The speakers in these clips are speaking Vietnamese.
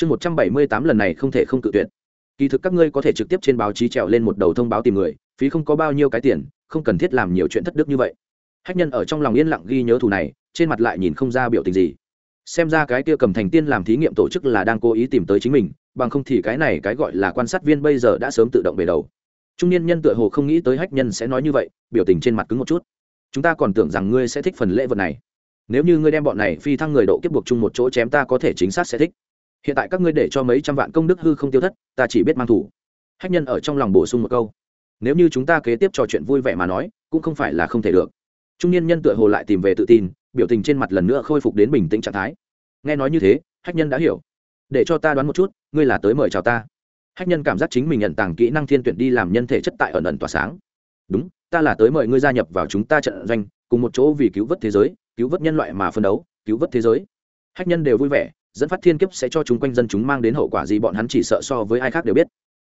chương một trăm bảy mươi tám lần này không thể không cự tuyệt. Kỳ thực các ngươi có thể trực tiếp trên báo chí trèo lên một đầu thông báo tìm người, phí không có bao nhiêu cái tiền, không cần thiết làm nhiều chuyện thất đức như vậy. Hách nhân ở trong lòng yên lặng ghi nhớ thù này, trên mặt lại nhìn không ra biểu tình gì. Xem ra cái kia cầm thành tiên làm thí nghiệm tổ chức là đang cố ý tìm tới chính mình, bằng không thì cái này cái gọi là quan sát viên bây giờ đã sớm tự động về đầu. Trung niên nhân tựa hồ không nghĩ tới hách nhân sẽ nói như vậy, biểu tình trên mặt cứng một chút. Chúng ta còn tưởng rằng ngươi sẽ thích phần lễ vật này. Nếu như ngươi đem bọn này phi thăng người độ kiếp buộc chung một chỗ chém ta có thể chính xác sẽ thích hiện tại các ngươi để cho mấy trăm vạn công đức hư không tiêu thất, ta chỉ biết mang thủ. Hách nhân ở trong lòng bổ sung một câu. Nếu như chúng ta kế tiếp trò chuyện vui vẻ mà nói, cũng không phải là không thể được. Trung niên nhân tựa hồ lại tìm về tự tin, biểu tình trên mặt lần nữa khôi phục đến bình tĩnh trạng thái. Nghe nói như thế, hách nhân đã hiểu. Để cho ta đoán một chút, ngươi là tới mời chào ta. Hách nhân cảm giác chính mình nhận tàng kỹ năng thiên tuyển đi làm nhân thể chất tại ẩn ẩn tỏa sáng. Đúng, ta là tới mời ngươi gia nhập vào chúng ta trận doanh, cùng một chỗ vì cứu vớt thế giới, cứu vớt nhân loại mà phân đấu, cứu vớt thế giới. Hách nhân đều vui vẻ dẫn phát thiên kiếp sẽ cho chúng quanh dân chúng mang đến hậu quả gì, bọn hắn chỉ sợ so với ai khác đều biết.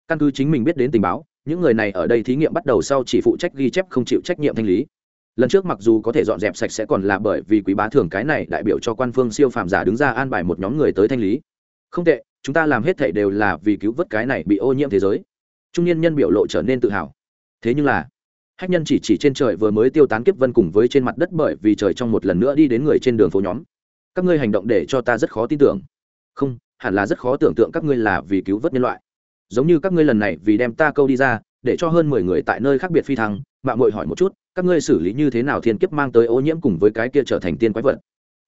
Căn cứ chính mình biết đến tình báo, những người này ở đây thí nghiệm bắt đầu sau chỉ phụ trách ghi chép không chịu trách nhiệm thanh lý. Lần trước mặc dù có thể dọn dẹp sạch sẽ còn là bởi vì quý bá thường cái này đại biểu cho quan phương siêu phàm giả đứng ra an bài một nhóm người tới thanh lý. Không tệ, chúng ta làm hết thảy đều là vì cứu vớt cái này bị ô nhiễm thế giới. Trung niên nhân biểu lộ trở nên tự hào. Thế nhưng là, hách nhân chỉ chỉ trên trời vừa mới tiêu tán kiếp vân cùng với trên mặt đất bởi vì trời trong một lần nữa đi đến người trên đường phố nhóm các ngươi hành động để cho ta rất khó tin tưởng. Không, hẳn là rất khó tưởng tượng các ngươi là vì cứu vớt nhân loại. Giống như các ngươi lần này vì đem ta câu đi ra, để cho hơn mười người tại nơi khác biệt phi thăng mạng mội hỏi một chút, các ngươi xử lý như thế nào thiên kiếp mang tới ô nhiễm cùng với cái kia trở thành tiên quái vật?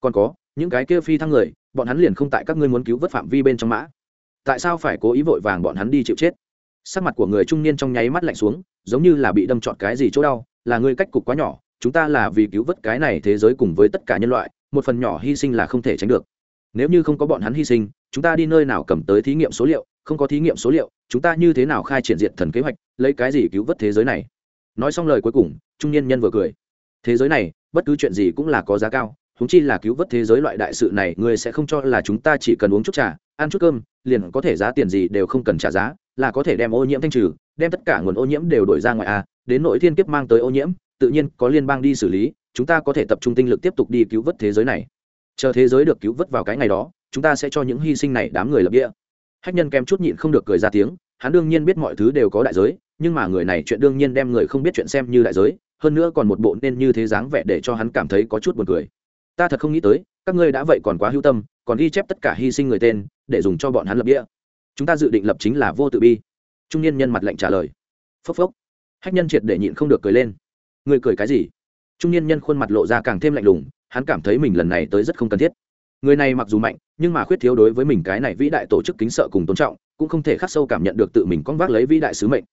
Còn có, những cái kia phi thăng người, bọn hắn liền không tại các ngươi muốn cứu vớt phạm vi bên trong mã. Tại sao phải cố ý vội vàng bọn hắn đi chịu chết? Sắc mặt của người trung niên trong nháy mắt lạnh xuống, giống như là bị đâm trọn cái gì chỗ đau, là ngươi cách cục quá nhỏ, chúng ta là vì cứu vớt cái này thế giới cùng với tất cả nhân loại một phần nhỏ hy sinh là không thể tránh được. Nếu như không có bọn hắn hy sinh, chúng ta đi nơi nào cầm tới thí nghiệm số liệu, không có thí nghiệm số liệu, chúng ta như thế nào khai triển diện thần kế hoạch, lấy cái gì cứu vớt thế giới này? Nói xong lời cuối cùng, trung niên nhân vừa cười. Thế giới này, bất cứ chuyện gì cũng là có giá cao húng chi là cứu vớt thế giới loại đại sự này ngươi sẽ không cho là chúng ta chỉ cần uống chút trà, ăn chút cơm, liền có thể giá tiền gì đều không cần trả giá, là có thể đem ô nhiễm thanh trừ, đem tất cả nguồn ô nhiễm đều đổi ra ngoài a đến nội thiên kiếp mang tới ô nhiễm, tự nhiên có liên bang đi xử lý chúng ta có thể tập trung tinh lực tiếp tục đi cứu vớt thế giới này. Chờ thế giới được cứu vớt vào cái ngày đó, chúng ta sẽ cho những hy sinh này đám người lập địa. Hách nhân kem chút nhịn không được cười ra tiếng, hắn đương nhiên biết mọi thứ đều có đại giới, nhưng mà người này chuyện đương nhiên đem người không biết chuyện xem như đại giới, hơn nữa còn một bộ nên như thế dáng vẻ để cho hắn cảm thấy có chút buồn cười. Ta thật không nghĩ tới, các ngươi đã vậy còn quá hữu tâm, còn ghi chép tất cả hy sinh người tên, để dùng cho bọn hắn lập địa. Chúng ta dự định lập chính là vô tự bi. Trung niên nhân mặt lệnh trả lời. Phốc phốc. Hách nhân triệt để nhịn không được cười lên. Người cười cái gì? Trung niên nhân khuôn mặt lộ ra càng thêm lạnh lùng, hắn cảm thấy mình lần này tới rất không cần thiết. Người này mặc dù mạnh, nhưng mà khuyết thiếu đối với mình cái này vĩ đại tổ chức kính sợ cùng tôn trọng, cũng không thể khắc sâu cảm nhận được tự mình con vác lấy vĩ đại sứ mệnh.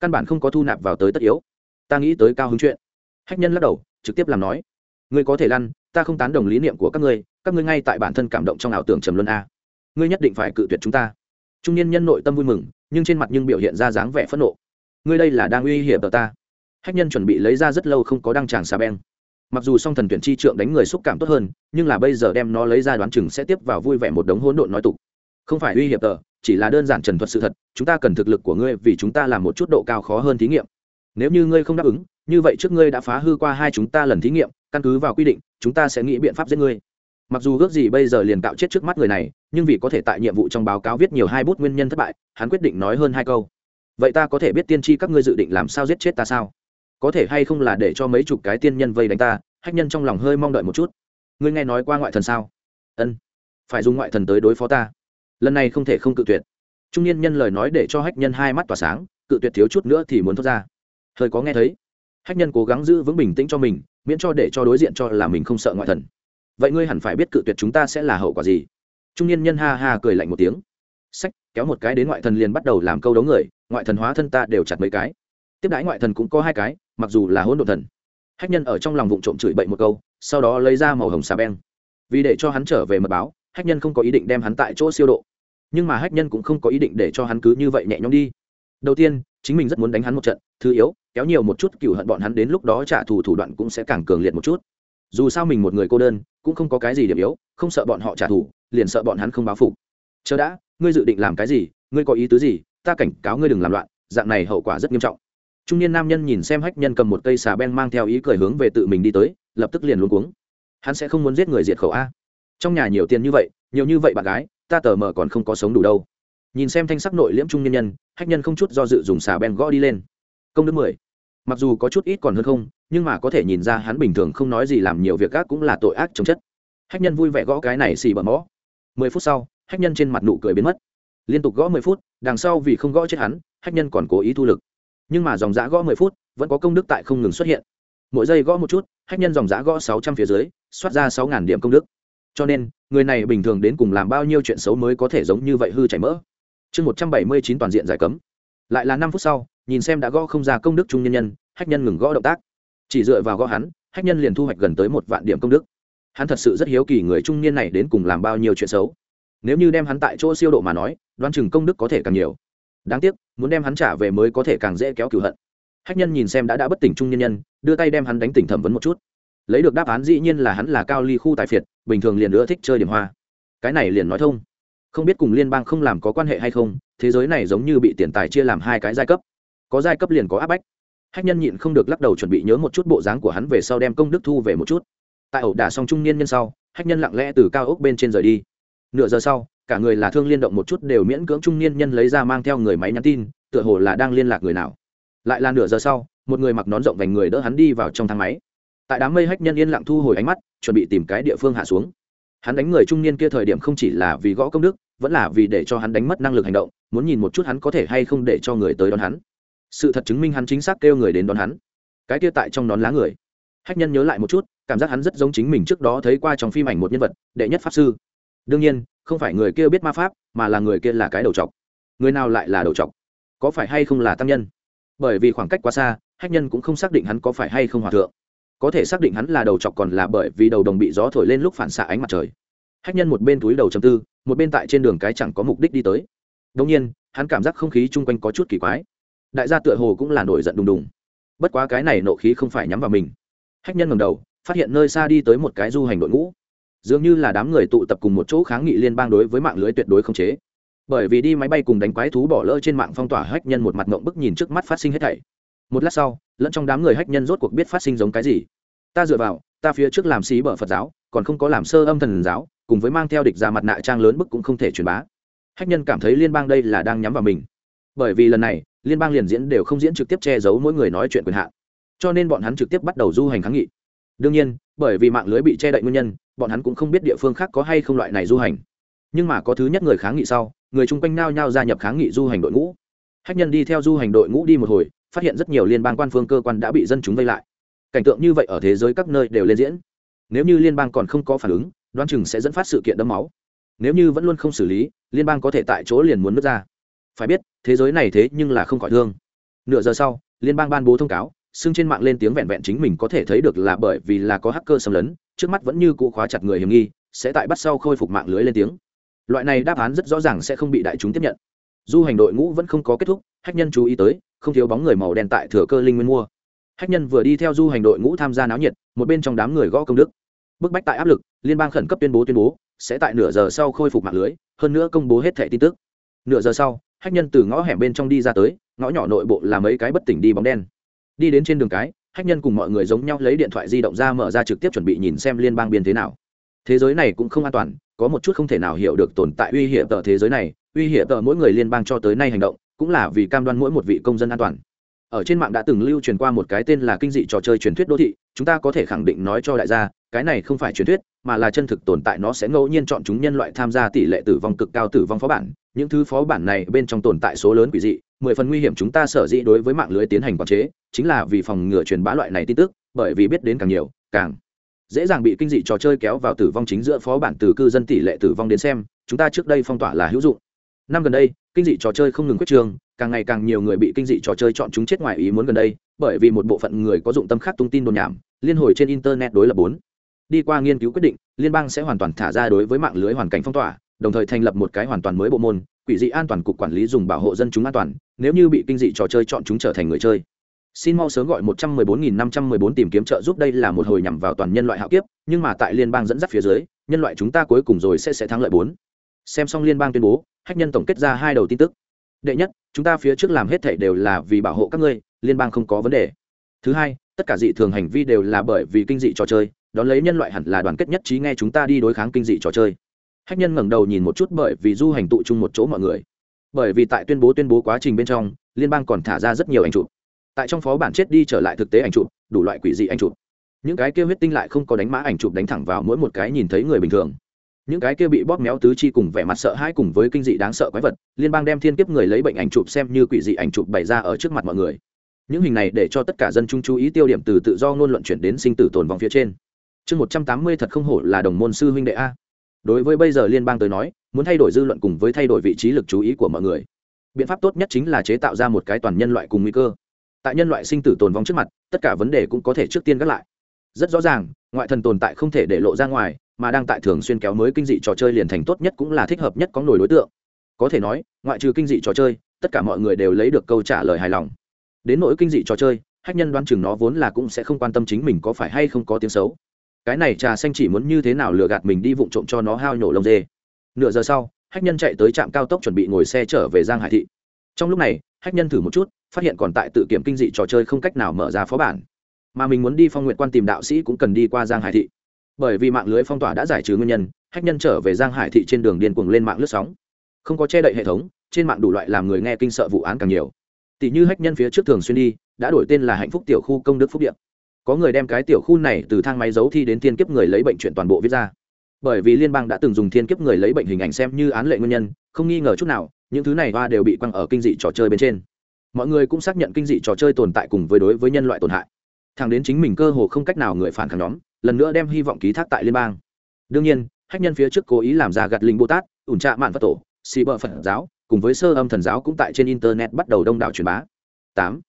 Căn bản không có thu nạp vào tới tất yếu. Ta nghĩ tới cao hứng chuyện. Hách nhân lắc đầu, trực tiếp làm nói. Ngươi có thể lăn, ta không tán đồng lý niệm của các ngươi các ngươi ngay tại bản thân cảm động trong ảo tưởng trầm luân a. Ngươi nhất định phải cự tuyệt chúng ta. Trung niên nhân nội tâm vui mừng, nhưng trên mặt nhưng biểu hiện ra dáng vẻ phẫn nộ. Ngươi đây là đang uy hiểm tờ ta hách nhân chuẩn bị lấy ra rất lâu không có đăng tràng xà beng. Mặc dù song thần tuyển chi trượng đánh người xúc cảm tốt hơn, nhưng là bây giờ đem nó lấy ra đoán chừng sẽ tiếp vào vui vẻ một đống hỗn độn nói tục. Không phải uy hiểm tờ, chỉ là đơn giản trần thuật sự thật, chúng ta cần thực lực của ngươi vì chúng ta làm một chút độ cao khó hơn thí nghiệm. Nếu như ngươi không đáp ứng, như vậy trước ngươi đã phá hư qua hai chúng ta lần thí nghiệm, căn cứ vào quy định, chúng ta sẽ nghĩ biện pháp giết ngươi. Mặc dù ước gì bây giờ liền cạo chết trước mắt người này, nhưng vì có thể tại nhiệm vụ trong báo cáo viết nhiều hai bút nguyên nhân thất bại, hắn quyết định nói hơn hai câu. Vậy ta có thể biết tiên tri các ngươi dự định làm sao giết chết ta sao? Có thể hay không là để cho mấy chục cái tiên nhân vây đánh ta, hách nhân trong lòng hơi mong đợi một chút. Ngươi nghe nói qua ngoại thần sao? Ân, phải dùng ngoại thần tới đối phó ta. Lần này không thể không cự tuyệt. Trung niên nhân lời nói để cho hách nhân hai mắt tỏa sáng, cự tuyệt thiếu chút nữa thì muốn thoát ra. Hơi có nghe thấy. Hách nhân cố gắng giữ vững bình tĩnh cho mình, miễn cho để cho đối diện cho là mình không sợ ngoại thần. Vậy ngươi hẳn phải biết cự tuyệt chúng ta sẽ là hậu quả gì? Trung niên nhân ha ha cười lạnh một tiếng. Sách, kéo một cái đến ngoại thần liền bắt đầu làm câu đấu người, ngoại thần hóa thân ta đều chặt mấy cái. Tiếp đãi ngoại thần cũng có hai cái mặc dù là hôn độn thần. Hách nhân ở trong lòng vụng trộm chửi bậy một câu, sau đó lấy ra màu hồng xà beng. Vì để cho hắn trở về mật báo, hách nhân không có ý định đem hắn tại chỗ siêu độ. Nhưng mà hách nhân cũng không có ý định để cho hắn cứ như vậy nhẹ nhõm đi. Đầu tiên, chính mình rất muốn đánh hắn một trận, thứ yếu, kéo nhiều một chút cựu hận bọn hắn đến lúc đó trả thù thủ đoạn cũng sẽ càng cường liệt một chút. Dù sao mình một người cô đơn, cũng không có cái gì điểm yếu, không sợ bọn họ trả thù, liền sợ bọn hắn không báo phục. Chờ đã, ngươi dự định làm cái gì, ngươi có ý tứ gì, ta cảnh cáo ngươi đừng làm loạn, dạng này hậu quả rất nghiêm trọng trung niên nam nhân nhìn xem hách nhân cầm một cây xà beng mang theo ý cười hướng về tự mình đi tới, lập tức liền luôn cuống. Hắn sẽ không muốn giết người diệt khẩu a. Trong nhà nhiều tiền như vậy, nhiều như vậy bạn gái, ta tờ mờ còn không có sống đủ đâu. Nhìn xem thanh sắc nội liễm trung nhân nhân, hách nhân không chút do dự dùng xà beng gõ đi lên. Công đức mười. Mặc dù có chút ít còn hơn không, nhưng mà có thể nhìn ra hắn bình thường không nói gì làm nhiều việc ác cũng là tội ác chống chất. Hách nhân vui vẻ gõ cái này xì bờ mõ. Mười phút sau, hách nhân trên mặt nụ cười biến mất. Liên tục gõ mười phút, đằng sau vì không gõ chết hắn, hách nhân còn cố ý thu lực nhưng mà dòng giã gõ mười phút, vẫn có công đức tại không ngừng xuất hiện. Mỗi giây gõ một chút, hách nhân dòng giã gõ sáu trăm phía dưới, soát ra sáu ngàn điểm công đức. Cho nên, người này bình thường đến cùng làm bao nhiêu chuyện xấu mới có thể giống như vậy hư chảy mỡ. Chương một trăm bảy mươi chín toàn diện giải cấm. Lại là năm phút sau, nhìn xem đã gõ không ra công đức trung nhân nhân, hách nhân ngừng gõ động tác. Chỉ dựa vào gõ hắn, hách nhân liền thu hoạch gần tới một vạn điểm công đức. Hắn thật sự rất hiếu kỳ người trung niên này đến cùng làm bao nhiêu chuyện xấu. Nếu như đem hắn tại chỗ siêu độ mà nói đoan chừng công đức có thể càng nhiều. Đáng tiếc muốn đem hắn trả về mới có thể càng dễ kéo cửu hận. Hách nhân nhìn xem đã đã bất tỉnh trung nhân nhân, đưa tay đem hắn đánh tỉnh thẩm vấn một chút. Lấy được đáp án dĩ nhiên là hắn là cao ly khu tài phiệt, bình thường liền ưa thích chơi điểm hoa. Cái này liền nói thông. Không biết cùng liên bang không làm có quan hệ hay không, thế giới này giống như bị tiền tài chia làm hai cái giai cấp. Có giai cấp liền có áp bách. Hách nhân nhịn không được lắc đầu chuẩn bị nhớ một chút bộ dáng của hắn về sau đem công đức thu về một chút. Tại ẩu đả xong trung niên nhân sau, hách nhân lặng lẽ từ cao ốc bên trên rời đi. Nửa giờ sau cả người là thương liên động một chút đều miễn cưỡng trung niên nhân lấy ra mang theo người máy nhắn tin, tựa hồ là đang liên lạc người nào. Lại là nửa giờ sau, một người mặc nón rộng vành người đỡ hắn đi vào trong thang máy. Tại đám mây hách nhân yên lặng thu hồi ánh mắt, chuẩn bị tìm cái địa phương hạ xuống. Hắn đánh người trung niên kia thời điểm không chỉ là vì gõ công đức, vẫn là vì để cho hắn đánh mất năng lực hành động, muốn nhìn một chút hắn có thể hay không để cho người tới đón hắn. Sự thật chứng minh hắn chính xác kêu người đến đón hắn. Cái kia tại trong nón lá người. Hách nhân nhớ lại một chút, cảm giác hắn rất giống chính mình trước đó thấy qua trong phim ảnh một nhân vật, đệ nhất pháp sư đương nhiên, không phải người kia biết ma pháp, mà là người kia là cái đầu t người nào lại là đầu t có phải hay không là tăng nhân? Bởi vì khoảng cách quá xa, hách nhân cũng không xác định hắn có phải hay không hòa thượng. Có thể xác định hắn là đầu chọc còn là bởi vì đầu đồng bị gió thổi lên lúc phản xạ ánh mặt trời. Hách nhân một bên túi đầu chầm tư, một bên tại trên đường cái chẳng có mục đích đi tới. Đông nhiên, hắn cảm giác không khí chung quanh có chút kỳ quái. Đại gia tựa hồ cũng là nổi giận đùng đùng. Bất quá cái này nộ khí không phải nhắm vào mình. Hách nhân ngầm đầu, phát hiện nơi xa đi tới một cái du hành đội ngũ dường như là đám người tụ tập cùng một chỗ kháng nghị liên bang đối với mạng lưới tuyệt đối không chế. Bởi vì đi máy bay cùng đánh quái thú bỏ lỡ trên mạng phong tỏa hách nhân một mặt ngộng bức nhìn trước mắt phát sinh hết thảy. Một lát sau, lẫn trong đám người hách nhân rốt cuộc biết phát sinh giống cái gì. Ta dựa vào, ta phía trước làm xí bở phật giáo, còn không có làm sơ âm thần giáo, cùng với mang theo địch ra mặt nạ trang lớn bức cũng không thể truyền bá. Hách nhân cảm thấy liên bang đây là đang nhắm vào mình. Bởi vì lần này, liên bang liền diễn đều không diễn trực tiếp che giấu mỗi người nói chuyện quyền hạn. Cho nên bọn hắn trực tiếp bắt đầu du hành kháng nghị đương nhiên, bởi vì mạng lưới bị che đậy nguyên nhân, bọn hắn cũng không biết địa phương khác có hay không loại này du hành. Nhưng mà có thứ nhất người kháng nghị sau, người chung quanh nao nhau gia nhập kháng nghị du hành đội ngũ. Hách nhân đi theo du hành đội ngũ đi một hồi, phát hiện rất nhiều liên bang quan phương cơ quan đã bị dân chúng vây lại. Cảnh tượng như vậy ở thế giới các nơi đều lên diễn. Nếu như liên bang còn không có phản ứng, đoán chừng sẽ dẫn phát sự kiện đẫm máu. Nếu như vẫn luôn không xử lý, liên bang có thể tại chỗ liền muốn nứt ra. Phải biết, thế giới này thế nhưng là không khỏi thương. Nửa giờ sau, liên bang ban bố thông cáo xưng trên mạng lên tiếng vẹn vẹn chính mình có thể thấy được là bởi vì là có hacker xâm lấn, trước mắt vẫn như cụ khóa chặt người hiểm nghi, sẽ tại bắt sau khôi phục mạng lưới lên tiếng. Loại này đáp án rất rõ ràng sẽ không bị đại chúng tiếp nhận. Du hành đội ngũ vẫn không có kết thúc, hách nhân chú ý tới, không thiếu bóng người màu đen tại thừa cơ linh nguyên mua. Hách nhân vừa đi theo du hành đội ngũ tham gia náo nhiệt, một bên trong đám người gõ công đức. Bức bách tại áp lực, liên bang khẩn cấp tuyên bố tuyên bố, sẽ tại nửa giờ sau khôi phục mạng lưới, hơn nữa công bố hết thẻ tin tức. Nửa giờ sau, hách nhân từ ngõ hẻm bên trong đi ra tới, ngõ nhỏ nội bộ là mấy cái bất tỉnh đi bóng đen đi đến trên đường cái hách nhân cùng mọi người giống nhau lấy điện thoại di động ra mở ra trực tiếp chuẩn bị nhìn xem liên bang biên thế nào. Thế giới này cũng không an toàn, có một chút không thể nào hiểu được tồn tại uy hiểm tờ thế giới này, uy hiểm tờ mỗi người liên bang cho tới nay hành động, cũng là vì cam đoan mỗi một vị công dân an toàn. Ở trên mạng đã từng lưu truyền qua một cái tên là kinh dị trò chơi truyền thuyết đô thị, chúng ta có thể khẳng định nói cho đại gia, cái này không phải truyền thuyết, mà là chân thực tồn tại, nó sẽ ngẫu nhiên chọn chúng nhân loại tham gia tỷ lệ tử vong cực cao tử vong phó bản những thứ phó bản này bên trong tồn tại số lớn quỷ dị, mười phần nguy hiểm chúng ta sở dĩ đối với mạng lưới tiến hành quản chế, chính là vì phòng ngừa truyền bá loại này tin tức, bởi vì biết đến càng nhiều, càng dễ dàng bị kinh dị trò chơi kéo vào tử vong chính giữa phó bản từ cư dân tỷ lệ tử vong đến xem, chúng ta trước đây phong tỏa là hữu dụng. Năm gần đây, kinh dị trò chơi không ngừng quyết trường, càng ngày càng nhiều người bị kinh dị trò chơi chọn chúng chết ngoài ý muốn gần đây, bởi vì một bộ phận người có dụng tâm khác tung tin đồn nhảm, liên hồi trên internet đối lập bốn. Đi qua nghiên cứu quyết định, liên bang sẽ hoàn toàn thả ra đối với mạng lưới hoàn cảnh phong tỏa đồng thời thành lập một cái hoàn toàn mới bộ môn, quỷ dị an toàn cục quản lý dùng bảo hộ dân chúng an toàn, nếu như bị kinh dị trò chơi chọn chúng trở thành người chơi. Xin mau sớm gọi 114.514 tìm kiếm trợ giúp, đây là một hồi nhằm vào toàn nhân loại hạo kiếp, nhưng mà tại liên bang dẫn dắt phía dưới, nhân loại chúng ta cuối cùng rồi sẽ sẽ thắng lợi bốn. Xem xong liên bang tuyên bố, hách nhân tổng kết ra hai đầu tin tức. Đệ nhất, chúng ta phía trước làm hết thể đều là vì bảo hộ các ngươi, liên bang không có vấn đề. Thứ hai, tất cả dị thường hành vi đều là bởi vì kinh dị trò chơi, đón lấy nhân loại hẳn là đoàn kết nhất trí nghe chúng ta đi đối kháng kinh dị trò chơi hách nhân ngẩng đầu nhìn một chút bởi vì du hành tụ chung một chỗ mọi người. Bởi vì tại tuyên bố tuyên bố quá trình bên trong, liên bang còn thả ra rất nhiều ảnh chụp. Tại trong phó bản chết đi trở lại thực tế ảnh chụp, đủ loại quỷ dị ảnh chụp. Những cái kia huyết tinh lại không có đánh mã ảnh chụp đánh thẳng vào mỗi một cái nhìn thấy người bình thường. Những cái kia bị bóp méo tứ chi cùng vẻ mặt sợ hãi cùng với kinh dị đáng sợ quái vật, liên bang đem thiên kiếp người lấy bệnh ảnh chụp xem như quỷ dị ảnh chụp bày ra ở trước mặt mọi người. Những hình này để cho tất cả dân chúng chú ý tiêu điểm từ tự do ngôn luận chuyển đến sinh tử tồn vong phía trên. Chương một trăm tám mươi thật không hổ là đồng môn sư huynh đệ a đối với bây giờ liên bang tới nói, muốn thay đổi dư luận cùng với thay đổi vị trí lực chú ý của mọi người, biện pháp tốt nhất chính là chế tạo ra một cái toàn nhân loại cùng nguy cơ. Tại nhân loại sinh tử tồn vong trước mặt, tất cả vấn đề cũng có thể trước tiên gác lại. Rất rõ ràng, ngoại thần tồn tại không thể để lộ ra ngoài, mà đang tại thường xuyên kéo mới kinh dị trò chơi liền thành tốt nhất cũng là thích hợp nhất có nổi đối tượng. Có thể nói, ngoại trừ kinh dị trò chơi, tất cả mọi người đều lấy được câu trả lời hài lòng. Đến nỗi kinh dị trò chơi, hách nhân đoán chừng nó vốn là cũng sẽ không quan tâm chính mình có phải hay không có tiếng xấu cái này trà xanh chỉ muốn như thế nào lừa gạt mình đi vụng trộm cho nó hao nhổ lông dê. Nửa giờ sau, hách nhân chạy tới trạm cao tốc chuẩn bị ngồi xe trở về giang hải thị. Trong lúc này, hách nhân thử một chút, phát hiện còn tại tự kiểm kinh dị trò chơi không cách nào mở ra phó bản. Mà mình muốn đi phong nguyện quan tìm đạo sĩ cũng cần đi qua giang hải thị. Bởi vì mạng lưới phong tỏa đã giải trừ nguyên nhân, hách nhân trở về giang hải thị trên đường điên cuồng lên mạng lướt sóng. Không có che đậy hệ thống, trên mạng đủ loại làm người nghe kinh sợ vụ án càng nhiều. Tỷ như hách nhân phía trước thường xuyên đi, đã đổi tên là hạnh phúc tiểu khu công đức phúc điện có người đem cái tiểu khu này từ thang máy giấu thi đến thiên kiếp người lấy bệnh chuyện toàn bộ viết ra. Bởi vì liên bang đã từng dùng thiên kiếp người lấy bệnh hình ảnh xem như án lệ nguyên nhân, không nghi ngờ chút nào, những thứ này hoa đều bị quăng ở kinh dị trò chơi bên trên. Mọi người cũng xác nhận kinh dị trò chơi tồn tại cùng với đối với nhân loại tổn hại. Thẳng đến chính mình cơ hồ không cách nào người phản kháng nhóm, lần nữa đem hy vọng ký thác tại liên bang. Đương nhiên, hách nhân phía trước cố ý làm ra gạt linh bồ tát, ủn trạ mạn phật tổ, xì bờ phật giáo, cùng với sơ âm thần giáo cũng tại trên internet bắt đầu đông đảo truyền bá. Tám.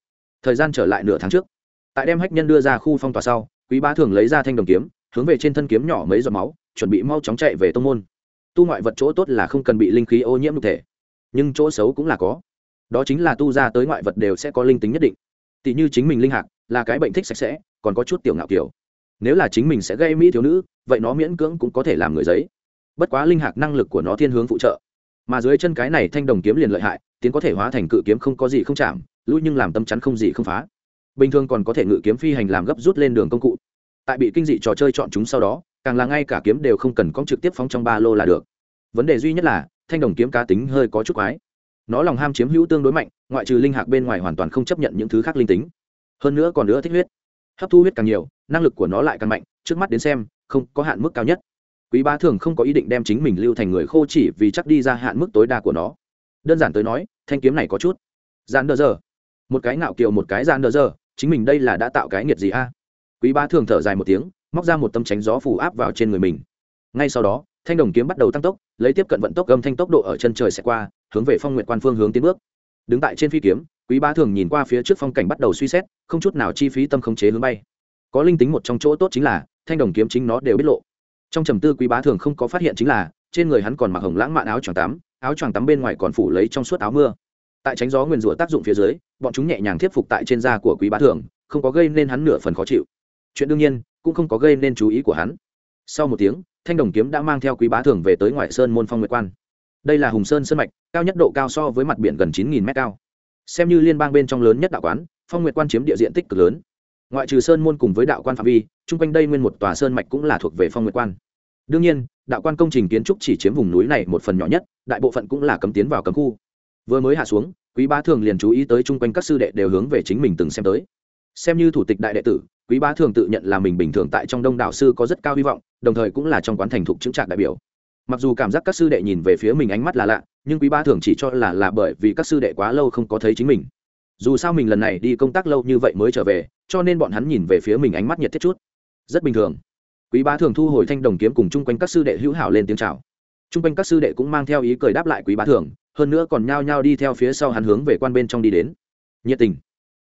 Thời gian trở lại nửa tháng trước tại đem hách nhân đưa ra khu phong tỏa sau, quý bá thường lấy ra thanh đồng kiếm, hướng về trên thân kiếm nhỏ mấy giọt máu, chuẩn bị mau chóng chạy về tông môn. Tu ngoại vật chỗ tốt là không cần bị linh khí ô nhiễm cụ thể, nhưng chỗ xấu cũng là có. Đó chính là tu ra tới ngoại vật đều sẽ có linh tính nhất định. Tỷ như chính mình linh hạc, là cái bệnh thích sạch sẽ, còn có chút tiểu ngạo kiểu. Nếu là chính mình sẽ gây mỹ thiếu nữ, vậy nó miễn cưỡng cũng có thể làm người giấy. Bất quá linh hạc năng lực của nó thiên hướng phụ trợ. Mà dưới chân cái này thanh đồng kiếm liền lợi hại, tiến có thể hóa thành cự kiếm không có gì không chạm, lui nhưng làm tâm chắn không gì không phá bình thường còn có thể ngự kiếm phi hành làm gấp rút lên đường công cụ. Tại bị kinh dị trò chơi chọn chúng sau đó, càng là ngay cả kiếm đều không cần con trực tiếp phóng trong ba lô là được. Vấn đề duy nhất là, thanh đồng kiếm cá tính hơi có chút quái. Nó lòng ham chiếm hữu tương đối mạnh, ngoại trừ linh hạc bên ngoài hoàn toàn không chấp nhận những thứ khác linh tính. Hơn nữa còn nữa thích huyết. Hấp thu huyết càng nhiều, năng lực của nó lại càng mạnh, trước mắt đến xem, không có hạn mức cao nhất. Quý bá thường không có ý định đem chính mình lưu thành người khô chỉ vì chắc đi ra hạn mức tối đa của nó. Đơn giản tới nói, thanh kiếm này có chút. Dàn đờ giờ. Một cái ngạo kiều, một cái dàn đờ giờ chính mình đây là đã tạo cái nghiệt gì a? Quý bá thường thở dài một tiếng, móc ra một tâm tránh gió phủ áp vào trên người mình. Ngay sau đó, thanh đồng kiếm bắt đầu tăng tốc, lấy tiếp cận vận tốc gầm thanh tốc độ ở chân trời sẽ qua, hướng về phong nguyện quan phương hướng tiến bước. Đứng tại trên phi kiếm, quý bá thường nhìn qua phía trước phong cảnh bắt đầu suy xét, không chút nào chi phí tâm khống chế hướng bay. Có linh tính một trong chỗ tốt chính là, thanh đồng kiếm chính nó đều biết lộ. Trong trầm tư quý bá thường không có phát hiện chính là, trên người hắn còn mặc hồng lãng mạn áo choàng tắm, áo choàng tắm bên ngoài còn phủ lấy trong suốt áo mưa. Tại tránh gió nguyền rủa tác dụng phía dưới bọn chúng nhẹ nhàng thuyết phục tại trên da của quý bá thường, không có gây nên hắn nửa phần khó chịu. Chuyện đương nhiên, cũng không có gây nên chú ý của hắn. Sau một tiếng, thanh đồng kiếm đã mang theo quý bá thường về tới ngoại sơn môn phong nguyệt quan. Đây là hùng sơn sơn mạch, cao nhất độ cao so với mặt biển gần chín m cao. Xem như liên bang bên trong lớn nhất đạo quán, phong nguyệt quan chiếm địa diện tích cực lớn. Ngoại trừ sơn môn cùng với đạo quan phạm vi, chung quanh đây nguyên một tòa sơn mạch cũng là thuộc về phong nguyệt quan. Đương nhiên, đạo quan công trình kiến trúc chỉ chiếm vùng núi này một phần nhỏ nhất, đại bộ phận cũng là cấm tiến vào cấm khu. Vừa mới hạ xuống quý bá thường liền chú ý tới chung quanh các sư đệ đều hướng về chính mình từng xem tới. Xem như thủ tịch đại đệ tử, quý bá thường tự nhận là mình bình thường tại trong đông đảo sư có rất cao hy vọng, đồng thời cũng là trong quán thành thục chứng trạc đại biểu. Mặc dù cảm giác các sư đệ nhìn về phía mình ánh mắt là lạ, nhưng quý bá thường chỉ cho là là bởi vì các sư đệ quá lâu không có thấy chính mình. Dù sao mình lần này đi công tác lâu như vậy mới trở về, cho nên bọn hắn nhìn về phía mình ánh mắt nhiệt thiết chút. Rất bình thường. Quý bá thường thu hồi thanh đồng kiếm cùng chung quanh các sư đệ hữu hảo lên tiếng chào. Chung quanh các sư đệ cũng mang theo ý cười đáp lại quý bá thường hơn nữa còn nhao nhao đi theo phía sau hắn hướng về quan bên trong đi đến. Nhiệt tình.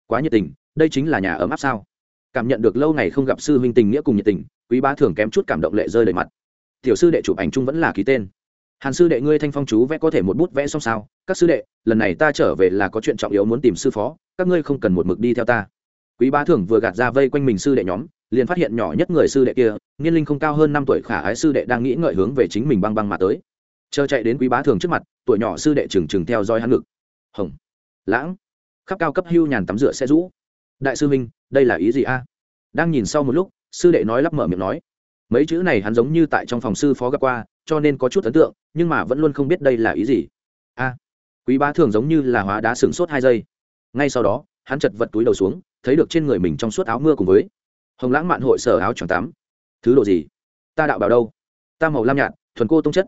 Quá nhiệt tình, đây chính là nhà ấm áp sao? Cảm nhận được lâu ngày không gặp sư huynh tình nghĩa cùng nhiệt tình, quý bá thường kém chút cảm động lệ rơi đầy mặt. Tiểu sư đệ chụp ảnh chung vẫn là ký tên. Hàn sư đệ ngươi thanh phong chú vẽ có thể một bút vẽ xong sao? Các sư đệ, lần này ta trở về là có chuyện trọng yếu muốn tìm sư phó, các ngươi không cần một mực đi theo ta. Quý bá thường vừa gạt ra vây quanh mình sư đệ nhóm, liền phát hiện nhỏ nhất người sư đệ kia, niên linh không cao hơn năm tuổi khả ái sư đệ đang nghĩ ngợi hướng về chính mình băng băng mà tới chờ chạy đến quý bá thường trước mặt, tuổi nhỏ sư đệ trừng trừng theo dõi hắn ngực. Hồng. Lãng. Khắp cao cấp hưu nhàn tắm rửa xe rũ. Đại sư minh, đây là ý gì a? Đang nhìn sau một lúc, sư đệ nói lắp mở miệng nói. Mấy chữ này hắn giống như tại trong phòng sư phó gặp qua, cho nên có chút ấn tượng, nhưng mà vẫn luôn không biết đây là ý gì. A. Quý bá thường giống như là hóa đá sửng sốt hai giây. Ngay sau đó, hắn chật vật túi đầu xuống, thấy được trên người mình trong suốt áo mưa cùng với hồng lãng mạn hội sở áo choàng tắm. Thứ độ gì? Ta đạo bảo đâu? Ta màu lam nhạt, thuần cô tông chất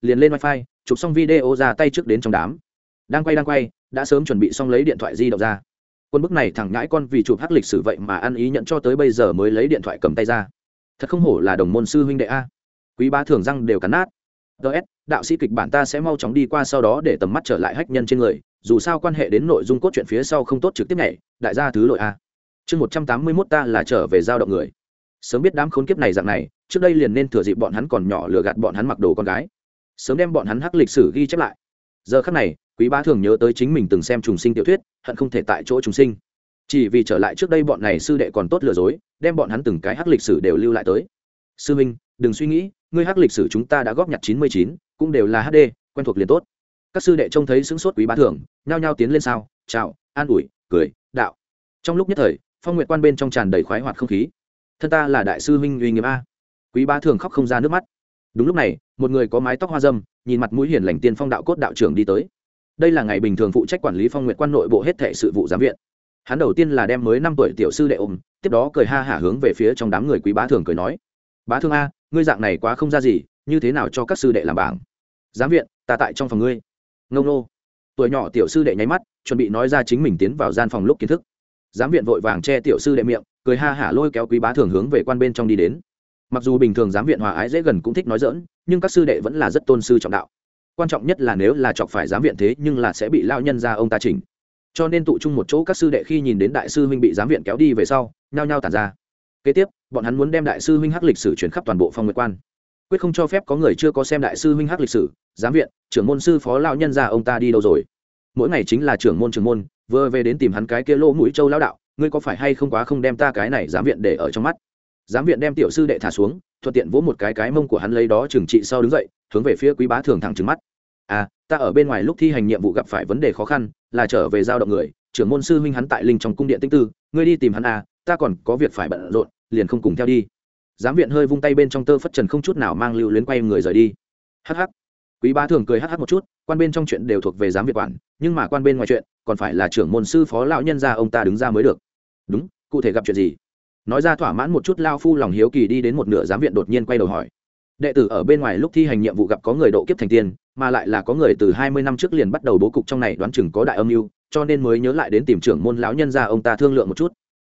liền lên wifi, chụp xong video ra tay trước đến trong đám. Đang quay đang quay, đã sớm chuẩn bị xong lấy điện thoại di động ra. Quân bức này thẳng ngãi con vì chụp hát lịch sử vậy mà ăn ý nhận cho tới bây giờ mới lấy điện thoại cầm tay ra. Thật không hổ là đồng môn sư huynh đệ a. Quý ba thường răng đều cắn nát. Ts đạo sĩ kịch bản ta sẽ mau chóng đi qua sau đó để tầm mắt trở lại hách nhân trên người, dù sao quan hệ đến nội dung cốt truyện phía sau không tốt trực tiếp nhảy, đại gia thứ lội a. Chương một trăm tám mươi mốt ta là trở về giao động người. Sớm biết đám khốn kiếp này dạng này, trước đây liền nên thừa dịp bọn hắn còn nhỏ lừa gạt bọn hắn mặc đồ con gái sớm đem bọn hắn hắc lịch sử ghi chép lại. Giờ khắc này, quý bá thường nhớ tới chính mình từng xem trùng sinh tiểu thuyết, hận không thể tại chỗ trùng sinh. Chỉ vì trở lại trước đây bọn này sư đệ còn tốt lừa dối, đem bọn hắn từng cái hắc lịch sử đều lưu lại tới. Sư minh, đừng suy nghĩ, ngươi hắc lịch sử chúng ta đã góp nhặt chín mươi chín, cũng đều là hd quen thuộc liền tốt. Các sư đệ trông thấy sững sốt quý bá thường, nhao nhao tiến lên sao, chào, an ủi, cười, đạo. Trong lúc nhất thời, phong nguyện quan bên trong tràn đầy khoái hoạt không khí. Thân ta là đại sư huynh uy nghiêm a. Quý bá thường khóc không ra nước mắt. Đúng lúc này một người có mái tóc hoa dâm, nhìn mặt mũi hiền lành tiên phong đạo cốt đạo trưởng đi tới. Đây là ngày bình thường phụ trách quản lý phong nguyện quan nội bộ hết thệ sự vụ giám viện. Hắn đầu tiên là đem mới năm tuổi tiểu sư đệ ôm, tiếp đó cười ha hả hướng về phía trong đám người quý bá thường cười nói, bá thương a, ngươi dạng này quá không ra gì, như thế nào cho các sư đệ làm bảng? Giám viện, ta tại trong phòng ngươi. Ngông nô. Tuổi nhỏ tiểu sư đệ nháy mắt, chuẩn bị nói ra chính mình tiến vào gian phòng lúc kiến thức. Giám viện vội vàng che tiểu sư đệ miệng, cười ha hả lôi kéo quý bá thường hướng về quan bên trong đi đến mặc dù bình thường giám viện hòa ái dễ gần cũng thích nói dỡn nhưng các sư đệ vẫn là rất tôn sư trọng đạo. Quan trọng nhất là nếu là chọc phải giám viện thế, nhưng là sẽ bị lao nhân ra ông ta chỉnh. Cho nên tụ chung một chỗ, các sư đệ khi nhìn đến đại sư huynh bị giám viện kéo đi về sau, nhao nhao tàn ra. Kế tiếp, bọn hắn muốn đem đại sư huynh hắc lịch sử chuyển khắp toàn bộ phong nguyệt quan. Quyết không cho phép có người chưa có xem đại sư huynh hắc lịch sử, giám viện, trưởng môn sư phó lao nhân ra ông ta đi đâu rồi? Mỗi ngày chính là trưởng môn trưởng môn, vừa về đến tìm hắn cái kia lỗ mũi châu lao đạo, ngươi có phải hay không quá không đem ta cái này giám viện để ở trong mắt? Giám viện đem tiểu sư đệ thả xuống, thuận tiện vỗ một cái cái mông của hắn lấy đó trừng trị sau đứng dậy, hướng về phía quý bá thường thẳng trừng mắt. À ta ở bên ngoài lúc thi hành nhiệm vụ gặp phải vấn đề khó khăn, là trở về giao động người, trưởng môn sư huynh hắn tại linh trong cung điện tinh tư, ngươi đi tìm hắn à ta còn có việc phải bận rộn, liền không cùng theo đi. Giám viện hơi vung tay bên trong tơ phất trần không chút nào mang lưu luyến quay người rời đi. Hh quý bá thường cười hh một chút, quan bên trong chuyện đều thuộc về giám viện quản, nhưng mà quan bên ngoài chuyện, còn phải là trưởng môn sư phó lão nhân gia ông ta đứng ra mới được. Đúng, cụ thể gặp chuyện gì? Nói ra thỏa mãn một chút lao phu lòng hiếu kỳ đi đến một nửa giám viện đột nhiên quay đầu hỏi. Đệ tử ở bên ngoài lúc thi hành nhiệm vụ gặp có người độ kiếp thành tiên, mà lại là có người từ hai mươi năm trước liền bắt đầu bố cục trong này đoán chừng có đại âm mưu, cho nên mới nhớ lại đến tìm trưởng môn lão nhân ra ông ta thương lượng một chút.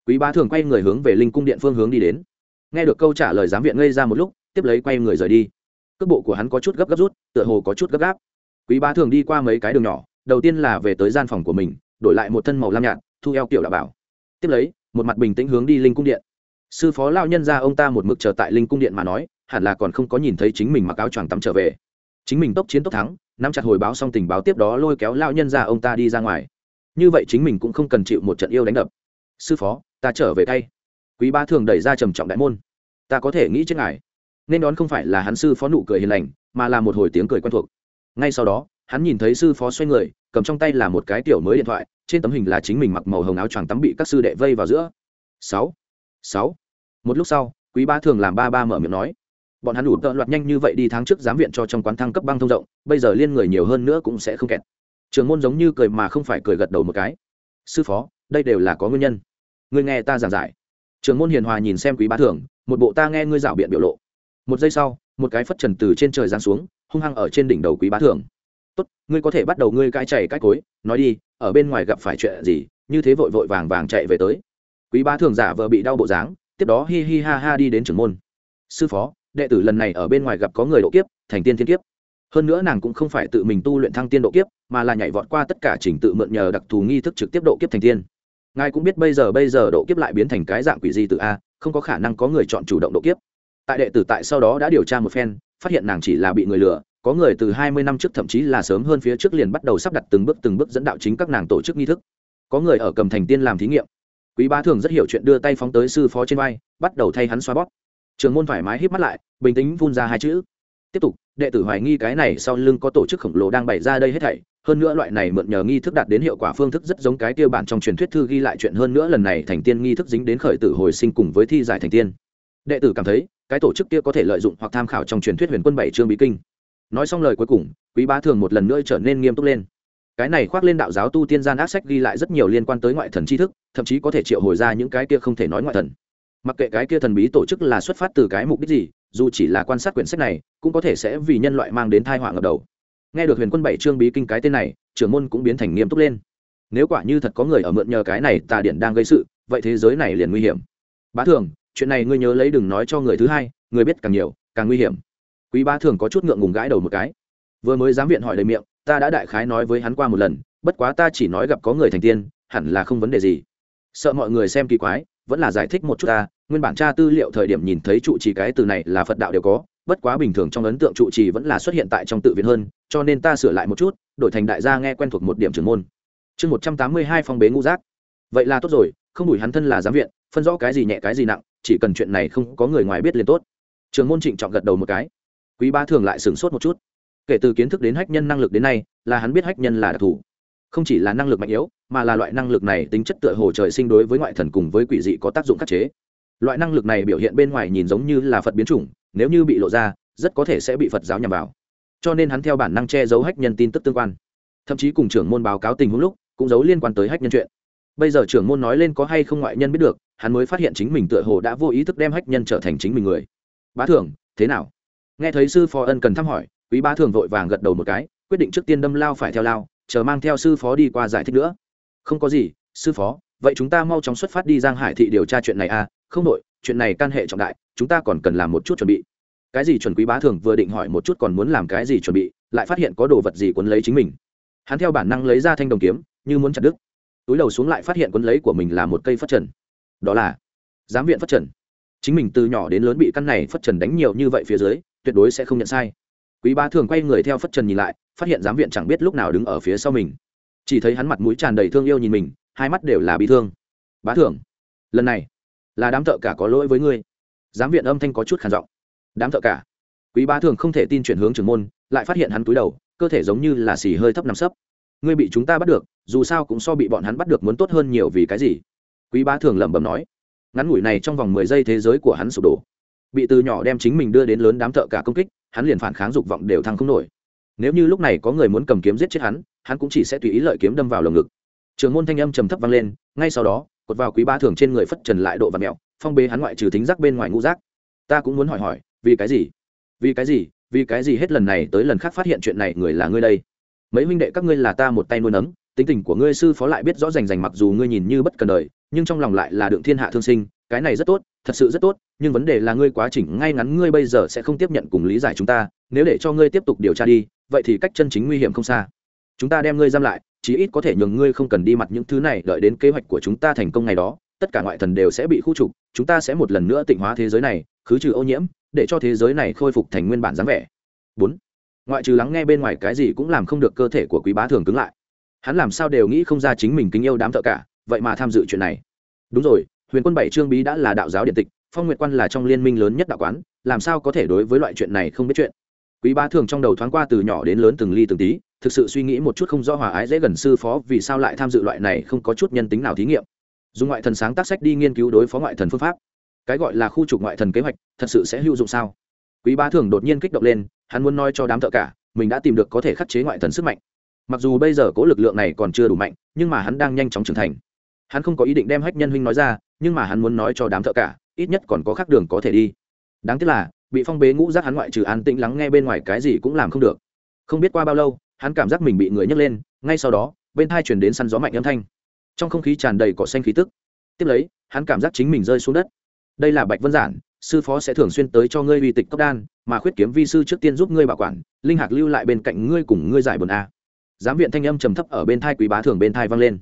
Quý ba thường quay người hướng về linh cung điện phương hướng đi đến. Nghe được câu trả lời giám viện ngây ra một lúc, tiếp lấy quay người rời đi. Cước bộ của hắn có chút gấp gấp rút, tựa hồ có chút gấp gáp. Quý ba thường đi qua mấy cái đường nhỏ, đầu tiên là về tới gian phòng của mình, đổi lại một thân màu lam nhạt, thu eo kiểu đạo bảo. Tiếp lấy một mặt bình tĩnh hướng đi linh cung điện. Sư phó lao nhân ra ông ta một mực chờ tại linh cung điện mà nói, hẳn là còn không có nhìn thấy chính mình mặc áo choàng tắm trở về. Chính mình tốc chiến tốc thắng, nắm chặt hồi báo xong tình báo tiếp đó lôi kéo lao nhân ra ông ta đi ra ngoài. Như vậy chính mình cũng không cần chịu một trận yêu đánh đập. Sư phó, ta trở về tay. Quý ba thường đẩy ra trầm trọng đại môn. Ta có thể nghĩ chết ngài. Nên đón không phải là hắn sư phó nụ cười hiền lành, mà là một hồi tiếng cười quen thuộc. Ngay sau đó, hắn nhìn thấy sư phó xoay người, cầm trong tay là một cái tiểu mới điện thoại trên tấm hình là chính mình mặc màu hồng áo choàng tắm bị các sư đệ vây vào giữa. Sáu. Sáu. Một lúc sau, quý ba thường làm ba ba mở miệng nói, bọn hắn đủ tợ loạt nhanh như vậy đi tháng trước giám viện cho trong quán thăng cấp băng thông rộng, bây giờ liên người nhiều hơn nữa cũng sẽ không kẹt. Trường môn giống như cười mà không phải cười gật đầu một cái. Sư phó, đây đều là có nguyên nhân. Ngươi nghe ta giảng giải. Trường môn hiền hòa nhìn xem quý bá thường, một bộ ta nghe ngươi dạo biện biểu lộ. Một giây sau, một cái phất trần từ trên trời giáng xuống, hung hăng ở trên đỉnh đầu quý bá thường. Tốt, ngươi có thể bắt đầu ngươi cãi chảy cãi cối, nói đi ở bên ngoài gặp phải chuyện gì, như thế vội vội vàng vàng chạy về tới. Quý bá thường giả vờ bị đau bộ dáng, tiếp đó hi hi ha ha đi đến trưởng môn. Sư phó, đệ tử lần này ở bên ngoài gặp có người độ kiếp, thành tiên thiên kiếp. Hơn nữa nàng cũng không phải tự mình tu luyện thăng tiên độ kiếp, mà là nhảy vọt qua tất cả trình tự mượn nhờ đặc thù nghi thức trực tiếp độ kiếp thành tiên. Ngài cũng biết bây giờ bây giờ độ kiếp lại biến thành cái dạng quỷ di tự a, không có khả năng có người chọn chủ động độ kiếp. Tại đệ tử tại sau đó đã điều tra một phen, phát hiện nàng chỉ là bị người lừa có người từ hai mươi năm trước thậm chí là sớm hơn phía trước liền bắt đầu sắp đặt từng bước từng bước dẫn đạo chính các nàng tổ chức nghi thức. Có người ở cầm thành tiên làm thí nghiệm. Quý bá thường rất hiểu chuyện đưa tay phóng tới sư phó trên vai, bắt đầu thay hắn xoa bóp. Trường môn thoải mái hít mắt lại, bình tĩnh phun ra hai chữ. Tiếp tục, đệ tử hoài nghi cái này sau lưng có tổ chức khổng lồ đang bày ra đây hết thảy. Hơn nữa loại này mượn nhờ nghi thức đạt đến hiệu quả phương thức rất giống cái tiêu bản trong truyền thuyết thư ghi lại chuyện hơn nữa lần này thành tiên nghi thức dính đến khởi tử hồi sinh cùng với thi giải thành tiên. Đệ tử cảm thấy, cái tổ chức kia có thể lợi dụng hoặc tham khảo trong truyền thuyết huyền quân bảy chương bí kinh nói xong lời cuối cùng, quý bá thường một lần nữa trở nên nghiêm túc lên. Cái này khoác lên đạo giáo tu tiên gian ác sách ghi lại rất nhiều liên quan tới ngoại thần tri thức, thậm chí có thể triệu hồi ra những cái kia không thể nói ngoại thần. Mặc kệ cái kia thần bí tổ chức là xuất phát từ cái mục đích gì, dù chỉ là quan sát quyển sách này, cũng có thể sẽ vì nhân loại mang đến thai họa ngập đầu. Nghe được huyền quân bảy trương bí kinh cái tên này, trưởng môn cũng biến thành nghiêm túc lên. Nếu quả như thật có người ở mượn nhờ cái này tà điện đang gây sự, vậy thế giới này liền nguy hiểm. Bá thường, chuyện này ngươi nhớ lấy đừng nói cho người thứ hai, người biết càng nhiều, càng nguy hiểm quý bá thường có chút ngượng ngùng gãi đầu một cái. Vừa mới giám viện hỏi lời miệng, ta đã đại khái nói với hắn qua một lần, bất quá ta chỉ nói gặp có người thành tiên, hẳn là không vấn đề gì. Sợ mọi người xem kỳ quái, vẫn là giải thích một chút ta, nguyên bản tra tư liệu thời điểm nhìn thấy trụ trì cái từ này là phật đạo đều có, bất quá bình thường trong ấn tượng trụ trì vẫn là xuất hiện tại trong tự viện hơn, cho nên ta sửa lại một chút, đổi thành đại gia nghe quen thuộc một điểm trưởng môn. Chương một trăm tám mươi hai phong bế ngũ giác. Vậy là tốt rồi, không đủi hắn thân là giám viện, phân rõ cái gì nhẹ cái gì nặng, chỉ cần chuyện này không có người ngoài biết liền tốt. Trường môn trịnh trọng gật đầu một cái quý ba thường lại sửng sốt một chút. Kể từ kiến thức đến hách nhân năng lực đến nay, là hắn biết hách nhân là đặc thù. Không chỉ là năng lực mạnh yếu, mà là loại năng lực này tính chất tựa hồ trời sinh đối với ngoại thần cùng với quỷ dị có tác dụng khắc chế. Loại năng lực này biểu hiện bên ngoài nhìn giống như là phật biến chủng, nếu như bị lộ ra, rất có thể sẽ bị phật giáo nhằm vào. Cho nên hắn theo bản năng che giấu hách nhân tin tức tương quan. Thậm chí cùng trưởng môn báo cáo tình huống lúc, cũng giấu liên quan tới hách nhân chuyện. Bây giờ trưởng môn nói lên có hay không ngoại nhân biết được, hắn mới phát hiện chính mình tựa hồ đã vô ý thức đem hách nhân trở thành chính mình người. Bá thường, thế nào? Nghe thấy sư phó ân cần thăm hỏi, quý bá thường vội vàng gật đầu một cái, quyết định trước tiên đâm lao phải theo lao, chờ mang theo sư phó đi qua giải thích nữa. Không có gì, sư phó, vậy chúng ta mau chóng xuất phát đi giang hải thị điều tra chuyện này à? Không đội chuyện này can hệ trọng đại, chúng ta còn cần làm một chút chuẩn bị. Cái gì chuẩn quý bá thường vừa định hỏi một chút còn muốn làm cái gì chuẩn bị, lại phát hiện có đồ vật gì quấn lấy chính mình. Hắn theo bản năng lấy ra thanh đồng kiếm, như muốn chặt đứt. Túi đầu xuống lại phát hiện quấn lấy của mình là một cây phất trần. Đó là giám viện phất trần. Chính mình từ nhỏ đến lớn bị căn này phất trần đánh nhiều như vậy phía dưới tuyệt đối sẽ không nhận sai. Quý bá thường quay người theo phất trần nhìn lại, phát hiện giám viện chẳng biết lúc nào đứng ở phía sau mình. Chỉ thấy hắn mặt mũi tràn đầy thương yêu nhìn mình, hai mắt đều là bị thương. Bá thường, lần này là đám thợ cả có lỗi với ngươi. Giám viện âm thanh có chút khản giọng. Đám thợ cả? Quý bá thường không thể tin chuyển hướng trưởng môn, lại phát hiện hắn túi đầu, cơ thể giống như là xì hơi thấp nằm sấp. Ngươi bị chúng ta bắt được, dù sao cũng so bị bọn hắn bắt được muốn tốt hơn nhiều vì cái gì? Quý bá thường lẩm bẩm nói. Ngắn ngủi này trong vòng mười giây thế giới của hắn sụp đổ bị từ nhỏ đem chính mình đưa đến lớn đám thợ cả công kích, hắn liền phản kháng dục vọng đều thăng không nổi. Nếu như lúc này có người muốn cầm kiếm giết chết hắn hắn cũng chỉ sẽ tùy ý lợi kiếm đâm vào lồng ngực. Trường môn thanh âm trầm thấp vang lên, ngay sau đó, cột vào quý ba thường trên người phất trần lại độ và mẹo, phong bế hắn ngoại trừ thính giác bên ngoài ngũ giác. Ta cũng muốn hỏi hỏi, vì cái gì? Vì cái gì? Vì cái gì hết lần này tới lần khác phát hiện chuyện này người là ngươi đây? Mấy huynh đệ các ngươi là ta một tay nuôi nấng tính tình của ngươi sư phó lại biết rõ rành rành mặc dù ngươi nhìn như bất cần đời, nhưng trong lòng lại là đựng thiên hạ thương sinh, cái này rất tốt, thật sự rất tốt, nhưng vấn đề là ngươi quá chỉnh, ngay ngắn ngươi bây giờ sẽ không tiếp nhận cùng lý giải chúng ta, nếu để cho ngươi tiếp tục điều tra đi, vậy thì cách chân chính nguy hiểm không xa. Chúng ta đem ngươi giam lại, chí ít có thể nhường ngươi không cần đi mặt những thứ này đợi đến kế hoạch của chúng ta thành công ngày đó, tất cả ngoại thần đều sẽ bị khu trục, chúng ta sẽ một lần nữa tịnh hóa thế giới này, khứ trừ ô nhiễm, để cho thế giới này khôi phục thành nguyên bản dáng vẻ. Bốn. Ngoại trừ lắng nghe bên ngoài cái gì cũng làm không được cơ thể của quý bá thường cứng lại hắn làm sao đều nghĩ không ra chính mình kính yêu đám thợ cả, vậy mà tham dự chuyện này. Đúng rồi, huyền quân bảy trương bí đã là đạo giáo điện tịch, phong nguyệt quan là trong liên minh lớn nhất đạo quán, làm sao có thể đối với loại chuyện này không biết chuyện? Quý Ba thường trong đầu thoáng qua từ nhỏ đến lớn từng ly từng tí, thực sự suy nghĩ một chút không rõ hòa ái dễ gần sư phó vì sao lại tham dự loại này không có chút nhân tính nào thí nghiệm. Dùng ngoại thần sáng tác sách đi nghiên cứu đối phó ngoại thần phương pháp. Cái gọi là khu trục ngoại thần kế hoạch, thật sự sẽ hữu dụng sao? Quý Ba thường đột nhiên kích động lên, hắn muốn nói cho đám thợ cả, mình đã tìm được có thể khắc chế ngoại thần sức mạnh mặc dù bây giờ cố lực lượng này còn chưa đủ mạnh, nhưng mà hắn đang nhanh chóng trưởng thành. Hắn không có ý định đem hách nhân huynh nói ra, nhưng mà hắn muốn nói cho đám thợ cả, ít nhất còn có khác đường có thể đi. Đáng tiếc là, bị phong bế ngũ giác hắn ngoại trừ an tĩnh lắng nghe bên ngoài cái gì cũng làm không được. Không biết qua bao lâu, hắn cảm giác mình bị người nhấc lên, ngay sau đó, bên thai chuyển đến săn gió mạnh âm thanh. Trong không khí tràn đầy cỏ xanh khí tức. Tiếp lấy, hắn cảm giác chính mình rơi xuống đất. Đây là bạch vân giản, sư phó sẽ thường xuyên tới cho ngươi uy tịch cấp đan, mà khuyết kiếm vi sư trước tiên giúp ngươi bảo quản, linh hạc lưu lại bên cạnh ngươi cùng ngươi giải bồn a giám viện thanh âm trầm thấp ở bên thai quý bá thường bên thai vang lên.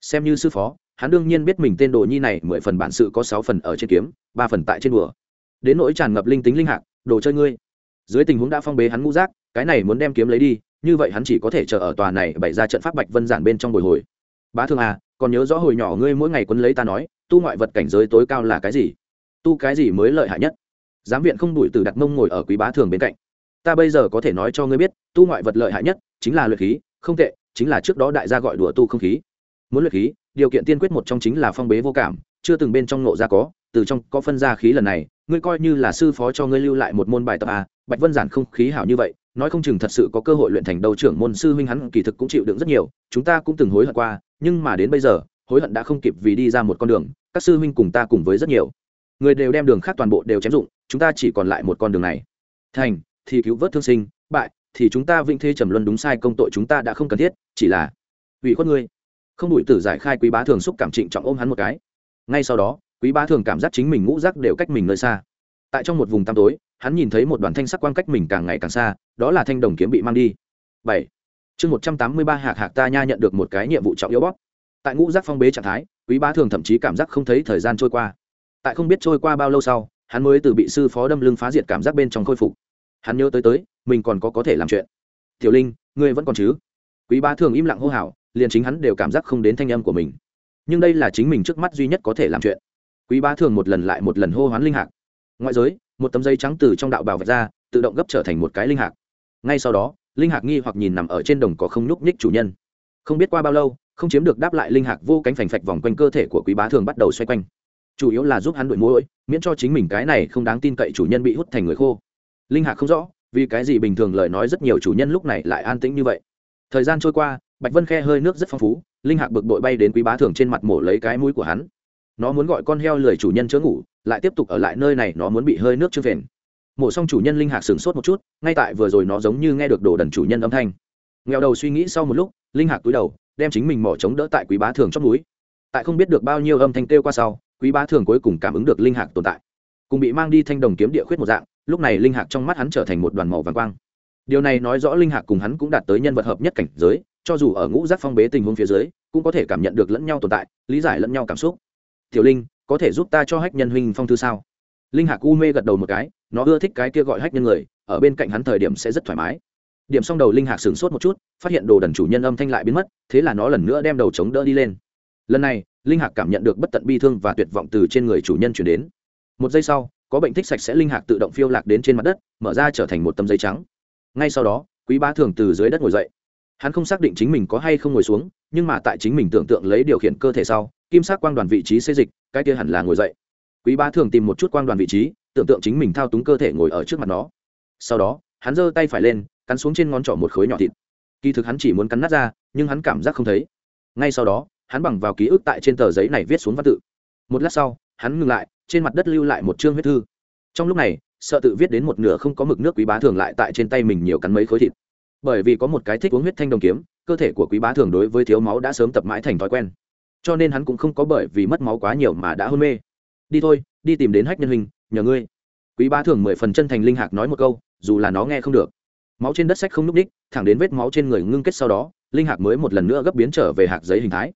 Xem như sư phó, hắn đương nhiên biết mình tên đồ nhi này mười phần bản sự có sáu phần ở trên kiếm, ba phần tại trên đùa. Đến nỗi tràn ngập linh tính linh hạc, đồ chơi ngươi. Dưới tình huống đã phong bế hắn ngũ giác, cái này muốn đem kiếm lấy đi, như vậy hắn chỉ có thể chờ ở tòa này bày ra trận pháp bạch vân giản bên trong bồi hồi. Bá thương à còn nhớ rõ hồi nhỏ ngươi mỗi ngày quấn lấy ta nói, tu ngoại vật cảnh giới tối cao là cái gì? Tu cái gì mới lợi hại nhất? Giám viện không đuổi từ đặt mông ngồi ở quý bá thường bên cạnh. Ta bây giờ có thể nói cho ngươi biết, tu ngoại vật lợi hại nhất chính là luyện khí không tệ, chính là trước đó đại gia gọi đùa tu không khí. Muốn luyện khí, điều kiện tiên quyết một trong chính là phong bế vô cảm, chưa từng bên trong nộ ra có, từ trong có phân ra khí lần này, ngươi coi như là sư phó cho ngươi lưu lại một môn bài tập à bạch vân giản không khí hảo như vậy, nói không chừng thật sự có cơ hội luyện thành đầu trưởng môn sư huynh hắn kỳ thực cũng chịu đựng rất nhiều, chúng ta cũng từng hối hận qua, nhưng mà đến bây giờ, hối hận đã không kịp vì đi ra một con đường, các sư huynh cùng ta cùng với rất nhiều. Người đều đem đường khác toàn bộ đều chém dụng, chúng ta chỉ còn lại một con đường này. Thành, thì cứu vớt thương sinh, bại thì chúng ta vĩnh thế trầm luân đúng sai công tội chúng ta đã không cần thiết, chỉ là, ủy khuất ngươi. Không đủi tử giải khai quý bá thường xúc cảm trịnh trọng ôm hắn một cái. Ngay sau đó, quý bá thường cảm giác chính mình ngũ rác đều cách mình nơi xa. Tại trong một vùng tăm tối, hắn nhìn thấy một đoàn thanh sắc quan cách mình càng ngày càng xa, đó là thanh đồng kiếm bị mang đi. Bảy. Chương một trăm tám mươi ba hạc hạc ta nha nhận được một cái nhiệm vụ trọng yếu bóp. Tại ngũ giác phong bế trạng thái, quý bá thường thậm chí cảm giác không thấy thời gian trôi qua. Tại không biết trôi qua bao lâu sau, hắn mới từ bị sư phó đâm lưng phá diệt cảm giác bên trong khôi phục hắn nhớ tới tới, mình còn có có thể làm chuyện. Tiểu linh, ngươi vẫn còn chứ? Quý bá thường im lặng hô hào, liền chính hắn đều cảm giác không đến thanh âm của mình. Nhưng đây là chính mình trước mắt duy nhất có thể làm chuyện. Quý bá thường một lần lại một lần hô hoán linh hạc. Ngoại giới, một tấm giấy trắng từ trong đạo bào vạch ra, tự động gấp trở thành một cái linh hạc. Ngay sau đó, linh hạc nghi hoặc nhìn nằm ở trên đồng có không nhúc nhích chủ nhân. Không biết qua bao lâu, không chiếm được đáp lại linh hạc vô cánh phành phạch vòng quanh cơ thể của quý bá thường bắt đầu xoay quanh. Chủ yếu là giúp hắn đuổi mũi miễn cho chính mình cái này không đáng tin cậy chủ nhân bị hút thành người khô linh hạc không rõ, vì cái gì bình thường lời nói rất nhiều chủ nhân lúc này lại an tĩnh như vậy. Thời gian trôi qua, bạch vân khe hơi nước rất phong phú, linh hạc bực bội bay đến quý bá thường trên mặt mổ lấy cái mũi của hắn. Nó muốn gọi con heo lười chủ nhân chớ ngủ, lại tiếp tục ở lại nơi này nó muốn bị hơi nước chưa phền mổ xong chủ nhân linh hạc sửng sốt một chút, ngay tại vừa rồi nó giống như nghe được đồ đần chủ nhân âm thanh. Nghèo đầu suy nghĩ sau một lúc, linh hạc túi đầu, đem chính mình mỏ chống đỡ tại quý bá thường trong núi tại không biết được bao nhiêu âm thanh kêu qua sau, quý bá thường cuối cùng cảm ứng được linh hạc tồn tại. Cùng bị mang đi thanh đồng kiếm địa khuyết một dạng lúc này linh hạc trong mắt hắn trở thành một đoàn màu vàng quang. Điều này nói rõ linh hạc cùng hắn cũng đạt tới nhân vật hợp nhất cảnh giới, cho dù ở ngũ giác phong bế tình huống phía dưới, cũng có thể cảm nhận được lẫn nhau tồn tại, lý giải lẫn nhau cảm xúc. Tiểu linh, có thể giúp ta cho hách nhân huynh phong thư sao? Linh hạc u mê gật đầu một cái, nó ưa thích cái kia gọi hách nhân người, ở bên cạnh hắn thời điểm sẽ rất thoải mái. Điểm xong đầu linh hạc sửng sốt một chút, phát hiện đồ đần chủ nhân âm thanh lại biến mất, thế là nó lần nữa đem đầu chống đỡ đi lên. Lần này, linh hạc cảm nhận được bất tận bi thương và tuyệt vọng từ trên người chủ nhân chuyển đến. Một giây sau có bệnh thích sạch sẽ linh hạc tự động phiêu lạc đến trên mặt đất, mở ra trở thành một tấm giấy trắng. Ngay sau đó, quý bá thường từ dưới đất ngồi dậy. Hắn không xác định chính mình có hay không ngồi xuống, nhưng mà tại chính mình tưởng tượng lấy điều khiển cơ thể sau, kim sắc quang đoàn vị trí xê dịch, cái kia hẳn là ngồi dậy. Quý bá thường tìm một chút quang đoàn vị trí, tưởng tượng chính mình thao túng cơ thể ngồi ở trước mặt nó. Sau đó, hắn giơ tay phải lên, cắn xuống trên ngón trỏ một khối nhỏ thịt. Kỳ thực hắn chỉ muốn cắn nát ra, nhưng hắn cảm giác không thấy. Ngay sau đó, hắn bằng vào ký ức tại trên tờ giấy này viết xuống văn tự. Một lát sau, hắn ngừng lại trên mặt đất lưu lại một chương huyết thư. Trong lúc này, sợ tự viết đến một nửa không có mực nước quý bá thường lại tại trên tay mình nhiều cắn mấy khối thịt. Bởi vì có một cái thích uống huyết thanh đồng kiếm, cơ thể của quý bá thường đối với thiếu máu đã sớm tập mãi thành thói quen. Cho nên hắn cũng không có bởi vì mất máu quá nhiều mà đã hôn mê. Đi thôi, đi tìm đến hách nhân hình nhờ ngươi. Quý bá thường mười phần chân thành linh hạc nói một câu, dù là nó nghe không được. Máu trên đất sách không n ú c ních thẳng đến vết máu trên người ngưng kết sau đó, linh hạc mới một lần nữa gấp biến trở về hạt giấy hình thái.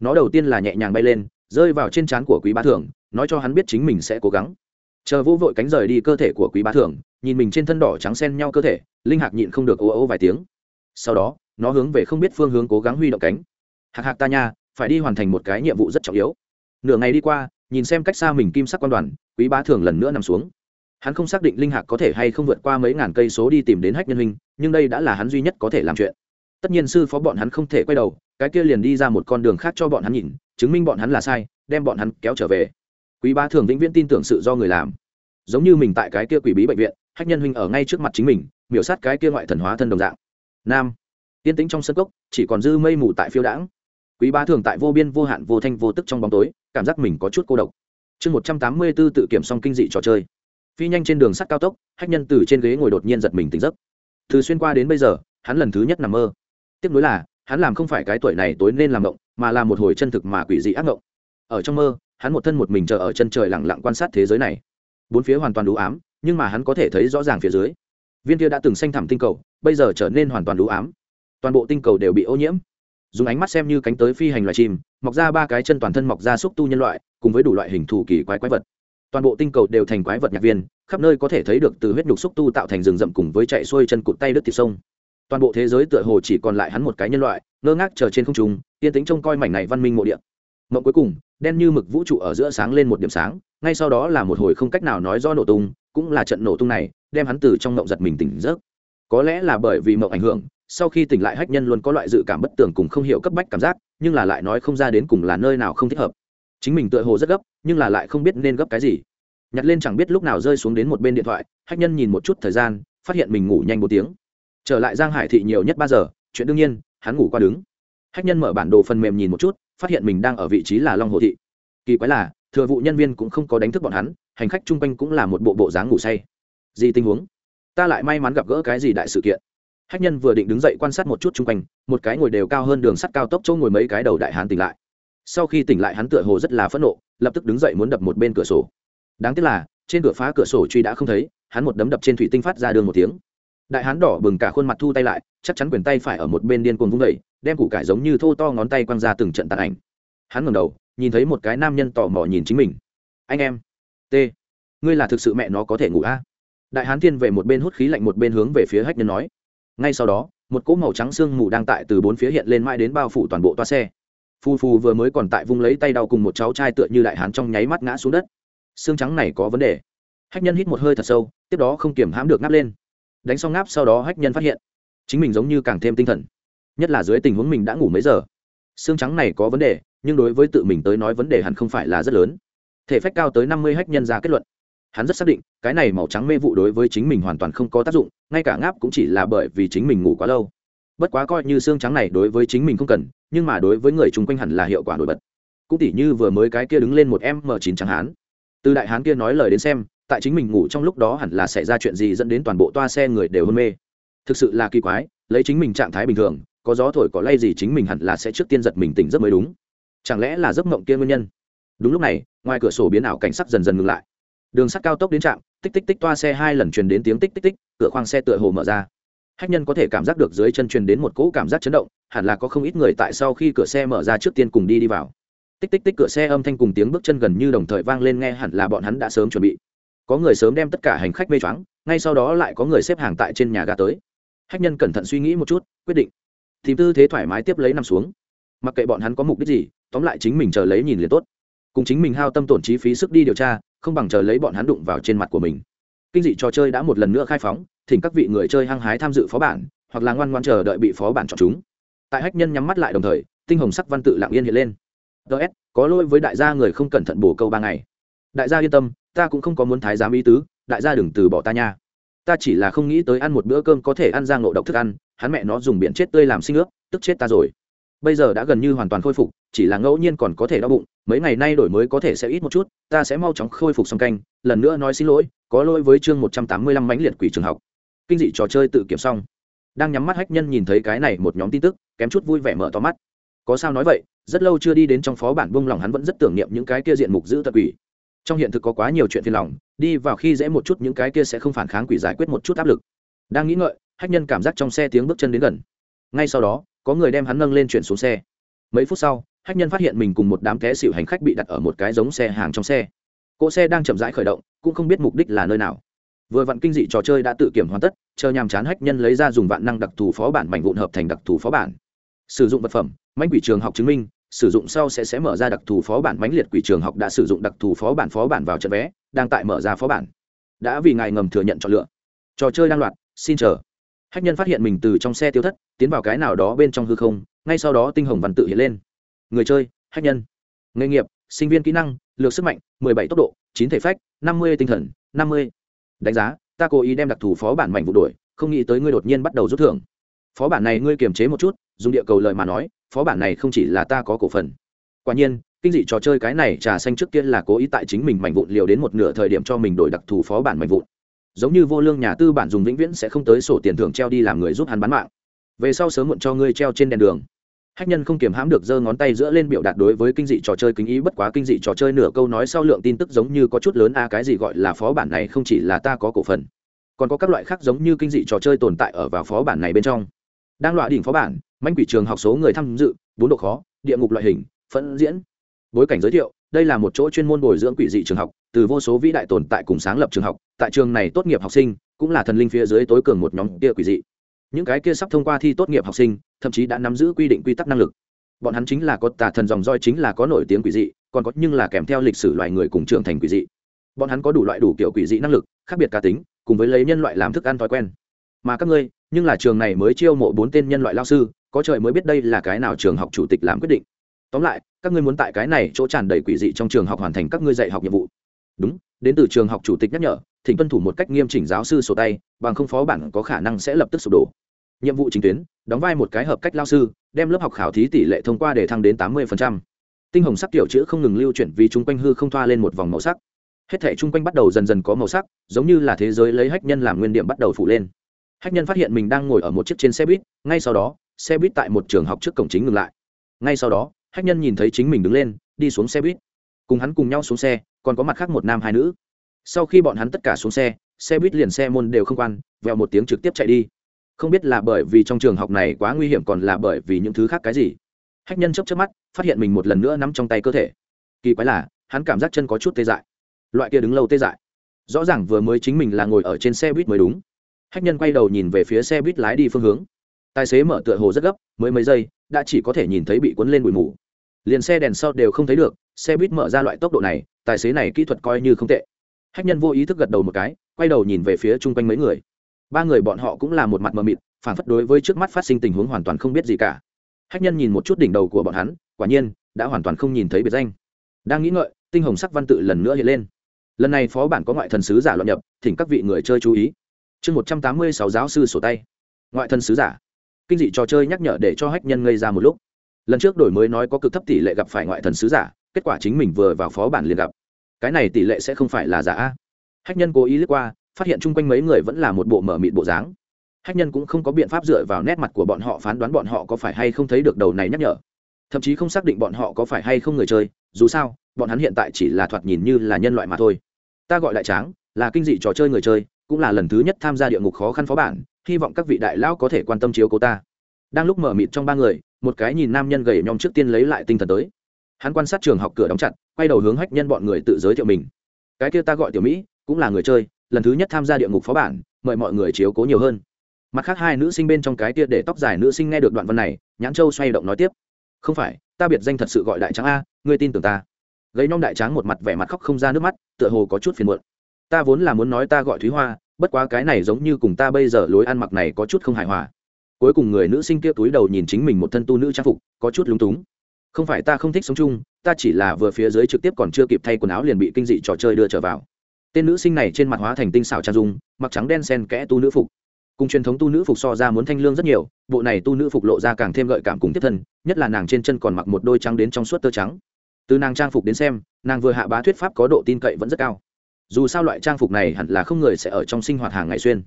Nó đầu tiên là nhẹ nhàng bay lên, rơi vào trên trán của quý bá thường nói cho hắn biết chính mình sẽ cố gắng. Chờ vô vội cánh rời đi cơ thể của quý bá thường nhìn mình trên thân đỏ trắng sen nhau cơ thể, linh hạc nhịn không được ô ô vài tiếng. Sau đó, nó hướng về không biết phương hướng cố gắng huy động cánh. Hạc hạc ta nha, phải đi hoàn thành một cái nhiệm vụ rất trọng yếu. Nửa ngày đi qua, nhìn xem cách xa mình kim sắc quan đoàn, quý bá thường lần nữa nằm xuống. Hắn không xác định linh hạc có thể hay không vượt qua mấy ngàn cây số đi tìm đến hách nhân huynh, nhưng đây đã là hắn duy nhất có thể làm chuyện. Tất nhiên sư phó bọn hắn không thể quay đầu, cái kia liền đi ra một con đường khác cho bọn hắn nhìn, chứng minh bọn hắn là sai, đem bọn hắn kéo trở về quý ba thường vĩnh viễn tin tưởng sự do người làm. Giống như mình tại cái kia quỷ bí bệnh viện, hách nhân huynh ở ngay trước mặt chính mình, miểu sát cái kia ngoại thần hóa thân đồng dạng. Nam. Yên tĩnh trong sân cốc, chỉ còn dư mây mù tại phiêu đãng. Quý ba thường tại vô biên, vô hạn, vô thanh, vô tức trong bóng tối, cảm giác mình có chút cô độc. Chương một trăm tám mươi b ố tự kiểm xong kinh dị trò chơi. Phi nhanh trên đường sắt cao tốc, hách nhân từ trên ghế ngồi đột nhiên giật mình tỉnh giấc. Từ xuyên qua đến bây giờ, hắn lần thứ nhất nằm mơ. Tiếp nối là, hắn làm không phải cái tuổi này tối nên làm động mà là một hồi chân thực mà quỷ dị ác động ở trong mơ hắn một thân một mình chờ ở chân trời lặng lặng quan sát thế giới này. Bốn phía hoàn toàn đủ ám, nhưng mà hắn có thể thấy rõ ràng phía dưới. Viên kia đã từng xanh thẳm tinh cầu, bây giờ trở nên hoàn toàn đủ ám. Toàn bộ tinh cầu đều bị ô nhiễm. Dùng ánh mắt xem như cánh tới phi hành loài chim, mọc ra ba cái chân toàn thân mọc ra xúc tu nhân loại, cùng với đủ loại hình thù kỳ quái quái vật. Toàn bộ tinh cầu đều thành quái vật nhạc viên, khắp nơi có thể thấy được từ huyết nhục xúc tu tạo thành rừng rậm cùng với chạy xuôi chân cụt tay đứt thịt sông. Toàn bộ thế giới tựa hồ chỉ còn lại hắn một cái nhân loại, ngơ ngác chờ trên không trung, yên tĩnh trông coi mảnh này văn minh mộ địa mộng cuối cùng, đen như mực vũ trụ ở giữa sáng lên một điểm sáng, ngay sau đó là một hồi không cách nào nói do nổ tung, cũng là trận nổ tung này, đem hắn từ trong mộng giật mình tỉnh giấc. Có lẽ là bởi vì mộng ảnh hưởng, sau khi tỉnh lại hách nhân luôn có loại dự cảm bất tường cùng không hiểu cấp bách cảm giác, nhưng là lại nói không ra đến cùng là nơi nào không thích hợp. Chính mình tựa hồ rất gấp, nhưng là lại không biết nên gấp cái gì. Nhặt lên chẳng biết lúc nào rơi xuống đến một bên điện thoại, hách nhân nhìn một chút thời gian, phát hiện mình ngủ nhanh một tiếng. Trở lại giang hải thị nhiều nhất ba giờ, chuyện đương nhiên, hắn ngủ qua đứng. Hách nhân mở bản đồ phần mềm nhìn một chút phát hiện mình đang ở vị trí là long hồ thị. Kỳ quái là, thừa vụ nhân viên cũng không có đánh thức bọn hắn, hành khách chung quanh cũng là một bộ bộ dáng ngủ say. Gì tình huống? Ta lại may mắn gặp gỡ cái gì đại sự kiện? Hách nhân vừa định đứng dậy quan sát một chút chung quanh, một cái ngồi đều cao hơn đường sắt cao tốc chỗ ngồi mấy cái đầu đại hán tỉnh lại. Sau khi tỉnh lại hắn tựa hồ rất là phẫn nộ, lập tức đứng dậy muốn đập một bên cửa sổ. Đáng tiếc là, trên cửa phá cửa sổ truy đã không thấy, hắn một đấm đập trên thủy tinh phát ra đường một tiếng đại hán đỏ bừng cả khuôn mặt thu tay lại, chắc chắn quyền tay phải ở một bên điên cuồng vung vẩy đem củ cải giống như thô to ngón tay quăng ra từng trận tàn ảnh. Hắn ngẩng đầu, nhìn thấy một cái nam nhân tò mò nhìn chính mình. Anh em, t, ngươi là thực sự mẹ nó có thể ngủ a? À? đại hán thiên về một bên hút khí lạnh một bên hướng về phía hách nhân nói. Ngay sau đó, một cỗ màu trắng sương mù đang tại từ bốn phía hiện lên mãi đến bao phủ toàn bộ toa xe. Phu phu vừa mới còn tại vung lấy tay đau cùng một cháu trai tựa như đại hán trong nháy mắt ngã xuống đất. Xương trắng này có vấn đề. Hách nhân hít một hơi thật sâu, tiếp đó không kiểm hãm được ngáp lên đánh xong ngáp sau đó hách nhân phát hiện. Chính mình giống như càng thêm tinh thần. Nhất là dưới tình huống mình đã ngủ mấy giờ. Xương trắng này có vấn đề, nhưng đối với tự mình tới nói vấn đề hẳn không phải là rất lớn. Thể phách cao tới năm mươi hách nhân ra kết luận. Hắn rất xác định, cái này màu trắng mê vụ đối với chính mình hoàn toàn không có tác dụng, ngay cả ngáp cũng chỉ là bởi vì chính mình ngủ quá lâu. Bất quá coi như xương trắng này đối với chính mình không cần, nhưng mà đối với người chung quanh hẳn là hiệu quả nổi bật. Cũng tỉ như vừa mới cái kia đứng lên một m chín trắng hán từ đại hán kia nói lời đến xem tại chính mình ngủ trong lúc đó hẳn là xảy ra chuyện gì dẫn đến toàn bộ toa xe người đều hôn mê. Thực sự là kỳ quái, lấy chính mình trạng thái bình thường, có gió thổi có lay gì chính mình hẳn là sẽ trước tiên giật mình tỉnh giấc mới đúng. Chẳng lẽ là giấc mộng kia nguyên nhân? Đúng lúc này, ngoài cửa sổ biến ảo cảnh sắc dần dần ngừng lại. Đường sắt cao tốc đến trạm, tích tích tích toa xe hai lần truyền đến tiếng tích tích tích, cửa khoang xe tựa hồ mở ra. Khách nhân có thể cảm giác được dưới chân truyền đến một cỗ cảm giác chấn động, hẳn là có không ít người tại sau khi cửa xe mở ra trước tiên cùng đi đi vào. Tích tích tích cửa xe âm thanh cùng tiếng bước chân gần như đồng thời vang lên nghe hẳn là bọn hắn đã sớm chuẩn bị có người sớm đem tất cả hành khách mê choáng, ngay sau đó lại có người xếp hàng tại trên nhà ga tới. Khách nhân cẩn thận suy nghĩ một chút, quyết định. Tìm tư thế thoải mái tiếp lấy nằm xuống. Mặc kệ bọn hắn có mục đích gì, tóm lại chính mình chờ lấy nhìn liền tốt. Cùng chính mình hao tâm tổn chi phí sức đi điều tra, không bằng chờ lấy bọn hắn đụng vào trên mặt của mình. Kinh dị trò chơi đã một lần nữa khai phóng, thỉnh các vị người chơi hăng hái tham dự phó bản, hoặc là ngoan ngoan chờ đợi bị phó bản chọn chúng. Tại hách nhân nhắm mắt lại đồng thời, tinh hồng sắc văn tự lặng yên hiện lên. Ts có lỗi với đại gia người không cẩn thận bổ câu ba ngày. Đại gia yên tâm ta cũng không có muốn thái giám ý tứ, đại gia đừng từ bỏ ta nha. Ta chỉ là không nghĩ tới ăn một bữa cơm có thể ăn ra ngộ độc thức ăn, hắn mẹ nó dùng biển chết tươi làm sinh ước, tức chết ta rồi. Bây giờ đã gần như hoàn toàn khôi phục, chỉ là ngẫu nhiên còn có thể đau bụng, mấy ngày nay đổi mới có thể sẽ ít một chút, ta sẽ mau chóng khôi phục xong canh, lần nữa nói xin lỗi, có lỗi với chương một trăm tám mươi lăm mãnh liệt quỷ trường học. Kinh dị trò chơi tự kiểm xong. Đang nhắm mắt hách nhân nhìn thấy cái này một nhóm tin tức, kém chút vui vẻ mở to mắt. Có sao nói vậy, rất lâu chưa đi đến trong phó bản bông lòng hắn vẫn rất tưởng niệm những cái kia diện mục giữ tật quỷ trong hiện thực có quá nhiều chuyện phiền lòng, đi vào khi dễ một chút những cái kia sẽ không phản kháng quỷ giải quyết một chút áp lực. Đang nghĩ ngợi, hách nhân cảm giác trong xe tiếng bước chân đến gần. Ngay sau đó, có người đem hắn nâng lên chuyển xuống xe. Mấy phút sau, hách nhân phát hiện mình cùng một đám té xịu hành khách bị đặt ở một cái giống xe hàng trong xe. Cỗ xe đang chậm rãi khởi động, cũng không biết mục đích là nơi nào. Vừa vặn kinh dị trò chơi đã tự kiểm hoàn tất, chờ nhàm chán hách nhân lấy ra dùng vạn năng đặc thù phó bản mảnh vụn hợp thành đặc thù phó bản. Sử dụng vật phẩm, mãnh quỷ trường học chứng minh sử dụng sau sẽ sẽ mở ra đặc thù phó bản mãnh liệt quỷ trường học đã sử dụng đặc thù phó bản phó bản vào trận vé, đang tại mở ra phó bản. Đã vì ngài ngầm thừa nhận chọn lựa. Trò chơi đang loạt xin chờ. Hách nhân phát hiện mình từ trong xe tiêu thất, tiến vào cái nào đó bên trong hư không, ngay sau đó tinh hồng văn tự hiện lên. Người chơi, hách nhân. Nghề nghiệp, sinh viên kỹ năng, lược sức mạnh 17 tốc độ 9 thể phách 50 tinh thần 50. đánh giá, ta cố ý đem đặc thù phó bản mảnh vụ đổi, không nghĩ tới ngươi đột nhiên bắt đầu rút thưởng phó bản này ngươi kiềm chế một chút, dùng địa cầu lời mà nói, phó bản này không chỉ là ta có cổ phần. Quả nhiên, kinh dị trò chơi cái này trà xanh trước kia là cố ý tại chính mình mảnh vụn liều đến một nửa thời điểm cho mình đổi đặc thù phó bản mảnh vụn. Giống như vô lương nhà tư bản dùng vĩnh viễn sẽ không tới sổ tiền thưởng treo đi làm người giúp hắn bán mạng. Về sau sớm muộn cho ngươi treo trên đèn đường. Hách nhân không kiềm hãm được giơ ngón tay giữa lên biểu đạt đối với kinh dị trò chơi kính ý, bất quá kinh dị trò chơi nửa câu nói sau lượng tin tức giống như có chút lớn a, cái gì gọi là phó bản này không chỉ là ta có cổ phần, còn có các loại khác giống như kinh dị trò chơi tồn tại ở vào phó bản này bên trong đang loại đỉnh phó bản, manh quỷ trường học số người tham dự, bốn độ khó, địa ngục loại hình, phẫn diễn. Bối cảnh giới thiệu, đây là một chỗ chuyên môn bồi dưỡng quỷ dị trường học, từ vô số vĩ đại tồn tại cùng sáng lập trường học, tại trường này tốt nghiệp học sinh, cũng là thần linh phía dưới tối cường một nhóm kia quỷ dị. Những cái kia sắp thông qua thi tốt nghiệp học sinh, thậm chí đã nắm giữ quy định quy tắc năng lực. Bọn hắn chính là có tà thần dòng roi chính là có nổi tiếng quỷ dị, còn có nhưng là kèm theo lịch sử loài người cùng trưởng thành quỷ dị. Bọn hắn có đủ loại đủ kiểu quỷ dị năng lực, khác biệt cá tính, cùng với lấy nhân loại làm thức ăn thói quen. Mà các ngươi nhưng là trường này mới chiêu mộ bốn tên nhân loại lao sư, có trời mới biết đây là cái nào trường học chủ tịch làm quyết định. Tóm lại, các ngươi muốn tại cái này chỗ tràn đầy quỷ dị trong trường học hoàn thành các ngươi dạy học nhiệm vụ. Đúng, đến từ trường học chủ tịch nhắc nhở thỉnh tuân thủ một cách nghiêm chỉnh giáo sư sổ tay, bằng không phó bản có khả năng sẽ lập tức sụp đổ. Nhiệm vụ chính tuyến, đóng vai một cái hợp cách lao sư, đem lớp học khảo thí tỷ lệ thông qua để thăng đến tám mươi tinh hồng sắc kiểu chữ không ngừng lưu chuyển vì chung quanh hư không thoa lên một vòng màu sắc. Hết thể chung quanh bắt đầu dần dần có màu sắc, giống như là thế giới lấy hách nhân làm nguyên điểm bắt đầu phủ lên hách nhân phát hiện mình đang ngồi ở một chiếc trên xe buýt, ngay sau đó, xe buýt tại một trường học trước cổng chính ngừng lại. Ngay sau đó, hách nhân nhìn thấy chính mình đứng lên, đi xuống xe buýt. Cùng hắn cùng nhau xuống xe, còn có mặt khác một nam hai nữ. Sau khi bọn hắn tất cả xuống xe xe buýt liền xe môn đều không quan, vèo một tiếng trực tiếp chạy đi. Không biết là bởi vì trong trường học này quá nguy hiểm còn là bởi vì những thứ khác cái gì. Hách nhân chấp chấp mắt, phát hiện mình một lần nữa nắm trong tay cơ thể. Kỳ quái là, hắn cảm giác chân có chút tê dại. Loại kia đứng lâu tê dại. Rõ ràng vừa mới chính mình là ngồi ở trên xe buýt mới đúng hách nhân quay đầu nhìn về phía xe buýt lái đi phương hướng. Tài xế mở tựa hồ rất gấp, mới mấy giây, đã chỉ có thể nhìn thấy bị cuốn lên bụi mù. Liền xe đèn sau đều không thấy được, xe buýt mở ra loại tốc độ này, tài xế này kỹ thuật coi như không tệ. Hách nhân vô ý thức gật đầu một cái, quay đầu nhìn về phía chung quanh mấy người. Ba người bọn họ cũng là một mặt mờ mịt, phản phất đối với trước mắt phát sinh tình huống hoàn toàn không biết gì cả. Hách nhân nhìn một chút đỉnh đầu của bọn hắn, quả nhiên, đã hoàn toàn không nhìn thấy biệt danh. Đang nghĩ ngợi, tinh hồng sắc văn tự lần nữa hiện lên. Lần này phó bản có ngoại thần sứ giả loạn nhập, thỉnh các vị người chơi chú ý chương một trăm tám mươi sáu giáo sư sổ tay. Ngoại thần sứ giả. Kinh dị trò chơi nhắc nhở để cho hách nhân ngây ra một lúc. Lần trước đổi mới nói có cực thấp tỷ lệ gặp phải ngoại thần sứ giả, kết quả chính mình vừa vào phó bản liền gặp. Cái này tỷ lệ sẽ không phải là giả hách nhân cố ý lướt qua, phát hiện chung quanh mấy người vẫn là một bộ mở mịt bộ dáng. Hách nhân cũng không có biện pháp dựa vào nét mặt của bọn họ phán đoán bọn họ có phải hay không thấy được đầu này nhắc nhở. Thậm chí không xác định bọn họ có phải hay không người chơi, dù sao, bọn hắn hiện tại chỉ là thoạt nhìn như là nhân loại mà thôi. Ta gọi đại tráng, là kinh dị trò chơi người chơi cũng là lần thứ nhất tham gia địa ngục khó khăn phó bản, hy vọng các vị đại lão có thể quan tâm chiếu cố ta. Đang lúc mở mịt trong ba người, một cái nhìn nam nhân gầy nhom trước tiên lấy lại tinh thần tới. Hắn quan sát trường học cửa đóng chặt, quay đầu hướng hách nhân bọn người tự giới thiệu mình. Cái kia ta gọi tiểu mỹ, cũng là người chơi, lần thứ nhất tham gia địa ngục phó bản, mời mọi người chiếu cố nhiều hơn. Mặt khác hai nữ sinh bên trong cái kia để tóc dài nữ sinh nghe được đoạn văn này, nhãn châu xoay động nói tiếp. Không phải, ta biệt danh thật sự gọi đại tráng a, ngươi tin tưởng ta. Gầy nhom đại tráng một mặt vẻ mặt khóc không ra nước mắt, tựa hồ có chút phiền muộn ta vốn là muốn nói ta gọi thúy hoa, bất quá cái này giống như cùng ta bây giờ lối ăn mặc này có chút không hài hòa. Cuối cùng người nữ sinh kia túi đầu nhìn chính mình một thân tu nữ trang phục, có chút lúng túng. Không phải ta không thích sống chung, ta chỉ là vừa phía dưới trực tiếp còn chưa kịp thay quần áo liền bị kinh dị trò chơi đưa trở vào. Tên nữ sinh này trên mặt hóa thành tinh xảo trang dung, mặc trắng đen sen kẽ tu nữ phục. Cùng truyền thống tu nữ phục so ra muốn thanh lương rất nhiều, bộ này tu nữ phục lộ ra càng thêm gợi cảm cùng tiếp thân, nhất là nàng trên chân còn mặc một đôi trắng đến trong suốt tơ trắng. Từ nàng trang phục đến xem, nàng vừa hạ bá thuyết pháp có độ tin cậy vẫn rất cao dù sao loại trang phục này hẳn là không người sẽ ở trong sinh hoạt hàng ngày xuyên.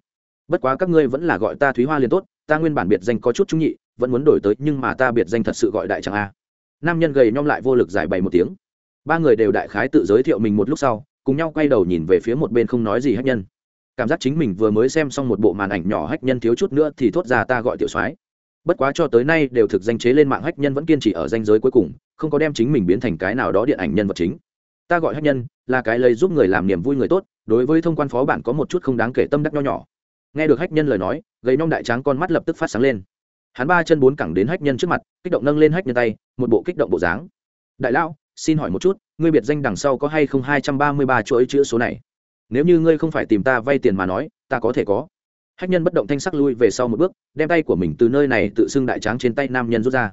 Bất quá các ngươi vẫn là gọi ta thúy hoa liền tốt, ta nguyên bản biệt danh có chút trung nhị, vẫn muốn đổi tới, nhưng mà ta biệt danh thật sự gọi đại chẳng a. Nam nhân gầy nhom lại vô lực giải bày một tiếng. Ba người đều đại khái tự giới thiệu mình một lúc sau, cùng nhau quay đầu nhìn về phía một bên không nói gì hách nhân. Cảm giác chính mình vừa mới xem xong một bộ màn ảnh nhỏ hách nhân thiếu chút nữa thì thốt ra ta gọi tiểu soái. Bất quá cho tới nay đều thực danh chế lên mạng hách nhân vẫn kiên trì ở danh giới cuối cùng, không có đem chính mình biến thành cái nào đó điện ảnh nhân vật chính ta gọi hách nhân, là cái lấy giúp người làm niềm vui người tốt, đối với thông quan phó bản có một chút không đáng kể tâm đắc nho nhỏ. Nghe được hách nhân lời nói, gầy nong đại tráng con mắt lập tức phát sáng lên. Hắn ba chân bốn cẳng đến hách nhân trước mặt, kích động nâng lên hách nhân tay, một bộ kích động bộ dáng. Đại lão, xin hỏi một chút, ngươi biệt danh đằng sau có hay không hai trăm ba mươi ba chuỗi chữ số này? Nếu như ngươi không phải tìm ta vay tiền mà nói, ta có thể có. Hách nhân bất động thanh sắc lui về sau một bước, đem tay của mình từ nơi này tự xưng đại tráng trên tay nam nhân rút ra.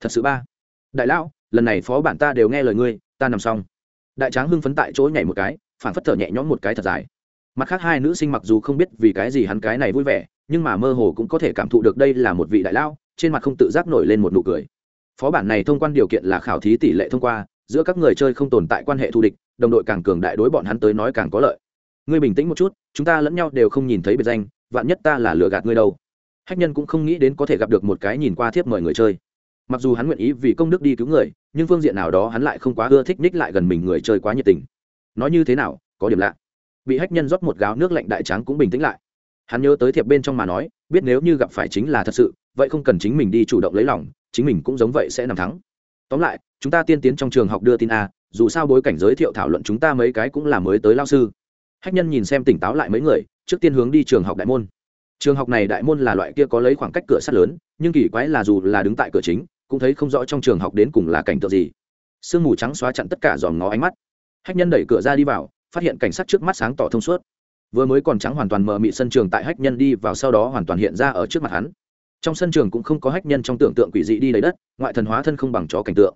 Thật sự ba. Đại lão, lần này phó bản ta đều nghe lời ngươi, ta nằm xong đại tráng hưng phấn tại chỗ nhảy một cái phản phất thở nhẹ nhõm một cái thật dài. Mặt khác hai nữ sinh mặc dù không biết vì cái gì hắn cái này vui vẻ, nhưng mà mơ hồ cũng có thể cảm thụ được đây là một vị đại lao, trên mặt không tự giác nổi lên một nụ cười. Phó bản này thông quan điều kiện là khảo thí tỷ lệ thông qua, giữa các người chơi không tồn tại quan hệ thù địch, đồng đội càng cường đại đối bọn hắn tới nói càng có lợi. Ngươi bình tĩnh một chút, chúng ta lẫn nhau đều không nhìn thấy biệt danh, vạn nhất ta là lừa gạt ngươi đâu. Hách nhân cũng không nghĩ đến có thể gặp được một cái nhìn qua thiếp mời người chơi mặc dù hắn nguyện ý vì công đức đi cứu người, nhưng phương diện nào đó hắn lại không quá ưa thích ních lại gần mình người chơi quá nhiệt tình. Nói như thế nào, có điểm lạ. Bị hách nhân rót một gáo nước lạnh đại tráng cũng bình tĩnh lại. Hắn nhớ tới thiệp bên trong mà nói, biết nếu như gặp phải chính là thật sự, vậy không cần chính mình đi chủ động lấy lòng, chính mình cũng giống vậy sẽ nằm thắng. Tóm lại, chúng ta tiên tiến trong trường học đưa tin a, dù sao bối cảnh giới thiệu thảo luận chúng ta mấy cái cũng là mới tới lao sư. Hách nhân nhìn xem tỉnh táo lại mấy người, trước tiên hướng đi trường học đại môn. Trường học này đại môn là loại kia có lấy khoảng cách cửa sắt lớn, nhưng kỳ quái là dù là đứng tại cửa chính cũng thấy không rõ trong trường học đến cùng là cảnh tượng gì. Sương mù trắng xóa chặn tất cả dòm ngó ánh mắt. Hách nhân đẩy cửa ra đi vào, phát hiện cảnh sát trước mắt sáng tỏ thông suốt. Vừa mới còn trắng hoàn toàn mờ mị sân trường tại hách nhân đi vào sau đó hoàn toàn hiện ra ở trước mặt hắn. Trong sân trường cũng không có hách nhân trong tưởng tượng quỷ dị đi lấy đất, ngoại thần hóa thân không bằng chó cảnh tượng.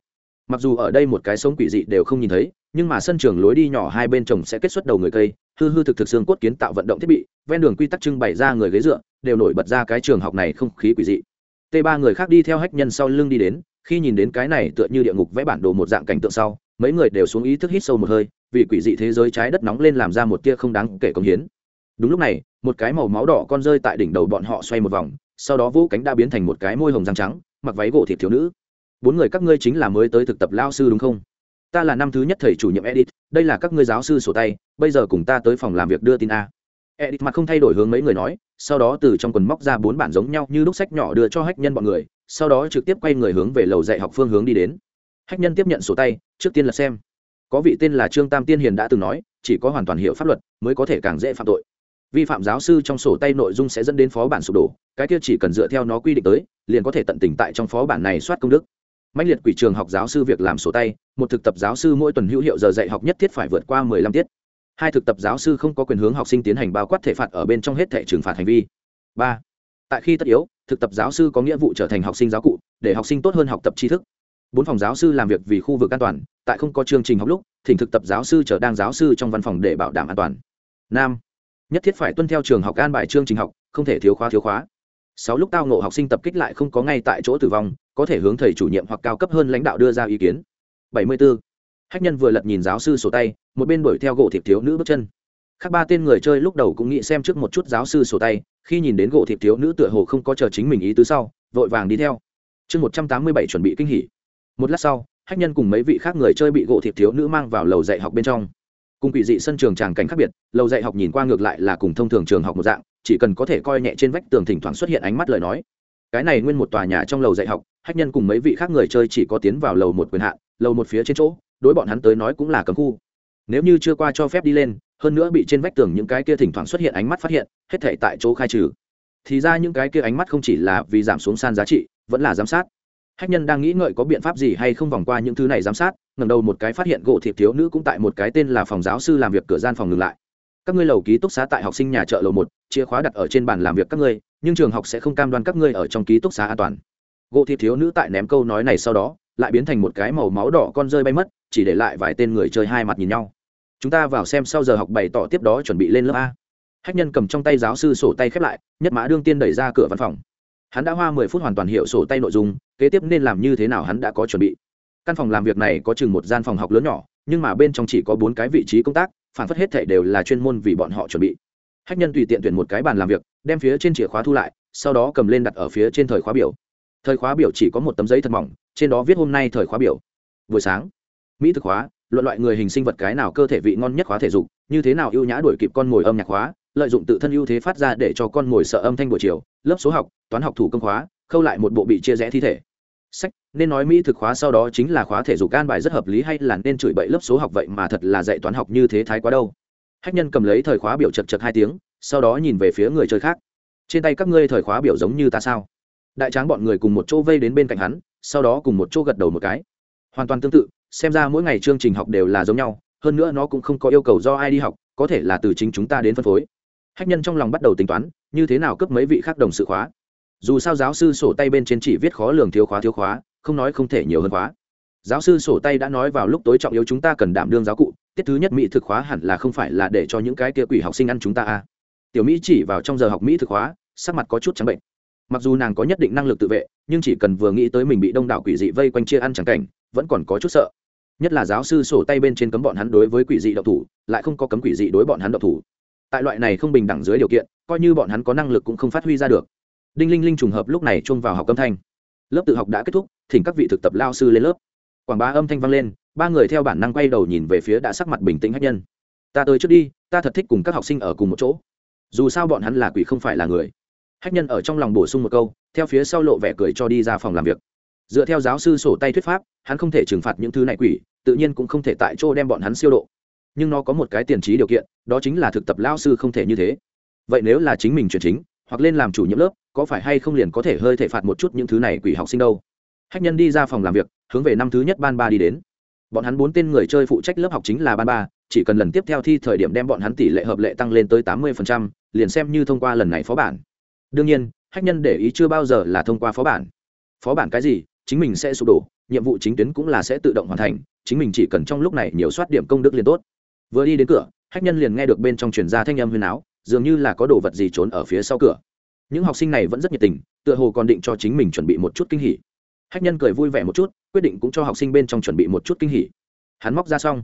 Mặc dù ở đây một cái sống quỷ dị đều không nhìn thấy, nhưng mà sân trường lối đi nhỏ hai bên trồng sẽ kết xuất đầu người cây, hư hư thực thực xương cốt kiến tạo vận động thiết bị, ven đường quy tắc trưng bày ra người ghế dựa, đều nổi bật ra cái trường học này không khí quỷ dị t ba người khác đi theo hách nhân sau lưng đi đến, khi nhìn đến cái này tựa như địa ngục vẽ bản đồ một dạng cảnh tượng sau, mấy người đều xuống ý thức hít sâu một hơi, vì quỷ dị thế giới trái đất nóng lên làm ra một tia không đáng kể công hiến. Đúng lúc này, một cái màu máu đỏ con rơi tại đỉnh đầu bọn họ xoay một vòng, sau đó vũ cánh đã biến thành một cái môi hồng răng trắng, mặc váy gỗ thịt thiếu nữ. Bốn người các ngươi chính là mới tới thực tập lao sư đúng không? Ta là năm thứ nhất thầy chủ nhiệm edit đây là các ngươi giáo sư sổ tay, bây giờ cùng ta tới phòng làm việc đưa tin a edit mặt không thay đổi hướng mấy người nói, sau đó từ trong quần móc ra bốn bản giống nhau như đúc sách nhỏ đưa cho hách nhân bọn người, sau đó trực tiếp quay người hướng về lầu dạy học phương hướng đi đến. Hách nhân tiếp nhận sổ tay, trước tiên là xem. Có vị tên là trương tam tiên hiền đã từng nói, chỉ có hoàn toàn hiểu pháp luật, mới có thể càng dễ phạm tội. Vi phạm giáo sư trong sổ tay nội dung sẽ dẫn đến phó bản sụp đổ, cái kia chỉ cần dựa theo nó quy định tới, liền có thể tận tình tại trong phó bản này soát công đức. Mạnh liệt quỷ trường học giáo sư việc làm sổ tay, một thực tập giáo sư mỗi tuần hữu hiệu giờ dạy học nhất thiết phải vượt qua mười lăm tiết hai thực tập giáo sư không có quyền hướng học sinh tiến hành bao quát thể phạt ở bên trong hết thể trừng phạt hành vi. Ba, tại khi tất yếu, thực tập giáo sư có nghĩa vụ trở thành học sinh giáo cụ, để học sinh tốt hơn học tập tri thức. Bốn phòng giáo sư làm việc vì khu vực an toàn, tại không có chương trình học lúc, thỉnh thực tập giáo sư trở đang giáo sư trong văn phòng để bảo đảm an toàn. Năm nhất thiết phải tuân theo trường học an bài chương trình học, không thể thiếu khóa thiếu khóa. Sáu, lúc tao ngộ học sinh tập kích lại không có ngay tại chỗ tử vong, có thể hướng thầy chủ nhiệm hoặc cao cấp hơn lãnh đạo đưa ra ý kiến. Bảy mươi 74 hách nhân vừa lật nhìn giáo sư sổ tay, một bên đuổi theo gỗ thịt thiếu nữ bước chân. Khác ba tên người chơi lúc đầu cũng nghĩ xem trước một chút giáo sư sổ tay, khi nhìn đến gỗ thịt thiếu nữ tựa hồ không có chờ chính mình ý tứ sau, vội vàng đi theo. Chương một trăm tám mươi bảy chuẩn bị kinh hỉ. Một lát sau, hách nhân cùng mấy vị khác người chơi bị gỗ thịt thiếu nữ mang vào lầu dạy học bên trong. Cùng quỷ dị sân trường tràng cảnh khác biệt, lầu dạy học nhìn qua ngược lại là cùng thông thường trường học một dạng, chỉ cần có thể coi nhẹ trên vách tường thỉnh thoảng xuất hiện ánh mắt lời nói. Cái này nguyên một tòa nhà trong lầu dạy học, hách nhân cùng mấy vị khác người chơi chỉ có tiến vào lầu một quyền hạn, lầu một phía trên chỗ đối bọn hắn tới nói cũng là cấm khu. Nếu như chưa qua cho phép đi lên, hơn nữa bị trên vách tường những cái kia thỉnh thoảng xuất hiện ánh mắt phát hiện, hết thể tại chỗ khai trừ. Thì ra những cái kia ánh mắt không chỉ là vì giảm xuống san giá trị, vẫn là giám sát. Hách nhân đang nghĩ ngợi có biện pháp gì hay không vòng qua những thứ này giám sát ngầm đầu một cái phát hiện gỗ thiệp thiếu nữ cũng tại một cái tên là phòng giáo sư làm việc cửa gian phòng ngừng lại. Các ngươi lầu ký túc xá tại học sinh nhà chợ lầu một, chìa khóa đặt ở trên bàn làm việc các ngươi, nhưng trường học sẽ không cam đoan các ngươi ở trong ký túc xá an toàn. Gỗ thiệp thiếu nữ tại ném câu nói này sau đó lại biến thành một cái màu máu đỏ con rơi bay mất, chỉ để lại vài tên người chơi hai mặt nhìn nhau. Chúng ta vào xem sau giờ học bày tỏ tiếp đó chuẩn bị lên lớp a. Hách nhân cầm trong tay giáo sư sổ tay khép lại, nhất mã đương tiên đẩy ra cửa văn phòng. Hắn đã hoa mười phút hoàn toàn hiểu sổ tay nội dung, kế tiếp nên làm như thế nào hắn đã có chuẩn bị. Căn phòng làm việc này có chừng một gian phòng học lớn nhỏ, nhưng mà bên trong chỉ có bốn cái vị trí công tác, phản phất hết thể đều là chuyên môn vì bọn họ chuẩn bị. Hách nhân tùy tiện tuyển một cái bàn làm việc, đem phía trên chìa khóa thu lại, sau đó cầm lên đặt ở phía trên thời khóa biểu thời khóa biểu chỉ có một tấm giấy thật mỏng, trên đó viết hôm nay thời khóa biểu. Buổi sáng, mỹ thực hóa luận loại người hình sinh vật cái nào cơ thể vị ngon nhất khóa thể dục, như thế nào ưu nhã đuổi kịp con mồi âm nhạc hóa lợi dụng tự thân ưu thế phát ra để cho con mồi sợ âm thanh buổi chiều, lớp số học, toán học thủ công khóa, khâu lại một bộ bị chia rẽ thi thể. Sách, nên nói mỹ thực khóa sau đó chính là khóa thể dục can bài rất hợp lý hay là nên chửi bậy lớp số học vậy mà thật là dạy toán học như thế thái quá đâu. Hách nhân cầm lấy thời khóa biểu chật chật hai tiếng, sau đó nhìn về phía người chơi khác. Trên tay các ngươi thời khóa biểu giống như ta sao? Đại tráng bọn người cùng một chỗ vây đến bên cạnh hắn, sau đó cùng một chỗ gật đầu một cái. Hoàn toàn tương tự, xem ra mỗi ngày chương trình học đều là giống nhau, hơn nữa nó cũng không có yêu cầu do ai đi học, có thể là từ chính chúng ta đến phân phối. Hách nhân trong lòng bắt đầu tính toán, như thế nào cấp mấy vị khác đồng sự khóa. Dù sao giáo sư sổ tay bên trên chỉ viết khó lường thiếu khóa thiếu khóa, không nói không thể nhiều hơn khóa. Giáo sư sổ tay đã nói vào lúc tối trọng yếu chúng ta cần đảm đương giáo cụ, tiết thứ nhất mỹ thực khóa hẳn là không phải là để cho những cái kia quỷ học sinh ăn chúng ta à. tiểu mỹ chỉ vào trong giờ học mỹ thực khóa, sắc mặt có chút trắng bệnh mặc dù nàng có nhất định năng lực tự vệ, nhưng chỉ cần vừa nghĩ tới mình bị đông đảo quỷ dị vây quanh chia ăn chẳng cảnh, vẫn còn có chút sợ. Nhất là giáo sư sổ tay bên trên cấm bọn hắn đối với quỷ dị độc thủ, lại không có cấm quỷ dị đối bọn hắn độc thủ. Tại loại này không bình đẳng dưới điều kiện, coi như bọn hắn có năng lực cũng không phát huy ra được. Đinh linh linh trùng hợp lúc này chung vào học âm thanh. Lớp tự học đã kết thúc, thỉnh các vị thực tập lao sư lên lớp. Quảng bá âm thanh vang lên, ba người theo bản năng quay đầu nhìn về phía đã sắc mặt bình tĩnh hách nhân. Ta tới trước đi, ta thật thích cùng các học sinh ở cùng một chỗ. Dù sao bọn hắn là quỷ không phải là người hách nhân ở trong lòng bổ sung một câu, theo phía sau lộ vẻ cười cho đi ra phòng làm việc. Dựa theo giáo sư sổ tay thuyết pháp, hắn không thể trừng phạt những thứ này quỷ, tự nhiên cũng không thể tại chỗ đem bọn hắn siêu độ. Nhưng nó có một cái tiền trí điều kiện, đó chính là thực tập lao sư không thể như thế. Vậy nếu là chính mình chuyển chính, hoặc lên làm chủ nhiệm lớp, có phải hay không liền có thể hơi thể phạt một chút những thứ này quỷ học sinh đâu? Hách nhân đi ra phòng làm việc, hướng về năm thứ nhất ban ba đi đến. Bọn hắn bốn tên người chơi phụ trách lớp học chính là ban ba, chỉ cần lần tiếp theo thi thời điểm đem bọn hắn tỷ lệ hợp lệ tăng lên tới tám mươi liền xem như thông qua lần này phó bản đương nhiên, hách nhân để ý chưa bao giờ là thông qua phó bản. Phó bản cái gì, chính mình sẽ sụp đổ, nhiệm vụ chính tuyến cũng là sẽ tự động hoàn thành, chính mình chỉ cần trong lúc này nhiều soát điểm công đức liền tốt. Vừa đi đến cửa, hách nhân liền nghe được bên trong truyền ra thanh âm huyền áo dường như là có đồ vật gì trốn ở phía sau cửa. Những học sinh này vẫn rất nhiệt tình, tựa hồ còn định cho chính mình chuẩn bị một chút kinh hỉ. Hách nhân cười vui vẻ một chút, quyết định cũng cho học sinh bên trong chuẩn bị một chút kinh hỉ. Hắn móc ra xong.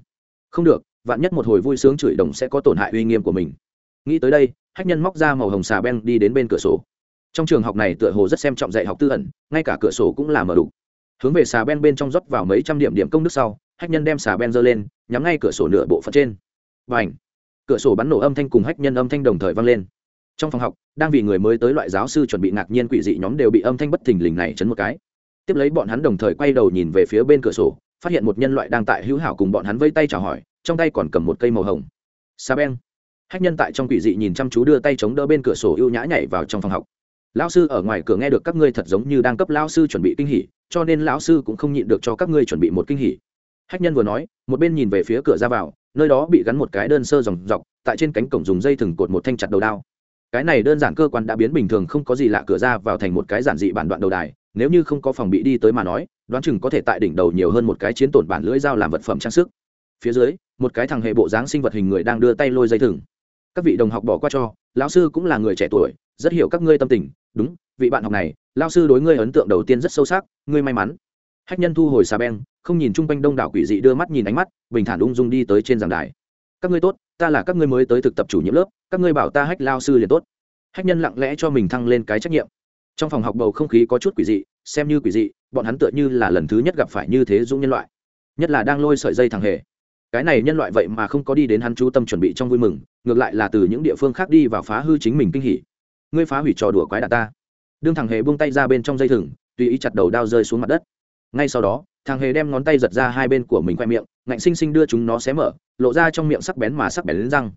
Không được, vạn nhất một hồi vui sướng chửi đồng sẽ có tổn hại uy nghiêm của mình nghĩ tới đây, hách nhân móc ra màu hồng xà beng đi đến bên cửa sổ. Trong trường học này tựa hồ rất xem trọng dạy học tư ẩn, ngay cả cửa sổ cũng là mở đủ. Hướng về xà ben bên trong rót vào mấy trăm điểm điểm công đức sau, hách nhân đem xà ben giơ lên, nhắm ngay cửa sổ nửa bộ phận trên. Và ảnh cửa sổ bắn nổ âm thanh cùng hách nhân âm thanh đồng thời vang lên. Trong phòng học, đang vì người mới tới loại giáo sư chuẩn bị ngạc nhiên quỷ dị nhóm đều bị âm thanh bất thình lình này chấn một cái. Tiếp lấy bọn hắn đồng thời quay đầu nhìn về phía bên cửa sổ, phát hiện một nhân loại đang tại hữu hảo cùng bọn hắn vây tay chào hỏi, trong tay còn cầm một cây màu hồng. Xà beng! Hách nhân tại trong quỷ dị nhìn chăm chú đưa tay chống đỡ bên cửa sổ ưu nhã nhảy vào trong phòng học. Lão sư ở ngoài cửa nghe được các ngươi thật giống như đang cấp lão sư chuẩn bị kinh hỉ, cho nên lão sư cũng không nhịn được cho các ngươi chuẩn bị một kinh hỉ. Hách nhân vừa nói, một bên nhìn về phía cửa ra vào, nơi đó bị gắn một cái đơn sơ dòng dọc, tại trên cánh cổng dùng dây thừng cột một thanh chặt đầu đao. Cái này đơn giản cơ quan đã biến bình thường không có gì lạ cửa ra vào thành một cái giản dị bản đoạn đầu đài, nếu như không có phòng bị đi tới mà nói, đoán chừng có thể tại đỉnh đầu nhiều hơn một cái chiến tổn bản lưỡi dao làm vật phẩm trang sức. Phía dưới, một cái thằng hệ bộ dáng sinh vật hình người đang đưa tay lôi dây thừng các vị đồng học bỏ qua cho, lão sư cũng là người trẻ tuổi, rất hiểu các ngươi tâm tình. Đúng, vị bạn học này lao sư đối ngươi ấn tượng đầu tiên rất sâu sắc, ngươi may mắn. Hách nhân thu hồi xà beng, không nhìn chung quanh đông đảo quỷ dị đưa mắt nhìn ánh mắt, bình thản ung dung đi tới trên giảng đài. Các ngươi tốt, ta là các ngươi mới tới thực tập chủ nhiệm lớp, các ngươi bảo ta hách lao sư liền tốt. Hách nhân lặng lẽ cho mình thăng lên cái trách nhiệm. Trong phòng học bầu không khí có chút quỷ dị, xem như quỷ dị, bọn hắn tựa như là lần thứ nhất gặp phải như thế dũng nhân loại. Nhất là đang lôi sợi dây thằng hề cái này nhân loại vậy mà không có đi đến hắn chú tâm chuẩn bị trong vui mừng, ngược lại là từ những địa phương khác đi vào phá hư chính mình kinh hỉ. Ngươi phá hủy trò đùa quái đạ ta. Đương thằng hề buông tay ra bên trong dây thừng, tùy ý chặt đầu đao rơi xuống mặt đất. Ngay sau đó, thằng hề đem ngón tay giật ra hai bên của mình khoe miệng, ngạnh xinh xinh đưa chúng nó xé mở, lộ ra trong miệng sắc bén mà sắc bén lên răng.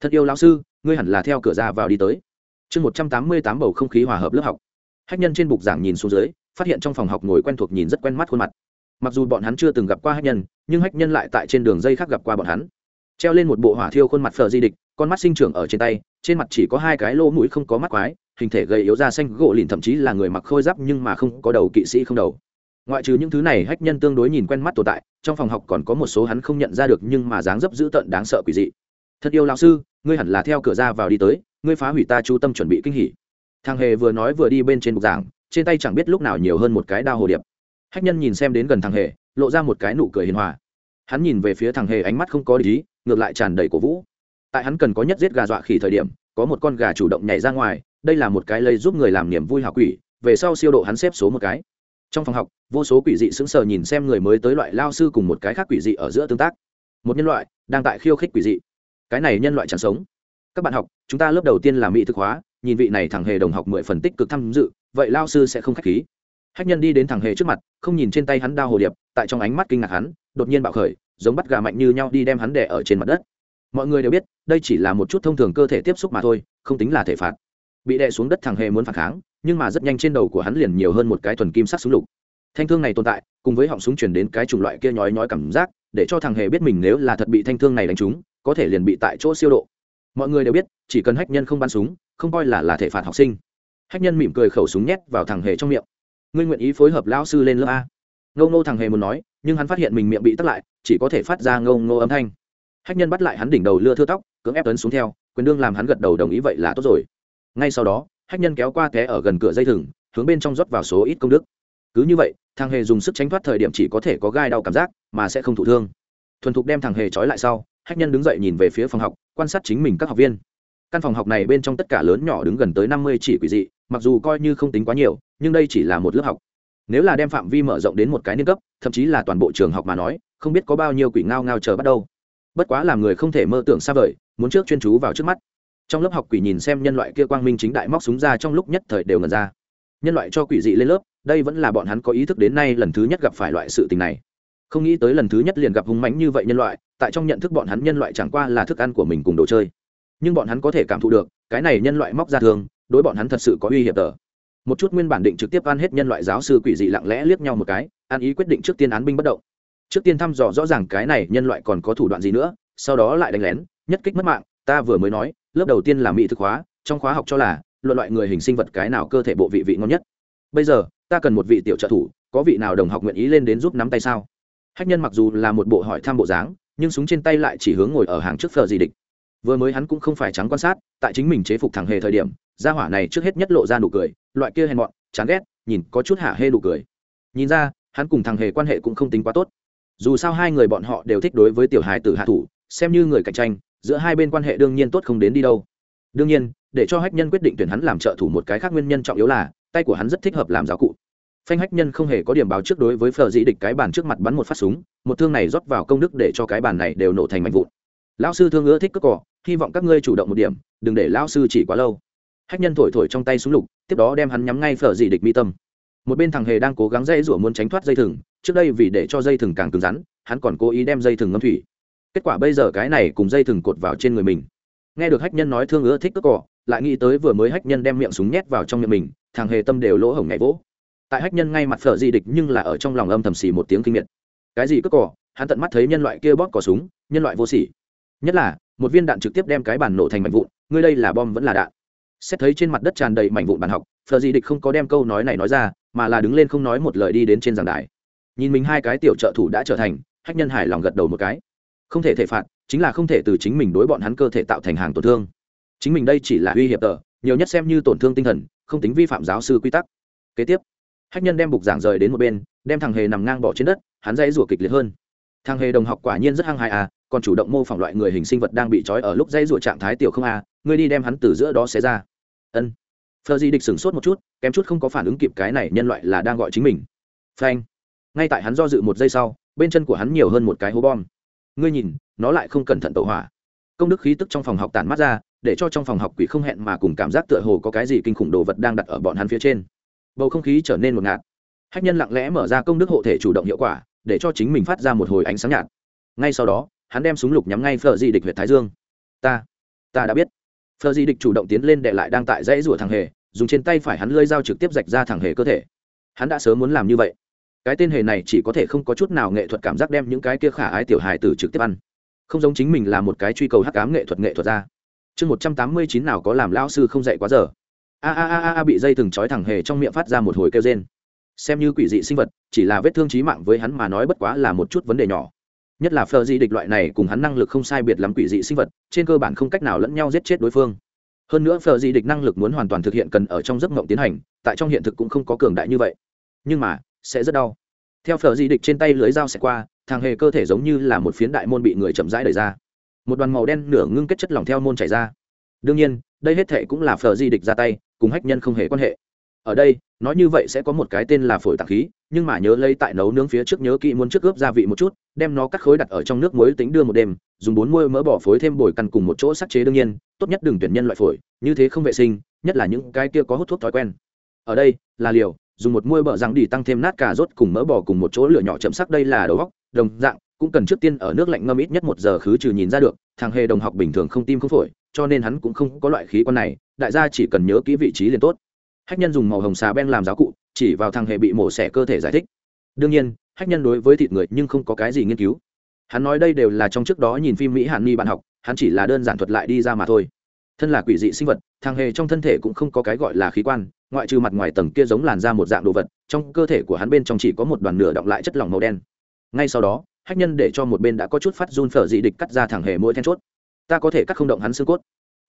Thật yêu lão sư, ngươi hẳn là theo cửa ra vào đi tới. Chương một trăm tám mươi tám bầu không khí hòa hợp lớp học. Hách nhân trên bục giảng nhìn xuống dưới, phát hiện trong phòng học ngồi quen thuộc nhìn rất quen mắt khuôn mặt mặc dù bọn hắn chưa từng gặp qua hách nhân, nhưng hách nhân lại tại trên đường dây khác gặp qua bọn hắn. Treo lên một bộ hỏa thiêu khuôn mặt phờ di địch, con mắt sinh trưởng ở trên tay, trên mặt chỉ có hai cái lỗ mũi không có mắt quái, hình thể gầy yếu da xanh, gỗ lìn thậm chí là người mặc khôi giáp nhưng mà không có đầu kỵ sĩ không đầu. Ngoại trừ những thứ này, hách nhân tương đối nhìn quen mắt tồn tại, trong phòng học còn có một số hắn không nhận ra được nhưng mà dáng dấp dữ tợn đáng sợ quỷ dị. Thật yêu lão sư, ngươi hẳn là theo cửa ra vào đi tới, ngươi phá hủy ta chú tâm chuẩn bị kinh hỉ. Thằng hề vừa nói vừa đi bên trên bục giảng, trên tay chẳng biết lúc nào nhiều hơn một cái đao hồ điệp hách nhân nhìn xem đến gần thằng hề, lộ ra một cái nụ cười hiền hòa. Hắn nhìn về phía thằng hề ánh mắt không có lý ngược lại tràn đầy cổ vũ. Tại hắn cần có nhất giết gà dọa khỉ thời điểm, có một con gà chủ động nhảy ra ngoài, đây là một cái lây giúp người làm niềm vui hảo quỷ, về sau siêu độ hắn xếp số một cái. Trong phòng học, vô số quỷ dị sững sờ nhìn xem người mới tới loại lao sư cùng một cái khác quỷ dị ở giữa tương tác. Một nhân loại đang tại khiêu khích quỷ dị. Cái này nhân loại chẳng sống. Các bạn học, chúng ta lớp đầu tiên là mỹ thực hóa, nhìn vị này thằng hề đồng học mười phần tích cực tham dự, vậy lao sư sẽ không k h á c h khí hách nhân đi đến thằng hề trước mặt, không nhìn trên tay hắn đao hồ điệp, tại trong ánh mắt kinh ngạc hắn, đột nhiên bạo khởi, giống bắt gà mạnh như nhau đi đem hắn đẻ ở trên mặt đất. Mọi người đều biết, đây chỉ là một chút thông thường cơ thể tiếp xúc mà thôi, không tính là thể phạt. Bị đè xuống đất thằng hề muốn phản kháng, nhưng mà rất nhanh trên đầu của hắn liền nhiều hơn một cái thuần kim sắc súng lục. Thanh thương này tồn tại, cùng với họng súng chuyển đến cái chủng loại kia nhói nhói cảm giác, để cho thằng hề biết mình nếu là thật bị thanh thương này đánh trúng, có thể liền bị tại chỗ siêu độ. Mọi người đều biết, chỉ cần hách nhân không bắn súng, không coi là là thể phạt học sinh. Hách nhân mỉm cười khẩu súng nhét vào thằng hề trong miệng ngươi nguyện ý phối hợp lão sư lên lớp a. Ngâu ngô thằng hề muốn nói, nhưng hắn phát hiện mình miệng bị tắt lại, chỉ có thể phát ra ngâu ngô âm thanh. Hách nhân bắt lại hắn đỉnh đầu lưa thưa tóc, cưỡng ép tấn xuống theo, quyền đương làm hắn gật đầu đồng ý vậy là tốt rồi. Ngay sau đó, hách nhân kéo qua té ở gần cửa dây thừng, hướng bên trong rót vào số ít công đức. Cứ như vậy, thằng hề dùng sức tránh thoát thời điểm chỉ có thể có gai đau cảm giác, mà sẽ không thụ thương. Thuần thục đem thằng hề trói lại sau, hách nhân đứng dậy nhìn về phía phòng học, quan sát chính mình các học viên. Căn phòng học này bên trong tất cả lớn nhỏ đứng gần tới năm mươi chỉ quỷ dị, mặc dù coi như không tính quá nhiều nhưng đây chỉ là một lớp học. Nếu là đem phạm vi mở rộng đến một cái niên cấp, thậm chí là toàn bộ trường học mà nói, không biết có bao nhiêu quỷ ngao ngao chờ bắt đầu. Bất quá làm người không thể mơ tưởng xa vời, muốn trước chuyên chú vào trước mắt. Trong lớp học quỷ nhìn xem nhân loại kia quang minh chính đại móc súng ra trong lúc nhất thời đều ngần ra. Nhân loại cho quỷ dị lên lớp, đây vẫn là bọn hắn có ý thức đến nay lần thứ nhất gặp phải loại sự tình này. Không nghĩ tới lần thứ nhất liền gặp hung mãnh như vậy nhân loại, tại trong nhận thức bọn hắn nhân loại chẳng qua là thức ăn của mình cùng đồ chơi. Nhưng bọn hắn có thể cảm thụ được, cái này nhân loại móc ra thường, đối bọn hắn thật sự có uy hiểm tờ một chút nguyên bản định trực tiếp ăn hết nhân loại giáo sư quỷ dị lặng lẽ liếc nhau một cái, ăn ý quyết định trước tiên án binh bất động. Trước tiên thăm dò rõ ràng cái này nhân loại còn có thủ đoạn gì nữa, sau đó lại đánh lén, nhất kích mất mạng, ta vừa mới nói, lớp đầu tiên là mỹ thực hóa, trong khóa học cho là, luận loại người hình sinh vật cái nào cơ thể bộ vị vị ngon nhất. Bây giờ, ta cần một vị tiểu trợ thủ, có vị nào đồng học nguyện ý lên đến giúp nắm tay sao? Hách nhân mặc dù là một bộ hỏi thăm bộ dáng, nhưng súng trên tay lại chỉ hướng ngồi ở hàng trước phờ gì địch. Vừa mới hắn cũng không phải trắng quan sát, tại chính mình chế phục thẳng hề thời điểm, gia hỏa này trước hết nhất lộ ra nụ cười loại kia hèn mọn, chán ghét, nhìn có chút hạ hê đủ cười. Nhìn ra, hắn cùng thằng hề quan hệ cũng không tính quá tốt. Dù sao hai người bọn họ đều thích đối với tiểu hài tử hạ thủ, xem như người cạnh tranh, giữa hai bên quan hệ đương nhiên tốt không đến đi đâu. Đương nhiên, để cho hách nhân quyết định tuyển hắn làm trợ thủ một cái khác nguyên nhân trọng yếu là, tay của hắn rất thích hợp làm giáo cụ. Phanh hách nhân không hề có điểm báo trước đối với phờ dĩ địch cái bàn trước mặt bắn một phát súng, một thương này rót vào công đức để cho cái bàn này đều nổ thành mạnh vụn. Lão sư thương ưa thích cất cỏ hy vọng các ngươi chủ động một điểm, đừng để lão sư chỉ quá lâu hách nhân thổi thổi trong tay súng lục, tiếp đó đem hắn nhắm ngay phở dị địch mi tâm. Một bên thằng hề đang cố gắng dây rủa muốn tránh thoát dây thừng, trước đây vì để cho dây thừng càng cứng rắn, hắn còn cố ý đem dây thừng ngâm thủy. Kết quả bây giờ cái này cùng dây thừng cột vào trên người mình. Nghe được hách nhân nói thương ưa thích cất cỏ lại nghĩ tới vừa mới hách nhân đem miệng súng nhét vào trong miệng mình, thằng hề tâm đều lỗ hổng nhảy vỗ. Tại hách nhân ngay mặt phở di địch nhưng là ở trong lòng âm thầm xì một tiếng kinh miệt. Cái gì cất cỏ hắn tận mắt thấy nhân loại kia bóp cỏ súng, nhân loại vô sỉ. Nhất là, một viên đạn trực tiếp đem cái bàn nổ thành mảnh vụn, ngươi đây là bom vẫn là đạn xét thấy trên mặt đất tràn đầy mảnh vụn bàn học, phờ di địch không có đem câu nói này nói ra, mà là đứng lên không nói một lời đi đến trên giảng đài. Nhìn mình hai cái tiểu trợ thủ đã trở thành, hách nhân hài lòng gật đầu một cái. Không thể thể phạt, chính là không thể từ chính mình đối bọn hắn cơ thể tạo thành hàng tổn thương. Chính mình đây chỉ là uy hiểm tờ, nhiều nhất xem như tổn thương tinh thần, không tính vi phạm giáo sư quy tắc. Kế tiếp, hách nhân đem bục giảng rời đến một bên, đem thằng hề nằm ngang bỏ trên đất, hắn dãy rủa kịch liệt hơn. Thằng hề đồng học quả nhiên rất hăng hại à còn chủ động mô phỏng loại người hình sinh vật đang bị trói ở lúc dãy rủa trạng thái tiểu không à ngươi đi đem hắn từ giữa đó xé ra. Ân. Phờ di địch sửng sốt một chút, kém chút không có phản ứng kịp cái này nhân loại là đang gọi chính mình. Phanh. Ngay tại hắn do dự một giây sau, bên chân của hắn nhiều hơn một cái hố bom. Ngươi nhìn, nó lại không cẩn thận tẩu hỏa. Công đức khí tức trong phòng học tản mắt ra, để cho trong phòng học quỷ không hẹn mà cùng cảm giác tựa hồ có cái gì kinh khủng đồ vật đang đặt ở bọn hắn phía trên. Bầu không khí trở nên một ngạt. Hách nhân lặng lẽ mở ra công đức hộ thể chủ động hiệu quả, để cho chính mình phát ra một hồi ánh sáng nhạt. Ngay sau đó, hắn đem súng lục nhắm ngay phở di địch huyệt thái dương. Ta ta đã biết phờ di địch chủ động tiến lên để lại đang tại dãy rủa thằng hề, dùng trên tay phải hắn lơi dao trực tiếp rạch ra thằng hề cơ thể. Hắn đã sớm muốn làm như vậy. Cái tên hề này chỉ có thể không có chút nào nghệ thuật cảm giác đem những cái kia khả ái tiểu hài tử trực tiếp ăn. Không giống chính mình là một cái truy cầu hắc ám nghệ thuật nghệ thuật ra. Chương một trăm tám mươi chín nào có làm lao sư không dạy quá giờ. A a a a bị dây thừng trói thẳng hề trong miệng phát ra một hồi kêu rên. Xem như quỷ dị sinh vật, chỉ là vết thương trí mạng với hắn mà nói bất quá là một chút vấn đề nhỏ nhất là phờ di địch loại này cùng hắn năng lực không sai biệt lắm quỷ dị sinh vật, trên cơ bản không cách nào lẫn nhau giết chết đối phương. Hơn nữa phờ di địch năng lực muốn hoàn toàn thực hiện cần ở trong giấc mộng tiến hành, tại trong hiện thực cũng không có cường đại như vậy. Nhưng mà, sẽ rất đau. Theo phờ di địch trên tay lưới dao sẽ qua, thằng hề cơ thể giống như là một phiến đại môn bị người chậm rãi đẩy ra. Một đoàn màu đen nửa ngưng kết chất lỏng theo môn chảy ra. Đương nhiên, đây hết thệ cũng là phờ di địch ra tay, cùng hách nhân không hề quan hệ. Ở đây, nói như vậy sẽ có một cái tên là phổi tạc khí, nhưng mà nhớ lấy tại nấu nướng phía trước nhớ kỹ muốn trước ướp gia vị một chút đem nó cắt khối đặt ở trong nước muối tính đưa một đêm, dùng bốn muôi mỡ bỏ phối thêm bồi căn cùng một chỗ sắc chế đương nhiên, tốt nhất đừng tuyển nhân loại phổi, như thế không vệ sinh, nhất là những cái kia có hút thuốc thói quen. Ở đây, là liều, dùng một muôi bờ răng đi tăng thêm nát cà rốt cùng mỡ bò cùng một chỗ lửa nhỏ chậm sắc đây là đầu góc đồng dạng, cũng cần trước tiên ở nước lạnh ngâm ít nhất một giờ khứ trừ nhìn ra được, thằng hề đồng học bình thường không tim không phổi, cho nên hắn cũng không có loại khí quan này, đại gia chỉ cần nhớ kỹ vị trí liền tốt. Hách nhân dùng màu hồng xà ben làm giáo cụ, chỉ vào thằng hề bị mổ xẻ cơ thể giải thích. Đương nhiên hách nhân đối với thịt người nhưng không có cái gì nghiên cứu. Hắn nói đây đều là trong trước đó nhìn phim mỹ hàn ni bạn học, hắn chỉ là đơn giản thuật lại đi ra mà thôi. Thân là quỷ dị sinh vật, thằng hề trong thân thể cũng không có cái gọi là khí quan, ngoại trừ mặt ngoài tầng kia giống làn ra một dạng đồ vật, trong cơ thể của hắn bên trong chỉ có một đoàn nửa động lại chất lỏng màu đen. Ngay sau đó, hách nhân để cho một bên đã có chút phát run phở dị địch cắt ra thẳng hề mỗi then chốt. Ta có thể cắt không động hắn xương cốt.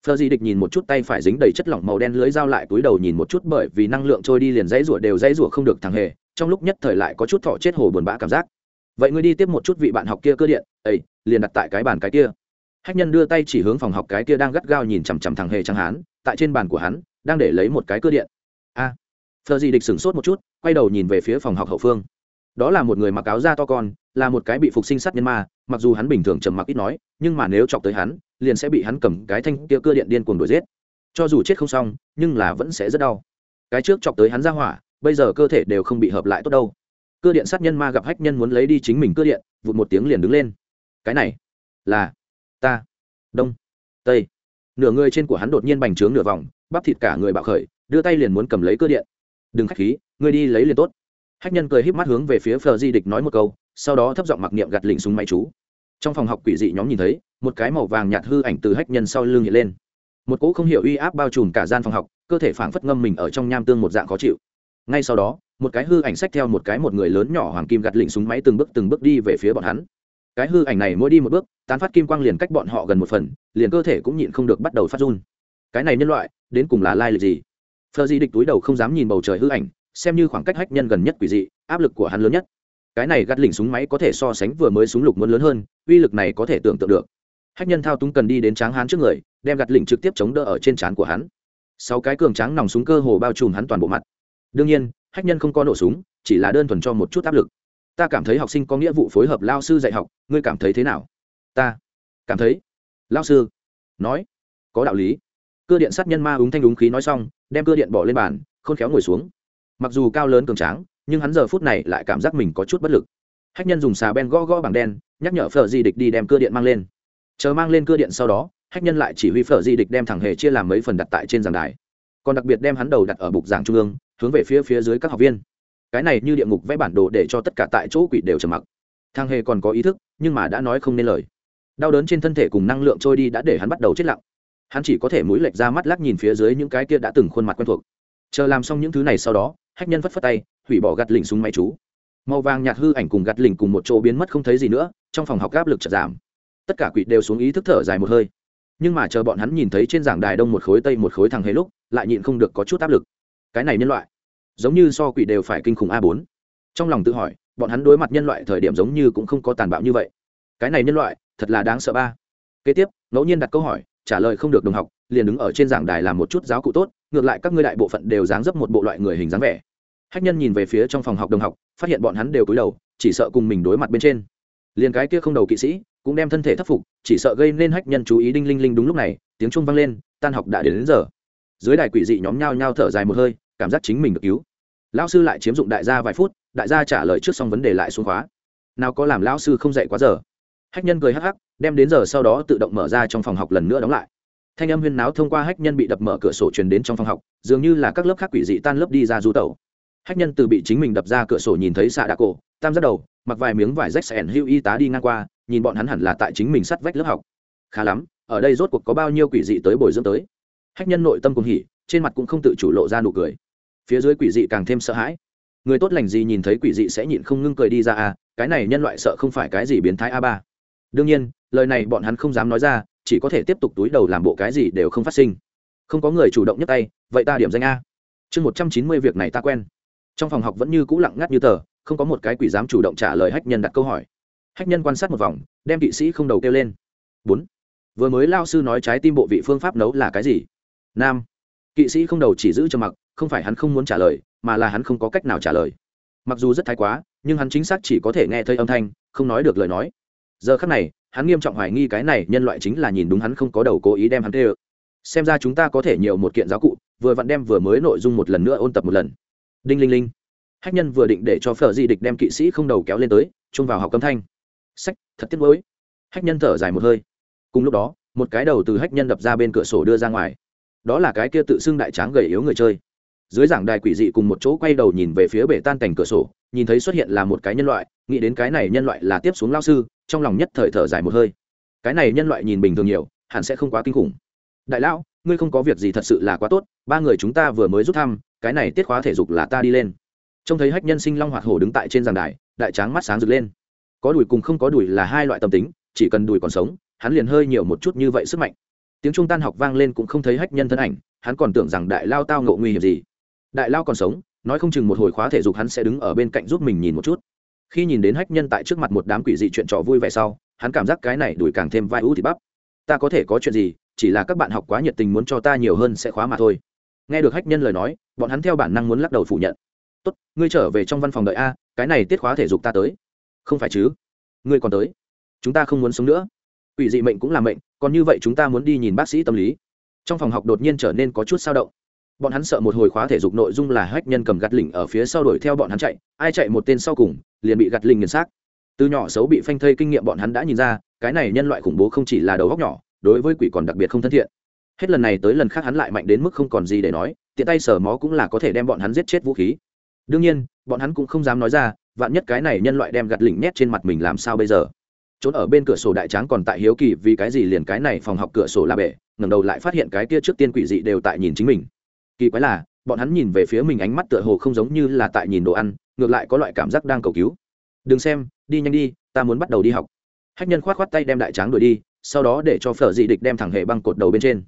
Phở dị địch nhìn một chút tay phải dính đầy chất lỏng màu đen lưới dao lại túi đầu nhìn một chút bởi vì năng lượng trôi đi liền dãy rủa đều dãy rủa không được thằng hề trong lúc nhất thời lại có chút thọ chết hồ buồn bã cảm giác. Vậy ngươi đi tiếp một chút vị bạn học kia cơ điện ấy liền đặt tại cái bàn cái kia. Hách nhân đưa tay chỉ hướng phòng học cái kia đang gắt gao nhìn chằm chằm thằng hề chẳng hán tại trên bàn của hắn đang để lấy một cái cơ điện. A. À, phờ địch sửng sốt một chút quay đầu nhìn về phía phòng học hậu phương. Đó là một người mặc áo da to con là một cái bị phục sinh sát nhân ma mặc dù hắn bình thường trầm mặc ít nói nhưng mà nếu chọc tới hắn liền sẽ bị hắn cầm cái thanh kia cơ điện điên cuồng đuổi giết. Cho dù chết không xong nhưng là vẫn sẽ rất đau. Cái trước chọc tới hắn ra hỏa bây giờ cơ thể đều không bị hợp lại tốt đâu. Cơ điện sát nhân ma gặp hách nhân muốn lấy đi chính mình cơ điện, vụt một tiếng liền đứng lên. Cái này là ta. Đông. Tây. Nửa người trên của hắn đột nhiên bành trướng nửa vòng, bắp thịt cả người bạo khởi, đưa tay liền muốn cầm lấy cơ điện. Đừng k h á c h khí, ngươi đi lấy liền tốt. Hách nhân cười híp mắt hướng về phía phờ di địch nói một câu, sau đó thấp giọng mặc niệm gặt lình súng máy chú. Trong phòng học quỷ dị nhóm nhìn thấy, một cái màu vàng nhạt hư ảnh từ hách nhân sau lưng hiện lên. Một cỗ không hiểu uy áp bao trùm cả gian phòng học, cơ thể phảng phất ngâm mình ở trong nham tương một dạng khó chịu ngay sau đó, một cái hư ảnh xách theo một cái một người lớn nhỏ hoàng kim gặt lịnh súng máy từng bước từng bước đi về phía bọn hắn. Cái hư ảnh này mỗi đi một bước, tán phát kim quang liền cách bọn họ gần một phần, liền cơ thể cũng nhịn không được bắt đầu phát run. Cái này nhân loại, đến cùng là lai lịch gì? Phờ di địch túi đầu không dám nhìn bầu trời hư ảnh, xem như khoảng cách hách nhân gần nhất quỷ dị, áp lực của hắn lớn nhất. Cái này gắt lỉnh súng máy có thể so sánh vừa mới súng lục muốn lớn hơn, uy lực này có thể tưởng tượng được. Hách nhân thao túng cần đi đến tráng hắn trước người, đem gạt lỉnh trực tiếp chống đỡ ở trên trán của hắn. Sáu cái cường tráng nòng súng cơ hồ bao trùm hắn toàn bộ mặt đương nhiên, hách nhân không có nổ súng, chỉ là đơn thuần cho một chút áp lực. Ta cảm thấy học sinh có nghĩa vụ phối hợp lao sư dạy học, ngươi cảm thấy thế nào? Ta cảm thấy. Lao sư nói, có đạo lý. Cơ điện sát nhân ma ứng thanh đúng khí nói xong, đem cơ điện bỏ lên bàn, khôn khéo ngồi xuống. Mặc dù cao lớn cường tráng, nhưng hắn giờ phút này lại cảm giác mình có chút bất lực. Hách nhân dùng xà ben gõ gõ bằng đen, nhắc nhở phở di địch đi đem cơ điện mang lên. Chờ mang lên cơ điện sau đó, hách nhân lại chỉ huy phở di địch đem thẳng hề chia làm mấy phần đặt tại trên giảng đài. Còn đặc biệt đem hắn đầu đặt ở bục giảng trung ương hướng về phía phía dưới các học viên. Cái này như địa ngục vẽ bản đồ để cho tất cả tại chỗ quỷ đều trầm mặc. Thang hề còn có ý thức, nhưng mà đã nói không nên lời. Đau đớn trên thân thể cùng năng lượng trôi đi đã để hắn bắt đầu chết lặng. Hắn chỉ có thể mũi lệch ra mắt lắc nhìn phía dưới những cái kia đã từng khuôn mặt quen thuộc. Chờ làm xong những thứ này sau đó, hách nhân phất phất tay, hủy bỏ gạt lỉnh súng máy chú. Màu vàng nhạt hư ảnh cùng gạt lỉnh cùng một chỗ biến mất không thấy gì nữa, trong phòng học áp lực chật giảm. Tất cả quỷ đều xuống ý thức thở dài một hơi. Nhưng mà chờ bọn hắn nhìn thấy trên giảng đài đông một khối, tây một khối thằng hề lúc, lại nhịn không được có chút áp lực cái này nhân loại giống như so quỷ đều phải kinh khủng a bốn. Trong lòng tự hỏi bọn hắn đối mặt nhân loại thời điểm giống như cũng không có tàn bạo như vậy. Cái này nhân loại thật là đáng sợ ba. Kế tiếp ngẫu nhiên đặt câu hỏi trả lời không được đồng học liền đứng ở trên giảng đài làm một chút giáo cụ tốt ngược lại các ngươi đại bộ phận đều dáng dấp một bộ loại người hình dáng vẻ. Hách nhân nhìn về phía trong phòng học đồng học phát hiện bọn hắn đều cúi đầu chỉ sợ cùng mình đối mặt bên trên. Liền cái kia không đầu kỵ sĩ cũng đem thân thể thất phục chỉ sợ gây nên hách nhân chú ý đinh linh linh đúng lúc này tiếng chuông vang lên tan học đã đến, đến giờ dưới đài quỷ dị nhóm nhao nhao thở dài một hơi, cảm giác chính mình được cứu. Lão sư lại chiếm dụng đại gia vài phút, đại gia trả lời trước xong vấn đề lại xuống khóa. Nào có làm lão sư không dạy quá giờ. Hách nhân cười hắc hắc, đem đến giờ sau đó tự động mở ra trong phòng học lần nữa đóng lại. Thanh âm huyên náo thông qua hách nhân bị đập mở cửa sổ truyền đến trong phòng học, dường như là các lớp khác quỷ dị tan lớp đi ra du tẩu. Hách nhân từ bị chính mình đập ra cửa sổ nhìn thấy xạ đạ cổ, tam giác đầu, mặc vài miếng vải rách sẻn hữu y tá đi ngang qua, nhìn bọn hắn hẳn là tại chính mình sắt vách lớp học. Khá lắm, ở đây rốt cuộc có bao nhiêu quỷ dị tới bồi dưỡng tới hách nhân nội tâm cùng hỉ, trên mặt cũng không tự chủ lộ ra nụ cười. Phía dưới quỷ dị càng thêm sợ hãi. Người tốt lành gì nhìn thấy quỷ dị sẽ nhịn không ngưng cười đi ra à cái này nhân loại sợ không phải cái gì biến thái a ba. Đương nhiên, lời này bọn hắn không dám nói ra, chỉ có thể tiếp tục túi đầu làm bộ cái gì đều không phát sinh. Không có người chủ động nhấc tay, vậy ta điểm danh a. Chương một trăm chín mươi việc này ta quen. Trong phòng học vẫn như cũ lặng ngắt như tờ, không có một cái quỷ dám chủ động trả lời hách nhân đặt câu hỏi. Hách nhân quan sát một vòng, đem kỵ sĩ không đầu kêu lên. Bốn. Vừa mới lao sư nói trái tim bộ vị phương pháp nấu là cái gì? Nam. Kỵ sĩ không đầu chỉ giữ cho mặc, không phải hắn không muốn trả lời, mà là hắn không có cách nào trả lời. Mặc dù rất thái quá, nhưng hắn chính xác chỉ có thể nghe thấy âm thanh, không nói được lời nói. Giờ khắc này, hắn nghiêm trọng hoài nghi cái này nhân loại chính là nhìn đúng hắn không có đầu cố ý đem hắn tê ơ. Xem ra chúng ta có thể nhiều một kiện giáo cụ, vừa vặn đem vừa mới nội dung một lần nữa ôn tập một lần. Đinh linh linh. Hách nhân vừa định để cho phở di địch đem kỵ sĩ không đầu kéo lên tới, chung vào học âm thanh. Sách, thật tiếc mới hách nhân thở dài một hơi. Cùng lúc đó, một cái đầu từ hách nhân đập ra bên cửa sổ đưa ra ngoài đó là cái kia tự xưng đại tráng gầy yếu người chơi. Dưới giảng đài quỷ dị cùng một chỗ quay đầu nhìn về phía bể tan cảnh cửa sổ, nhìn thấy xuất hiện là một cái nhân loại, nghĩ đến cái này nhân loại là tiếp xuống lao sư, trong lòng nhất thời thở dài một hơi. Cái này nhân loại nhìn bình thường nhiều, hẳn sẽ không quá kinh khủng. Đại lão, ngươi không có việc gì thật sự là quá tốt, ba người chúng ta vừa mới rút thăm, cái này tiết khóa thể dục là ta đi lên. Trông thấy hách nhân sinh long hoạt hổ đứng tại trên giàn đài, đại tráng mắt sáng rực lên. Có đùi cùng không có đùi là hai loại tâm tính, chỉ cần đùi còn sống, hắn liền hơi nhiều một chút như vậy sức mạnh tiếng trung tan học vang lên cũng không thấy hách nhân thân ảnh, hắn còn tưởng rằng đại lao tao ngộ nguy hiểm gì. Đại lao còn sống, nói không chừng một hồi khóa thể dục hắn sẽ đứng ở bên cạnh giúp mình nhìn một chút. Khi nhìn đến hách nhân tại trước mặt một đám quỷ dị chuyện trò vui vẻ sau, hắn cảm giác cái này đuổi càng thêm vai ưu thì bắp. Ta có thể có chuyện gì, chỉ là các bạn học quá nhiệt tình muốn cho ta nhiều hơn sẽ khóa mà thôi. Nghe được hách nhân lời nói, bọn hắn theo bản năng muốn lắc đầu phủ nhận. Tốt, ngươi trở về trong văn phòng đợi a, cái này tiết khóa thể dục ta tới. Không phải chứ? Ngươi còn tới. Chúng ta không muốn sống nữa quỷ dị mệnh cũng là mệnh, còn như vậy chúng ta muốn đi nhìn bác sĩ tâm lý. Trong phòng học đột nhiên trở nên có chút sao động. Bọn hắn sợ một hồi khóa thể dục nội dung là hách nhân cầm gạt lỉnh ở phía sau đuổi theo bọn hắn chạy, ai chạy một tên sau cùng, liền bị gạt lỉnh nghiền xác. Từ nhỏ xấu bị phanh thây kinh nghiệm bọn hắn đã nhìn ra, cái này nhân loại khủng bố không chỉ là đầu góc nhỏ, đối với quỷ còn đặc biệt không thân thiện. Hết lần này tới lần khác hắn lại mạnh đến mức không còn gì để nói, tiện tay sở mó cũng là có thể đem bọn hắn giết chết vũ khí. Đương nhiên, bọn hắn cũng không dám nói ra, vạn nhất cái này nhân loại đem gạt lỉnh nhét trên mặt mình làm sao bây giờ? Trốn ở bên cửa sổ đại tráng còn tại hiếu kỳ vì cái gì liền cái này phòng học cửa sổ là bể, ngẩng đầu lại phát hiện cái kia trước tiên quỷ dị đều tại nhìn chính mình. Kỳ quái là, bọn hắn nhìn về phía mình ánh mắt tựa hồ không giống như là tại nhìn đồ ăn, ngược lại có loại cảm giác đang cầu cứu. Đừng xem, đi nhanh đi, ta muốn bắt đầu đi học. Hách nhân k h o á t k h o á t tay đem đại tráng đuổi đi, sau đó để cho phở dị địch đem thẳng hệ băng cột đầu bên trên.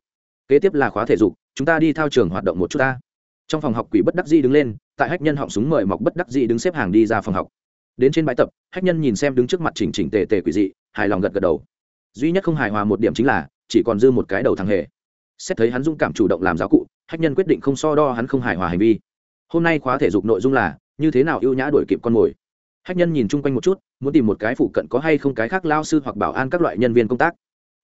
Kế tiếp là khóa thể dục, chúng ta đi thao trường hoạt động một chút ta. Trong phòng học quỷ bất đắc dị đứng lên, tại hách nhân họng súng mời mọc bất đắc dị đứng xếp hàng đi ra phòng học đến trên bãi tập, hách nhân nhìn xem đứng trước mặt chỉnh chỉnh tề tề quỷ dị, hài lòng gật gật đầu. Duy nhất không hài hòa một điểm chính là, chỉ còn dư một cái đầu thằng hề. Xét thấy hắn dũng cảm chủ động làm giáo cụ, hách nhân quyết định không so đo hắn không hài hòa hành vi. Hôm nay khóa thể dục nội dung là, như thế nào ưu nhã đuổi kịp con mồi. Hách nhân nhìn chung quanh một chút, muốn tìm một cái phụ cận có hay không cái khác lao sư hoặc bảo an các loại nhân viên công tác.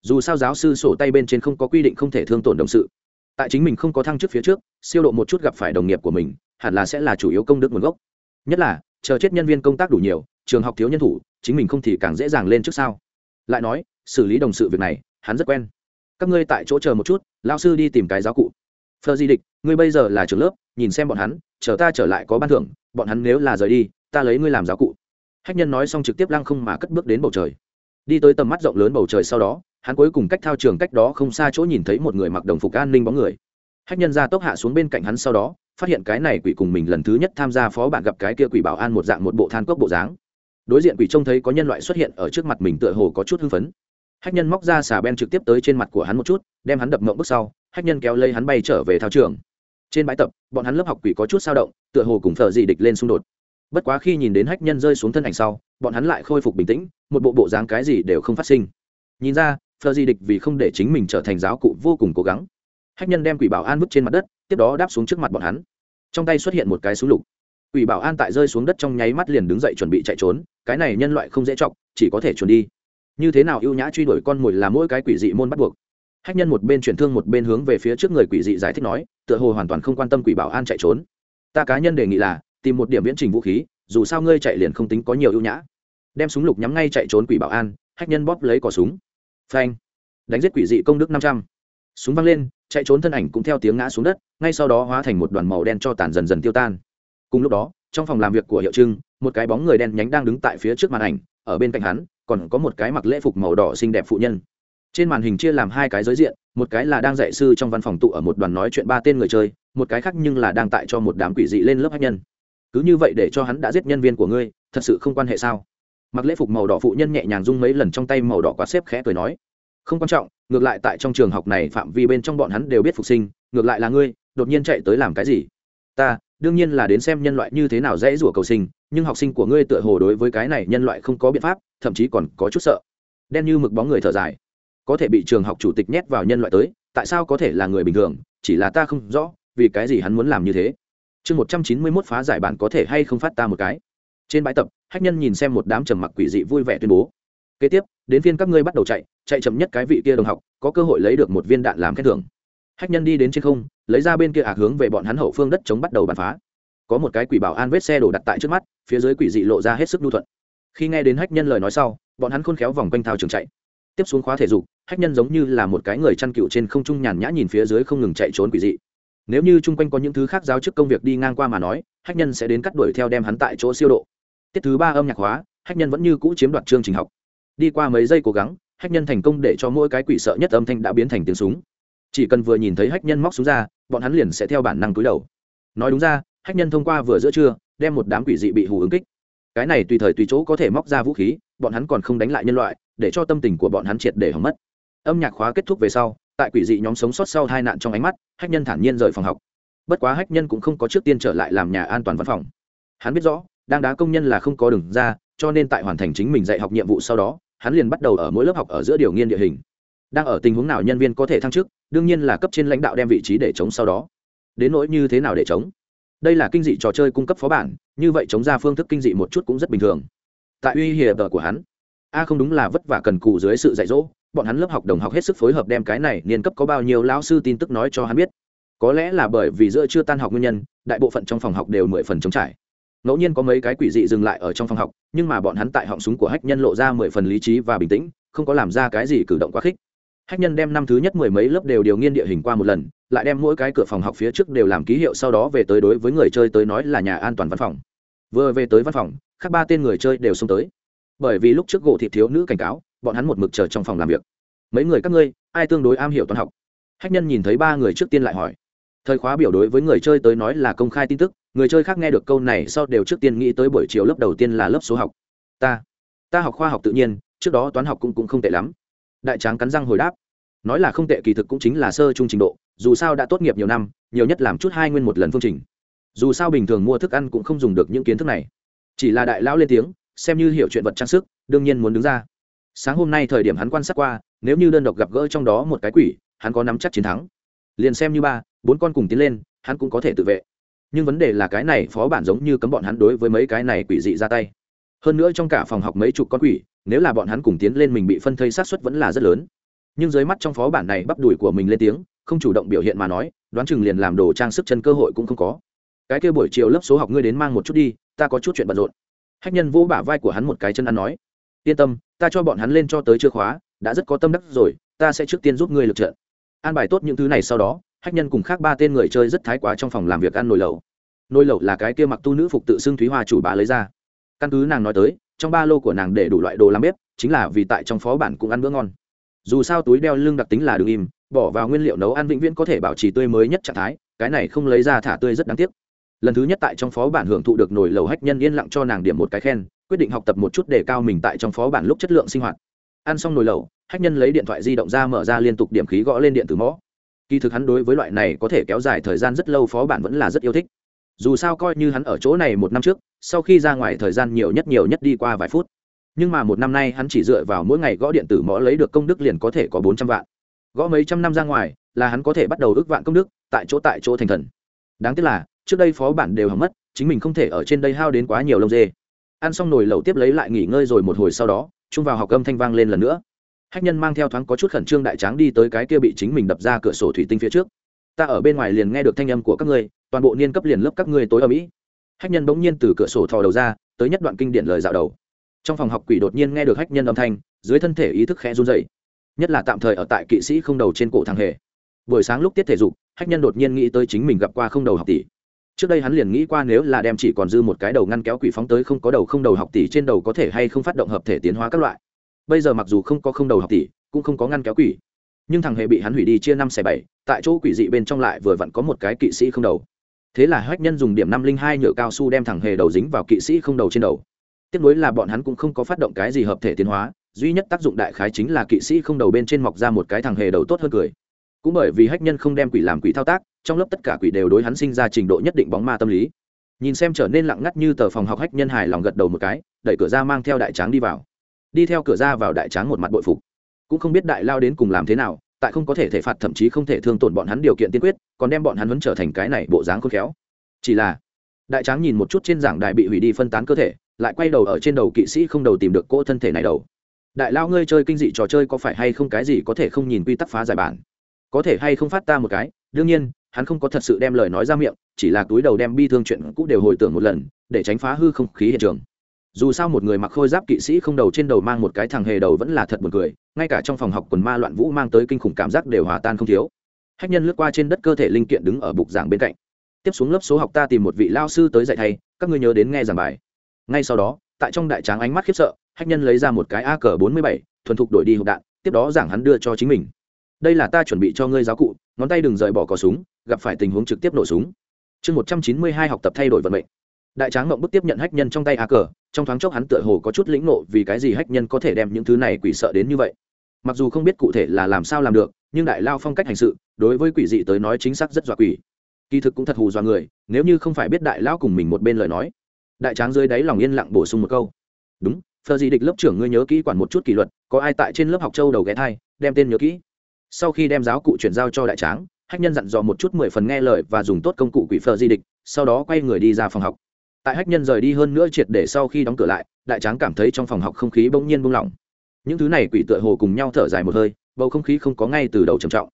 Dù sao giáo sư sổ tay bên trên không có quy định không thể thương tổn đồng sự. Tại chính mình không có thăng chức phía trước, siêu độ một chút gặp phải đồng nghiệp của mình, hẳn là sẽ là chủ yếu công đức nguồn gốc. Nhất là chờ chết nhân viên công tác đủ nhiều, trường học thiếu nhân thủ, chính mình không thì càng dễ dàng lên trước sao? Lại nói, xử lý đồng sự việc này, hắn rất quen. Các ngươi tại chỗ chờ một chút lao sư đi tìm cái giáo cụ. Phờ di địch, ngươi bây giờ là trường lớp, nhìn xem bọn hắn, chờ ta trở lại có ban thưởng, bọn hắn nếu là rời đi, ta lấy ngươi làm giáo cụ. Hách nhân nói xong trực tiếp lăng không mà cất bước đến bầu trời. Đi tới tầm mắt rộng lớn bầu trời sau đó, hắn cuối cùng cách thao trường cách đó không xa chỗ nhìn thấy một người mặc đồng phục an ninh bóng người. Hách nhân ra tốc hạ xuống bên cạnh hắn sau đó phát hiện cái này quỷ cùng mình lần thứ nhất tham gia phó bạn gặp cái kia quỷ bảo an một dạng một bộ than cốc bộ dáng. Đối diện quỷ trông thấy có nhân loại xuất hiện ở trước mặt mình tựa hồ có chút hưng phấn. Hách nhân móc ra xà ben trực tiếp tới trên mặt của hắn một chút, đem hắn đập mộng bước sau, hách nhân kéo lấy hắn bay trở về thao trường. Trên bãi tập, bọn hắn lớp học quỷ có chút sao động, tựa hồ cùng thợ dị địch lên xung đột. Bất quá khi nhìn đến hách nhân rơi xuống thân ảnh sau, bọn hắn lại khôi phục bình tĩnh, một bộ bộ dáng cái gì đều không phát sinh. Nhìn ra, thợ dị địch vì không để chính mình trở thành giáo cụ vô cùng cố gắng hách nhân đem quỷ bảo an vứt trên mặt đất, tiếp đó đáp xuống trước mặt bọn hắn. Trong tay xuất hiện một cái súng lục. Quỷ bảo an tại rơi xuống đất trong nháy mắt liền đứng dậy chuẩn bị chạy trốn, cái này nhân loại không dễ chọc, chỉ có thể trốn đi. Như thế nào ưu nhã truy đuổi con mồi là mỗi cái quỷ dị môn bắt buộc. Hách nhân một bên chuyển thương một bên hướng về phía trước người quỷ dị giải thích nói, tựa hồ hoàn toàn không quan tâm quỷ bảo an chạy trốn. Ta cá nhân đề nghị là, tìm một điểm viễn trình vũ khí, dù sao ngươi chạy liền không tính có nhiều ưu nhã. Đem súng lục nhắm ngay chạy trốn quỷ bảo an, hách nhân bóp lấy cỏ súng. Phanh. Đánh giết quỷ dị công đức năm trăm súng văng lên, chạy trốn thân ảnh cũng theo tiếng ngã xuống đất, ngay sau đó hóa thành một đoàn màu đen cho tàn dần dần tiêu tan. Cùng lúc đó, trong phòng làm việc của hiệu trưng, một cái bóng người đen nhánh đang đứng tại phía trước màn ảnh, ở bên cạnh hắn, còn có một cái mặc lễ phục màu đỏ xinh đẹp phụ nhân. Trên màn hình chia làm hai cái giới diện, một cái là đang dạy sư trong văn phòng tụ ở một đoàn nói chuyện ba tên người chơi, một cái khác nhưng là đang tại cho một đám quỷ dị lên lớp hát nhân. Cứ như vậy để cho hắn đã giết nhân viên của ngươi, thật sự không quan hệ sao? Mặc lễ phục màu đỏ phụ nhân nhẹ nhàng rung mấy lần trong tay màu đỏ quá xếp khẽ cười nói. Không quan trọng ngược lại tại trong trường học này phạm vi bên trong bọn hắn đều biết phục sinh, ngược lại là ngươi, đột nhiên chạy tới làm cái gì? Ta, đương nhiên là đến xem nhân loại như thế nào dễ rủa cầu sinh, nhưng học sinh của ngươi tựa hồ đối với cái này nhân loại không có biện pháp, thậm chí còn có chút sợ. Đen như mực bóng người thở dài. Có thể bị trường học chủ tịch nhét vào nhân loại tới, tại sao có thể là người bình thường, chỉ là ta không rõ, vì cái gì hắn muốn làm như thế? Chương một trăm chín mươi mốt phá giải bản có thể hay không phát ta một cái? Trên bãi tập, hách nhân nhìn xem một đám trầm mặc quỷ dị vui vẻ tuyên bố. Kế tiếp đến phiên các ngươi bắt đầu chạy chạy chậm nhất cái vị kia đồng học, có cơ hội lấy được một viên đạn làm khen thưởng. Hách nhân đi đến trên không, lấy ra bên kia ạc hướng về bọn hắn hậu phương đất chống bắt đầu bắn phá. Có một cái quỷ bảo an vết xe đổ đặt tại trước mắt, phía dưới quỷ dị lộ ra hết sức nhu thuận. Khi nghe đến hách nhân lời nói sau, bọn hắn khôn khéo vòng quanh thao trường chạy. Tiếp xuống khóa thể dục, hách nhân giống như là một cái người chăn cựu trên không trung nhàn nhã nhìn phía dưới không ngừng chạy trốn quỷ dị. Nếu như chung quanh có những thứ khác giáo chức công việc đi ngang qua mà nói, hách nhân sẽ đến cắt đuổi theo đem hắn tại chỗ siêu độ. Tiết thứ ba âm nhạc hóa, hách nhân vẫn như cũ chiếm đoạt chương trình học đi qua mấy giây cố gắng, hách nhân thành công để cho mỗi cái quỷ sợ nhất âm thanh đã biến thành tiếng súng. Chỉ cần vừa nhìn thấy hách nhân móc súng ra, bọn hắn liền sẽ theo bản năng túi đầu. Nói đúng ra, hách nhân thông qua vừa giữa trưa, đem một đám quỷ dị bị hù ứng kích. Cái này tùy thời tùy chỗ có thể móc ra vũ khí, bọn hắn còn không đánh lại nhân loại, để cho tâm tình của bọn hắn triệt để hỏng mất. Âm nhạc khóa kết thúc về sau, tại quỷ dị nhóm sống sót sau hai nạn trong ánh mắt, hách nhân thản nhiên rời phòng học. Bất quá hách nhân cũng không có trước tiên trở lại làm nhà an toàn văn phòng. Hắn biết rõ, đang đá công nhân là không có đường ra, cho nên tại hoàn thành chính mình dạy học nhiệm vụ sau đó hắn liền bắt đầu ở mỗi lớp học ở giữa điều nghiên địa hình. Đang ở tình huống nào nhân viên có thể thăng chức, đương nhiên là cấp trên lãnh đạo đem vị trí để chống sau đó. Đến nỗi như thế nào để chống? Đây là kinh dị trò chơi cung cấp phó bản, như vậy chống ra phương thức kinh dị một chút cũng rất bình thường. Tại uy hiểm của hắn, a không đúng là vất vả cần cù dưới sự dạy dỗ, bọn hắn lớp học đồng học hết sức phối hợp đem cái này niên cấp có bao nhiêu lão sư tin tức nói cho hắn biết. Có lẽ là bởi vì giữa chưa tan học nguyên nhân, đại bộ phận trong phòng học đều mười phần chống trải ngẫu nhiên có mấy cái quỷ dị dừng lại ở trong phòng học, nhưng mà bọn hắn tại họng súng của hách nhân lộ ra mười phần lý trí và bình tĩnh, không có làm ra cái gì cử động quá khích. Hách nhân đem năm thứ nhất mười mấy lớp đều điều nghiên địa hình qua một lần, lại đem mỗi cái cửa phòng học phía trước đều làm ký hiệu sau đó về tới đối với người chơi tới nói là nhà an toàn văn phòng. Vừa về tới văn phòng các ba tên người chơi đều xông tới. Bởi vì lúc trước gỗ thị thiếu nữ cảnh cáo, bọn hắn một mực chờ trong phòng làm việc. Mấy người các ngươi, ai tương đối am hiểu toán học? Hách nhân nhìn thấy ba người trước tiên lại hỏi. Thời khóa biểu đối với người chơi tới nói là công khai tin tức người chơi khác nghe được câu này sau đều trước tiên nghĩ tới buổi chiều lớp đầu tiên là lớp số học. Ta ta học khoa học tự nhiên trước đó toán học cũng, cũng không tệ lắm. Đại tráng cắn răng hồi đáp. Nói là không tệ kỳ thực cũng chính là sơ trung trình độ dù sao đã tốt nghiệp nhiều năm nhiều nhất làm chút hai nguyên một lần phương trình. Dù sao bình thường mua thức ăn cũng không dùng được những kiến thức này. Chỉ là đại lão lên tiếng xem như hiểu chuyện vật trang sức đương nhiên muốn đứng ra. Sáng hôm nay thời điểm hắn quan sát qua nếu như đơn độc gặp gỡ trong đó một cái quỷ hắn có nắm chắc chiến thắng. Liền xem như ba bốn con cùng tiến lên hắn cũng có thể tự vệ nhưng vấn đề là cái này phó bản giống như cấm bọn hắn đối với mấy cái này quỷ dị ra tay. Hơn nữa trong cả phòng học mấy chục con quỷ, nếu là bọn hắn cùng tiến lên mình bị phân thây sát xuất vẫn là rất lớn. Nhưng dưới mắt trong phó bản này bắp đùi của mình lên tiếng, không chủ động biểu hiện mà nói, đoán chừng liền làm đồ trang sức chân cơ hội cũng không có. Cái kia buổi chiều lớp số học ngươi đến mang một chút đi, ta có chút chuyện bận rộn. Hách nhân vỗ bả vai của hắn một cái chân ăn nói, yên tâm, ta cho bọn hắn lên cho tới chưa khóa, đã rất có tâm đắc rồi, ta sẽ trước tiên giúp ngươi lực trận. An bài tốt những thứ này sau đó hách nhân cùng khác ba tên người chơi rất thái quá trong phòng làm việc ăn nồi lẩu. Nồi lẩu là cái kia mặc tu nữ phục tự xưng thúy hoa chủ bá lấy ra. Căn cứ nàng nói tới, trong ba lô của nàng để đủ loại đồ làm bếp, chính là vì tại trong phó bản cũng ăn bữa ngon. Dù sao túi đeo lưng đặc tính là đường im, bỏ vào nguyên liệu nấu ăn vĩnh viễn có thể bảo trì tươi mới nhất trạng thái, cái này không lấy ra thả tươi rất đáng tiếc. Lần thứ nhất tại trong phó bản hưởng thụ được nồi lẩu hách nhân yên lặng cho nàng điểm một cái khen, quyết định học tập một chút để cao mình tại trong phó bản lúc chất lượng sinh hoạt. Ăn xong nồi lẩu, hách nhân lấy điện thoại di động ra mở ra liên tục điểm khí gõ lên điện tử mõ kỳ thực hắn đối với loại này có thể kéo dài thời gian rất lâu phó bản vẫn là rất yêu thích. Dù sao coi như hắn ở chỗ này một năm trước, sau khi ra ngoài thời gian nhiều nhất nhiều nhất đi qua vài phút. Nhưng mà một năm nay hắn chỉ dựa vào mỗi ngày gõ điện tử mõ lấy được công đức liền có thể có bốn trăm vạn. Gõ mấy trăm năm ra ngoài, là hắn có thể bắt đầu ước vạn công đức, tại chỗ tại chỗ thành thần. Đáng tiếc là, trước đây phó bản đều hỏng mất, chính mình không thể ở trên đây hao đến quá nhiều lông dê. Ăn xong nồi lẩu tiếp lấy lại nghỉ ngơi rồi một hồi sau đó trung vào học âm thanh vang lên lần nữa hách nhân mang theo thoáng có chút khẩn trương đại tráng đi tới cái kia bị chính mình đập ra cửa sổ thủy tinh phía trước. Ta ở bên ngoài liền nghe được thanh âm của các ngươi, toàn bộ niên cấp liền lớp các ngươi tối ở mỹ. Hách nhân bỗng nhiên từ cửa sổ thò đầu ra, tới nhất đoạn kinh điển lời dạo đầu. Trong phòng học quỷ đột nhiên nghe được hách nhân âm thanh, dưới thân thể ý thức khẽ run dày nhất là tạm thời ở tại kỵ sĩ không đầu trên cổ thằng hề. Buổi sáng lúc tiết thể dục, hách nhân đột nhiên nghĩ tới chính mình gặp qua không đầu học tỷ. Trước đây hắn liền nghĩ qua nếu là đem chỉ còn dư một cái đầu ngăn kéo quỷ phóng tới không có đầu không đầu học tỷ trên đầu có thể hay không phát động hợp thể tiến hóa các loại bây giờ mặc dù không có không đầu học tỷ, cũng không có ngăn kéo quỷ. Nhưng thằng hề bị hắn hủy đi chia năm xẻ bảy, tại chỗ quỷ dị bên trong lại vừa vặn có một cái kỵ sĩ không đầu. Thế là hách nhân dùng điểm năm linh hai nhựa cao su đem thằng hề đầu dính vào kỵ sĩ không đầu trên đầu. Tiếp nối là bọn hắn cũng không có phát động cái gì hợp thể tiến hóa, duy nhất tác dụng đại khái chính là kỵ sĩ không đầu bên trên mọc ra một cái thằng hề đầu tốt hơn cười. Cũng bởi vì hách nhân không đem quỷ làm quỷ thao tác, trong lớp tất cả quỷ đều đối hắn sinh ra trình độ nhất định bóng ma tâm lý. Nhìn xem trở nên lặng ngắt như tờ phòng học hách nhân hài lòng gật đầu một cái, đẩy cửa ra mang theo đại tráng đi vào đi theo cửa ra vào đại tráng một mặt bội phục. Cũng không biết đại lao đến cùng làm thế nào, tại không có thể thể phạt thậm chí không thể thương tổn bọn hắn điều kiện tiên quyết, còn đem bọn hắn vẫn trở thành cái này bộ dáng khôn khéo. Chỉ là, đại tráng nhìn một chút trên giảng đài bị hủy đi phân tán cơ thể, lại quay đầu ở trên đầu kỵ sĩ không đầu tìm được cỗ thân thể này đầu. Đại lao ngươi chơi kinh dị trò chơi có phải hay không cái gì có thể không nhìn quy tắc phá giải bản? Có thể hay không phát ta một cái? Đương nhiên, hắn không có thật sự đem lời nói ra miệng, chỉ là túi đầu đem bi thương chuyện cũ đều hồi tưởng một lần, để tránh phá hư không khí hiện trường dù sao một người mặc khôi giáp kỵ sĩ không đầu trên đầu mang một cái thằng hề đầu vẫn là thật buồn cười, ngay cả trong phòng học quần ma loạn vũ mang tới kinh khủng cảm giác đều hòa tan không thiếu. Hách nhân lướt qua trên đất cơ thể linh kiện đứng ở bục giảng bên cạnh. Tiếp xuống lớp số học ta tìm một vị lao sư tới dạy thầy, các ngươi nhớ đến nghe giảng bài. Ngay sau đó, tại trong đại tráng ánh mắt khiếp sợ, hách nhân lấy ra một cái a cờ bốn mươi bảy, thuần thục đổi đi hộp đạn, tiếp đó giảng hắn đưa cho chính mình. Đây là ta chuẩn bị cho ngươi giáo cụ, ngón tay đừng rời bỏ cò súng, gặp phải tình huống trực tiếp nổ súng. Chương một trăm chín mươi hai học tập thay đổi vận mệnh đại tráng mộng bức tiếp nhận hách nhân trong tay a cờ, trong thoáng chốc hắn tựa hồ có chút lĩnh nộ vì cái gì hách nhân có thể đem những thứ này quỷ sợ đến như vậy. Mặc dù không biết cụ thể là làm sao làm được, nhưng đại lao phong cách hành sự, đối với quỷ dị tới nói chính xác rất dọa quỷ. Kỳ thực cũng thật hù dọa người, nếu như không phải biết đại lao cùng mình một bên lời nói. Đại tráng dưới đáy lòng yên lặng bổ sung một câu. Đúng, phờ gì địch lớp trưởng ngươi nhớ kỹ quản một chút kỷ luật, có ai tại trên lớp học châu đầu ghé thai, đem tên nhớ kỹ. Sau khi đem giáo cụ chuyển giao cho đại tráng, hách nhân dặn dò một chút mười phần nghe lời và dùng tốt công cụ quỷ phờ di địch, sau đó quay người đi ra phòng học tại hách nhân rời đi hơn nữa triệt để sau khi đóng cửa lại, đại tráng cảm thấy trong phòng học không khí bỗng nhiên buông lỏng. Những thứ này quỷ tựa hồ cùng nhau thở dài một hơi, bầu không khí không có ngay từ đầu trầm trọng.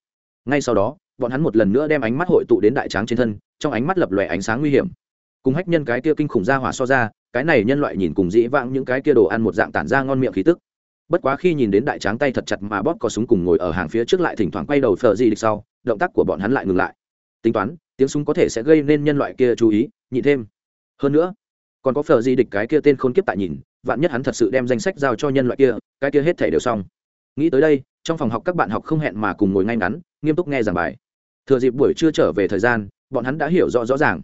Ngay sau đó, bọn hắn một lần nữa đem ánh mắt hội tụ đến đại tráng trên thân, trong ánh mắt lập lòe ánh sáng nguy hiểm. Cùng hách nhân cái kia kinh khủng ra hỏa so ra, cái này nhân loại nhìn cùng dĩ vãng những cái kia đồ ăn một dạng tản ra ngon miệng khí tức. Bất quá khi nhìn đến đại tráng tay thật chặt mà bóp có súng cùng ngồi ở hàng phía trước lại thỉnh thoảng quay đầu phờ gì địch sau, động tác của bọn hắn lại ngừng lại. Tính toán, tiếng súng có thể sẽ gây nên nhân loại kia chú ý, nhị thêm hơn nữa, còn có phờ di địch cái kia tên khôn kiếp tại nhìn, vạn nhất hắn thật sự đem danh sách giao cho nhân loại kia, cái kia hết thể đều xong. Nghĩ tới đây, trong phòng học các bạn học không hẹn mà cùng ngồi ngay ngắn, nghiêm túc nghe giảng bài. Thừa dịp buổi trưa trở về thời gian, bọn hắn đã hiểu rõ rõ ràng.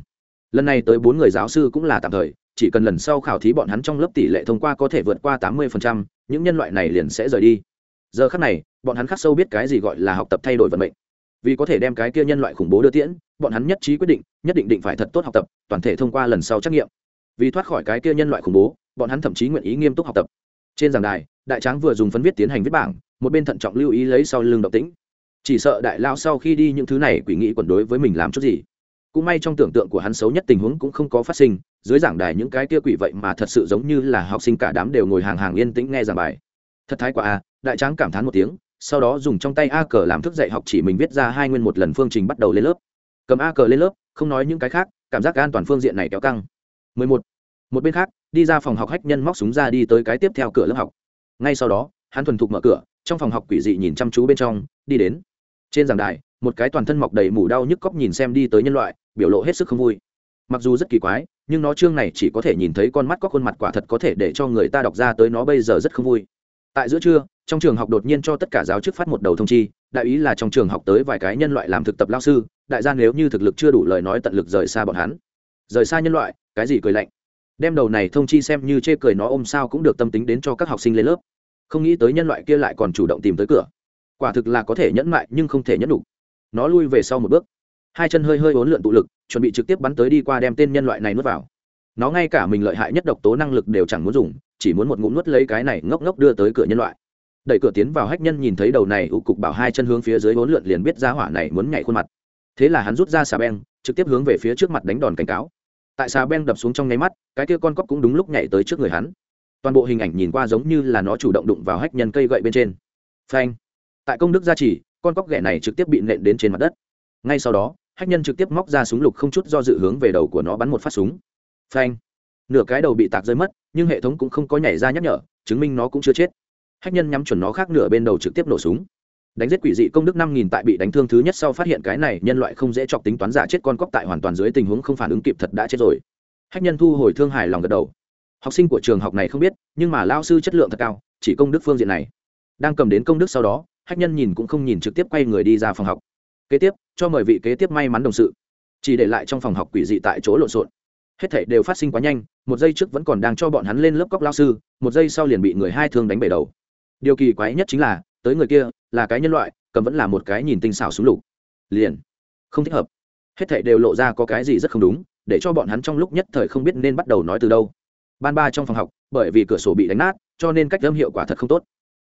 Lần này tới bốn người giáo sư cũng là tạm thời, chỉ cần lần sau khảo thí bọn hắn trong lớp tỷ lệ thông qua có thể vượt qua tám mươi những nhân loại này liền sẽ rời đi. Giờ khắc này, bọn hắn khắc sâu biết cái gì gọi là học tập thay đổi vận mệnh vì có thể đem cái kia nhân loại khủng bố đưa tiễn bọn hắn nhất trí quyết định nhất định định phải thật tốt học tập toàn thể thông qua lần sau trắc nghiệm. Vì thoát khỏi cái kia nhân loại khủng bố bọn hắn thậm chí nguyện ý nghiêm túc học tập. Trên giảng đài đại tráng vừa dùng phấn viết tiến hành viết bảng một bên thận trọng lưu ý lấy sau lưng động tĩnh. Chỉ sợ đại lao sau khi đi những thứ này quỷ nghĩ quẩn đối với mình làm chút gì. Cũng may trong tưởng tượng của hắn xấu nhất tình huống cũng không có phát sinh dưới giảng đài những cái kia quỷ vậy mà thật sự giống như là học sinh cả đám đều ngồi hàng hàng yên tĩnh nghe giảng bài. Thật thái quá à, đại tráng cảm thán một tiếng sau đó dùng trong tay a cờ làm thức dạy học chỉ mình viết ra hai nguyên một lần phương trình bắt đầu lên lớp. Cầm a cờ lên lớp, không nói những cái khác, cảm giác an toàn phương diện này kéo căng. 11. một. Bên khác, đi ra phòng học hách nhân móc súng ra đi tới cái tiếp theo cửa lớp học. Ngay sau đó, hắn thuần thục mở cửa, trong phòng học quỷ dị nhìn chăm chú bên trong, đi đến. Trên giảng đài, một cái toàn thân mọc đầy mủ đau nhức cóc nhìn xem đi tới nhân loại, biểu lộ hết sức không vui. Mặc dù rất kỳ quái, nhưng nó chương này chỉ có thể nhìn thấy con mắt có khuôn mặt quả thật có thể để cho người ta đọc ra tới nó bây giờ rất không vui tại giữa trưa, trong trường học đột nhiên cho tất cả giáo chức phát một đầu thông chi, đại ý là trong trường học tới vài cái nhân loại làm thực tập lao sư, đại gia nếu như thực lực chưa đủ lời nói tận lực rời xa bọn hắn. Rời xa nhân loại, cái gì cười lạnh? Đem đầu này thông chi xem như chê cười nó ôm sao cũng được tâm tính đến cho các học sinh lên lớp. Không nghĩ tới nhân loại kia lại còn chủ động tìm tới cửa. Quả thực là có thể nhẫn mại nhưng không thể nhẫn đủ. Nó lui về sau một bước. Hai chân hơi hơi ốn lượn tụ lực, chuẩn bị trực tiếp bắn tới đi qua đem tên nhân loại này nuốt vào nó ngay cả mình lợi hại nhất độc tố năng lực đều chẳng muốn dùng, chỉ muốn một ngụm nuốt lấy cái này ngốc ngốc đưa tới cửa nhân loại. Đẩy cửa tiến vào hách nhân nhìn thấy đầu này ụ cục bảo hai chân hướng phía dưới hỗn lượn liền biết ra hỏa này muốn nhảy khuôn mặt. Thế là hắn rút ra xà beng, trực tiếp hướng về phía trước mặt đánh đòn cảnh cáo. Tại xà beng đập xuống trong nháy mắt, cái kia con cóc cũng đúng lúc nhảy tới trước người hắn. Toàn bộ hình ảnh nhìn qua giống như là nó chủ động đụng vào hách nhân cây gậy bên trên. Phanh! Tại công đức gia trì, con cóc ghẻ này trực tiếp bị nện đến trên mặt đất. Ngay sau đó, hách nhân trực tiếp móc ra súng lục không chút do dự hướng về đầu của nó bắn một phát súng phanh. Nửa cái đầu bị tạc rơi mất, nhưng hệ thống cũng không có nhảy ra nhắc nhở, chứng minh nó cũng chưa chết. Hách nhân nhắm chuẩn nó khác nửa bên đầu trực tiếp nổ súng. Đánh giết quỷ dị công đức năm nghìn tại bị đánh thương thứ nhất sau phát hiện cái này nhân loại không dễ chọc tính toán giả chết con cóc tại hoàn toàn dưới tình huống không phản ứng kịp thật đã chết rồi. Hách nhân thu hồi thương hài lòng gật đầu. Học sinh của trường học này không biết, nhưng mà lao sư chất lượng thật cao, chỉ công đức phương diện này. Đang cầm đến công đức sau đó, hách nhân nhìn cũng không nhìn trực tiếp quay người đi ra phòng học. Kế tiếp, cho mời vị kế tiếp may mắn đồng sự. Chỉ để lại trong phòng học quỷ dị tại chỗ lộn xộn hết thảy đều phát sinh quá nhanh, một giây trước vẫn còn đang cho bọn hắn lên lớp cóc lao sư, một giây sau liền bị người hai thương đánh bể đầu. Điều kỳ quái nhất chính là, tới người kia, là cái nhân loại, cầm vẫn là một cái nhìn tinh xảo súng lục. Liền. Không thích hợp. Hết thảy đều lộ ra có cái gì rất không đúng, để cho bọn hắn trong lúc nhất thời không biết nên bắt đầu nói từ đâu. Ban ba trong phòng học, bởi vì cửa sổ bị đánh nát, cho nên cách âm hiệu quả thật không tốt.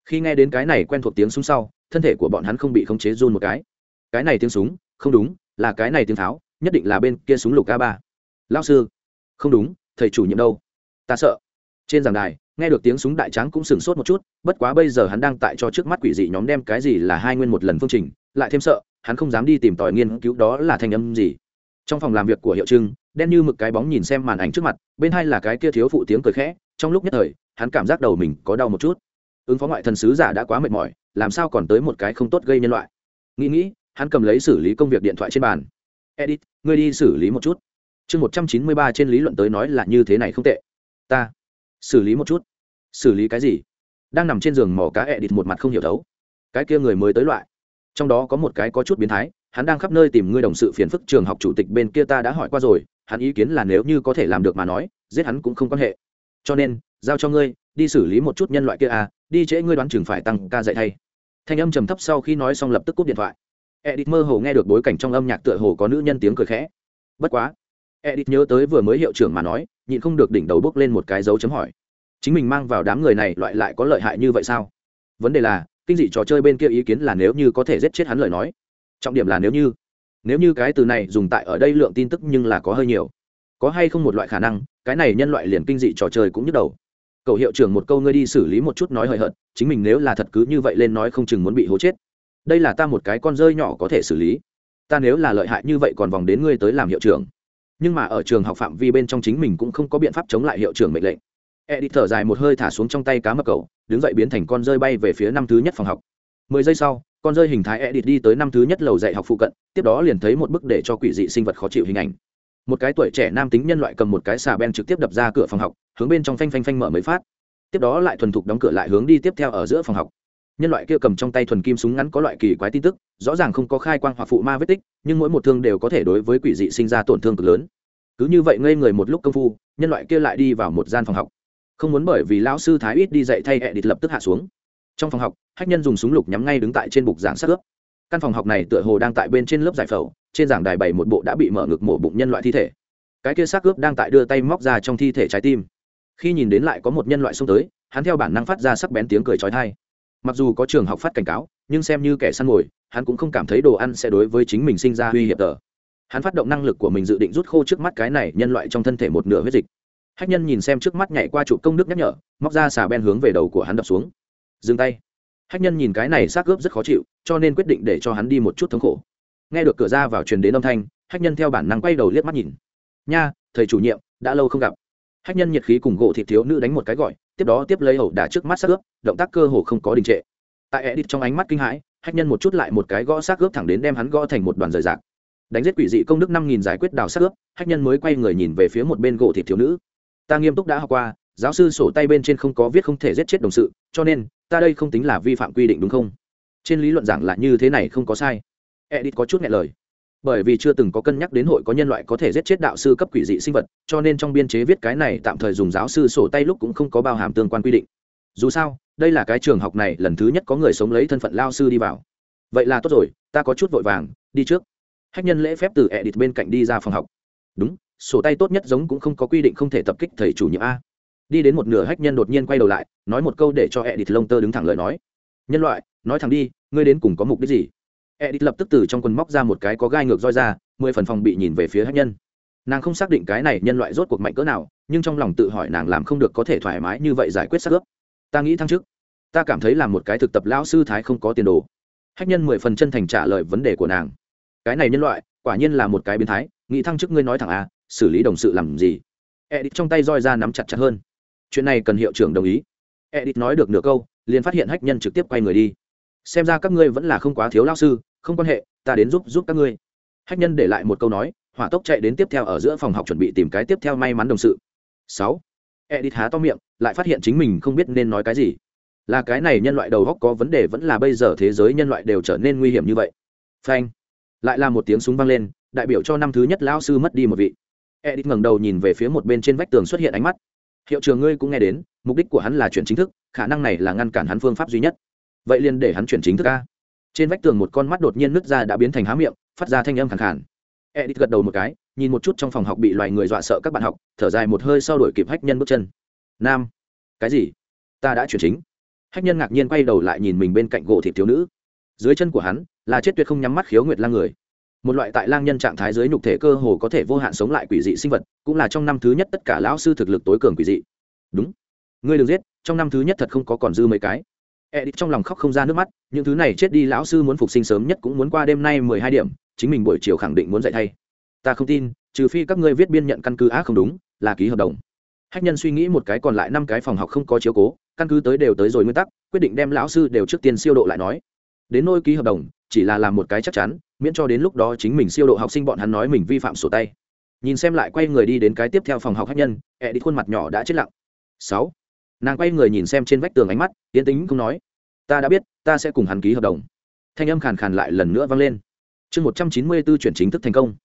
Khi nghe đến cái này quen thuộc tiếng súng sau, thân thể của bọn hắn không bị khống chế run một cái. Cái này tiếng súng, không đúng, là cái này tiếng tháo, nhất định là bên kia súng lục a ba. Lao sư không đúng, thầy chủ nhiệm đâu? Ta sợ. Trên giảng đài, nghe được tiếng súng đại trắng cũng sửng sốt một chút, bất quá bây giờ hắn đang tại cho trước mắt quỷ dị nhóm đem cái gì là hai nguyên một lần phương trình, lại thêm sợ, hắn không dám đi tìm tòi nghiên cứu đó là thanh âm gì. Trong phòng làm việc của hiệu trưng, đen như mực cái bóng nhìn xem màn ảnh trước mặt, bên hai là cái kia thiếu phụ tiếng cười khẽ, trong lúc nhất thời, hắn cảm giác đầu mình có đau một chút. Ứng phó ngoại thần sứ giả đã quá mệt mỏi, làm sao còn tới một cái không tốt gây nhân loại? Nghĩ nghĩ, hắn cầm lấy xử lý công việc điện thoại trên bàn. Edit, ngươi đi xử lý một chút chương một trăm chín mươi ba trên lý luận tới nói là như thế này không tệ. Ta, xử lý một chút. Xử lý cái gì? Đang nằm trên giường mỏ cá edit một mặt không hiểu thấu. Cái kia người mới tới loại. Trong đó có một cái có chút biến thái, hắn đang khắp nơi tìm ngươi đồng sự phiền phức trường học chủ tịch bên kia ta đã hỏi qua rồi, hắn ý kiến là nếu như có thể làm được mà nói, giết hắn cũng không quan hệ. Cho nên, giao cho ngươi, đi xử lý một chút nhân loại kia à đi trễ ngươi đoán chừng phải tăng ca dạy thay. Thanh âm trầm thấp sau khi nói xong lập tức cúp điện thoại. Edit mơ hồ nghe được bối cảnh trong âm nhạc tựa hồ có nữ nhân tiếng cười khẽ. Bất quá edit nhớ tới vừa mới hiệu trưởng mà nói, nhịn không được đỉnh đầu bước lên một cái dấu chấm hỏi. Chính mình mang vào đám người này loại lại có lợi hại như vậy sao? Vấn đề là, kinh dị trò chơi bên kia ý kiến là nếu như có thể giết chết hắn lời nói. Trọng điểm là nếu như nếu như cái từ này dùng tại ở đây lượng tin tức nhưng là có hơi nhiều. Có hay không một loại khả năng, cái này nhân loại liền kinh dị trò chơi cũng nhức đầu. Cậu hiệu trưởng một câu ngươi đi xử lý một chút nói hời hợt, chính mình nếu là thật cứ như vậy lên nói không chừng muốn bị hố chết. Đây là ta một cái con rơi nhỏ có thể xử lý. Ta nếu là lợi hại như vậy còn vòng đến ngươi tới làm hiệu trưởng nhưng mà ở trường học phạm vi bên trong chính mình cũng không có biện pháp chống lại hiệu trưởng mệnh lệnh. Edit thở dài một hơi thả xuống trong tay cá mập cầu đứng dậy biến thành con rơi bay về phía năm thứ nhất phòng học. Mười giây sau, con rơi hình thái edit đi tới năm thứ nhất lầu dạy học phụ cận, tiếp đó liền thấy một bức để cho quỷ dị sinh vật khó chịu hình ảnh. Một cái tuổi trẻ nam tính nhân loại cầm một cái xà ben trực tiếp đập ra cửa phòng học, hướng bên trong phanh phanh phanh mở mới phát. Tiếp đó lại thuần thục đóng cửa lại hướng đi tiếp theo ở giữa phòng học nhân loại kia cầm trong tay thuần kim súng ngắn có loại kỳ quái tin tức, rõ ràng không có khai quang hoặc phụ ma vết tích, nhưng mỗi một thương đều có thể đối với quỷ dị sinh ra tổn thương cực lớn. Cứ như vậy ngây người một lúc công phu, nhân loại kia lại đi vào một gian phòng học. Không muốn bởi vì lão sư thái ít đi dạy thay hẹ địch lập tức hạ xuống. Trong phòng học, hách nhân dùng súng lục nhắm ngay đứng tại trên bục giảng sát ướp. Căn phòng học này tựa hồ đang tại bên trên lớp giải phẫu, trên giảng đài bày một bộ đã bị mở ngực mổ bụng nhân loại thi thể. Cái kia xác ướp đang tại đưa tay móc ra trong thi thể trái tim. Khi nhìn đến lại có một nhân loại xông tới, hắn theo bản năng phát ra sắc bén tiếng cười trói thai mặc dù có trường học phát cảnh cáo, nhưng xem như kẻ săn mồi, hắn cũng không cảm thấy đồ ăn sẽ đối với chính mình sinh ra uy hiểm tờ. Hắn phát động năng lực của mình dự định rút khô trước mắt cái này nhân loại trong thân thể một nửa huyết dịch. Hách nhân nhìn xem trước mắt nhảy qua trụ công đức nhắc nhở, móc ra xà ben hướng về đầu của hắn đập xuống. Dừng tay. Hách nhân nhìn cái này xác ướp rất khó chịu, cho nên quyết định để cho hắn đi một chút thống khổ. Nghe được cửa ra vào truyền đến âm thanh, hách nhân theo bản năng quay đầu liếc mắt nhìn. Nha, thầy chủ nhiệm, đã lâu không gặp hách nhân nhiệt khí cùng gỗ thịt thiếu nữ đánh một cái gọi, tiếp đó tiếp lấy ẩu đả trước mắt xác ướp, động tác cơ hồ không có đình trệ. Tại edit trong ánh mắt kinh hãi, hách nhân một chút lại một cái gõ xác ướp thẳng đến đem hắn gõ thành một đoàn rời rạc. Đánh giết quỷ dị công đức năm nghìn giải quyết đào xác ướp, hách nhân mới quay người nhìn về phía một bên gỗ thịt thiếu nữ. Ta nghiêm túc đã học qua, giáo sư sổ tay bên trên không có viết không thể giết chết đồng sự, cho nên, ta đây không tính là vi phạm quy định đúng không? Trên lý luận giảng là như thế này không có sai. Edit có chút nghe lời bởi vì chưa từng có cân nhắc đến hội có nhân loại có thể giết chết đạo sư cấp quỷ dị sinh vật, cho nên trong biên chế viết cái này tạm thời dùng giáo sư sổ tay lúc cũng không có bao hàm tương quan quy định. Dù sao, đây là cái trường học này, lần thứ nhất có người sống lấy thân phận lao sư đi vào. Vậy là tốt rồi, ta có chút vội vàng, đi trước. Hách nhân lễ phép từ edit bên cạnh đi ra phòng học. Đúng, sổ tay tốt nhất giống cũng không có quy định không thể tập kích thầy chủ nhiệm a. Đi đến một nửa hách nhân đột nhiên quay đầu lại, nói một câu để cho edit lông tơ đứng thẳng lời nói. Nhân loại, nói thẳng đi, ngươi đến cùng có mục đích gì? Edit lập tức từ trong quần móc ra một cái có gai ngược roi ra, mười phần phòng bị nhìn về phía hách nhân. Nàng không xác định cái này nhân loại rốt cuộc mạnh cỡ nào, nhưng trong lòng tự hỏi nàng làm không được có thể thoải mái như vậy giải quyết xác ướp. Ta nghĩ thăng chức. Ta cảm thấy là một cái thực tập lão sư thái không có tiền đồ. Hách nhân mười phần chân thành trả lời vấn đề của nàng. Cái này nhân loại, quả nhiên là một cái biến thái, nghĩ thăng chức ngươi nói thẳng à xử lý đồng sự làm gì? Edit trong tay roi ra nắm chặt chặt hơn. Chuyện này cần hiệu trưởng đồng ý. Edit nói được nửa câu, liền phát hiện hách nhân trực tiếp quay người đi xem ra các ngươi vẫn là không quá thiếu lao sư, không quan hệ, ta đến giúp giúp các ngươi. Hách nhân để lại một câu nói, hỏa tốc chạy đến tiếp theo ở giữa phòng học chuẩn bị tìm cái tiếp theo may mắn đồng sự. Sáu. Edit há to miệng, lại phát hiện chính mình không biết nên nói cái gì. Là cái này nhân loại đầu góc có vấn đề vẫn là bây giờ thế giới nhân loại đều trở nên nguy hiểm như vậy. Phanh. Lại là một tiếng súng vang lên, đại biểu cho năm thứ nhất lão sư mất đi một vị. Edit ngẩng đầu nhìn về phía một bên trên vách tường xuất hiện ánh mắt. Hiệu trường ngươi cũng nghe đến, mục đích của hắn là chuyển chính thức, khả năng này là ngăn cản hắn phương pháp duy nhất vậy liền để hắn chuyển chính thức a trên vách tường một con mắt đột nhiên nứt ra đã biến thành há miệng, phát ra thanh âm khẳng khản edit gật đầu một cái, nhìn một chút trong phòng học bị loài người dọa sợ các bạn học, thở dài một hơi sau đổi kịp hách nhân bước chân. Nam, cái gì? Ta đã chuyển chính. Hách nhân ngạc nhiên quay đầu lại nhìn mình bên cạnh gỗ thịt thiếu nữ. Dưới chân của hắn là chết tuyệt không nhắm mắt khiếu nguyệt lang người. Một loại tại lang nhân trạng thái dưới nhục thể cơ hồ có thể vô hạn sống lại quỷ dị sinh vật, cũng là trong năm thứ nhất tất cả lão sư thực lực tối cường quỷ dị. Đúng. Ngươi đừng giết, trong năm thứ nhất thật không có còn dư mấy cái edit trong lòng khóc không ra nước mắt, những thứ này chết đi lão sư muốn phục sinh sớm nhất cũng muốn qua đêm nay mười hai điểm, chính mình buổi chiều khẳng định muốn dạy thay. Ta không tin, trừ phi các ngươi viết biên nhận căn cứ á không đúng, là ký hợp đồng. Hách nhân suy nghĩ một cái còn lại năm cái phòng học không có chiếu cố, căn cứ tới đều tới rồi nguyên tắc, quyết định đem lão sư đều trước tiên siêu độ lại nói. Đến nôi ký hợp đồng, chỉ là làm một cái chắc chắn, miễn cho đến lúc đó chính mình siêu độ học sinh bọn hắn nói mình vi phạm sổ tay. Nhìn xem lại quay người đi đến cái tiếp theo phòng học hách nhân ẹ đi khuôn mặt nhỏ đã chết lặng. Sáu nàng quay người nhìn xem trên vách tường ánh mắt tiến tính không nói. Ta đã biết, ta sẽ cùng hắn ký hợp đồng. Thanh âm khàn khàn lại lần nữa vang lên. Chương một trăm chín mươi bốn chuyển chính thức thành công.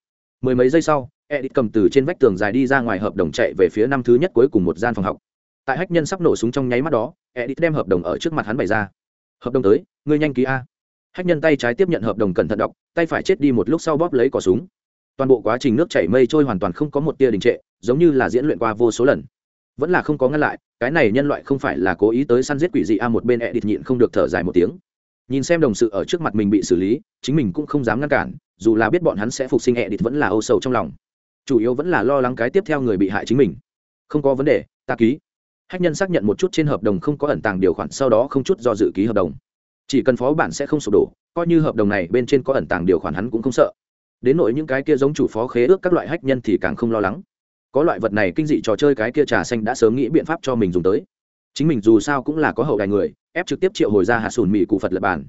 Mười mấy giây sau edit cầm từ trên vách tường dài đi ra ngoài hợp đồng chạy về phía năm thứ nhất cuối cùng một gian phòng học. Tại hách nhân sắp nổ súng trong nháy mắt đó edit đem hợp đồng ở trước mặt hắn bày ra. Hợp đồng tới, ngươi nhanh ký a. Hách nhân tay trái tiếp nhận hợp đồng cẩn thận đọc, tay phải chết đi một lúc sau bóp lấy cỏ súng. Toàn bộ quá trình nước chảy mây trôi hoàn toàn không có một tia đình trệ, giống như là diễn luyện qua vô số lần. Vẫn là không có ngăn lại cái này nhân loại không phải là cố ý tới săn giết quỷ dị a một bên edit nhịn không được thở dài một tiếng. Nhìn xem đồng sự ở trước mặt mình bị xử lý, chính mình cũng không dám ngăn cản, dù là biết bọn hắn sẽ phục sinh edit vẫn là âu sầu trong lòng. Chủ yếu vẫn là lo lắng cái tiếp theo người bị hại chính mình. Không có vấn đề, ta ký. Hách nhân xác nhận một chút trên hợp đồng không có ẩn tàng điều khoản, sau đó không chút do dự ký hợp đồng. Chỉ cần phó bản sẽ không sụp đổ, coi như hợp đồng này bên trên có ẩn tàng điều khoản hắn cũng không sợ. Đến nội những cái kia giống chủ phó khế ước các loại hách nhân thì càng không lo lắng có loại vật này kinh dị trò chơi cái kia trà xanh đã sớm nghĩ biện pháp cho mình dùng tới. Chính mình dù sao cũng là có hậu đài người, ép trực tiếp triệu hồi ra hạt sùn mỹ cụ phật lập bản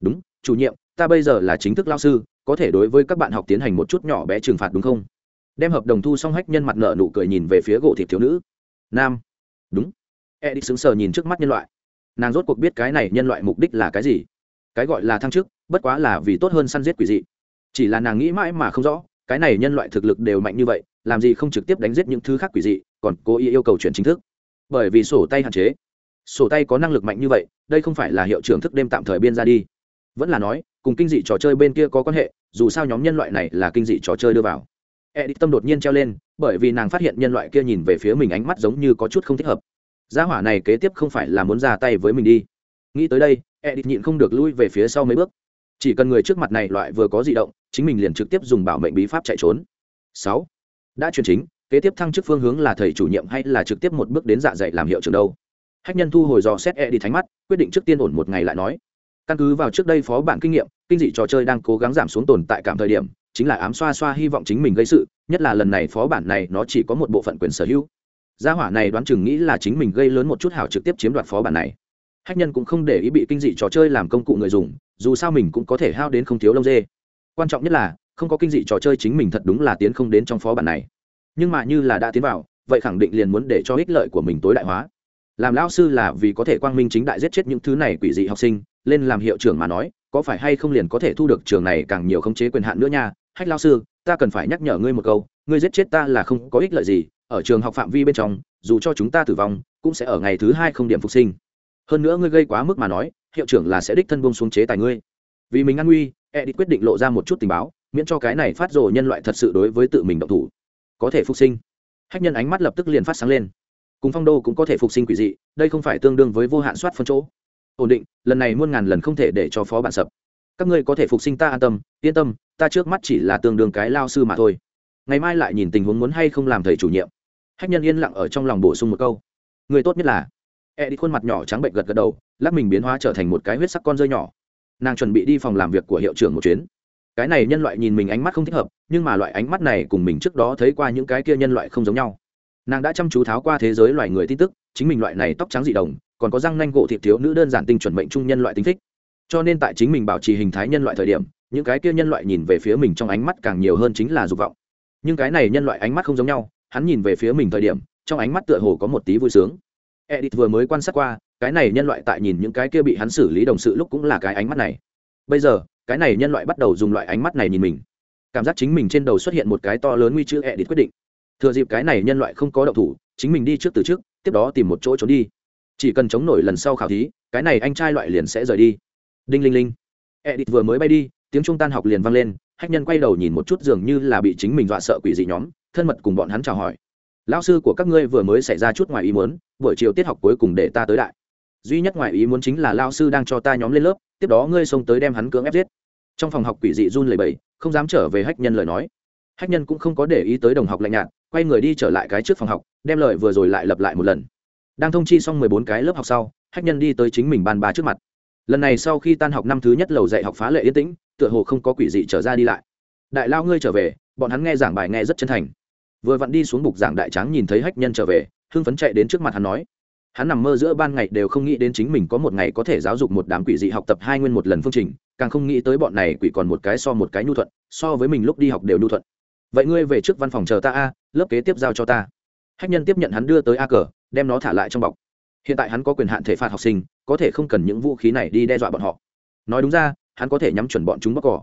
đúng, chủ nhiệm, ta bây giờ là chính thức lao sư, có thể đối với các bạn học tiến hành một chút nhỏ bé trừng phạt đúng không? Đem hợp đồng thu xong hách nhân mặt nợ nụ cười nhìn về phía gỗ thịt thiếu nữ. Nam. Đúng. E đi xứng sờ nhìn trước mắt nhân loại. Nàng rốt cuộc biết cái này nhân loại mục đích là cái gì? Cái gọi là thăng chức, bất quá là vì tốt hơn săn giết quỷ dị. Chỉ là nàng nghĩ mãi mà không rõ cái này nhân loại thực lực đều mạnh như vậy, làm gì không trực tiếp đánh giết những thứ khác quỷ dị, còn cố ý yêu cầu chuyển chính thức. Bởi vì sổ tay hạn chế. Sổ tay có năng lực mạnh như vậy, đây không phải là hiệu trưởng thức đêm tạm thời biên ra đi. Vẫn là nói, cùng kinh dị trò chơi bên kia có quan hệ, dù sao nhóm nhân loại này là kinh dị trò chơi đưa vào. E edit tâm đột nhiên treo lên, bởi vì nàng phát hiện nhân loại kia nhìn về phía mình ánh mắt giống như có chút không thích hợp. Gia hỏa này kế tiếp không phải là muốn ra tay với mình đi. Nghĩ tới đây E edit nhịn không được lui về phía sau mấy bước chỉ cần người trước mặt này loại vừa có di động, chính mình liền trực tiếp dùng bảo mệnh bí pháp chạy trốn. Sáu, đã chuyển chính, kế tiếp thăng chức phương hướng là thầy chủ nhiệm hay là trực tiếp một bước đến dạ dạy làm hiệu trưởng đâu? Hách nhân thu hồi dò xét e đi thánh mắt, quyết định trước tiên ổn một ngày lại nói. Căn cứ vào trước đây phó bản kinh nghiệm, kinh dị trò chơi đang cố gắng giảm xuống tồn tại cảm thời điểm, chính là ám xoa xoa hy vọng chính mình gây sự, nhất là lần này phó bản này nó chỉ có một bộ phận quyền sở hữu. Gia hỏa này đoán chừng nghĩ là chính mình gây lớn một chút hảo trực tiếp chiếm đoạt phó bản này hách nhân cũng không để ý bị kinh dị trò chơi làm công cụ người dùng, dù sao mình cũng có thể hao đến không thiếu lông dê. Quan trọng nhất là, không có kinh dị trò chơi chính mình thật đúng là tiến không đến trong phó bản này. Nhưng mà như là đã tiến vào, vậy khẳng định liền muốn để cho ích lợi của mình tối đại hóa. Làm lao sư là vì có thể quang minh chính đại giết chết những thứ này quỷ dị học sinh, lên làm hiệu trưởng mà nói, có phải hay không liền có thể thu được trường này càng nhiều khống chế quyền hạn nữa nha? Hách lao sư, ta cần phải nhắc nhở ngươi một câu, ngươi giết chết ta là không có ích lợi gì, ở trường học phạm vi bên trong, dù cho chúng ta tử vong, cũng sẽ ở ngày thứ hai không điểm phục sinh hơn nữa ngươi gây quá mức mà nói, hiệu trưởng là sẽ đích thân buông xuống chế tài ngươi. Vì mình ngăn nguy đi quyết định lộ ra một chút tình báo, miễn cho cái này phát rồ nhân loại thật sự đối với tự mình động thủ. Có thể phục sinh. Hách nhân ánh mắt lập tức liền phát sáng lên. Cùng phong đô cũng có thể phục sinh quỷ dị, đây không phải tương đương với vô hạn soát phân chỗ. Ổn định, lần này muôn ngàn lần không thể để cho phó bạn sập. Các ngươi có thể phục sinh ta an tâm, yên tâm, ta trước mắt chỉ là tương đương cái lao sư mà thôi. Ngày mai lại nhìn tình huống muốn hay không làm thầy chủ nhiệm. Hách nhân yên lặng ở trong lòng bổ sung một câu. Người tốt nhất là e đi khuôn mặt nhỏ trắng bệnh gật gật đầu, lắc mình biến hóa trở thành một cái huyết sắc con rơi nhỏ. Nàng chuẩn bị đi phòng làm việc của hiệu trưởng một chuyến. Cái này nhân loại nhìn mình ánh mắt không thích hợp, nhưng mà loại ánh mắt này cùng mình trước đó thấy qua những cái kia nhân loại không giống nhau. Nàng đã chăm chú tháo qua thế giới loài người tin tức, chính mình loại này tóc trắng dị đồng, còn có răng nanh gỗ thịt thiếu nữ đơn giản tinh chuẩn mệnh trung nhân loại tính thích. Cho nên tại chính mình bảo trì hình thái nhân loại thời điểm, những cái kia nhân loại nhìn về phía mình trong ánh mắt càng nhiều hơn chính là dục vọng. Nhưng cái này nhân loại ánh mắt không giống nhau, hắn nhìn về phía mình thời điểm, trong ánh mắt tựa hồ có một tí vui sướng edit vừa mới quan sát qua, cái này nhân loại tại nhìn những cái kia bị hắn xử lý đồng sự lúc cũng là cái ánh mắt này. Bây giờ, cái này nhân loại bắt đầu dùng loại ánh mắt này nhìn mình. Cảm giác chính mình trên đầu xuất hiện một cái to lớn nguy chữ edit quyết định. Thừa dịp cái này nhân loại không có động thủ, chính mình đi trước từ trước, tiếp đó tìm một chỗ trốn đi. Chỉ cần chống nổi lần sau khảo thí, cái này anh trai loại liền sẽ rời đi. Đinh linh linh. Edit vừa mới bay đi, tiếng trung tan học liền vang lên, hách nhân quay đầu nhìn một chút dường như là bị chính mình dọa sợ quỷ dị nhóm, thân mật cùng bọn hắn chào hỏi lão sư của các ngươi vừa mới xảy ra chút ngoài ý muốn, buổi chiều tiết học cuối cùng để ta tới đại. Duy nhất ngoài ý muốn chính là lao sư đang cho ta nhóm lên lớp, tiếp đó ngươi xông tới đem hắn cưỡng ép giết. Trong phòng học quỷ dị run lầy bầy không dám trở về hách nhân lời nói. Hách nhân cũng không có để ý tới đồng học lạnh nhạt, quay người đi trở lại cái trước phòng học, đem lời vừa rồi lại lặp lại một lần. Đang thông chi xong mười bốn cái lớp học sau, hách nhân đi tới chính mình ban bà trước mặt. Lần này sau khi tan học năm thứ nhất lầu dạy học phá lệ yên tĩnh, tựa hồ không có quỷ dị trở ra đi lại. Đại lao ngươi trở về, bọn hắn nghe giảng bài nghe rất chân thành vừa vặn đi xuống bục giảng đại tráng nhìn thấy hách nhân trở về, hưng phấn chạy đến trước mặt hắn nói. Hắn nằm mơ giữa ban ngày đều không nghĩ đến chính mình có một ngày có thể giáo dục một đám quỷ dị học tập hai nguyên một lần phương trình, càng không nghĩ tới bọn này quỷ còn một cái so một cái nhu thuận, so với mình lúc đi học đều nhu thuận. Vậy ngươi về trước văn phòng chờ ta a, lớp kế tiếp giao cho ta. Hách nhân tiếp nhận hắn đưa tới a cờ, đem nó thả lại trong bọc. Hiện tại hắn có quyền hạn thể phạt học sinh, có thể không cần những vũ khí này đi đe dọa bọn họ. Nói đúng ra, hắn có thể nhắm chuẩn bọn chúng bóc cỏ.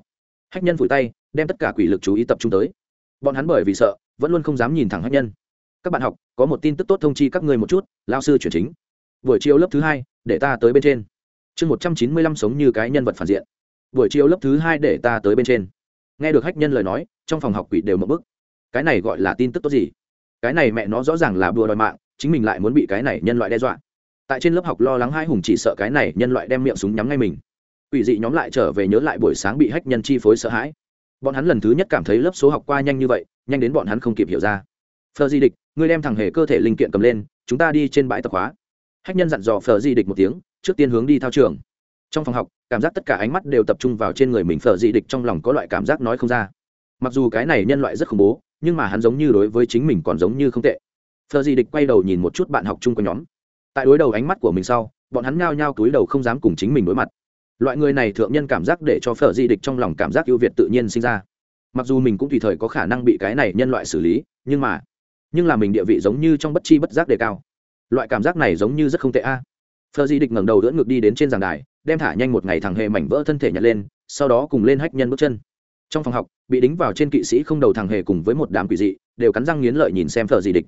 Hách nhân vùi tay, đem tất cả quỷ lực chú ý tập trung tới. Bọn hắn bởi vì sợ vẫn luôn không dám nhìn thẳng hách nhân. Các bạn học, có một tin tức tốt thông chi các người một chút lao sư chuyển chính. Buổi chiều lớp thứ hai, để ta tới bên trên. Chương một trăm chín mươi lăm sống như cái nhân vật phản diện. Buổi chiều lớp thứ hai để ta tới bên trên. Nghe được hách nhân lời nói, trong phòng học quỷ đều mậm bức. Cái này gọi là tin tức tốt gì? Cái này mẹ nó rõ ràng là đùa đòi mạng, chính mình lại muốn bị cái này nhân loại đe dọa. Tại trên lớp học lo lắng hai hùng chỉ sợ cái này nhân loại đem miệng súng nhắm ngay mình. Quỷ dị nhóm lại trở về nhớ lại buổi sáng bị hách nhân chi phối sợ hãi bọn hắn lần thứ nhất cảm thấy lớp số học qua nhanh như vậy, nhanh đến bọn hắn không kịp hiểu ra. Phờ di địch, ngươi đem thằng hề cơ thể linh kiện cầm lên, chúng ta đi trên bãi tập hóa. Hách nhân dặn dò phờ di địch một tiếng, trước tiên hướng đi thao trường. Trong phòng học, cảm giác tất cả ánh mắt đều tập trung vào trên người mình, phờ di địch trong lòng có loại cảm giác nói không ra. Mặc dù cái này nhân loại rất khủng bố, nhưng mà hắn giống như đối với chính mình còn giống như không tệ. Phờ di địch quay đầu nhìn một chút bạn học chung của nhóm. Tại đối đầu ánh mắt của mình sau, bọn hắn nhao nhao túi đầu không dám cùng chính mình đối mặt loại người này thượng nhân cảm giác để cho phở di địch trong lòng cảm giác ưu việt tự nhiên sinh ra. Mặc dù mình cũng tùy thời có khả năng bị cái này nhân loại xử lý, nhưng mà, nhưng là mình địa vị giống như trong bất chi bất giác đề cao. Loại cảm giác này giống như rất không tệ a. À. phở di địch ngẩng đầu đỡ ngược đi đến trên giảng đài, đem thả nhanh một ngày thằng hề mảnh vỡ thân thể nhặt lên, sau đó cùng lên hách nhân bước chân. Trong phòng học, bị đính vào trên kỵ sĩ không đầu thằng hề cùng với một đám quỷ dị, đều cắn răng nghiến lợi nhìn xem phở di địch.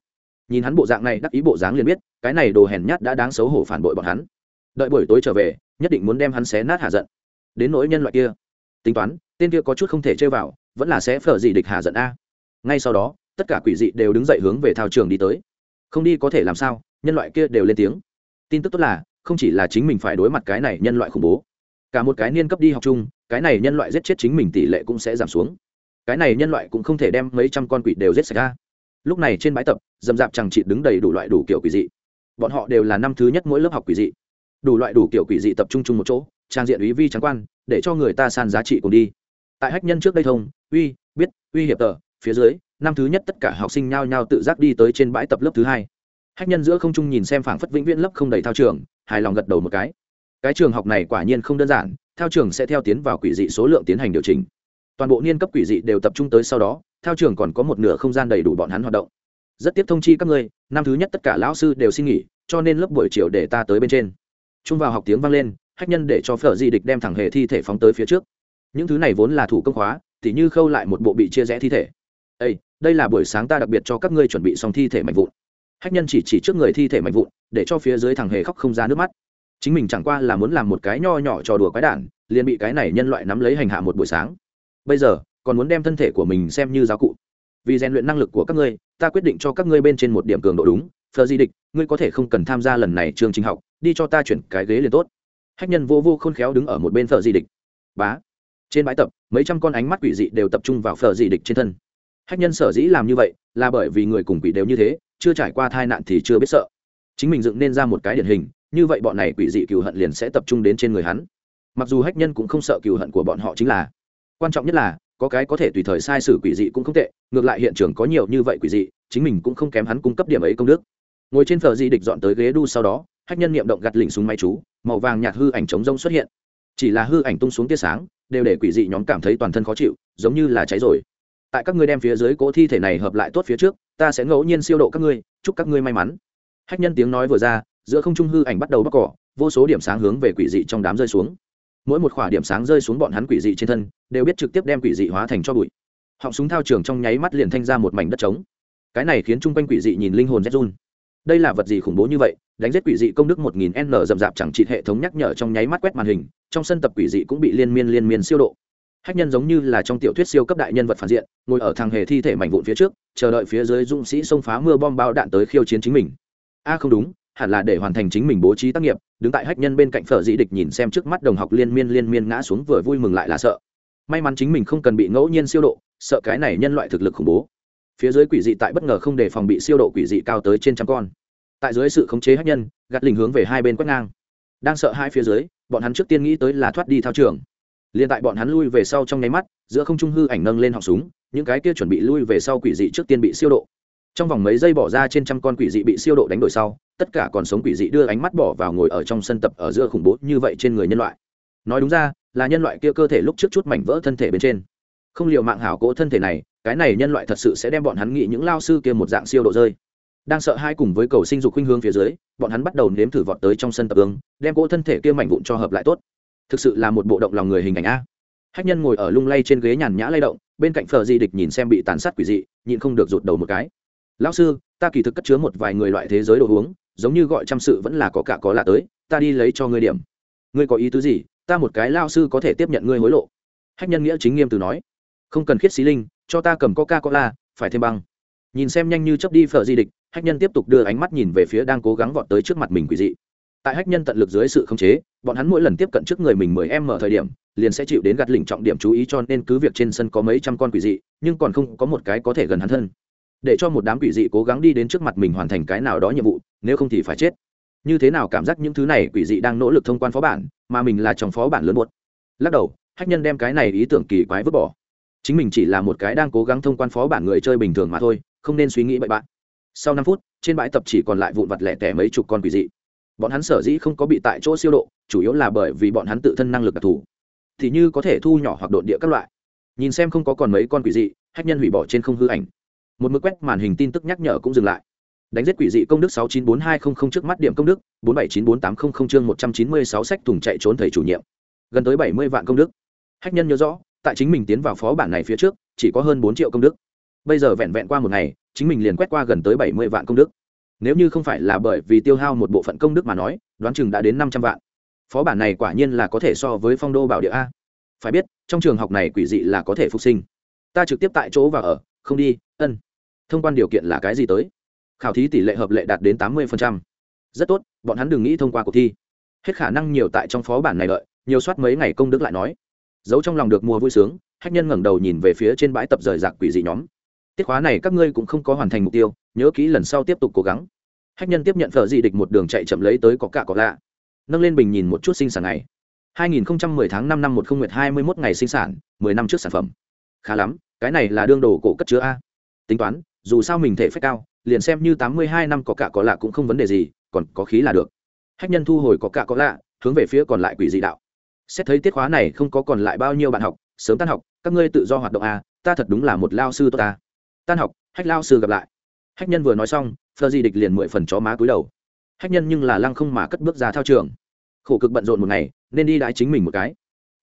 Nhìn hắn bộ dạng này đắc ý bộ dáng liền biết, cái này đồ hèn nhát đã đáng xấu hổ phản bội bọn hắn. Đợi buổi tối trở về nhất định muốn đem hắn xé nát hạ giận. Đến nỗi nhân loại kia. Tính toán, tên kia có chút không thể chơi vào, vẫn là sẽ phở gì địch hạ giận a. Ngay sau đó, tất cả quỷ dị đều đứng dậy hướng về thao trường đi tới. Không đi có thể làm sao, nhân loại kia đều lên tiếng. Tin tức tốt là, không chỉ là chính mình phải đối mặt cái này nhân loại khủng bố. Cả một cái niên cấp đi học chung, cái này nhân loại giết chết chính mình tỷ lệ cũng sẽ giảm xuống. Cái này nhân loại cũng không thể đem mấy trăm con quỷ đều giết sạch ra lúc này trên bãi tập, dầm dạp chẳng chị đứng đầy đủ loại đủ kiểu quỷ dị. Bọn họ đều là năm thứ nhất mỗi lớp học quỷ dị đủ loại đủ kiểu quỷ dị tập trung chung một chỗ, trang diện uy vi trắng quan, để cho người ta san giá trị cùng đi. Tại hách nhân trước đây thông, uy, biết, uy hiệp tờ, phía dưới, năm thứ nhất tất cả học sinh nhao nhao tự giác đi tới trên bãi tập lớp thứ hai. Hách nhân giữa không trung nhìn xem phảng phất vĩnh viễn lớp không đầy thao trường, hài lòng gật đầu một cái. Cái trường học này quả nhiên không đơn giản, thao trường sẽ theo tiến vào quỷ dị số lượng tiến hành điều chỉnh. Toàn bộ niên cấp quỷ dị đều tập trung tới sau đó, thao trường còn có một nửa không gian đầy đủ bọn hắn hoạt động. Rất tiếc thông chi các ngươi, năm thứ nhất tất cả lão sư đều xin nghỉ, cho nên lớp buổi chiều để ta tới bên trên chung vào học tiếng vang lên, hách nhân để cho phở di địch đem thẳng hề thi thể phóng tới phía trước. Những thứ này vốn là thủ công khóa thì như khâu lại một bộ bị chia rẽ thi thể. Ây đây là buổi sáng ta đặc biệt cho các ngươi chuẩn bị xong thi thể mạnh vụn. Hách nhân chỉ chỉ trước người thi thể mạnh vụn, để cho phía dưới thằng hề khóc không ra nước mắt. Chính mình chẳng qua là muốn làm một cái nho nhỏ trò đùa quái đản, liền bị cái này nhân loại nắm lấy hành hạ một buổi sáng. Bây giờ, còn muốn đem thân thể của mình xem như giáo cụ. Vì rèn luyện năng lực của các ngươi, ta quyết định cho các ngươi bên trên một điểm cường độ đúng phờ di địch, ngươi có thể không cần tham gia lần này chương trình học, đi cho ta chuyển cái ghế liền tốt. Hách nhân vô vô khôn khéo đứng ở một bên phờ di địch. Bá. Trên bãi tập, mấy trăm con ánh mắt quỷ dị đều tập trung vào phờ di địch trên thân. Hách nhân sở dĩ làm như vậy, là bởi vì người cùng quỷ đều như thế, chưa trải qua tai nạn thì chưa biết sợ. Chính mình dựng nên ra một cái điển hình, như vậy bọn này quỷ dị cừu hận liền sẽ tập trung đến trên người hắn. Mặc dù hách nhân cũng không sợ cừu hận của bọn họ chính là, quan trọng nhất là, có cái có thể tùy thời sai sử quỷ dị cũng không tệ, ngược lại hiện trường có nhiều như vậy quỷ dị, chính mình cũng không kém hắn cung cấp điểm ấy công đức ngồi trên phở di địch dọn tới ghế đu sau đó, hách nhân niệm động gặt lỉnh súng máy chú, màu vàng nhạt hư ảnh chống rông xuất hiện. Chỉ là hư ảnh tung xuống tia sáng, đều để quỷ dị nhóm cảm thấy toàn thân khó chịu, giống như là cháy rồi. Tại các ngươi đem phía dưới cỗ thi thể này hợp lại tốt phía trước, ta sẽ ngẫu nhiên siêu độ các ngươi, chúc các ngươi may mắn. Hách nhân tiếng nói vừa ra, giữa không trung hư ảnh bắt đầu bóc cỏ, vô số điểm sáng hướng về quỷ dị trong đám rơi xuống. Mỗi một khỏa điểm sáng rơi xuống bọn hắn quỷ dị trên thân, đều biết trực tiếp đem quỷ dị hóa thành cho bụi. Họng súng thao trường trong nháy mắt liền thanh ra một mảnh đất trống. Cái này khiến chung quanh quỷ dị nhìn linh hồn rét run đây là vật gì khủng bố như vậy, đánh giết quỷ dị công đức một nghìn n dậm dạp chẳng trị hệ thống nhắc nhở trong nháy mắt quét màn hình, trong sân tập quỷ dị cũng bị liên miên liên miên siêu độ. Hách nhân giống như là trong tiểu thuyết siêu cấp đại nhân vật phản diện, ngồi ở thang hề thi thể mảnh vụn phía trước, chờ đợi phía dưới dũng sĩ xông phá mưa bom bao đạn tới khiêu chiến chính mình. A, không đúng, hẳn là để hoàn thành chính mình bố trí tác nghiệp, đứng tại hách nhân bên cạnh phở dị địch nhìn xem trước mắt đồng học liên miên liên miên ngã xuống vừa vui mừng lại là sợ. May mắn chính mình không cần bị ngẫu nhiên siêu độ, sợ cái này nhân loại thực lực khủng bố phía dưới quỷ dị tại bất ngờ không đề phòng bị siêu độ quỷ dị cao tới trên trăm con. Tại dưới sự khống chế hắc nhân, gạt lình hướng về hai bên quét ngang. Đang sợ hai phía dưới, bọn hắn trước tiên nghĩ tới là thoát đi thao trường. Liền tại bọn hắn lui về sau trong nháy mắt, giữa không trung hư ảnh nâng lên họng súng, những cái kia chuẩn bị lui về sau quỷ dị trước tiên bị siêu độ. Trong vòng mấy giây bỏ ra trên trăm con quỷ dị bị siêu độ đánh đổi sau, tất cả còn sống quỷ dị đưa ánh mắt bỏ vào ngồi ở trong sân tập ở giữa khủng bố như vậy trên người nhân loại. Nói đúng ra, là nhân loại kia cơ thể lúc trước chút mảnh vỡ thân thể bên trên không liều mạng hảo cỗ thân thể này, cái này nhân loại thật sự sẽ đem bọn hắn nghĩ những lao sư kia một dạng siêu độ rơi. Đang sợ hai cùng với cầu sinh dục khuynh hướng phía dưới, bọn hắn bắt đầu nếm thử vọt tới trong sân tập ương, đem cỗ thân thể kia mảnh vụn cho hợp lại tốt. Thực sự là một bộ động lòng người hình ảnh a. Hách nhân ngồi ở lung lay trên ghế nhàn nhã lay động, bên cạnh phờ di địch nhìn xem bị tàn sát quỷ dị, nhịn không được rụt đầu một cái. Lão sư, ta kỳ thực cất chứa một vài người loại thế giới đồ uống, giống như gọi trăm sự vẫn là có cả có lạ tới, ta đi lấy cho ngươi điểm. Ngươi có ý tứ gì? Ta một cái lao sư có thể tiếp nhận ngươi hối lộ. Hách nhân nghĩa chính nghiêm từ nói không cần khiết xí linh, cho ta cầm coca cola phải thêm băng. Nhìn xem nhanh như chấp đi phở di địch, hách nhân tiếp tục đưa ánh mắt nhìn về phía đang cố gắng vọt tới trước mặt mình quỷ dị. Tại hách nhân tận lực dưới sự khống chế, bọn hắn mỗi lần tiếp cận trước người mình mười em mở thời điểm, liền sẽ chịu đến gạt lỉnh trọng điểm chú ý cho nên cứ việc trên sân có mấy trăm con quỷ dị, nhưng còn không có một cái có thể gần hắn thân. Để cho một đám quỷ dị cố gắng đi đến trước mặt mình hoàn thành cái nào đó nhiệm vụ, nếu không thì phải chết. Như thế nào cảm giác những thứ này quỷ dị đang nỗ lực thông quan phó bản, mà mình là chồng phó bản lớn một lắc đầu, hách nhân đem cái này ý tưởng kỳ quái vứt bỏ chính mình chỉ là một cái đang cố gắng thông quan phó bản người chơi bình thường mà thôi, không nên suy nghĩ bậy bạn. Sau năm phút, trên bãi tập chỉ còn lại vụn vặt lẻ tẻ mấy chục con quỷ dị. Bọn hắn sở dĩ không có bị tại chỗ siêu độ, chủ yếu là bởi vì bọn hắn tự thân năng lực đặc thù. Thì như có thể thu nhỏ hoặc đột địa các loại. Nhìn xem không có còn mấy con quỷ dị, hách nhân hủy bỏ trên không hư ảnh. Một mực quét màn hình tin tức nhắc nhở cũng dừng lại. Đánh giết quỷ dị công đức sáu chín bốn hai không không trước mắt điểm công đức, bốn bảy chín bốn tám không không chương một trăm chín mươi sáu sách thùng chạy trốn thầy chủ nhiệm. Gần tới bảy mươi vạn công đức. Hách nhân nhớ rõ tại chính mình tiến vào phó bản này phía trước, chỉ có hơn bốn triệu công đức. Bây giờ vẹn vẹn qua một ngày, chính mình liền quét qua gần tới bảy mươi vạn công đức. Nếu như không phải là bởi vì tiêu hao một bộ phận công đức mà nói, đoán chừng đã đến năm trăm vạn. Phó bản này quả nhiên là có thể so với phong đô bảo địa a. Phải biết, trong trường học này quỷ dị là có thể phục sinh. Ta trực tiếp tại chỗ và ở, không đi, ân. Thông quan điều kiện là cái gì tới? Khảo thí tỷ lệ hợp lệ đạt đến tám mươi rất tốt, bọn hắn đừng nghĩ thông qua cuộc thi. Hết khả năng nhiều tại trong phó bản này lợi nhiều soát mấy ngày công đức lại nói giấu trong lòng được mùa vui sướng, hách nhân ngẩng đầu nhìn về phía trên bãi tập rời rạc quỷ dị nhóm. Tiết khóa này các ngươi cũng không có hoàn thành mục tiêu, nhớ kỹ lần sau tiếp tục cố gắng. Hách nhân tiếp nhận thợ dị địch một đường chạy chậm lấy tới có cả có lạ. Nâng lên bình nhìn một chút sinh sản này 2010 tháng 5 năm 10 nguyệt 21 ngày sinh sản 10 năm trước sản phẩm. Khá lắm, cái này là đương đồ cổ cất chứa a. Tính toán, dù sao mình thể phép cao, liền xem như 82 năm có cả có lạ cũng không vấn đề gì, còn có khí là được. Hách nhân thu hồi có cả có lạ, hướng về phía còn lại quỷ dị đạo xét thấy tiết khóa này không có còn lại bao nhiêu bạn học, sớm tan học, các ngươi tự do hoạt động à? ta thật đúng là một lao sư tốt ta. Tan học, hách lao sư gặp lại. Hách nhân vừa nói xong phờ di địch liền mười phần chó má cúi đầu. Hách nhân nhưng là lăng không mà cất bước ra thao trường. Khổ cực bận rộn một ngày, nên đi đái chính mình một cái.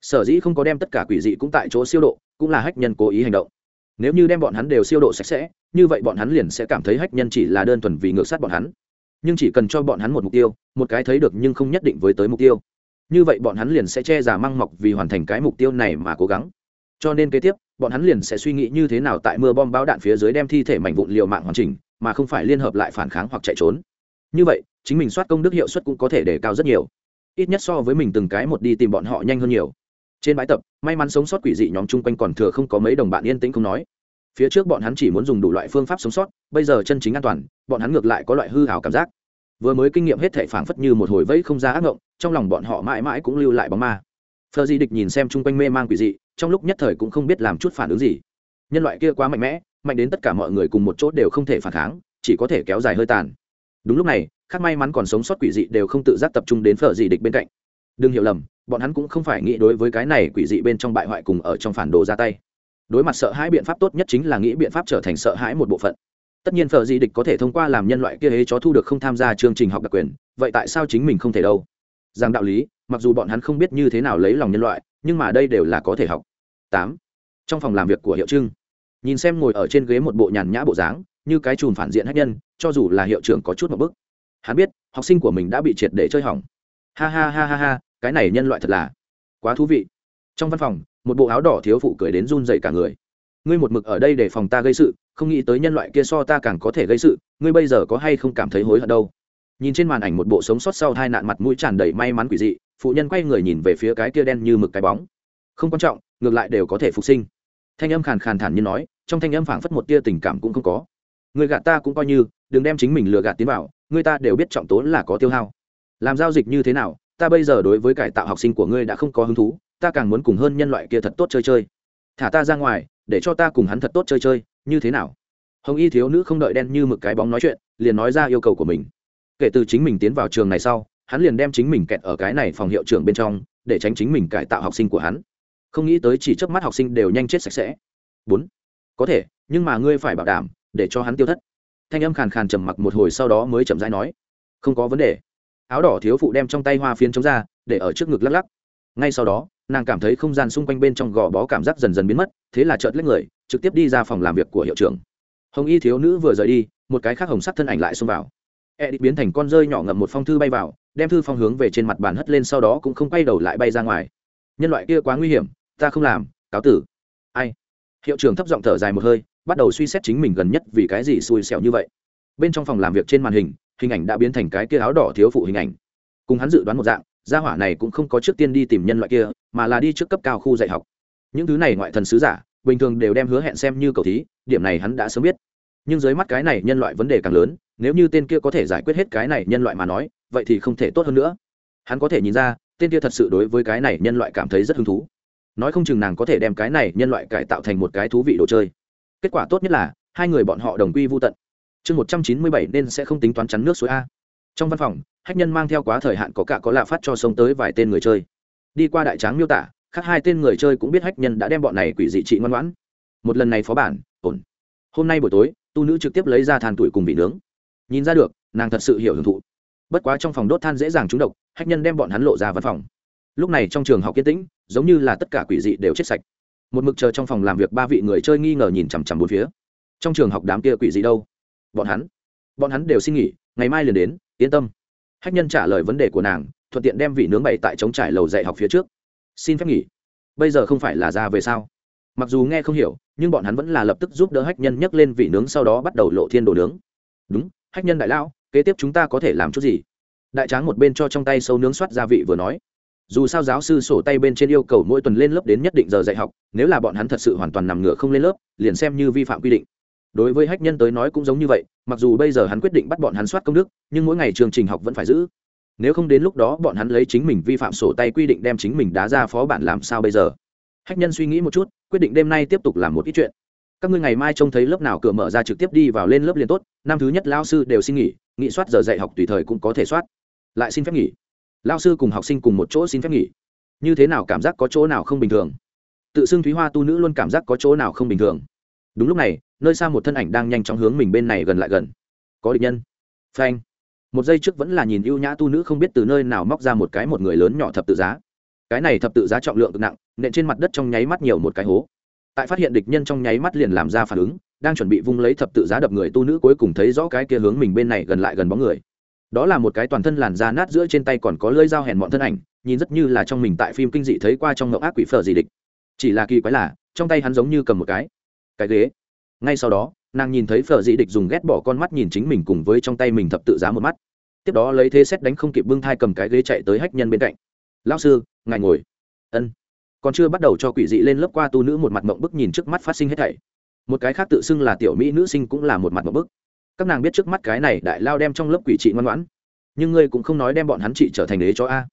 Sở dĩ không có đem tất cả quỷ dị cũng tại chỗ siêu độ, cũng là hách nhân cố ý hành động. Nếu như đem bọn hắn đều siêu độ sạch sẽ, như vậy bọn hắn liền sẽ cảm thấy hách nhân chỉ là đơn thuần vì ngược sát bọn hắn. Nhưng chỉ cần cho bọn hắn một mục tiêu, một cái thấy được nhưng không nhất định với tới mục tiêu như vậy bọn hắn liền sẽ che giả măng mọc vì hoàn thành cái mục tiêu này mà cố gắng. Cho nên kế tiếp, bọn hắn liền sẽ suy nghĩ như thế nào tại mưa bom bão đạn phía dưới đem thi thể mảnh vụn liều mạng hoàn chỉnh, mà không phải liên hợp lại phản kháng hoặc chạy trốn. Như vậy, chính mình soát công đức hiệu suất cũng có thể đề cao rất nhiều. Ít nhất so với mình từng cái một đi tìm bọn họ nhanh hơn nhiều. Trên bãi tập, may mắn sống sót quỷ dị nhóm chung quanh còn thừa không có mấy đồng bạn yên tĩnh không nói. Phía trước bọn hắn chỉ muốn dùng đủ loại phương pháp sống sót, bây giờ chân chính an toàn, bọn hắn ngược lại có loại hư hào cảm giác vừa mới kinh nghiệm hết thể phảng phất như một hồi vẫy không ra ác ngộng, trong lòng bọn họ mãi mãi cũng lưu lại bóng ma. Phờ di địch nhìn xem chung quanh mê man quỷ dị, trong lúc nhất thời cũng không biết làm chút phản ứng gì. Nhân loại kia quá mạnh mẽ, mạnh đến tất cả mọi người cùng một chỗ đều không thể phản kháng, chỉ có thể kéo dài hơi tàn. Đúng lúc này, khác may mắn còn sống sót quỷ dị đều không tự giác tập trung đến phở dị địch bên cạnh. Đừng hiểu lầm, bọn hắn cũng không phải nghĩ đối với cái này quỷ dị bên trong bại hoại cùng ở trong phản đồ ra tay. Đối mặt sợ hãi biện pháp tốt nhất chính là nghĩ biện pháp trở thành sợ hãi một bộ phận tất nhiên phở dị địch có thể thông qua làm nhân loại kia hế chó thu được không tham gia chương trình học đặc quyền, vậy tại sao chính mình không thể đâu? Rằng đạo lý, mặc dù bọn hắn không biết như thế nào lấy lòng nhân loại, nhưng mà đây đều là có thể học. Tám, trong phòng làm việc của hiệu trưng. Nhìn xem ngồi ở trên ghế một bộ nhàn nhã bộ dáng, như cái chùm phản diện hách nhân, cho dù là hiệu trưởng có chút một bức. Hắn biết, học sinh của mình đã bị triệt để chơi hỏng. Ha ha ha ha ha, cái này nhân loại thật là quá thú vị. Trong văn phòng, một bộ áo đỏ thiếu phụ cười đến run dậy cả người. Ngươi một mực ở đây để phòng ta gây sự không nghĩ tới nhân loại kia so ta càng có thể gây sự, ngươi bây giờ có hay không cảm thấy hối hận đâu? Nhìn trên màn ảnh một bộ sống sót sau hai nạn mặt mũi tràn đầy may mắn quỷ dị, phụ nhân quay người nhìn về phía cái kia đen như mực cái bóng. Không quan trọng, ngược lại đều có thể phục sinh. Thanh âm khàn khàn thản như nói, trong thanh âm phảng phất một tia tình cảm cũng không có. Người gạt ta cũng coi như, đừng đem chính mình lừa gạt tiến vào, người ta đều biết trọng tố là có tiêu hao. Làm giao dịch như thế nào, ta bây giờ đối với cải tạo học sinh của ngươi đã không có hứng thú, ta càng muốn cùng hơn nhân loại kia thật tốt chơi chơi. Thả ta ra ngoài, để cho ta cùng hắn thật tốt chơi chơi như thế nào? Hồng y thiếu nữ không đợi đen như mực cái bóng nói chuyện, liền nói ra yêu cầu của mình. Kể từ chính mình tiến vào trường này sau, hắn liền đem chính mình kẹt ở cái này phòng hiệu trưởng bên trong, để tránh chính mình cải tạo học sinh của hắn. Không nghĩ tới chỉ trước mắt học sinh đều nhanh chết sạch sẽ. Bốn. Có thể, nhưng mà ngươi phải bảo đảm, để cho hắn tiêu thất. Thanh âm khàn khàn trầm mặc một hồi sau đó mới chậm rãi nói. Không có vấn đề. Áo đỏ thiếu phụ đem trong tay hoa phiến chống ra, để ở trước ngực lắc lắc ngay sau đó, nàng cảm thấy không gian xung quanh bên trong gò bó cảm giác dần dần biến mất, thế là chợt lấy người, trực tiếp đi ra phòng làm việc của hiệu trưởng. Hồng y thiếu nữ vừa rời đi, một cái khác hồng sắc thân ảnh lại xông vào. E đi biến thành con rơi nhỏ ngậm một phong thư bay vào, đem thư phong hướng về trên mặt bàn hất lên sau đó cũng không quay đầu lại bay ra ngoài. Nhân loại kia quá nguy hiểm, ta không làm, cáo tử. Ai? Hiệu trưởng thấp giọng thở dài một hơi, bắt đầu suy xét chính mình gần nhất vì cái gì xui xẻo như vậy. Bên trong phòng làm việc trên màn hình hình ảnh đã biến thành cái kia áo đỏ thiếu phụ hình ảnh. Cùng hắn dự đoán một dạng gia hỏa này cũng không có trước tiên đi tìm nhân loại kia, mà là đi trước cấp cao khu dạy học. Những thứ này ngoại thần sứ giả, bình thường đều đem hứa hẹn xem như cầu thí, điểm này hắn đã sớm biết. Nhưng dưới mắt cái này nhân loại vấn đề càng lớn, nếu như tên kia có thể giải quyết hết cái này nhân loại mà nói, vậy thì không thể tốt hơn nữa. Hắn có thể nhìn ra, tên kia thật sự đối với cái này nhân loại cảm thấy rất hứng thú. Nói không chừng nàng có thể đem cái này nhân loại cải tạo thành một cái thú vị đồ chơi. Kết quả tốt nhất là, hai người bọn họ đồng quy vô tận. Chương một trăm chín mươi bảy nên sẽ không tính toán chắn nước suối a. Trong văn phòng hách nhân mang theo quá thời hạn có cả có lạ phát cho sống tới vài tên người chơi. Đi qua đại tráng miêu tả, khác hai tên người chơi cũng biết hách nhân đã đem bọn này quỷ dị trị ngoan ngoãn. Một lần này phó bản, ổn. Hôm nay buổi tối, tu nữ trực tiếp lấy ra than tuổi cùng bị nướng. Nhìn ra được, nàng thật sự hiểu hưởng thụ. Bất quá trong phòng đốt than dễ dàng trúng độc, hách nhân đem bọn hắn lộ ra văn phòng. Lúc này trong trường học yên tĩnh, giống như là tất cả quỷ dị đều chết sạch. Một mực chờ trong phòng làm việc ba vị người chơi nghi ngờ nhìn chằm chằm bốn phía. Trong trường học đám kia quỷ dị đâu? Bọn hắn. Bọn hắn đều xin nghỉ, ngày mai liền đến, yên tâm hách nhân trả lời vấn đề của nàng, thuận tiện đem vị nướng bày tại chống trải lầu dạy học phía trước. Xin phép nghỉ. Bây giờ không phải là ra về sao? Mặc dù nghe không hiểu, nhưng bọn hắn vẫn là lập tức giúp đỡ hách nhân nhấc lên vị nướng sau đó bắt đầu lộ thiên đồ nướng. Đúng, hách nhân đại lão, kế tiếp chúng ta có thể làm chút gì? Đại tráng một bên cho trong tay sâu nướng soát gia vị vừa nói. Dù sao giáo sư sổ tay bên trên yêu cầu mỗi tuần lên lớp đến nhất định giờ dạy học, nếu là bọn hắn thật sự hoàn toàn nằm ngửa không lên lớp, liền xem như vi phạm quy định đối với hách nhân tới nói cũng giống như vậy, mặc dù bây giờ hắn quyết định bắt bọn hắn soát công đức, nhưng mỗi ngày chương trình học vẫn phải giữ. Nếu không đến lúc đó bọn hắn lấy chính mình vi phạm sổ tay quy định đem chính mình đá ra phó bản làm sao bây giờ? Hách nhân suy nghĩ một chút, quyết định đêm nay tiếp tục làm một ít chuyện. Các ngươi ngày mai trông thấy lớp nào cửa mở ra trực tiếp đi vào lên lớp liền tốt, năm thứ nhất lao sư đều xin nghỉ, nghị soát giờ dạy học tùy thời cũng có thể soát. Lại xin phép nghỉ. Lao sư cùng học sinh cùng một chỗ xin phép nghỉ. Như thế nào cảm giác có chỗ nào không bình thường? Tự xưng thúy hoa tu nữ luôn cảm giác có chỗ nào không bình thường? Đúng lúc này nơi xa một thân ảnh đang nhanh chóng hướng mình bên này gần lại gần. Có địch nhân. Phanh. Một giây trước vẫn là nhìn ưu nhã tu nữ không biết từ nơi nào móc ra một cái một người lớn nhỏ thập tự giá. Cái này thập tự giá trọng lượng cực nặng, nện trên mặt đất trong nháy mắt nhiều một cái hố. Tại phát hiện địch nhân trong nháy mắt liền làm ra phản ứng, đang chuẩn bị vung lấy thập tự giá đập người tu nữ cuối cùng thấy rõ cái kia hướng mình bên này gần lại gần bóng người. Đó là một cái toàn thân làn da nát giữa trên tay còn có lưỡi dao hèn mọn thân ảnh, nhìn rất như là trong mình tại phim kinh dị thấy qua trong ngậu ác quỷ phở gì địch. Chỉ là kỳ quái là, trong tay hắn giống như cầm một cái. Cái ghế ngay sau đó, nàng nhìn thấy phở dị địch dùng ghét bỏ con mắt nhìn chính mình cùng với trong tay mình thập tự giá một mắt. Tiếp đó lấy thế xét đánh không kịp bưng thai cầm cái ghế chạy tới hách nhân bên cạnh. Lao sư, ngài ngồi. Ân. Còn chưa bắt đầu cho quỷ dị lên lớp qua tu nữ một mặt mộng bức nhìn trước mắt phát sinh hết thảy. Một cái khác tự xưng là tiểu mỹ nữ sinh cũng là một mặt mộng bức. Các nàng biết trước mắt cái này đại lao đem trong lớp quỷ trị ngoan ngoãn. Nhưng ngươi cũng không nói đem bọn hắn trị trở thành đế cho a.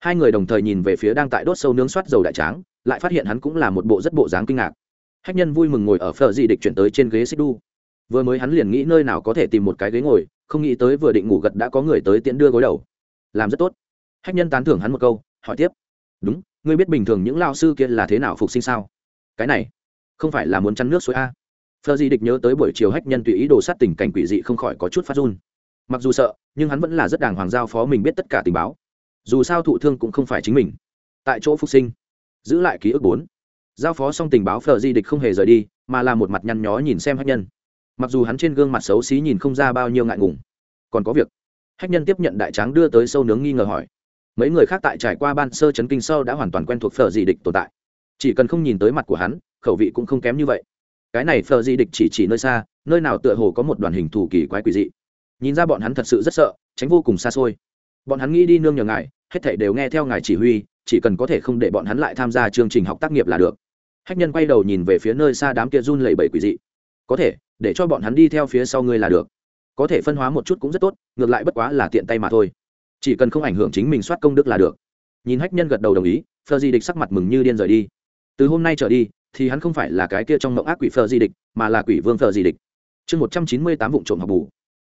Hai người đồng thời nhìn về phía đang tại đốt sâu nướng soát dầu đại tráng, lại phát hiện hắn cũng là một bộ rất bộ dáng kinh ngạc hách nhân vui mừng ngồi ở phở Di địch chuyển tới trên ghế xích đu vừa mới hắn liền nghĩ nơi nào có thể tìm một cái ghế ngồi, không nghĩ tới vừa định ngủ gật đã có người tới tiễn đưa gối đầu. Làm rất tốt. Hách nhân tán thưởng hắn một câu, hỏi tiếp. Đúng, ngươi biết bình thường những lao sư kia là thế nào phục sinh sao? Cái này, không phải là muốn chăn nước suối a. Phờ di địch nhớ tới buổi chiều hách nhân tùy ý đồ sát tình cảnh quỷ dị không khỏi có chút phát run. Mặc dù sợ, nhưng hắn vẫn là rất đàng hoàng giao phó mình biết tất cả tình báo. Dù sao thụ thương cũng không phải chính mình. Tại chỗ phục sinh, giữ lại ký ức bốn giao phó xong tình báo phờ di địch không hề rời đi, mà là một mặt nhăn nhó nhìn xem hách nhân. Mặc dù hắn trên gương mặt xấu xí nhìn không ra bao nhiêu ngại ngùng, còn có việc. Hách nhân tiếp nhận đại tráng đưa tới sâu nướng nghi ngờ hỏi. Mấy người khác tại trải qua ban sơ chấn kinh sâu đã hoàn toàn quen thuộc phở di địch tồn tại. Chỉ cần không nhìn tới mặt của hắn, khẩu vị cũng không kém như vậy. Cái này phở di địch chỉ chỉ nơi xa, nơi nào tựa hồ có một đoàn hình thù kỳ quái quỷ dị. Nhìn ra bọn hắn thật sự rất sợ, tránh vô cùng xa xôi. Bọn hắn nghĩ đi nương nhờ ngài, hết thảy đều nghe theo ngài chỉ huy, chỉ cần có thể không để bọn hắn lại tham gia chương trình học tác nghiệp là được hách nhân quay đầu nhìn về phía nơi xa đám kia run lẩy bẩy quỷ dị. Có thể, để cho bọn hắn đi theo phía sau ngươi là được. Có thể phân hóa một chút cũng rất tốt, ngược lại bất quá là tiện tay mà thôi. Chỉ cần không ảnh hưởng chính mình soát công đức là được. Nhìn hách nhân gật đầu đồng ý, phờ di địch sắc mặt mừng như điên rời đi. Từ hôm nay trở đi, thì hắn không phải là cái kia trong mộng ác quỷ phờ di địch, mà là quỷ vương phờ di địch. Chương một trăm chín mươi tám vụ trộm học bù.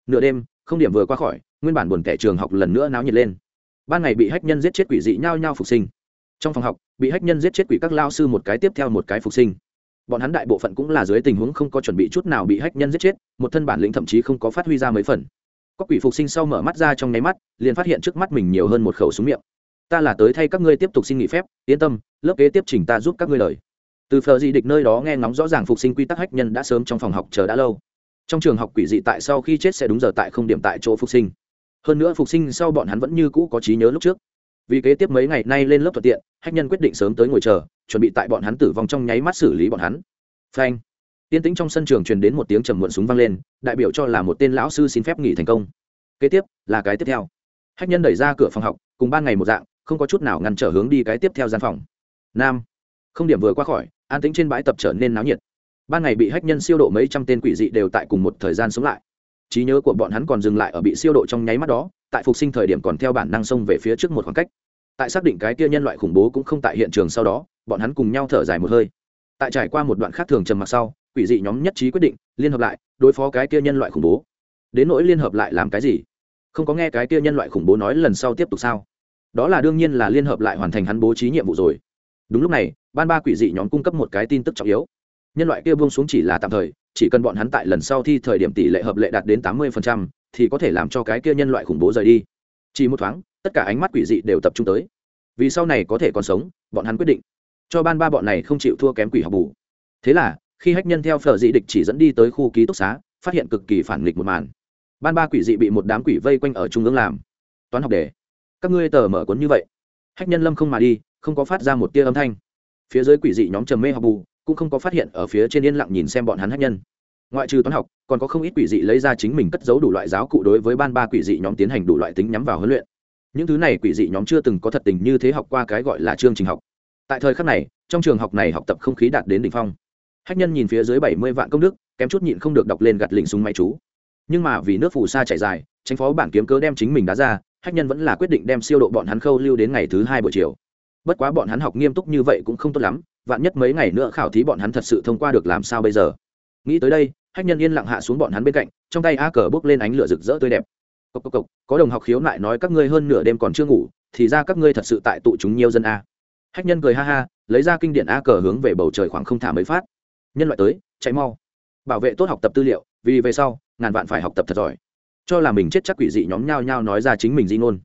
Nửa đêm, không điểm vừa qua khỏi, nguyên bản buồn kẻ trường học lần nữa náo nhiệt lên. Ban ngày bị hách nhân giết chết quỷ dị nhao nhao phục sinh trong phòng học, bị hách nhân giết chết quỷ các lao sư một cái tiếp theo một cái phục sinh. Bọn hắn đại bộ phận cũng là dưới tình huống không có chuẩn bị chút nào bị hách nhân giết chết, một thân bản lĩnh thậm chí không có phát huy ra mấy phần. Có quỷ phục sinh sau mở mắt ra trong nháy mắt, liền phát hiện trước mắt mình nhiều hơn một khẩu súng miệng. Ta là tới thay các ngươi tiếp tục xin nghỉ phép, yên tâm, lớp kế tiếp trình ta giúp các ngươi lời. Từ phờ dị địch nơi đó nghe ngóng rõ ràng phục sinh quy tắc hách nhân đã sớm trong phòng học chờ đã lâu. Trong trường học quỷ dị tại sau khi chết sẽ đúng giờ tại không điểm tại chỗ phục sinh. Hơn nữa phục sinh sau bọn hắn vẫn như cũ có trí nhớ lúc trước vì kế tiếp mấy ngày nay lên lớp thuận tiện, hách nhân quyết định sớm tới ngồi chờ, chuẩn bị tại bọn hắn tử vong trong nháy mắt xử lý bọn hắn. Phanh. Tiên tĩnh trong sân trường truyền đến một tiếng trầm muộn súng vang lên, đại biểu cho là một tên lão sư xin phép nghỉ thành công. Kế tiếp, là cái tiếp theo. Hách nhân đẩy ra cửa phòng học, cùng ban ngày một dạng, không có chút nào ngăn trở hướng đi cái tiếp theo gian phòng. Nam. Không điểm vừa qua khỏi, an tĩnh trên bãi tập trở nên náo nhiệt. Ban ngày bị hách nhân siêu độ mấy trăm tên quỷ dị đều tại cùng một thời gian sống lại. Trí nhớ của bọn hắn còn dừng lại ở bị siêu độ trong nháy mắt đó tại phục sinh thời điểm còn theo bản năng xông về phía trước một khoảng cách. Tại xác định cái kia nhân loại khủng bố cũng không tại hiện trường sau đó, bọn hắn cùng nhau thở dài một hơi. Tại trải qua một đoạn khác thường trầm mặc sau, quỷ dị nhóm nhất trí quyết định, liên hợp lại, đối phó cái kia nhân loại khủng bố. Đến nỗi liên hợp lại làm cái gì? Không có nghe cái kia nhân loại khủng bố nói lần sau tiếp tục sao? Đó là đương nhiên là liên hợp lại hoàn thành hắn bố trí nhiệm vụ rồi. Đúng lúc này, ban ba quỷ dị nhóm cung cấp một cái tin tức trọng yếu. Nhân loại kia buông xuống chỉ là tạm thời, chỉ cần bọn hắn tại lần sau thi thời điểm tỷ lệ hợp lệ đạt đến tám mươi thì có thể làm cho cái kia nhân loại khủng bố rời đi. Chỉ một thoáng, tất cả ánh mắt quỷ dị đều tập trung tới. Vì sau này có thể còn sống, bọn hắn quyết định cho ban ba bọn này không chịu thua kém quỷ học bù. Thế là, khi hách nhân theo phở dị địch chỉ dẫn đi tới khu ký túc xá, phát hiện cực kỳ phản nghịch một màn. Ban ba quỷ dị bị một đám quỷ vây quanh ở trung ương làm. Toán học đề, các ngươi tờ mở cuốn như vậy. Hách nhân lâm không mà đi, không có phát ra một tia âm thanh. Phía dưới quỷ dị nhóm trầm mê học bù, cũng không có phát hiện ở phía trên yên lặng nhìn xem bọn hắn hách nhân ngoại trừ toán học, còn có không ít quỷ dị lấy ra chính mình cất giấu đủ loại giáo cụ đối với ban ba quỷ dị nhóm tiến hành đủ loại tính nhắm vào huấn luyện. Những thứ này quỷ dị nhóm chưa từng có thật tình như thế học qua cái gọi là chương trình học. Tại thời khắc này, trong trường học này học tập không khí đạt đến đỉnh phong. Hách nhân nhìn phía dưới bảy mươi vạn công đức, kém chút nhịn không được đọc lên gặt lình súng máy chú. Nhưng mà vì nước phù sa chạy dài, tránh phó bản kiếm cớ đem chính mình đá ra, hách nhân vẫn là quyết định đem siêu độ bọn hắn khâu lưu đến ngày thứ hai buổi chiều. Bất quá bọn hắn học nghiêm túc như vậy cũng không tốt lắm, vạn nhất mấy ngày nữa khảo thí bọn hắn thật sự thông qua được làm sao bây giờ? Nghĩ tới đây hách nhân yên lặng hạ xuống bọn hắn bên cạnh trong tay a cờ bốc lên ánh lửa rực rỡ tươi đẹp. Cốc cốc cốc, có đồng học khiếu nại nói các ngươi hơn nửa đêm còn chưa ngủ thì ra các ngươi thật sự tại tụ chúng nhiều dân a. Hách nhân cười ha ha lấy ra kinh điển a cờ hướng về bầu trời khoảng không thả mấy phát. Nhân loại tới chạy mau. Bảo vệ tốt học tập tư liệu vì về sau ngàn vạn phải học tập thật giỏi. Cho là mình chết chắc quỷ dị nhóm nhao nhao nói ra chính mình di ngôn.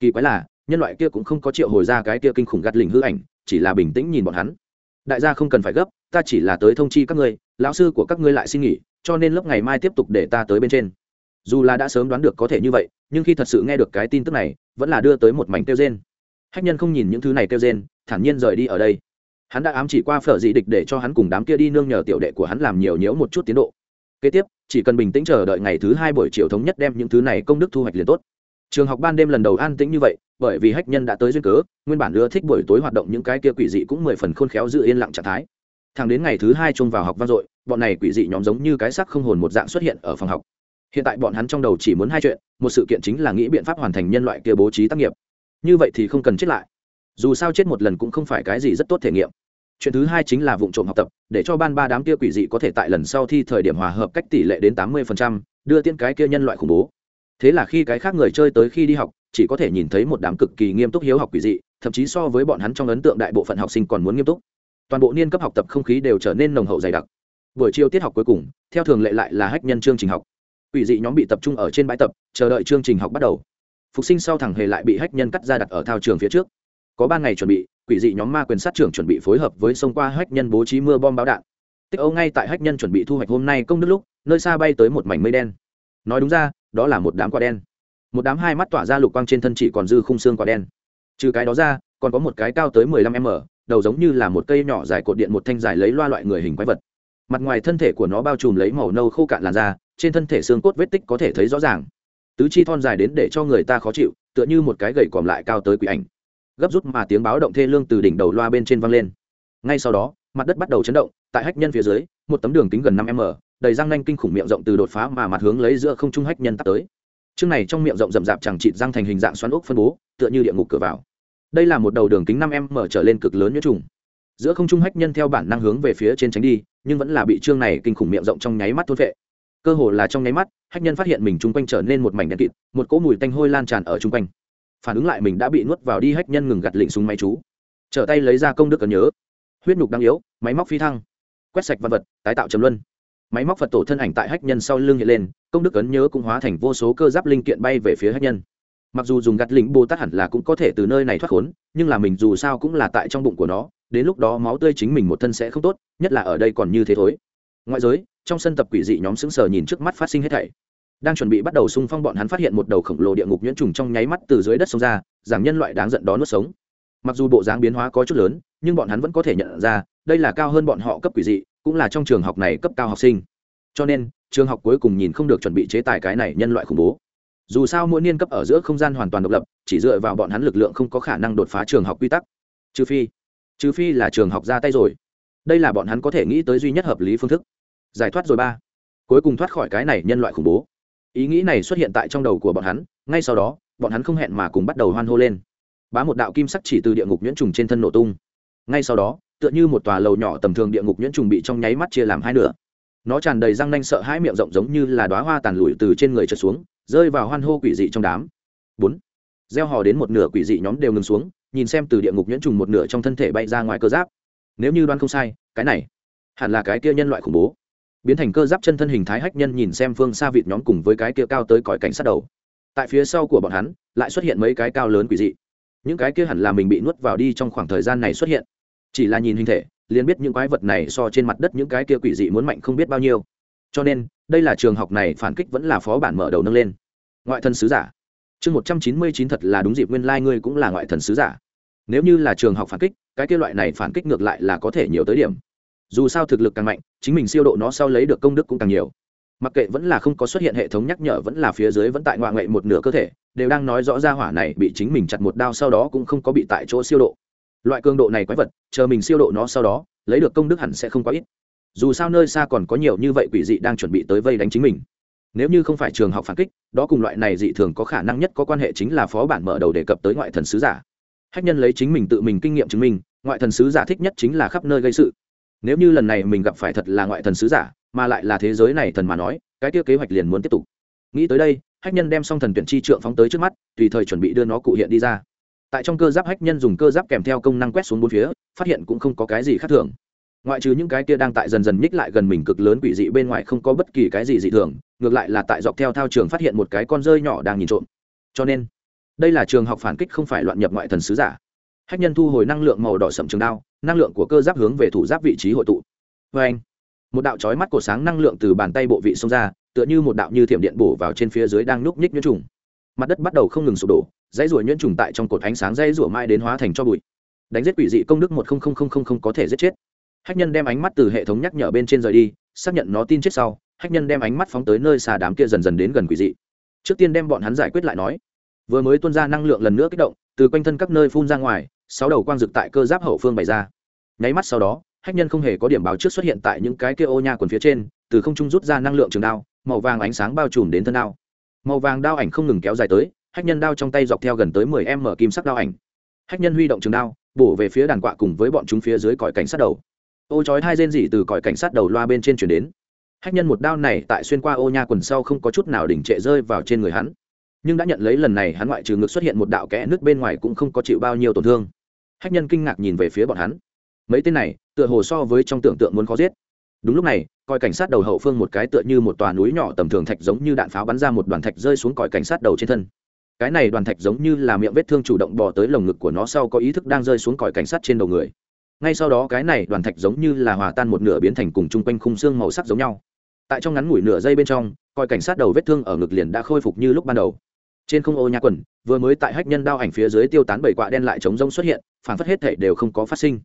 Kỳ quái là nhân loại kia cũng không có triệu hồi ra cái kia kinh khủng gắt lình hư ảnh chỉ là bình tĩnh nhìn bọn hắn đại gia không cần phải gấp, ta chỉ là tới thông chi các ngươi, lão sư của các ngươi lại xin nghỉ, cho nên lớp ngày mai tiếp tục để ta tới bên trên. Dù là đã sớm đoán được có thể như vậy, nhưng khi thật sự nghe được cái tin tức này, vẫn là đưa tới một mảnh kêu rên. Hách nhân không nhìn những thứ này kêu rên, thản nhiên rời đi ở đây. Hắn đã ám chỉ qua phở dị địch để cho hắn cùng đám kia đi nương nhờ tiểu đệ của hắn làm nhiều nhiễu một chút tiến độ. Kế tiếp, chỉ cần bình tĩnh chờ đợi ngày thứ hai buổi chiều thống nhất đem những thứ này công đức thu hoạch liền tốt trường học ban đêm lần đầu an tĩnh như vậy, bởi vì hách nhân đã tới duyên cớ, nguyên bản ưa thích buổi tối hoạt động những cái kia quỷ dị cũng mười phần khôn khéo giữ yên lặng trạng thái. Thẳng đến ngày thứ hai chung vào học vang dội, bọn này quỷ dị nhóm giống như cái sắc không hồn một dạng xuất hiện ở phòng học. Hiện tại bọn hắn trong đầu chỉ muốn hai chuyện, một sự kiện chính là nghĩ biện pháp hoàn thành nhân loại kia bố trí tác nghiệp. Như vậy thì không cần chết lại. Dù sao chết một lần cũng không phải cái gì rất tốt thể nghiệm. Chuyện thứ hai chính là vụ trộm học tập, để cho ban ba đám kia quỷ dị có thể tại lần sau thi thời điểm hòa hợp cách tỷ lệ đến tám mươi đưa tiên cái kia nhân loại khủng bố thế là khi cái khác người chơi tới khi đi học, chỉ có thể nhìn thấy một đám cực kỳ nghiêm túc hiếu học quỷ dị, thậm chí so với bọn hắn trong ấn tượng đại bộ phận học sinh còn muốn nghiêm túc. Toàn bộ niên cấp học tập không khí đều trở nên nồng hậu dày đặc. Buổi chiều tiết học cuối cùng, theo thường lệ lại là hách nhân chương trình học. Quỷ dị nhóm bị tập trung ở trên bãi tập, chờ đợi chương trình học bắt đầu. Phục sinh sau thẳng hề lại bị hách nhân cắt ra đặt ở thao trường phía trước. Có ba ngày chuẩn bị, quỷ dị nhóm ma quyền sát trưởng chuẩn bị phối hợp với sông qua hách nhân bố trí mưa bom báo đạn. Tích âu ngay tại hách nhân chuẩn bị thu hoạch hôm nay công đức lúc, nơi xa bay tới một mảnh mây đen. Nói đúng ra đó là một đám quả đen. Một đám hai mắt tỏa ra lục quang trên thân chỉ còn dư khung xương quả đen. Trừ cái đó ra, còn có một cái cao tới mười lăm m đầu giống như là một cây nhỏ dài cột điện một thanh dài lấy loa loại người hình quái vật. Mặt ngoài thân thể của nó bao trùm lấy màu nâu khô cạn làn da, trên thân thể xương cốt vết tích có thể thấy rõ ràng. Tứ chi thon dài đến để cho người ta khó chịu, tựa như một cái gậy còm lại cao tới quỷ ảnh. Gấp rút mà tiếng báo động thê lương từ đỉnh đầu loa bên trên văng lên. Ngay sau đó, mặt đất bắt đầu chấn động, tại hách nhân phía dưới, một tấm đường kính gần năm m đầy răng nanh kinh khủng miệng rộng từ đột phá mà mặt hướng lấy giữa không trung hách nhân tắt tới. Chương này trong miệng rộng rậm rạp chẳng chịt răng thành hình dạng xoắn ốc phân bố, tựa như địa ngục cửa vào. Đây là một đầu đường kính năm m trở lên cực lớn nhuyễn trùng. Giữa không trung hách nhân theo bản năng hướng về phía trên tránh đi, nhưng vẫn là bị chương này kinh khủng miệng rộng trong nháy mắt thôn vệ cơ hồ là trong nháy mắt, hách nhân phát hiện mình chung quanh trở nên một mảnh đen kịt, một cỗ mùi tanh hôi lan tràn ở chung quanh. Phản ứng lại mình đã bị nuốt vào đi, hách nhân ngừng gặt lịnh súng máy chú. Trở tay lấy ra công đức cần nhớ. Huyết nhục đang yếu, máy móc phi thăng. Quét sạch văn vật, tái tạo trầm luân máy móc phật tổ thân ảnh tại hách nhân sau lưng hiện lên, công đức ấn nhớ cũng hóa thành vô số cơ giáp linh kiện bay về phía hách nhân. Mặc dù dùng gạt lĩnh bồ tát hẳn là cũng có thể từ nơi này thoát khốn, nhưng là mình dù sao cũng là tại trong bụng của nó, đến lúc đó máu tươi chính mình một thân sẽ không tốt, nhất là ở đây còn như thế thối. Ngoại giới, trong sân tập quỷ dị nhóm sững sờ nhìn trước mắt phát sinh hết thảy. Đang chuẩn bị bắt đầu xung phong bọn hắn phát hiện một đầu khổng lồ địa ngục nhuyễn trùng trong nháy mắt từ dưới đất xông ra rằng nhân loại đáng giận đó nuốt sống. Mặc dù bộ dáng biến hóa có chút lớn, nhưng bọn hắn vẫn có thể nhận ra, đây là cao hơn bọn họ cấp quỷ dị cũng là trong trường học này cấp cao học sinh. Cho nên, trường học cuối cùng nhìn không được chuẩn bị chế tài cái này nhân loại khủng bố. Dù sao mỗi niên cấp ở giữa không gian hoàn toàn độc lập, chỉ dựa vào bọn hắn lực lượng không có khả năng đột phá trường học quy tắc. Trừ phi trừ phi là trường học ra tay rồi. Đây là bọn hắn có thể nghĩ tới duy nhất hợp lý phương thức. Giải thoát rồi ba. Cuối cùng thoát khỏi cái này nhân loại khủng bố. Ý nghĩ này xuất hiện tại trong đầu của bọn hắn, ngay sau đó, bọn hắn không hẹn mà cùng bắt đầu hoan hô lên. Bá một đạo kim sắc chỉ từ địa ngục nhuyễn trùng trên thân nổ tung. Ngay sau đó tựa như một tòa lầu nhỏ tầm thường địa ngục nhuyễn trùng bị trong nháy mắt chia làm hai nửa. Nó tràn đầy răng nanh sợ hãi miệng rộng giống như là đoá hoa tàn lụi từ trên người trượt xuống, rơi vào hoan hô quỷ dị trong đám. Bốn. Gieo hò đến một nửa quỷ dị nhóm đều ngừng xuống, nhìn xem từ địa ngục nhuyễn trùng một nửa trong thân thể bay ra ngoài cơ giáp. Nếu như đoán không sai, cái này hẳn là cái kia nhân loại khủng bố. Biến thành cơ giáp chân thân hình thái hách nhân nhìn xem phương xa vịt nhóm cùng với cái kia cao tới cõi cảnh sát đầu. Tại phía sau của bọn hắn, lại xuất hiện mấy cái cao lớn quỷ dị. Những cái kia hẳn là mình bị nuốt vào đi trong khoảng thời gian này xuất hiện chỉ là nhìn hình thể, liền biết những quái vật này so trên mặt đất những cái kia quỷ dị muốn mạnh không biết bao nhiêu. Cho nên, đây là trường học này phản kích vẫn là phó bản mở đầu nâng lên. Ngoại thần sứ giả. Chương một trăm chín mươi chín thật là đúng dịp nguyên lai、like、ngươi cũng là ngoại thần sứ giả. Nếu như là trường học phản kích, cái kia loại này phản kích ngược lại là có thể nhiều tới điểm. Dù sao thực lực càng mạnh, chính mình siêu độ nó sau lấy được công đức cũng càng nhiều. Mặc kệ vẫn là không có xuất hiện hệ thống nhắc nhở vẫn là phía dưới vẫn tại ngoại ngậy một nửa cơ thể, đều đang nói rõ ra hỏa này bị chính mình chặt một đao sau đó cũng không có bị tại chỗ siêu độ loại cường độ này quái vật, chờ mình siêu độ nó sau đó, lấy được công đức hẳn sẽ không quá ít. Dù sao nơi xa còn có nhiều như vậy quỷ dị đang chuẩn bị tới vây đánh chính mình. Nếu như không phải trường học phản kích, đó cùng loại này dị thường có khả năng nhất có quan hệ chính là phó bản mở đầu đề cập tới ngoại thần sứ giả. Hách nhân lấy chính mình tự mình kinh nghiệm chứng minh, ngoại thần sứ giả thích nhất chính là khắp nơi gây sự. Nếu như lần này mình gặp phải thật là ngoại thần sứ giả, mà lại là thế giới này thần mà nói, cái tiêu kế hoạch liền muốn tiếp tục. Nghĩ tới đây, hách nhân đem xong thần tuyển chi trượng phóng tới trước mắt, tùy thời chuẩn bị đưa nó cụ hiện đi ra tại trong cơ giáp hách nhân dùng cơ giáp kèm theo công năng quét xuống bốn phía, phát hiện cũng không có cái gì khác thường. Ngoại trừ những cái kia đang tại dần dần nhích lại gần mình cực lớn quỷ dị bên ngoài không có bất kỳ cái gì dị thường, ngược lại là tại dọc theo thao trường phát hiện một cái con rơi nhỏ đang nhìn trộm. Cho nên, đây là trường học phản kích không phải loạn nhập ngoại thần sứ giả. Hách nhân thu hồi năng lượng màu đỏ sậm trường đao, năng lượng của cơ giáp hướng về thủ giáp vị trí hội tụ. Vê anh, một đạo trói mắt cổ sáng năng lượng từ bàn tay bộ vị xông ra, tựa như một đạo như thiểm điện bổ vào trên phía dưới đang núp nhích nhuyễn trùng mặt đất bắt đầu không ngừng sụp đổ, dãy rủa nhuyễn trùng tại trong cột ánh sáng dãy rủa mai đến hóa thành cho bụi. Đánh giết quỷ dị công đức một có thể giết chết. Hách nhân đem ánh mắt từ hệ thống nhắc nhở bên trên rời đi, xác nhận nó tin chết sau, hách nhân đem ánh mắt phóng tới nơi xa đám kia dần dần đến gần quỷ dị. Trước tiên đem bọn hắn giải quyết lại nói. Vừa mới tuôn ra năng lượng lần nữa kích động, từ quanh thân các nơi phun ra ngoài, sáu đầu quang dực tại cơ giáp hậu phương bày ra. Nháy mắt sau đó, hách nhân không hề có điểm báo trước xuất hiện tại những cái kia ô nha quần phía trên, từ không trung rút ra năng lượng trường đao, màu vàng ánh sáng bao trùm đến thân đao màu vàng đao ảnh không ngừng kéo dài tới, hách nhân đao trong tay dọc theo gần tới mười em mở kim sắc đao ảnh. Hách nhân huy động trường đao, bổ về phía đàn quạ cùng với bọn chúng phía dưới cõi cảnh sát đầu. Ô chói hai rên rỉ từ cõi cảnh sát đầu loa bên trên chuyển đến. Hách nhân một đao này tại xuyên qua ô nha quần sau không có chút nào đỉnh trệ rơi vào trên người hắn. Nhưng đã nhận lấy lần này hắn ngoại trừ ngực xuất hiện một đạo kẽ nước bên ngoài cũng không có chịu bao nhiêu tổn thương. Hách nhân kinh ngạc nhìn về phía bọn hắn. Mấy tên này, tựa hồ so với trong tưởng tượng muốn khó giết. Đúng lúc này coi cảnh sát đầu hậu phương một cái tựa như một tòa núi nhỏ tầm thường thạch giống như đạn pháo bắn ra một đoàn thạch rơi xuống còi cảnh sát đầu trên thân. Cái này đoàn thạch giống như là miệng vết thương chủ động bỏ tới lồng ngực của nó sau có ý thức đang rơi xuống còi cảnh sát trên đầu người. Ngay sau đó cái này đoàn thạch giống như là hòa tan một nửa biến thành cùng chung quanh khung xương màu sắc giống nhau. Tại trong ngắn ngủi nửa giây bên trong coi cảnh sát đầu vết thương ở ngực liền đã khôi phục như lúc ban đầu. Trên không ô nhà quần, vừa mới tại hách nhân đao ảnh phía dưới tiêu tán bảy quạ đen lại chống rông xuất hiện, phản phất hết thể đều không có phát sinh.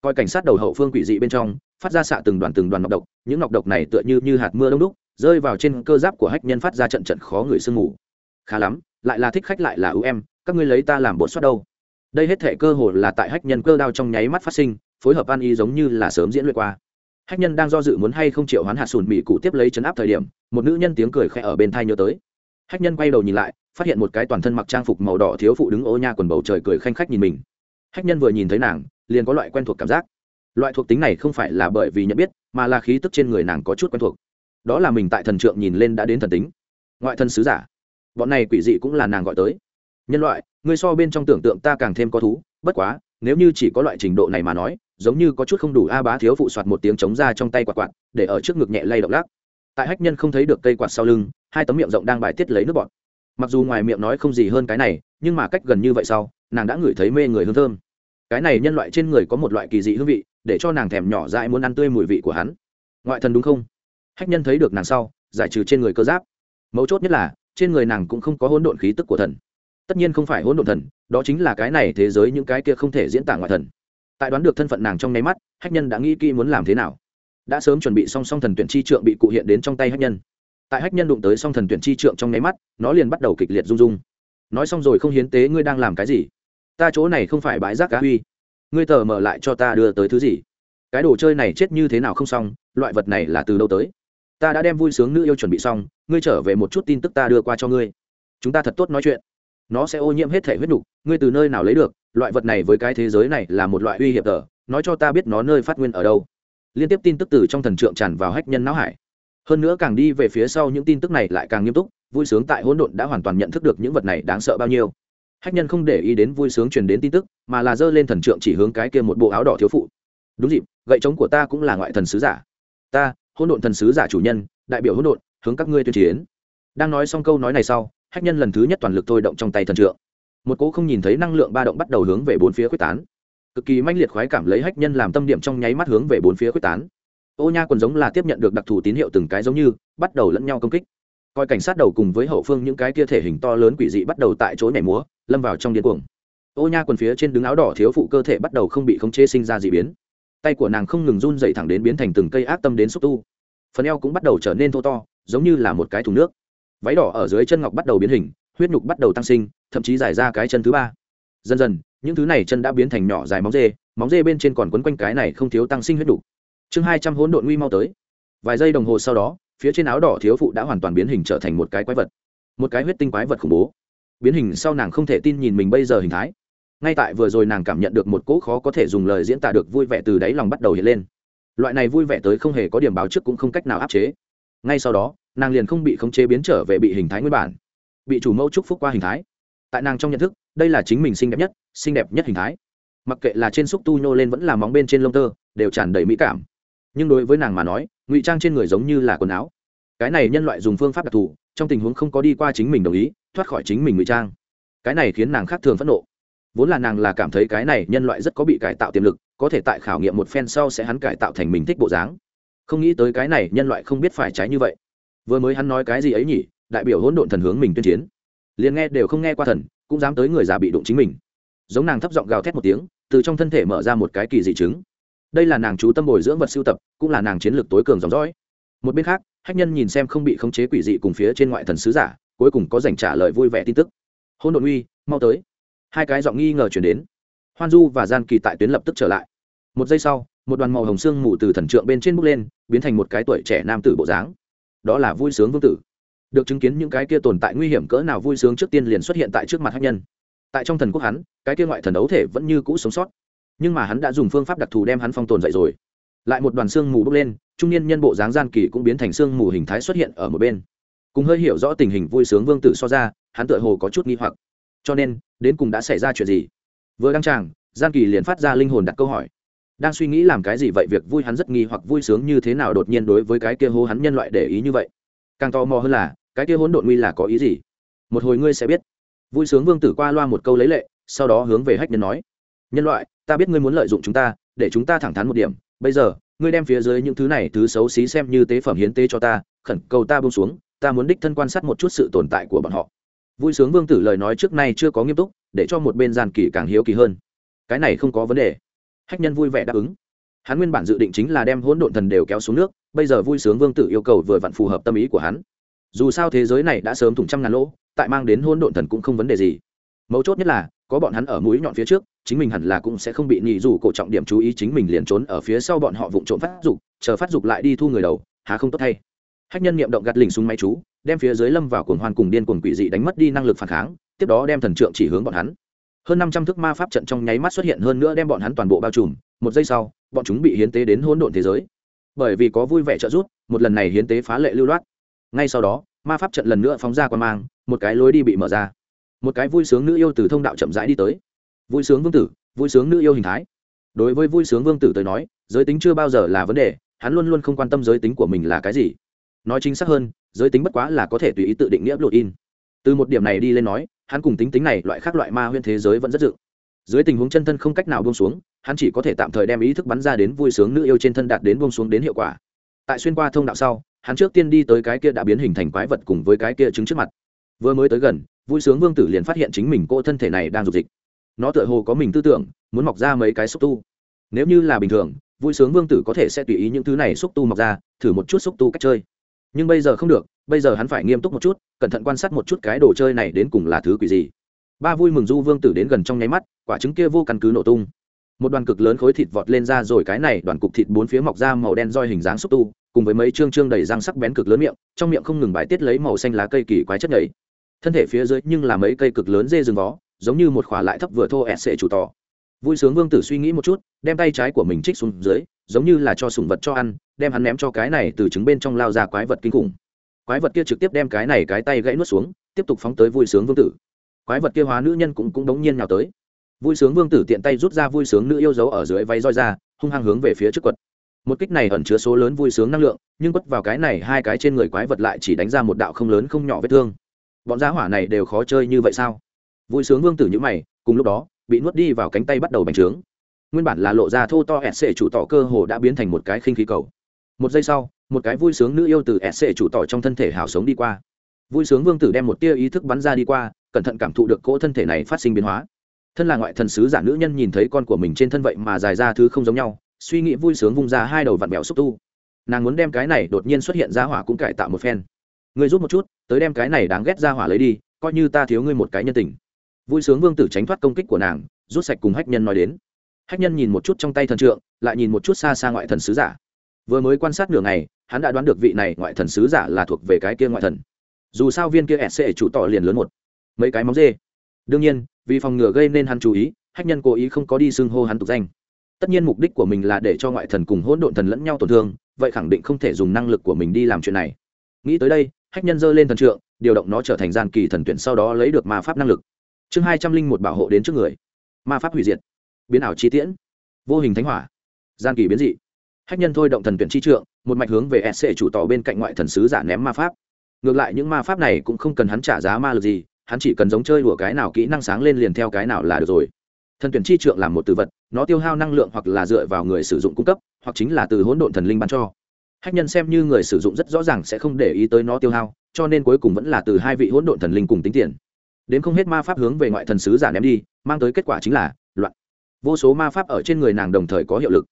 Coi cảnh sát đầu hậu phương quỷ dị bên trong phát ra xạ từng đoàn từng đoàn nọc độc, những nọc độc này tựa như như hạt mưa đông đúc, rơi vào trên cơ giáp của hách nhân phát ra trận trận khó người sương ngủ khá lắm, lại là thích khách lại là ưu em, các ngươi lấy ta làm bột soát đâu? Đây hết thể cơ hội là tại hách nhân cơ đao trong nháy mắt phát sinh, phối hợp an y giống như là sớm diễn luyện qua. Hách nhân đang do dự muốn hay không chịu hoán hạ sùn mỹ cụ tiếp lấy chấn áp thời điểm, một nữ nhân tiếng cười khẽ ở bên thai nhớ tới. Hách nhân quay đầu nhìn lại, phát hiện một cái toàn thân mặc trang phục màu đỏ thiếu phụ đứng ô nha quần bầu trời cười khanh khách nhìn mình. Hách nhân vừa nhìn thấy nàng, liền có loại quen thuộc cảm giác loại thuộc tính này không phải là bởi vì nhận biết, mà là khí tức trên người nàng có chút quen thuộc. Đó là mình tại thần trượng nhìn lên đã đến thần tính. Ngoại thân sứ giả. Bọn này quỷ dị cũng là nàng gọi tới. Nhân loại, ngươi so bên trong tưởng tượng ta càng thêm có thú, bất quá, nếu như chỉ có loại trình độ này mà nói, giống như có chút không đủ a bá thiếu phụ soạt một tiếng chống ra trong tay quạt quạt, để ở trước ngực nhẹ lay động lắc. Tại hách nhân không thấy được cây quạt sau lưng, hai tấm miệng rộng đang bài tiết lấy nước bọt. Mặc dù ngoài miệng nói không gì hơn cái này, nhưng mà cách gần như vậy sau, nàng đã ngửi thấy mê người hương thơm. Cái này nhân loại trên người có một loại kỳ dị hương vị để cho nàng thèm nhỏ dại muốn ăn tươi mùi vị của hắn. Ngoại thần đúng không? Hách nhân thấy được nàng sau, giải trừ trên người cơ giáp. Mấu chốt nhất là, trên người nàng cũng không có hỗn độn khí tức của thần. Tất nhiên không phải hỗn độn thần, đó chính là cái này thế giới những cái kia không thể diễn tả ngoại thần. Tại đoán được thân phận nàng trong nháy mắt, hách nhân đã nghĩ kỹ muốn làm thế nào. Đã sớm chuẩn bị song song thần tuyển chi trượng bị cụ hiện đến trong tay hách nhân. Tại hách nhân đụng tới song thần tuyển chi trượng trong nháy mắt, nó liền bắt đầu kịch liệt rung rung. Nói xong rồi không hiến tế ngươi đang làm cái gì? Ta chỗ này không phải bãi rác cá huy ngươi tờ mở lại cho ta đưa tới thứ gì? Cái đồ chơi này chết như thế nào không xong, loại vật này là từ đâu tới? Ta đã đem vui sướng nữ yêu chuẩn bị xong, ngươi trở về một chút tin tức ta đưa qua cho ngươi. Chúng ta thật tốt nói chuyện. Nó sẽ ô nhiễm hết thể huyết đục ngươi từ nơi nào lấy được? Loại vật này với cái thế giới này là một loại uy hiểm tờ, nói cho ta biết nó nơi phát nguyên ở đâu. Liên tiếp tin tức từ trong thần trượng tràn vào hách nhân não hải. Hơn nữa càng đi về phía sau những tin tức này lại càng nghiêm túc, vui sướng tại hỗn độn đã hoàn toàn nhận thức được những vật này đáng sợ bao nhiêu hách nhân không để ý đến vui sướng truyền đến tin tức, mà là giơ lên thần trượng chỉ hướng cái kia một bộ áo đỏ thiếu phụ. Đúng dịp, gậy trống của ta cũng là ngoại thần sứ giả. Ta, hỗn độn thần sứ giả chủ nhân, đại biểu hỗn độn, hướng các ngươi tuyên chiến. Đang nói xong câu nói này sau, hách nhân lần thứ nhất toàn lực thôi động trong tay thần trượng. Một cỗ không nhìn thấy năng lượng ba động bắt đầu hướng về bốn phía quyết tán. Cực kỳ manh liệt khoái cảm lấy hách nhân làm tâm điểm trong nháy mắt hướng về bốn phía quyết tán. Ô nha còn giống là tiếp nhận được đặc thù tín hiệu từng cái giống như, bắt đầu lẫn nhau công kích coi cảnh sát đầu cùng với hậu phương những cái kia thể hình to lớn quỷ dị bắt đầu tại chỗ nhảy múa, lâm vào trong điên cuồng. Ô nha quần phía trên đứng áo đỏ thiếu phụ cơ thể bắt đầu không bị khống chế sinh ra d ị biến. Tay của nàng không ngừng run dậy thẳng đến biến thành từng cây ác tâm đến xúc tu. Phần eo cũng bắt đầu trở nên thô to, giống như là một cái thùng nước. Váy đỏ ở dưới chân ngọc bắt đầu biến hình, huyết nhục bắt đầu tăng sinh, thậm chí giải ra cái chân thứ ba. Dần dần, những thứ này chân đã biến thành nhỏ dài móng dê móng dê bên trên còn quấn quanh cái này không thiếu tăng sinh huyết nhục. Chương hai trăm hỗn độn nguy mau tới. Vài giây đồng hồ sau đó phía trên áo đỏ thiếu phụ đã hoàn toàn biến hình trở thành một cái quái vật, một cái huyết tinh quái vật khủng bố. Biến hình sau nàng không thể tin nhìn mình bây giờ hình thái. Ngay tại vừa rồi nàng cảm nhận được một cỗ khó có thể dùng lời diễn tả được vui vẻ từ đáy lòng bắt đầu hiện lên. Loại này vui vẻ tới không hề có điểm báo trước cũng không cách nào áp chế. Ngay sau đó, nàng liền không bị khống chế biến trở về bị hình thái nguyên bản, bị chủ mẫu chúc phúc qua hình thái. Tại nàng trong nhận thức, đây là chính mình xinh đẹp nhất, xinh đẹp nhất hình thái. Mặc kệ là trên xúc tu nhô lên vẫn là móng bên trên lông tơ, đều tràn đầy mỹ cảm. Nhưng đối với nàng mà nói ngụy trang trên người giống như là quần áo. Cái này nhân loại dùng phương pháp đặc thù, trong tình huống không có đi qua chính mình đồng ý, thoát khỏi chính mình ngụy trang. Cái này khiến nàng khác thường phẫn nộ. Vốn là nàng là cảm thấy cái này nhân loại rất có bị cải tạo tiềm lực, có thể tại khảo nghiệm một phen sau sẽ hắn cải tạo thành mình thích bộ dáng. Không nghĩ tới cái này nhân loại không biết phải trái như vậy. Vừa mới hắn nói cái gì ấy nhỉ, đại biểu hỗn độn thần hướng mình tuyên chiến. Liền nghe đều không nghe qua thần, cũng dám tới người già bị đụng chính mình. Giống nàng thấp giọng gào thét một tiếng, từ trong thân thể mở ra một cái kỳ dị chứng đây là nàng chú tâm bồi dưỡng vật sưu tập, cũng là nàng chiến lược tối cường dòng dõi. Một bên khác hách nhân nhìn xem không bị khống chế quỷ dị cùng phía trên ngoại thần sứ giả, cuối cùng có dành trả lời vui vẻ tin tức. Hôn đột uy, mau tới. Hai cái giọng nghi ngờ chuyển đến. Hoan du và gian kỳ tại tuyến lập tức trở lại. Một giây sau, một đoàn màu hồng xương mù từ thần trượng bên trên bước lên, biến thành một cái tuổi trẻ nam tử bộ dáng. Đó là vui sướng vương tử. Được chứng kiến những cái kia tồn tại nguy hiểm cỡ nào vui sướng trước tiên liền xuất hiện tại trước mặt hách nhân. Tại trong thần quốc hắn, cái kia ngoại thần ấu thể vẫn như cũ sống sót nhưng mà hắn đã dùng phương pháp đặc thù đem hắn phong tồn dậy rồi. Lại một đoàn xương mù bốc lên, trung niên nhân bộ dáng gian kỳ cũng biến thành xương mù hình thái xuất hiện ở một bên. Cùng hơi hiểu rõ tình hình vui sướng vương tử so ra, hắn tựa hồ có chút nghi hoặc. Cho nên, đến cùng đã xảy ra chuyện gì? Vừa đăng tràng, gian kỳ liền phát ra linh hồn đặt câu hỏi. Đang suy nghĩ làm cái gì vậy, việc vui hắn rất nghi hoặc vui sướng như thế nào đột nhiên đối với cái kia hô hắn nhân loại để ý như vậy. Càng tò mò hơn là, cái kia hỗn độn nguy là có ý gì? Một hồi ngươi sẽ biết. Vui sướng vương tử qua loa một câu lấy lệ, sau đó hướng về hách nhân nói. Nhân loại ta biết ngươi muốn lợi dụng chúng ta, để chúng ta thẳng thắn một điểm. Bây giờ, ngươi đem phía dưới những thứ này thứ xấu xí xem như tế phẩm hiến tế cho ta, khẩn cầu ta bông xuống, ta muốn đích thân quan sát một chút sự tồn tại của bọn họ. Vui sướng vương tử lời nói trước nay chưa có nghiêm túc, để cho một bên giàn kỳ càng hiếu kỳ hơn. Cái này không có vấn đề. Hách nhân vui vẻ đáp ứng. Hắn nguyên bản dự định chính là đem hỗn độn thần đều kéo xuống nước, bây giờ vui sướng vương tử yêu cầu vừa vặn phù hợp tâm ý của hắn. Dù sao thế giới này đã sớm thủng trăm ngàn lỗ, tại mang đến hỗn độn thần cũng không vấn đề gì. Mấu chốt nhất là có bọn hắn ở mũi nhọn phía trước, chính mình hẳn là cũng sẽ không bị nhị dù cổ trọng điểm chú ý chính mình liền trốn ở phía sau bọn họ vụng trộm phát dục, chờ phát dục lại đi thu người đầu hà không tốt thay. Hách nhân niệm động gạt lình súng máy chú, đem phía dưới lâm vào cuồng hoan cùng điên cuồng quỷ dị đánh mất đi năng lực phản kháng, tiếp đó đem thần trượng chỉ hướng bọn hắn. Hơn năm trăm thước ma pháp trận trong nháy mắt xuất hiện hơn nữa đem bọn hắn toàn bộ bao trùm, một giây sau, bọn chúng bị hiến tế đến hỗn độn thế giới. Bởi vì có vui vẻ trợ giúp, một lần này hiến tế phá lệ lưu loát. Ngay sau đó, ma pháp trận lần nữa phóng ra qua mang, một cái lối đi bị mở ra một cái vui sướng nữ yêu từ thông đạo chậm rãi đi tới. Vui sướng vương tử, vui sướng nữ yêu hình thái. Đối với vui sướng vương tử tới nói, giới tính chưa bao giờ là vấn đề, hắn luôn luôn không quan tâm giới tính của mình là cái gì. Nói chính xác hơn, giới tính bất quá là có thể tùy ý tự định nghĩa lột in từ một điểm này đi lên nói, hắn cùng tính tính này, loại khác loại ma huyên thế giới vẫn rất dự dưới tình huống chân thân không cách nào buông xuống, hắn chỉ có thể tạm thời đem ý thức bắn ra đến vui sướng nữ yêu trên thân đạt đến buông xuống đến hiệu quả. Tại xuyên qua thông đạo sau, hắn trước tiên đi tới cái kia đã biến hình thành quái vật cùng với cái kia trứng trước mặt. Vừa mới tới gần vui sướng vương tử liền phát hiện chính mình cô thân thể này đang dục dịch. Nó tựa hồ có mình tư tưởng, muốn mọc ra mấy cái xúc tu. Nếu như là bình thường, vui sướng vương tử có thể sẽ tùy ý những thứ này xúc tu mọc ra, thử một chút xúc tu cách chơi. Nhưng bây giờ không được, bây giờ hắn phải nghiêm túc một chút, cẩn thận quan sát một chút cái đồ chơi này đến cùng là thứ quỷ gì. Ba vui mừng du vương tử đến gần trong nháy mắt, quả trứng kia vô căn cứ nổ tung. Một đoàn cực lớn khối thịt vọt lên ra rồi cái này đoàn cục thịt bốn phía mọc ra màu đen roi hình dáng xúc tu, cùng với mấy chương chương đầy răng sắc bén cực lớn miệng, trong miệng không ngừng bài tiết lấy màu xanh lá cây kỳ quái chất nhảy thân thể phía dưới nhưng là mấy cây cực lớn dê rừng vó, giống như một khỏa lại thấp vừa thô ẹt sệ chủ tỏ vui sướng vương tử suy nghĩ một chút, đem tay trái của mình trích xuống dưới, giống như là cho sủng vật cho ăn, đem hắn ném cho cái này từ trứng bên trong lao ra quái vật kinh khủng. Quái vật kia trực tiếp đem cái này cái tay gãy nuốt xuống, tiếp tục phóng tới vui sướng vương tử. Quái vật kia hóa nữ nhân cũng cũng đống nhiên nào tới. Vui sướng vương tử tiện tay rút ra vui sướng nữ yêu dấu ở dưới váy roi ra, hung hăng hướng về phía trước quật. Một kích này ẩn chứa số lớn vui sướng năng lượng, nhưng quất vào cái này hai cái trên người quái vật lại chỉ đánh ra một đạo không lớn không nhỏ vết thương bọn giá hỏa này đều khó chơi như vậy sao? Vui sướng vương tử nhữ mày, cùng lúc đó, bị nuốt đi vào cánh tay bắt đầu bành trướng. Nguyên bản là lộ ra thô to sc chủ tỏ cơ hồ đã biến thành một cái khinh khí cầu. Một giây sau, một cái vui sướng nữ yêu từ sc chủ tỏ trong thân thể hào sống đi qua. Vui sướng vương tử đem một tia ý thức bắn ra đi qua, cẩn thận cảm thụ được cỗ thân thể này phát sinh biến hóa. Thân là ngoại thần sứ giả nữ nhân nhìn thấy con của mình trên thân vậy mà dài ra thứ không giống nhau, suy nghĩ vui sướng vung ra hai đầu vặn bẹo xúc tu. Nàng muốn đem cái này đột nhiên xuất hiện ra hỏa cũng cải tạo một phen ngươi rút một chút, tới đem cái này đáng ghét ra hỏa lấy đi, coi như ta thiếu ngươi một cái nhân tình. Vui sướng vương tử tránh thoát công kích của nàng, rút sạch cùng hách nhân nói đến. Hách nhân nhìn một chút trong tay thần trượng, lại nhìn một chút xa xa ngoại thần sứ giả. Vừa mới quan sát nửa ngày, hắn đã đoán được vị này ngoại thần sứ giả là thuộc về cái kia ngoại thần. Dù sao viên kia sc chủ tỏ liền lớn một, mấy cái móng dê. Đương nhiên, vì phòng ngừa gây nên hắn chú ý, hách nhân cố ý không có đi xưng hô hắn tục danh. Tất nhiên mục đích của mình là để cho ngoại thần cùng hỗn độn thần lẫn nhau tổn thương, vậy khẳng định không thể dùng năng lực của mình đi làm chuyện này. Nghĩ tới đây hách nhân giơ lên thần trượng, điều động nó trở thành gian kỳ thần tuyển, sau đó lấy được ma pháp năng lực. Chương hai trăm linh một bảo hộ đến trước người. Ma pháp hủy diệt. Biến ảo chi tiễn. Vô hình thánh hỏa. Gian kỳ biến dị. Hách nhân thôi động thần tuyển chi trượng, một mạch hướng về sc chủ tỏ bên cạnh ngoại thần sứ giả ném ma pháp. Ngược lại những ma pháp này cũng không cần hắn trả giá ma lực gì, hắn chỉ cần giống chơi đùa cái nào kỹ năng sáng lên liền theo cái nào là được rồi. Thần tuyển chi trượng là một từ vật, nó tiêu hao năng lượng hoặc là dựa vào người sử dụng cung cấp, hoặc chính là từ hỗn độn thần linh ban cho hách nhân xem như người sử dụng rất rõ ràng sẽ không để ý tới nó tiêu hao, cho nên cuối cùng vẫn là từ hai vị hỗn độn thần linh cùng tính tiền. Đến không hết ma pháp hướng về ngoại thần sứ giả ném đi, mang tới kết quả chính là loạn. Vô số ma pháp ở trên người nàng đồng thời có hiệu lực.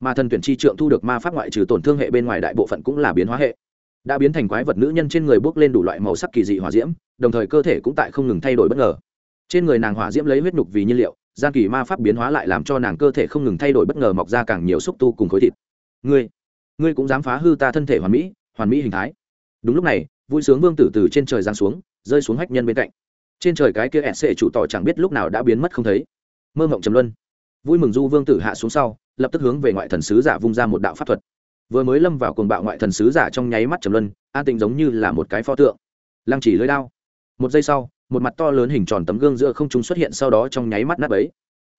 Mà thần tuyển chi trượng thu được ma pháp ngoại trừ tổn thương hệ bên ngoài đại bộ phận cũng là biến hóa hệ. Đã biến thành quái vật nữ nhân trên người bước lên đủ loại màu sắc kỳ dị hỏa diễm, đồng thời cơ thể cũng tại không ngừng thay đổi bất ngờ. Trên người nàng hỏa diễm lấy huyết nhục vì nhiên liệu, gian kỳ ma pháp biến hóa lại làm cho nàng cơ thể không ngừng thay đổi bất ngờ mọc ra càng nhiều xúc tu cùng khối thịt. Ngươi ngươi cũng dám phá hư ta thân thể hoàn mỹ hoàn mỹ hình thái. Đúng lúc này, vui sướng vương tử từ trên trời giáng xuống, rơi xuống hách nhân bên cạnh. Trên trời cái kia ẹt sệ chủ tỏ chẳng biết lúc nào đã biến mất không thấy. Mơ mộng trầm luân. Vui mừng du vương tử hạ xuống sau, lập tức hướng về ngoại thần sứ giả vung ra một đạo pháp thuật. Vừa mới lâm vào cuồng bạo ngoại thần sứ giả trong nháy mắt trầm luân, an tình giống như là một cái pho tượng. Lăng chỉ lưới đao. Một giây sau, một mặt to lớn hình tròn tấm gương giữa không trung xuất hiện sau đó trong nháy mắt nát ấy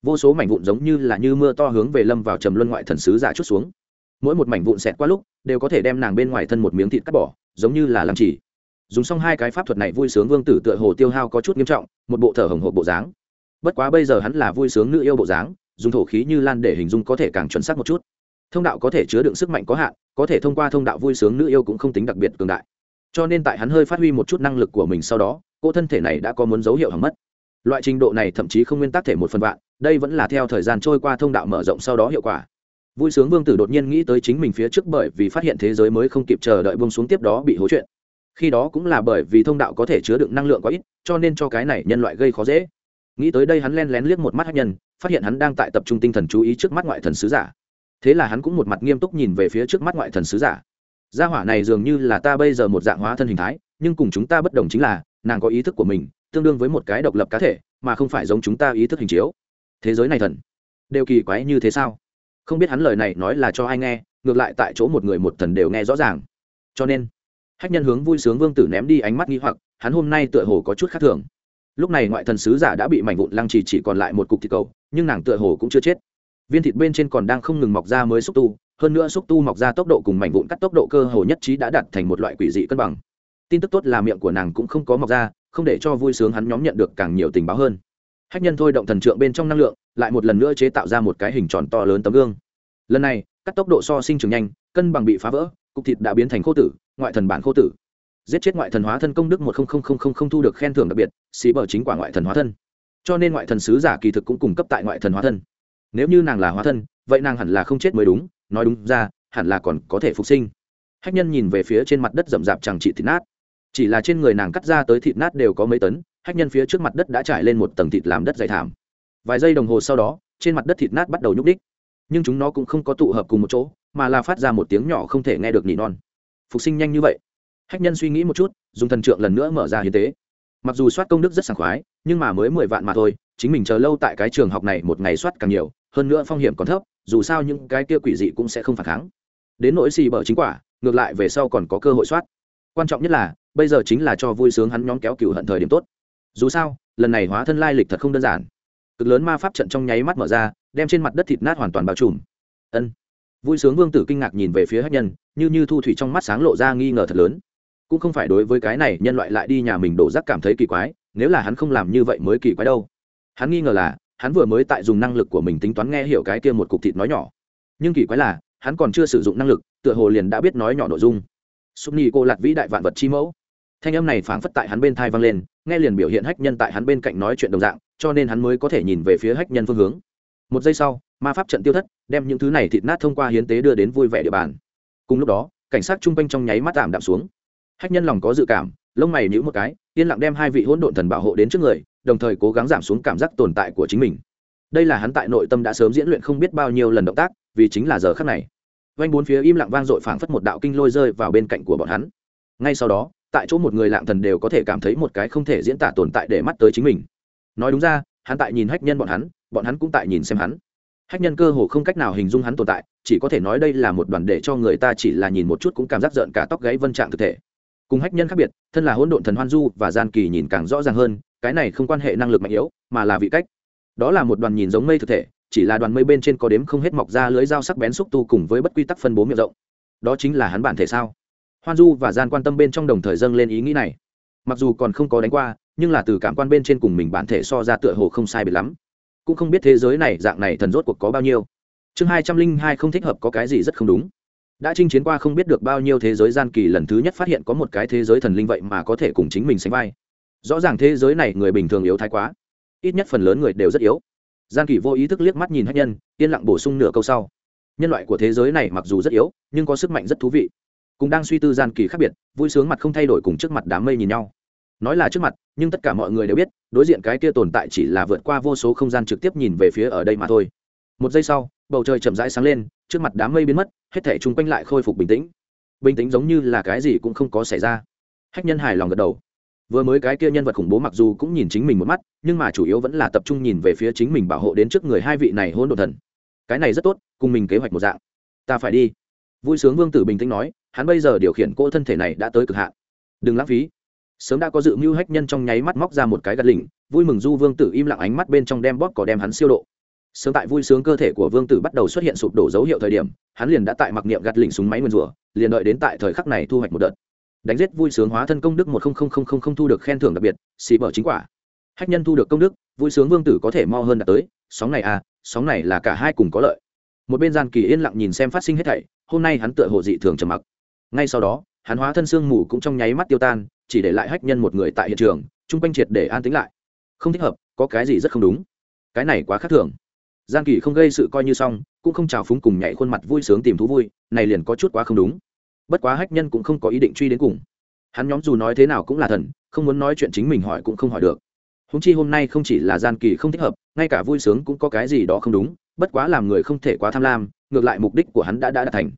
vô số mảnh vụn giống như là như mưa to hướng về lâm vào trầm luân ngoại thần sứ giả chút xuống mỗi một mảnh vụn xẹt qua lúc, đều có thể đem nàng bên ngoài thân một miếng thịt cắt bỏ, giống như là làm chỉ. Dùng xong hai cái pháp thuật này vui sướng vương tử tựa hồ tiêu hao có chút nghiêm trọng, một bộ thở hồng hộp bộ dáng. Bất quá bây giờ hắn là vui sướng nữ yêu bộ dáng, dùng thổ khí như lan để hình dung có thể càng chuẩn xác một chút. Thông đạo có thể chứa đựng sức mạnh có hạn, có thể thông qua thông đạo vui sướng nữ yêu cũng không tính đặc biệt cường đại. Cho nên tại hắn hơi phát huy một chút năng lực của mình sau đó, cô thân thể này đã có muốn dấu hiệu hỏng mất. Loại trình độ này thậm chí không nguyên tắc thể một phần vạn, đây vẫn là theo thời gian trôi qua thông đạo mở rộng sau đó hiệu quả vui sướng vương tử đột nhiên nghĩ tới chính mình phía trước bởi vì phát hiện thế giới mới không kịp chờ đợi bông xuống tiếp đó bị hố chuyện. Khi đó cũng là bởi vì thông đạo có thể chứa đựng năng lượng quá ít, cho nên cho cái này nhân loại gây khó dễ. Nghĩ tới đây hắn len lén liếc một mắt hát nhân, phát hiện hắn đang tại tập trung tinh thần chú ý trước mắt ngoại thần sứ giả. Thế là hắn cũng một mặt nghiêm túc nhìn về phía trước mắt ngoại thần sứ giả. Gia hỏa này dường như là ta bây giờ một dạng hóa thân hình thái, nhưng cùng chúng ta bất đồng chính là, nàng có ý thức của mình, tương đương với một cái độc lập cá thể, mà không phải giống chúng ta ý thức hình chiếu. Thế giới này thần, đều kỳ quái như thế sao? Không biết hắn lời này nói là cho ai nghe, ngược lại tại chỗ một người một thần đều nghe rõ ràng. Cho nên, hách nhân hướng vui sướng vương tử ném đi ánh mắt nghi hoặc, hắn hôm nay tựa hồ có chút khác thường. Lúc này ngoại thần sứ giả đã bị mảnh vụn lăng trì chỉ còn lại một cục thịt cầu, nhưng nàng tựa hồ cũng chưa chết. Viên thịt bên trên còn đang không ngừng mọc ra mới xúc tu, hơn nữa xúc tu mọc ra tốc độ cùng mảnh vụn cắt tốc độ cơ hồ nhất trí đã đạt thành một loại quỷ dị cân bằng. Tin tức tốt là miệng của nàng cũng không có mọc ra, không để cho vui sướng hắn nhóm nhận được càng nhiều tình báo hơn. Hách nhân thôi động thần trượng bên trong năng lượng lại một lần nữa chế tạo ra một cái hình tròn to lớn tấm gương. Lần này, cắt tốc độ so sinh trưởng nhanh, cân bằng bị phá vỡ, cục thịt đã biến thành khô tử, ngoại thần bản khô tử. Giết chết ngoại thần hóa thân công đức một không thu được khen thưởng đặc biệt, xí bờ chính quả ngoại thần hóa thân. Cho nên ngoại thần sứ giả kỳ thực cũng cung cấp tại ngoại thần hóa thân. Nếu như nàng là hóa thân, vậy nàng hẳn là không chết mới đúng, nói đúng ra, hẳn là còn có thể phục sinh. Hách nhân nhìn về phía trên mặt đất rậm rạp chẳng trị thịt nát. Chỉ là trên người nàng cắt ra tới thịt nát đều có mấy tấn, hách nhân phía trước mặt đất đã trải lên một tầng thịt làm đất dày thảm vài giây đồng hồ sau đó, trên mặt đất thịt nát bắt đầu nhúc đích nhưng chúng nó cũng không có tụ hợp cùng một chỗ, mà là phát ra một tiếng nhỏ không thể nghe được nỉ non. Phục sinh nhanh như vậy. Hách nhân suy nghĩ một chút, dùng thần trượng lần nữa mở ra hiến tế. Mặc dù soát công đức rất sảng khoái, nhưng mà mới mười vạn mà thôi, chính mình chờ lâu tại cái trường học này một ngày soát càng nhiều, hơn nữa phong hiểm còn thấp, dù sao những cái kia quỷ dị cũng sẽ không phản kháng. Đến nỗi xì bở chính quả, ngược lại về sau còn có cơ hội soát. Quan trọng nhất là, bây giờ chính là cho vui sướng hắn nhóm kéo cựu hận thời điểm tốt. Dù sao, lần này hóa thân lai lịch thật không đơn giản cực lớn ma pháp trận trong nháy mắt mở ra, đem trên mặt đất thịt nát hoàn toàn bao trùm. Ân. Vui sướng vương tử kinh ngạc nhìn về phía hát nhân, như như thu thủy trong mắt sáng lộ ra nghi ngờ thật lớn. Cũng không phải đối với cái này nhân loại lại đi nhà mình đổ rác cảm thấy kỳ quái, nếu là hắn không làm như vậy mới kỳ quái đâu. Hắn nghi ngờ là, hắn vừa mới tại dùng năng lực của mình tính toán nghe hiểu cái kia một cục thịt nói nhỏ. Nhưng kỳ quái là, hắn còn chưa sử dụng năng lực, tựa hồ liền đã biết nói nhỏ nội dung. Súp ni cô lạt vĩ đại vạn vật chi mẫu thanh âm này phảng phất tại hắn bên thai vang lên, nghe liền biểu hiện hách nhân tại hắn bên cạnh nói chuyện đồng dạng, cho nên hắn mới có thể nhìn về phía hách nhân phương hướng. Một giây sau, ma pháp trận tiêu thất, đem những thứ này thịt nát thông qua hiến tế đưa đến vui vẻ địa bàn. Cùng lúc đó, cảnh sát chung quanh trong nháy mắt tạm đạm xuống. Hách nhân lòng có dự cảm, lông mày nhữ một cái, yên lặng đem hai vị hỗn độn thần bảo hộ đến trước người, đồng thời cố gắng giảm xuống cảm giác tồn tại của chính mình. Đây là hắn tại nội tâm đã sớm diễn luyện không biết bao nhiêu lần động tác, vì chính là giờ khắc này. Vanh bốn phía im lặng vang dội phảng phất một đạo kinh lôi rơi vào bên cạnh của bọn hắn. Ngay sau đó tại chỗ một người lạng thần đều có thể cảm thấy một cái không thể diễn tả tồn tại để mắt tới chính mình. Nói đúng ra, hắn tại nhìn hách nhân bọn hắn bọn hắn cũng tại nhìn xem hắn. Hách nhân cơ hồ không cách nào hình dung hắn tồn tại, chỉ có thể nói đây là một đoàn để cho người ta chỉ là nhìn một chút cũng cảm giác giận cả tóc gáy vân trạng thực thể. Cùng hách nhân khác biệt, thân là hỗn độn thần hoan du và gian kỳ nhìn càng rõ ràng hơn, cái này không quan hệ năng lực mạnh yếu, mà là vị cách. Đó là một đoàn nhìn giống mây thực thể, chỉ là đoàn mây bên trên có đếm không hết mọc ra lưới dao sắc bén xúc tu cùng với bất quy tắc phân bố miệng rộng. Đó chính là hắn bản thể sao? Hoan du và gian quan tâm bên trong đồng thời dâng lên ý nghĩ này. Mặc dù còn không có đánh qua, nhưng là từ cảm quan bên trên cùng mình bản thể so ra tựa hồ không sai biệt lắm. Cũng không biết thế giới này dạng này thần rốt cuộc có bao nhiêu. Chương hai trăm linh hai không thích hợp có cái gì rất không đúng. Đã chinh chiến qua không biết được bao nhiêu thế giới gian kỳ lần thứ nhất phát hiện có một cái thế giới thần linh vậy mà có thể cùng chính mình sánh vai. Rõ ràng thế giới này người bình thường yếu thái quá. Ít nhất phần lớn người đều rất yếu. Gian kỳ vô ý thức liếc mắt nhìn hát nhân, yên lặng bổ sung nửa câu sau. Nhân loại của thế giới này mặc dù rất yếu, nhưng có sức mạnh rất thú vị cũng đang suy tư gian kỳ khác biệt, vui sướng mặt không thay đổi cùng trước mặt đám mây nhìn nhau. Nói là trước mặt, nhưng tất cả mọi người đều biết, đối diện cái kia tồn tại chỉ là vượt qua vô số không gian trực tiếp nhìn về phía ở đây mà thôi. Một giây sau, bầu trời chậm rãi sáng lên, trước mặt đám mây biến mất, hết thể chung quanh lại khôi phục bình tĩnh. Bình tĩnh giống như là cái gì cũng không có xảy ra. Hách nhân hài lòng gật đầu. Vừa mới cái kia nhân vật khủng bố mặc dù cũng nhìn chính mình một mắt, nhưng mà chủ yếu vẫn là tập trung nhìn về phía chính mình bảo hộ đến trước người hai vị này hôn đ ộ thần. Cái này rất tốt, cùng mình kế hoạch một dạng. Ta phải đi. Vui sướng vương tử bình tĩnh nói hắn bây giờ điều khiển cô thân thể này đã tới cực hạn. Đừng lãng phí. Sớm đã có dự mưu hách nhân trong nháy mắt móc ra một cái gạt lỉnh, vui mừng du vương tử im lặng ánh mắt bên trong đem bóp cỏ đem hắn siêu độ. Sớm tại vui sướng cơ thể của vương tử bắt đầu xuất hiện sụp đổ dấu hiệu thời điểm, hắn liền đã tại mặc niệm gạt lỉnh súng máy nguyên rủa, liền đợi đến tại thời khắc này thu hoạch một đợt. Đánh giết vui sướng hóa thân công đức một không thu được khen thưởng đặc biệt, xì bở chính quả. Hách nhân thu được công đức, vui sướng vương tử có thể mo hơn đạt tới, sóng này à sóng này là cả hai cùng có lợi. Một bên gian kỳ yên lặng nhìn xem phát sinh hết thảy, hôm nay hắn tựa hồ dị thường trầm mặc ngay sau đó, hắn hóa thân xương mù cũng trong nháy mắt tiêu tan, chỉ để lại hách nhân một người tại hiện trường, chung quanh triệt để an tính lại. Không thích hợp, có cái gì rất không đúng. Cái này quá khác thường. Gian kỳ không gây sự coi như xong, cũng không trào phúng cùng nhảy khuôn mặt vui sướng tìm thú vui, này liền có chút quá không đúng. Bất quá hách nhân cũng không có ý định truy đến cùng. Hắn nhóm dù nói thế nào cũng là thần, không muốn nói chuyện chính mình hỏi cũng không hỏi được. Húng chi hôm nay không chỉ là gian kỳ không thích hợp, ngay cả vui sướng cũng có cái gì đó không đúng, bất quá làm người không thể quá tham lam, ngược lại mục đích của hắn đã đã đạt thành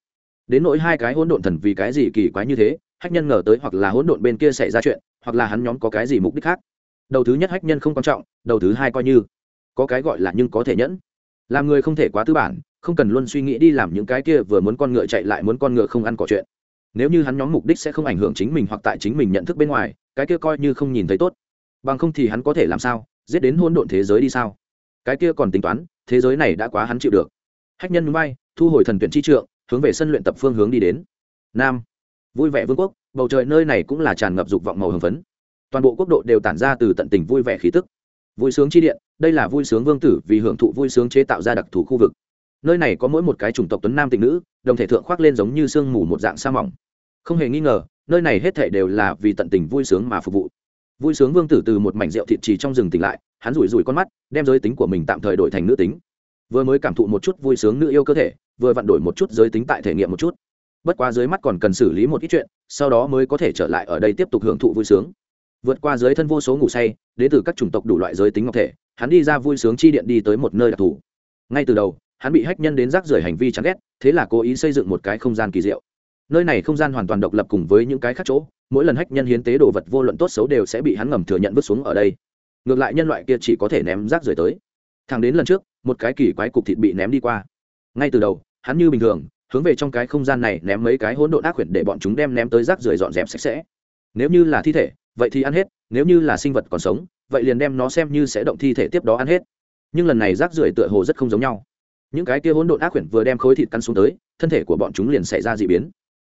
đến nỗi hai cái hỗn độn thần vì cái gì kỳ quái như thế, hách nhân ngờ tới hoặc là hỗn độn bên kia xảy ra chuyện, hoặc là hắn nhóm có cái gì mục đích khác. Đầu thứ nhất hách nhân không quan trọng, đầu thứ hai coi như. Có cái gọi là nhưng có thể nhẫn. Làm người không thể quá tư bản, không cần luôn suy nghĩ đi làm những cái kia vừa muốn con ngựa chạy lại muốn con ngựa không ăn cỏ chuyện. Nếu như hắn nhóm mục đích sẽ không ảnh hưởng chính mình hoặc tại chính mình nhận thức bên ngoài, cái kia coi như không nhìn thấy tốt. Bằng không thì hắn có thể làm sao? Giết đến hôn độn thế giới đi sao? Cái kia còn tính toán, thế giới này đã quá hắn chịu được. Hách nhân núi bay, thu hồi thần tuyển chi trượng hướng về sân luyện tập phương hướng đi đến. Nam. Vui vẻ vương quốc, bầu trời nơi này cũng là tràn ngập dục vọng màu hồng phấn. Toàn bộ quốc độ đều tản ra từ tận tình vui vẻ khí tức. Vui sướng chi điện, đây là vui sướng vương tử vì hưởng thụ vui sướng chế tạo ra đặc thù khu vực. Nơi này có mỗi một cái chủng tộc tuấn nam tịnh nữ, đồng thể thượng khoác lên giống như sương mù một dạng sa mỏng. Không hề nghi ngờ, nơi này hết thể đều là vì tận tình vui sướng mà phục vụ. Vui sướng vương tử từ một mảnh rượu thịt trì trong rừng tỉnh lại, hắn rủi rủi con mắt, đem giới tính của mình tạm thời đổi thành nữ tính vừa mới cảm thụ một chút vui sướng nữ yêu cơ thể, vừa vặn đổi một chút giới tính tại thể nghiệm một chút. Bất quá dưới mắt còn cần xử lý một ít chuyện, sau đó mới có thể trở lại ở đây tiếp tục hưởng thụ vui sướng. Vượt qua giới thân vô số ngủ say, đến từ các chủng tộc đủ loại giới tính ngọc thể, hắn đi ra vui sướng chi điện đi tới một nơi đặc thù. Ngay từ đầu, hắn bị hách nhân đến rác rưởi hành vi chán ghét, thế là cố ý xây dựng một cái không gian kỳ diệu. Nơi này không gian hoàn toàn độc lập cùng với những cái khác chỗ, mỗi lần hách nhân hiến tế đồ vật vô luận tốt xấu đều sẽ bị hắn ngầm thừa nhận vứt xuống ở đây. Ngược lại nhân loại kia chỉ có thể ném rác rưởi tới thằng đến lần trước, một cái kỳ quái cục thịt bị ném đi qua. Ngay từ đầu, hắn như bình thường, hướng về trong cái không gian này ném mấy cái hỗn độn ác quyển để bọn chúng đem ném tới rác rưởi dọn dẹp sạch sẽ. Nếu như là thi thể, vậy thì ăn hết, nếu như là sinh vật còn sống, vậy liền đem nó xem như sẽ động thi thể tiếp đó ăn hết. Nhưng lần này rác rưởi tựa hồ rất không giống nhau. Những cái kia hỗn độn ác quyển vừa đem khối thịt cắn xuống tới, thân thể của bọn chúng liền xảy ra d ị biến.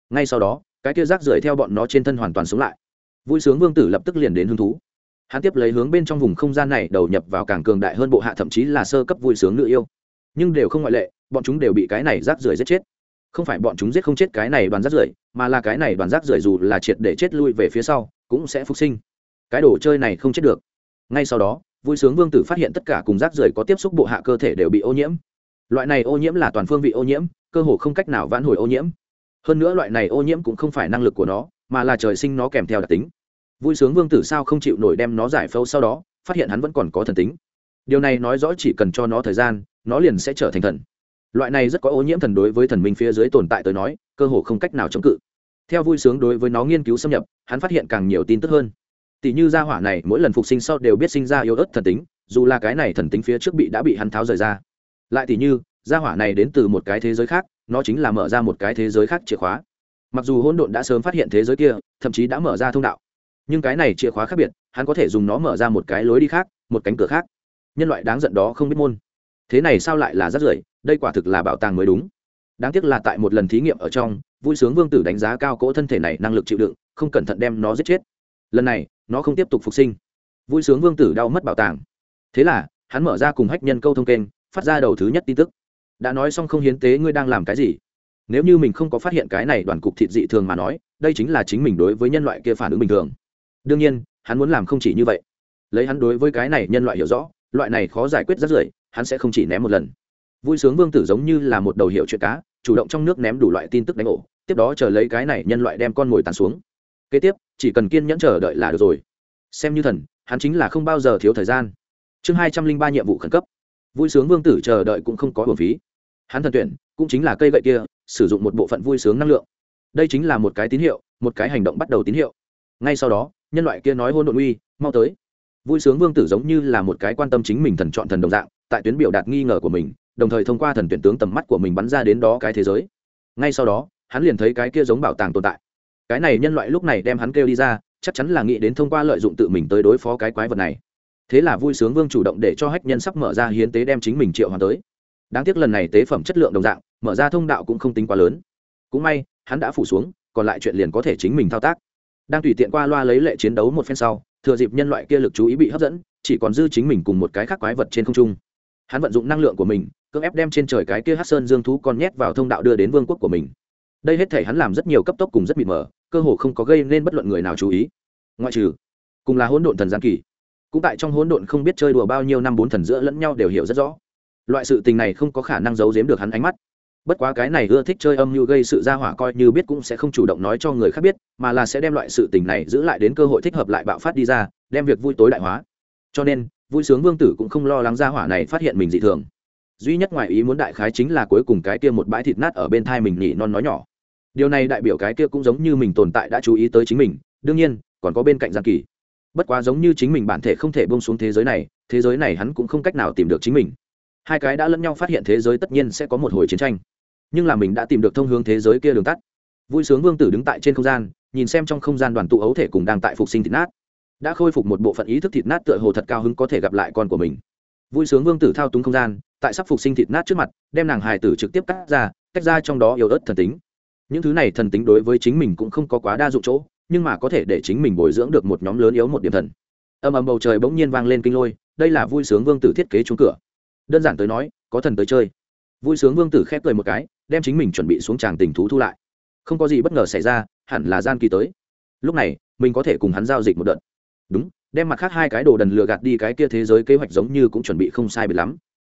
Ngay sau đó, cái kia rác rưởi theo bọn nó trên thân hoàn toàn sống lại. Vui sướng vương tử lập tức liền đến hứng thú hắn tiếp lấy hướng bên trong vùng không gian này đầu nhập vào càng cường đại hơn bộ hạ thậm chí là sơ cấp vui sướng nữ yêu. Nhưng đều không ngoại lệ, bọn chúng đều bị cái này rác rưởi giết chết. Không phải bọn chúng giết không chết cái này đoàn rác rưởi, mà là cái này đoàn rác rưởi dù là triệt để chết lui về phía sau, cũng sẽ phục sinh. Cái đồ chơi này không chết được. Ngay sau đó, vui sướng vương tử phát hiện tất cả cùng rác rưởi có tiếp xúc bộ hạ cơ thể đều bị ô nhiễm. Loại này ô nhiễm là toàn phương vị ô nhiễm, cơ hồ không cách nào vãn hồi ô nhiễm. Hơn nữa loại này ô nhiễm cũng không phải năng lực của nó, mà là trời sinh nó kèm theo đặc tính vui sướng vương tử sao không chịu nổi đem nó giải phẫu sau đó, phát hiện hắn vẫn còn có thần tính. Điều này nói rõ chỉ cần cho nó thời gian, nó liền sẽ trở thành thần. Loại này rất có ô nhiễm thần đối với thần minh phía dưới tồn tại tới nói, cơ hồ không cách nào chống cự. Theo vui sướng đối với nó nghiên cứu xâm nhập, hắn phát hiện càng nhiều tin tức hơn. Tỷ như gia hỏa này, mỗi lần phục sinh sau đều biết sinh ra yếu ớt thần tính, dù là cái này thần tính phía trước bị đã bị hắn tháo rời ra. Lại tỷ như, gia hỏa này đến từ một cái thế giới khác, nó chính là mở ra một cái thế giới khác chìa khóa. Mặc dù hỗn độn đã sớm phát hiện thế giới kia, thậm chí đã mở ra thông đạo nhưng cái này chìa khóa khác biệt, hắn có thể dùng nó mở ra một cái lối đi khác, một cánh cửa khác. Nhân loại đáng giận đó không biết môn. Thế này sao lại là rất rưởi? Đây quả thực là bảo tàng mới đúng. Đáng tiếc là tại một lần thí nghiệm ở trong, vui sướng vương tử đánh giá cao cỗ thân thể này năng lực chịu đựng, không cẩn thận đem nó giết chết. Lần này, nó không tiếp tục phục sinh. Vui sướng vương tử đau mất bảo tàng. Thế là, hắn mở ra cùng hách nhân câu thông kênh, phát ra đầu thứ nhất tin tức. Đã nói xong không hiến tế ngươi đang làm cái gì? Nếu như mình không có phát hiện cái này đoàn cục thịt dị thường mà nói, đây chính là chính mình đối với nhân loại kia phản ứng bình thường đương nhiên, hắn muốn làm không chỉ như vậy. Lấy hắn đối với cái này nhân loại hiểu rõ, loại này khó giải quyết rất rưởi, hắn sẽ không chỉ ném một lần. Vui sướng vương tử giống như là một đầu hiệu chuyện cá, chủ động trong nước ném đủ loại tin tức đánh ổ, tiếp đó chờ lấy cái này nhân loại đem con mồi tàn xuống. Kế tiếp, chỉ cần kiên nhẫn chờ đợi là được rồi. Xem như thần, hắn chính là không bao giờ thiếu thời gian. Chương hai trăm linh ba nhiệm vụ khẩn cấp. Vui sướng vương tử chờ đợi cũng không có bổn phí. Hắn thần tuyển, cũng chính là cây gậy kia, sử dụng một bộ phận vui sướng năng lượng. Đây chính là một cái tín hiệu, một cái hành động bắt đầu tín hiệu ngay sau đó, nhân loại kia nói hôn đột uy, mau tới. Vui sướng vương tử giống như là một cái quan tâm chính mình thần chọn thần đồng dạng, tại tuyến biểu đạt nghi ngờ của mình, đồng thời thông qua thần tuyển tướng tầm mắt của mình bắn ra đến đó cái thế giới. Ngay sau đó, hắn liền thấy cái kia giống bảo tàng tồn tại. Cái này nhân loại lúc này đem hắn kêu đi ra, chắc chắn là nghĩ đến thông qua lợi dụng tự mình tới đối phó cái quái vật này. Thế là vui sướng vương chủ động để cho hách nhân sắp mở ra hiến tế đem chính mình triệu hoàn tới. Đáng tiếc lần này tế phẩm chất lượng đồng dạng, mở ra thông đạo cũng không tính quá lớn. Cũng may, hắn đã phủ xuống, còn lại chuyện liền có thể chính mình thao tác đang tùy tiện qua loa lấy lệ chiến đấu một phen sau, thừa dịp nhân loại kia lực chú ý bị hấp dẫn, chỉ còn dư chính mình cùng một cái khác quái vật trên không trung. Hắn vận dụng năng lượng của mình, cưỡng ép đem trên trời cái kia hát sơn dương thú con nhét vào thông đạo đưa đến vương quốc của mình. Đây hết thể hắn làm rất nhiều cấp tốc cùng rất mịt mờ, cơ hồ không có gây nên bất luận người nào chú ý. Ngoại trừ, cùng là hỗn độn thần gian kỳ. Cũng tại trong hỗn độn không biết chơi đùa bao nhiêu năm bốn thần giữa lẫn nhau đều hiểu rất rõ. Loại sự tình này không có khả năng giấu giếm được hắn ánh mắt bất quá cái này ưa thích chơi âm mưu gây sự ra hỏa coi như biết cũng sẽ không chủ động nói cho người khác biết, mà là sẽ đem loại sự tình này giữ lại đến cơ hội thích hợp lại bạo phát đi ra, đem việc vui tối đại hóa. Cho nên, vui sướng vương tử cũng không lo lắng ra hỏa này phát hiện mình dị thường. Duy nhất ngoài ý muốn đại khái chính là cuối cùng cái kia một bãi thịt nát ở bên thai mình nhỉ non nói nhỏ. Điều này đại biểu cái kia cũng giống như mình tồn tại đã chú ý tới chính mình, đương nhiên, còn có bên cạnh giang kỳ. Bất quá giống như chính mình bản thể không thể bông xuống thế giới này, thế giới này hắn cũng không cách nào tìm được chính mình. Hai cái đã lẫn nhau phát hiện thế giới tất nhiên sẽ có một hồi chiến tranh nhưng là mình đã tìm được thông hướng thế giới kia đường tắt. Vui sướng vương tử đứng tại trên không gian, nhìn xem trong không gian đoàn tụ ấu thể cùng đang tại phục sinh thịt nát. Đã khôi phục một bộ phận ý thức thịt nát tựa hồ thật cao hứng có thể gặp lại con của mình. Vui sướng vương tử thao túng không gian, tại sắp phục sinh thịt nát trước mặt, đem nàng hài tử trực tiếp cắt ra cách ra trong đó yếu ớt thần tính. Những thứ này thần tính đối với chính mình cũng không có quá đa dụng chỗ, nhưng mà có thể để chính mình bồi dưỡng được một nhóm lớn yếu một điểm thần. Âm ầm bầu trời bỗng nhiên vang lên kinh lôi, đây là vui sướng vương tử thiết kế trúng cửa. Đơn giản tới nói, có thần tới chơi. Vui sướng vương tử khép cười một cái đem chính mình chuẩn bị xuống tràng tình thú thu lại. Không có gì bất ngờ xảy ra, hẳn là gian kỳ tới. Lúc này, mình có thể cùng hắn giao dịch một đợt. Đúng, đem mặt khác hai cái đồ đần lừa gạt đi cái kia thế giới kế hoạch giống như cũng chuẩn bị không sai biệt lắm.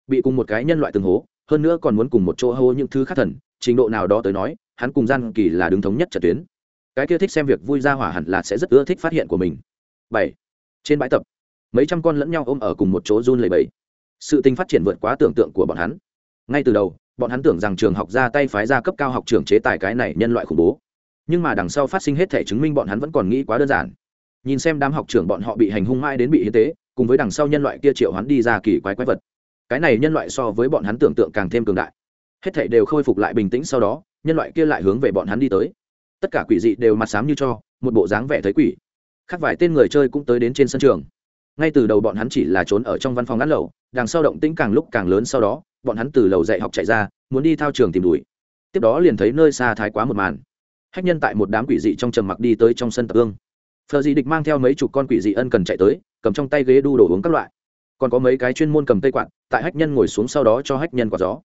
Bị cùng một cái nhân loại từng hố, hơn nữa còn muốn cùng một chỗ hô những thứ khác thần, trình độ nào đó tới nói, hắn cùng gian kỳ là đứng thống nhất trận tuyến. Cái kia thích xem việc vui ra hỏa hẳn là sẽ rất ưa thích phát hiện của mình. Bảy, trên bãi tập, mấy trăm con lẫn nhau ôm ở cùng một chỗ run lầy bẫy sự tình phát triển vượt quá tưởng tượng của bọn hắn ngay từ đầu, bọn hắn tưởng rằng trường học ra tay phái ra cấp cao học trường chế tài cái này nhân loại khủng bố. Nhưng mà đằng sau phát sinh hết thể chứng minh bọn hắn vẫn còn nghĩ quá đơn giản. Nhìn xem đám học trưởng bọn họ bị hành hung mãi đến bị hiến tế, cùng với đằng sau nhân loại kia triệu hắn đi ra kỳ quái quái vật. Cái này nhân loại so với bọn hắn tưởng tượng càng thêm cường đại. Hết thể đều khôi phục lại bình tĩnh sau đó, nhân loại kia lại hướng về bọn hắn đi tới. Tất cả quỷ dị đều mặt xám như cho, một bộ dáng vẻ thấy quỷ. Khác vài tên người chơi cũng tới đến trên sân trường. Ngay từ đầu bọn hắn chỉ là trốn ở trong văn phòng ngắt lầu, đằng sau động tĩnh càng lúc càng lớn sau đó bọn hắn từ lầu dạy học chạy ra, muốn đi thao trường tìm đuổi. Tiếp đó liền thấy nơi xa thái quá một màn. Hách nhân tại một đám quỷ dị trong trầm mặc đi tới trong sân tập ương phờ dị địch mang theo mấy chục con quỷ dị ân cần chạy tới, cầm trong tay ghế đu đổ uống các loại. Còn có mấy cái chuyên môn cầm tay quạt, tại hách nhân ngồi xuống sau đó cho hách nhân quả gió.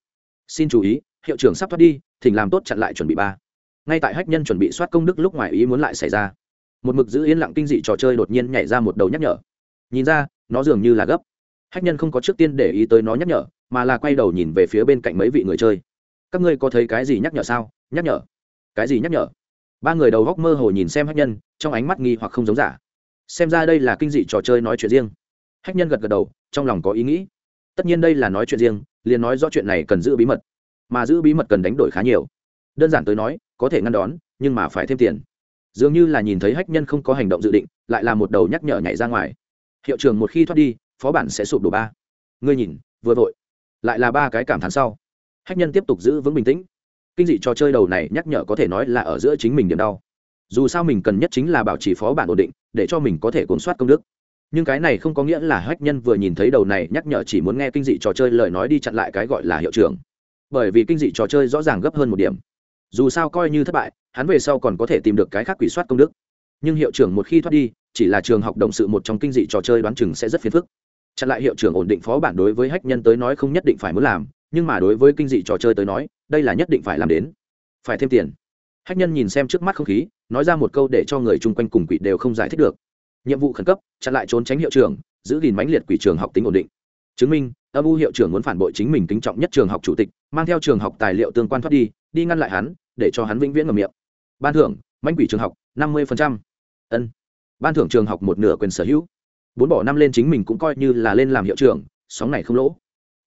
Xin chú ý, hiệu trưởng sắp thoát đi, thỉnh làm tốt chặn lại chuẩn bị ba. Ngay tại hách nhân chuẩn bị soát công đức lúc ngoài ý muốn lại xảy ra. Một mực giữ yên lặng kinh dị trò chơi đột nhiên nhảy ra một đầu nhắc nhở. Nhìn ra, nó dường như là gấp. Hách nhân không có trước tiên để ý tới nó nhắc nhở mà là quay đầu nhìn về phía bên cạnh mấy vị người chơi. Các ngươi có thấy cái gì nhắc nhở sao? Nhắc nhở? Cái gì nhắc nhở? Ba người đầu góc mơ hồ nhìn xem hách nhân, trong ánh mắt nghi hoặc không giống giả. Xem ra đây là kinh dị trò chơi nói chuyện riêng. Hách nhân gật gật đầu, trong lòng có ý nghĩ. Tất nhiên đây là nói chuyện riêng, liền nói rõ chuyện này cần giữ bí mật. Mà giữ bí mật cần đánh đổi khá nhiều. Đơn giản tới nói, có thể ngăn đón, nhưng mà phải thêm tiền. Dường như là nhìn thấy hách nhân không có hành động dự định, lại là một đầu nhắc nhở nhảy ra ngoài. Hiệu trưởng một khi thoát đi, phó bản sẽ sụp đổ ba. Ngươi nhìn, vừa vội lại là ba cái cảm thán sau. Hách nhân tiếp tục giữ vững bình tĩnh. Kinh dị trò chơi đầu này nhắc nhở có thể nói là ở giữa chính mình điểm đau. Dù sao mình cần nhất chính là bảo trì phó bản ổn định, để cho mình có thể cuốn soát công đức. Nhưng cái này không có nghĩa là hách nhân vừa nhìn thấy đầu này nhắc nhở chỉ muốn nghe kinh dị trò chơi lời nói đi chặn lại cái gọi là hiệu trưởng. Bởi vì kinh dị trò chơi rõ ràng gấp hơn một điểm. Dù sao coi như thất bại, hắn về sau còn có thể tìm được cái khác quỷ soát công đức. Nhưng hiệu trưởng một khi thoát đi, chỉ là trường học động sự một trong kinh dị trò chơi đoán chừng sẽ rất phiền phức chặn lại hiệu trưởng ổn định phó bản đối với hách nhân tới nói không nhất định phải muốn làm, nhưng mà đối với kinh dị trò chơi tới nói, đây là nhất định phải làm đến. Phải thêm tiền. Hách nhân nhìn xem trước mắt không khí, nói ra một câu để cho người chung quanh cùng quỷ đều không giải thích được. Nhiệm vụ khẩn cấp, chặn lại trốn tránh hiệu trưởng, giữ gìn mãnh liệt quỷ trường học tính ổn định. Chứng minh, âm u hiệu trưởng muốn phản bội chính mình kính trọng nhất trường học chủ tịch, mang theo trường học tài liệu tương quan thoát đi đi ngăn lại hắn, để cho hắn vĩnh viễn ngầm miệng. Ban thưởng, mãnh quỷ trường học, năm mươi ân. Ban thưởng trường học một nửa quyền sở hữu bốn bỏ năm lên chính mình cũng coi như là lên làm hiệu trưởng, sóng này không lỗ.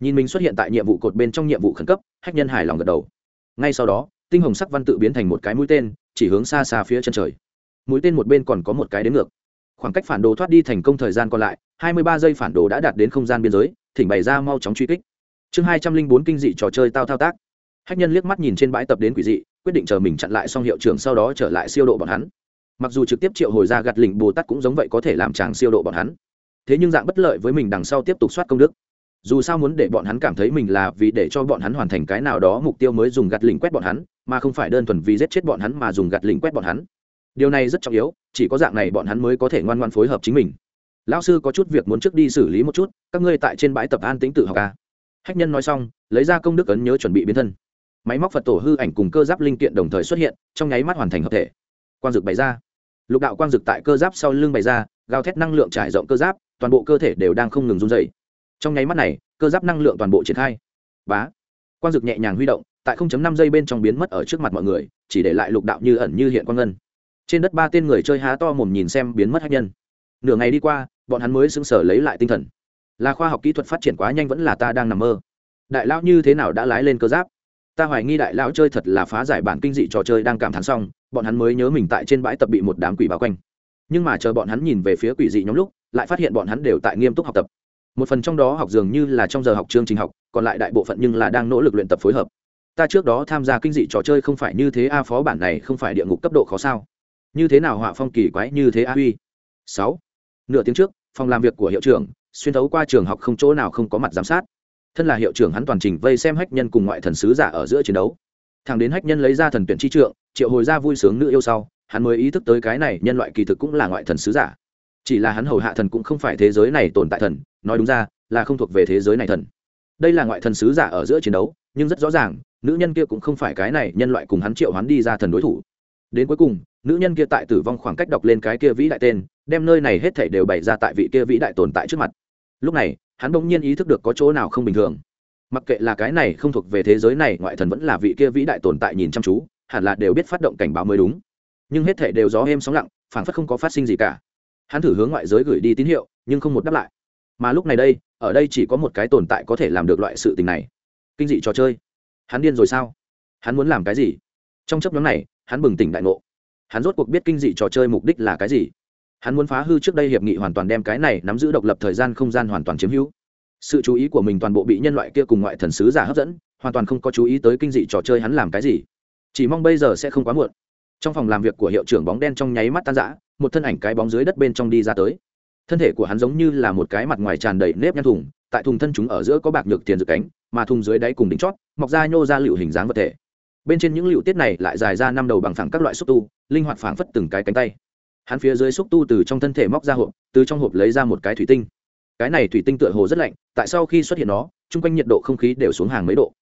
Nhìn mình xuất hiện tại nhiệm vụ cột bên trong nhiệm vụ khẩn cấp, hách nhân hài lòng gật đầu. Ngay sau đó, tinh hồng sắc văn tự biến thành một cái mũi tên, chỉ hướng xa xa phía chân trời. Mũi tên một bên còn có một cái đến ngược. Khoảng cách phản đồ thoát đi thành công thời gian còn lại, hai mươi ba giây phản đồ đã đạt đến không gian biên giới, thỉnh bày ra mau chóng truy kích. Chương hai trăm linh bốn kinh dị trò chơi tao thao tác. Hách nhân liếc mắt nhìn trên bãi tập đến quỷ dị, quyết định chờ mình chặn lại xong hiệu trưởng sau đó trở lại siêu độ bọn hắn mặc dù trực tiếp triệu hồi ra gạt lỉnh bồ tát cũng giống vậy có thể làm chàng siêu độ bọn hắn. Thế nhưng dạng bất lợi với mình đằng sau tiếp tục soát công đức. Dù sao muốn để bọn hắn cảm thấy mình là vì để cho bọn hắn hoàn thành cái nào đó mục tiêu mới dùng gạt lỉnh quét bọn hắn, mà không phải đơn thuần vì giết chết bọn hắn mà dùng gạt lỉnh quét bọn hắn. Điều này rất trọng yếu, chỉ có dạng này bọn hắn mới có thể ngoan ngoan phối hợp chính mình. Lão sư có chút việc muốn trước đi xử lý một chút, các ngươi tại trên bãi tập an tính tự học ca hách nhân nói xong, lấy ra công đức ấn nhớ chuẩn bị biến thân. Máy móc phật tổ hư ảnh cùng cơ giáp linh kiện đồng thời xuất hiện, trong nháy mắt hoàn thành hợp thể quang dực bày ra. Lục đạo quang dực tại cơ giáp sau lưng bày ra, gào thét năng lượng trải rộng cơ giáp, toàn bộ cơ thể đều đang không ngừng run dày trong nháy mắt này, cơ giáp năng lượng toàn bộ triển khai. Bá! Quang dực nhẹ nhàng huy động, tại 0.5 giây bên trong biến mất ở trước mặt mọi người, chỉ để lại lục đạo như ẩn như hiện quang ngân. Trên đất ba tên người chơi há to mồm nhìn xem biến mất hạt nhân. Nửa ngày đi qua, bọn hắn mới sững sờ lấy lại tinh thần. Là khoa học kỹ thuật phát triển quá nhanh vẫn là ta đang nằm mơ. Đại lão như thế nào đã lái lên cơ giáp? Ta hoài nghi đại lão chơi thật là phá giải bản kinh dị trò chơi đang cảm thán xong, bọn hắn mới nhớ mình tại trên bãi tập bị một đám quỷ bao quanh. Nhưng mà chờ bọn hắn nhìn về phía quỷ dị nhóm lúc, lại phát hiện bọn hắn đều tại nghiêm túc học tập. Một phần trong đó học dường như là trong giờ học chương trình học, còn lại đại bộ phận nhưng là đang nỗ lực luyện tập phối hợp. Ta trước đó tham gia kinh dị trò chơi không phải như thế a, phó bản này không phải địa ngục cấp độ khó sao? Như thế nào họa phong kỳ quái như thế a huy sáu. Nửa tiếng trước, phòng làm việc của hiệu trưởng, xuyên thấu qua trường học không chỗ nào không có mặt giám sát thân là hiệu trưởng hắn toàn trình vây xem hách nhân cùng ngoại thần sứ giả ở giữa chiến đấu. Thằng đến hách nhân lấy ra thần tuyển chi trượng, triệu hồi ra vui sướng nữ yêu sau, hắn mới ý thức tới cái này nhân loại kỳ thực cũng là ngoại thần sứ giả. Chỉ là hắn hầu hạ thần cũng không phải thế giới này tồn tại thần, nói đúng ra, là không thuộc về thế giới này thần. Đây là ngoại thần sứ giả ở giữa chiến đấu, nhưng rất rõ ràng, nữ nhân kia cũng không phải cái này nhân loại cùng hắn triệu hắn đi ra thần đối thủ. Đến cuối cùng, nữ nhân kia tại tử vong khoảng cách đọc lên cái kia vĩ đại tên, đem nơi này hết thảy đều bày ra tại vị kia vĩ đại tồn tại trước mặt. Lúc này hắn bỗng nhiên ý thức được có chỗ nào không bình thường. Mặc kệ là cái này không thuộc về thế giới này, ngoại thần vẫn là vị kia vĩ đại tồn tại nhìn chăm chú, hẳn là đều biết phát động cảnh báo mới đúng. Nhưng hết thảy đều gió êm sóng lặng, phảng phất không có phát sinh gì cả. Hắn thử hướng ngoại giới gửi đi tín hiệu, nhưng không một đáp lại. Mà lúc này đây, ở đây chỉ có một cái tồn tại có thể làm được loại sự tình này. Kinh dị trò chơi. Hắn điên rồi sao? Hắn muốn làm cái gì? Trong chấp nhóm này, hắn bừng tỉnh đại ngộ. Hắn rốt cuộc biết kinh dị trò chơi mục đích là cái gì? Hắn muốn phá hư trước đây hiệp nghị hoàn toàn đem cái này nắm giữ độc lập thời gian không gian hoàn toàn chiếm hữu. Sự chú ý của mình toàn bộ bị nhân loại kia cùng ngoại thần sứ giả hấp dẫn, hoàn toàn không có chú ý tới kinh dị trò chơi hắn làm cái gì. Chỉ mong bây giờ sẽ không quá muộn. Trong phòng làm việc của hiệu trưởng bóng đen trong nháy mắt tan rã, một thân ảnh cái bóng dưới đất bên trong đi ra tới. Thân thể của hắn giống như là một cái mặt ngoài tràn đầy nếp nhăn thùng, tại thùng thân chúng ở giữa có bạc nhược tiền dự cánh, mà thùng dưới đáy cùng đỉnh chót, mọc ra nhô ra liệu hình dáng vật thể. Bên trên những liệu tiết này lại dài ra năm đầu bằng phẳng các loại xúc tu, linh hoạt phảng phất từng cái cánh tay hắn phía dưới xúc tu từ trong thân thể móc ra hộp, từ trong hộp lấy ra một cái thủy tinh. Cái này thủy tinh tựa hồ rất lạnh, tại sau khi xuất hiện nó, chung quanh nhiệt độ không khí đều xuống hàng mấy độ.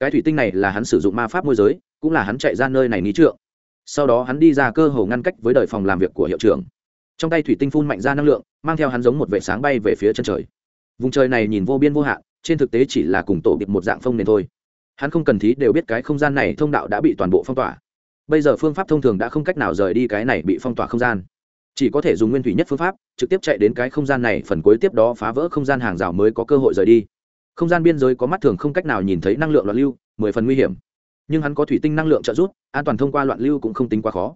Cái thủy tinh này là hắn sử dụng ma pháp môi giới, cũng là hắn chạy ra nơi này ní trượng. Sau đó hắn đi ra cơ hồ ngăn cách với đời phòng làm việc của hiệu trưởng. Trong tay thủy tinh phun mạnh ra năng lượng, mang theo hắn giống một vệ sáng bay về phía chân trời. Vùng trời này nhìn vô biên vô hạn, trên thực tế chỉ là cùng tổ điệp một dạng phong nền thôi. Hắn không cần thí đều biết cái không gian này thông đạo đã bị toàn bộ phong tỏa bây giờ phương pháp thông thường đã không cách nào rời đi cái này bị phong tỏa không gian. Chỉ có thể dùng nguyên thủy nhất phương pháp, trực tiếp chạy đến cái không gian này, phần cuối tiếp đó phá vỡ không gian hàng rào mới có cơ hội rời đi. Không gian biên giới có mắt thường không cách nào nhìn thấy năng lượng loạn lưu, mười phần nguy hiểm. Nhưng hắn có thủy tinh năng lượng trợ giúp, an toàn thông qua loạn lưu cũng không tính quá khó.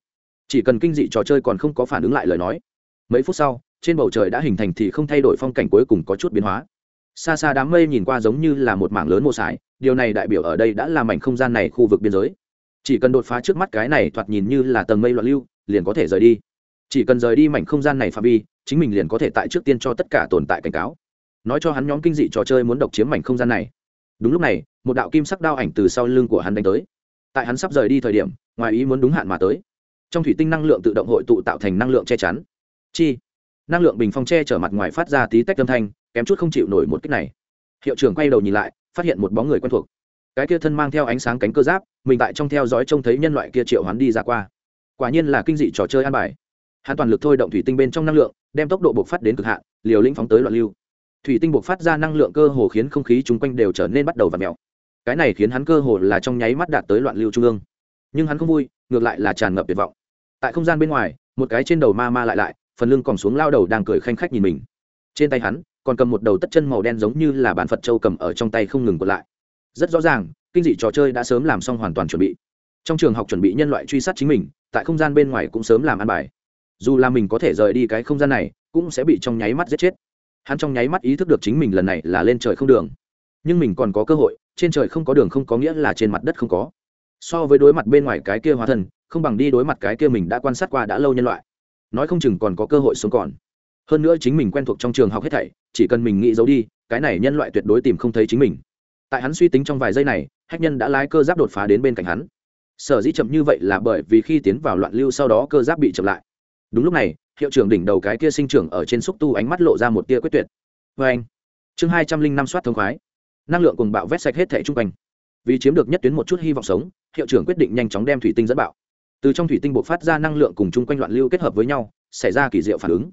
Chỉ cần kinh dị trò chơi còn không có phản ứng lại lời nói. Mấy phút sau, trên bầu trời đã hình thành thì không thay đổi phong cảnh cuối cùng có chút biến hóa. Xa xa đám mây nhìn qua giống như là một mảng lớn mô sải, điều này đại biểu ở đây đã làm mảnh không gian này khu vực biên giới chỉ cần đột phá trước mắt cái này thoạt nhìn như là tầng mây loạn lưu, liền có thể rời đi. Chỉ cần rời đi mảnh không gian này phạm vi, chính mình liền có thể tại trước tiên cho tất cả tồn tại cảnh cáo. Nói cho hắn nhóm kinh dị trò chơi muốn độc chiếm mảnh không gian này. Đúng lúc này, một đạo kim sắc đao ảnh từ sau lưng của hắn đánh tới. Tại hắn sắp rời đi thời điểm, ngoài ý muốn đúng hạn mà tới. Trong thủy tinh năng lượng tự động hội tụ tạo thành năng lượng che chắn. Chi? Năng lượng bình phong che chở mặt ngoài phát ra tí tách âm thanh, kém chút không chịu nổi một cách này. Hiệu trưởng quay đầu nhìn lại, phát hiện một bóng người quen thuộc cái kia thân mang theo ánh sáng cánh cơ giáp, mình tại trong theo dõi trông thấy nhân loại kia triệu hắn đi ra qua. Quả nhiên là kinh dị trò chơi an bài. Hắn toàn lực thôi động thủy tinh bên trong năng lượng, đem tốc độ bộc phát đến cực hạn, liều lĩnh phóng tới loạn lưu. Thủy tinh bộc phát ra năng lượng cơ hồ khiến không khí chung quanh đều trở nên bắt đầu và mèo. cái này khiến hắn cơ hồ là trong nháy mắt đạt tới loạn lưu trung ương. Nhưng hắn không vui, ngược lại là tràn ngập tuyệt vọng. Tại không gian bên ngoài, một cái trên đầu ma ma lại lại, phần lưng còn xuống lao đầu đang cười khanh khách nhìn mình. Trên tay hắn, còn cầm một đầu tất chân màu đen giống như là bản phật châu cầm ở trong tay không ngừng còn lại rất rõ ràng, kinh dị trò chơi đã sớm làm xong hoàn toàn chuẩn bị. Trong trường học chuẩn bị nhân loại truy sát chính mình, tại không gian bên ngoài cũng sớm làm ăn bài. Dù là mình có thể rời đi cái không gian này, cũng sẽ bị trong nháy mắt giết chết. Hắn trong nháy mắt ý thức được chính mình lần này là lên trời không đường. Nhưng mình còn có cơ hội, trên trời không có đường không có nghĩa là trên mặt đất không có. So với đối mặt bên ngoài cái kia hóa thần không bằng đi đối mặt cái kia mình đã quan sát qua đã lâu nhân loại. Nói không chừng còn có cơ hội sống còn. Hơn nữa chính mình quen thuộc trong trường học hết thảy, chỉ cần mình nghĩ giấu đi, cái này nhân loại tuyệt đối tìm không thấy chính mình tại hắn suy tính trong vài giây này, hách nhân đã lái cơ giáp đột phá đến bên cạnh hắn. Sở dĩ chậm như vậy là bởi vì khi tiến vào loạn lưu sau đó cơ giáp bị chậm lại. Đúng lúc này, hiệu trưởng đỉnh đầu cái kia sinh trưởng ở trên xúc tu ánh mắt lộ ra một tia quyết tuyệt. Vê anh, chương hai trăm linh năm soát thông khoái. Năng lượng cùng bạo vét sạch hết thẻ chung quanh. Vì chiếm được nhất tuyến một chút hy vọng sống, hiệu trưởng quyết định nhanh chóng đem thủy tinh dẫn bạo. Từ trong thủy tinh buộc phát ra năng lượng cùng chung quanh loạn lưu kết hợp với nhau, xảy ra kỳ diệu phản ứng.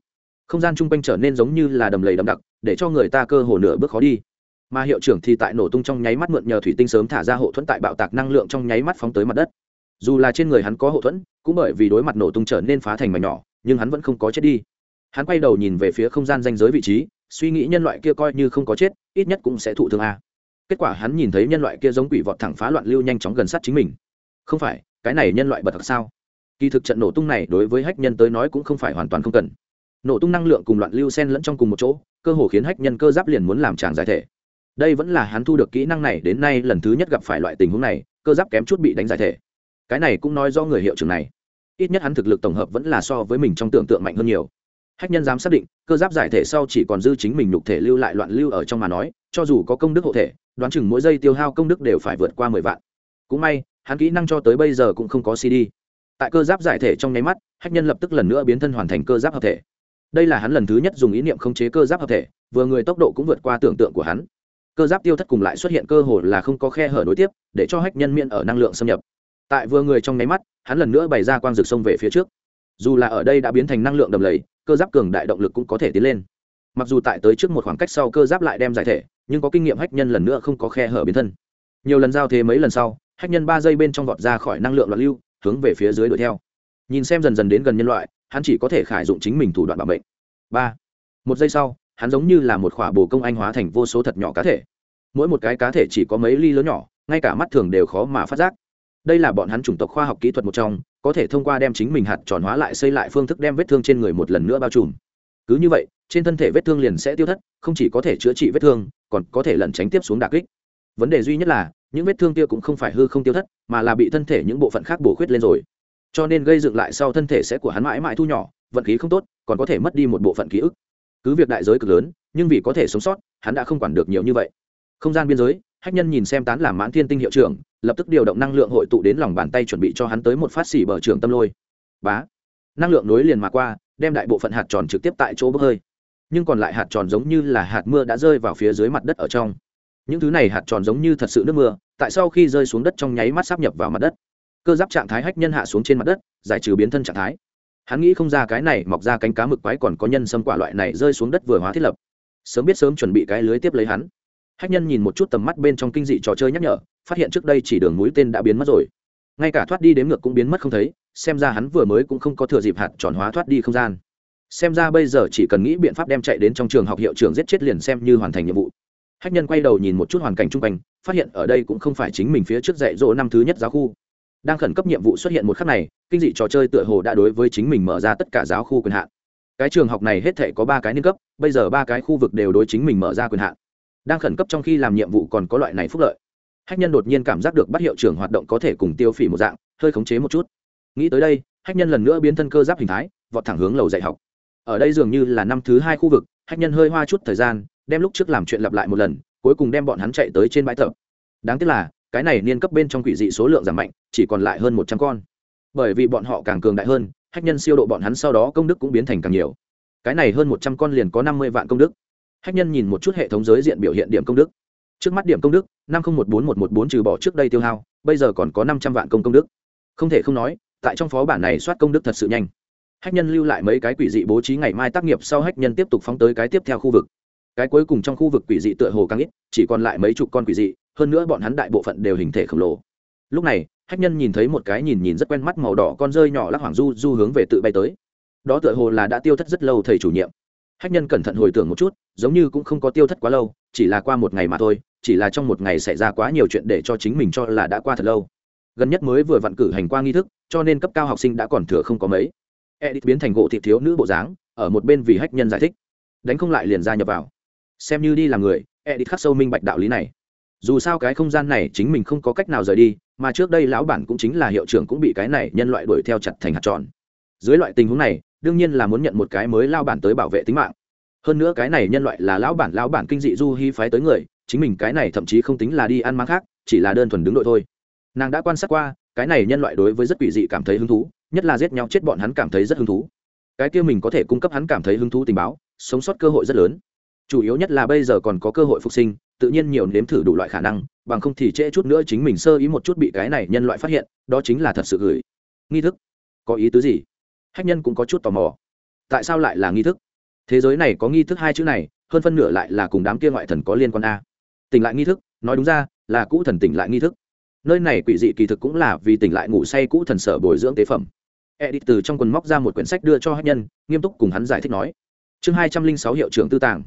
Không gian chung quanh trở nên giống như là đầm lầy đầm đặc, để cho người ta cơ hồ nửa bước khó đi mà hiệu trưởng thì tại nổ tung trong nháy mắt mượn nhờ thủy tinh sớm thả ra hộ thuẫn tại bạo tạc năng lượng trong nháy mắt phóng tới mặt đất. Dù là trên người hắn có hộ thuẫn, cũng bởi vì đối mặt nổ tung trở nên phá thành mảnh nhỏ, nhưng hắn vẫn không có chết đi. Hắn quay đầu nhìn về phía không gian danh giới vị trí, suy nghĩ nhân loại kia coi như không có chết, ít nhất cũng sẽ thụ thương a. Kết quả hắn nhìn thấy nhân loại kia giống quỷ vọt thẳng phá loạn lưu nhanh chóng gần sát chính mình. Không phải, cái này nhân loại bật thật sao? Kỳ thực trận nổ tung này đối với hách nhân tới nói cũng không phải hoàn toàn không cần. Nổ tung năng lượng cùng loạn lưu sen lẫn trong cùng một chỗ, cơ hồ khiến hách nhân cơ giáp liền muốn làm tràng giải thể đây vẫn là hắn thu được kỹ năng này, đến nay lần thứ nhất gặp phải loại tình huống này, cơ giáp kém chút bị đánh giải thể. Cái này cũng nói do người hiệu trưởng này. Ít nhất hắn thực lực tổng hợp vẫn là so với mình trong tưởng tượng mạnh hơn nhiều. Hách nhân dám xác định, cơ giáp giải thể sau chỉ còn dư chính mình nhục thể lưu lại loạn lưu ở trong mà nói, cho dù có công đức hộ thể, đoán chừng mỗi giây tiêu hao công đức đều phải vượt qua mười vạn. Cũng may, hắn kỹ năng cho tới bây giờ cũng không có cd tại cơ giáp giải thể trong nháy mắt, hách nhân lập tức lần nữa biến thân hoàn thành cơ giáp hợp thể. Đây là hắn lần thứ nhất dùng ý niệm khống chế cơ giáp hợp thể, vừa người tốc độ cũng vượt qua tưởng tượng của hắn cơ giáp tiêu thất cùng lại xuất hiện cơ hồ là không có khe hở nối tiếp, để cho hách nhân miễn ở năng lượng xâm nhập. Tại vừa người trong nháy mắt, hắn lần nữa bày ra quang rực sông về phía trước. Dù là ở đây đã biến thành năng lượng đầm lầy, cơ giáp cường đại động lực cũng có thể tiến lên. Mặc dù tại tới trước một khoảng cách sau cơ giáp lại đem giải thể, nhưng có kinh nghiệm hách nhân lần nữa không có khe hở biến thân. Nhiều lần giao thế mấy lần sau, hách nhân ba giây bên trong vọt ra khỏi năng lượng loạn lưu, hướng về phía dưới đuổi theo. Nhìn xem dần dần đến gần nhân loại, hắn chỉ có thể khải dụng chính mình thủ đoạn bảo mệnh. Ba. Một giây sau hắn giống như là một khỏa bồ công anh hóa thành vô số thật nhỏ cá thể. Mỗi một cái cá thể chỉ có mấy ly lớn nhỏ, ngay cả mắt thường đều khó mà phát giác. Đây là bọn hắn chủng tộc khoa học kỹ thuật một trong, có thể thông qua đem chính mình hạt tròn hóa lại xây lại phương thức đem vết thương trên người một lần nữa bao trùm. Cứ như vậy, trên thân thể vết thương liền sẽ tiêu thất, không chỉ có thể chữa trị vết thương, còn có thể lẩn tránh tiếp xuống đà kích. Vấn đề duy nhất là, những vết thương kia cũng không phải hư không tiêu thất, mà là bị thân thể những bộ phận khác bổ khuyết lên rồi. Cho nên gây dựng lại sau thân thể sẽ của hắn mãi mãi thu nhỏ, vận khí không tốt, còn có thể mất đi một bộ phận ký ức cứ việc đại giới cực lớn, nhưng vì có thể sống sót, hắn đã không quản được nhiều như vậy. Không gian biên giới, hách nhân nhìn xem tán làm mãn thiên tinh hiệu trưởng, lập tức điều động năng lượng hội tụ đến lòng bàn tay chuẩn bị cho hắn tới một phát xỉ bờ trường tâm lôi. Bá! Năng lượng nối liền mà qua, đem đại bộ phận hạt tròn trực tiếp tại chỗ bốc hơi. Nhưng còn lại hạt tròn giống như là hạt mưa đã rơi vào phía dưới mặt đất ở trong. Những thứ này hạt tròn giống như thật sự nước mưa, tại sau khi rơi xuống đất trong nháy mắt sắp nhập vào mặt đất. Cơ giáp trạng thái hách nhân hạ xuống trên mặt đất, giải trừ biến thân trạng thái hắn nghĩ không ra cái này mọc ra cánh cá mực quái còn có nhân xâm quả loại này rơi xuống đất vừa hóa thiết lập. Sớm biết sớm chuẩn bị cái lưới tiếp lấy hắn. Hách nhân nhìn một chút tầm mắt bên trong kinh dị trò chơi nhắc nhở, phát hiện trước đây chỉ đường mũi tên đã biến mất rồi. Ngay cả thoát đi đếm ngược cũng biến mất không thấy, xem ra hắn vừa mới cũng không có thừa dịp hạt tròn hóa thoát đi không gian. Xem ra bây giờ chỉ cần nghĩ biện pháp đem chạy đến trong trường học hiệu trường giết chết liền xem như hoàn thành nhiệm vụ. Hách nhân quay đầu nhìn một chút hoàn cảnh chung quanh, phát hiện ở đây cũng không phải chính mình phía trước dạy dỗ năm thứ nhất giáo khu đang khẩn cấp nhiệm vụ xuất hiện một khắc này, kinh dị trò chơi tựa hồ đã đối với chính mình mở ra tất cả giáo khu quyền hạn. Cái trường học này hết thể có ba cái niên cấp, bây giờ ba cái khu vực đều đối chính mình mở ra quyền hạn. Đang khẩn cấp trong khi làm nhiệm vụ còn có loại này phúc lợi. Hách nhân đột nhiên cảm giác được bắt hiệu trưởng hoạt động có thể cùng tiêu phỉ một dạng, hơi khống chế một chút. Nghĩ tới đây, hách nhân lần nữa biến thân cơ giáp hình thái, vọt thẳng hướng lầu dạy học. Ở đây dường như là năm thứ hai khu vực, hách nhân hơi hoa chút thời gian, đem lúc trước làm chuyện lặp lại một lần, cuối cùng đem bọn hắn chạy tới trên bãi tập. Đáng tiếc là cái này niên cấp bên trong quỷ dị số lượng giảm mạnh, chỉ còn lại hơn một trăm con. Bởi vì bọn họ càng cường đại hơn, hách nhân siêu độ bọn hắn sau đó công đức cũng biến thành càng nhiều. Cái này hơn một trăm con liền có năm mươi vạn công đức. Hách nhân nhìn một chút hệ thống giới diện biểu hiện điểm công đức. Trước mắt điểm công đức, năm không một bốn một một bốn trừ bỏ trước đây tiêu hao, bây giờ còn có năm trăm vạn công công đức. Không thể không nói, tại trong phó bản này soát công đức thật sự nhanh. Hách nhân lưu lại mấy cái quỷ dị bố trí ngày mai tác nghiệp sau hách nhân tiếp tục phóng tới cái tiếp theo khu vực. Cái cuối cùng trong khu vực quỷ dị tựa hồ càng ít, chỉ còn lại mấy chục con quỷ dị hơn nữa bọn hắn đại bộ phận đều hình thể khổng lồ. Lúc này, hách nhân nhìn thấy một cái nhìn nhìn rất quen mắt màu đỏ con rơi nhỏ lắc hoàng du du hướng về tự bay tới. Đó tựa hồ là đã tiêu thất rất lâu thầy chủ nhiệm. Hách nhân cẩn thận hồi tưởng một chút, giống như cũng không có tiêu thất quá lâu, chỉ là qua một ngày mà thôi, chỉ là trong một ngày xảy ra quá nhiều chuyện để cho chính mình cho là đã qua thật lâu. Gần nhất mới vừa vặn cử hành qua nghi thức, cho nên cấp cao học sinh đã còn thừa không có mấy. Edit biến thành gỗ thị thiếu nữ bộ dáng, ở một bên vì hách nhân giải thích. Đánh không lại liền ra nhập vào. Xem như đi làm người, edit khắc sâu minh bạch đạo lý này dù sao cái không gian này chính mình không có cách nào rời đi, mà trước đây lão bản cũng chính là hiệu trưởng cũng bị cái này nhân loại đuổi theo chặt thành hạt tròn. Dưới loại tình huống này, đương nhiên là muốn nhận một cái mới lao bản tới bảo vệ tính mạng. Hơn nữa cái này nhân loại là lão bản lão bản kinh dị du hy phái tới người, chính mình cái này thậm chí không tính là đi ăn mang khác, chỉ là đơn thuần đứng đội thôi. Nàng đã quan sát qua, cái này nhân loại đối với rất quỷ dị cảm thấy hứng thú, nhất là giết nhau chết bọn hắn cảm thấy rất hứng thú. Cái kia mình có thể cung cấp hắn cảm thấy hứng thú tình báo, sống sót cơ hội rất lớn. Chủ yếu nhất là bây giờ còn có cơ hội phục sinh tự nhiên nhiều nếm thử đủ loại khả năng, bằng không thì trễ chút nữa chính mình sơ ý một chút bị cái này nhân loại phát hiện, đó chính là thật sự gửi. Nghi thức. Có ý tứ gì? Hách nhân cũng có chút tò mò. Tại sao lại là nghi thức? Thế giới này có nghi thức hai chữ này, hơn phân nửa lại là cùng đám kia ngoại thần có liên quan a. Tỉnh lại nghi thức, nói đúng ra, là cũ thần tỉnh lại nghi thức. Nơi này quỷ dị kỳ thực cũng là vì tỉnh lại ngủ say cũ thần sở bồi dưỡng tế phẩm. Edit từ trong quần móc ra một quyển sách đưa cho hát nhân, nghiêm túc cùng hắn giải thích nói. Chương hai trăm linh sáu hiệu trưởng tư tàng.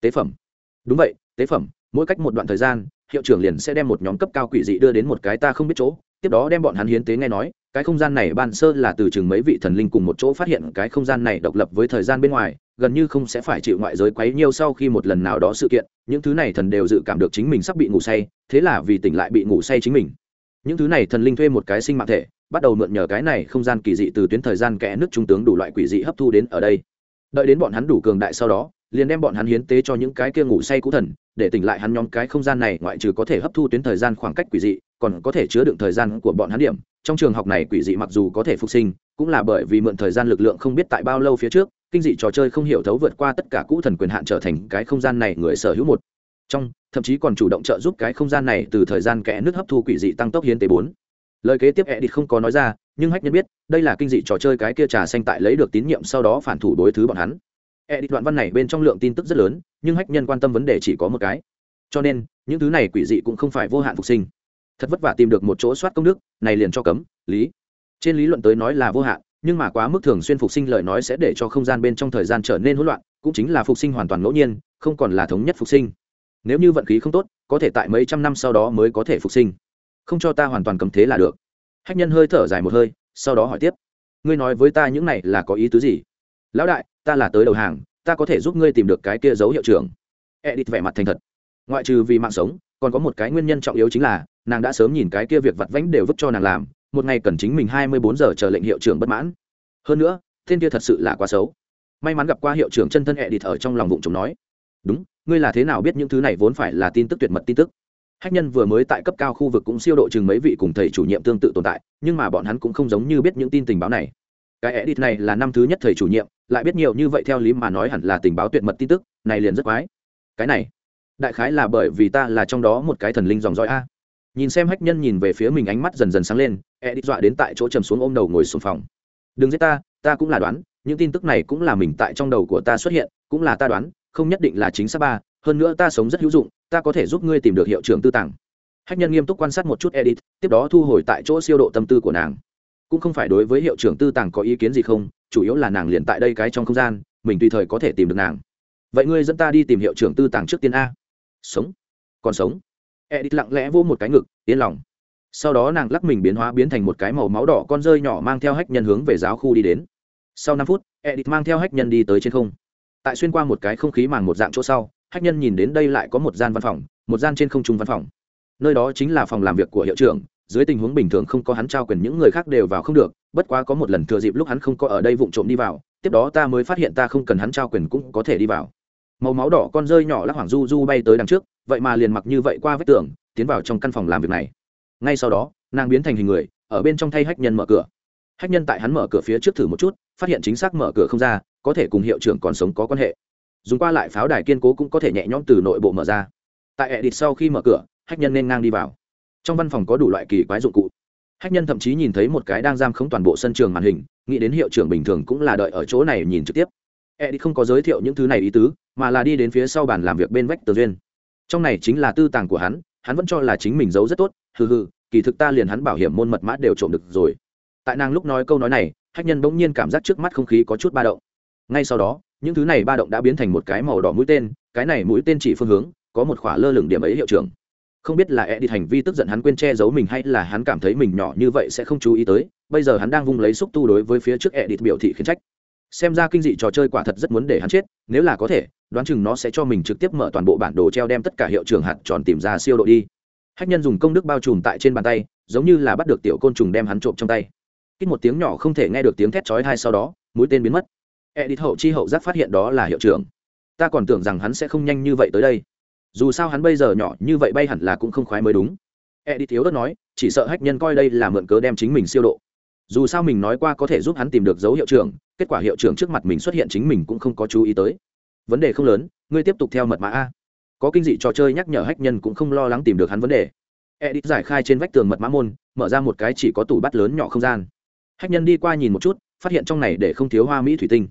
Tế phẩm. Đúng vậy, tế phẩm mỗi cách một đoạn thời gian, hiệu trưởng liền sẽ đem một nhóm cấp cao quỷ dị đưa đến một cái ta không biết chỗ, tiếp đó đem bọn hắn hiến tế nghe nói, cái không gian này ban sơ là từ chừng mấy vị thần linh cùng một chỗ phát hiện cái không gian này độc lập với thời gian bên ngoài, gần như không sẽ phải chịu ngoại giới quấy nhiêu sau khi một lần nào đó sự kiện, những thứ này thần đều dự cảm được chính mình sắp bị ngủ say, thế là vì tỉnh lại bị ngủ say chính mình. Những thứ này thần linh thuê một cái sinh mạng thể, bắt đầu mượn nhờ cái này không gian kỳ dị từ tuyến thời gian kẽ nước trung tướng đủ loại quỷ dị hấp thu đến ở đây. Đợi đến bọn hắn đủ cường đại sau đó liền đem bọn hắn hiến tế cho những cái kia ngủ say cũ thần, để tỉnh lại hắn nhóm cái không gian này, ngoại trừ có thể hấp thu tuyến thời gian khoảng cách quỷ dị, còn có thể chứa đựng thời gian của bọn hắn điểm. Trong trường học này quỷ dị mặc dù có thể phục sinh, cũng là bởi vì mượn thời gian lực lượng không biết tại bao lâu phía trước, kinh dị trò chơi không hiểu thấu vượt qua tất cả cũ thần quyền hạn trở thành cái không gian này người sở hữu một. Trong, thậm chí còn chủ động trợ giúp cái không gian này từ thời gian kẽ nước hấp thu quỷ dị tăng tốc hiến tế bốn. Lời kế tiếp edit không có nói ra, nhưng hách nhân biết, đây là kinh dị trò chơi cái kia trà xanh tại lấy được tín nhiệm sau đó phản thủ đối thứ bọn hắn. E đi đoạn văn này bên trong lượng tin tức rất lớn, nhưng hách nhân quan tâm vấn đề chỉ có một cái. Cho nên, những thứ này quỷ dị cũng không phải vô hạn phục sinh. Thật vất vả tìm được một chỗ soát công đức, này liền cho cấm, lý. Trên lý luận tới nói là vô hạn, nhưng mà quá mức thường xuyên phục sinh lời nói sẽ để cho không gian bên trong thời gian trở nên hỗn loạn, cũng chính là phục sinh hoàn toàn ngẫu nhiên, không còn là thống nhất phục sinh. Nếu như vận khí không tốt, có thể tại mấy trăm năm sau đó mới có thể phục sinh. Không cho ta hoàn toàn cấm thế là được. Hách nhân hơi thở dài một hơi, sau đó hỏi tiếp. Ngươi nói với ta những này là có ý tứ gì? Lão đại ta là tới đầu hàng, ta có thể giúp ngươi tìm được cái kia dấu hiệu trưởng. Edit vẻ mặt thành thật. Ngoại trừ vì mạng sống, còn có một cái nguyên nhân trọng yếu chính là, nàng đã sớm nhìn cái kia việc vặt vãnh đều vứt cho nàng làm, một ngày cần chính mình hai mươi bốn giờ chờ lệnh hiệu trưởng bất mãn. Hơn nữa, tên kia thật sự là quá xấu. May mắn gặp qua hiệu trưởng chân thân edit ở trong lòng vụng chống nói. Đúng, ngươi là thế nào biết những thứ này vốn phải là tin tức tuyệt mật tin tức? Hách nhân vừa mới tại cấp cao khu vực cũng siêu độ chừng mấy vị cùng thầy chủ nhiệm tương tự tồn tại, nhưng mà bọn hắn cũng không giống như biết những tin tình báo này cái edit này là năm thứ nhất thầy chủ nhiệm, lại biết nhiều như vậy theo lý mà nói hẳn là tình báo tuyệt mật tin tức, này liền rất quái. Cái này, đại khái là bởi vì ta là trong đó một cái thần linh dòng dõi a. Nhìn xem hách nhân nhìn về phía mình ánh mắt dần dần sáng lên, edit dọa đến tại chỗ trầm xuống ôm đầu ngồi xuống phòng. Đừng giết ta ta cũng là đoán, những tin tức này cũng là mình tại trong đầu của ta xuất hiện, cũng là ta đoán, không nhất định là chính xác ba, hơn nữa ta sống rất hữu dụng, ta có thể giúp ngươi tìm được hiệu trưởng tư tàng. Hách nhân nghiêm túc quan sát một chút edit, tiếp đó thu hồi tại chỗ siêu độ tâm tư của nàng cũng không phải đối với hiệu trưởng tư tàng có ý kiến gì không, chủ yếu là nàng liền tại đây cái trong không gian, mình tùy thời có thể tìm được nàng. Vậy ngươi dẫn ta đi tìm hiệu trưởng tư tàng trước tiên a. Sống. Còn sống. Edit lặng lẽ vô một cái ngực, yên lòng. Sau đó nàng lắc mình biến hóa biến thành một cái màu máu đỏ con rơi nhỏ mang theo hách nhân hướng về giáo khu đi đến. Sau năm phút edit mang theo hách nhân đi tới trên không. Tại xuyên qua một cái không khí màng một dạng chỗ sau, hách nhân nhìn đến đây lại có một gian văn phòng, một gian trên không trung văn phòng. Nơi đó chính là phòng làm việc của hiệu trưởng dưới tình huống bình thường không có hắn trao quyền những người khác đều vào không được, bất quá có một lần thừa dịp lúc hắn không có ở đây vụng trộm đi vào, tiếp đó ta mới phát hiện ta không cần hắn trao quyền cũng có thể đi vào. Màu máu đỏ con rơi nhỏ lắc hoảng du du bay tới đằng trước, vậy mà liền mặc như vậy qua vết tường, tiến vào trong căn phòng làm việc này. Ngay sau đó, nàng biến thành hình người, ở bên trong thay hách nhân mở cửa. Hách nhân tại hắn mở cửa phía trước thử một chút, phát hiện chính xác mở cửa không ra, có thể cùng hiệu trưởng còn sống có quan hệ. Dùng qua lại pháo đài kiên cố cũng có thể nhẹ nhõm từ nội bộ mở ra. Tại edit sau khi mở cửa, hách nhân nên ngang đi vào trong văn phòng có đủ loại kỳ quái dụng cụ. Hách nhân thậm chí nhìn thấy một cái đang giam khống toàn bộ sân trường màn hình, nghĩ đến hiệu trưởng bình thường cũng là đợi ở chỗ này nhìn trực tiếp. E đi không có giới thiệu những thứ này ý tứ, mà là đi đến phía sau bàn làm việc bên vách tờ duyên. Trong này chính là tư tàng của hắn hắn vẫn cho là chính mình giấu rất tốt, hừ hừ, kỳ thực ta liền hắn bảo hiểm môn mật mã đều trộm được rồi. Tại nàng lúc nói câu nói này, hách nhân bỗng nhiên cảm giác trước mắt không khí có chút ba động. Ngay sau đó, những thứ này ba động đã biến thành một cái màu đỏ mũi tên, cái này mũi tên chỉ phương hướng, có một khỏa lơ lửng điểm ấy hiệu trưởng không biết là e đi hành vi tức giận hắn quên che giấu mình hay là hắn cảm thấy mình nhỏ như vậy sẽ không chú ý tới, bây giờ hắn đang vung lấy xúc tu đối với phía trước e đi biểu thị khiến trách. Xem ra kinh dị trò chơi quả thật rất muốn để hắn chết, nếu là có thể, đoán chừng nó sẽ cho mình trực tiếp mở toàn bộ bản đồ treo đem tất cả hiệu trưởng hạt tròn tìm ra siêu độ đi. Hách nhân dùng công đức bao trùm tại trên bàn tay, giống như là bắt được tiểu côn trùng đem hắn trộm trong tay. Kích một tiếng nhỏ không thể nghe được tiếng thét chói hai sau đó, mũi tên biến mất. Edit hậu chi hậu giác phát hiện đó là hiệu trưởng. Ta còn tưởng rằng hắn sẽ không nhanh như vậy tới đây dù sao hắn bây giờ nhỏ như vậy bay hẳn là cũng không khoái mới đúng. E đi thiếu đất nói, chỉ sợ hách nhân coi đây là mượn cớ đem chính mình siêu độ. Dù sao mình nói qua có thể giúp hắn tìm được dấu hiệu trưởng, kết quả hiệu trưởng trước mặt mình xuất hiện chính mình cũng không có chú ý tới. Vấn đề không lớn, ngươi tiếp tục theo mật mã a. Có kinh dị trò chơi nhắc nhở hách nhân cũng không lo lắng tìm được hắn vấn đề. Edit giải khai trên vách tường mật mã môn, mở ra một cái chỉ có tủ bắt lớn nhỏ không gian. Hách nhân đi qua nhìn một chút, phát hiện trong này để không thiếu hoa mỹ thủy tinh.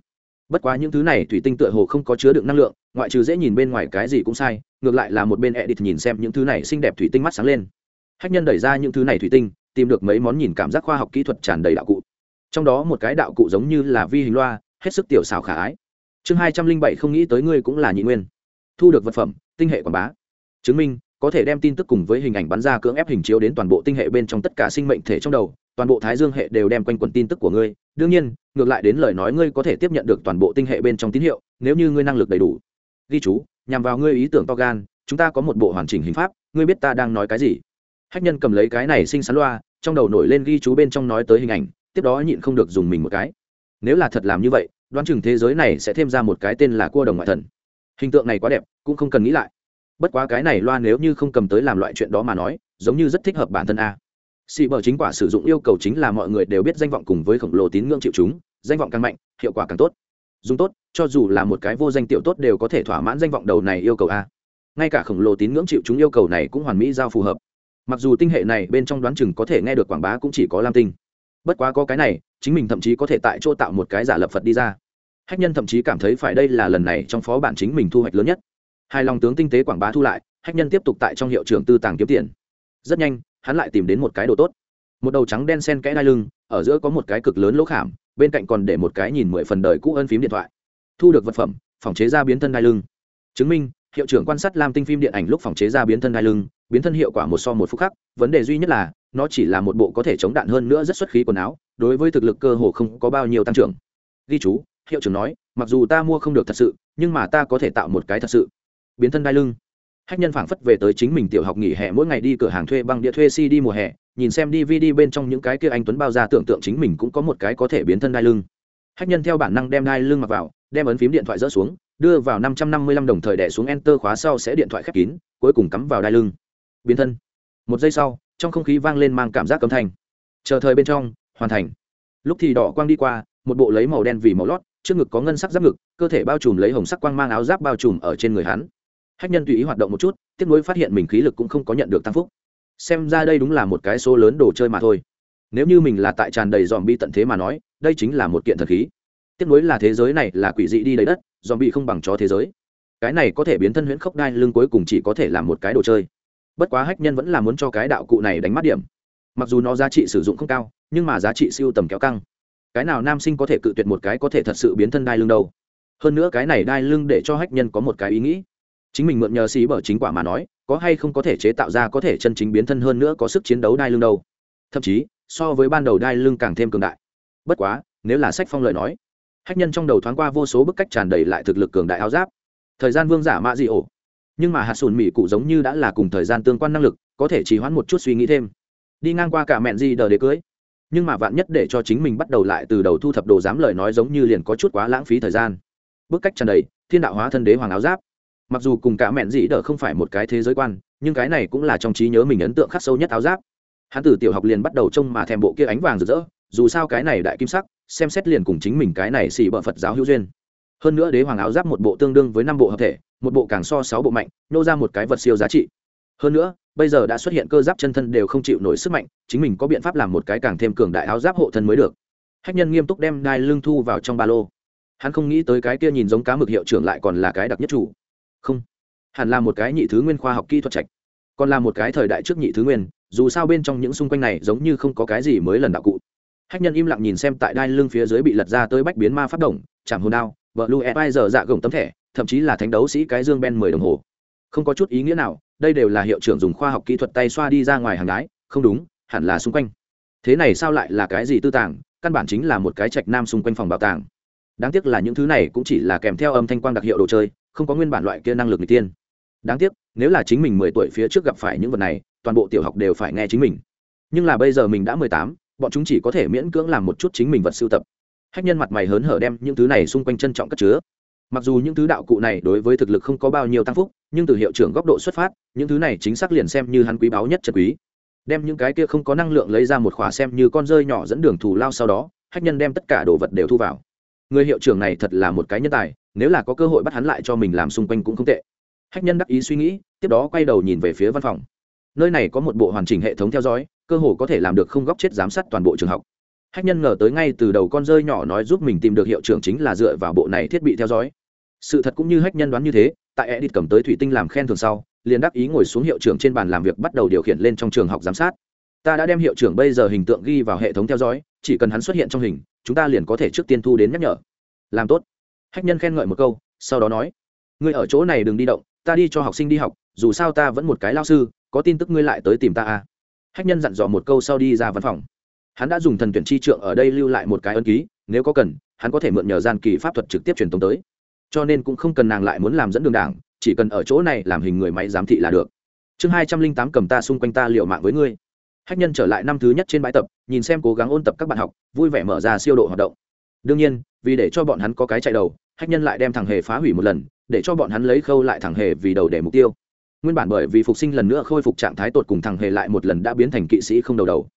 Bất quá những thứ này thủy tinh tựa hồ không có chứa đựng năng lượng, ngoại trừ dễ nhìn bên ngoài cái gì cũng sai ngược lại là một bên edit nhìn xem những thứ này xinh đẹp thủy tinh mắt sáng lên. Hách nhân đẩy ra những thứ này thủy tinh, tìm được mấy món nhìn cảm giác khoa học kỹ thuật tràn đầy đạo cụ. Trong đó một cái đạo cụ giống như là vi hình loa, hết sức tiểu xảo khả ái. Chương hai trăm linh bảy không nghĩ tới ngươi cũng là nhị nguyên. Thu được vật phẩm, tinh hệ quảng bá. Chứng minh, có thể đem tin tức cùng với hình ảnh bắn ra cưỡng ép hình chiếu đến toàn bộ tinh hệ bên trong tất cả sinh mệnh thể trong đầu, toàn bộ thái dương hệ đều đem quanh quẩn tin tức của ngươi. Đương nhiên, ngược lại đến lời nói ngươi có thể tiếp nhận được toàn bộ tinh hệ bên trong tín hiệu, nếu như ngươi năng lực đầy đủ. Ghi chú nhằm vào ngươi ý tưởng to gan, chúng ta có một bộ hoàn chỉnh hình pháp, ngươi biết ta đang nói cái gì? Hách nhân cầm lấy cái này sinh xắn loa, trong đầu nổi lên ghi chú bên trong nói tới hình ảnh, tiếp đó nhịn không được dùng mình một cái. Nếu là thật làm như vậy, đoán chừng thế giới này sẽ thêm ra một cái tên là cua đồng ngoại thần. Hình tượng này quá đẹp, cũng không cần nghĩ lại. Bất quá cái này loa nếu như không cầm tới làm loại chuyện đó mà nói, giống như rất thích hợp bản thân a. Xì bờ chính quả sử dụng yêu cầu chính là mọi người đều biết danh vọng cùng với khổng lồ tín ngưỡng chịu chúng, danh vọng càng mạnh, hiệu quả càng tốt dùng tốt, cho dù là một cái vô danh tiểu tốt đều có thể thỏa mãn danh vọng đầu này yêu cầu a. Ngay cả khổng lồ tín ngưỡng chịu chúng yêu cầu này cũng hoàn mỹ giao phù hợp. Mặc dù tinh hệ này bên trong đoán chừng có thể nghe được quảng bá cũng chỉ có lam tinh. Bất quá có cái này, chính mình thậm chí có thể tại chỗ tạo một cái giả lập phật đi ra. Hách nhân thậm chí cảm thấy phải đây là lần này trong phó bản chính mình thu hoạch lớn nhất. Hai lòng tướng tinh tế quảng bá thu lại, hách nhân tiếp tục tại trong hiệu trường tư tàng kiếm tiền. Rất nhanh, hắn lại tìm đến một cái đồ tốt. Một đầu trắng đen sen kẽ đai lưng, ở giữa có một cái cực lớn lỗ khảm bên cạnh còn để một cái nhìn mười phần đời cũ ân phím điện thoại. Thu được vật phẩm, phòng chế ra biến thân đai lưng. Chứng minh, hiệu trưởng quan sát lam tinh phim điện ảnh lúc phòng chế ra biến thân đai lưng, biến thân hiệu quả một so một phút khác vấn đề duy nhất là, nó chỉ là một bộ có thể chống đạn hơn nữa rất xuất khí quần áo, đối với thực lực cơ hồ không có bao nhiêu tăng trưởng. Ghi chú, hiệu trưởng nói, mặc dù ta mua không được thật sự, nhưng mà ta có thể tạo một cái thật sự. Biến thân đai lưng. Hách nhân phảng phất về tới chính mình tiểu học nghỉ hè mỗi ngày đi cửa hàng thuê băng đĩa thuê cd mùa hè nhìn xem dvd bên trong những cái kia anh tuấn bao ra tưởng tượng chính mình cũng có một cái có thể biến thân đai lưng. Hách nhân theo bản năng đem đai lưng mặc vào, đem ấn phím điện thoại rỡ xuống, đưa vào năm trăm năm mươi lăm đồng thời đẻ xuống enter khóa sau sẽ điện thoại khép kín, cuối cùng cắm vào đai lưng. Biến thân. Một giây sau, trong không khí vang lên mang cảm giác cấm thanh. Chờ thời bên trong, hoàn thành. Lúc thì đỏ quang đi qua, một bộ lấy màu đen vì màu lót, trước ngực có ngân sắc giáp ngực, cơ thể bao trùm lấy hồng sắc quang mang áo giáp bao trùm ở trên người hắn. Hách nhân tùy ý hoạt động một chút tiếp nối phát hiện mình khí lực cũng không có nhận được tăng phúc xem ra đây đúng là một cái số lớn đồ chơi mà thôi. Nếu như mình là tại tràn đầy dòm bi tận thế mà nói, đây chính là một kiện thần khí. Tiếp nối là thế giới này là quỷ dị đi đầy đất dòm bi không bằng chó thế giới. Cái này có thể biến thân huyễn khốc đai lưng cuối cùng chỉ có thể là một cái đồ chơi. Bất quá hách nhân vẫn là muốn cho cái đạo cụ này đánh mắt điểm. Mặc dù nó giá trị sử dụng không cao, nhưng mà giá trị siêu tầm kéo căng. Cái nào nam sinh có thể cự tuyệt một cái có thể thật sự biến thân đai lưng đâu? Hơn nữa cái này đai lưng để cho hách nhân có một cái ý nghĩ chính mình mượn nhờ xí bở chính quả mà nói, có hay không có thể chế tạo ra có thể chân chính biến thân hơn nữa có sức chiến đấu đai lưng đâu. Thậm chí, so với ban đầu đai lưng càng thêm cường đại. Bất quá, nếu là sách phong lời nói, hách nhân trong đầu thoáng qua vô số bức cách tràn đầy lại thực lực cường đại áo giáp. Thời gian vương giả mạ dị ổ. Nhưng mà hạt sùn mỹ cụ giống như đã là cùng thời gian tương quan năng lực, có thể trì hoãn một chút suy nghĩ thêm. Đi ngang qua cả mẹn di đờ để cưới. Nhưng mà vạn nhất để cho chính mình bắt đầu lại từ đầu thu thập đồ dám lời nói giống như liền có chút quá lãng phí thời gian. Bức cách tràn đầy, thiên đạo hóa thân đế hoàng áo giáp mặc dù cùng cả mẹn dĩ đỡ không phải một cái thế giới quan, nhưng cái này cũng là trong trí nhớ mình ấn tượng khắc sâu nhất áo giáp. Hắn từ tiểu học liền bắt đầu trông mà thèm bộ kia ánh vàng rực rỡ, dù sao cái này đại kim sắc, xem xét liền cùng chính mình cái này xì bợ phật giáo hữu duyên. Hơn nữa đế hoàng áo giáp một bộ tương đương với năm bộ hợp thể, một bộ càng so sáu bộ mạnh, nô ra một cái vật siêu giá trị. Hơn nữa, bây giờ đã xuất hiện cơ giáp chân thân đều không chịu nổi sức mạnh, chính mình có biện pháp làm một cái càng thêm cường đại áo giáp hộ thân mới được. Hách nhân nghiêm túc đem đai lưng thu vào trong ba lô. Hắn không nghĩ tới cái kia nhìn giống cá mực hiệu trưởng lại còn là cái đặc nhất chủ không. Hẳn là một cái nhị thứ nguyên khoa học kỹ thuật trạch. Còn là một cái thời đại trước nhị thứ nguyên, dù sao bên trong những xung quanh này giống như không có cái gì mới lần đạo cụ. Hách nhân im lặng nhìn xem tại đai lưng phía dưới bị lật ra tới bách biến ma phát động chạm hồn đao, vợ lu e giờ dạ gồng tấm thẻ, thậm chí là thánh đấu sĩ cái dương ben mười đồng hồ. Không có chút ý nghĩa nào, đây đều là hiệu trưởng dùng khoa học kỹ thuật tay xoa đi ra ngoài hàng đái không đúng, hẳn là xung quanh. Thế này sao lại là cái gì tư tàng, căn bản chính là một cái trạch nam xung quanh phòng bảo tàng đáng tiếc là những thứ này cũng chỉ là kèm theo âm thanh quang đặc hiệu đồ chơi, không có nguyên bản loại kia năng lực người tiên. Đáng tiếc, nếu là chính mình mười tuổi phía trước gặp phải những vật này, toàn bộ tiểu học đều phải nghe chính mình. Nhưng là bây giờ mình đã mười tám, bọn chúng chỉ có thể miễn cưỡng làm một chút chính mình vật sưu tập. Hách nhân mặt mày hớn hở đem những thứ này xung quanh trân trọng cất chứa. Mặc dù những thứ đạo cụ này đối với thực lực không có bao nhiêu tăng phúc, nhưng từ hiệu trưởng góc độ xuất phát, những thứ này chính xác liền xem như hắn quý báu nhất trần quý. Đem những cái kia không có năng lượng lấy ra một khỏa xem như con rơi nhỏ dẫn đường thù lao sau đó, hách nhân đem tất cả đồ vật đều thu vào người hiệu trưởng này thật là một cái nhân tài, nếu là có cơ hội bắt hắn lại cho mình làm xung quanh cũng không tệ. Hách nhân đắc ý suy nghĩ, tiếp đó quay đầu nhìn về phía văn phòng. Nơi này có một bộ hoàn chỉnh hệ thống theo dõi, cơ hồ có thể làm được không góc chết giám sát toàn bộ trường học. Hách nhân ngờ tới ngay từ đầu con rơi nhỏ nói giúp mình tìm được hiệu trưởng chính là dựa vào bộ này thiết bị theo dõi. Sự thật cũng như hách nhân đoán như thế, tại edit cầm tới thủy tinh làm khen thường sau, liền đắc ý ngồi xuống hiệu trưởng trên bàn làm việc bắt đầu điều khiển lên trong trường học giám sát ta đã đem hiệu trưởng bây giờ hình tượng ghi vào hệ thống theo dõi, chỉ cần hắn xuất hiện trong hình, chúng ta liền có thể trước tiên thu đến nhắc nhở. Làm tốt. Hách nhân khen ngợi một câu, sau đó nói, ngươi ở chỗ này đừng đi động, ta đi cho học sinh đi học, dù sao ta vẫn một cái lao sư, có tin tức ngươi lại tới tìm ta à. Hách nhân dặn dò một câu sau đi ra văn phòng. Hắn đã dùng thần tuyển chi trượng ở đây lưu lại một cái ân ký, nếu có cần, hắn có thể mượn nhờ gian kỳ pháp thuật trực tiếp truyền tống tới. Cho nên cũng không cần nàng lại muốn làm dẫn đường đảng, chỉ cần ở chỗ này làm hình người máy giám thị là được. Chương hai trăm linh tám cầm ta xung quanh ta liệu mạng với ngươi hách nhân trở lại năm thứ nhất trên bãi tập, nhìn xem cố gắng ôn tập các bạn học, vui vẻ mở ra siêu độ hoạt động. Đương nhiên, vì để cho bọn hắn có cái chạy đầu, hách nhân lại đem thằng hề phá hủy một lần, để cho bọn hắn lấy khâu lại thằng hề vì đầu để mục tiêu. Nguyên bản bởi vì phục sinh lần nữa khôi phục trạng thái tột cùng thằng hề lại một lần đã biến thành kỵ sĩ không đầu đầu.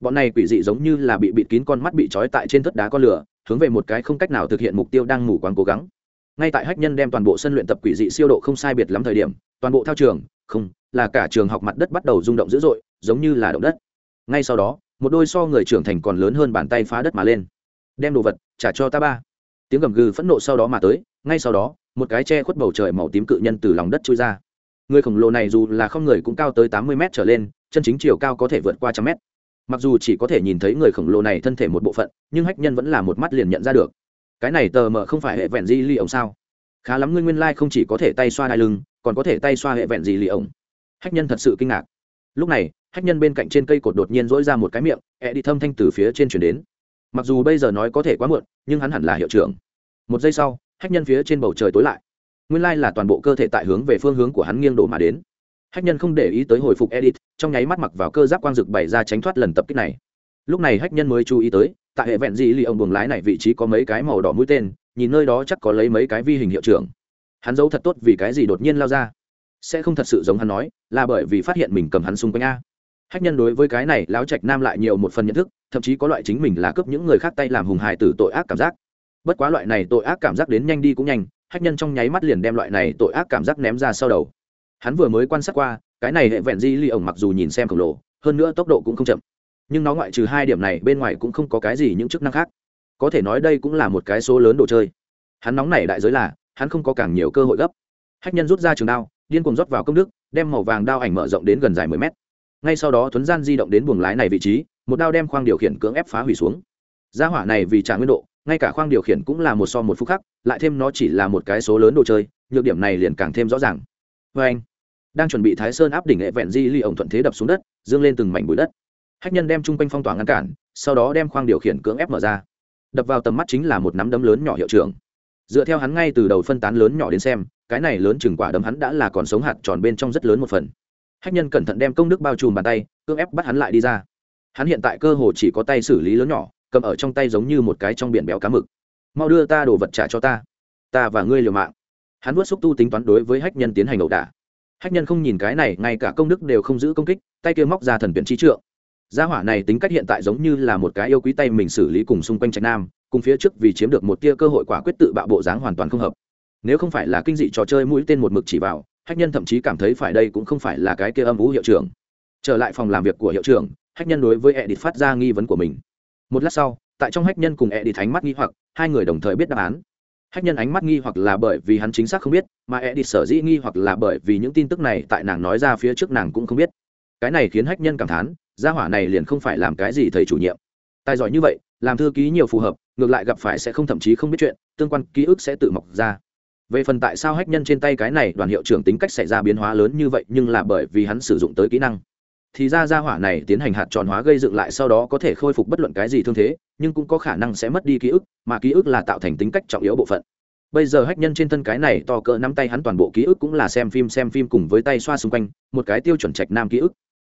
Bọn này quỷ dị giống như là bị bịt kín con mắt bị trói tại trên thất đá con lửa, hướng về một cái không cách nào thực hiện mục tiêu đang ngủ quán cố gắng. Ngay tại hách nhân đem toàn bộ sân luyện tập quỷ dị siêu độ không sai biệt lắm thời điểm, toàn bộ thao trường, không là cả trường học mặt đất bắt đầu rung động dữ dội, giống như là động đất. Ngay sau đó, một đôi so người trưởng thành còn lớn hơn bàn tay phá đất mà lên. Đem đồ vật, trả cho ta ba. Tiếng gầm gừ phẫn nộ sau đó mà tới, ngay sau đó, một cái che khuất bầu trời màu tím cự nhân từ lòng đất trôi ra. Người khổng lồ này dù là không người cũng cao tới tám mươi m trở lên, chân chính chiều cao có thể vượt qua trăm mét. Mặc dù chỉ có thể nhìn thấy người khổng lồ này thân thể một bộ phận, nhưng hách nhân vẫn là một mắt liền nhận ra được. Cái này tờ mờ không phải hệ vẹn di ly ổng sao? Khá lắm ngươi nguyên lai、like、không chỉ có thể tay xoa đai lưng, còn có thể tay xoa hệ vẹn di ly ổng hách nhân thật sự kinh ngạc. Lúc này, hách nhân bên cạnh trên cây cột đột nhiên dỗi ra một cái miệng ẹ đi thâm thanh từ phía trên chuyển đến. Mặc dù bây giờ nói có thể quá muộn, nhưng hắn hẳn là hiệu trưởng. Một giây sau, hách nhân phía trên bầu trời tối lại. Nguyên lai là toàn bộ cơ thể tại hướng về phương hướng của hắn nghiêng đổ mà đến. Hách nhân không để ý tới hồi phục edit trong nháy mắt mặc vào cơ giáp quang dực bày ra tránh thoát lần tập kích này. Lúc này hách nhân mới chú ý tới, tại hệ vẹn dị lì ông buồng lái này vị trí có mấy cái màu đỏ mũi tên, nhìn nơi đó chắc có lấy mấy cái vi hình hiệu trưởng. Hắn giấu thật tốt vì cái gì đột nhiên lao ra sẽ không thật sự giống hắn nói, là bởi vì phát hiện mình cầm hắn xung quanh a. Hách nhân đối với cái này láo trạch nam lại nhiều một phần nhận thức, thậm chí có loại chính mình là cướp những người khác tay làm hùng hài tử tội ác cảm giác. Bất quá loại này tội ác cảm giác đến nhanh đi cũng nhanh, hách nhân trong nháy mắt liền đem loại này tội ác cảm giác ném ra sau đầu. Hắn vừa mới quan sát qua, cái này hệ vẹn di ly ổng mặc dù nhìn xem khổng lồ, hơn nữa tốc độ cũng không chậm. Nhưng nó ngoại trừ hai điểm này, bên ngoài cũng không có cái gì những chức năng khác. Có thể nói đây cũng là một cái số lớn đồ chơi. Hắn nóng này đại giới là, hắn không có càng nhiều cơ hội gấp. Hách nhân rút ra trường đao điên cuồng rót vào công đức, đem màu vàng đao ảnh mở rộng đến gần dài mười mét. Ngay sau đó thuấn gian di động đến buồng lái này vị trí, một đao đem khoang điều khiển cưỡng ép phá hủy xuống. Gia hỏa này vì trả nguyên độ, ngay cả khoang điều khiển cũng là một so một phút khắc, lại thêm nó chỉ là một cái số lớn đồ chơi, nhược điểm này liền càng thêm rõ ràng. Vê anh, đang chuẩn bị thái sơn áp đỉnh hệ vẹn di ly ổng thuận thế đập xuống đất, dương lên từng mảnh bụi đất. Hách nhân đem chung quanh phong tỏa ngăn cản, sau đó đem khoang điều khiển cưỡng ép mở ra. Đập vào tầm mắt chính là một nắm đấm lớn nhỏ hiệu trưởng. Dựa theo hắn ngay từ đầu phân tán lớn nhỏ đến xem cái này lớn chừng quả đấm hắn đã là còn sống hạt tròn bên trong rất lớn một phần. Hách nhân cẩn thận đem công đức bao trùm bàn tay, cưỡng ép bắt hắn lại đi ra. Hắn hiện tại cơ hồ chỉ có tay xử lý lớn nhỏ, cầm ở trong tay giống như một cái trong biển béo cá mực. Mau đưa ta đồ vật trả cho ta. Ta và ngươi liều mạng. Hắn vuốt xúc tu tính toán đối với hách nhân tiến hành ẩu đả. Hách nhân không nhìn cái này, ngay cả công đức đều không giữ công kích, tay kia móc ra thần biển trí trượng. Gia hỏa này tính cách hiện tại giống như là một cái yêu quý tay mình xử lý cùng xung quanh trạch nam, cùng phía trước vì chiếm được một tia cơ hội quả quyết tự bạo bộ dáng hoàn toàn không hợp nếu không phải là kinh dị trò chơi mũi tên một mực chỉ vào, hách nhân thậm chí cảm thấy phải đây cũng không phải là cái kia âm vũ hiệu trưởng. Trở lại phòng làm việc của hiệu trưởng, hách nhân đối với e edit phát ra nghi vấn của mình. Một lát sau, tại trong hách nhân cùng e edit ánh mắt nghi hoặc, hai người đồng thời biết đáp án. Hách nhân ánh mắt nghi hoặc là bởi vì hắn chính xác không biết, mà e edit sở dĩ nghi hoặc là bởi vì những tin tức này tại nàng nói ra phía trước nàng cũng không biết. Cái này khiến hách nhân cảm thán, gia hỏa này liền không phải làm cái gì thầy chủ nhiệm. Tài giỏi như vậy, làm thư ký nhiều phù hợp, ngược lại gặp phải sẽ không thậm chí không biết chuyện, tương quan ký ức sẽ tự mọc ra về phần tại sao hách nhân trên tay cái này đoàn hiệu trưởng tính cách xảy ra biến hóa lớn như vậy, nhưng là bởi vì hắn sử dụng tới kỹ năng. Thì ra gia hỏa này tiến hành hạt tròn hóa gây dựng lại sau đó có thể khôi phục bất luận cái gì thương thế, nhưng cũng có khả năng sẽ mất đi ký ức, mà ký ức là tạo thành tính cách trọng yếu bộ phận. Bây giờ hách nhân trên thân cái này to cỡ nắm tay hắn toàn bộ ký ức cũng là xem phim xem phim cùng với tay xoa xung quanh, một cái tiêu chuẩn trạch nam ký ức.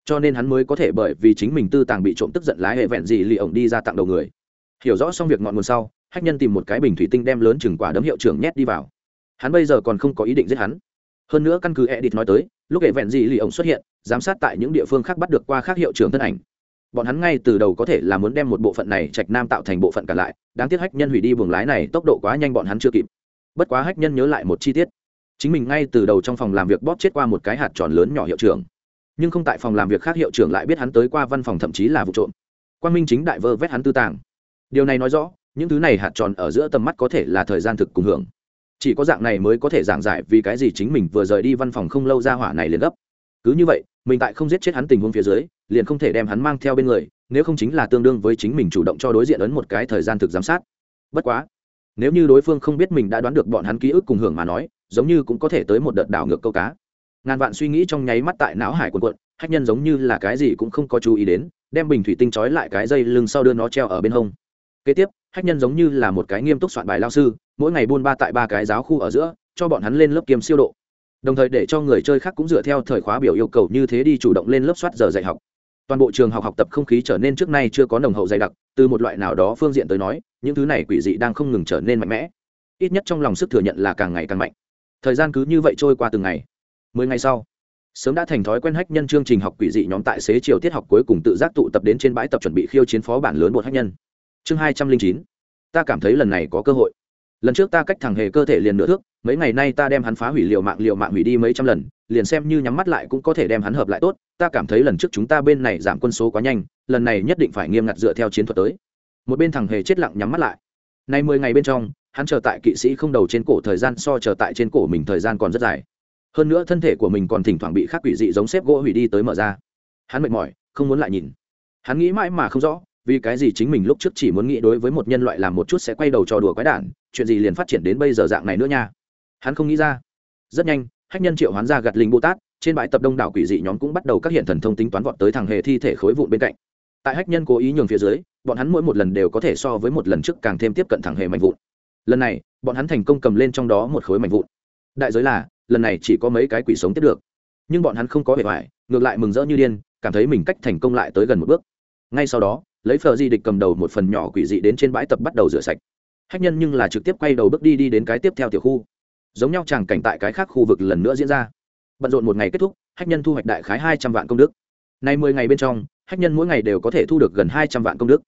Cho nên hắn mới có thể bởi vì chính mình tư tàng bị trộm tức giận lái hệ vẹn gì lì ổng đi ra tặng đầu người. Hiểu rõ xong việc ngọn nguồn sau, hách nhân tìm một cái bình thủy tinh đem lớn chừng quả đấm hiệu trưởng nhét đi vào hắn bây giờ còn không có ý định giết hắn. Hơn nữa căn cứ edit nói tới, lúc hệ vẹn gì lì ổng xuất hiện, giám sát tại những địa phương khác bắt được qua khác hiệu trưởng thân ảnh. Bọn hắn ngay từ đầu có thể là muốn đem một bộ phận này trạch nam tạo thành bộ phận cả lại, đáng tiếc hách nhân hủy đi buồng lái này tốc độ quá nhanh bọn hắn chưa kịp. Bất quá hách nhân nhớ lại một chi tiết. Chính mình ngay từ đầu trong phòng làm việc bóp chết qua một cái hạt tròn lớn nhỏ hiệu trưởng. Nhưng không tại phòng làm việc khác hiệu trưởng lại biết hắn tới qua văn phòng thậm chí là vụ trộm. Quan minh chính đại vơ vét hắn tư tàng. Điều này nói rõ, những thứ này hạt tròn ở giữa tầm mắt có thể là thời gian thực cùng hưởng chỉ có dạng này mới có thể giảng giải vì cái gì chính mình vừa rời đi văn phòng không lâu ra hỏa này liền gấp. Cứ như vậy, mình tại không giết chết hắn tình huống phía dưới, liền không thể đem hắn mang theo bên người, nếu không chính là tương đương với chính mình chủ động cho đối diện ấn một cái thời gian thực giám sát. Bất quá, nếu như đối phương không biết mình đã đoán được bọn hắn ký ức cùng hưởng mà nói, giống như cũng có thể tới một đợt đảo ngược câu cá. Ngàn vạn suy nghĩ trong nháy mắt tại não hải quần quận hách nhân giống như là cái gì cũng không có chú ý đến, đem bình thủy tinh trói lại cái dây lưng sau đưa nó treo ở bên hông. Kế tiếp, hách nhân giống như là một cái nghiêm túc soạn bài lao sư mỗi ngày buôn ba tại ba cái giáo khu ở giữa, cho bọn hắn lên lớp kiêm siêu độ. Đồng thời để cho người chơi khác cũng dựa theo thời khóa biểu yêu cầu như thế đi chủ động lên lớp soát giờ dạy học. Toàn bộ trường học học tập không khí trở nên trước nay chưa có nồng hậu dày đặc, từ một loại nào đó phương diện tới nói, những thứ này quỷ dị đang không ngừng trở nên mạnh mẽ. Ít nhất trong lòng sức thừa nhận là càng ngày càng mạnh. Thời gian cứ như vậy trôi qua từng ngày. Mười ngày sau, sớm đã thành thói quen hách nhân chương trình học quỷ dị nhóm tại xế chiều tiết học cuối cùng tự giác tụ tập đến trên bãi tập chuẩn bị khiêu chiến phó bản lớn một hách nhân. Chương hai trăm linh chín, ta cảm thấy lần này có cơ hội lần trước ta cách thằng hề cơ thể liền nửa thước, mấy ngày nay ta đem hắn phá hủy liều mạng liều mạng hủy đi mấy trăm lần, liền xem như nhắm mắt lại cũng có thể đem hắn hợp lại tốt. Ta cảm thấy lần trước chúng ta bên này giảm quân số quá nhanh, lần này nhất định phải nghiêm ngặt dựa theo chiến thuật tới. Một bên thằng hề chết lặng nhắm mắt lại. Nay mười ngày bên trong, hắn chờ tại kỵ sĩ không đầu trên cổ thời gian so chờ tại trên cổ mình thời gian còn rất dài. Hơn nữa thân thể của mình còn thỉnh thoảng bị khắc quỷ dị giống xếp gỗ hủy đi tới mở ra. Hắn mệt mỏi, không muốn lại nhìn. Hắn nghĩ mãi mà không rõ vì cái gì chính mình lúc trước chỉ muốn nghĩ đối với một nhân loại làm một chút sẽ quay đầu trò đùa quái đản, chuyện gì liền phát triển đến bây giờ dạng này nữa nha. Hắn không nghĩ ra. Rất nhanh, hách nhân triệu hoán ra gạt linh bồ tát trên bãi tập đông đảo quỷ dị nhóm cũng bắt đầu các hiện thần thông tính toán vọt tới thằng hề thi thể khối vụn bên cạnh. Tại hách nhân cố ý nhường phía dưới, bọn hắn mỗi một lần đều có thể so với một lần trước càng thêm tiếp cận thẳng hề mạnh vụn. Lần này, bọn hắn thành công cầm lên trong đó một khối mạnh vụn. Đại giới là, lần này chỉ có mấy cái quỷ sống tiếp được. Nhưng bọn hắn không có vẻ vải ngược lại mừng rỡ như điên, cảm thấy mình cách thành công lại tới gần một bước. Ngay sau đó lấy phờ di địch cầm đầu một phần nhỏ quỷ dị đến trên bãi tập bắt đầu rửa sạch. Hách nhân nhưng là trực tiếp quay đầu bước đi đi đến cái tiếp theo tiểu khu. Giống nhau chàng cảnh tại cái khác khu vực lần nữa diễn ra. Bận rộn một ngày kết thúc hách nhân thu hoạch đại khái hai trăm vạn công đức. Nay mười ngày bên trong hách nhân mỗi ngày đều có thể thu được gần hai trăm vạn công đức.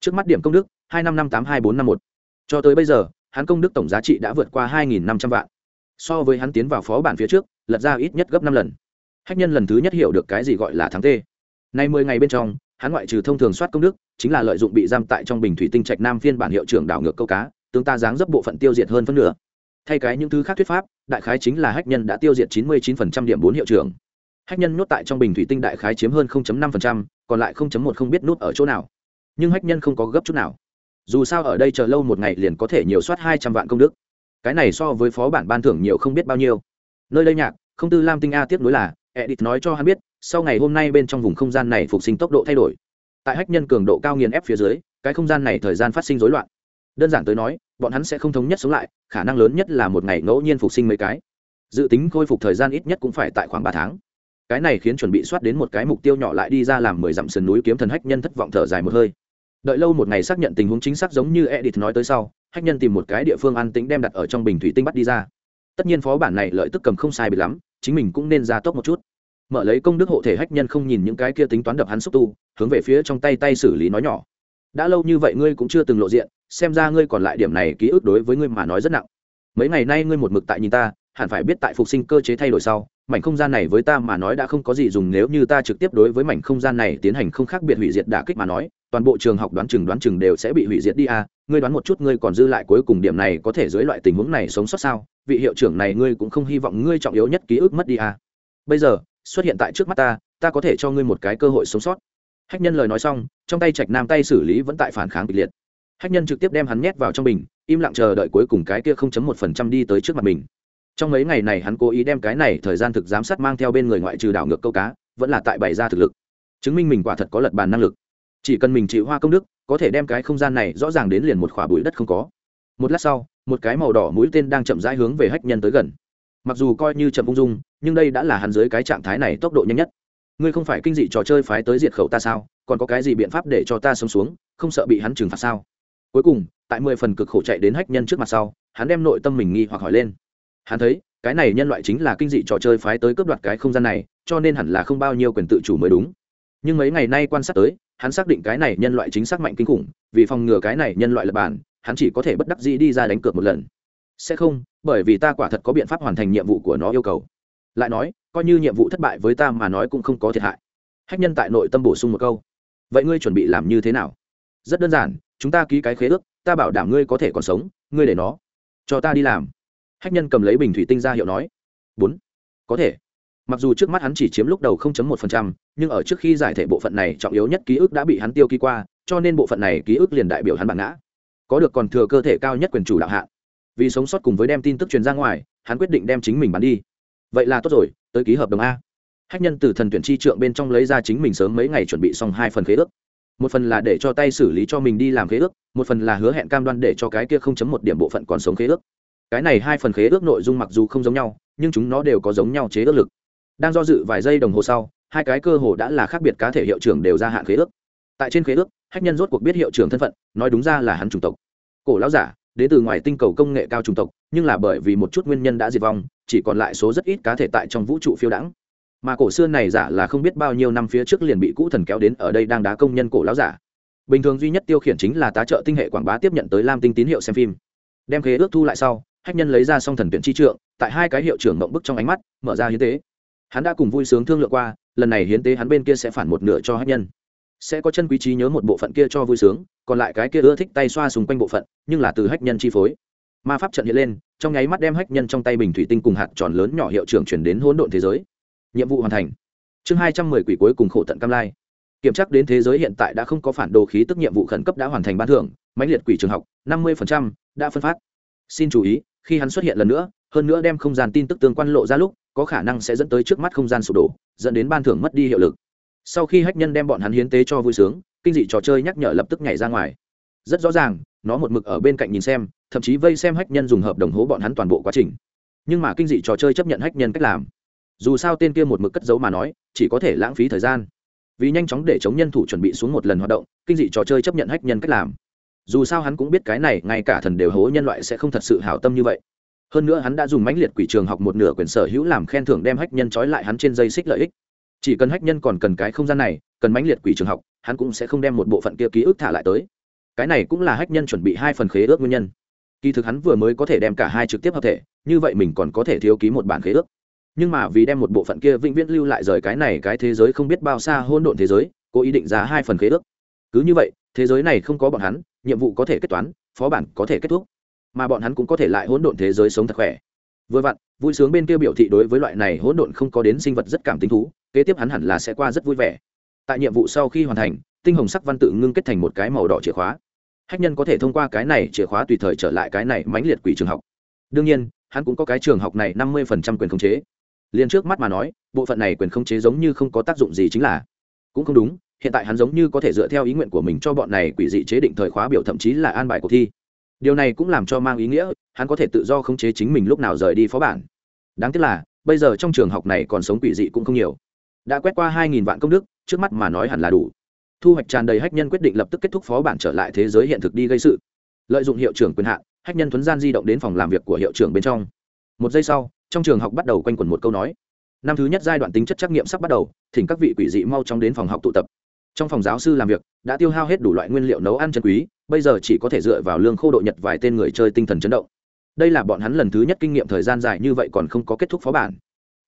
Trước mắt điểm công đức, hai năm năm tám hai bốn năm một. Cho tới bây giờ, hắn công đức tổng giá trị đã vượt qua hai nghìn năm trăm vạn. So với hắn tiến vào phó bản phía trước, lật ra ít nhất gấp năm lần. Hách nhân lần thứ nhất hiểu được cái gì gọi là thắng tê. Nay mười ngày bên trong hắn ngoại trừ thông thường soát công đức chính là lợi dụng bị giam tại trong bình thủy tinh trạch nam phiên bản hiệu trưởng đảo ngược câu cá tướng ta dáng dấp bộ phận tiêu diệt hơn phân nửa. Thay cái những thứ khác thuyết pháp đại khái chính là hách nhân đã tiêu diệt 99% điểm bốn hiệu trưởng. Hách nhân nhốt tại trong bình thủy tinh đại khái chiếm hơn 0.5%, còn lại 0.1 không biết nút ở chỗ nào. Nhưng hách nhân không có gấp chút nào. Dù sao ở đây chờ lâu một ngày liền có thể nhiều soát hai trăm vạn công đức. Cái này so với phó bản ban thưởng nhiều không biết bao nhiêu. Nơi đây nhạc không tư lam tinh a tiếp nối là edit nói cho hắn biết, sau ngày hôm nay bên trong vùng không gian này phục sinh tốc độ thay đổi. Tại hách nhân cường độ cao nghiền ép phía dưới, cái không gian này thời gian phát sinh rối loạn. Đơn giản tới nói, bọn hắn sẽ không thống nhất sống lại, khả năng lớn nhất là một ngày ngẫu nhiên phục sinh mấy cái. Dự tính khôi phục thời gian ít nhất cũng phải tại khoảng ba tháng. Cái này khiến chuẩn bị soát đến một cái mục tiêu nhỏ lại đi ra làm mười dặm sườn núi kiếm thần hách nhân thất vọng thở dài một hơi. Đợi lâu một ngày xác nhận tình huống chính xác giống như edit nói tới sau, hách nhân tìm một cái địa phương an tĩnh đem đặt ở trong bình thủy tinh bắt đi ra. Tất nhiên phó bản này lợi tức cầm không sai bị lắm chính mình cũng nên ra tốc một chút. Mở lấy công đức hộ thể hách nhân không nhìn những cái kia tính toán đập hắn xúc tu, hướng về phía trong tay tay xử lý nói nhỏ. Đã lâu như vậy ngươi cũng chưa từng lộ diện, xem ra ngươi còn lại điểm này ký ức đối với ngươi mà nói rất nặng. Mấy ngày nay ngươi một mực tại nhìn ta, hẳn phải biết tại phục sinh cơ chế thay đổi sau, mảnh không gian này với ta mà nói đã không có gì dùng nếu như ta trực tiếp đối với mảnh không gian này tiến hành không khác biệt hủy diệt đả kích mà nói toàn bộ trường học đoán chừng đoán chừng đều sẽ bị hủy diệt đi à ngươi đoán một chút ngươi còn dư lại cuối cùng điểm này có thể dưới loại tình huống này sống sót sao? Vị hiệu trưởng này ngươi cũng không hy vọng ngươi trọng yếu nhất ký ức mất đi à. Bây giờ, xuất hiện tại trước mắt ta ta có thể cho ngươi một cái cơ hội sống sót. Hách nhân lời nói xong, trong tay trạch nam tay xử lý vẫn tại phản kháng kịch liệt. Hách nhân trực tiếp đem hắn nhét vào trong bình, im lặng chờ đợi cuối cùng cái kia không chấm một phần trăm đi tới trước mặt mình. Trong mấy ngày này hắn cố ý đem cái này thời gian thực giám sát mang theo bên người ngoại trừ đảo ngược câu cá, vẫn là tại bày ra thực lực. Chứng minh mình quả thật có lật bàn năng lực chỉ cần mình chịu hoa công đức, có thể đem cái không gian này rõ ràng đến liền một khỏa bụi đất không có. Một lát sau, một cái màu đỏ mũi tên đang chậm rãi hướng về hách nhân tới gần. Mặc dù coi như chậm ung dung, nhưng đây đã là hắn dưới cái trạng thái này tốc độ nhanh nhất. Ngươi không phải kinh dị trò chơi phái tới diệt khẩu ta sao? Còn có cái gì biện pháp để cho ta sống xuống, không sợ bị hắn trừng phạt sao? Cuối cùng, tại mười phần cực khổ chạy đến hách nhân trước mặt sau, hắn đem nội tâm mình nghi hoặc hỏi lên. Hắn thấy, cái này nhân loại chính là kinh dị trò chơi phái tới cướp đoạt cái không gian này, cho nên hẳn là không bao nhiêu quyền tự chủ mới đúng. Nhưng mấy ngày nay quan sát tới hắn xác định cái này nhân loại chính xác mạnh kinh khủng vì phòng ngừa cái này nhân loại lập bản hắn chỉ có thể bất đắc dĩ đi ra đánh cược một lần. Sẽ không bởi vì ta quả thật có biện pháp hoàn thành nhiệm vụ của nó yêu cầu. Lại nói coi như nhiệm vụ thất bại với ta mà nói cũng không có thiệt hại. Hách nhân tại nội tâm bổ sung một câu. Vậy ngươi chuẩn bị làm như thế nào? Rất đơn giản chúng ta ký cái khế ước ta bảo đảm ngươi có thể còn sống ngươi để nó cho ta đi làm. Hách nhân cầm lấy bình thủy tinh ra hiệu nói. Bốn. Có thể. Mặc dù trước mắt hắn chỉ chiếm lúc đầu 0.1%, nhưng ở trước khi giải thể bộ phận này trọng yếu nhất ký ức đã bị hắn tiêu ký qua, cho nên bộ phận này ký ức liền đại biểu hắn bản ngã. Có được còn thừa cơ thể cao nhất quyền chủ đạo hạ vì sống sót cùng với đem tin tức truyền ra ngoài, hắn quyết định đem chính mình bắn đi. Vậy là tốt rồi, tới ký hợp đồng a. Hách nhân từ thần tuyển chi trượng bên trong lấy ra chính mình sớm mấy ngày chuẩn bị xong hai phần khế ước. Một phần là để cho tay xử lý cho mình đi làm khế ước, một phần là hứa hẹn cam đoan để cho cái kia không chấm một điểm bộ phận còn sống khế ước. Cái này hai phần khế ước nội dung mặc dù không giống nhau, nhưng chúng nó đều có giống nhau chế ước lực. Đang do dự vài giây đồng hồ sau hai cái cơ hồ đã là khác biệt cá thể hiệu trưởng đều ra hạn khế ước. Tại trên khế ước, hách nhân rốt cuộc biết hiệu trưởng thân phận, nói đúng ra là hắn chủng tộc. Cổ lão giả, đến từ ngoài tinh cầu công nghệ cao chủng tộc, nhưng là bởi vì một chút nguyên nhân đã diệt vong, chỉ còn lại số rất ít cá thể tại trong vũ trụ phiêu đãng. Mà cổ xưa này giả là không biết bao nhiêu năm phía trước liền bị cũ thần kéo đến ở đây đang đá công nhân cổ lão giả. Bình thường duy nhất tiêu khiển chính là tá trợ tinh hệ quảng bá tiếp nhận tới lam tinh tín hiệu xem phim. Đem khế ước thu lại sau, hách nhân lấy ra xong thần tuyển chi trượng, tại hai cái hiệu trưởng mộng bức trong ánh mắt, mở ra hiến tế. Hắn đã cùng vui sướng thương lượng qua lần này hiến tế hắn bên kia sẽ phản một nửa cho hát nhân. Sẽ có chân quý trí nhớ một bộ phận kia cho vui sướng, còn lại cái kia ưa thích tay xoa xung quanh bộ phận, nhưng là từ hách nhân chi phối. Ma pháp trận hiện lên, trong nháy mắt đem hách nhân trong tay bình thủy tinh cùng hạt tròn lớn nhỏ hiệu trưởng chuyển đến hỗn độn thế giới. Nhiệm vụ hoàn thành. Chương hai trăm mười quỷ cuối cùng khổ tận cam lai. Kiểm tra đến thế giới hiện tại đã không có phản đồ khí tức nhiệm vụ khẩn cấp đã hoàn thành ban thưởng, mãnh liệt quỷ trường học, năm mươi đã phân phát. Xin chú ý, khi hắn xuất hiện lần nữa, hơn nữa đem không gian tin tức tương quan lộ ra lúc có khả năng sẽ dẫn tới trước mắt không gian sụp đổ, dẫn đến ban thưởng mất đi hiệu lực. Sau khi hách nhân đem bọn hắn hiến tế cho vui sướng, kinh dị trò chơi nhắc nhở lập tức nhảy ra ngoài. Rất rõ ràng, nó một mực ở bên cạnh nhìn xem, thậm chí vây xem hách nhân dùng hợp đồng hố bọn hắn toàn bộ quá trình. Nhưng mà kinh dị trò chơi chấp nhận hách nhân cách làm. Dù sao tên kia một mực cất giấu mà nói, chỉ có thể lãng phí thời gian. Vì nhanh chóng để chống nhân thủ chuẩn bị xuống một lần hoạt động, kinh dị trò chơi chấp nhận hách nhân cách làm. Dù sao hắn cũng biết cái này, ngay cả thần đều hố nhân loại sẽ không thật sự hảo tâm như vậy hơn nữa hắn đã dùng mãnh liệt quỷ trường học một nửa quyền sở hữu làm khen thưởng đem hách nhân trói lại hắn trên dây xích lợi ích. Chỉ cần hách nhân còn cần cái không gian này, cần mãnh liệt quỷ trường học, hắn cũng sẽ không đem một bộ phận kia ký ức thả lại tới. Cái này cũng là hách nhân chuẩn bị hai phần khế ước nguyên nhân. Kỳ thực hắn vừa mới có thể đem cả hai trực tiếp hợp thể, như vậy mình còn có thể thiếu ký một bản khế ước. Nhưng mà vì đem một bộ phận kia vĩnh viễn lưu lại rời cái này cái thế giới không biết bao xa hôn độn thế giới, cố ý định ra hai phần khế ước. Cứ như vậy, thế giới này không có bọn hắn, nhiệm vụ có thể kết toán, phó bản có thể kết thúc mà bọn hắn cũng có thể lại hỗn độn thế giới sống thật khỏe. Vừa vặn, vui sướng bên kia biểu thị đối với loại này hỗn độn không có đến sinh vật rất cảm tính thú, kế tiếp hắn hẳn là sẽ qua rất vui vẻ. Tại nhiệm vụ sau khi hoàn thành, tinh hồng sắc văn tự ngưng kết thành một cái màu đỏ chìa khóa. Hách nhân có thể thông qua cái này chìa khóa tùy thời trở lại cái này mãnh liệt quỷ trường học. Đương nhiên, hắn cũng có cái trường học này năm mươi phần trăm quyền khống chế. Liền trước mắt mà nói, bộ phận này quyền khống chế giống như không có tác dụng gì chính là. Cũng không đúng, hiện tại hắn giống như có thể dựa theo ý nguyện của mình cho bọn này quỷ dị chế định thời khóa biểu thậm chí là an bài cuộc thi điều này cũng làm cho mang ý nghĩa, hắn có thể tự do khống chế chính mình lúc nào rời đi phó bản. Đáng tiếc là, bây giờ trong trường học này còn sống quỷ dị cũng không nhiều. Đã quét qua hai nghìn vạn công đức, trước mắt mà nói hẳn là đủ. Thu hoạch tràn đầy hách nhân quyết định lập tức kết thúc phó bản trở lại thế giới hiện thực đi gây sự. Lợi dụng hiệu trưởng quyền hạn, hách nhân thuấn gian di động đến phòng làm việc của hiệu trưởng bên trong. Một giây sau, trong trường học bắt đầu quanh quẩn một câu nói. Năm thứ nhất giai đoạn tính chất trắc nghiệm sắp bắt đầu, thỉnh các vị quỷ dị mau chóng đến phòng học tụ tập trong phòng giáo sư làm việc, đã tiêu hao hết đủ loại nguyên liệu nấu ăn chân quý, bây giờ chỉ có thể dựa vào lương khô độ nhật vài tên người chơi tinh thần chấn động. Đây là bọn hắn lần thứ nhất kinh nghiệm thời gian dài như vậy còn không có kết thúc phó bản.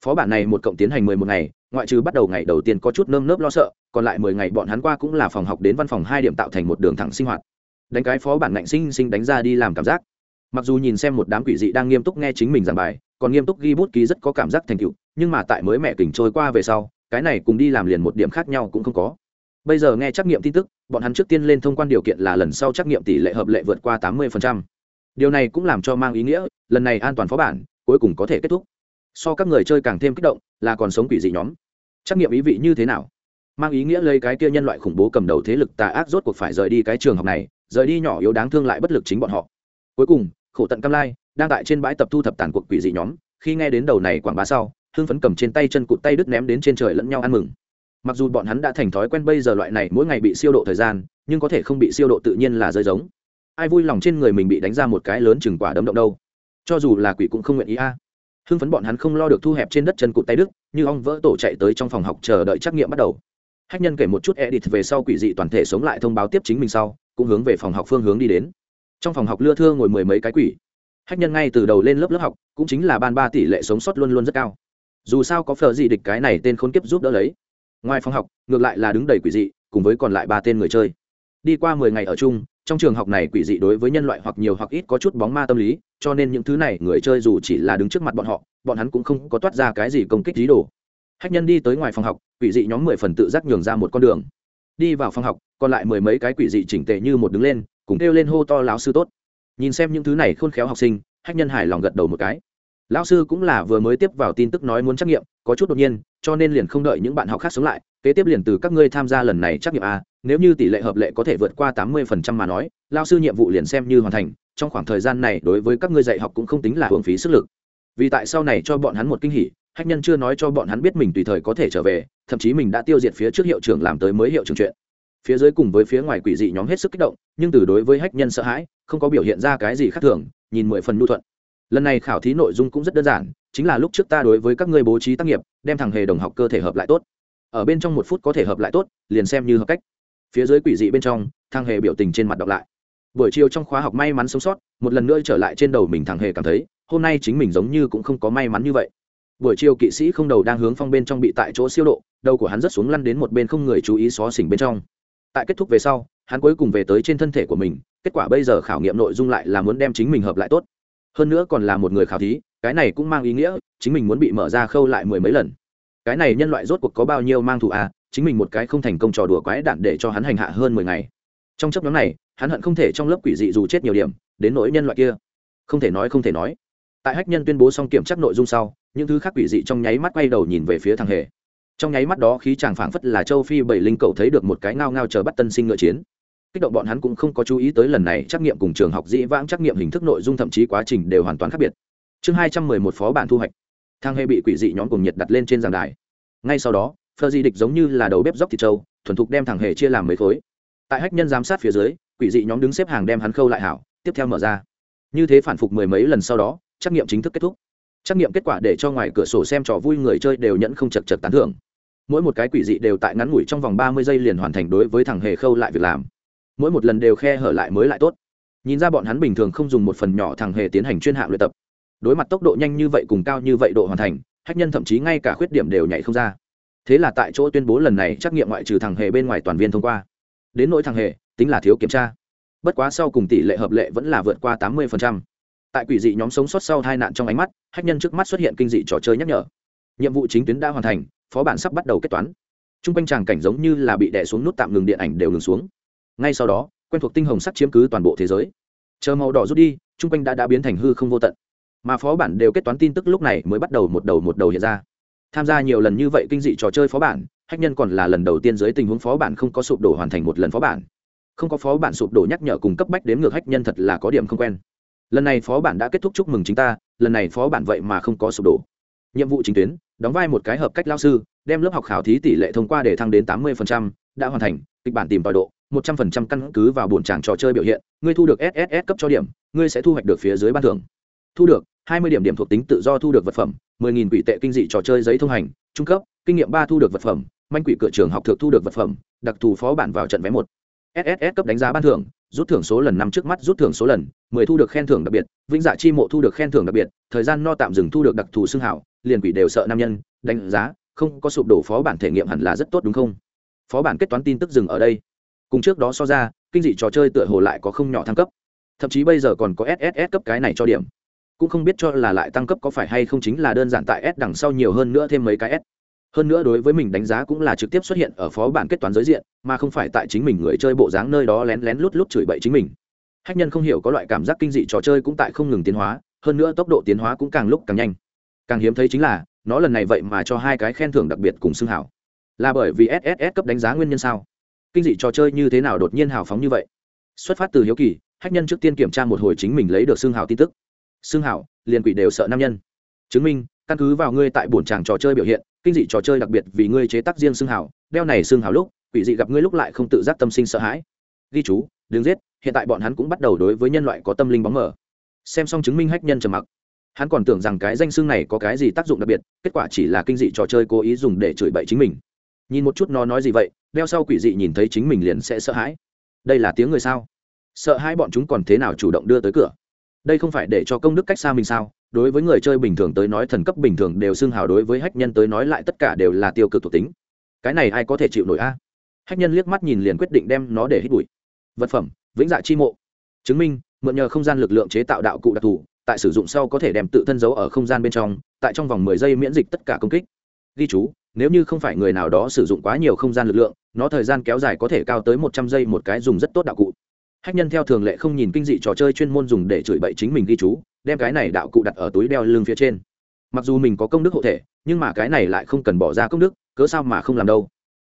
Phó bản này một cộng tiến hành mười một ngày, ngoại trừ bắt đầu ngày đầu tiên có chút nơm nớp lo sợ, còn lại mười ngày bọn hắn qua cũng là phòng học đến văn phòng hai điểm tạo thành một đường thẳng sinh hoạt. Đánh cái phó bản ngạnh sinh sinh đánh ra đi làm cảm giác. Mặc dù nhìn xem một đám quỷ dị đang nghiêm túc nghe chính mình giảng bài, còn nghiêm túc ghi bút ký rất có cảm giác thành tựu, nhưng mà tại mới mẹ kỉnh trôi qua về sau, cái này cùng đi làm liền một điểm khác nhau cũng không có bây giờ nghe trắc nghiệm tin tức, bọn hắn trước tiên lên thông quan điều kiện là lần sau trắc nghiệm tỷ lệ hợp lệ vượt qua tám mươi điều này cũng làm cho mang ý nghĩa, lần này an toàn phó bản, cuối cùng có thể kết thúc. So các người chơi càng thêm kích động, là còn sống quỷ dị nhóm. Trắc nghiệm ý vị như thế nào? Mang ý nghĩa lấy cái kia nhân loại khủng bố cầm đầu thế lực tà ác rốt cuộc phải rời đi cái trường học này, rời đi nhỏ yếu đáng thương lại bất lực chính bọn họ. Cuối cùng, khổ tận cam lai, đang tại trên bãi tập thu thập tàn cuộc quỷ dị nhóm, khi nghe đến đầu này quảng bá sau, hưng phấn cầm trên tay chân cụt tay đứt ném đến trên trời lẫn nhau ăn mừng mặc dù bọn hắn đã thành thói quen bây giờ loại này mỗi ngày bị siêu độ thời gian, nhưng có thể không bị siêu độ tự nhiên là rơi giống. Ai vui lòng trên người mình bị đánh ra một cái lớn chừng quả đấm động đâu. Cho dù là quỷ cũng không nguyện ý a. Hưng phấn bọn hắn không lo được thu hẹp trên đất chân cụt tay đức như ong vỡ tổ chạy tới trong phòng học chờ đợi trắc nghiệm bắt đầu. Hách nhân kể một chút edit về sau quỷ dị toàn thể sống lại thông báo tiếp chính mình sau, cũng hướng về phòng học phương hướng đi đến. Trong phòng học lưa thưa ngồi mười mấy cái quỷ. Hách nhân ngay từ đầu lên lớp lớp học, cũng chính là ban ba tỷ lệ sống sót luôn luôn rất cao. Dù sao có phờ gì địch cái này tên khốn kiếp giúp đỡ lấy ngoài phòng học, ngược lại là đứng đầy quỷ dị, cùng với còn lại ba tên người chơi. Đi qua mười ngày ở chung, trong trường học này quỷ dị đối với nhân loại hoặc nhiều hoặc ít có chút bóng ma tâm lý, cho nên những thứ này người chơi dù chỉ là đứng trước mặt bọn họ, bọn hắn cũng không có toát ra cái gì công kích dí đồ. Hách nhân đi tới ngoài phòng học, quỷ dị nhóm mười phần tự giác nhường ra một con đường. Đi vào phòng học, còn lại mười mấy cái quỷ dị chỉnh tề như một đứng lên, cùng kêu lên hô to láo sư tốt. Nhìn xem những thứ này khôn khéo học sinh, hách nhân hài lòng gật đầu một cái lão sư cũng là vừa mới tiếp vào tin tức nói muốn trắc nghiệm, có chút đột nhiên, cho nên liền không đợi những bạn học khác sống lại, kế tiếp liền từ các ngươi tham gia lần này trắc nghiệm a, nếu như tỷ lệ hợp lệ có thể vượt qua tám mươi phần trăm mà nói lao sư nhiệm vụ liền xem như hoàn thành, trong khoảng thời gian này đối với các ngươi dạy học cũng không tính là hưởng phí sức lực. Vì tại sau này cho bọn hắn một kinh hỉ, hách nhân chưa nói cho bọn hắn biết mình tùy thời có thể trở về, thậm chí mình đã tiêu diệt phía trước hiệu trưởng làm tới mới hiệu trưởng chuyện. Phía dưới cùng với phía ngoài quỷ dị nhóm hết sức kích động, nhưng từ đối với hách nhân sợ hãi, không có biểu hiện ra cái gì khác thường, nhìn mười phần nhu thuận lần này khảo thí nội dung cũng rất đơn giản, chính là lúc trước ta đối với các ngươi bố trí tác nghiệp, đem thằng hề đồng học cơ thể hợp lại tốt. Ở bên trong một phút có thể hợp lại tốt, liền xem như hợp cách. Phía dưới quỷ dị bên trong, thằng hề biểu tình trên mặt đọc lại. Buổi chiều trong khóa học may mắn sống sót, một lần nữa trở lại trên đầu mình thằng hề cảm thấy, hôm nay chính mình giống như cũng không có may mắn như vậy. Buổi chiều kỵ sĩ không đầu đang hướng phong bên trong bị tại chỗ siêu độ, đầu của hắn rất xuống lăn đến một bên không người chú ý xó xỉnh bên trong. Tại kết thúc về sau, hắn cuối cùng về tới trên thân thể của mình, kết quả bây giờ khảo nghiệm nội dung lại là muốn đem chính mình hợp lại tốt hơn nữa còn là một người khảo thí, cái này cũng mang ý nghĩa, chính mình muốn bị mở ra khâu lại mười mấy lần. Cái này nhân loại rốt cuộc có bao nhiêu mang thù à chính mình một cái không thành công trò đùa quái đạn để cho hắn hành hạ hơn mười ngày. Trong chấp nhóm này, hắn hận không thể trong lớp quỷ dị dù chết nhiều điểm, đến nỗi nhân loại kia. Không thể nói, không thể nói. Tại hách nhân tuyên bố xong kiểm tra nội dung sau, những thứ khác quỷ dị trong nháy mắt quay đầu nhìn về phía thằng hề. Trong nháy mắt đó, khí chàng phảng phất là châu phi bảy linh cầu thấy được một cái ngao ngao chờ bắt tân sinh ngựa chiến kích động bọn hắn cũng không có chú ý tới lần này trắc nghiệm cùng trường học dĩ vãng trắc nghiệm hình thức nội dung thậm chí quá trình đều hoàn toàn khác biệt. Chương hai trăm mười một phó bản thu hoạch. Thang hề bị quỷ dị nhóm cùng nhiệt đặt lên trên giàn đài. Ngay sau đó, phờ di địch giống như là đầu bếp dốc thịt trâu, thuần thục đem thằng hề chia làm mấy khối. Tại hách nhân giám sát phía dưới, quỷ dị nhóm đứng xếp hàng đem hắn khâu lại hảo, tiếp theo mở ra. Như thế phản phục mười mấy lần sau đó, trắc nghiệm chính thức kết thúc. Trắc nghiệm kết quả để cho ngoài cửa sổ xem trò vui người chơi đều nhẫn không chật chật tán thưởng. Mỗi một cái quỷ dị đều tại ngắn ngủi trong vòng ba mươi giây liền hoàn thành đối với thằng hề khâu lại việc làm mỗi một lần đều khe hở lại mới lại tốt. Nhìn ra bọn hắn bình thường không dùng một phần nhỏ thằng hề tiến hành chuyên hạng luyện tập. Đối mặt tốc độ nhanh như vậy cùng cao như vậy độ hoàn thành, hách nhân thậm chí ngay cả khuyết điểm đều nhảy không ra. Thế là tại chỗ tuyên bố lần này trắc nghiệm ngoại trừ thằng hề bên ngoài toàn viên thông qua. Đến nỗi thằng hề, tính là thiếu kiểm tra. Bất quá sau cùng tỷ lệ hợp lệ vẫn là vượt qua tám mươi tại quỷ dị nhóm sống sót sau hai nạn trong ánh mắt, hách nhân trước mắt xuất hiện kinh dị trò chơi nhắc nhở. Nhiệm vụ chính tuyến đã hoàn thành, phó bản sắp bắt đầu kết toán. T r u n g quanh tràng cảnh giống như là bị đè xuống nút tạm ngừng điện ảnh đều ngừng xuống ngay sau đó, quen thuộc tinh hồng sắc chiếm cứ toàn bộ thế giới. Chờ màu đỏ rút đi Chung quanh đã đã biến thành hư không vô tận. Mà phó bản đều kết toán tin tức lúc này mới bắt đầu một đầu một đầu hiện ra. Tham gia nhiều lần như vậy kinh dị trò chơi phó bản, hách nhân còn là lần đầu tiên dưới tình huống phó bản không có sụp đổ hoàn thành một lần phó bản. Không có phó bản sụp đổ nhắc nhở cùng cấp bách đếm ngược hách nhân thật là có điểm không quen. Lần này phó bản đã kết thúc chúc mừng chính ta, lần này phó bản vậy mà không có sụp đổ. Nhiệm vụ chính tuyến, đóng vai một cái hợp cách lao sư, đem lớp học khảo thí tỷ lệ thông qua để thăng đến tám mươi đã hoàn thành kịch bản tìm tòi độ, một trăm linh căn cứ vào bổn tràng trò chơi biểu hiện, ngươi thu được sss cấp cho điểm, ngươi sẽ thu hoạch được phía dưới ban thưởng. Thu được, hai mươi điểm điểm thuộc tính tự do thu được vật phẩm, mười nghìn quỷ tệ kinh dị trò chơi giấy thông hành, trung cấp, kinh nghiệm ba thu được vật phẩm, manh quỷ cửa trường học thực thu được vật phẩm, đặc thù phó bản vào trận vé một. Sss cấp đánh giá ban thưởng, rút thưởng số lần năm trước mắt rút thưởng số lần, mười thu được khen thưởng đặc biệt, vĩnh dạ chi mộ thu được khen thưởng đặc biệt, thời gian no tạm dừng thu được đặc thù xưng hảo, liền quỷ đều sợ nam nhân, đánh giá, không có sụp đổ phó bản thể nghiệm hẳn là rất tốt đúng không? Phó bản kết toán tin tức dừng ở đây. Cùng trước đó so ra, kinh dị trò chơi tựa hồ lại có không nhỏ thăng cấp. Thậm chí bây giờ còn có sss cấp cái này cho điểm. Cũng không biết cho là lại tăng cấp có phải hay không chính là đơn giản tại s đằng sau nhiều hơn nữa thêm mấy cái s. Hơn nữa đối với mình đánh giá cũng là trực tiếp xuất hiện ở phó bản kết toán giới diện, mà không phải tại chính mình người chơi bộ dáng nơi đó lén lén lút lút chửi bậy chính mình. Hách nhân không hiểu có loại cảm giác kinh dị trò chơi cũng tại không ngừng tiến hóa, hơn nữa tốc độ tiến hóa cũng càng lúc càng nhanh. Càng hiếm thấy chính là, nó lần này vậy mà cho hai cái khen thưởng đặc biệt cùng xưng hảo là bởi vì sss cấp đánh giá nguyên nhân sao? Kinh dị trò chơi như thế nào đột nhiên hào phóng như vậy? Xuất phát từ hiếu kỳ, hách nhân trước tiên kiểm tra một hồi chính mình lấy được xương hào tin tức. Xương hào, liền quỷ đều sợ nam nhân. Chứng minh, căn cứ vào ngươi tại bổn tràng trò chơi biểu hiện, kinh dị trò chơi đặc biệt vì ngươi chế tác riêng xương hào, đeo này xương hào lúc, quỷ dị gặp ngươi lúc lại không tự giác tâm sinh sợ hãi. Ghi chú đứng giết, hiện tại bọn hắn cũng bắt đầu đối với nhân loại có tâm linh bóng mở xem xong chứng minh hách nhân trầm mặc. Hắn còn tưởng rằng cái danh xương này có cái gì tác dụng đặc biệt, kết quả chỉ là kinh dị trò chơi cố ý dùng để chửi bậy chính mình nhìn một chút nó nói gì vậy, đeo sau quỷ dị nhìn thấy chính mình liền sẽ sợ hãi. Đây là tiếng người sao? Sợ hai bọn chúng còn thế nào chủ động đưa tới cửa? Đây không phải để cho công đức cách xa mình sao? Đối với người chơi bình thường tới nói, thần cấp bình thường đều xưng hào, đối với hách nhân tới nói lại tất cả đều là tiêu cực thuộc tính. Cái này ai có thể chịu nổi a? Hách nhân liếc mắt nhìn liền quyết định đem nó để hít bụi. Vật phẩm, vĩnh dạ chi mộ. Chứng minh, mượn nhờ không gian lực lượng chế tạo đạo cụ đặc thù, tại sử dụng sau có thể đem tự thân giấu ở không gian bên trong, tại trong vòng mười giây miễn dịch tất cả công kích. Ghi chú nếu như không phải người nào đó sử dụng quá nhiều không gian lực lượng, nó thời gian kéo dài có thể cao tới một trăm giây một cái dùng rất tốt đạo cụ. Hách nhân theo thường lệ không nhìn kinh dị trò chơi chuyên môn dùng để chửi bậy chính mình ghi chú, đem cái này đạo cụ đặt ở túi đeo lưng phía trên. Mặc dù mình có công đức hộ thể, nhưng mà cái này lại không cần bỏ ra công đức, cớ sao mà không làm đâu.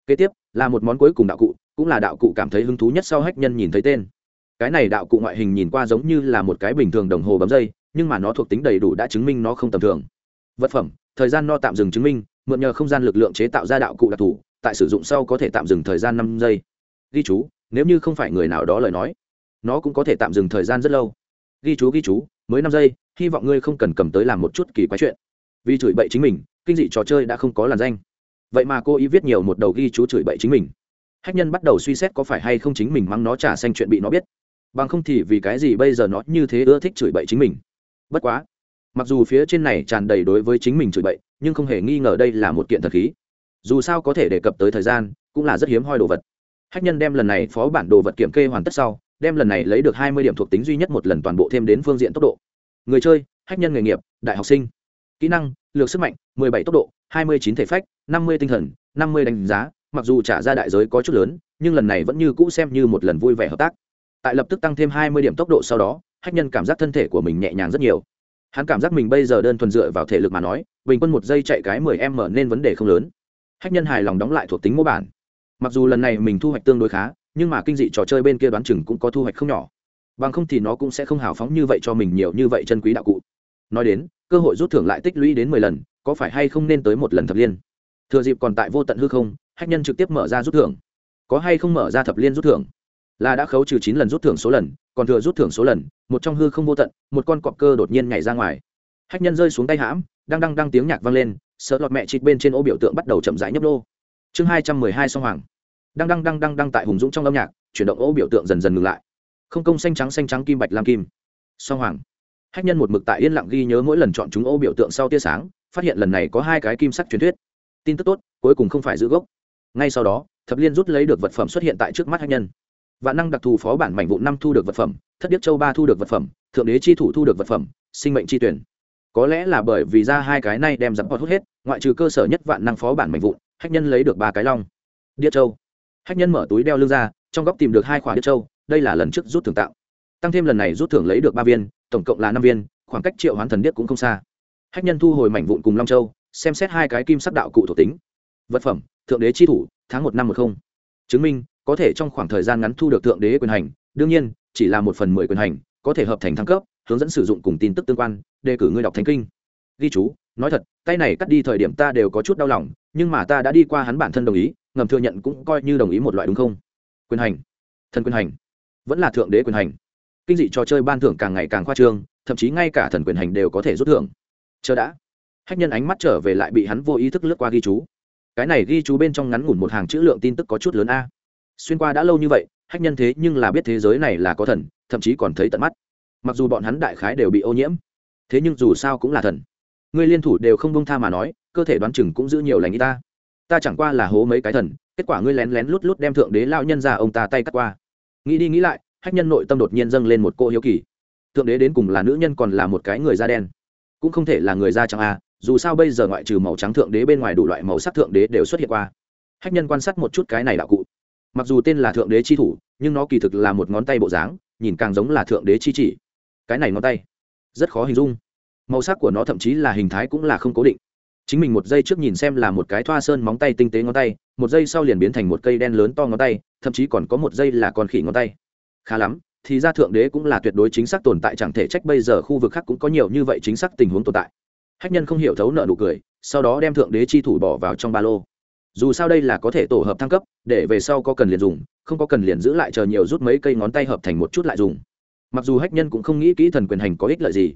Kế tiếp, là một món cuối cùng đạo cụ, cũng là đạo cụ cảm thấy hứng thú nhất sau hách nhân nhìn thấy tên. Cái này đạo cụ ngoại hình nhìn qua giống như là một cái bình thường đồng hồ bấm dây, nhưng mà nó thuộc tính đầy đủ đã chứng minh nó không tầm thường. Vật phẩm, thời gian no tạm dừng chứng minh mượn nhờ không gian lực lượng chế tạo ra đạo cụ đặc thù, tại sử dụng sau có thể tạm dừng thời gian năm giây. Ghi chú, nếu như không phải người nào đó lời nói, nó cũng có thể tạm dừng thời gian rất lâu. Ghi chú ghi chú, mới năm giây, hy vọng ngươi không cần cầm tới làm một chút kỳ quái chuyện. Vì chửi bậy chính mình, kinh dị trò chơi đã không có làn danh. Vậy mà cô ý viết nhiều một đầu ghi chú chửi bậy chính mình. Hách nhân bắt đầu suy xét có phải hay không chính mình mắng nó trả xanh chuyện bị nó biết. Bằng không thì vì cái gì bây giờ nó như thế ưa thích chửi bậy chính mình? Bất quá mặc dù phía trên này tràn đầy đối với chính mình chửi bậy, nhưng không hề nghi ngờ đây là một kiện thật khí. Dù sao có thể đề cập tới thời gian, cũng là rất hiếm hoi đồ vật. Hách nhân đem lần này phó bản đồ vật kiểm kê hoàn tất sau, đem lần này lấy được hai mươi điểm thuộc tính duy nhất một lần toàn bộ thêm đến phương diện tốc độ. Người chơi, hách nhân nghề nghiệp, đại học sinh. Kỹ năng, lược sức mạnh, mười bảy tốc độ, hai mươi chín thể phách, năm mươi tinh thần, năm mươi đánh giá, mặc dù trả ra đại giới có chút lớn, nhưng lần này vẫn như cũ xem như một lần vui vẻ hợp tác. Tại lập tức tăng thêm hai mươi điểm tốc độ sau đó, hách nhân cảm giác thân thể của mình nhẹ nhàng rất nhiều hắn cảm giác mình bây giờ đơn thuần dựa vào thể lực mà nói, bình quân một giây chạy cái mười m nên vấn đề không lớn. Hách nhân hài lòng đóng lại thuộc tính mô bản. Mặc dù lần này mình thu hoạch tương đối khá, nhưng mà kinh dị trò chơi bên kia đoán chừng cũng có thu hoạch không nhỏ. Bằng không thì nó cũng sẽ không hào phóng như vậy cho mình nhiều như vậy chân quý đạo cụ. Nói đến, cơ hội rút thưởng lại tích lũy đến mười lần, có phải hay không nên tới một lần thập liên? Thừa dịp còn tại vô tận hư không, hách nhân trực tiếp mở ra rút thưởng. Có hay không mở ra thập liên rút thưởng? Là đã khấu trừ chín lần rút thưởng số lần, còn thừa rút thưởng số lần, một trong hư không vô tận, một con cọp cơ đột nhiên nhảy ra ngoài. Hách nhân rơi xuống tay hãm, đang đăng đăng tiếng nhạc vang lên, sợ lọt mẹ chít bên trên ô biểu tượng bắt đầu chậm rãi nhấp đô chương hai trăm mười hai song hoàng. Đang đăng đăng đăng đăng tại hùng dũng trong âm nhạc, chuyển động ô biểu tượng dần dần ngừng lại. Không công xanh trắng xanh trắng kim bạch lam kim. Song hoàng. Hách nhân một mực tại yên lặng ghi nhớ mỗi lần chọn chúng ô biểu tượng sau tia sáng, phát hiện lần này có hai cái kim sắc truyền thuyết. Tin tức tốt, cuối cùng không phải giữ gốc. Ngay sau đó, thập liên rút lấy được vật phẩm xuất hiện tại trước mắt hách nhân vạn năng đặc thù phó bản mảnh vụ năm thu được vật phẩm, thất điết châu ba thu được vật phẩm, thượng đế chi thủ thu được vật phẩm, sinh mệnh chi tuyển. Có lẽ là bởi vì ra hai cái này đem dặm hot hút hết, ngoại trừ cơ sở nhất vạn năng phó bản mảnh vụn, hách nhân lấy được ba cái long. Điết châu. Hách nhân mở túi đeo lưng ra, trong góc tìm được hai khoản điết châu, đây là lần trước rút thưởng tạo. Tăng thêm lần này rút thưởng lấy được ba viên, tổng cộng là năm viên, khoảng cách triệu hoán thần điết cũng không xa. Hách nhân thu hồi mảnh vụn cùng long châu, xem xét hai cái kim sắc đạo cụ thuộc tính. Vật phẩm, thượng đế chi thủ, tháng một năm một không. Chứng minh có thể trong khoảng thời gian ngắn thu được thượng đế quyền hành, đương nhiên, chỉ là một phần mười quyền hành, có thể hợp thành thăng cấp, hướng dẫn sử dụng cùng tin tức tương quan, đề cử ngươi đọc thánh kinh. Ghi chú, nói thật, tay này cắt đi thời điểm ta đều có chút đau lòng, nhưng mà ta đã đi qua hắn bản thân đồng ý, ngầm thừa nhận cũng coi như đồng ý một loại đúng không? Quyền hành, thần quyền hành, vẫn là thượng đế quyền hành. Kinh dị trò chơi ban thưởng càng ngày càng khoa trương, thậm chí ngay cả thần quyền hành đều có thể rút thưởng. Chờ đã. Hách nhân ánh mắt trở về lại bị hắn vô ý thức lướt qua ghi chú. Cái này ghi chú bên trong ngắn ngủn một hàng chữ lượng tin tức có chút lớn a xuyên qua đã lâu như vậy, hách nhân thế nhưng là biết thế giới này là có thần, thậm chí còn thấy tận mắt. Mặc dù bọn hắn đại khái đều bị ô nhiễm, thế nhưng dù sao cũng là thần. Người liên thủ đều không bông tha mà nói, cơ thể đoán chừng cũng giữ nhiều lành y ta. Ta chẳng qua là hố mấy cái thần, kết quả ngươi lén lén lút lút đem thượng đế lao nhân ra ông ta tay cắt qua. Nghĩ đi nghĩ lại, hách nhân nội tâm đột nhiên dâng lên một cô hiếu kỳ. Thượng đế đến cùng là nữ nhân còn là một cái người da đen? Cũng không thể là người da trắng à? dù sao bây giờ ngoại trừ màu trắng thượng đế bên ngoài đủ loại màu sắc thượng đế đều xuất hiện qua. Hách nhân quan sát một chút cái này đạo cụ mặc dù tên là thượng đế chi thủ, nhưng nó kỳ thực là một ngón tay bộ dáng, nhìn càng giống là thượng đế chi chỉ. Cái này ngón tay, rất khó hình dung. Màu sắc của nó thậm chí là hình thái cũng là không cố định. Chính mình một giây trước nhìn xem là một cái thoa sơn móng tay tinh tế ngón tay, một giây sau liền biến thành một cây đen lớn to ngón tay, thậm chí còn có một giây là con khỉ ngón tay. Khá lắm, thì ra thượng đế cũng là tuyệt đối chính xác tồn tại, chẳng thể trách bây giờ khu vực khác cũng có nhiều như vậy chính xác tình huống tồn tại. Hách nhân không hiểu thấu nợ nụ cười, sau đó đem thượng đế chi thủ bỏ vào trong ba lô dù sao đây là có thể tổ hợp thăng cấp, để về sau có cần liền dùng, không có cần liền giữ lại chờ nhiều rút mấy cây ngón tay hợp thành một chút lại dùng. Mặc dù hách nhân cũng không nghĩ kỹ thần quyền hành có ích lợi gì,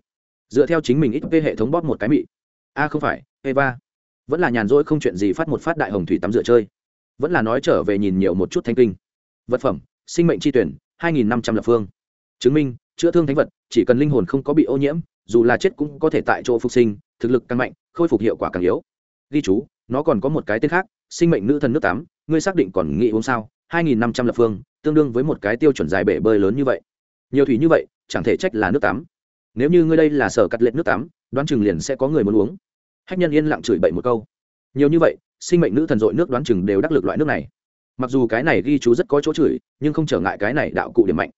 dựa theo chính mình ít về hệ thống bóp một cái mị. A, không phải, eva. Vẫn là nhàn rỗi không chuyện gì phát một phát đại hồng thủy tắm rửa chơi. Vẫn là nói trở về nhìn nhiều một chút thanh kinh. Vật phẩm, sinh mệnh tri tuyển, hai nghìn năm trăm lập phương. Chứng minh, chữa thương thánh vật, chỉ cần linh hồn không có bị ô nhiễm, dù là chết cũng có thể tại chỗ phục sinh, thực lực càng mạnh, khôi phục hiệu quả càng yếu. Ghi chú, nó còn có một cái tên khác sinh mệnh nữ thần nước tắm ngươi xác định còn nghĩ uống sao? Hai nghìn năm trăm lập phương, tương đương với một cái tiêu chuẩn dài bể bơi lớn như vậy. Nhiều thủy như vậy, chẳng thể trách là nước tắm nếu như ngươi đây là sở cắt lệ nước tắm đoán chừng liền sẽ có người muốn uống. Hách nhân yên lặng chửi bậy một câu. Nhiều như vậy, sinh mệnh nữ thần dội nước đoán chừng đều đắc lực loại nước này. Mặc dù cái này ghi chú rất có chỗ chửi, nhưng không trở ngại cái này đạo cụ điểm mạnh.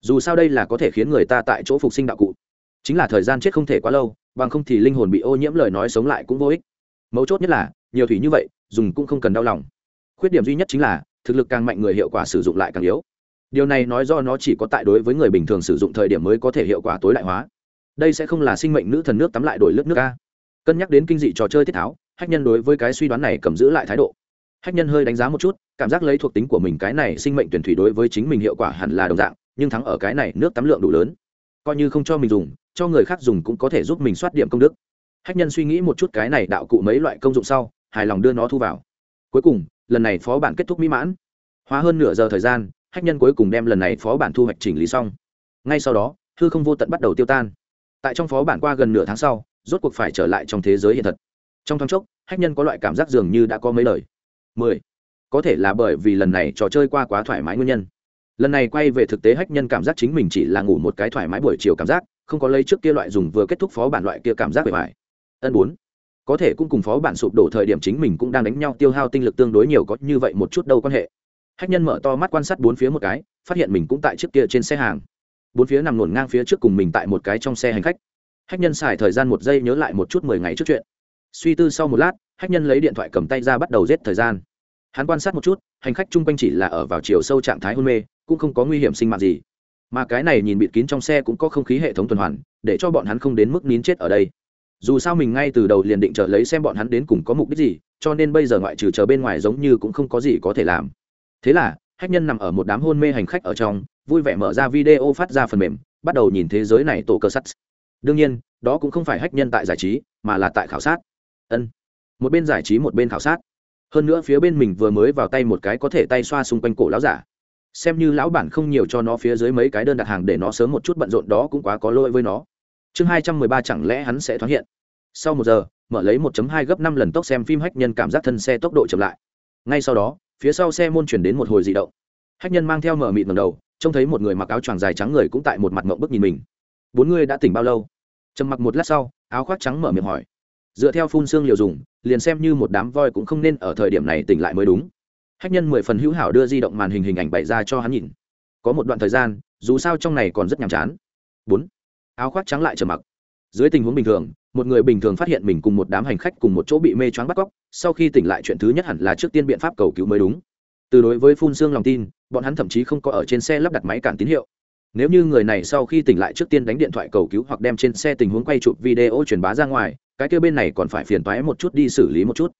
Dù sao đây là có thể khiến người ta tại chỗ phục sinh đạo cụ. Chính là thời gian chết không thể quá lâu, bằng không thì linh hồn bị ô nhiễm lời nói sống lại cũng vô ích. Mấu chốt nhất là nhiều thủy như vậy, dùng cũng không cần đau lòng. Khuyết điểm duy nhất chính là, thực lực càng mạnh người hiệu quả sử dụng lại càng yếu. Điều này nói do nó chỉ có tại đối với người bình thường sử dụng thời điểm mới có thể hiệu quả tối đại hóa. Đây sẽ không là sinh mệnh nữ thần nước tắm lại đổi lớp nước ca cân nhắc đến kinh dị trò chơi thiết tháo, hách nhân đối với cái suy đoán này cầm giữ lại thái độ. Hách nhân hơi đánh giá một chút, cảm giác lấy thuộc tính của mình cái này sinh mệnh tuyển thủy đối với chính mình hiệu quả hẳn là đồng dạng, nhưng thắng ở cái này nước tắm lượng đủ lớn. Coi như không cho mình dùng, cho người khác dùng cũng có thể giúp mình soát điểm công đức. Hách nhân suy nghĩ một chút cái này đạo cụ mấy loại công dụng sau hài lòng đưa nó thu vào. Cuối cùng, lần này phó bản kết thúc mỹ mãn. Hóa hơn nửa giờ thời gian, hách nhân cuối cùng đem lần này phó bản thu hoạch chỉnh lý xong. Ngay sau đó, hư không vô tận bắt đầu tiêu tan. Tại trong phó bản qua gần nửa tháng sau, rốt cuộc phải trở lại trong thế giới hiện thật. Trong tháng chốc, hách nhân có loại cảm giác dường như đã có mấy lời. Mười. Có thể là bởi vì lần này trò chơi qua quá thoải mái nguyên nhân. Lần này quay về thực tế hách nhân cảm giác chính mình chỉ là ngủ một cái thoải mái buổi chiều cảm giác, không có lấy trước kia loại dùng vừa kết thúc phó bản loại kia cảm giác bề ngoài. Ân bốn có thể cũng cùng phó bản sụp đổ thời điểm chính mình cũng đang đánh nhau, tiêu hao tinh lực tương đối nhiều có như vậy một chút đâu quan hệ. Hách nhân mở to mắt quan sát bốn phía một cái, phát hiện mình cũng tại trước kia trên xe hàng. Bốn phía nằm ngổn ngang phía trước cùng mình tại một cái trong xe hành khách. Hách nhân xài thời gian một giây nhớ lại một chút mười ngày trước chuyện. Suy tư sau một lát, hách nhân lấy điện thoại cầm tay ra bắt đầu giết thời gian. Hắn quan sát một chút, hành khách chung quanh chỉ là ở vào chiều sâu trạng thái hôn mê, cũng không có nguy hiểm sinh mạng gì. Mà cái này nhìn bịt kín trong xe cũng có không khí hệ thống tuần hoàn, để cho bọn hắn không đến mức nín chết ở đây dù sao mình ngay từ đầu liền định chờ lấy xem bọn hắn đến cùng có mục đích gì, cho nên bây giờ ngoại trừ chờ bên ngoài giống như cũng không có gì có thể làm. Thế là, hách nhân nằm ở một đám hôn mê hành khách ở trong, vui vẻ mở ra video phát ra phần mềm, bắt đầu nhìn thế giới này tổ cơ sắt đương nhiên, đó cũng không phải hách nhân tại giải trí, mà là tại khảo sát. Ân. Một bên giải trí một bên khảo sát. Hơn nữa phía bên mình vừa mới vào tay một cái có thể tay xoa xung quanh cổ lão giả. Xem như lão bản không nhiều cho nó phía dưới mấy cái đơn đặt hàng để nó sớm một chút bận rộn đó cũng quá có lỗi với nó chương hai trăm mười ba chẳng lẽ hắn sẽ thoáng hiện? Sau một giờ, mở lấy 1 hai gấp năm lần tốc xem phim hách nhân cảm giác thân xe tốc độ chậm lại. Ngay sau đó, phía sau xe môn chuyển đến một hồi dị động. Hách nhân mang theo mở mịt ngầm đầu, trông thấy một người mặc áo choàng dài trắng người cũng tại một mặt mộng bức nhìn mình. Bốn người đã tỉnh bao lâu? Trầm mặc một lát sau, áo khoác trắng mở miệng hỏi. Dựa theo phun xương liều dùng, liền xem như một đám voi cũng không nên ở thời điểm này tỉnh lại mới đúng. Hách nhân mười phần hữu hảo đưa di động màn hình hình ảnh bày ra cho hắn nhìn. Có một đoạn thời gian, dù sao trong này còn rất nhàm chán. Bốn áo khoác trắng lại trở mặc. Dưới tình huống bình thường, một người bình thường phát hiện mình cùng một đám hành khách cùng một chỗ bị mê choáng bắt cóc, sau khi tỉnh lại chuyện thứ nhất hẳn là trước tiên biện pháp cầu cứu mới đúng. Từ đối với phun xương lòng tin, bọn hắn thậm chí không có ở trên xe lắp đặt máy cản tín hiệu. Nếu như người này sau khi tỉnh lại trước tiên đánh điện thoại cầu cứu hoặc đem trên xe tình huống quay chụp video truyền bá ra ngoài, cái kêu bên này còn phải phiền toái một chút đi xử lý một chút.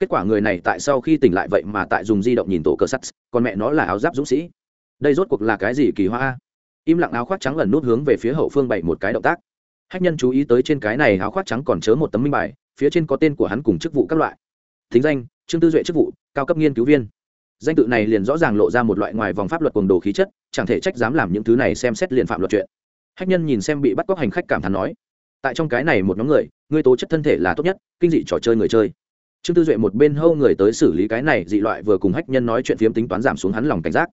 Kết quả người này tại sau khi tỉnh lại vậy mà tại dùng di động nhìn tổ cờ sắt, còn mẹ nó là áo giáp dũng sĩ. Đây rốt cuộc là cái gì kỳ hoa im lặng áo khoác trắng lần nút hướng về phía hậu phương bảy một cái động tác. Hách nhân chú ý tới trên cái này áo khoác trắng còn chớ một tấm minh bài, phía trên có tên của hắn cùng chức vụ các loại. Thính danh, trương tư duệ chức vụ, cao cấp nghiên cứu viên. Danh tự này liền rõ ràng lộ ra một loại ngoài vòng pháp luật quần đồ khí chất, chẳng thể trách dám làm những thứ này xem xét liền phạm luật chuyện. Hách nhân nhìn xem bị bắt cóc hành khách cảm thán nói, tại trong cái này một nhóm người người tố chất thân thể là tốt nhất, kinh dị trò chơi người chơi. Trương tư duệ một bên hâu người tới xử lý cái này dị loại vừa cùng hách nhân nói chuyện phiếm tính toán giảm xuống hắn lòng cảnh giác.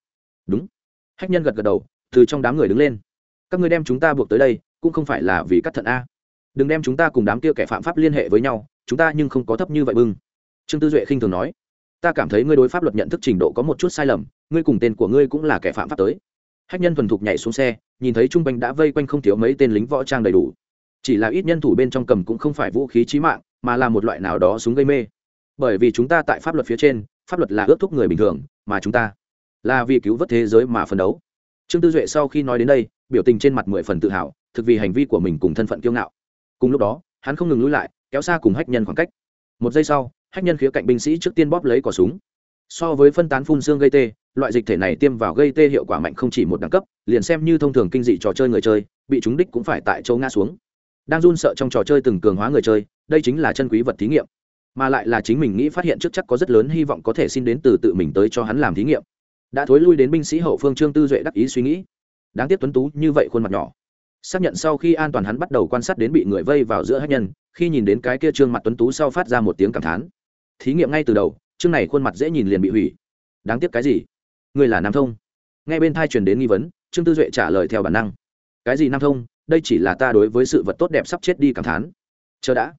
Đúng. Hách nhân gật gật đầu từ trong đám người đứng lên. Các ngươi đem chúng ta buộc tới đây, cũng không phải là vì cắt thận a. Đừng đem chúng ta cùng đám kia kẻ phạm pháp liên hệ với nhau, chúng ta nhưng không có thấp như vậy bưng. Trương tư duệ khinh thường nói, ta cảm thấy ngươi đối pháp luật nhận thức trình độ có một chút sai lầm, ngươi cùng tên của ngươi cũng là kẻ phạm pháp tới. Hách nhân thuần thục nhảy xuống xe, nhìn thấy trung quanh đã vây quanh không thiếu mấy tên lính võ trang đầy đủ. Chỉ là ít nhân thủ bên trong cầm cũng không phải vũ khí trí mạng, mà là một loại nào đó súng gây mê. Bởi vì chúng ta tại pháp luật phía trên, pháp luật là ước thúc người bình thường, mà chúng ta là vì cứu vớt thế giới mà phấn đấu trương tư duệ sau khi nói đến đây, biểu tình trên mặt mười phần tự hào, thực vì hành vi của mình cùng thân phận kiêu ngạo. Cùng lúc đó, hắn không ngừng lui lại, kéo xa cùng hách nhân khoảng cách. Một giây sau, hách nhân khía cạnh binh sĩ trước tiên bóp lấy cỏ súng. So với phân tán phun xương gây tê, loại dịch thể này tiêm vào gây tê hiệu quả mạnh không chỉ một đẳng cấp, liền xem như thông thường kinh dị trò chơi người chơi, bị chúng đích cũng phải tại chỗ ngã xuống. Đang run sợ trong trò chơi từng cường hóa người chơi, đây chính là chân quý vật thí nghiệm. Mà lại là chính mình nghĩ phát hiện trước chắc có rất lớn hy vọng có thể xin đến từ tự mình tới cho hắn làm thí nghiệm đã thối lui đến binh sĩ hậu phương trương tư duệ đắc ý suy nghĩ. Đáng tiếc tuấn tú như vậy khuôn mặt nhỏ. Xác nhận sau khi an toàn hắn bắt đầu quan sát đến bị người vây vào giữa hát nhân, khi nhìn đến cái kia trương mặt tuấn tú sau phát ra một tiếng cảm thán. Thí nghiệm ngay từ đầu, chương này khuôn mặt dễ nhìn liền bị hủy. Đáng tiếc cái gì? Người là nam thông. Ngay bên thai truyền đến nghi vấn, trương tư duệ trả lời theo bản năng. Cái gì nam thông? Đây chỉ là ta đối với sự vật tốt đẹp sắp chết đi cảm thán. Chờ đã.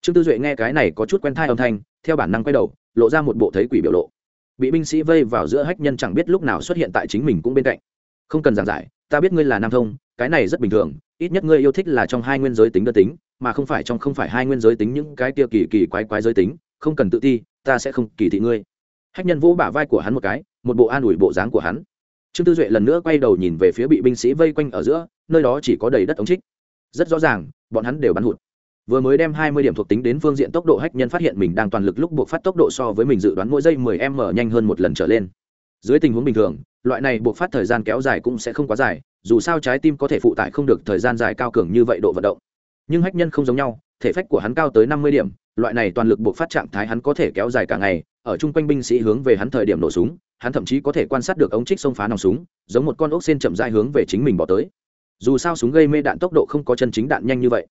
Trương tư duệ nghe cái này có chút quen thai âm thanh, theo bản năng quay đầu, lộ ra một bộ thấy quỷ biểu lộ bị binh sĩ vây vào giữa hách nhân chẳng biết lúc nào xuất hiện tại chính mình cũng bên cạnh. Không cần giảng giải, ta biết ngươi là nam thông, cái này rất bình thường, ít nhất ngươi yêu thích là trong hai nguyên giới tính đơn tính, mà không phải trong không phải hai nguyên giới tính những cái kia kỳ kỳ quái quái giới tính, không cần tự ti, ta sẽ không kỳ thị ngươi. Hách nhân vỗ bả vai của hắn một cái, một bộ an ủi bộ dáng của hắn. Trương tư duệ lần nữa quay đầu nhìn về phía bị binh sĩ vây quanh ở giữa, nơi đó chỉ có đầy đất ống trích. Rất rõ ràng, bọn hắn đều bắn hụt vừa mới đem hai mươi điểm thuộc tính đến phương diện tốc độ hách nhân phát hiện mình đang toàn lực lúc buộc phát tốc độ so với mình dự đoán mỗi giây mười m nhanh hơn một lần trở lên. Dưới tình huống bình thường, loại này buộc phát thời gian kéo dài cũng sẽ không quá dài, dù sao trái tim có thể phụ tải không được thời gian dài cao cường như vậy độ vận động. Nhưng hách nhân không giống nhau, thể phách của hắn cao tới năm mươi điểm, loại này toàn lực buộc phát trạng thái hắn có thể kéo dài cả ngày, ở chung quanh binh sĩ hướng về hắn thời điểm nổ súng, hắn thậm chí có thể quan sát được ống trích xông phá nòng súng, giống một con ốc sen chậm rãi hướng về chính mình bỏ tới. Dù sao súng gây mê đạn tốc độ không có chân chính đạn nhanh như vậy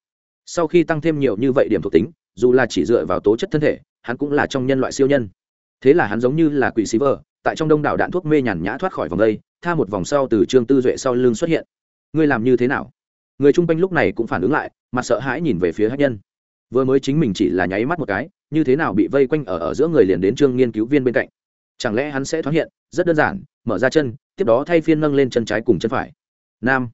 sau khi tăng thêm nhiều như vậy điểm thuộc tính, dù là chỉ dựa vào tố chất thân thể, hắn cũng là trong nhân loại siêu nhân. Thế là hắn giống như là quỷ xí vờ tại trong đông đảo đạn thuốc mê nhàn nhã thoát khỏi vòng đây, tha một vòng sau từ trương tư duệ sau lưng xuất hiện. Ngươi làm như thế nào? Người chung quanh lúc này cũng phản ứng lại, mặt sợ hãi nhìn về phía hát nhân. Vừa mới chính mình chỉ là nháy mắt một cái, như thế nào bị vây quanh ở ở giữa người liền đến trương nghiên cứu viên bên cạnh. Chẳng lẽ hắn sẽ thoát hiện? Rất đơn giản, mở ra chân, tiếp đó thay phiên nâng lên chân trái cùng chân phải. Nam.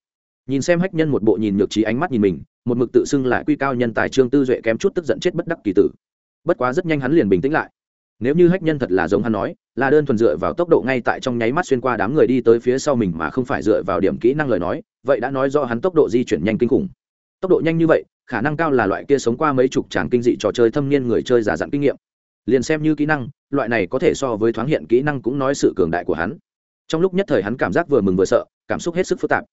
Nhìn xem hách nhân một bộ nhìn nhược trí ánh mắt nhìn mình một mực tự xưng lại quy cao nhân tài trương tư duệ kém chút tức giận chết bất đắc kỳ tử. Bất quá rất nhanh hắn liền bình tĩnh lại. Nếu như hách nhân thật là giống hắn nói, là đơn thuần dựa vào tốc độ ngay tại trong nháy mắt xuyên qua đám người đi tới phía sau mình mà không phải dựa vào điểm kỹ năng lời nói, vậy đã nói do hắn tốc độ di chuyển nhanh kinh khủng. Tốc độ nhanh như vậy, khả năng cao là loại kia sống qua mấy chục tràng kinh dị trò chơi thâm niên người chơi giả dặn kinh nghiệm. Liền xem như kỹ năng, loại này có thể so với thoáng hiện kỹ năng cũng nói sự cường đại của hắn. Trong lúc nhất thời hắn cảm giác vừa mừng vừa sợ, cảm xúc hết sức phức tạp.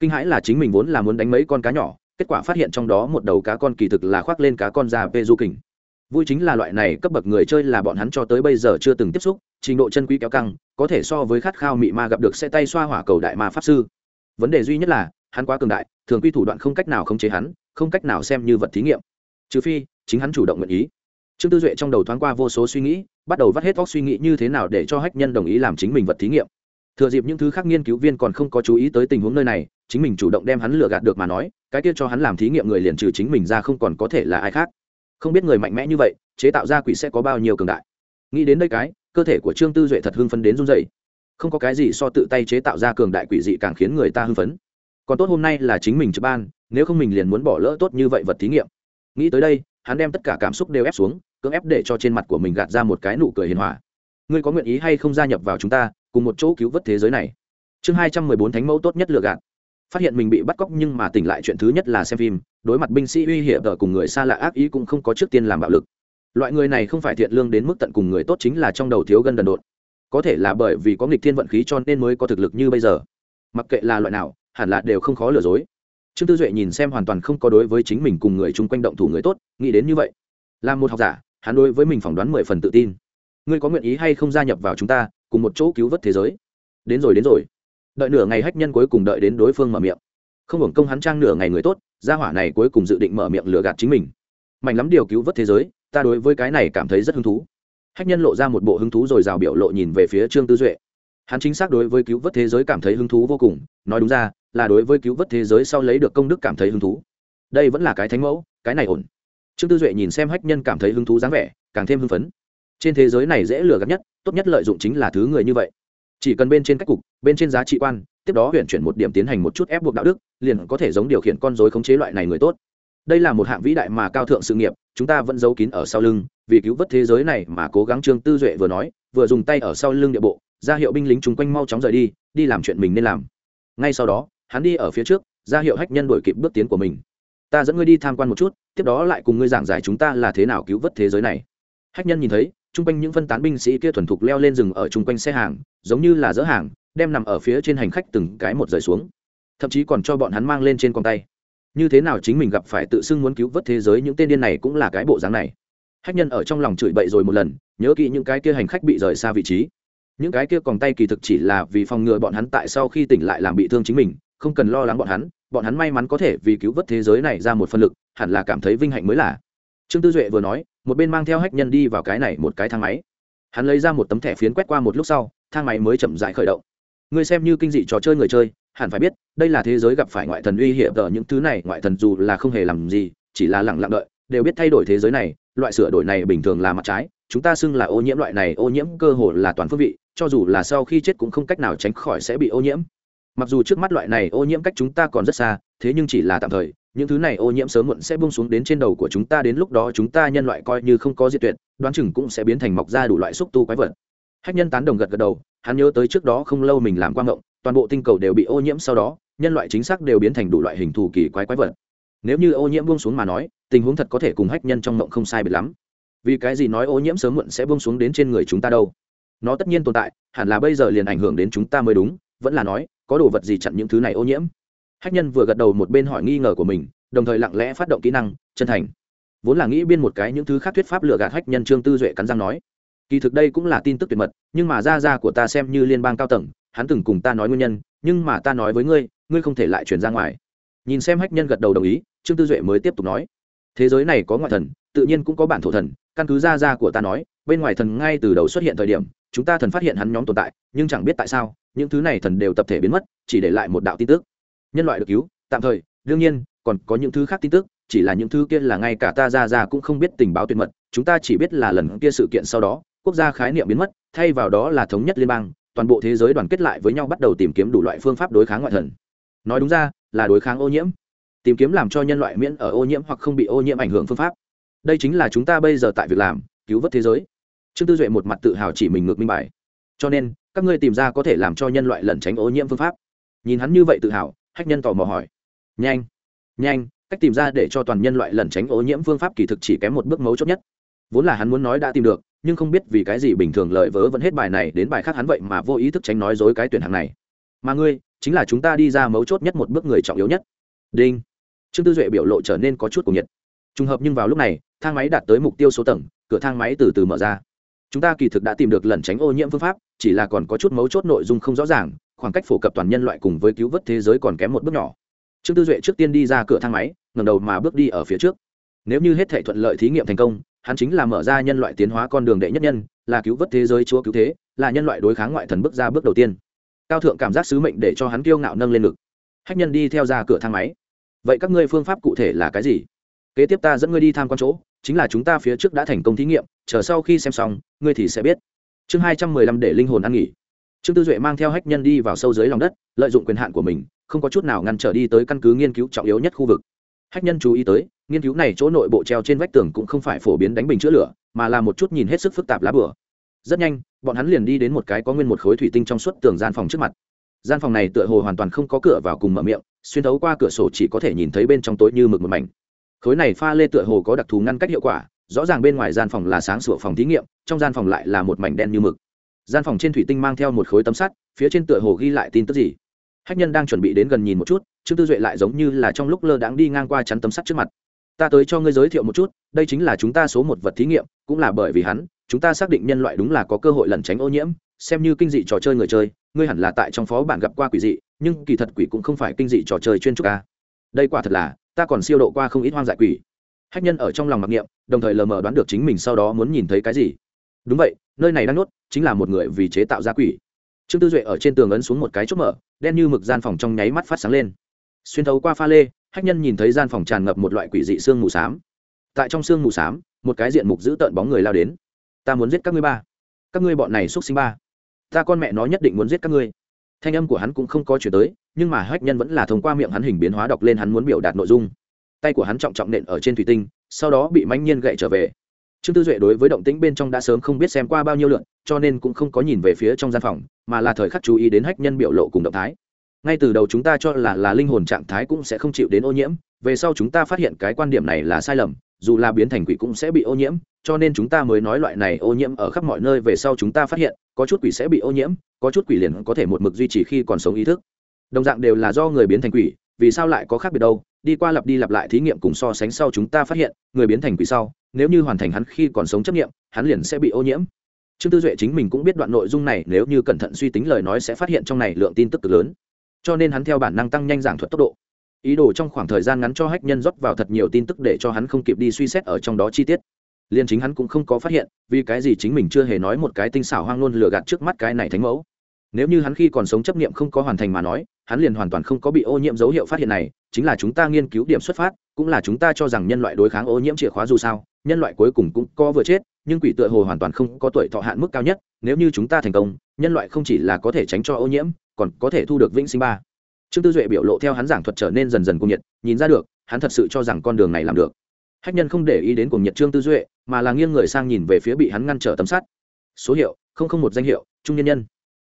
Kinh hãi là chính mình vốn là muốn đánh mấy con cá nhỏ kết quả phát hiện trong đó một đầu cá con kỳ thực là khoác lên cá con da pê du kình. Vui chính là loại này cấp bậc người chơi là bọn hắn cho tới bây giờ chưa từng tiếp xúc, trình độ chân quý kéo căng, có thể so với khát khao mị ma gặp được xe tay xoa hỏa cầu đại ma pháp sư. Vấn đề duy nhất là, hắn quá cường đại, thường quy thủ đoạn không cách nào khống chế hắn, không cách nào xem như vật thí nghiệm. Trừ phi, chính hắn chủ động nguyện ý. Trương tư duệ trong đầu thoáng qua vô số suy nghĩ, bắt đầu vắt hết óc suy nghĩ như thế nào để cho hách nhân đồng ý làm chính mình vật thí nghiệm. Thừa dịp những thứ khác nghiên cứu viên còn không có chú ý tới tình huống nơi này, chính mình chủ động đem hắn lừa gạt được mà nói cái kia cho hắn làm thí nghiệm người liền trừ chính mình ra không còn có thể là ai khác. Không biết người mạnh mẽ như vậy, chế tạo ra quỷ sẽ có bao nhiêu cường đại. Nghĩ đến đây cái, cơ thể của trương tư duệ thật hưng phấn đến run dày không có cái gì so tự tay chế tạo ra cường đại quỷ dị càng khiến người ta hưng phấn. Còn tốt hôm nay là chính mình trực ban, nếu không mình liền muốn bỏ lỡ tốt như vậy vật thí nghiệm. Nghĩ tới đây, hắn đem tất cả cảm xúc đều ép xuống, cưỡng ép để cho trên mặt của mình gạt ra một cái nụ cười hiền hòa. Ngươi có nguyện ý hay không gia nhập vào chúng ta, cùng một chỗ cứu vớt thế giới này? Chương hai trăm mười bốn thánh mẫu tốt nhất lựa gạt phát hiện mình bị bắt cóc nhưng mà tỉnh lại chuyện thứ nhất là xem phim, đối mặt binh sĩ uy hiểm ở cùng người xa lạ ác ý cũng không có trước tiên làm bạo lực. Loại người này không phải thiện lương đến mức tận cùng người tốt chính là trong đầu thiếu gân đần độn. Có thể là bởi vì có nghịch thiên vận khí cho nên mới có thực lực như bây giờ. Mặc kệ là loại nào, hẳn là đều không khó lừa dối. Trương tư duệ nhìn xem hoàn toàn không có đối với chính mình cùng người chung quanh động thủ người tốt, nghĩ đến như vậy. Là một học giả, hắn đối với mình phỏng đoán mười phần tự tin. Ngươi có nguyện ý hay không gia nhập vào chúng ta, cùng một chỗ cứu vớt thế giới? Đến rồi đến rồi đợi nửa ngày hách nhân cuối cùng đợi đến đối phương mở miệng. Không hưởng công hắn trang nửa ngày người tốt, gia hỏa này cuối cùng dự định mở miệng lừa gạt chính mình. Mạnh lắm điều cứu vớt thế giới, ta đối với cái này cảm thấy rất hứng thú. Hách nhân lộ ra một bộ hứng thú rồi rào biểu lộ nhìn về phía trương tư duệ. Hắn chính xác đối với cứu vớt thế giới cảm thấy hứng thú vô cùng, nói đúng ra, là đối với cứu vớt thế giới sau lấy được công đức cảm thấy hứng thú. Đây vẫn là cái thánh mẫu, cái này ổn. Trương tư duệ nhìn xem hách nhân cảm thấy hứng thú dáng vẻ, càng thêm hưng phấn. Trên thế giới này dễ lừa gạt nhất, tốt nhất lợi dụng chính là thứ người như vậy chỉ cần bên trên cách cục, bên trên giá trị quan, tiếp đó huyện chuyển một điểm tiến hành một chút ép buộc đạo đức, liền có thể giống điều khiển con dối khống chế loại này người tốt. Đây là một hạng vĩ đại mà cao thượng sự nghiệp, chúng ta vẫn giấu kín ở sau lưng, vì cứu vớt thế giới này mà cố gắng trương tư duệ vừa nói, vừa dùng tay ở sau lưng địa bộ, ra hiệu binh lính chung quanh mau chóng rời đi đi làm chuyện mình nên làm. Ngay sau đó, hắn đi ở phía trước, ra hiệu hách nhân đổi kịp bước tiến của mình. Ta dẫn ngươi đi tham quan một chút, tiếp đó lại cùng ngươi giảng giải chúng ta là thế nào cứu vớt thế giới này. Hách nhân nhìn thấy chung quanh những phân tán binh sĩ kia thuần thục leo lên rừng ở chung quanh xe hàng, giống như là dỡ hàng, đem nằm ở phía trên hành khách từng cái một rời xuống. Thậm chí còn cho bọn hắn mang lên trên con tay. Như thế nào chính mình gặp phải tự xưng muốn cứu vớt thế giới những tên điên này cũng là cái bộ dáng này. Hách nhân ở trong lòng chửi bậy rồi một lần, nhớ kỹ những cái kia hành khách bị rời xa vị trí. Những cái kia còn tay kỳ thực chỉ là vì phòng ngừa bọn hắn tại sau khi tỉnh lại làm bị thương chính mình, không cần lo lắng bọn hắn bọn hắn may mắn có thể vì cứu vớt thế giới này ra một phân lực, hẳn là cảm thấy vinh hạnh mới là. Trương tư duệ vừa nói một bên mang theo hách nhân đi vào cái này một cái thang máy. Hắn lấy ra một tấm thẻ phiến quét qua một lúc sau, thang máy mới chậm dại khởi động. Người xem như kinh dị trò chơi người chơi, hẳn phải biết, đây là thế giới gặp phải ngoại thần uy hiểm ở những thứ này, ngoại thần dù là không hề làm gì, chỉ là lặng lặng đợi, đều biết thay đổi thế giới này, loại sửa đổi này bình thường là mặt trái, chúng ta xưng là ô nhiễm loại này, ô nhiễm cơ hồ là toàn phương vị, cho dù là sau khi chết cũng không cách nào tránh khỏi sẽ bị ô nhiễm. Mặc dù trước mắt loại này ô nhiễm cách chúng ta còn rất xa, thế nhưng chỉ là tạm thời những thứ này ô nhiễm sớm muộn sẽ bung xuống đến trên đầu của chúng ta, đến lúc đó chúng ta nhân loại coi như không có diệt tuyệt, đoán chừng cũng sẽ biến thành mọc ra đủ loại xúc tu quái vật. Hách nhân tán đồng gật gật đầu, hắn nhớ tới trước đó không lâu mình làm quang ngộng, toàn bộ tinh cầu đều bị ô nhiễm sau đó, nhân loại chính xác đều biến thành đủ loại hình thù kỳ quái quái vật. Nếu như ô nhiễm buông xuống mà nói, tình huống thật có thể cùng hách nhân trong ngộng không sai biệt lắm. Vì cái gì nói ô nhiễm sớm muộn sẽ buông xuống đến trên người chúng ta đâu? Nó tất nhiên tồn tại, hẳn là bây giờ liền ảnh hưởng đến chúng ta mới đúng, vẫn là nói, có đồ vật gì chặn những thứ này ô nhiễm? Hách nhân vừa gật đầu một bên hỏi nghi ngờ của mình, đồng thời lặng lẽ phát động kỹ năng, chân thành. Vốn là nghĩ biên một cái những thứ khác thuyết pháp lừa gạt hách nhân trương tư duệ cắn răng nói. Kỳ thực đây cũng là tin tức tuyệt mật, nhưng mà ra ra của ta xem như liên bang cao tầng, hắn từng cùng ta nói nguyên nhân, nhưng mà ta nói với ngươi ngươi không thể lại truyền ra ngoài. Nhìn xem hách nhân gật đầu đồng ý, trương tư duệ mới tiếp tục nói. Thế giới này có ngoại thần, tự nhiên cũng có bản thổ thần, căn cứ ra ra của ta nói, bên ngoài thần ngay từ đầu xuất hiện thời điểm, chúng ta thần phát hiện hắn nhóm tồn tại, nhưng chẳng biết tại sao, những thứ này thần đều tập thể biến mất, chỉ để lại một đạo tin tức nhân loại được cứu, tạm thời, đương nhiên, còn có những thứ khác tin tức, chỉ là những thứ kia là ngay cả ta ra ra cũng không biết tình báo tuyệt mật, chúng ta chỉ biết là lần kia sự kiện sau đó, quốc gia khái niệm biến mất, thay vào đó là thống nhất liên bang, toàn bộ thế giới đoàn kết lại với nhau bắt đầu tìm kiếm đủ loại phương pháp đối kháng ngoại thần. Nói đúng ra, là đối kháng ô nhiễm. Tìm kiếm làm cho nhân loại miễn ở ô nhiễm hoặc không bị ô nhiễm ảnh hưởng phương pháp. Đây chính là chúng ta bây giờ tại việc làm, cứu vớt thế giới. Trương tư duệ một mặt tự hào chỉ mình ngược minh bài. Cho nên, các ngươi tìm ra có thể làm cho nhân loại lẩn tránh ô nhiễm phương pháp. Nhìn hắn như vậy tự hào hách nhân tò mò hỏi. Nhanh nhanh, cách tìm ra để cho toàn nhân loại lẩn tránh ô nhiễm phương pháp kỳ thực chỉ kém một bước mấu chốt nhất. Vốn là hắn muốn nói đã tìm được, nhưng không biết vì cái gì bình thường lợi vớ vẫn hết bài này đến bài khác hắn vậy mà vô ý thức tránh nói dối cái tuyển hàng này. Mà ngươi, chính là chúng ta đi ra mấu chốt nhất một bước người trọng yếu nhất. Đinh. Trương tư duệ biểu lộ trở nên có chút cuồng nhiệt. Trùng hợp nhưng vào lúc này, thang máy đạt tới mục tiêu số tầng, cửa thang máy từ từ mở ra. Chúng ta kỳ thực đã tìm được lẩn tránh ô nhiễm phương pháp, chỉ là còn có chút mấu chốt nội dung không rõ ràng khoảng cách phổ cập toàn nhân loại cùng với cứu vớt thế giới còn kém một bước nhỏ. Trương tư duệ trước tiên đi ra cửa thang máy ngầm đầu mà bước đi ở phía trước. Nếu như hết thể thuận lợi thí nghiệm thành công, hắn chính là mở ra nhân loại tiến hóa con đường đệ nhất nhân, là cứu vớt thế giới chúa cứu thế, là nhân loại đối kháng ngoại thần bước ra bước đầu tiên. Cao thượng cảm giác sứ mệnh để cho hắn kiêu ngạo nâng lên ngực. Hách nhân đi theo ra cửa thang máy. Vậy các ngươi phương pháp cụ thể là cái gì? Kế tiếp ta dẫn ngươi đi tham quan chỗ, chính là chúng ta phía trước đã thành công thí nghiệm, chờ sau khi xem xong, ngươi thì sẽ biết. Chương hai trăm mười lăm để linh hồn ăn nghỉ trương tư duệ mang theo hách nhân đi vào sâu dưới lòng đất, lợi dụng quyền hạn của mình, không có chút nào ngăn trở đi tới căn cứ nghiên cứu trọng yếu nhất khu vực. Hách nhân chú ý tới, nghiên cứu này chỗ nội bộ treo trên vách tường cũng không phải phổ biến đánh bình chữa lửa, mà là một chút nhìn hết sức phức tạp lá bửa rất nhanh, bọn hắn liền đi đến một cái có nguyên một khối thủy tinh trong suốt tường gian phòng trước mặt. Gian phòng này tựa hồ hoàn toàn không có cửa vào cùng mở miệng, xuyên thấu qua cửa sổ chỉ có thể nhìn thấy bên trong tối như mực một mảnh. Khối này pha lê tựa hồ có đặc thù ngăn cách hiệu quả, rõ ràng bên ngoài gian phòng là sáng sủa phòng thí nghiệm, trong gian phòng lại là một mảnh đen như mực gian phòng trên thủy tinh mang theo một khối tấm sắt, phía trên tựa hồ ghi lại tin tức gì. Hách nhân đang chuẩn bị đến gần nhìn một chút, trương tư duệ lại giống như là trong lúc lơ đãng đi ngang qua chắn tấm sắt trước mặt. Ta tới cho ngươi giới thiệu một chút, đây chính là chúng ta số một vật thí nghiệm, cũng là bởi vì hắn, chúng ta xác định nhân loại đúng là có cơ hội lẩn tránh ô nhiễm, xem như kinh dị trò chơi người chơi, ngươi hẳn là tại trong phó bản gặp qua quỷ dị, nhưng kỳ thật quỷ cũng không phải kinh dị trò chơi chuyên trúc ca đây quả thật là, ta còn siêu độ qua không ít hoang dại quỷ. Hách nhân ở trong lòng mặc niệm, đồng thời lờ mờ đoán được chính mình sau đó muốn nhìn thấy cái gì đúng vậy, nơi này đang nuốt chính là một người vì chế tạo ra quỷ. Trương tư duệ ở trên tường ấn xuống một cái chốt mở, đen như mực gian phòng trong nháy mắt phát sáng lên. Xuyên thấu qua pha lê, hách nhân nhìn thấy gian phòng tràn ngập một loại quỷ dị xương mù s á m tại trong xương mù s á m một cái diện mục giữ tợn bóng người lao đến. Ta muốn giết các ngươi ba. Các ngươi bọn này x u ấ t sinh ba. Ta con mẹ nó nhất định muốn giết các ngươi. Thanh âm của hắn cũng không có chuyển tới, nhưng mà hách nhân vẫn là thông qua miệng hắn hình biến hóa đọc lên hắn muốn biểu đạt nội dung. Tay của hắn trọng trọng nện ở trên thủy tinh, sau đó bị mãnh nhiên gậy trở về trương tư duệ đối với động tĩnh bên trong đã sớm không biết xem qua bao nhiêu lượn cho nên cũng không có nhìn về phía trong gian phòng, mà là thời khắc chú ý đến hách nhân biểu lộ cùng động thái. Ngay từ đầu chúng ta cho là là linh hồn trạng thái cũng sẽ không chịu đến ô nhiễm, về sau chúng ta phát hiện cái quan điểm này là sai lầm, dù là biến thành quỷ cũng sẽ bị ô nhiễm, cho nên chúng ta mới nói loại này ô nhiễm ở khắp mọi nơi về sau chúng ta phát hiện, có chút quỷ sẽ bị ô nhiễm, có chút quỷ liền có thể một mực duy trì khi còn sống ý thức. Đồng dạng đều là do người biến thành quỷ, vì sao lại có khác biệt đâu? Đi qua lặp đi lặp lại thí nghiệm cùng so sánh sau chúng ta phát hiện, người biến thành quỷ sau, nếu như hoàn thành hắn khi còn sống chấp nghiệm, hắn liền sẽ bị ô nhiễm. Trương tư duệ chính mình cũng biết đoạn nội dung này, nếu như cẩn thận suy tính lời nói sẽ phát hiện trong này lượng tin tức cực lớn. Cho nên hắn theo bản năng tăng nhanh giảng thuật tốc độ. Ý đồ trong khoảng thời gian ngắn cho hách nhân rót vào thật nhiều tin tức để cho hắn không kịp đi suy xét ở trong đó chi tiết. Liền chính hắn cũng không có phát hiện, vì cái gì chính mình chưa hề nói một cái tinh xảo hoang luôn lừa gạt trước mắt cái này thánh mẫu. Nếu như hắn khi còn sống chấp nghiệm không có hoàn thành mà nói, hắn liền hoàn toàn không có bị ô nhiễm dấu hiệu phát hiện này chính là chúng ta nghiên cứu điểm xuất phát, cũng là chúng ta cho rằng nhân loại đối kháng ô nhiễm chìa khóa dù sao, nhân loại cuối cùng cũng có vừa chết, nhưng quỷ tựa hồ hoàn toàn không có tuổi thọ hạn mức cao nhất, nếu như chúng ta thành công, nhân loại không chỉ là có thể tránh cho ô nhiễm, còn có thể thu được vĩnh sinh ba. Trương tư duệ biểu lộ theo hắn giảng thuật trở nên dần dần cuồng nhiệt, nhìn ra được, hắn thật sự cho rằng con đường này làm được. Hách nhân không để ý đến cuồng nhiệt trương tư duệ, mà là nghiêng người sang nhìn về phía bị hắn ngăn trở tấm sắt. Số hiệu, không không một danh hiệu, trung nhân nhân.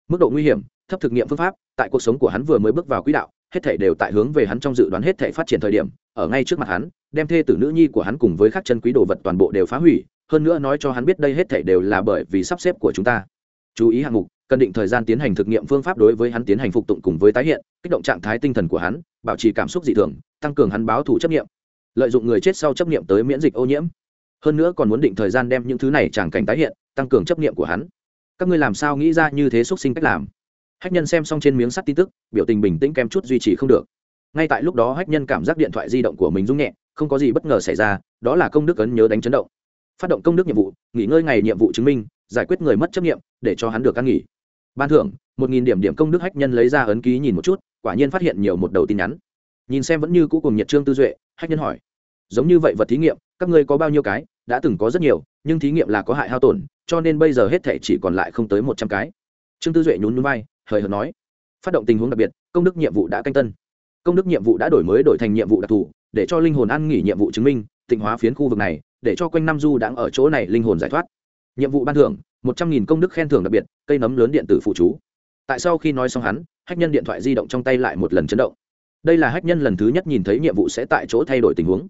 Mức độ nguy hiểm, thấp thực nghiệm phương pháp, tại cuộc sống của hắn vừa mới bước vào quỹ đạo hết thảy đều tại hướng về hắn trong dự đoán hết thảy phát triển thời điểm ở ngay trước mặt hắn đem thê tử nữ nhi của hắn cùng với các chân quý đồ vật toàn bộ đều phá hủy hơn nữa nói cho hắn biết đây hết thảy đều là bởi vì sắp xếp của chúng ta. Chú ý hạng mục cần định thời gian tiến hành thực nghiệm phương pháp đối với hắn tiến hành phục tụng cùng với tái hiện kích động trạng thái tinh thần của hắn bảo trì cảm xúc dị thường tăng cường hắn báo thủ chấp niệm, lợi dụng người chết sau chấp niệm tới miễn dịch ô nhiễm. Hơn nữa còn muốn định thời gian đem những thứ này chẳng cảnh tái hiện tăng cường chấp niệm của hắn. Các ngươi làm sao nghĩ ra như thế xúc sinh cách làm? Hách nhân xem xong trên miếng sắt tin tức, biểu tình bình tĩnh kém chút duy trì không được. Ngay tại lúc đó hách nhân cảm giác điện thoại di động của mình rung nhẹ, không có gì bất ngờ xảy ra, đó là công đức ấn nhớ đánh chấn động. Phát động công đức nhiệm vụ, nghỉ ngơi ngày nhiệm vụ chứng minh, giải quyết người mất chấp nghiệm để cho hắn được ăn nghỉ. Ban thưởng, một nghìn điểm điểm công đức hách nhân lấy ra ấn ký nhìn một chút, quả nhiên phát hiện nhiều một đầu tin nhắn. Nhìn xem vẫn như cũ cùng nhiệt trương tư duệ, hách nhân hỏi, giống như vậy vật thí nghiệm, các ngươi có bao nhiêu cái? Đã từng có rất nhiều, nhưng thí nghiệm là có hại hao tổn, cho nên bây giờ hết thể chỉ còn lại không tới một trăm cái. Trương tư duệ nhún nhún vai hời hợt nói. Phát động tình huống đặc biệt, công đức nhiệm vụ đã canh tân. Công đức nhiệm vụ đã đổi mới đổi thành nhiệm vụ đặc thù, để cho linh hồn ăn nghỉ nhiệm vụ chứng minh, tịnh hóa phiến khu vực này, để cho quanh năm du đang ở chỗ này linh hồn giải thoát. Nhiệm vụ ban thưởng, một trăm nghìn công đức khen thưởng đặc biệt, cây nấm lớn điện tử phụ chú. Tại sau khi nói xong hắn, hách nhân điện thoại di động trong tay lại một lần chấn động. Đây là hách nhân lần thứ nhất nhìn thấy nhiệm vụ sẽ tại chỗ thay đổi tình huống.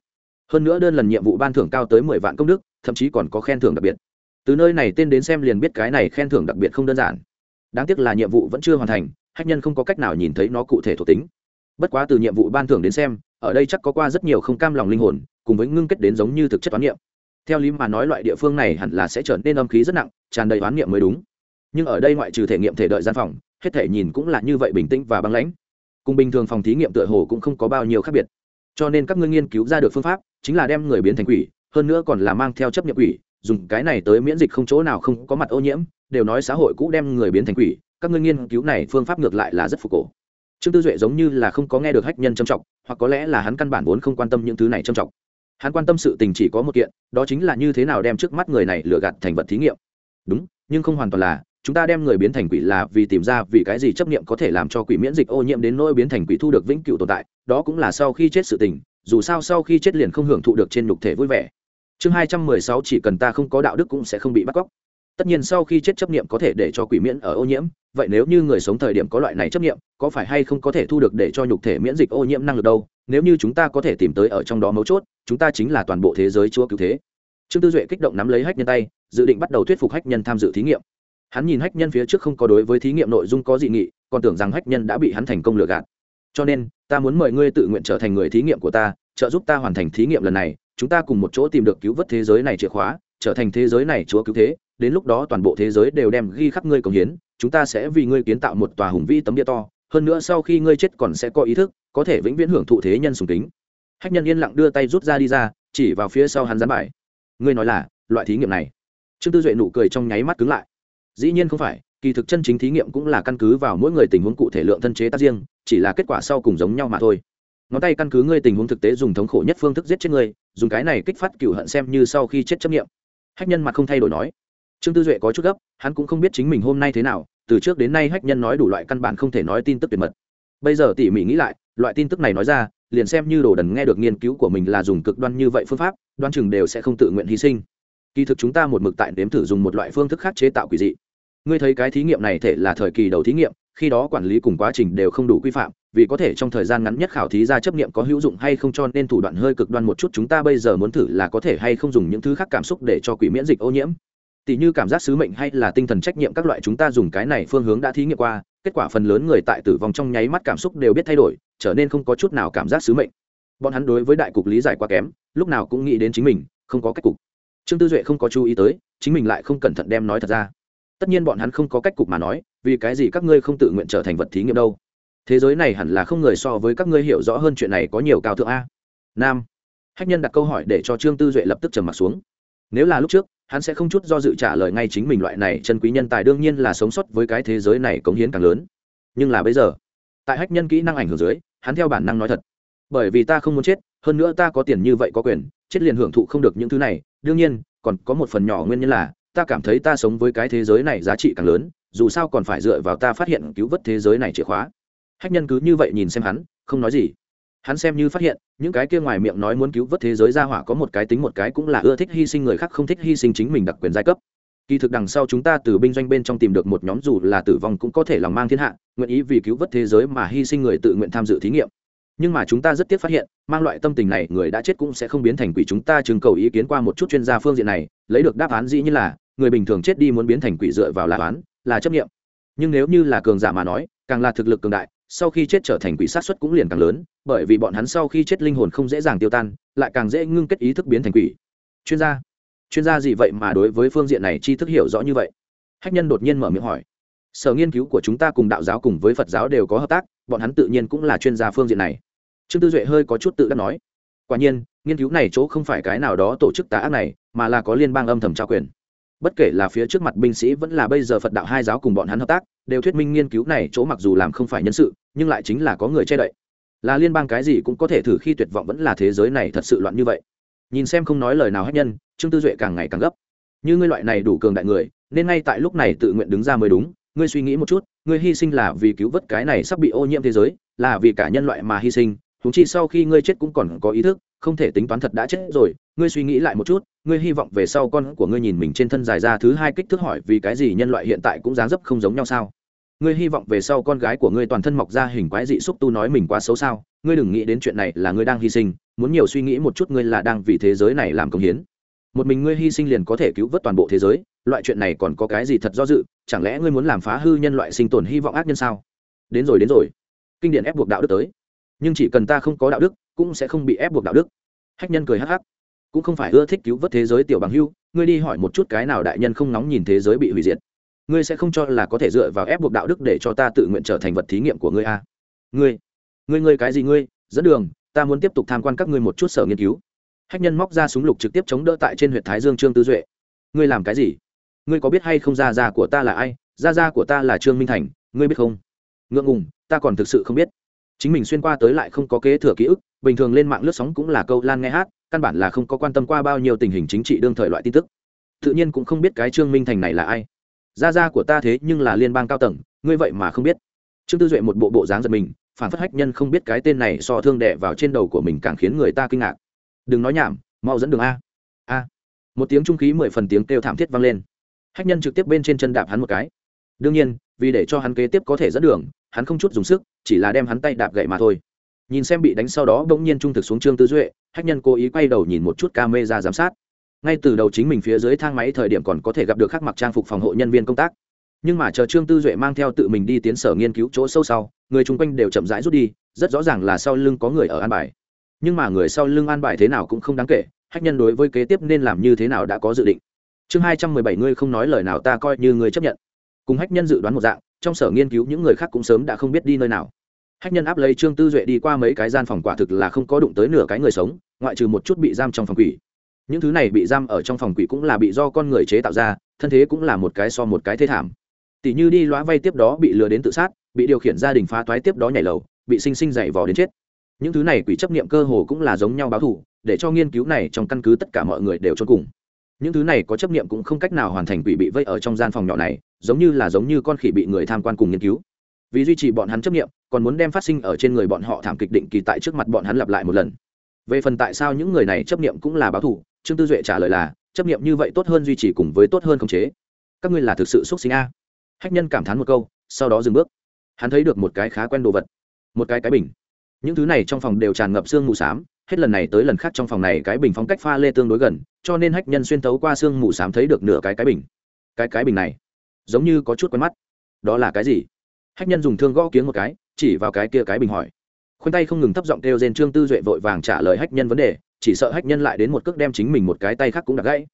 Hơn nữa đơn lần nhiệm vụ ban thưởng cao tới mười vạn công đức, thậm chí còn có khen thưởng đặc biệt. Từ nơi này tên đến xem liền biết cái này khen thưởng đặc biệt không đơn giản đáng tiếc là nhiệm vụ vẫn chưa hoàn thành, hách nhân không có cách nào nhìn thấy nó cụ thể thuộc tính. Bất quá từ nhiệm vụ ban thưởng đến xem, ở đây chắc có qua rất nhiều không cam lòng linh hồn, cùng với ngưng kết đến giống như thực chất toán niệm. Theo lý mà nói loại địa phương này hẳn là sẽ trở nên âm khí rất nặng, tràn đầy oán niệm mới đúng. Nhưng ở đây ngoại trừ thể nghiệm thể đợi gian phòng, hết thể nhìn cũng là như vậy bình tĩnh và băng lãnh. Cùng bình thường phòng thí nghiệm tựa hồ cũng không có bao nhiêu khác biệt. Cho nên các ngươi nghiên cứu ra được phương pháp, chính là đem người biến thành quỷ, hơn nữa còn là mang theo chấp nhiệm quỷ, dùng cái này tới miễn dịch không chỗ nào không có mặt ô nhiễm đều nói xã hội cũ đem người biến thành quỷ, các ngươi nghiên cứu này phương pháp ngược lại là rất phục cổ. Trương tư duệ giống như là không có nghe được hách nhân trầm trọng hoặc có lẽ là hắn căn bản vốn không quan tâm những thứ này trầm trọng hắn quan tâm sự tình chỉ có một kiện, đó chính là như thế nào đem trước mắt người này lừa gạt thành vật thí nghiệm. Đúng, nhưng không hoàn toàn là, chúng ta đem người biến thành quỷ là vì tìm ra vì cái gì chấp nghiệm có thể làm cho quỷ miễn dịch ô nhiễm đến nỗi biến thành quỷ thu được vĩnh cửu tồn tại, đó cũng là sau khi chết sự tình, dù sao sau khi chết liền không hưởng thụ được trên nhục thể vui vẻ. Chương hai trăm mười sáu chỉ cần ta không có đạo đức cũng sẽ không bị bắt cóc tất nhiên sau khi chết chấp niệm có thể để cho quỷ miễn ở ô nhiễm vậy nếu như người sống thời điểm có loại này chấp niệm, có phải hay không có thể thu được để cho nhục thể miễn dịch ô nhiễm năng lực đâu? Nếu như chúng ta có thể tìm tới ở trong đó mấu chốt chúng ta chính là toàn bộ thế giới chúa cứu thế. Trương tư duệ kích động nắm lấy hách nhân tay dự định bắt đầu thuyết phục hách nhân tham dự thí nghiệm. Hắn nhìn hách nhân phía trước không có đối với thí nghiệm nội dung có dị nghị còn tưởng rằng hách nhân đã bị hắn thành công lừa gạt. Cho nên ta muốn mời ngươi tự nguyện trở thành người thí nghiệm của ta trợ giúp ta hoàn thành thí nghiệm lần này chúng ta cùng một chỗ tìm được cứu vớt thế giới này chìa khóa trở thành thế giới này chúa cứu thế đến lúc đó toàn bộ thế giới đều đem ghi khắc ngươi công hiến, chúng ta sẽ vì ngươi kiến tạo một tòa hùng vĩ tấm địa to, hơn nữa sau khi ngươi chết còn sẽ có ý thức, có thể vĩnh viễn hưởng thụ thế nhân sùng kính. Hách nhân yên lặng đưa tay rút ra đi ra, chỉ vào phía sau hắn gián bài. Ngươi nói là, loại thí nghiệm này. Trương tư duệ nụ cười trong nháy mắt cứng lại. Dĩ nhiên không phải, kỳ thực chân chính thí nghiệm cũng là căn cứ vào mỗi người tình huống cụ thể lượng thân chế tác riêng, chỉ là kết quả sau cùng giống nhau mà thôi. Ngón tay căn cứ ngươi tình huống thực tế dùng thống khổ nhất phương thức giết chết ngươi, dùng cái này kích phát cựu hận xem như sau khi chết chấp nghiệm. Hách nhân mặt không thay đổi nói trương tư duệ có chút gấp, hắn cũng không biết chính mình hôm nay thế nào, từ trước đến nay hách nhân nói đủ loại căn bản không thể nói tin tức tuyệt mật. Bây giờ tỉ mỉ nghĩ lại, loại tin tức này nói ra, liền xem như đồ đần nghe được nghiên cứu của mình là dùng cực đoan như vậy phương pháp đoan chừng đều sẽ không tự nguyện hy sinh. Kỳ thực chúng ta một mực tại nếm thử dùng một loại phương thức khác chế tạo quỷ dị. Ngươi thấy cái thí nghiệm này thể là thời kỳ đầu thí nghiệm, khi đó quản lý cùng quá trình đều không đủ quy phạm, vì có thể trong thời gian ngắn nhất khảo thí ra chấp nghiệm có hữu dụng hay không cho nên thủ đoạn hơi cực đoan một chút, chúng ta bây giờ muốn thử là có thể hay không dùng những thứ khác cảm xúc để cho quỷ miễn dịch ô nhiễm tỷ như cảm giác sứ mệnh hay là tinh thần trách nhiệm các loại chúng ta dùng cái này phương hướng đã thí nghiệm qua, kết quả phần lớn người tại tử vong trong nháy mắt cảm xúc đều biết thay đổi, trở nên không có chút nào cảm giác sứ mệnh. Bọn hắn đối với đại cục lý giải quá kém, lúc nào cũng nghĩ đến chính mình, không có cách cục. Trương tư duệ không có chú ý tới, chính mình lại không cẩn thận đem nói thật ra. Tất nhiên bọn hắn không có cách cục mà nói, vì cái gì các ngươi không tự nguyện trở thành vật thí nghiệm đâu? Thế giới này hẳn là không người so với các ngươi hiểu rõ hơn chuyện này có nhiều cao thượng a. Nam. Hách nhân đặt câu hỏi để cho trương tư duệ lập tức trầm m ặ t xuống. Nếu là lúc trước hắn sẽ không chút do dự trả lời ngay chính mình loại này chân quý nhân tài đương nhiên là sống sót với cái thế giới này cống hiến càng lớn. Nhưng là bây giờ, tại hách nhân kỹ năng ảnh hưởng dưới, hắn theo bản năng nói thật. Bởi vì ta không muốn chết, hơn nữa ta có tiền như vậy có quyền, chết liền hưởng thụ không được những thứ này. Đương nhiên, còn có một phần nhỏ nguyên nhân là, ta cảm thấy ta sống với cái thế giới này giá trị càng lớn, dù sao còn phải dựa vào ta phát hiện cứu vớt thế giới này chìa khóa. Hách nhân cứ như vậy nhìn xem hắn, không nói gì hắn xem như phát hiện, những cái kia ngoài miệng nói muốn cứu vớt thế giới ra hỏa có một cái tính một cái cũng là ưa thích hy sinh người khác không thích hy sinh chính mình đặc quyền giai cấp. Kỳ thực đằng sau chúng ta từ binh doanh bên trong tìm được một nhóm dù là tử vong cũng có thể lòng mang thiên hạ, nguyện ý vì cứu vớt thế giới mà hy sinh người tự nguyện tham dự thí nghiệm. Nhưng mà chúng ta rất tiếc phát hiện, mang loại tâm tình này, người đã chết cũng sẽ không biến thành quỷ. Chúng ta chứng cầu ý kiến qua một chút chuyên gia phương diện này, lấy được đáp án dĩ như là, người bình thường chết đi muốn biến thành quỷ dựa vào là toán là chấp nghiệm. Nhưng nếu như là cường giả mà nói, càng là thực lực cường đại sau khi chết trở thành quỷ sát xuất cũng liền càng lớn, bởi vì bọn hắn sau khi chết linh hồn không dễ dàng tiêu tan, lại càng dễ ngưng kết ý thức biến thành quỷ. Chuyên gia. Chuyên gia gì vậy mà đối với phương diện này chi thức hiểu rõ như vậy? Hách nhân đột nhiên mở miệng hỏi. Sở nghiên cứu của chúng ta cùng đạo giáo cùng với phật giáo đều có hợp tác, bọn hắn tự nhiên cũng là chuyên gia phương diện này. Trương tư duệ hơi có chút tự đắc nói. Quả nhiên, nghiên cứu này chỗ không phải cái nào đó tổ chức tá ác này, mà là có liên bang âm thầm trao quyền bất kể là phía trước mặt binh sĩ vẫn là bây giờ phật đạo hai giáo cùng bọn hắn hợp tác, đều thuyết minh nghiên cứu này chỗ mặc dù làm không phải nhân sự, nhưng lại chính là có người che đậy. Là liên bang cái gì cũng có thể thử khi tuyệt vọng vẫn là thế giới này thật sự loạn như vậy. Nhìn xem không nói lời nào hết nhân, trương tư duệ càng ngày càng gấp. Như ngươi loại này đủ cường đại người, nên ngay tại lúc này tự nguyện đứng ra mới đúng, ngươi suy nghĩ một chút, ngươi hy sinh là vì cứu vớt cái này sắp bị ô nhiễm thế giới, là vì cả nhân loại mà hy sinh thúng chi sau khi ngươi chết cũng còn có ý thức, không thể tính toán thật đã chết rồi ngươi suy nghĩ lại một chút, ngươi hy vọng về sau con của ngươi nhìn mình trên thân dài ra thứ hai kích thước hỏi vì cái gì nhân loại hiện tại cũng dáng dấp không giống nhau sao? Ngươi hy vọng về sau con gái của ngươi toàn thân mọc ra hình quái dị xúc tu nói mình quá xấu sao? Ngươi đừng nghĩ đến chuyện này là ngươi đang hy sinh, muốn nhiều suy nghĩ một chút ngươi là đang vì thế giới này làm công hiến. Một mình ngươi hy sinh liền có thể cứu vớt toàn bộ thế giới, loại chuyện này còn có cái gì thật do dự, chẳng lẽ ngươi muốn làm phá hư nhân loại sinh tồn hy vọng ác nhân sao? Đến rồi đến rồi. Kinh điển ép buộc đạo đức tới. Nhưng chỉ cần ta không có đạo đức, cũng sẽ không bị ép buộc đạo đức. Hách nhân cười hắc hắc cũng không phải ưa thích cứu vớt thế giới tiểu bằng hưu, ngươi đi hỏi một chút cái nào đại nhân không nóng nhìn thế giới bị hủy diệt. Ngươi sẽ không cho là có thể dựa vào ép buộc đạo đức để cho ta tự nguyện trở thành vật thí nghiệm của ngươi a à? ngươi ngươi ngươi cái gì ngươi? Dẫn đường, ta muốn tiếp tục tham quan các ngươi một chút sở nghiên cứu. Hách nhân móc ra súng lục trực tiếp chống đỡ tại trên huyện thái dương trương tư duệ. Ngươi làm cái gì? Ngươi có biết hay không ra ra của ta là ai? Ra ra của ta là trương minh thành, ngươi biết không? Ngượng ngùng, ta còn thực sự không biết. Chính mình xuyên qua tới lại không có kế thừa ký ức, bình thường lên mạng lướt sóng cũng là câu lan nghe hát căn bản là không có quan tâm qua bao nhiêu tình hình chính trị đương thời loại tin tức. Tự nhiên cũng không biết cái trương minh thành này là ai. Gia gia của ta thế nhưng là liên bang cao tầng, ngươi vậy mà không biết. Trương tư duệ một bộ bộ dáng giật mình, phản phất hách nhân không biết cái tên này so thương đệ vào trên đầu của mình càng khiến người ta kinh ngạc. Đừng nói nhảm, mau dẫn đường a. A. Một tiếng trung khí mười phần tiếng kêu thảm thiết vang lên. Hách nhân trực tiếp bên trên chân đạp hắn một cái. Đương nhiên, vì để cho hắn kế tiếp có thể dẫn đường, hắn không chút dùng sức, chỉ là đem hắn tay đạp gậy mà thôi nhìn xem bị đánh sau đó bỗng nhiên trung thực xuống trương tư duệ, hách nhân cố ý quay đầu nhìn một chút ca mê ra giám sát. Ngay từ đầu chính mình phía dưới thang máy thời điểm còn có thể gặp được khắc mặc trang phục phòng hộ nhân viên công tác. Nhưng mà chờ trương tư duệ mang theo tự mình đi tiến sở nghiên cứu chỗ sâu sau, người chung quanh đều chậm rãi rút đi, rất rõ ràng là sau lưng có người ở an bài. Nhưng mà người sau lưng an bài thế nào cũng không đáng kể, hách nhân đối với kế tiếp nên làm như thế nào đã có dự định. Chương hai trăm mười bảy, ngươi không nói lời nào ta coi như ngươi chấp nhận. Cùng hách nhân dự đoán một dạng, trong sở nghiên cứu những người khác cũng sớm đã không biết đi nơi nào hách nhân áp lấy trương tư duệ đi qua mấy cái gian phòng quả thực là không có đụng tới nửa cái người sống, ngoại trừ một chút bị giam trong phòng quỷ. Những thứ này bị giam ở trong phòng quỷ cũng là bị do con người chế tạo ra, thân thế cũng là một cái so một cái thế thảm. Tỷ như đi loá vay tiếp đó bị lừa đến tự sát, bị điều khiển gia đình phá toái tiếp đó nhảy lầu, bị sinh sinh dày vò đến chết. Những thứ này quỷ chấp niệm cơ hồ cũng là giống nhau báo thù, để cho nghiên cứu này trong căn cứ tất cả mọi người đều cho cùng. Những thứ này có chấp niệm cũng không cách nào hoàn thành quỷ bị vây ở trong gian phòng nhỏ này, giống như là giống như con khỉ bị người tham quan cùng nghiên cứu vì duy trì bọn hắn chấp niệm còn muốn đem phát sinh ở trên người bọn họ thảm kịch định kỳ tại trước mặt bọn hắn lặp lại một lần. Về phần tại sao những người này chấp niệm cũng là báo thù, trương tư duệ trả lời là, chấp niệm như vậy tốt hơn duy trì cùng với tốt hơn khống chế. Các ngươi là thực sự xúc sinh a? Hách nhân cảm thán một câu, sau đó dừng bước. Hắn thấy được một cái khá quen đồ vật, một cái cái bình. Những thứ này trong phòng đều tràn ngập sương mù s á m hết lần này tới lần khác trong phòng này cái bình phong cách pha lê tương đối gần, cho nên hách nhân xuyên tấu qua sương mù s á m thấy được nửa cái cái bình. Cái cái bình này, giống như có chút quen mắt. Đó là cái gì? Hách nhân dùng thương gõ kiếng một cái chỉ vào cái kia cái bình hỏi. Khoanh tay không ngừng thấp giọng kêu rên trương tư duệ vội vàng trả lời hách nhân vấn đề chỉ sợ hách nhân lại đến một cước đem chính mình một cái tay khác cũng đập gãy.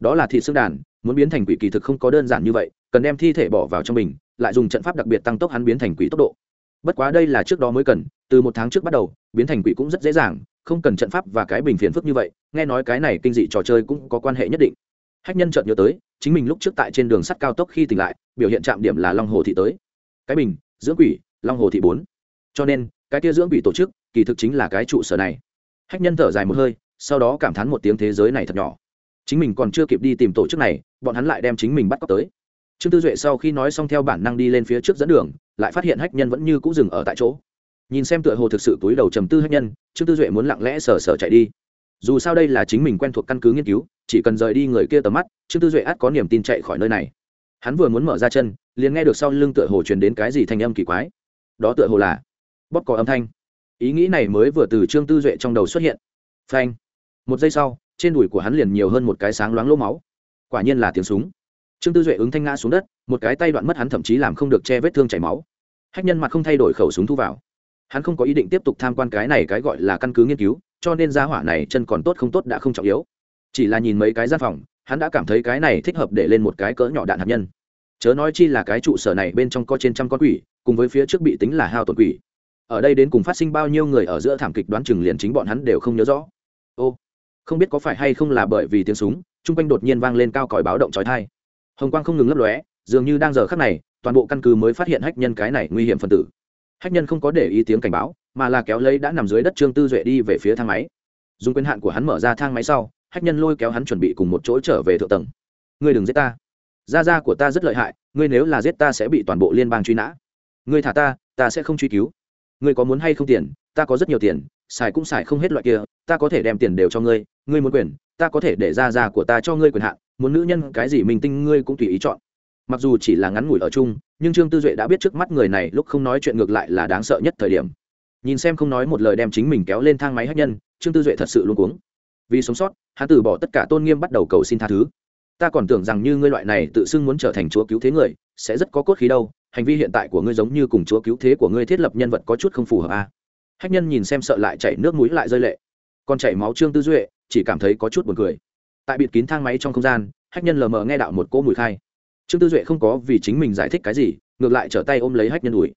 Đó là thị xương đàn muốn biến thành quỷ kỳ thực không có đơn giản như vậy cần đem thi thể bỏ vào trong mình, lại dùng trận pháp đặc biệt tăng tốc hắn biến thành quỷ tốc độ. Bất quá đây là trước đó mới cần từ một tháng trước bắt đầu biến thành quỷ cũng rất dễ dàng không cần trận pháp và cái bình phiền phức như vậy nghe nói cái này kinh dị trò chơi cũng có quan hệ nhất định. Hách nhân chợt nhớ tới chính mình lúc trước tại trên đường sắt cao tốc khi tỉnh lại biểu hiện trạm điểm là long hồ thị tới cái bình, dưỡng quỷ, long hồ thị bốn. Cho nên, cái kia dưỡng quỷ tổ chức, kỳ thực chính là cái trụ sở này. Hách nhân thở dài một hơi, sau đó cảm thán một tiếng thế giới này thật nhỏ. Chính mình còn chưa kịp đi tìm tổ chức này, bọn hắn lại đem chính mình bắt cóc tới. Trương tư duệ sau khi nói xong theo bản năng đi lên phía trước dẫn đường, lại phát hiện hách nhân vẫn như cũ dừng ở tại chỗ. Nhìn xem tựa hồ thực sự túi đầu trầm tư hách nhân, trương tư duệ muốn lặng lẽ sờ sờ chạy đi. Dù sao đây là chính mình quen thuộc căn cứ nghiên cứu, chỉ cần rời đi người kia tầm mắt, trương tư duệ ắt có niềm tin chạy khỏi nơi này hắn vừa muốn mở ra chân, liền nghe được sau lưng tựa hồ truyền đến cái gì thanh âm kỳ quái. Đó tựa hồ là bóp cò âm thanh. Ý nghĩ này mới vừa từ trương tư duệ trong đầu xuất hiện. Phanh. Một giây sau, trên đùi của hắn liền nhiều hơn một cái sáng loáng lỗ máu. Quả nhiên là tiếng súng. Trương tư duệ ứng thanh ngã xuống đất, một cái tay đoạn mất hắn thậm chí làm không được che vết thương chảy máu. Hách nhân mặt không thay đổi khẩu súng thu vào. Hắn không có ý định tiếp tục tham quan cái này cái gọi là căn cứ nghiên cứu, cho nên gia hỏa này chân còn tốt không tốt đã không trọng yếu. Chỉ là nhìn mấy cái gian phòng hắn đã cảm thấy cái này thích hợp để lên một cái cỡ nhỏ đạn hạt nhân. Chớ nói chi là cái trụ sở này bên trong có trên trăm con quỷ, cùng với phía trước bị tính là hao tổn quỷ. Ở đây đến cùng phát sinh bao nhiêu người ở giữa thảm kịch đoán chừng liền chính bọn hắn đều không nhớ rõ. Ô, không biết có phải hay không là bởi vì tiếng súng, chung quanh đột nhiên vang lên cao còi báo động trói thai hồng quang không ngừng lấp lóe, dường như đang giờ khắc này, toàn bộ căn cứ mới phát hiện hách nhân cái này nguy hiểm phần tử. Hách nhân không có để ý tiếng cảnh báo, mà là kéo lấy đã nằm dưới đất trương tư duệ đi về phía thang máy. Dùng quyền hạn của hắn mở ra thang máy sau hách nhân lôi kéo hắn chuẩn bị cùng một chỗ trở về thượng tầng. Ngươi đừng giết ta. Gia gia của ta rất lợi hại, ngươi nếu là giết ta sẽ bị toàn bộ liên bang truy nã. Ngươi thả ta ta sẽ không truy cứu. Ngươi có muốn hay không tiền? Ta có rất nhiều tiền, xài cũng xài không hết loại kia, ta có thể đem tiền đều cho ngươi ngươi muốn quyền, ta có thể để ra ra của ta cho ngươi quyền hạn, muốn nữ nhân cái gì mình tinh ngươi cũng tùy ý chọn. Mặc dù chỉ là ngắn ngủi ở chung, nhưng trương tư duệ đã biết trước mắt người này lúc không nói chuyện ngược lại là đáng sợ nhất thời điểm. Nhìn xem không nói một lời đem chính mình kéo lên thang máy hát nhân, trương tư duệ thật sự luôn cuống. Vì sống sót hắn từ bỏ tất cả tôn nghiêm bắt đầu cầu xin tha thứ. Ta còn tưởng rằng như ngươi loại này tự xưng muốn trở thành chúa cứu thế người, sẽ rất có cốt khí đâu, hành vi hiện tại của ngươi giống như cùng chúa cứu thế của ngươi thiết lập nhân vật có chút không phù hợp a à. hách nhân nhìn xem sợ lại chảy nước mũi lại rơi lệ. Còn chảy máu trương tư duệ, chỉ cảm thấy có chút buồn cười. Tại bịt kín thang máy trong không gian, hách nhân lờ mờ nghe đạo một cỗ mùi khai. Trương tư duệ không có vì chính mình giải thích cái gì, ngược lại trở tay ôm lấy hách nhân ủi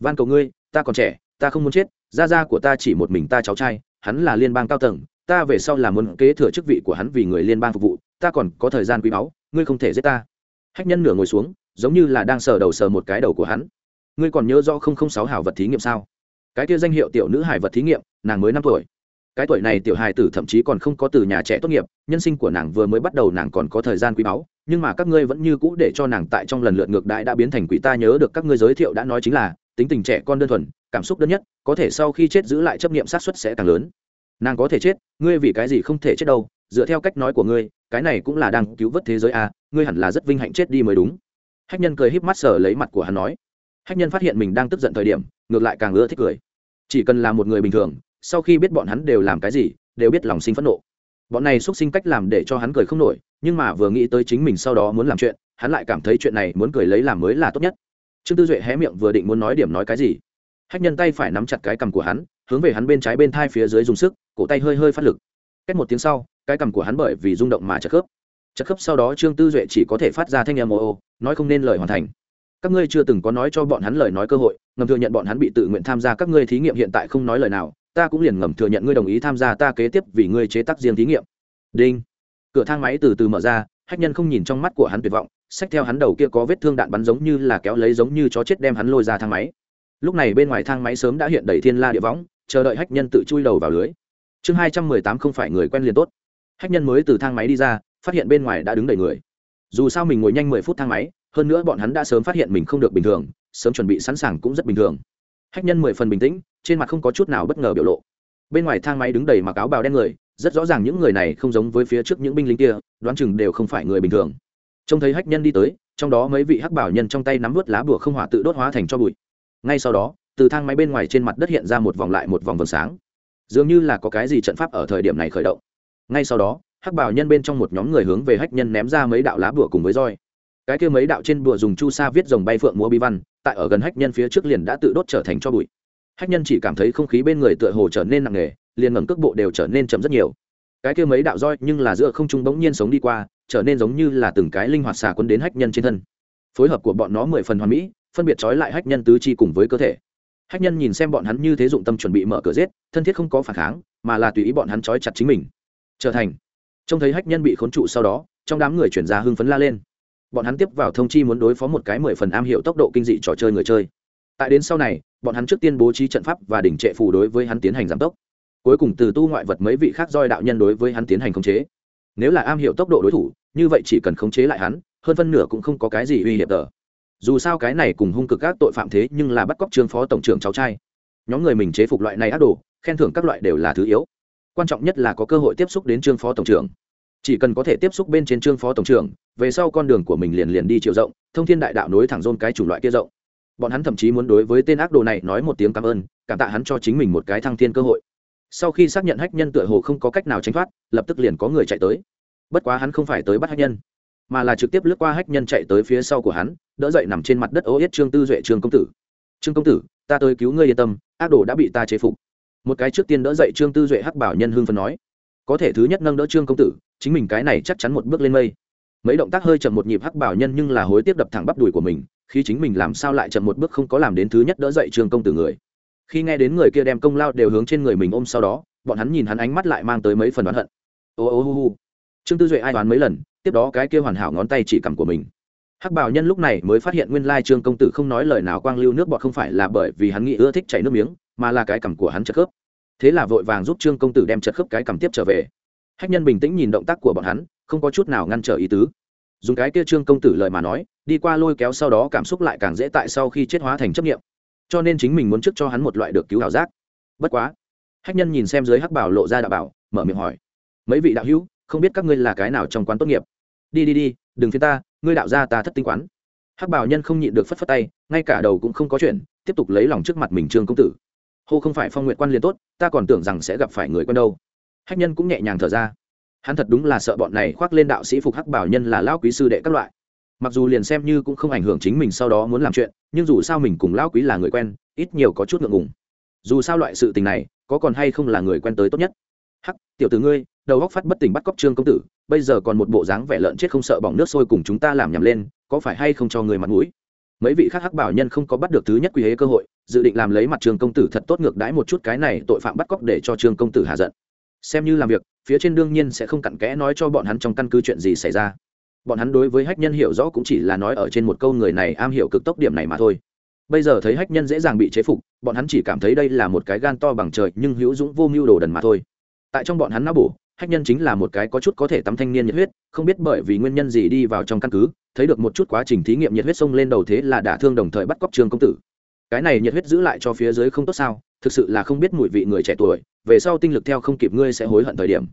van cầu ngươi, ta còn trẻ, ta không muốn chết, gia gia của ta chỉ một mình ta cháu trai, hắn là liên bang cao tầng ta về sau là muốn kế thừa chức vị của hắn vì người liên bang phục vụ, ta còn có thời gian quý báu, ngươi không thể giết ta. Hách nhân nửa ngồi xuống, giống như là đang sờ đầu sờ một cái đầu của hắn. Ngươi còn nhớ rõ không không sáu hảo vật thí nghiệm sao? Cái kia danh hiệu tiểu nữ hải vật thí nghiệm, nàng mới năm tuổi. Cái tuổi này tiểu hài tử thậm chí còn không có từ nhà trẻ tốt nghiệp, nhân sinh của nàng vừa mới bắt đầu nàng còn có thời gian quý báu, nhưng mà các ngươi vẫn như cũ để cho nàng tại trong lần lượt ngược đại đã biến thành quỷ. Ta nhớ được các ngươi giới thiệu đã nói chính là, tính tình trẻ con đơn thuần, cảm xúc đơn nhất, có thể sau khi chết giữ lại chấp nghiệm sát xuất sẽ càng lớn nàng có thể chết, ngươi vì cái gì không thể chết đâu, dựa theo cách nói của ngươi, cái này cũng là đang cứu vớt thế giới à ngươi hẳn là rất vinh hạnh chết đi mới đúng. Hách nhân cười híp mắt sờ lấy mặt của hắn nói. Hách nhân phát hiện mình đang tức giận thời điểm, ngược lại càng ưa thích cười. Chỉ cần là một người bình thường, sau khi biết bọn hắn đều làm cái gì, đều biết lòng sinh phẫn nộ. Bọn này xúc sinh cách làm để cho hắn cười không nổi, nhưng mà vừa nghĩ tới chính mình sau đó muốn làm chuyện, hắn lại cảm thấy chuyện này muốn cười lấy làm mới là tốt nhất. Trương tư duệ hé miệng vừa định muốn nói điểm nói cái gì. Hách nhân tay phải nắm chặt cái cằm của hắn hướng về hắn bên trái bên thai phía dưới dùng sức, cổ tay hơi hơi phát lực. Cách một tiếng sau, cái cằm của hắn bởi vì rung động mà chật khớp. Chật khớp sau đó trương tư duệ chỉ có thể phát ra thanh em ô ô, nói không nên lời hoàn thành. Các ngươi chưa từng có nói cho bọn hắn lời nói cơ hội, ngầm thừa nhận bọn hắn bị tự nguyện tham gia các ngươi thí nghiệm hiện tại không nói lời nào, ta cũng liền ngầm thừa nhận ngươi đồng ý tham gia ta kế tiếp vì ngươi chế tác riêng thí nghiệm. Đinh. Cửa thang máy từ từ mở ra, hách nhân không nhìn trong mắt của hắn tuyệt vọng, xách theo hắn đầu kia có vết thương đạn bắn giống như là kéo lấy giống như chó chết đem hắn lôi ra thang máy. Lúc này bên ngoài thang máy sớm đã hiện đầy thiên la địa võng chờ đợi hách nhân tự chui đầu vào lưới. Chương hai trăm mười tám không phải người quen liền tốt. Hách nhân mới từ thang máy đi ra, phát hiện bên ngoài đã đứng đầy người. Dù sao mình ngồi nhanh mười phút thang máy, hơn nữa bọn hắn đã sớm phát hiện mình không được bình thường, sớm chuẩn bị sẵn sàng cũng rất bình thường. Hách nhân mười phần bình tĩnh, trên mặt không có chút nào bất ngờ biểu lộ. Bên ngoài thang máy đứng đầy mặc áo bào đen người, rất rõ ràng những người này không giống với phía trước những binh lính kia, đoán chừng đều không phải người bình thường. Trông thấy hách nhân đi tới, trong đó mấy vị hắc bảo nhân trong tay nắm vớt lá bùa không hỏa tự đốt hóa thành cho bụi. Ngay sau đó từ thang máy bên ngoài trên mặt đất hiện ra một vòng lại một vòng vầng sáng. Dường như là có cái gì trận pháp ở thời điểm này khởi động. Ngay sau đó, hắc bảo nhân bên trong một nhóm người hướng về hách nhân ném ra mấy đạo lá bùa cùng với roi. Cái kia mấy đạo trên bùa dùng chu sa viết dòng bay phượng múa bi văn, tại ở gần hách nhân phía trước liền đã tự đốt trở thành cho bụi. Hách nhân chỉ cảm thấy không khí bên người tựa hồ trở nên nặng nề, liền ngẩng cước bộ đều trở nên chậm rất nhiều. Cái kia mấy đạo roi nhưng là giữa không trung bỗng nhiên sống đi qua, trở nên giống như là từng cái linh hoạt xà quân đến hách nhân trên thân. Phối hợp của bọn nó mười phần hoàn mỹ, phân biệt trói lại hách nhân tứ chi cùng với cơ thể hách nhân nhìn xem bọn hắn như thế dụng tâm chuẩn bị mở cửa giết, thân thiết không có phản kháng, mà là tùy ý bọn hắn trói chặt chính mình. Trở thành. Trông thấy hách nhân bị khốn trụ sau đó, trong đám người chuyển ra hưng phấn la lên. Bọn hắn tiếp vào thông chi muốn đối phó một cái mười phần am hiểu tốc độ kinh dị trò chơi người chơi. Tại đến sau này, bọn hắn trước tiên bố trí trận pháp và đỉnh trệ phù đối với hắn tiến hành giảm tốc. Cuối cùng từ tu ngoại vật mấy vị khác doi đạo nhân đối với hắn tiến hành khống chế. Nếu là am hiểu tốc độ đối thủ, như vậy chỉ cần khống chế lại hắn, hơn phân nửa cũng không có cái gì uy hiểm tờ dù sao cái này cùng hung cực các tội phạm thế nhưng là bắt cóc trương phó tổng trưởng cháu trai. Nhóm người mình chế phục loại này ác đồ, khen thưởng các loại đều là thứ yếu. Quan trọng nhất là có cơ hội tiếp xúc đến trương phó tổng trưởng. Chỉ cần có thể tiếp xúc bên trên trương phó tổng trưởng, về sau con đường của mình liền liền đi chiều rộng, thông thiên đại đạo nối thẳng rôn cái chủng loại kia rộng. Bọn hắn thậm chí muốn đối với tên ác đồ này nói một tiếng cảm ơn, cảm tạ hắn cho chính mình một cái thăng thiên cơ hội. Sau khi xác nhận hách nhân tựa hồ không có cách nào tránh thoát, lập tức liền có người chạy tới. Bất quá hắn không phải tới bắt hách nhân mà là trực tiếp lướt qua hách nhân chạy tới phía sau của hắn, đỡ dậy nằm trên mặt đất ô yết trương tư duệ trương công tử. Trương công tử, ta tới cứu ngươi yên tâm, ác đồ đã bị ta chế phục. Một cái trước tiên đỡ dậy trương tư duệ hắc bảo nhân hưng phân nói. Có thể thứ nhất nâng đỡ trương công tử, chính mình cái này chắc chắn một bước lên mây. Mấy động tác hơi chậm một nhịp hắc bảo nhân nhưng là hối tiếp đập thẳng bắp đùi của mình, khi chính mình làm sao lại chậm một bước không có làm đến thứ nhất đỡ dậy trương công tử người. Khi nghe đến người kia đem công lao đều hướng trên người mình ôm sau đó, bọn hắn nhìn hắn ánh mắt lại mang tới mấy phần đoán hận. Ô ô ô ô trương tư duệ ai đoán mấy lần, tiếp đó cái kia hoàn hảo ngón tay chỉ cầm của mình. Hắc bảo nhân lúc này mới phát hiện nguyên lai trương công tử không nói lời nào quang lưu nước bọt không phải là bởi vì hắn nghĩ ưa thích chảy nước miếng, mà là cái cầm của hắn chật khớp. Thế là vội vàng giúp trương công tử đem chật khớp cái cầm tiếp trở về. Hách nhân bình tĩnh nhìn động tác của bọn hắn, không có chút nào ngăn trở ý tứ. Dùng cái kia trương công tử lời mà nói, đi qua lôi kéo sau đó cảm xúc lại càng dễ tại sau khi chết hóa thành chấp nghiệm cho nên chính mình muốn trước cho hắn một loại được cứu ảo giác. Bất quá, hách nhân nhìn xem dưới hắc bảo lộ ra đạo bảo, mở miệng hỏi, mấy vị đạo hữu không biết các ngươi là cái nào trong quán tốt nghiệp. Đi đi đi, đừng phiến ta, ngươi đạo ra ta thất tinh quán. Hắc bảo nhân không nhịn được phất phất tay, ngay cả đầu cũng không có chuyện tiếp tục lấy lòng trước mặt mình trương công tử. Hô không phải phong nguyện quan liền tốt, ta còn tưởng rằng sẽ gặp phải người quen đâu. Hách nhân cũng nhẹ nhàng thở ra. Hắn thật đúng là sợ bọn này khoác lên đạo sĩ phục hắc bảo nhân là lão quý sư đệ các loại. Mặc dù liền xem như cũng không ảnh hưởng chính mình sau đó muốn làm chuyện, nhưng dù sao mình cùng lão quý là người quen, ít nhiều có chút ngượng ngùng. Dù sao loại sự tình này, có còn hay không là người quen tới tốt nhất hắc, tiểu tử ngươi, đầu góc phát bất tỉnh bắt cóc trương công tử, bây giờ còn một bộ dáng vẻ lợn chết không sợ bỏng nước sôi cùng chúng ta làm nhầm lên, có phải hay không cho người mặt mũi? Mấy vị khác hắc bảo nhân không có bắt được thứ nhất quy hế cơ hội, dự định làm lấy mặt trường công tử thật tốt ngược đãi một chút cái này tội phạm bắt cóc để cho trương công tử hạ giận. Xem như làm việc, phía trên đương nhiên sẽ không cặn kẽ nói cho bọn hắn trong căn cứ chuyện gì xảy ra. Bọn hắn đối với hách nhân hiểu rõ cũng chỉ là nói ở trên một câu người này am hiểu cực tốc điểm này mà thôi. Bây giờ thấy hách nhân dễ dàng bị chế phục, bọn hắn chỉ cảm thấy đây là một cái gan to bằng trời, nhưng hữu dũng vô mưu đồ đần mà thôi tại trong bọn hắn não bổ, hách nhân chính là một cái có chút có thể tắm thanh niên nhiệt huyết, không biết bởi vì nguyên nhân gì đi vào trong căn cứ, thấy được một chút quá trình thí nghiệm nhiệt huyết xông lên đầu thế là đả thương đồng thời bắt cóc trương công tử. Cái này nhiệt huyết giữ lại cho phía dưới không tốt sao, thực sự là không biết mùi vị người trẻ tuổi, về sau tinh lực theo không kịp ngươi sẽ hối hận thời điểm.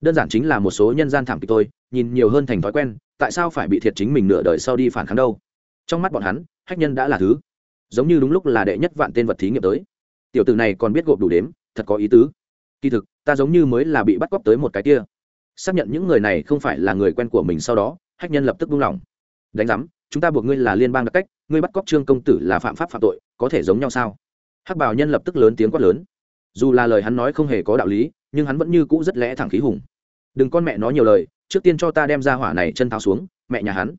Đơn giản chính là một số nhân gian thảm kịch tôi nhìn nhiều hơn thành thói quen, tại sao phải bị thiệt chính mình nửa đời sau đi phản kháng đâu? Trong mắt bọn hắn, hách nhân đã là thứ. Giống như đúng lúc là đệ nhất vạn tên vật thí nghiệm tới. Tiểu tử này còn biết gộp đủ đếm, thật có ý tứ kỳ thực, ta giống như mới là bị bắt cóc tới một cái kia. Xác nhận những người này không phải là người quen của mình sau đó, hách nhân lập tức buông lỏng. Đánh giám, chúng ta buộc ngươi là liên bang đặc cách, ngươi bắt cóc trương công tử là phạm pháp phạm tội, có thể giống nhau sao? Hắc bảo nhân lập tức lớn tiếng quát lớn. Dù là lời hắn nói không hề có đạo lý, nhưng hắn vẫn như cũ rất lẽ thẳng khí hùng. Đừng con mẹ nói nhiều lời, trước tiên cho ta đem ra hỏa này chân tháo xuống, mẹ nhà hắn.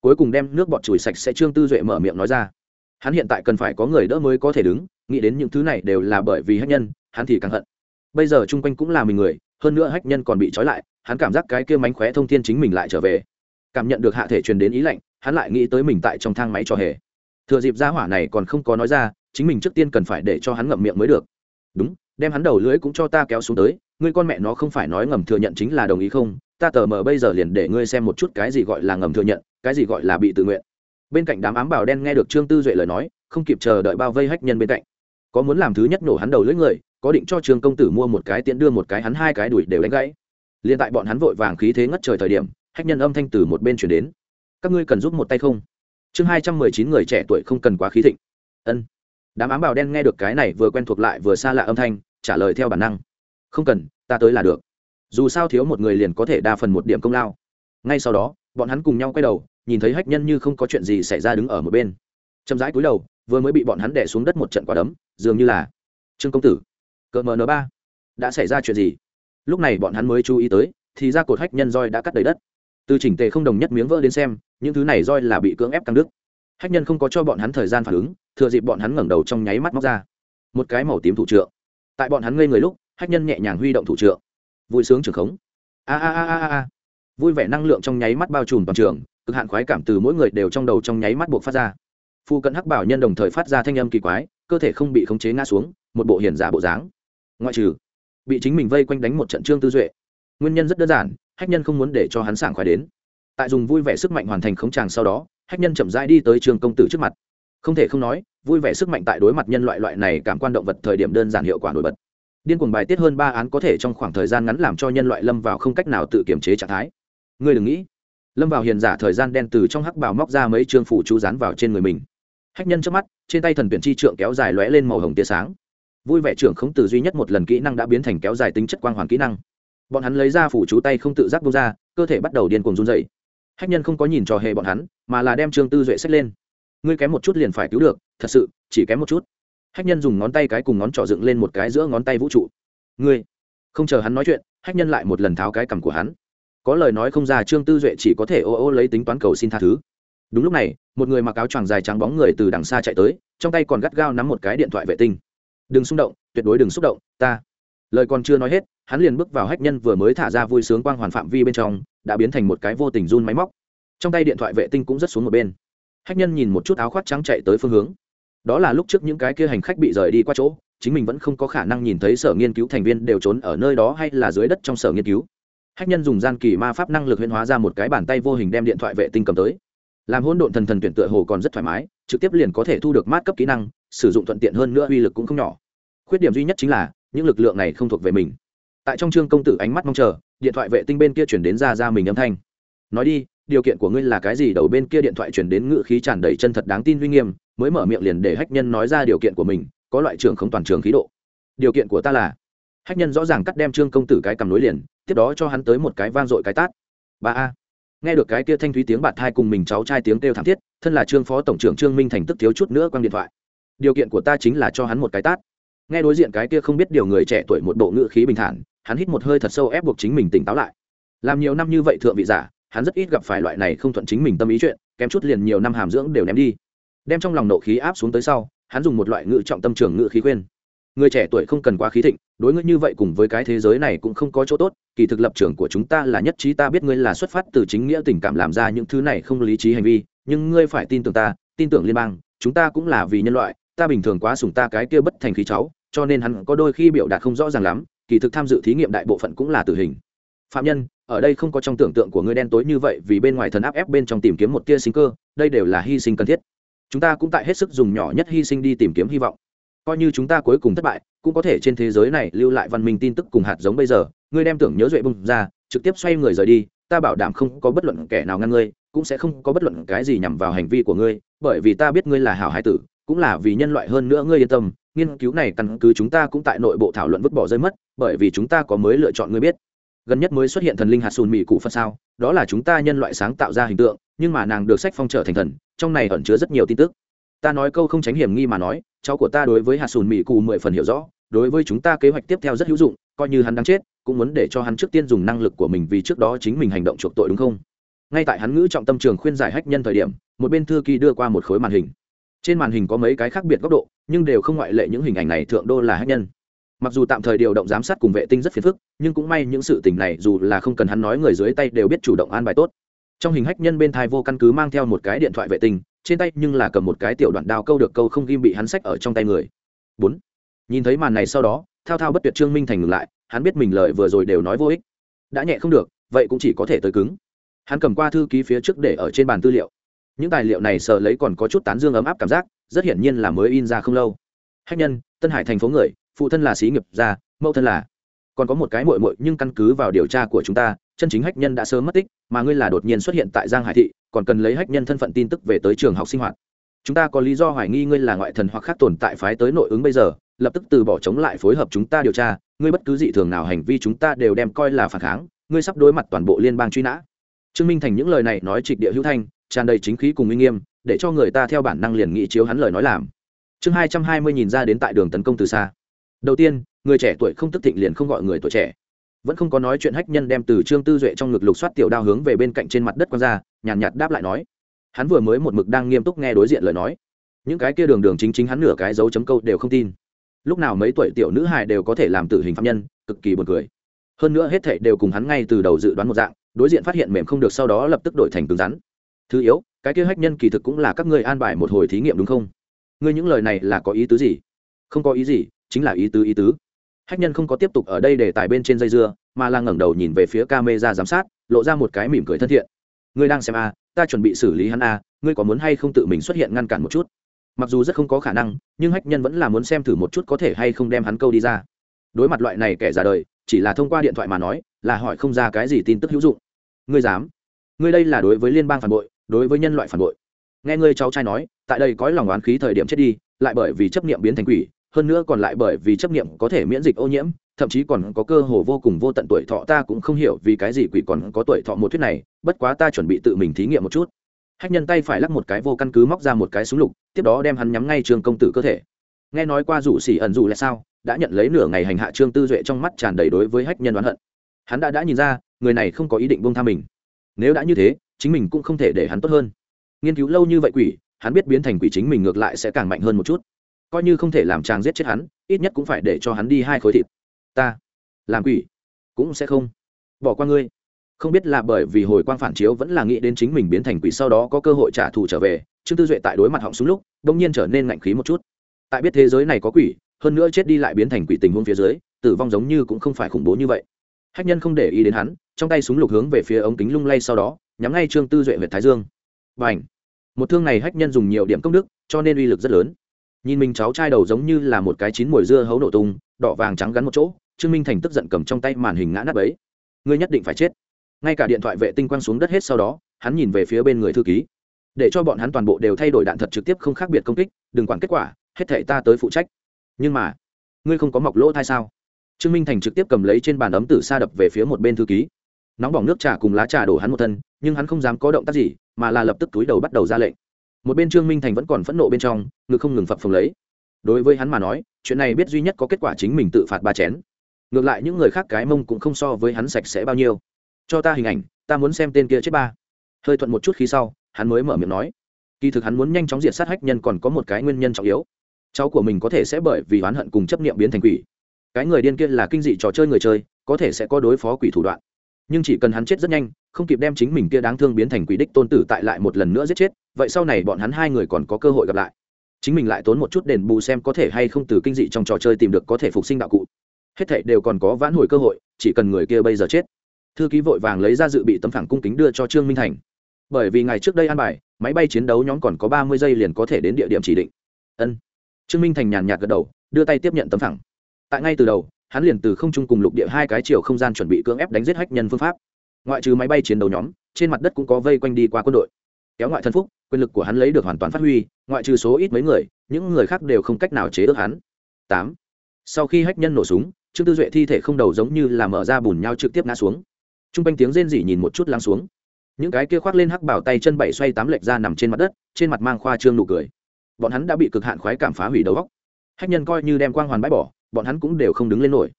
Cuối cùng đem nước bọt chùi sạch sẽ trương tư duệ mở miệng nói ra. Hắn hiện tại cần phải có người đỡ mới có thể đứng, nghĩ đến những thứ này đều là bởi vì hắc nhân, hắn thì càng hận bây giờ chung quanh cũng là mình người, hơn nữa hách nhân còn bị trói lại, hắn cảm giác cái kia mánh khóe thông thiên chính mình lại trở về. Cảm nhận được hạ thể truyền đến ý lạnh, hắn lại nghĩ tới mình tại trong thang máy cho hề. Thừa dịp ra hỏa này còn không có nói ra, chính mình trước tiên cần phải để cho hắn ngậm miệng mới được. Đúng, đem hắn đầu lưỡi cũng cho ta kéo xuống tới, ngươi con mẹ nó không phải nói ngầm thừa nhận chính là đồng ý không? Ta tờ mờ bây giờ liền để ngươi xem một chút cái gì gọi là ngầm thừa nhận, cái gì gọi là bị tự nguyện. Bên cạnh đám ám bảo đen nghe được trương tư duệ lời nói, không kịp chờ đợi bao vây hách nhân bên cạnh. Có muốn làm thứ nhất nổ hắn đầu lưỡi người có định cho trương công tử mua một cái tiễn đưa một cái hắn hai cái đuổi đều đánh gãy. Liền tại bọn hắn vội vàng khí thế ngất trời thời điểm, hách nhân âm thanh từ một bên chuyển đến. Các ngươi cần giúp một tay không? Chương hai trăm mười chín người trẻ tuổi không cần quá khí thịnh. Ân. Đám ám bào đen nghe được cái này vừa quen thuộc lại vừa xa lạ âm thanh, trả lời theo bản năng. Không cần, ta tới là được. Dù sao thiếu một người liền có thể đa phần một điểm công lao. Ngay sau đó, bọn hắn cùng nhau quay đầu, nhìn thấy hách nhân như không có chuyện gì xảy ra đứng ở một bên. Chậm rãi cúi đầu, vừa mới bị bọn hắn đẻ xuống đất một trận quả đấm, dường như là trương công tử cỡ mn ba. Đã xảy ra chuyện gì? Lúc này bọn hắn mới chú ý tới, thì ra cột hách nhân roi đã cắt đầy đất. Từ chỉnh tề không đồng nhất miếng vỡ đến xem, những thứ này roi là bị cưỡng ép căng đứt. Hách nhân không có cho bọn hắn thời gian phản ứng, thừa dịp bọn hắn ngẩng đầu trong nháy mắt móc ra. Một cái màu tím thủ trượng. Tại bọn hắn ngây người lúc, hách nhân nhẹ nhàng huy động thủ trượng. Vui sướng trường khống. A a a a a. Vui vẻ năng lượng trong nháy mắt bao trùm toàn trường, cực hạn khoái cảm từ mỗi người đều trong đầu trong nháy mắt buộc phát ra. Phu cận hắc bảo nhân đồng thời phát ra thanh âm kỳ quái, cơ thể không bị khống chế ngã xuống, một bộ hiền giả bộ dáng ngoại trừ bị chính mình vây quanh đánh một trận trương tư duệ, nguyên nhân rất đơn giản, hách nhân không muốn để cho hắn sảng khoái đến. Tại dùng vui vẻ sức mạnh hoàn thành khống tràng sau đó, hách nhân chậm rãi đi tới trường công tử trước mặt. Không thể không nói, vui vẻ sức mạnh tại đối mặt nhân loại loại này cảm quan động vật thời điểm đơn giản hiệu quả nổi bật. Điên cuồng bài tiết hơn ba án có thể trong khoảng thời gian ngắn làm cho nhân loại lâm vào không cách nào tự kiềm chế trạng thái. Ngươi đừng nghĩ, lâm vào hiền giả thời gian đen từ trong hắc bào móc ra mấy trương phủ chú dán vào trên người mình. Hách nhân trước mắt, trên tay thần tuyển chi trượng kéo dài lóe lên màu hồng tia sáng vui vẻ trưởng không từ duy nhất một lần kỹ năng đã biến thành kéo dài tính chất quang hoàn kỹ năng. Bọn hắn lấy ra phủ chú tay không tự giác bông ra, cơ thể bắt đầu điên cuồng run dày hách nhân không có nhìn trò hề bọn hắn, mà là đem trương tư duệ xách lên. Ngươi kém một chút liền phải cứu được, thật sự, chỉ kém một chút. Hách nhân dùng ngón tay cái cùng ngón trỏ dựng lên một cái giữa ngón tay vũ trụ. Ngươi. Không chờ hắn nói chuyện, hách nhân lại một lần tháo cái cằm của hắn. Có lời nói không ra trương tư duệ chỉ có thể ô ô lấy tính toán cầu xin tha thứ. Đúng lúc này, một người mặc áo choàng dài trắng bóng người từ đằng xa chạy tới, trong tay còn gắt gao nắm một cái điện thoại vệ tinh đừng xung động, tuyệt đối đừng xúc động, ta. Lời còn chưa nói hết, hắn liền bước vào hách nhân vừa mới thả ra vui sướng quang hoàn phạm vi bên trong, đã biến thành một cái vô tình run máy móc. Trong tay điện thoại vệ tinh cũng rất xuống một bên. Hách nhân nhìn một chút áo khoác trắng chạy tới phương hướng. Đó là lúc trước những cái kia hành khách bị rời đi qua chỗ, chính mình vẫn không có khả năng nhìn thấy sở nghiên cứu thành viên đều trốn ở nơi đó hay là dưới đất trong sở nghiên cứu. Hách nhân dùng gian kỳ ma pháp năng lực huyên hóa ra một cái bàn tay vô hình đem điện thoại vệ tinh cầm tới. Làm hỗn độn thần thần tuyển tựa hồ còn rất thoải mái, trực tiếp liền có thể thu được mát cấp kỹ năng sử dụng thuận tiện hơn nữa uy lực cũng không nhỏ. Khuyết điểm duy nhất chính là, những lực lượng này không thuộc về mình. Tại trong chương công tử ánh mắt mong chờ, điện thoại vệ tinh bên kia chuyển đến ra ra mình âm thanh. Nói đi, điều kiện của ngươi là cái gì? Đầu bên kia điện thoại chuyển đến ngự khí tràn đầy chân thật đáng tin uy nghiêm, mới mở miệng liền để hách nhân nói ra điều kiện của mình, có loại trường không toàn trường khí độ. Điều kiện của ta là, hách nhân rõ ràng cắt đem trương công tử cái cầm nối liền, tiếp đó cho hắn tới một cái vang dội cái tát. Ba a. Nghe được cái kia thanh thúy tiếng bạt thai cùng mình cháu trai tiếng kêu thảm thiết, thân là trương phó tổng trưởng trương minh thành tức thiếu chút nữa quăng điện thoại điều kiện của ta chính là cho hắn một cái tát. Nghe đối diện cái kia không biết điều người trẻ tuổi một bộ ngữ khí bình thản, hắn hít một hơi thật sâu ép buộc chính mình tỉnh táo lại. Làm nhiều năm như vậy thượng vị giả, hắn rất ít gặp phải loại này không thuận chính mình tâm ý chuyện, kém chút liền nhiều năm hàm dưỡng đều ném đi. Đem trong lòng nộ khí áp xuống tới sau, hắn dùng một loại ngự trọng tâm trường ngự khí khuyên. Người trẻ tuổi không cần quá khí thịnh, đối ngữ như vậy cùng với cái thế giới này cũng không có chỗ tốt, kỳ thực lập trường của chúng ta là nhất trí ta biết ngươi là xuất phát từ chính nghĩa tình cảm làm ra những thứ này không lý trí hành vi, nhưng ngươi phải tin tưởng ta, tin tưởng liên bang, chúng ta cũng là vì nhân loại ta bình thường quá sùng ta cái kia bất thành khí cháu, cho nên hắn có đôi khi biểu đạt không rõ ràng lắm, kỳ thực tham dự thí nghiệm đại bộ phận cũng là tử hình. Phạm nhân, ở đây không có trong tưởng tượng của ngươi đen tối như vậy vì bên ngoài thần áp ép bên trong tìm kiếm một tia sinh cơ, đây đều là hy sinh cần thiết. Chúng ta cũng tại hết sức dùng nhỏ nhất hy sinh đi tìm kiếm hy vọng. Coi như chúng ta cuối cùng thất bại, cũng có thể trên thế giới này lưu lại văn minh tin tức cùng hạt giống bây giờ. Ngươi đem tưởng nhớ duệ bung ra, trực tiếp xoay người rời đi, ta bảo đảm không có bất luận kẻ nào ngăn ngươi, cũng sẽ không có bất luận cái gì nhằm vào hành vi của ngươi, bởi vì ta biết ngươi là hảo hải tử cũng là vì nhân loại hơn nữa ngươi yên tâm, nghiên cứu này căn cứ chúng ta cũng tại nội bộ thảo luận vứt bỏ rơi mất, bởi vì chúng ta có mới lựa chọn ngươi biết. Gần nhất mới xuất hiện thần linh hạt sùn mỹ cụ phật sao? Đó là chúng ta nhân loại sáng tạo ra hình tượng, nhưng mà nàng được sách phong trở thành thần, trong này ẩn chứa rất nhiều tin tức. Ta nói câu không tránh hiểm nghi mà nói, cháu của ta đối với hạt sùn mỹ cụ mười phần hiểu rõ, đối với chúng ta kế hoạch tiếp theo rất hữu dụng, coi như hắn đang chết, cũng muốn để cho hắn trước tiên dùng năng lực của mình vì trước đó chính mình hành động chuộc tội đúng không? Ngay tại hắn ngữ trọng tâm trường khuyên giải hách nhân thời điểm, một bên thư ký đưa qua một khối màn hình trên màn hình có mấy cái khác biệt góc độ, nhưng đều không ngoại lệ những hình ảnh này thượng đô là hát nhân. Mặc dù tạm thời điều động giám sát cùng vệ tinh rất phiền phức, nhưng cũng may những sự tình này dù là không cần hắn nói người dưới tay đều biết chủ động an bài tốt. Trong hình hách nhân bên thai vô căn cứ mang theo một cái điện thoại vệ tinh, trên tay nhưng là cầm một cái tiểu đoạn đao câu được câu không ghim bị hắn sách ở trong tay người. Bốn. Nhìn thấy màn này sau đó, thao thao bất tuyệt trương minh thành ngừng lại, hắn biết mình lời vừa rồi đều nói vô ích. Đã nhẹ không được, vậy cũng chỉ có thể tới cứng. Hắn cầm qua thư ký phía trước để ở trên bàn tư liệu những tài liệu này sợ lấy còn có chút tán dương ấm áp cảm giác, rất hiển nhiên là mới in ra không lâu. Hách nhân, tân hải thành phố người, phụ thân là sĩ nghiệp gia, mẫu thân là. Còn có một cái muội muội nhưng căn cứ vào điều tra của chúng ta, chân chính hách nhân đã sớm mất tích, mà ngươi là đột nhiên xuất hiện tại giang hải thị, còn cần lấy hách nhân thân phận tin tức về tới trường học sinh hoạt. Chúng ta có lý do hoài nghi ngươi là ngoại thần hoặc khác tồn tại phái tới nội ứng bây giờ, lập tức từ bỏ chống lại phối hợp chúng ta điều tra, ngươi bất cứ dị thường nào hành vi chúng ta đều đem coi là phản kháng, ngươi sắp đối mặt toàn bộ liên bang truy nã. Trương minh thành những lời này nói trịch địa hữu thanh tràn đầy chính khí cùng uy nghiêm để cho người ta theo bản năng liền nghĩ chiếu hắn lời nói làm. Chương hai trăm hai mươi nhìn ra đến tại đường tấn công từ xa. Đầu tiên người trẻ tuổi không tức thịnh liền không gọi người tuổi trẻ. Vẫn không có nói chuyện hách nhân đem từ trương tư duệ trong ngực lục soát tiểu đao hướng về bên cạnh trên mặt đất quăng ra nhàn nhạt, nhạt đáp lại nói. Hắn vừa mới một mực đang nghiêm túc nghe đối diện lời nói. Những cái kia đường đường chính chính hắn nửa cái dấu chấm câu đều không tin. Lúc nào mấy tuổi tiểu nữ hài đều có thể làm tử hình phạm nhân cực kỳ buồn cười. Hơn nữa hết thảy đều cùng hắn ngay từ đầu dự đoán một dạng đối diện phát hiện mềm không được sau đó lập tức đổi thành cứng rắn thứ yếu, cái kia hách nhân kỳ thực cũng là các ngươi an bài một hồi thí nghiệm đúng không? Ngươi những lời này là có ý tứ gì? Không có ý gì, chính là ý tứ ý tứ. Hách nhân không có tiếp tục ở đây để tài bên trên dây dưa, mà là ngẩng đầu nhìn về phía camera giám sát, lộ ra một cái mỉm cười thân thiện. Ngươi đang xem a ta chuẩn bị xử lý hắn a ngươi có muốn hay không tự mình xuất hiện ngăn cản một chút? Mặc dù rất không có khả năng, nhưng hách nhân vẫn là muốn xem thử một chút có thể hay không đem hắn câu đi ra. Đối mặt loại này kẻ ra đời, chỉ là thông qua điện thoại mà nói, là hỏi không ra cái gì tin tức hữu dụng. Ngươi dám? Ngươi đây là đối với liên bang phản bội đối với nhân loại phản bội. Nghe ngươi cháu trai nói, tại đây có lòng oán khí thời điểm chết đi, lại bởi vì chấp niệm biến thành quỷ, hơn nữa còn lại bởi vì chấp niệm có thể miễn dịch ô nhiễm, thậm chí còn có cơ hồ vô cùng vô tận tuổi thọ, ta cũng không hiểu vì cái gì quỷ còn có tuổi thọ một thuyết này, bất quá ta chuẩn bị tự mình thí nghiệm một chút. Hách nhân tay phải lắc một cái vô căn cứ móc ra một cái súng lục, tiếp đó đem hắn nhắm ngay trường công tử cơ thể. Nghe nói qua rủ xỉ ẩn dù là sao, đã nhận lấy nửa ngày hành hạ trương tư duệ trong mắt tràn đầy đối với hách nhân oán hận. Hắn đã đã nhìn ra, người này không có ý định bông tha mình. Nếu đã như thế chính mình cũng không thể để hắn tốt hơn. Nghiên cứu lâu như vậy quỷ, hắn biết biến thành quỷ chính mình ngược lại sẽ càng mạnh hơn một chút. Coi như không thể làm chàng giết chết hắn, ít nhất cũng phải để cho hắn đi hai khối thịt. Ta, làm quỷ, cũng sẽ không. Bỏ qua ngươi. Không biết là bởi vì hồi quang phản chiếu vẫn là nghĩ đến chính mình biến thành quỷ sau đó có cơ hội trả thù trở về, trương tư duệ tại đối mặt họng súng lúc đ ỗ n g nhiên trở nên ngạnh khí một chút. Tại biết thế giới này có quỷ, hơn nữa chết đi lại biến thành quỷ tình huống phía dưới, tử vong giống như cũng không phải khủng bố như vậy. Hách nhân không để ý đến hắn, trong tay súng lục hướng về phía ống kính lung lay sau đó nhắm ngay trương tư duệ huyện thái dương. B à n h một thương này hách nhân dùng nhiều điểm công đức, cho nên uy lực rất lớn. Nhìn mình cháu trai đầu giống như là một cái chín mồi dưa hấu nổ tung, đỏ vàng trắng gắn một chỗ, trương minh thành tức giận cầm trong tay màn hình ngã nắp ấy ngươi nhất định phải chết. Ngay cả điện thoại vệ tinh quăng xuống đất hết sau đó, hắn nhìn về phía bên người thư ký. Để cho bọn hắn toàn bộ đều thay đổi đạn thật trực tiếp không khác biệt công kích, đừng quản kết quả, hết thể ta tới phụ trách. Nhưng mà, ngươi không có mọc lỗ thai sao? Trương minh thành trực tiếp cầm lấy trên bàn ấm tử sa đập về phía một bên thư ký nóng bỏng nước trà cùng lá trà đổ hắn một thân, nhưng hắn không dám có động tác gì, mà là lập tức túi đầu bắt đầu ra lệnh. Một bên trương minh thành vẫn còn phẫn nộ bên trong, ngực không ngừng phập phồng lấy. Đối với hắn mà nói, chuyện này biết duy nhất có kết quả chính mình tự phạt ba chén. Ngược lại những người khác cái mông cũng không so với hắn sạch sẽ bao nhiêu. Cho ta hình ảnh, ta muốn xem tên kia chết ba. Hơi thuận một chút khi sau, hắn mới mở miệng nói. Kỳ thực hắn muốn nhanh chóng diệt sát hách nhân còn có một cái nguyên nhân trọng yếu. Cháu của mình có thể sẽ bởi vì oán hận cùng chấp niệm biến thành quỷ. Cái người điên kia là kinh dị trò chơi người chơi, có thể sẽ có đối phó quỷ thủ đoạn nhưng chỉ cần hắn chết rất nhanh, không kịp đem chính mình kia đáng thương biến thành quỷ đích tôn tử tại lại một lần nữa giết chết, vậy sau này bọn hắn hai người còn có cơ hội gặp lại. Chính mình lại tốn một chút đền bù xem có thể hay không từ kinh dị trong trò chơi tìm được có thể phục sinh đạo cụ. Hết thảy đều còn có vãn hồi cơ hội, chỉ cần người kia bây giờ chết. Thư ký vội vàng lấy ra dự bị tấm phẳng cung kính đưa cho trương minh thành. Bởi vì ngày trước đây an bài, máy bay chiến đấu nhóm còn có ba mươi giây liền có thể đến địa điểm chỉ định. Ân. Trương minh thành nhàn nhạt gật đầu, đưa tay tiếp nhận tấm phẳng. Tại ngay từ đầu hắn liền từ không trung cùng lục địa hai cái chiều không gian chuẩn bị cưỡng ép đánh giết hách nhân phương pháp. Ngoại trừ máy bay chiến đấu nhóm, trên mặt đất cũng có vây quanh đi qua quân đội. Kéo ngoại thân phúc, quyền lực của hắn lấy được hoàn toàn phát huy, ngoại trừ số ít mấy người, những người khác đều không cách nào chế ước hắn. Tám. Sau khi hách nhân nổ súng, trương tư duệ thi thể không đầu giống như là mở ra bùn nhau trực tiếp ngã xuống. T r u n g quanh tiếng rên rỉ nhìn một chút lắng xuống. Những cái kia khoác lên hắc bảo tay chân bảy xoay tám lệch ra nằm trên mặt đất, trên mặt mang khoa trương nụ cười. Bọn hắn đã bị cực hạn khoái cảm phá hủy đầu góc hách nhân coi như đem quang hoàn bãi bỏ bọn hắn cũng đều không đứng lên nổi.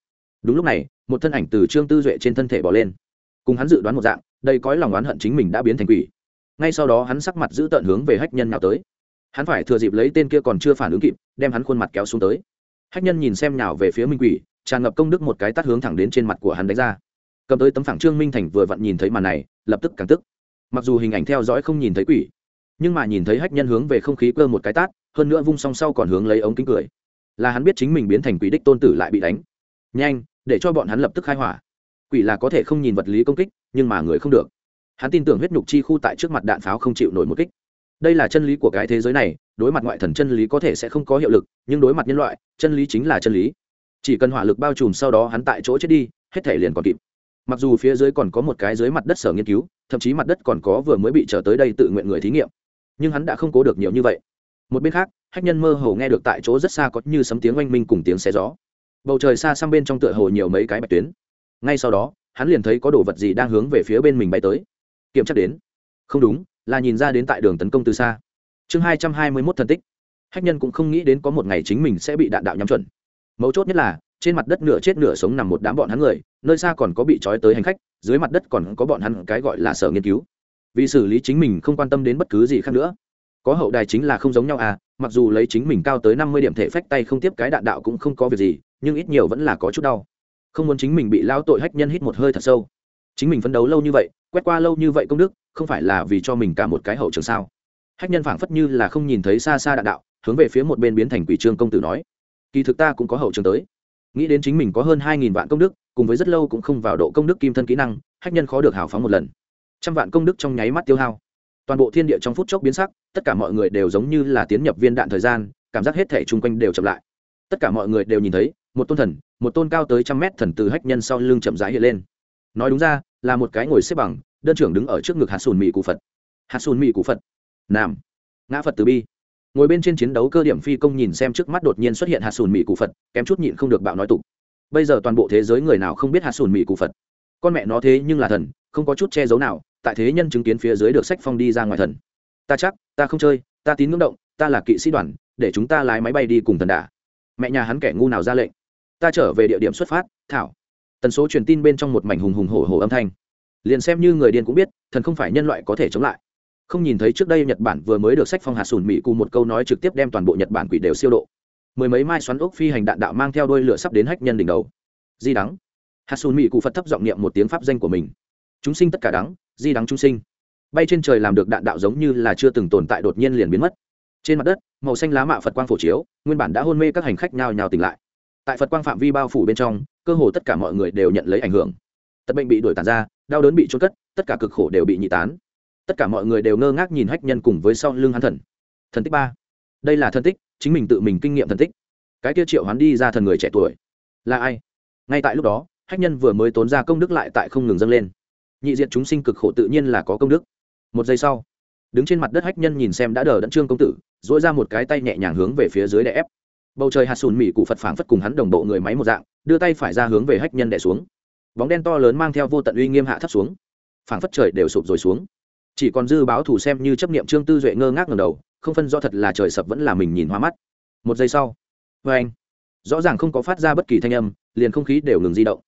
Đúng lúc này, một thân ảnh từ trương tư duệ trên thân thể bỏ lên. Cùng hắn dự đoán một dạng đây cõi lòng oán hận chính mình đã biến thành quỷ. Ngay sau đó hắn sắc mặt giữ tận hướng về hách nhân nào tới. Hắn phải thừa dịp lấy tên kia còn chưa phản ứng kịp, đem hắn khuôn mặt kéo xuống tới. Hách nhân nhìn xem nhào về phía minh quỷ, tràn ngập công đức một cái tát hướng thẳng đến trên mặt của hắn đánh ra. Cầm tới tấm phẳng trương minh thành vừa vặn nhìn thấy màn này, lập tức càng tức. Mặc dù hình ảnh theo dõi không nhìn thấy quỷ, nhưng mà nhìn thấy hách nhân hướng về không khí cơ một cái tát, hơn nữa vung song sau còn hướng lấy ống kính cười là hắn biết chính mình biến thành quỷ đích tôn tử lại bị đánh. Nhanh, để cho bọn hắn lập tức khai hỏa. Quỷ là có thể không nhìn vật lý công kích, nhưng mà người không được. Hắn tin tưởng huyết nhục chi khu tại trước mặt đạn pháo không chịu nổi một kích. Đây là chân lý của cái thế giới này, đối mặt ngoại thần chân lý có thể sẽ không có hiệu lực, nhưng đối mặt nhân loại, chân lý chính là chân lý. Chỉ cần hỏa lực bao trùm sau đó hắn tại chỗ chết đi, hết thể liền còn kịp. Mặc dù phía dưới còn có một cái dưới mặt đất sở nghiên cứu, thậm chí mặt đất còn có vừa mới bị trở tới đây tự nguyện người thí nghiệm, nhưng hắn đã không cố được nhiều như vậy một bên khác, hách nhân mơ hồ nghe được tại chỗ rất xa có như sấm tiếng oanh minh cùng tiếng xe gió. Bầu trời xa sang bên trong tựa hồ nhiều mấy cái bạch tuyến. Ngay sau đó, hắn liền thấy có đồ vật gì đang hướng về phía bên mình bay tới. Kiểm tra đến. Không đúng, là nhìn ra đến tại đường tấn công từ xa. Chương hai trăm hai mươi mốt thần tích. Hách nhân cũng không nghĩ đến có một ngày chính mình sẽ bị đạn đạo nhắm chuẩn. Mấu chốt nhất là, trên mặt đất nửa chết nửa sống nằm một đám bọn hắn người, nơi xa còn có bị trói tới hành khách, dưới mặt đất còn có bọn hắn cái gọi là sở nghiên cứu. Vì xử lý chính mình không quan tâm đến bất cứ gì khác nữa có hậu đài chính là không giống nhau à mặc dù lấy chính mình cao tới năm mươi điểm thể phách tay không tiếp cái đạn đạo cũng không có việc gì, nhưng ít nhiều vẫn là có chút đau. Không muốn chính mình bị lao tội hách nhân hít một hơi thật sâu. Chính mình phấn đấu lâu như vậy, quét qua lâu như vậy công đức, không phải là vì cho mình cả một cái hậu trường sao? Hách nhân phảng phất như là không nhìn thấy xa xa đạn đạo, hướng về phía một bên biến thành quỷ trương công tử nói, kỳ thực ta cũng có hậu trường tới. Nghĩ đến chính mình có hơn hai nghìn vạn công đức, cùng với rất lâu cũng không vào độ công đức kim thân kỹ năng, hách nhân khó được hào phóng một lần. Trăm vạn công đức trong nháy mắt tiêu hao. Toàn bộ thiên địa trong phút chốc biến sắc tất cả mọi người đều giống như là tiến nhập viên đạn thời gian, cảm giác hết thể chung quanh đều chậm lại. Tất cả mọi người đều nhìn thấy, một tôn thần, một tôn cao tới trăm mét thần từ hách nhân sau lưng chậm rãi hiện lên. Nói đúng ra, là một cái ngồi xếp bằng, đơn trưởng đứng ở trước ngực hạt sùn mị cụ phật. Hạt sùn mị cụ phật. Nam. Ngã phật từ bi. Ngồi bên trên chiến đấu cơ điểm phi công nhìn xem trước mắt đột nhiên xuất hiện hạt sùn mỹ cụ phật, kém chút nhịn không được bạo nói tục. Bây giờ toàn bộ thế giới người nào không biết hạt sùn mỹ cụ phật? Con mẹ nó thế nhưng là thần, không có chút che giấu nào, tại thế nhân chứng kiến phía dưới được sách phong đi ra ngoài thần ta chắc, ta không chơi, ta tín ngưỡng động, ta là kỵ sĩ đoàn, để chúng ta lái máy bay đi cùng thần đà mẹ nhà hắn kẻ ngu nào ra lệnh. Ta trở về địa điểm xuất phát, thảo. Tần số truyền tin bên trong một mảnh hùng hùng hổ hổ âm thanh. Liền xem như người điên cũng biết, thần không phải nhân loại có thể chống lại. Không nhìn thấy trước đây nhật bản vừa mới được sách phong hạt sùn mỹ cùng một câu nói trực tiếp đem toàn bộ nhật bản quỷ đều siêu độ. Mười mấy mai xoắn ốc phi hành đạn đạo mang theo đôi lửa sắp đến hách nhân đỉnh đầu. Di đắng. Hạt sùn mỹ cụ phật thấp giọng niệm một tiếng pháp danh của mình. Chúng sinh tất cả đắng, di đắng chúng sinh bay trên trời làm được đạn đạo giống như là chưa từng tồn tại đột nhiên liền biến mất. Trên mặt đất, màu xanh lá mạ phật quang phổ chiếu, nguyên bản đã hôn mê các hành khách nhào nhào tỉnh lại. Tại phật quang phạm vi bao phủ bên trong, cơ hồ tất cả mọi người đều nhận lấy ảnh hưởng. Tật bệnh bị đuổi tàn ra, đau đớn bị trôn cất, tất cả cực khổ đều bị nhị tán. Tất cả mọi người đều ngơ ngác nhìn hách nhân cùng với sau lưng hắn thần. Thần tích ba. Đây là thần tích, chính mình tự mình kinh nghiệm thần tích. Cái kia triệu hắn đi ra thần người trẻ tuổi. Là ai? Ngay tại lúc đó, hách nhân vừa mới tốn ra công đức lại tại không ngừng dâng lên. Nhị diệt chúng sinh cực khổ tự nhiên là có công đức một giây sau, đứng trên mặt đất hách nhân nhìn xem đã đờ đẫn trương công tử dỗi ra một cái tay nhẹ nhàng hướng về phía dưới đè ép. Bầu trời hạt sùn mỉ cụ phật phảng phất cùng hắn đồng bộ người máy một dạng, đưa tay phải ra hướng về hách nhân đè xuống. Bóng đen to lớn mang theo vô tận uy nghiêm hạ thấp xuống. Phảng phất trời đều sụp rồi xuống. Chỉ còn dư báo thủ xem như chấp niệm trương tư duệ ngơ ngác ngầm đầu, không phân rõ thật là trời sập vẫn là mình nhìn hoa mắt. Một giây sau vê anh. Rõ ràng không có phát ra bất kỳ thanh âm, liền không khí đều ngừng di động.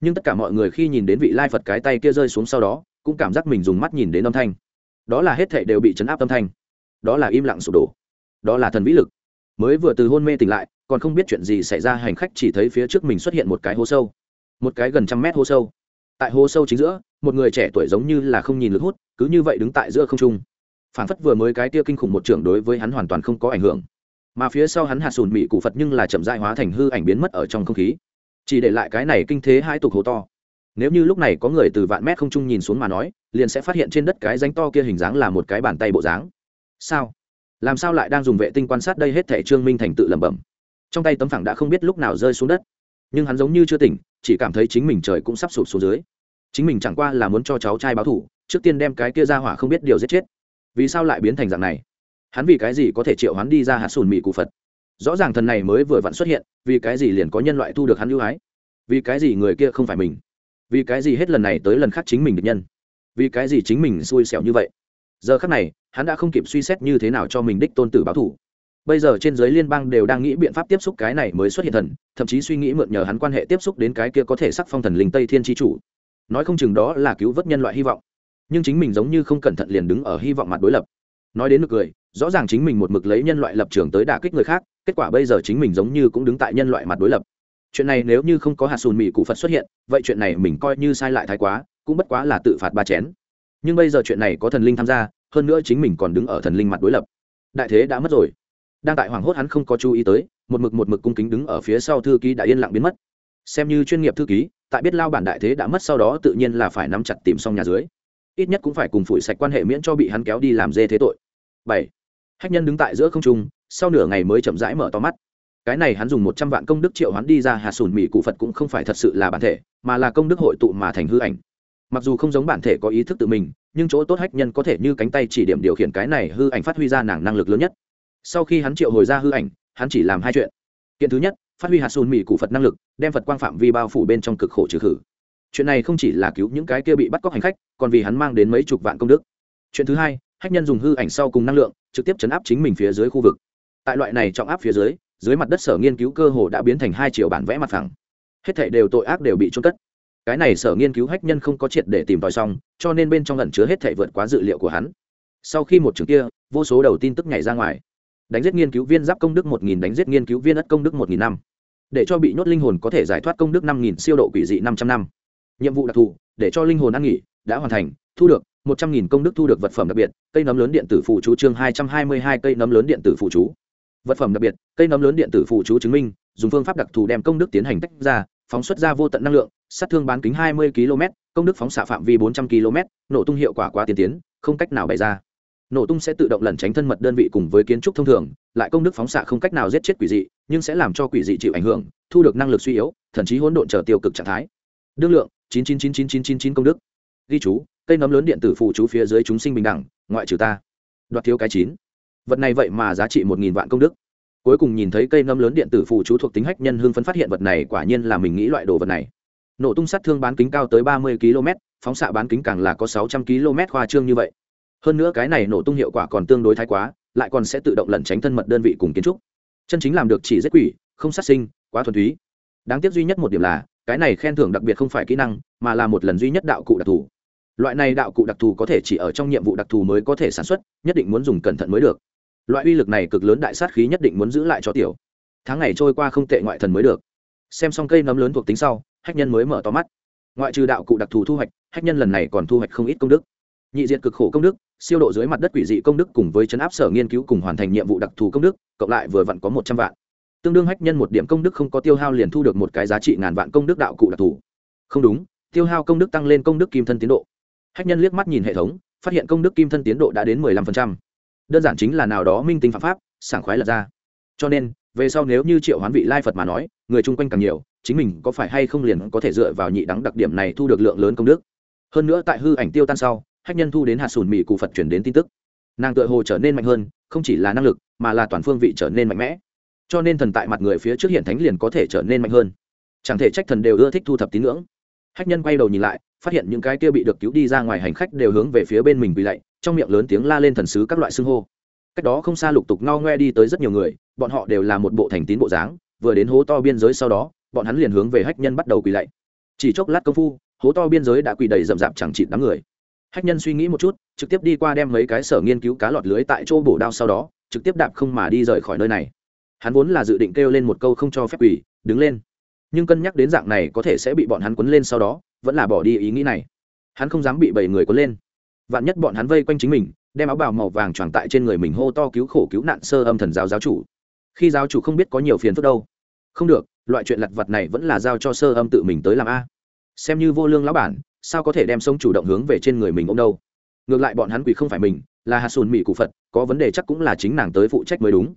Nhưng tất cả mọi người khi nhìn đến vị lai phật cái tay kia rơi xuống sau đó, cũng cảm giác mình dùng mắt nhìn đến âm thanh đó là hết thảy đều bị chấn áp âm thanh. Đó là im lặng sụp đổ. Đó là thần vĩ lực. Mới vừa từ hôn mê tỉnh lại, còn không biết chuyện gì xảy ra, hành khách chỉ thấy phía trước mình xuất hiện một cái hố sâu. Một cái gần trăm mét hố sâu. Tại hố sâu chính giữa, một người trẻ tuổi giống như là không nhìn lực hút, cứ như vậy đứng tại giữa không trung. Phản phất vừa mới cái tia kinh khủng một trưởng đối với hắn hoàn toàn không có ảnh hưởng. Mà phía sau hắn hạt sùn mị cụ phật nhưng là chậm dại hóa thành hư ảnh biến mất ở trong không khí. Chỉ để lại cái này kinh thế hai tục hố to nếu như lúc này có người từ vạn mét không trung nhìn xuống mà nói, liền sẽ phát hiện trên đất cái ránh to kia hình dáng là một cái bàn tay bộ dáng. Sao? Làm sao lại đang dùng vệ tinh quan sát đây hết thẻ trương minh thành tự lẩm bẩm? Trong tay tấm phẳng đã không biết lúc nào rơi xuống đất. Nhưng hắn giống như chưa tỉnh, chỉ cảm thấy chính mình trời cũng sắp sụp xuống dưới. Chính mình chẳng qua là muốn cho cháu trai báo thủ trước tiên đem cái kia ra hỏa không biết điều giết chết. Vì sao lại biến thành dạng này? Hắn vì cái gì có thể triệu hắn đi ra hạt sùn mị cụ phật? Rõ ràng thần này mới vừa vặn xuất hiện, vì cái gì liền có nhân loại thu được hắn ưu ái? Vì cái gì người kia không phải mình? Vì cái gì hết lần này tới lần khác chính mình được nhân? Vì cái gì chính mình xui xẻo như vậy? Giờ khác này, hắn đã không kịp suy xét như thế nào cho mình đích tôn tử báo thủ bây giờ trên giới liên bang đều đang nghĩ biện pháp tiếp xúc cái này mới xuất hiện thần, thậm chí suy nghĩ mượn nhờ hắn quan hệ tiếp xúc đến cái kia có thể sắc phong thần linh tây thiên tri chủ. Nói không chừng đó là cứu vớt nhân loại hy vọng. Nhưng chính mình giống như không cẩn thận liền đứng ở hy vọng mặt đối lập. Nói đến nực cười, rõ ràng chính mình một mực lấy nhân loại lập trường tới đả kích người khác, kết quả bây giờ chính mình giống như cũng đứng tại nhân loại mặt đối lập chuyện này nếu như không có hạt sùn mỹ cụ phật xuất hiện, vậy chuyện này mình coi như sai lại thái quá, cũng bất quá là tự phạt ba chén. Nhưng bây giờ chuyện này có thần linh tham gia, hơn nữa chính mình còn đứng ở thần linh mặt đối lập. Đại thế đã mất rồi. Đang tại hoàng hốt hắn không có chú ý tới, một mực một mực cung kính đứng ở phía sau thư ký đã yên lặng biến mất. Xem như chuyên nghiệp thư ký, tại biết lao bản đại thế đã mất sau đó tự nhiên là phải nắm chặt tìm xong nhà dưới. Ít nhất cũng phải cùng phủi sạch quan hệ miễn cho bị hắn kéo đi làm dê thế tội. Bảy. Hách nhân đứng tại giữa không trung, sau nửa ngày mới chậm rãi mở to mắt cái này hắn dùng một trăm vạn công đức triệu hắn đi ra hà sùn mỹ cụ phật cũng không phải thật sự là bản thể, mà là công đức hội tụ mà thành hư ảnh. Mặc dù không giống bản thể có ý thức tự mình, nhưng chỗ tốt hách nhân có thể như cánh tay chỉ điểm điều khiển cái này hư ảnh phát huy ra nàng năng lực lớn nhất. Sau khi hắn triệu hồi ra hư ảnh, hắn chỉ làm hai chuyện. Kiện thứ nhất, phát huy hạt sùn mỹ cụ phật năng lực, đem phật quang phạm vi bao phủ bên trong cực khổ trừ khử. Chuyện này không chỉ là cứu những cái kia bị bắt cóc hành khách, còn vì hắn mang đến mấy chục vạn công đức. Chuyện thứ hai, hách nhân dùng hư ảnh sau cùng năng lượng, trực tiếp chấn áp chính mình phía dưới khu vực. Tại loại này trọng áp phía dưới dưới mặt đất sở nghiên cứu cơ hồ đã biến thành hai triệu bản vẽ mặt phẳng. Hết thảy đều tội ác đều bị trôn cất. Cái này sở nghiên cứu hách nhân không có triệt để tìm tòi xong, cho nên bên trong lẩn chứa hết thảy vượt quá dự liệu của hắn. Sau khi một trường kia, vô số đầu tin tức nhảy ra ngoài. Đánh giết nghiên cứu viên giáp công đức một nghìn, đánh giết nghiên cứu viên ất công đức một nghìn năm. Để cho bị nhốt linh hồn có thể giải thoát công đức năm nghìn, siêu độ quỷ dị năm trăm năm. Nhiệm vụ đặc thù, để cho linh hồn ăn nghỉ, đã hoàn thành, thu được một trăm nghìn công đức thu được vật phẩm đặc biệt, cây nấm lớn điện tử phụ chú chương hai trăm hai mươi hai, cây nấm lớn điện tử phụ chú vật phẩm đặc biệt, cây nấm lớn điện tử phụ chú chứng minh, dùng phương pháp đặc thù đem công đức tiến hành tách ra, phóng xuất ra vô tận năng lượng, sát thương bán kính hai mươi km, công đức phóng xạ phạm vi bốn trăm km, nổ tung hiệu quả quá tiên tiến, không cách nào bày ra. Nổ tung sẽ tự động lẩn tránh thân mật đơn vị cùng với kiến trúc thông thường, lại công đức phóng xạ không cách nào giết chết quỷ dị, nhưng sẽ làm cho quỷ dị chịu ảnh hưởng, thu được năng lực suy yếu, thậm chí hỗn độn trở tiêu cực trạng thái. Đương lượng, chín chín chín chín chín chín chín công đức. Ghi chú, cây nấm lớn điện tử phụ chú phía dưới chúng sinh bình đẳng, ngoại trừ ta. Đoạt thiếu cái chín vật này vậy mà giá trị một nghìn vạn công đức. Cuối cùng nhìn thấy cây ngâm lớn điện tử phụ chú thuộc tính hách nhân hưng phấn phát hiện vật này quả nhiên là mình nghĩ loại đồ vật này. Nổ tung sát thương bán kính cao tới ba mươi km phóng xạ bán kính càng là có sáu trăm km khoa trương như vậy. Hơn nữa cái này nổ tung hiệu quả còn tương đối thái quá, lại còn sẽ tự động lẩn tránh thân mật đơn vị cùng kiến trúc. Chân chính làm được chỉ giết quỷ, không sát sinh, quá thuần túy. Đáng tiếc duy nhất một điểm là, cái này khen thưởng đặc biệt không phải kỹ năng, mà là một lần duy nhất đạo cụ đặc thù. Loại này đạo cụ đặc thù có thể chỉ ở trong nhiệm vụ đặc thù mới có thể sản xuất, nhất định muốn dùng cẩn thận mới được loại uy lực này cực lớn đại sát khí nhất định muốn giữ lại cho tiểu. Tháng ngày trôi qua không tệ ngoại thần mới được. Xem xong cây nấm lớn thuộc tính sau, hách nhân mới mở to mắt. Ngoại trừ đạo cụ đặc thù thu hoạch, hách nhân lần này còn thu hoạch không ít công đức. Nhị diện cực khổ công đức, siêu độ dưới mặt đất quỷ dị công đức cùng với chấn áp sở nghiên cứu cùng hoàn thành nhiệm vụ đặc thù công đức, cộng lại vừa vặn có một trăm vạn. Tương đương hách nhân một điểm công đức không có tiêu hao liền thu được một cái giá trị ngàn vạn công đức đạo cụ đặc thù. Không đúng, tiêu hao công đức tăng lên công đức kim thân tiến độ. Hách nhân liếc mắt nhìn hệ thống, phát hiện công đức kim thân tiến độ đã đến mười lăm phần trăm đơn giản chính là nào đó minh tinh phạm pháp, sảng khoái lật ra. Cho nên, về sau nếu như triệu hoán vị lai phật mà nói, người chung quanh càng nhiều, chính mình có phải hay không liền có thể dựa vào nhị đắng đặc điểm này thu được lượng lớn công đức. Hơn nữa tại hư ảnh tiêu tan sau, hách nhân thu đến hạt sùn mỹ cụ phật chuyển đến tin tức. Nàng tự hồ trở nên mạnh hơn, không chỉ là năng lực, mà là toàn phương vị trở nên mạnh mẽ. Cho nên thần tại mặt người phía trước hiện thánh liền có thể trở nên mạnh hơn. Chẳng thể trách thần đều ưa thích thu thập tín ngưỡng. Hách nhân quay đầu nhìn lại, phát hiện những cái kia bị được cứu đi ra ngoài hành khách đều hướng về phía bên mình bị lạy trong miệng lớn tiếng la lên thần sứ các loại xưng hô. Cách đó không xa lục tục ngao ngoe đi tới rất nhiều người, bọn họ đều là một bộ thành tín bộ dáng, vừa đến hố to biên giới sau đó, bọn hắn liền hướng về hách nhân bắt đầu quỳ lạy. Chỉ chốc lát công phu, hố to biên giới đã quỳ đầy rậm rạp chẳng chịt đám người. Hách nhân suy nghĩ một chút, trực tiếp đi qua đem mấy cái sở nghiên cứu cá lọt lưới tại chỗ bổ đao sau đó, trực tiếp đạp không mà đi rời khỏi nơi này. Hắn vốn là dự định kêu lên một câu không cho phép quỳ, đứng lên. Nhưng cân nhắc đến dạng này có thể sẽ bị bọn hắn quấn lên sau đó, vẫn là bỏ đi ý nghĩ này. Hắn không dám bị bảy người quấn lên vạn nhất bọn hắn vây quanh chính mình, đem áo bào màu vàng tròn tại trên người mình hô to cứu khổ cứu nạn sơ âm thần giáo giáo chủ. Khi giáo chủ không biết có nhiều phiền phức đâu. Không được, loại chuyện lặt vặt này vẫn là giao cho sơ âm tự mình tới làm a. Xem như vô lương lão bản, sao có thể đem sống chủ động hướng về trên người mình ông đâu? Ngược lại bọn hắn quỷ không phải mình, là hạt sùn mỹ cụ phật, có vấn đề chắc cũng là chính nàng tới phụ trách mới đúng.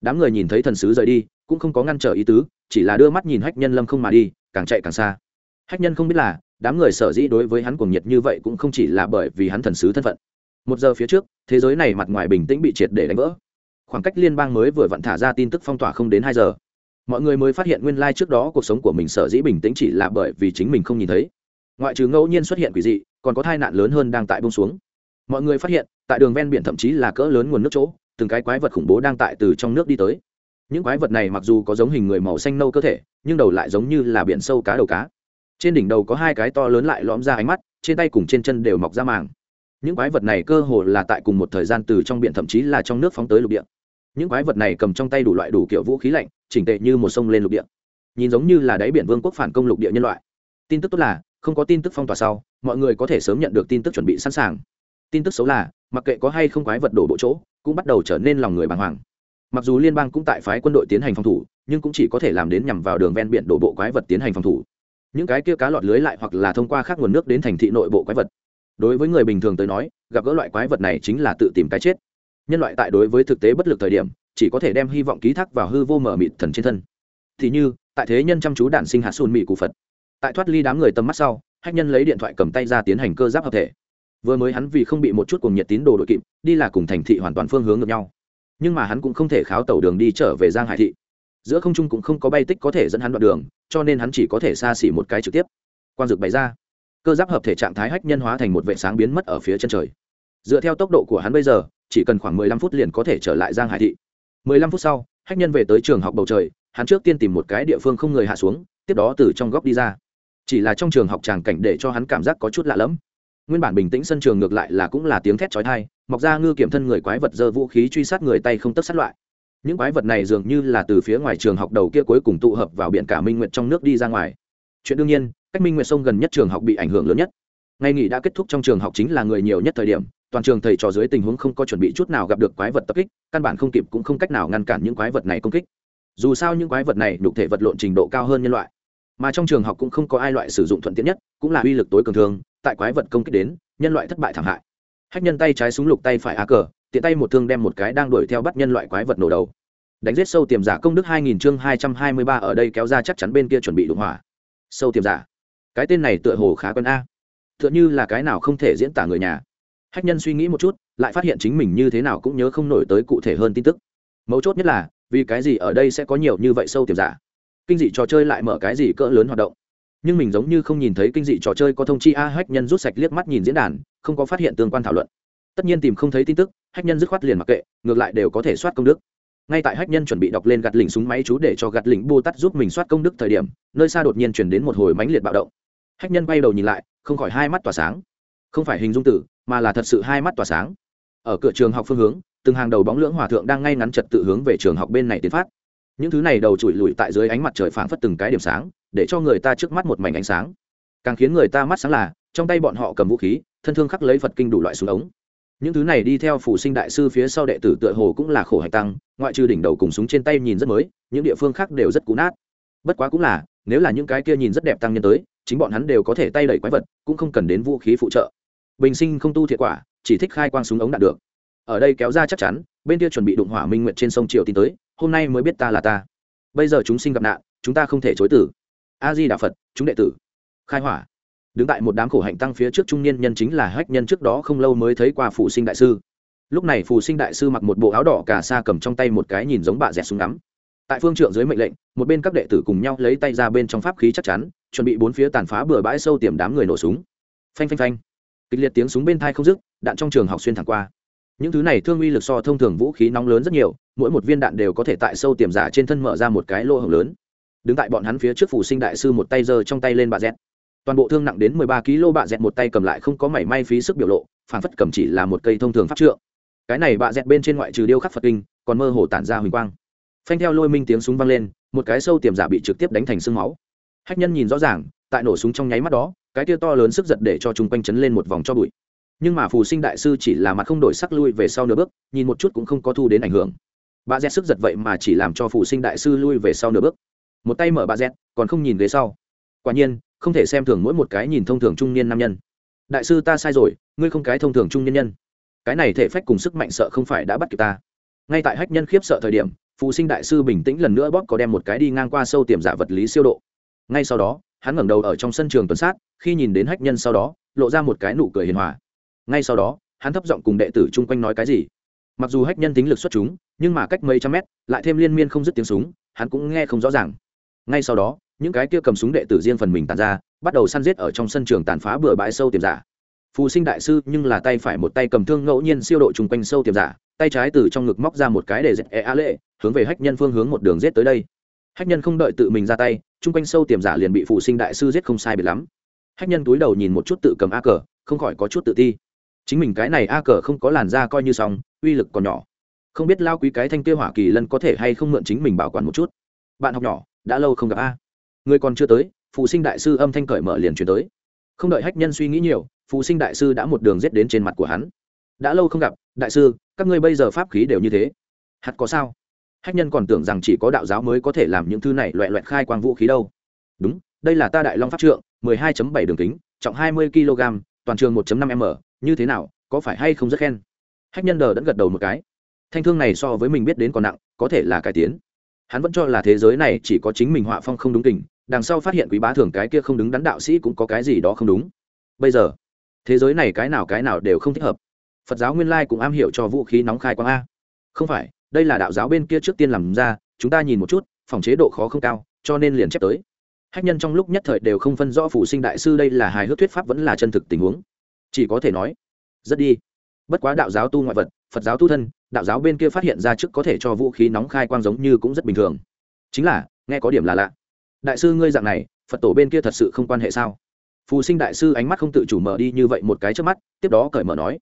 Đám người nhìn thấy thần sứ rời đi, cũng không có ngăn trở ý tứ, chỉ là đưa mắt nhìn hách nhân lâm không mà đi, càng chạy càng xa. Hách nhân không biết là đám người sở dĩ đối với hắn cuồng nhiệt như vậy cũng không chỉ là bởi vì hắn thần sứ thân phận. Một giờ phía trước, thế giới này mặt ngoài bình tĩnh bị triệt để đánh vỡ. Khoảng cách liên bang mới vừa vặn thả ra tin tức phong tỏa không đến hai giờ. Mọi người mới phát hiện nguyên lai trước đó cuộc sống của mình sở dĩ bình tĩnh chỉ là bởi vì chính mình không nhìn thấy. Ngoại trừ ngẫu nhiên xuất hiện quỷ dị, còn có tai nạn lớn hơn đang tại bông xuống. Mọi người phát hiện, tại đường ven biển thậm chí là cỡ lớn nguồn nước chỗ, từng cái quái vật khủng bố đang tại từ trong nước đi tới. Những quái vật này mặc dù có giống hình người màu xanh nâu cơ thể, nhưng đầu lại giống như là biển sâu cá đầu cá trên đỉnh đầu có hai cái to lớn lại lõm ra ánh mắt, trên tay cùng trên chân đều mọc ra màng. Những quái vật này cơ hồ là tại cùng một thời gian từ trong biển thậm chí là trong nước phóng tới lục địa. Những quái vật này cầm trong tay đủ loại đủ kiểu vũ khí lạnh, chỉnh tệ như một sông lên lục địa. Nhìn giống như là đáy biển vương quốc phản công lục địa nhân loại. Tin tức tốt là, không có tin tức phong tỏa sau, mọi người có thể sớm nhận được tin tức chuẩn bị sẵn sàng. Tin tức xấu là, mặc kệ có hay không quái vật đổ bộ chỗ, cũng bắt đầu trở nên lòng người bàng hoàng. Mặc dù liên bang cũng tại phái quân đội tiến hành phòng thủ, nhưng cũng chỉ có thể làm đến nhằm vào đường ven biển đổ bộ quái vật tiến hành phòng thủ những cái kia cá lọt lưới lại hoặc là thông qua các nguồn nước đến thành thị nội bộ quái vật. Đối với người bình thường tới nói, gặp gỡ loại quái vật này chính là tự tìm cái chết. Nhân loại tại đối với thực tế bất lực thời điểm, chỉ có thể đem hy vọng ký thác vào hư vô mở mịt thần trên thân. Thì như, tại thế nhân chăm chú đản sinh hạt xùn mị cụ phật. Tại thoát ly đám người tầm mắt sau, hách nhân lấy điện thoại cầm tay ra tiến hành cơ giáp hợp thể. Vừa mới hắn vì không bị một chút cùng nhiệt tín đồ đội kịp, đi là cùng thành thị hoàn toàn phương hướng ngược nhau. Nhưng mà hắn cũng không thể kháo tàu đường đi trở về giang hải thị giữa không trung cũng không có bay tích có thể dẫn hắn đoạn đường, cho nên hắn chỉ có thể xa xỉ một cái trực tiếp. Quan dược bày ra, cơ giáp hợp thể trạng thái hách nhân hóa thành một vệ sáng biến mất ở phía chân trời. Dựa theo tốc độ của hắn bây giờ, chỉ cần khoảng mười lăm phút liền có thể trở lại giang hải thị. Mười lăm phút sau, hách nhân về tới trường học bầu trời, hắn trước tiên tìm một cái địa phương không người hạ xuống, tiếp đó từ trong góc đi ra. Chỉ là trong trường học tràng cảnh để cho hắn cảm giác có chút lạ lẫm. Nguyên bản bình tĩnh sân trường ngược lại là cũng là tiếng thét chói tai, mọc ra ngư kiểm thân người quái vật dơ vũ khí truy sát người tay không tất sát loại những quái vật này dường như là từ phía ngoài trường học đầu kia cuối cùng tụ hợp vào biển cả minh nguyệt trong nước đi ra ngoài. Chuyện đương nhiên, cách minh nguyệt sông gần nhất trường học bị ảnh hưởng lớn nhất. Ngày nghỉ đã kết thúc trong trường học chính là người nhiều nhất thời điểm, toàn trường thầy trò dưới tình huống không có chuẩn bị chút nào gặp được quái vật tập kích, căn bản không kịp cũng không cách nào ngăn cản những quái vật này công kích. Dù sao những quái vật này đục thể vật lộn trình độ cao hơn nhân loại. Mà trong trường học cũng không có ai loại sử dụng thuận tiện nhất, cũng là uy lực tối cường thường, tại quái vật công kích đến, nhân loại thất bại thảm hại. Hách nhân tay trái súng lục tay phải á cờ tiện tay một thương đem một cái đang đuổi theo bắt nhân loại quái vật nổ đầu. Đánh giết sâu tiềm giả công đức hai nghìn chương hai trăm hai mươi ba ở đây kéo ra chắc chắn bên kia chuẩn bị đụng hỏa. Sâu tiềm giả. Cái tên này tựa hồ khá quen a. Tựa như là cái nào không thể diễn tả người nhà. Hách nhân suy nghĩ một chút, lại phát hiện chính mình như thế nào cũng nhớ không nổi tới cụ thể hơn tin tức. Mấu chốt nhất là, vì cái gì ở đây sẽ có nhiều như vậy sâu tiềm giả? Kinh dị trò chơi lại mở cái gì cỡ lớn hoạt động? Nhưng mình giống như không nhìn thấy kinh dị trò chơi có thông chi a, hách nhân rút sạch liếc mắt nhìn diễn đàn, không có phát hiện tương quan thảo luận tất nhiên tìm không thấy tin tức, hách nhân dứt khoát liền mặc kệ, ngược lại đều có thể soát công đức. Ngay tại hách nhân chuẩn bị đọc lên gạt lỉnh súng máy chú để cho gạt lỉnh bô tắt giúp mình soát công đức thời điểm, nơi xa đột nhiên chuyển đến một hồi mãnh liệt bạo động. Hách nhân bay đầu nhìn lại, không khỏi hai mắt tỏa sáng. Không phải hình dung tử, mà là thật sự hai mắt tỏa sáng. Ở cửa trường học phương hướng, từng hàng đầu bóng lưỡng hòa thượng đang ngay ngắn trật tự hướng về trường học bên này tiến phát. Những thứ này đầu trụi lùi tại dưới ánh mặt trời phảng phất từng cái điểm sáng, để cho người ta trước mắt một mảnh ánh sáng. Càng khiến người ta mắt sáng là, trong tay bọn họ cầm vũ khí, thân thương khắc lấy phật kinh đủ loại súng ống những thứ này đi theo phủ sinh đại sư phía sau đệ tử tựa hồ cũng là khổ hạch tăng, ngoại trừ đỉnh đầu cùng súng trên tay nhìn rất mới, những địa phương khác đều rất cũ nát. Bất quá cũng là, nếu là những cái kia nhìn rất đẹp tăng nhân tới, chính bọn hắn đều có thể tay đẩy quái vật, cũng không cần đến vũ khí phụ trợ. Bình sinh không tu thiệt quả, chỉ thích khai quang súng ống đạt được. Ở đây kéo ra chắc chắn, bên kia chuẩn bị đụng hỏa minh nguyện trên sông triều tin tới, hôm nay mới biết ta là ta. Bây giờ chúng sinh gặp nạn, chúng ta không thể chối tử a di đà phật, chúng đệ tử. Khai hỏa đứng tại một đám khổ hạnh tăng phía trước trung niên nhân chính là hách nhân trước đó không lâu mới thấy qua phụ sinh đại sư. Lúc này phù sinh đại sư mặc một bộ áo đỏ cà sa cầm trong tay một cái nhìn giống bà dẹt súng ngắm. Tại phương trượng dưới mệnh lệnh, một bên các đệ tử cùng nhau lấy tay ra bên trong pháp khí chắc chắn, chuẩn bị bốn phía tàn phá bừa bãi sâu tiềm đám người nổ súng. Phanh phanh phanh. Kịch liệt tiếng súng bên thai không dứt, đạn trong trường học xuyên thẳng qua. Những thứ này thương uy lực so thông thường vũ khí nóng lớn rất nhiều, mỗi một viên đạn đều có thể tại sâu tiềm giả trên thân mở ra một cái lỗ hổng lớn. Đứng tại bọn hắn phía trước phủ sinh đại sư một tay giơ trong tay lên bà dẹt toàn bộ thương nặng đến mười ba kg bạ dẹt một tay cầm lại không có mảy may phí sức biểu lộ, phản phất cầm chỉ là một cây thông thường pháp trượng. Cái này bạ dẹt bên trên ngoại trừ điêu khắc phật kinh, còn mơ hồ tản ra huỳnh quang. Phanh theo lôi minh tiếng súng vang lên, một cái sâu tiềm giả bị trực tiếp đánh thành sương máu. Hách nhân nhìn rõ ràng, tại nổ súng trong nháy mắt đó, cái kia to lớn sức giật để cho chúng quanh chấn lên một vòng cho bụi. Nhưng mà phù sinh đại sư chỉ là mặt không đổi sắc lui về sau nửa bước, nhìn một chút cũng không có thu đến ảnh hưởng. Bà z sức giật vậy mà chỉ làm cho phù sinh đại sư lui về sau nửa bước. Một tay mở bà z còn không nhìn ghế sau quả nhiên, không thể xem thường mỗi một cái nhìn thông thường trung niên nam nhân. Đại sư ta sai rồi, ngươi không cái thông thường trung nhân nhân. Cái này thể phách cùng sức mạnh sợ không phải đã bắt kịp ta. Ngay tại hách nhân khiếp sợ thời điểm, phụ sinh đại sư bình tĩnh lần nữa bóp có đem một cái đi ngang qua sâu tiềm giả vật lý siêu độ. Ngay sau đó, hắn ngẩng đầu ở trong sân trường tuần sát, khi nhìn đến hách nhân sau đó, lộ ra một cái nụ cười hiền hòa. Ngay sau đó, hắn thấp giọng cùng đệ tử chung quanh nói cái gì. Mặc dù hách nhân tính lực xuất chúng, nhưng mà cách mấy trăm mét, lại thêm liên miên không dứt tiếng súng, hắn cũng nghe không rõ ràng. Ngay sau đó những cái kia cầm súng đệ tử riêng phần mình tàn ra, bắt đầu săn giết ở trong sân trường tàn phá bừa bãi sâu tiềm giả. Phù sinh đại sư nhưng là tay phải một tay cầm thương ngẫu nhiên siêu độ chung quanh sâu tiềm giả, tay trái từ trong ngực móc ra một cái để dẹp e a lệ, hướng về hách nhân phương hướng một đường giết tới đây. Hách nhân không đợi tự mình ra tay, chung quanh sâu tiềm giả liền bị phù sinh đại sư giết không sai biệt lắm. Hách nhân túi đầu nhìn một chút tự cầm a cờ, không khỏi có chút tự ti. Chính mình cái này a cờ không có làn da coi như xong, uy lực còn nhỏ. Không biết lao quý cái thanh tiêu hỏa kỳ lân có thể hay không mượn chính mình bảo quản một chút. Bạn học nhỏ, đã lâu không gặp a người còn chưa tới, phụ sinh đại sư âm thanh cởi mở liền chuyển tới. Không đợi hách nhân suy nghĩ nhiều, phụ sinh đại sư đã một đường rết đến trên mặt của hắn. Đã lâu không gặp, đại sư, các ngươi bây giờ pháp khí đều như thế. Hạt có sao? Hách nhân còn tưởng rằng chỉ có đạo giáo mới có thể làm những thứ này loẹ loẹt khai quang vũ khí đâu. Đúng, đây là ta đại long pháp trượng, mười hai bảy đường kính, trọng hai mươi kg toàn trường một năm m như thế nào, có phải hay không rất khen? Hách nhân đờ đẫn gật đầu một cái. Thanh thương này so với mình biết đến còn nặng, có thể là cải tiến. Hắn vẫn cho là thế giới này chỉ có chính mình họa phong không đúng tình đằng sau phát hiện quý bá thường cái kia không đứng đắn đạo sĩ cũng có cái gì đó không đúng. Bây giờ, thế giới này cái nào cái nào đều không thích hợp. Phật giáo nguyên lai cũng am hiểu cho vũ khí nóng khai quang a. Không phải, đây là đạo giáo bên kia trước tiên làm ra, chúng ta nhìn một chút, phòng chế độ khó không cao, cho nên liền chép tới. Hách nhân trong lúc nhất thời đều không phân rõ phụ sinh đại sư đây là hài hước thuyết pháp vẫn là chân thực tình huống. Chỉ có thể nói, rất đi. Bất quá đạo giáo tu ngoại vật, phật giáo tu thân, đạo giáo bên kia phát hiện ra trước có thể cho vũ khí nóng khai quang giống như cũng rất bình thường. Chính là, nghe có điểm là lạ đại sư ngươi dạng này, phật tổ bên kia thật sự không quan hệ sao? Phù sinh đại sư ánh mắt không tự chủ mở đi như vậy một cái trước mắt, tiếp đó cởi mở nói,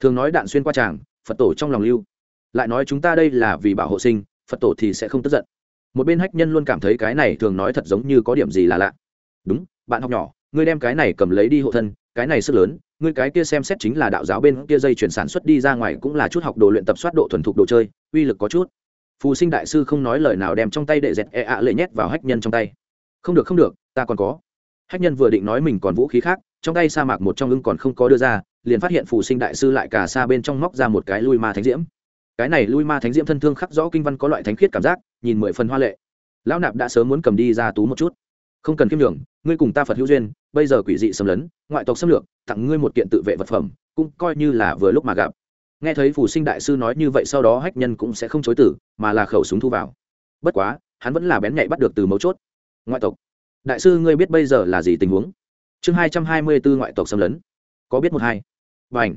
thường nói đạn xuyên qua tràng, phật tổ trong lòng lưu. Lại nói chúng ta đây là vì bảo hộ sinh, phật tổ thì sẽ không tức giận. Một bên hách nhân luôn cảm thấy cái này thường nói thật giống như có điểm gì là lạ. Đúng, bạn học nhỏ, ngươi đem cái này cầm lấy đi hộ thân, cái này sức lớn, ngươi cái kia xem xét chính là đạo giáo bên kia dây chuyển sản xuất đi ra ngoài cũng là chút học đồ luyện tập soát độ thuần thục đồ chơi, uy lực có chút. Phù sinh đại sư không nói lời nào đem trong tay đệ dẹt e ạ lệ nhét vào hách nhân trong tay không được không được, ta còn có. Hách nhân vừa định nói mình còn vũ khí khác, trong tay sa mạc một trong ưng còn không có đưa ra, liền phát hiện phù sinh đại sư lại cả xa bên trong móc ra một cái lui ma thánh diễm. Cái này lui ma thánh diễm thân thương khắc rõ kinh văn có loại thánh khiết cảm giác, nhìn mười phần hoa lệ. Lão nạp đã sớm muốn cầm đi ra tú một chút. Không cần kiêm đường ngươi cùng ta phật hữu duyên, bây giờ quỷ dị xâm lấn, ngoại tộc xâm lược, tặng ngươi một kiện tự vệ vật phẩm, cũng coi như là vừa lúc mà gặp. Nghe thấy phù sinh đại sư nói như vậy sau đó hách nhân cũng sẽ không chối tử mà là khẩu súng thu vào. Bất quá, hắn vẫn là bén nhạy bắt được từ mấu chốt ngoại tộc. Đại sư, ngươi biết bây giờ là gì tình huống? Chương hai trăm hai mươi bốn ngoại tộc xâm lấn. Có biết một hai? Và ảnh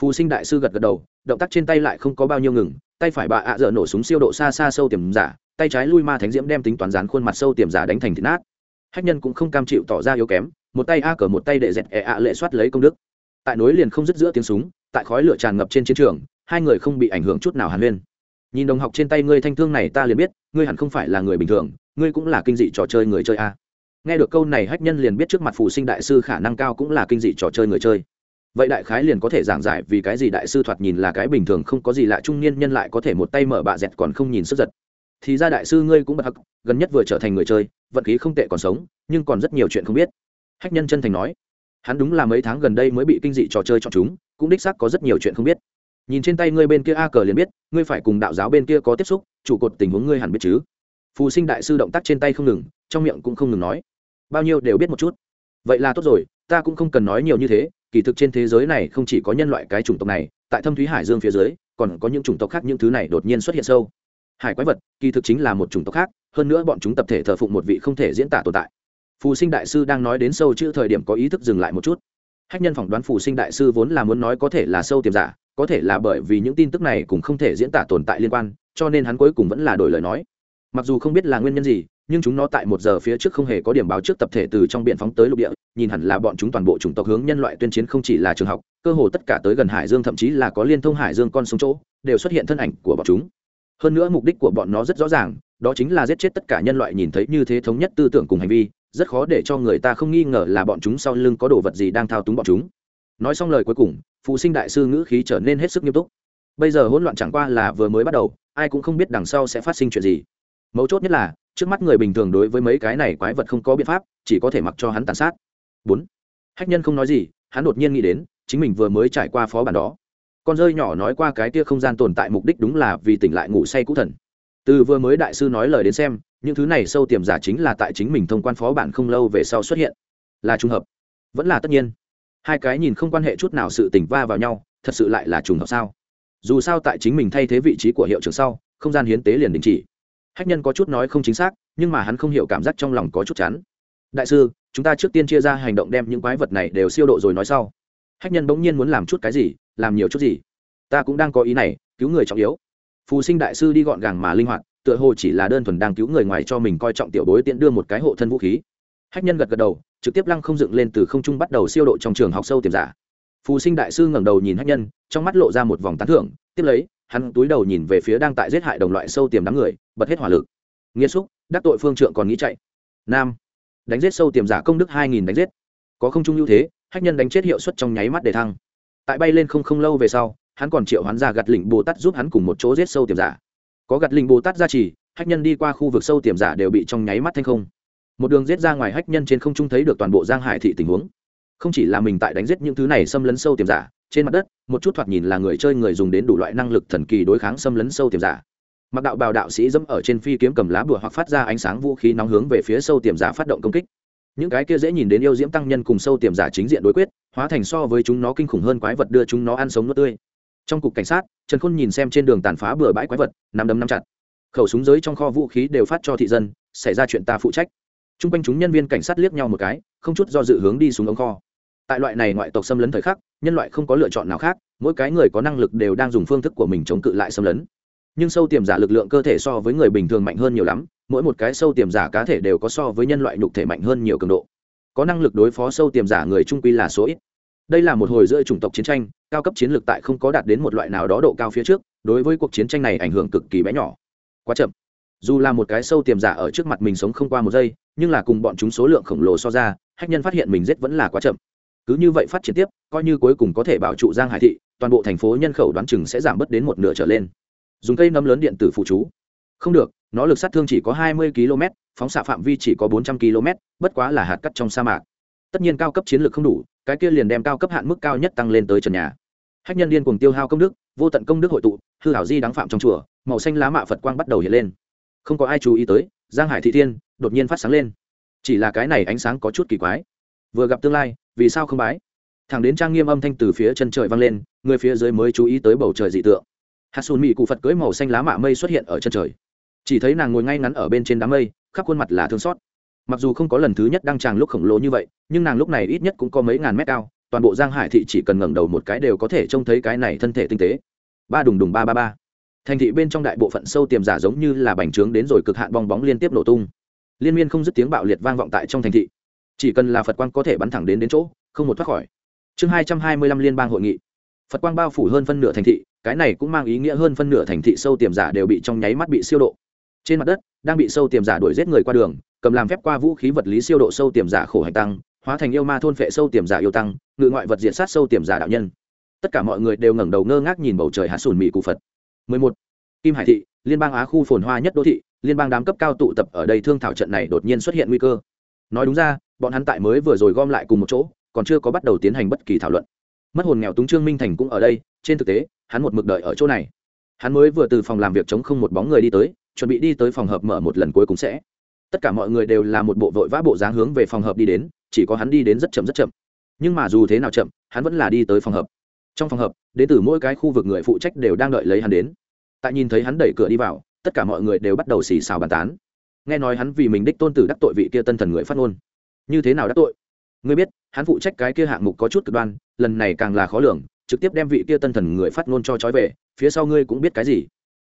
phù sinh đại sư gật gật đầu, động tác trên tay lại không có bao nhiêu ngừng, tay phải bà ạ dở nổ súng siêu độ xa xa sâu tiềm giả, tay trái lui ma thánh diễm đem tính toán rán khuôn mặt sâu tiềm giả đánh thành thịt nát. Hách nhân cũng không cam chịu tỏ ra yếu kém, một tay a cờ một tay để dẹt ẹ ạ lệ soát lấy công đức. Tại nối liền không dứt giữa tiếng súng, tại khói lửa tràn ngập trên chiến trường, hai người không bị ảnh hưởng chút nào hàn huyên. Nhìn đồng học trên tay ngươi thanh thương này ta liền biết, ngươi hẳn không phải là người bình thường ngươi cũng là kinh dị trò chơi người chơi a. Nghe được câu này, hách nhân liền biết trước mặt phù sinh đại sư khả năng cao cũng là kinh dị trò chơi người chơi. Vậy đại khái liền có thể giảng giải vì cái gì đại sư thoạt nhìn là cái bình thường, không có gì lạ trung niên nhân lại có thể một tay mở bạ dẹt còn không nhìn sức giật. Thì ra đại sư ngươi cũng bật hắc, gần nhất vừa trở thành người chơi, vận khí không tệ còn sống, nhưng còn rất nhiều chuyện không biết. Hách nhân chân thành nói, hắn đúng là mấy tháng gần đây mới bị kinh dị trò chơi chọn chúng, cũng đích xác có rất nhiều chuyện không biết. Nhìn trên tay ngươi bên kia a cờ liền biết, ngươi phải cùng đạo giáo bên kia có tiếp xúc, trụ cột tình huống ngươi hẳn biết chứ? Phù sinh đại sư động tác trên tay không ngừng, trong miệng cũng không ngừng nói. Bao nhiêu đều biết một chút. Vậy là tốt rồi, ta cũng không cần nói nhiều như thế, kỳ thực trên thế giới này không chỉ có nhân loại cái chủng tộc này, tại thâm thúy hải dương phía dưới, còn có những chủng tộc khác những thứ này đột nhiên xuất hiện sâu. Hải quái vật, kỳ thực chính là một chủng tộc khác, hơn nữa bọn chúng tập thể thờ phụng một vị không thể diễn tả tồn tại. Phù sinh đại sư đang nói đến sâu chữ thời điểm có ý thức dừng lại một chút. Hách nhân phỏng đoán phù sinh đại sư vốn là muốn nói có thể là sâu tiềm giả, có thể là bởi vì những tin tức này cũng không thể diễn tả tồn tại liên quan, cho nên hắn cuối cùng vẫn là đổi lời nói mặc dù không biết là nguyên nhân gì, nhưng chúng nó tại một giờ phía trước không hề có điểm báo trước tập thể từ trong biển phóng tới lục địa, nhìn hẳn là bọn chúng toàn bộ chủng tộc hướng nhân loại tuyên chiến không chỉ là trường học, cơ hồ tất cả tới gần hải dương thậm chí là có liên thông hải dương con sông chỗ, đều xuất hiện thân ảnh của bọn chúng. Hơn nữa mục đích của bọn nó rất rõ ràng, đó chính là giết chết tất cả nhân loại nhìn thấy như thế thống nhất tư tưởng cùng hành vi, rất khó để cho người ta không nghi ngờ là bọn chúng sau lưng có đồ vật gì đang thao túng bọn chúng. Nói xong lời cuối cùng, phụ sinh đại sư ngữ khí trở nên hết sức nghiêm túc. Bây giờ hỗn loạn chẳng qua là vừa mới bắt đầu, ai cũng không biết đằng sau sẽ phát sinh chuyện gì mấu chốt nhất là, trước mắt người bình thường đối với mấy cái này quái vật không có biện pháp, chỉ có thể mặc cho hắn tàn sát. Bốn, hách nhân không nói gì, hắn đột nhiên nghĩ đến, chính mình vừa mới trải qua phó bản đó. Con rơi nhỏ nói qua cái tia không gian tồn tại mục đích đúng là vì tỉnh lại ngủ say cũ thần. Từ vừa mới đại sư nói lời đến xem, những thứ này sâu tiềm giả chính là tại chính mình thông quan phó bản không lâu về sau xuất hiện. Là trùng hợp. Vẫn là tất nhiên. Hai cái nhìn không quan hệ chút nào sự tỉnh va vào nhau, thật sự lại là trùng hợp sao? Dù sao tại chính mình thay thế vị trí của hiệu trưởng sau, không gian hiến tế liền đình chỉ hách nhân có chút nói không chính xác, nhưng mà hắn không hiểu cảm giác trong lòng có chút chán. Đại sư, chúng ta trước tiên chia ra hành động đem những quái vật này đều siêu độ rồi nói sau. Hách nhân bỗng nhiên muốn làm chút cái gì, làm nhiều chút gì. Ta cũng đang có ý này, cứu người trọng yếu. Phù sinh đại sư đi gọn gàng mà linh hoạt, tựa hồ chỉ là đơn thuần đang cứu người ngoài cho mình coi trọng tiểu bối tiện đưa một cái hộ thân vũ khí. Hách nhân gật gật đầu, trực tiếp lăng không dựng lên từ không trung bắt đầu siêu độ trong trường học sâu tiềm giả. Phù sinh đại sư ngẩng đầu nhìn hách nhân, trong mắt lộ ra một vòng tán thưởng, tiếp lấy hắn túi đầu nhìn về phía đang tại giết hại đồng loại sâu tiềm đám người, bật hết hỏa lực. Nghiêm xúc, đắc tội phương trượng còn nghĩ chạy. Nam, đánh giết sâu tiềm giả công đức hai nghìn đánh giết. Có không trung ưu thế, hách nhân đánh chết hiệu suất trong nháy mắt để thăng. Tại bay lên không không lâu về sau, hắn còn triệu hắn ra gặt lỉnh bồ tát giúp hắn cùng một chỗ giết sâu tiềm giả. Có gặt lỉnh bồ tát ra trì, hách nhân đi qua khu vực sâu tiềm giả đều bị trong nháy mắt thanh không. Một đường giết ra ngoài hách nhân trên không trung thấy được toàn bộ giang hải thị tình huống. Không chỉ là mình tại đánh giết những thứ này xâm lấn sâu tiềm giả trên mặt đất, một chút thoạt nhìn là người chơi người dùng đến đủ loại năng lực thần kỳ đối kháng xâm lấn sâu tiềm giả. Mặc đạo bào đạo sĩ dẫm ở trên phi kiếm cầm lá bùa hoặc phát ra ánh sáng vũ khí nóng hướng về phía sâu tiềm giả phát động công kích. Những cái kia dễ nhìn đến yêu diễm tăng nhân cùng sâu tiềm giả chính diện đối quyết, hóa thành so với chúng nó kinh khủng hơn quái vật đưa chúng nó ăn sống nước tươi. Trong cục cảnh sát, trần khôn nhìn xem trên đường tàn phá bừa bãi quái vật nằm đấm nắm chặt. Khẩu súng giới trong kho vũ khí đều phát cho thị dân, xảy ra chuyện ta phụ trách. T r u n g quanh chúng nhân viên cảnh sát liếc nhau một cái, không chút do dự hướng đi xuống ống kho. Tại loại này ngoại tộc xâm lấn thời khắc nhân loại không có lựa chọn nào khác, mỗi cái người có năng lực đều đang dùng phương thức của mình chống cự lại xâm lấn. Nhưng sâu tiềm giả lực lượng cơ thể so với người bình thường mạnh hơn nhiều lắm, mỗi một cái sâu tiềm giả cá thể đều có so với nhân loại nhục thể mạnh hơn nhiều cường độ. Có năng lực đối phó sâu tiềm giả người trung quy là số ít. Đây là một hồi giữa chủng tộc chiến tranh, cao cấp chiến lược tại không có đạt đến một loại nào đó độ cao phía trước, đối với cuộc chiến tranh này ảnh hưởng cực kỳ bé nhỏ. Quá chậm. Dù là một cái sâu tiềm giả ở trước mặt mình sống không qua một giây, nhưng là cùng bọn chúng số lượng khổng lồ so ra, hách nhân phát hiện mình giết vẫn là quá chậm cứ như vậy phát triển tiếp, coi như cuối cùng có thể bảo trụ giang hải thị, toàn bộ thành phố nhân khẩu đoán chừng sẽ giảm bớt đến một nửa trở lên. Dùng cây nấm lớn điện tử phụ chú. Không được, nó lực sát thương chỉ có hai mươi km phóng xạ phạm vi chỉ có bốn trăm km bất quá là hạt cắt trong sa mạc. Tất nhiên cao cấp chiến lược không đủ, cái kia liền đem cao cấp hạn mức cao nhất tăng lên tới trần nhà. Hách nhân điên cùng tiêu hao công đức, vô tận công đức hội tụ, hư hảo di đáng phạm trong chùa, màu xanh lá mạ phật quang bắt đầu hiện lên. Không có ai chú ý tới, giang hải thị thiên đột nhiên phát sáng lên. Chỉ là cái này ánh sáng có chút kỳ quái. Vừa gặp tương lai vì sao không bái? Thẳng đến trang nghiêm âm thanh từ phía chân trời vang lên, người phía dưới mới chú ý tới bầu trời dị tượng. Hạt sùn mị cụ phật cưới màu xanh lá mạ mây xuất hiện ở chân trời. Chỉ thấy nàng ngồi ngay ngắn ở bên trên đám mây, khắp khuôn mặt là thương xót. Mặc dù không có lần thứ nhất đăng tràng lúc khổng lồ như vậy, nhưng nàng lúc này ít nhất cũng có mấy ngàn mét cao, toàn bộ giang hải thị chỉ cần ngẩng đầu một cái đều có thể trông thấy cái này thân thể tinh tế. Ba đùng đùng ba ba ba. Thành thị bên trong đại bộ phận sâu tiềm giả giống như là bành trướng đến rồi cực hạn bong bóng liên tiếp nổ tung. Liên miên không dứt tiếng bạo liệt vang vọng tại trong thành thị chỉ cần là phật quang có thể bắn thẳng đến đến chỗ, không một thoát khỏi. Chương hai trăm hai mươi lăm liên bang hội nghị. Phật quang bao phủ hơn phân nửa thành thị, cái này cũng mang ý nghĩa hơn phân nửa thành thị sâu tiềm giả đều bị trong nháy mắt bị siêu độ. Trên mặt đất, đang bị sâu tiềm giả đuổi giết người qua đường, cầm làm phép qua vũ khí vật lý siêu độ sâu tiềm giả khổ hành tăng, hóa thành yêu ma thôn phệ sâu tiềm giả yêu tăng, ngự ngoại vật diện sát sâu tiềm giả đạo nhân. Tất cả mọi người đều ngẩng đầu ngơ ngác nhìn bầu trời hạ sùn mỹ cụ phật. 11. kim hải thị, liên bang á khu phồn hoa nhất đô thị, liên bang đám cấp cao tụ tập ở đây thương thảo trận này đột nhiên xuất hiện nguy cơ nói đúng ra, bọn hắn tại mới vừa rồi gom lại cùng một chỗ, còn chưa có bắt đầu tiến hành bất kỳ thảo luận. Mất hồn nghèo túng trương minh thành cũng ở đây, trên thực tế, hắn một mực đợi ở chỗ này. Hắn mới vừa từ phòng làm việc chống không một bóng người đi tới, chuẩn bị đi tới phòng hợp mở một lần cuối cùng sẽ. Tất cả mọi người đều là một bộ vội vã bộ dáng hướng về phòng hợp đi đến, chỉ có hắn đi đến rất chậm rất chậm. Nhưng mà dù thế nào chậm, hắn vẫn là đi tới phòng hợp trong phòng hợp đến từ mỗi cái khu vực người phụ trách đều đang đợi lấy hắn đến. Tại nhìn thấy hắn đẩy cửa đi vào, tất cả mọi người đều bắt đầu xì xào bàn tán nghe nói hắn vì mình đích tôn tử đắc tội vị kia tân thần người phát ngôn. Như thế nào đắc tội? Ngươi biết, hắn phụ trách cái kia hạng mục có chút cực đoan, lần này càng là khó lường, trực tiếp đem vị kia tân thần người phát ngôn cho trói về, phía sau ngươi cũng biết cái gì.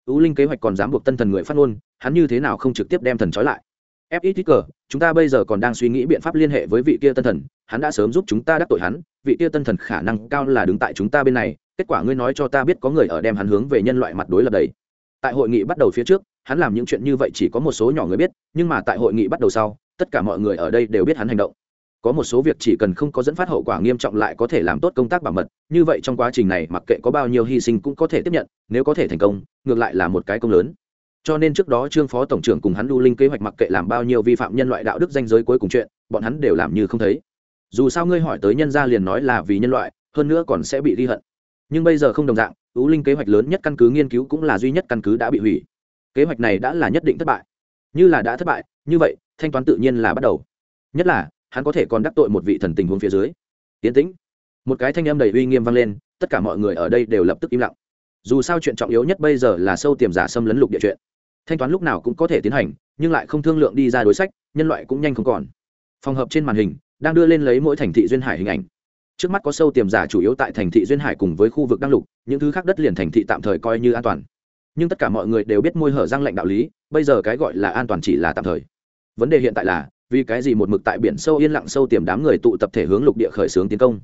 Ưu linh kế hoạch còn dám buộc tân thần người phát ngôn, hắn như thế nào không trực tiếp đem thần trói lại? Fx cờ, chúng ta bây giờ còn đang suy nghĩ biện pháp liên hệ với vị kia tân thần, hắn đã sớm giúp chúng ta đắc tội hắn, vị kia tân thần khả năng cao là đứng tại chúng ta bên này, kết quả ngươi nói cho ta biết có người ở đem hắn hướng về nhân loại mặt đối lập đấy. Tại hội nghị bắt đầu phía trước hắn làm những chuyện như vậy chỉ có một số nhỏ người biết, nhưng mà tại hội nghị bắt đầu sau, tất cả mọi người ở đây đều biết hắn hành động. Có một số việc chỉ cần không có dẫn phát hậu quả nghiêm trọng lại có thể làm tốt công tác bảo mật, như vậy trong quá trình này mặc kệ có bao nhiêu hy sinh cũng có thể tiếp nhận, nếu có thể thành công, ngược lại là một cái công lớn. Cho nên trước đó trương phó tổng trưởng cùng hắn lưu linh kế hoạch mặc kệ làm bao nhiêu vi phạm nhân loại đạo đức danh giới cuối cùng chuyện, bọn hắn đều làm như không thấy. Dù sao ngươi hỏi tới nhân gia liền nói là vì nhân loại, hơn nữa còn sẽ bị ghi hận. Nhưng bây giờ không đồng dạng ưu linh kế hoạch lớn nhất căn cứ nghiên cứu cũng là duy nhất căn cứ đã bị hủy kế hoạch này đã là nhất định thất bại. Như là đã thất bại, như vậy, thanh toán tự nhiên là bắt đầu. Nhất là, hắn có thể còn đắc tội một vị thần tình huống phía dưới. Tiến tĩnh, một cái thanh âm đầy uy nghiêm vang lên, tất cả mọi người ở đây đều lập tức im lặng. Dù sao chuyện trọng yếu nhất bây giờ là sâu tiềm giả xâm lấn lục địa chuyện. Thanh toán lúc nào cũng có thể tiến hành, nhưng lại không thương lượng đi ra đối sách, nhân loại cũng nhanh không còn. Phòng hợp trên màn hình, đang đưa lên lấy mỗi thành thị duyên hải hình ảnh. Trước mắt có sâu tiềm giả chủ yếu tại thành thị duyên hải cùng với khu vực đăng lục, những thứ khác đất liền thành thị tạm thời coi như an toàn nhưng tất cả mọi người đều biết môi hở răng lệnh đạo lý, bây giờ cái gọi là an toàn chỉ là tạm thời. Vấn đề hiện tại là, vì cái gì một mực tại biển sâu yên lặng sâu tiềm đám người tụ tập thể hướng lục địa khởi xướng tiến công?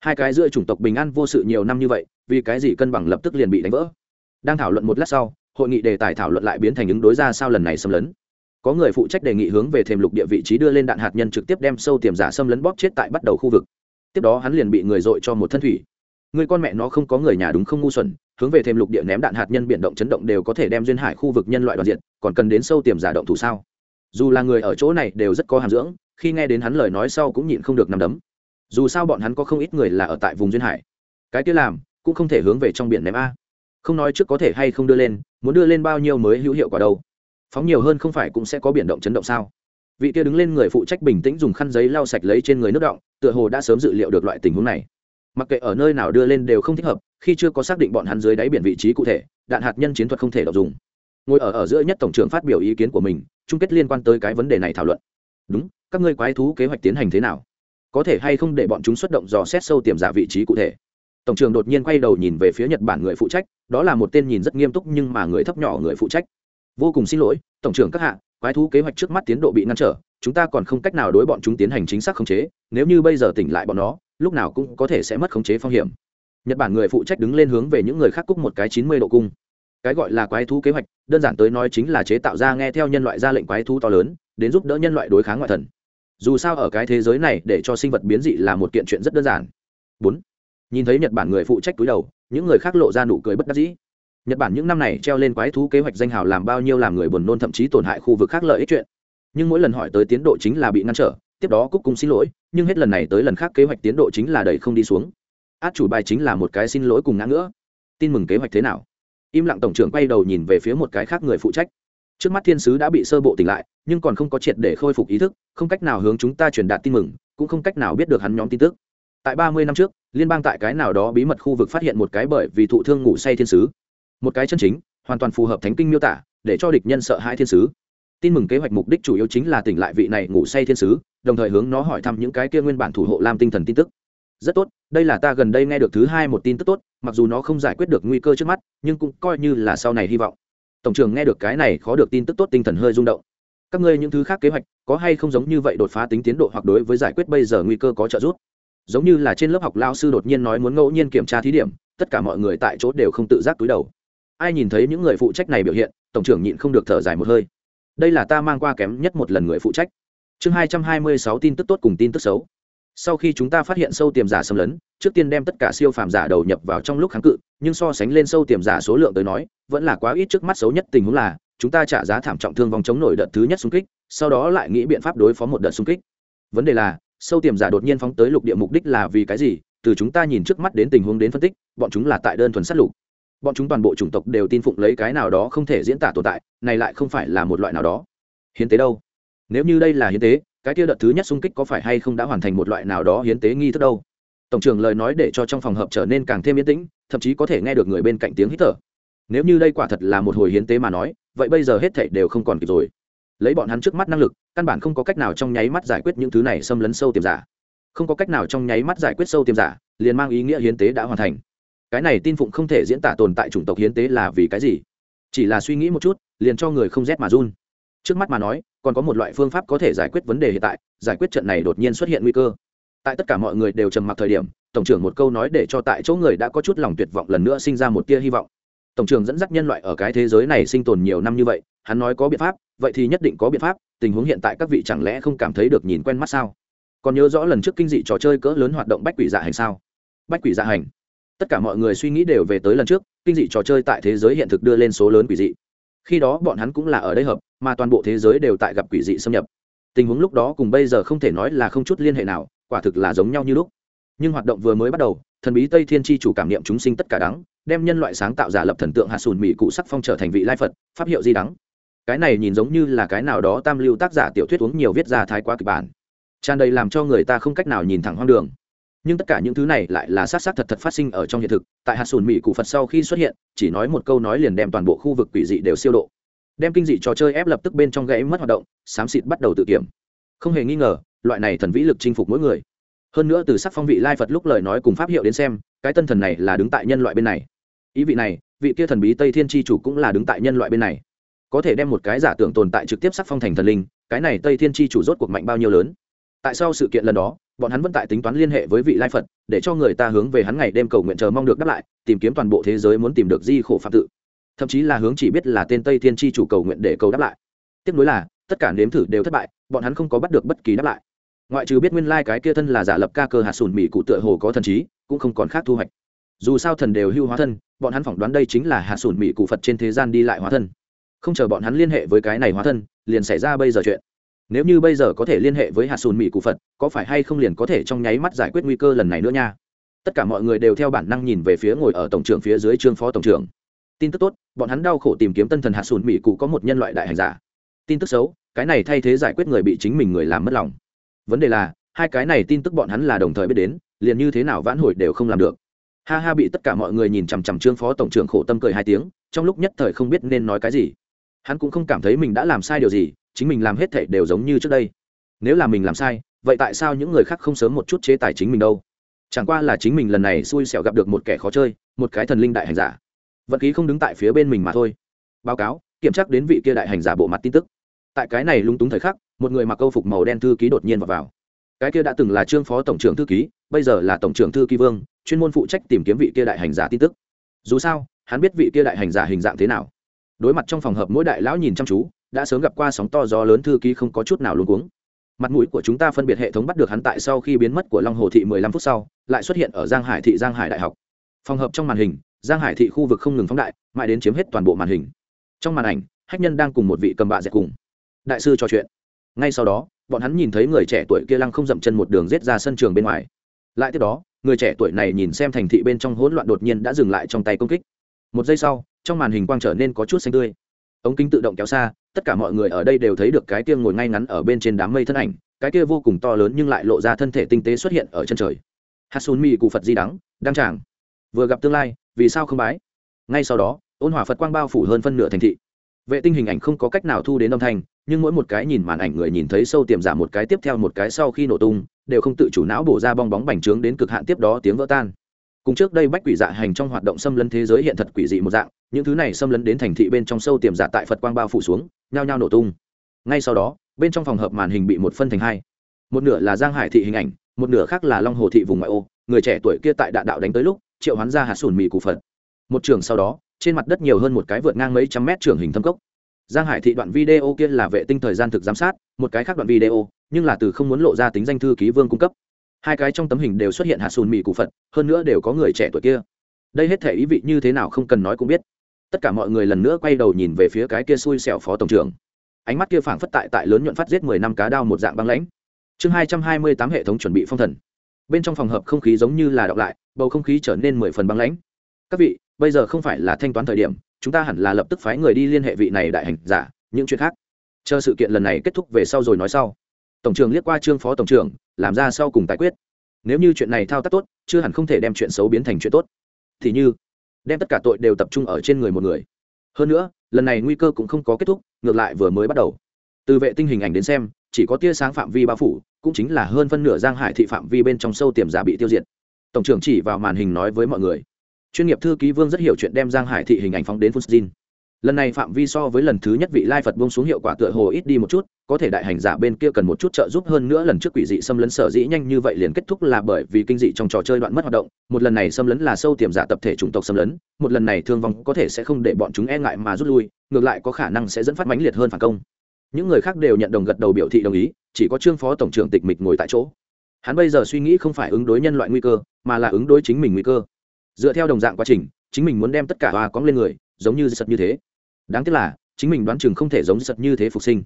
Hai cái giữa chủng tộc bình an vô sự nhiều năm như vậy, vì cái gì cân bằng lập tức liền bị đánh vỡ? Đang thảo luận một lát sau, hội nghị đề tài thảo luận lại biến thành ứng đối ra sao lần này xâm lấn. Có người phụ trách đề nghị hướng về thềm lục địa vị trí đưa lên đạn hạt nhân trực tiếp đem sâu tiềm giả xâm lấn bóp chết tại bắt đầu khu vực. Tiếp đó hắn liền bị người dội cho một thân thủy người con mẹ nó không có người nhà đúng không ngu xuẩn, hướng về thêm lục địa ném đạn hạt nhân biển động chấn động đều có thể đem duyên hải khu vực nhân loại đoàn diện còn cần đến sâu tiềm giả động thủ sao? Dù là người ở chỗ này đều rất có hàm dưỡng, khi nghe đến hắn lời nói sau cũng nhịn không được nằm đấm. Dù sao bọn hắn có không ít người là ở tại vùng duyên hải. Cái kia làm, cũng không thể hướng về trong biển ném a. Không nói trước có thể hay không đưa lên, muốn đưa lên bao nhiêu mới hữu hiệu quả đâu. Phóng nhiều hơn không phải cũng sẽ có biển động chấn động sao? Vị kia đứng lên người phụ trách bình tĩnh dùng khăn giấy lau sạch lấy trên người nước động, tựa hồ đã sớm dự liệu được loại tình huống này mặc kệ ở nơi nào đưa lên đều không thích hợp, khi chưa có xác định bọn hắn dưới đáy biển vị trí cụ thể, đạn hạt nhân chiến thuật không thể đọc dùng. Ngồi ở ở giữa nhất tổng trưởng phát biểu ý kiến của mình, chung kết liên quan tới cái vấn đề này thảo luận. Đúng, các ngươi quái thú kế hoạch tiến hành thế nào? Có thể hay không để bọn chúng xuất động dò xét sâu tiềm giả vị trí cụ thể? Tổng trưởng đột nhiên quay đầu nhìn về phía nhật bản người phụ trách, đó là một tên nhìn rất nghiêm túc nhưng mà người thấp nhỏ người phụ trách. Vô cùng xin lỗi, tổng trưởng các hạ, quái thú kế hoạch trước mắt tiến độ bị ngăn trở, chúng ta còn không cách nào đối bọn chúng tiến hành chính xác khống chế, nếu như bây giờ tỉnh lại bọn nó lúc nào cũng có thể sẽ mất khống chế phong hiểm. Nhật bản người phụ trách đứng lên hướng về những người khác cúc một cái chín mươi độ cung. Cái gọi là quái thú kế hoạch, đơn giản tới nói chính là chế tạo ra nghe theo nhân loại ra lệnh quái thú to lớn, đến giúp đỡ nhân loại đối kháng ngoại thần. Dù sao ở cái thế giới này, để cho sinh vật biến dị là một kiện chuyện rất đơn giản. Bốn, nhìn thấy nhật bản người phụ trách túi đầu, những người khác lộ ra nụ cười bất đắc dĩ. Nhật bản những năm này treo lên quái thú kế hoạch danh hào làm bao nhiêu làm người buồn nôn thậm chí tổn hại khu vực khác lợi ích chuyện. Nhưng mỗi lần hỏi tới tiến độ chính là bị ngăn trở, tiếp đó cúc cung xin lỗi nhưng hết lần này tới lần khác kế hoạch tiến độ chính là đẩy không đi xuống. Át chủ bài chính là một cái xin lỗi cùng ngã ngữa. tin mừng kế hoạch thế nào? Im lặng tổng trưởng quay đầu nhìn về phía một cái khác người phụ trách. Trước mắt thiên sứ đã bị sơ bộ tỉnh lại, nhưng còn không có triệt để khôi phục ý thức, không cách nào hướng chúng ta truyền đạt tin mừng, cũng không cách nào biết được hắn nhóm tin tức. Tại ba mươi năm trước, liên bang tại cái nào đó bí mật khu vực phát hiện một cái bởi vì thụ thương ngủ say thiên sứ. Một cái chân chính, hoàn toàn phù hợp thánh kinh miêu tả, để cho địch nhân sợ hai thiên sứ. Tin mừng kế hoạch mục đích chủ yếu chính là tỉnh lại vị này ngủ say thiên sứ đồng thời hướng nó hỏi thăm những cái kia nguyên bản thủ hộ lam tinh thần tin tức. Rất tốt, đây là ta gần đây nghe được thứ hai một tin tức tốt, mặc dù nó không giải quyết được nguy cơ trước mắt, nhưng cũng coi như là sau này hy vọng. Tổng trưởng nghe được cái này khó được tin tức tốt tinh thần hơi rung động. Các ngươi những thứ khác kế hoạch, có hay không giống như vậy đột phá tính tiến độ hoặc đối với giải quyết bây giờ nguy cơ có trợ giúp? Giống như là trên lớp học lao sư đột nhiên nói muốn ngẫu nhiên kiểm tra thí điểm, tất cả mọi người tại chỗ đều không tự giác túi đầu. Ai nhìn thấy những người phụ trách này biểu hiện, tổng trưởng nhịn không được thở dài một hơi. Đây là ta mang qua kém nhất một lần người phụ trách chương hai trăm hai mươi sáu tin tức tốt cùng tin tức xấu. Sau khi chúng ta phát hiện sâu tiềm giả xâm lấn, trước tiên đem tất cả siêu phàm giả đầu nhập vào trong lúc kháng cự, nhưng so sánh lên sâu tiềm giả số lượng tới nói, vẫn là quá ít trước mắt xấu nhất tình huống là, chúng ta trả giá thảm trọng thương vòng chống nổi đợt thứ nhất xung kích, sau đó lại nghĩ biện pháp đối phó một đợt xung kích. Vấn đề là, sâu tiềm giả đột nhiên phóng tới lục địa mục đích là vì cái gì? Từ chúng ta nhìn trước mắt đến tình huống đến phân tích, bọn chúng là tại đơn thuần sát lục. Bọn chúng toàn bộ chủng tộc đều tin phụng lấy cái nào đó không thể diễn tả tồn tại, này lại không phải là một loại nào đó. Hiến tế đâu? Nếu như đây là hiến tế, cái kia đợt thứ nhất xung kích có phải hay không đã hoàn thành một loại nào đó hiến tế nghi thức đâu? Tổng trưởng lời nói để cho trong phòng hợp trở nên càng thêm yên tĩnh, thậm chí có thể nghe được người bên cạnh tiếng hít thở. Nếu như đây quả thật là một hồi hiến tế mà nói, vậy bây giờ hết thảy đều không còn kịp rồi. Lấy bọn hắn trước mắt năng lực, căn bản không có cách nào trong nháy mắt giải quyết những thứ này xâm lấn sâu tiềm giả. Không có cách nào trong nháy mắt giải quyết sâu tiềm giả, liền mang ý nghĩa hiến tế đã hoàn thành. Cái này tin phụng không thể diễn tả tồn tại chủng tộc hiến tế là vì cái gì? Chỉ là suy nghĩ một chút, liền cho người không rét mà run. Trước mắt mà nói còn có một loại phương pháp có thể giải quyết vấn đề hiện tại, giải quyết trận này đột nhiên xuất hiện nguy cơ. Tại tất cả mọi người đều trầm mặc thời điểm, tổng trưởng một câu nói để cho tại chỗ người đã có chút lòng tuyệt vọng lần nữa sinh ra một tia hy vọng. Tổng trưởng dẫn dắt nhân loại ở cái thế giới này sinh tồn nhiều năm như vậy, hắn nói có biện pháp, vậy thì nhất định có biện pháp, tình huống hiện tại các vị chẳng lẽ không cảm thấy được nhìn quen mắt sao? Còn nhớ rõ lần trước kinh dị trò chơi cỡ lớn hoạt động bách quỷ dạ hành sao? Bách quỷ dạ hành. Tất cả mọi người suy nghĩ đều về tới lần trước, kinh dị trò chơi tại thế giới hiện thực đưa lên số lớn quỷ dị khi đó bọn hắn cũng là ở đây hợp, mà toàn bộ thế giới đều tại gặp quỷ dị xâm nhập. Tình huống lúc đó cùng bây giờ không thể nói là không chút liên hệ nào, quả thực là giống nhau như lúc. Nhưng hoạt động vừa mới bắt đầu, thần bí tây thiên tri chủ cảm niệm chúng sinh tất cả đắng, đem nhân loại sáng tạo giả lập thần tượng hạ sùn mỹ cụ sắc phong trở thành vị lai phật, pháp hiệu di đắng. Cái này nhìn giống như là cái nào đó tam lưu tác giả tiểu thuyết uống nhiều viết ra thái quá kịch bản. Tràn đầy làm cho người ta không cách nào nhìn thẳng hoang đường nhưng tất cả những thứ này lại là sát sát thật thật phát sinh ở trong hiện thực, tại hạt sùn mỹ cụ phật sau khi xuất hiện, chỉ nói một câu nói liền đem toàn bộ khu vực quỷ dị đều siêu độ. Đem kinh dị trò chơi ép lập tức bên trong gãy mất hoạt động, xám xịt bắt đầu tự kiểm. Không hề nghi ngờ, loại này thần vĩ lực chinh phục mỗi người. Hơn nữa từ sắc phong vị lai phật lúc lời nói cùng pháp hiệu đến xem, cái tân thần này là đứng tại nhân loại bên này. Ý vị này, vị kia thần bí tây thiên tri chủ cũng là đứng tại nhân loại bên này. Có thể đem một cái giả tưởng tồn tại trực tiếp sắc phong thành thần linh, cái này tây thiên tri chủ rốt cuộc mạnh bao nhiêu lớn? Tại sao sự kiện lần đó, bọn hắn vẫn tại tính toán liên hệ với vị lai phật, để cho người ta hướng về hắn ngày đêm cầu nguyện chờ mong được đáp lại, tìm kiếm toàn bộ thế giới muốn tìm được di khổ phạm tự. Thậm chí là hướng chỉ biết là tên tây thiên tri chủ cầu nguyện để cầu đáp lại. Tiếp nối là, tất cả nếm thử đều thất bại, bọn hắn không có bắt được bất kỳ đáp lại. Ngoại trừ biết nguyên lai、like、cái kia thân là giả lập ca cơ hạt sùn mỹ cụ tựa hồ có thần trí, cũng không còn khác thu hoạch. Dù sao thần đều hưu hóa thân, bọn hắn phỏng đoán đây chính là hạt sùn mỹ cụ phật trên thế gian đi lại hóa thân. Không chờ bọn hắn liên hệ với cái này hóa thân, liền xảy ra bây giờ chuyện nếu như bây giờ có thể liên hệ với hạt sùn mỹ cụ phật, có phải hay không liền có thể trong nháy mắt giải quyết nguy cơ lần này nữa nha? Tất cả mọi người đều theo bản năng nhìn về phía ngồi ở tổng trưởng phía dưới trương phó tổng trưởng. Tin tức tốt, bọn hắn đau khổ tìm kiếm tân thần hạt sùn mỹ cụ có một nhân loại đại hành giả. Tin tức xấu, cái này thay thế giải quyết người bị chính mình người làm mất lòng. Vấn đề là, hai cái này tin tức bọn hắn là đồng thời biết đến, liền như thế nào vãn hồi đều không làm được. Ha ha bị tất cả mọi người nhìn chằm chằm trương phó tổng trưởng khổ tâm cười hai tiếng, trong lúc nhất thời không biết nên nói cái gì hắn cũng không cảm thấy mình đã làm sai điều gì chính mình làm hết thảy đều giống như trước đây. Nếu là mình làm sai vậy tại sao những người khác không sớm một chút chế tài chính mình đâu? Chẳng qua là chính mình lần này xui xẻo gặp được một kẻ khó chơi một cái thần linh đại hành giả. Vật khí không đứng tại phía bên mình mà thôi. Báo cáo kiểm tra đến vị kia đại hành giả bộ mặt tin tức. Tại cái này lung túng thời khắc một người mặc câu phục màu đen thư ký đột nhiên vào, vào. cái kia đã từng là trương phó tổng trưởng thư ký bây giờ là tổng trưởng thư ký vương chuyên môn phụ trách tìm kiếm vị kia đại hành giả tin tức. Dù sao hắn biết vị kia đại hành giả hình dạng thế nào đối mặt trong phòng hợp mỗi đại lão nhìn chăm chú, đã sớm gặp qua sóng to gió lớn thư ký không có chút nào luôn cuống. Mặt mũi của chúng ta phân biệt hệ thống bắt được hắn tại sau khi biến mất của long hồ thị mười lăm phút sau, lại xuất hiện ở giang hải thị giang hải đại học. Phòng hợp trong màn hình, giang hải thị khu vực không ngừng phóng đại, mãi đến chiếm hết toàn bộ màn hình. Trong màn ảnh hách nhân đang cùng một vị cầm bạ dẹp cùng. Đại sư trò chuyện. Ngay sau đó, bọn hắn nhìn thấy người trẻ tuổi kia lăng không dậm chân một đường rết ra sân trường bên ngoài. Lại tiếp đó, người trẻ tuổi này nhìn xem thành thị bên trong hỗn loạn đột nhiên đã dừng lại trong tay công kích. Một giây sau trong màn hình quang trở nên có chút xanh tươi. Ống kính tự động kéo xa, tất cả mọi người ở đây đều thấy được cái kia ngồi ngay ngắn ở bên trên đám mây thân ảnh, cái kia vô cùng to lớn nhưng lại lộ ra thân thể tinh tế xuất hiện ở chân trời. Hasun mi cụ phật di đắng, đăng tràng. Vừa gặp tương lai, vì sao không bái? Ngay sau đó, ôn hòa phật quang bao phủ hơn phân nửa thành thị. Vệ tinh hình ảnh không có cách nào thu đến âm thanh, nhưng mỗi một cái nhìn màn ảnh người nhìn thấy sâu tiềm giả một cái tiếp theo một cái sau khi nổ tung, đều không tự chủ não bổ ra bong bóng bành trướng đến cực hạn tiếp đó tiếng vỡ tan. Cùng trước đây bách quỷ dạ hành trong hoạt động xâm lấn thế giới hiện thật quỷ dị một dạng những thứ này xâm lấn đến thành thị bên trong sâu tiềm giả tại phật quang bao phủ xuống, nhao nhao nổ tung. Ngay sau đó, bên trong phòng hợp màn hình bị một phân thành hai. Một nửa là giang hải thị hình ảnh, một nửa khác là long hồ thị vùng ngoại ô. Người trẻ tuổi kia tại đạn đạo đánh tới lúc, triệu hoán ra hạt sùn mì cụ phật. Một trường sau đó, trên mặt đất nhiều hơn một cái vượt ngang mấy trăm mét trường hình thâm cốc. Giang hải thị đoạn video kia là vệ tinh thời gian thực giám sát, một cái khác đoạn video, nhưng là từ không muốn lộ ra tính danh thư ký vương cung cấp. Hai cái trong tấm hình đều xuất hiện hạt sùn mì cụ phật, hơn nữa đều có người trẻ tuổi kia. Đây hết thể ý vị như thế nào không cần nói cũng biết tất cả mọi người lần nữa quay đầu nhìn về phía cái kia xui xẻo phó tổng trưởng. Ánh mắt kia phảng phất tại tại lớn nhuận phát giết mười năm cá đao một dạng băng lãnh. Chương hai trăm hai mươi tám hệ thống chuẩn bị phong thần. Bên trong phòng hợp không khí giống như là đọc lại, bầu không khí trở nên mười phần băng lãnh. Các vị, bây giờ không phải là thanh toán thời điểm, chúng ta hẳn là lập tức phái người đi liên hệ vị này đại hành giả, những chuyện khác. Chờ sự kiện lần này kết thúc về sau rồi nói sau. Tổng trưởng liếc qua trương phó tổng trưởng, làm ra sau cùng tài quyết. Nếu như chuyện này thao tác tốt, chưa hẳn không thể đem chuyện xấu biến thành chuyện tốt. Thì như đem tất cả tội đều tập trung ở trên người một người. Hơn nữa, lần này nguy cơ cũng không có kết thúc, ngược lại vừa mới bắt đầu. Từ vệ tinh hình ảnh đến xem, chỉ có tia sáng phạm vi bao phủ, cũng chính là hơn phân nửa giang hải thị phạm vi bên trong sâu tiềm giả bị tiêu diệt. Tổng trưởng chỉ vào màn hình nói với mọi người. Chuyên nghiệp thư ký vương rất hiểu chuyện đem giang hải thị hình ảnh phóng đến futsjin lần này phạm vi so với lần thứ nhất vị lai phật bông xuống hiệu quả tựa hồ ít đi một chút, có thể đại hành giả bên kia cần một chút trợ giúp hơn nữa lần trước quỷ dị xâm lấn sở dĩ nhanh như vậy liền kết thúc là bởi vì kinh dị trong trò chơi đoạn mất hoạt động, một lần này xâm lấn là sâu tiềm giả tập thể chủng tộc xâm lấn, một lần này thương vong có thể sẽ không để bọn chúng e ngại mà rút lui, ngược lại có khả năng sẽ dẫn phát mãnh liệt hơn phản công. Những người khác đều nhận đồng gật đầu biểu thị đồng ý, chỉ có trương phó tổng trưởng tịch mịch ngồi tại chỗ. Hắn bây giờ suy nghĩ không phải ứng đối nhân loại nguy cơ, mà là ứng đối chính mình nguy cơ. Dựa theo đồng dạng quá trình, chính mình muốn đem tất cả hoa cóng lên người, giống như sật như thế đáng tiếc là, chính mình đoán chừng không thể giống sật như thế phục sinh.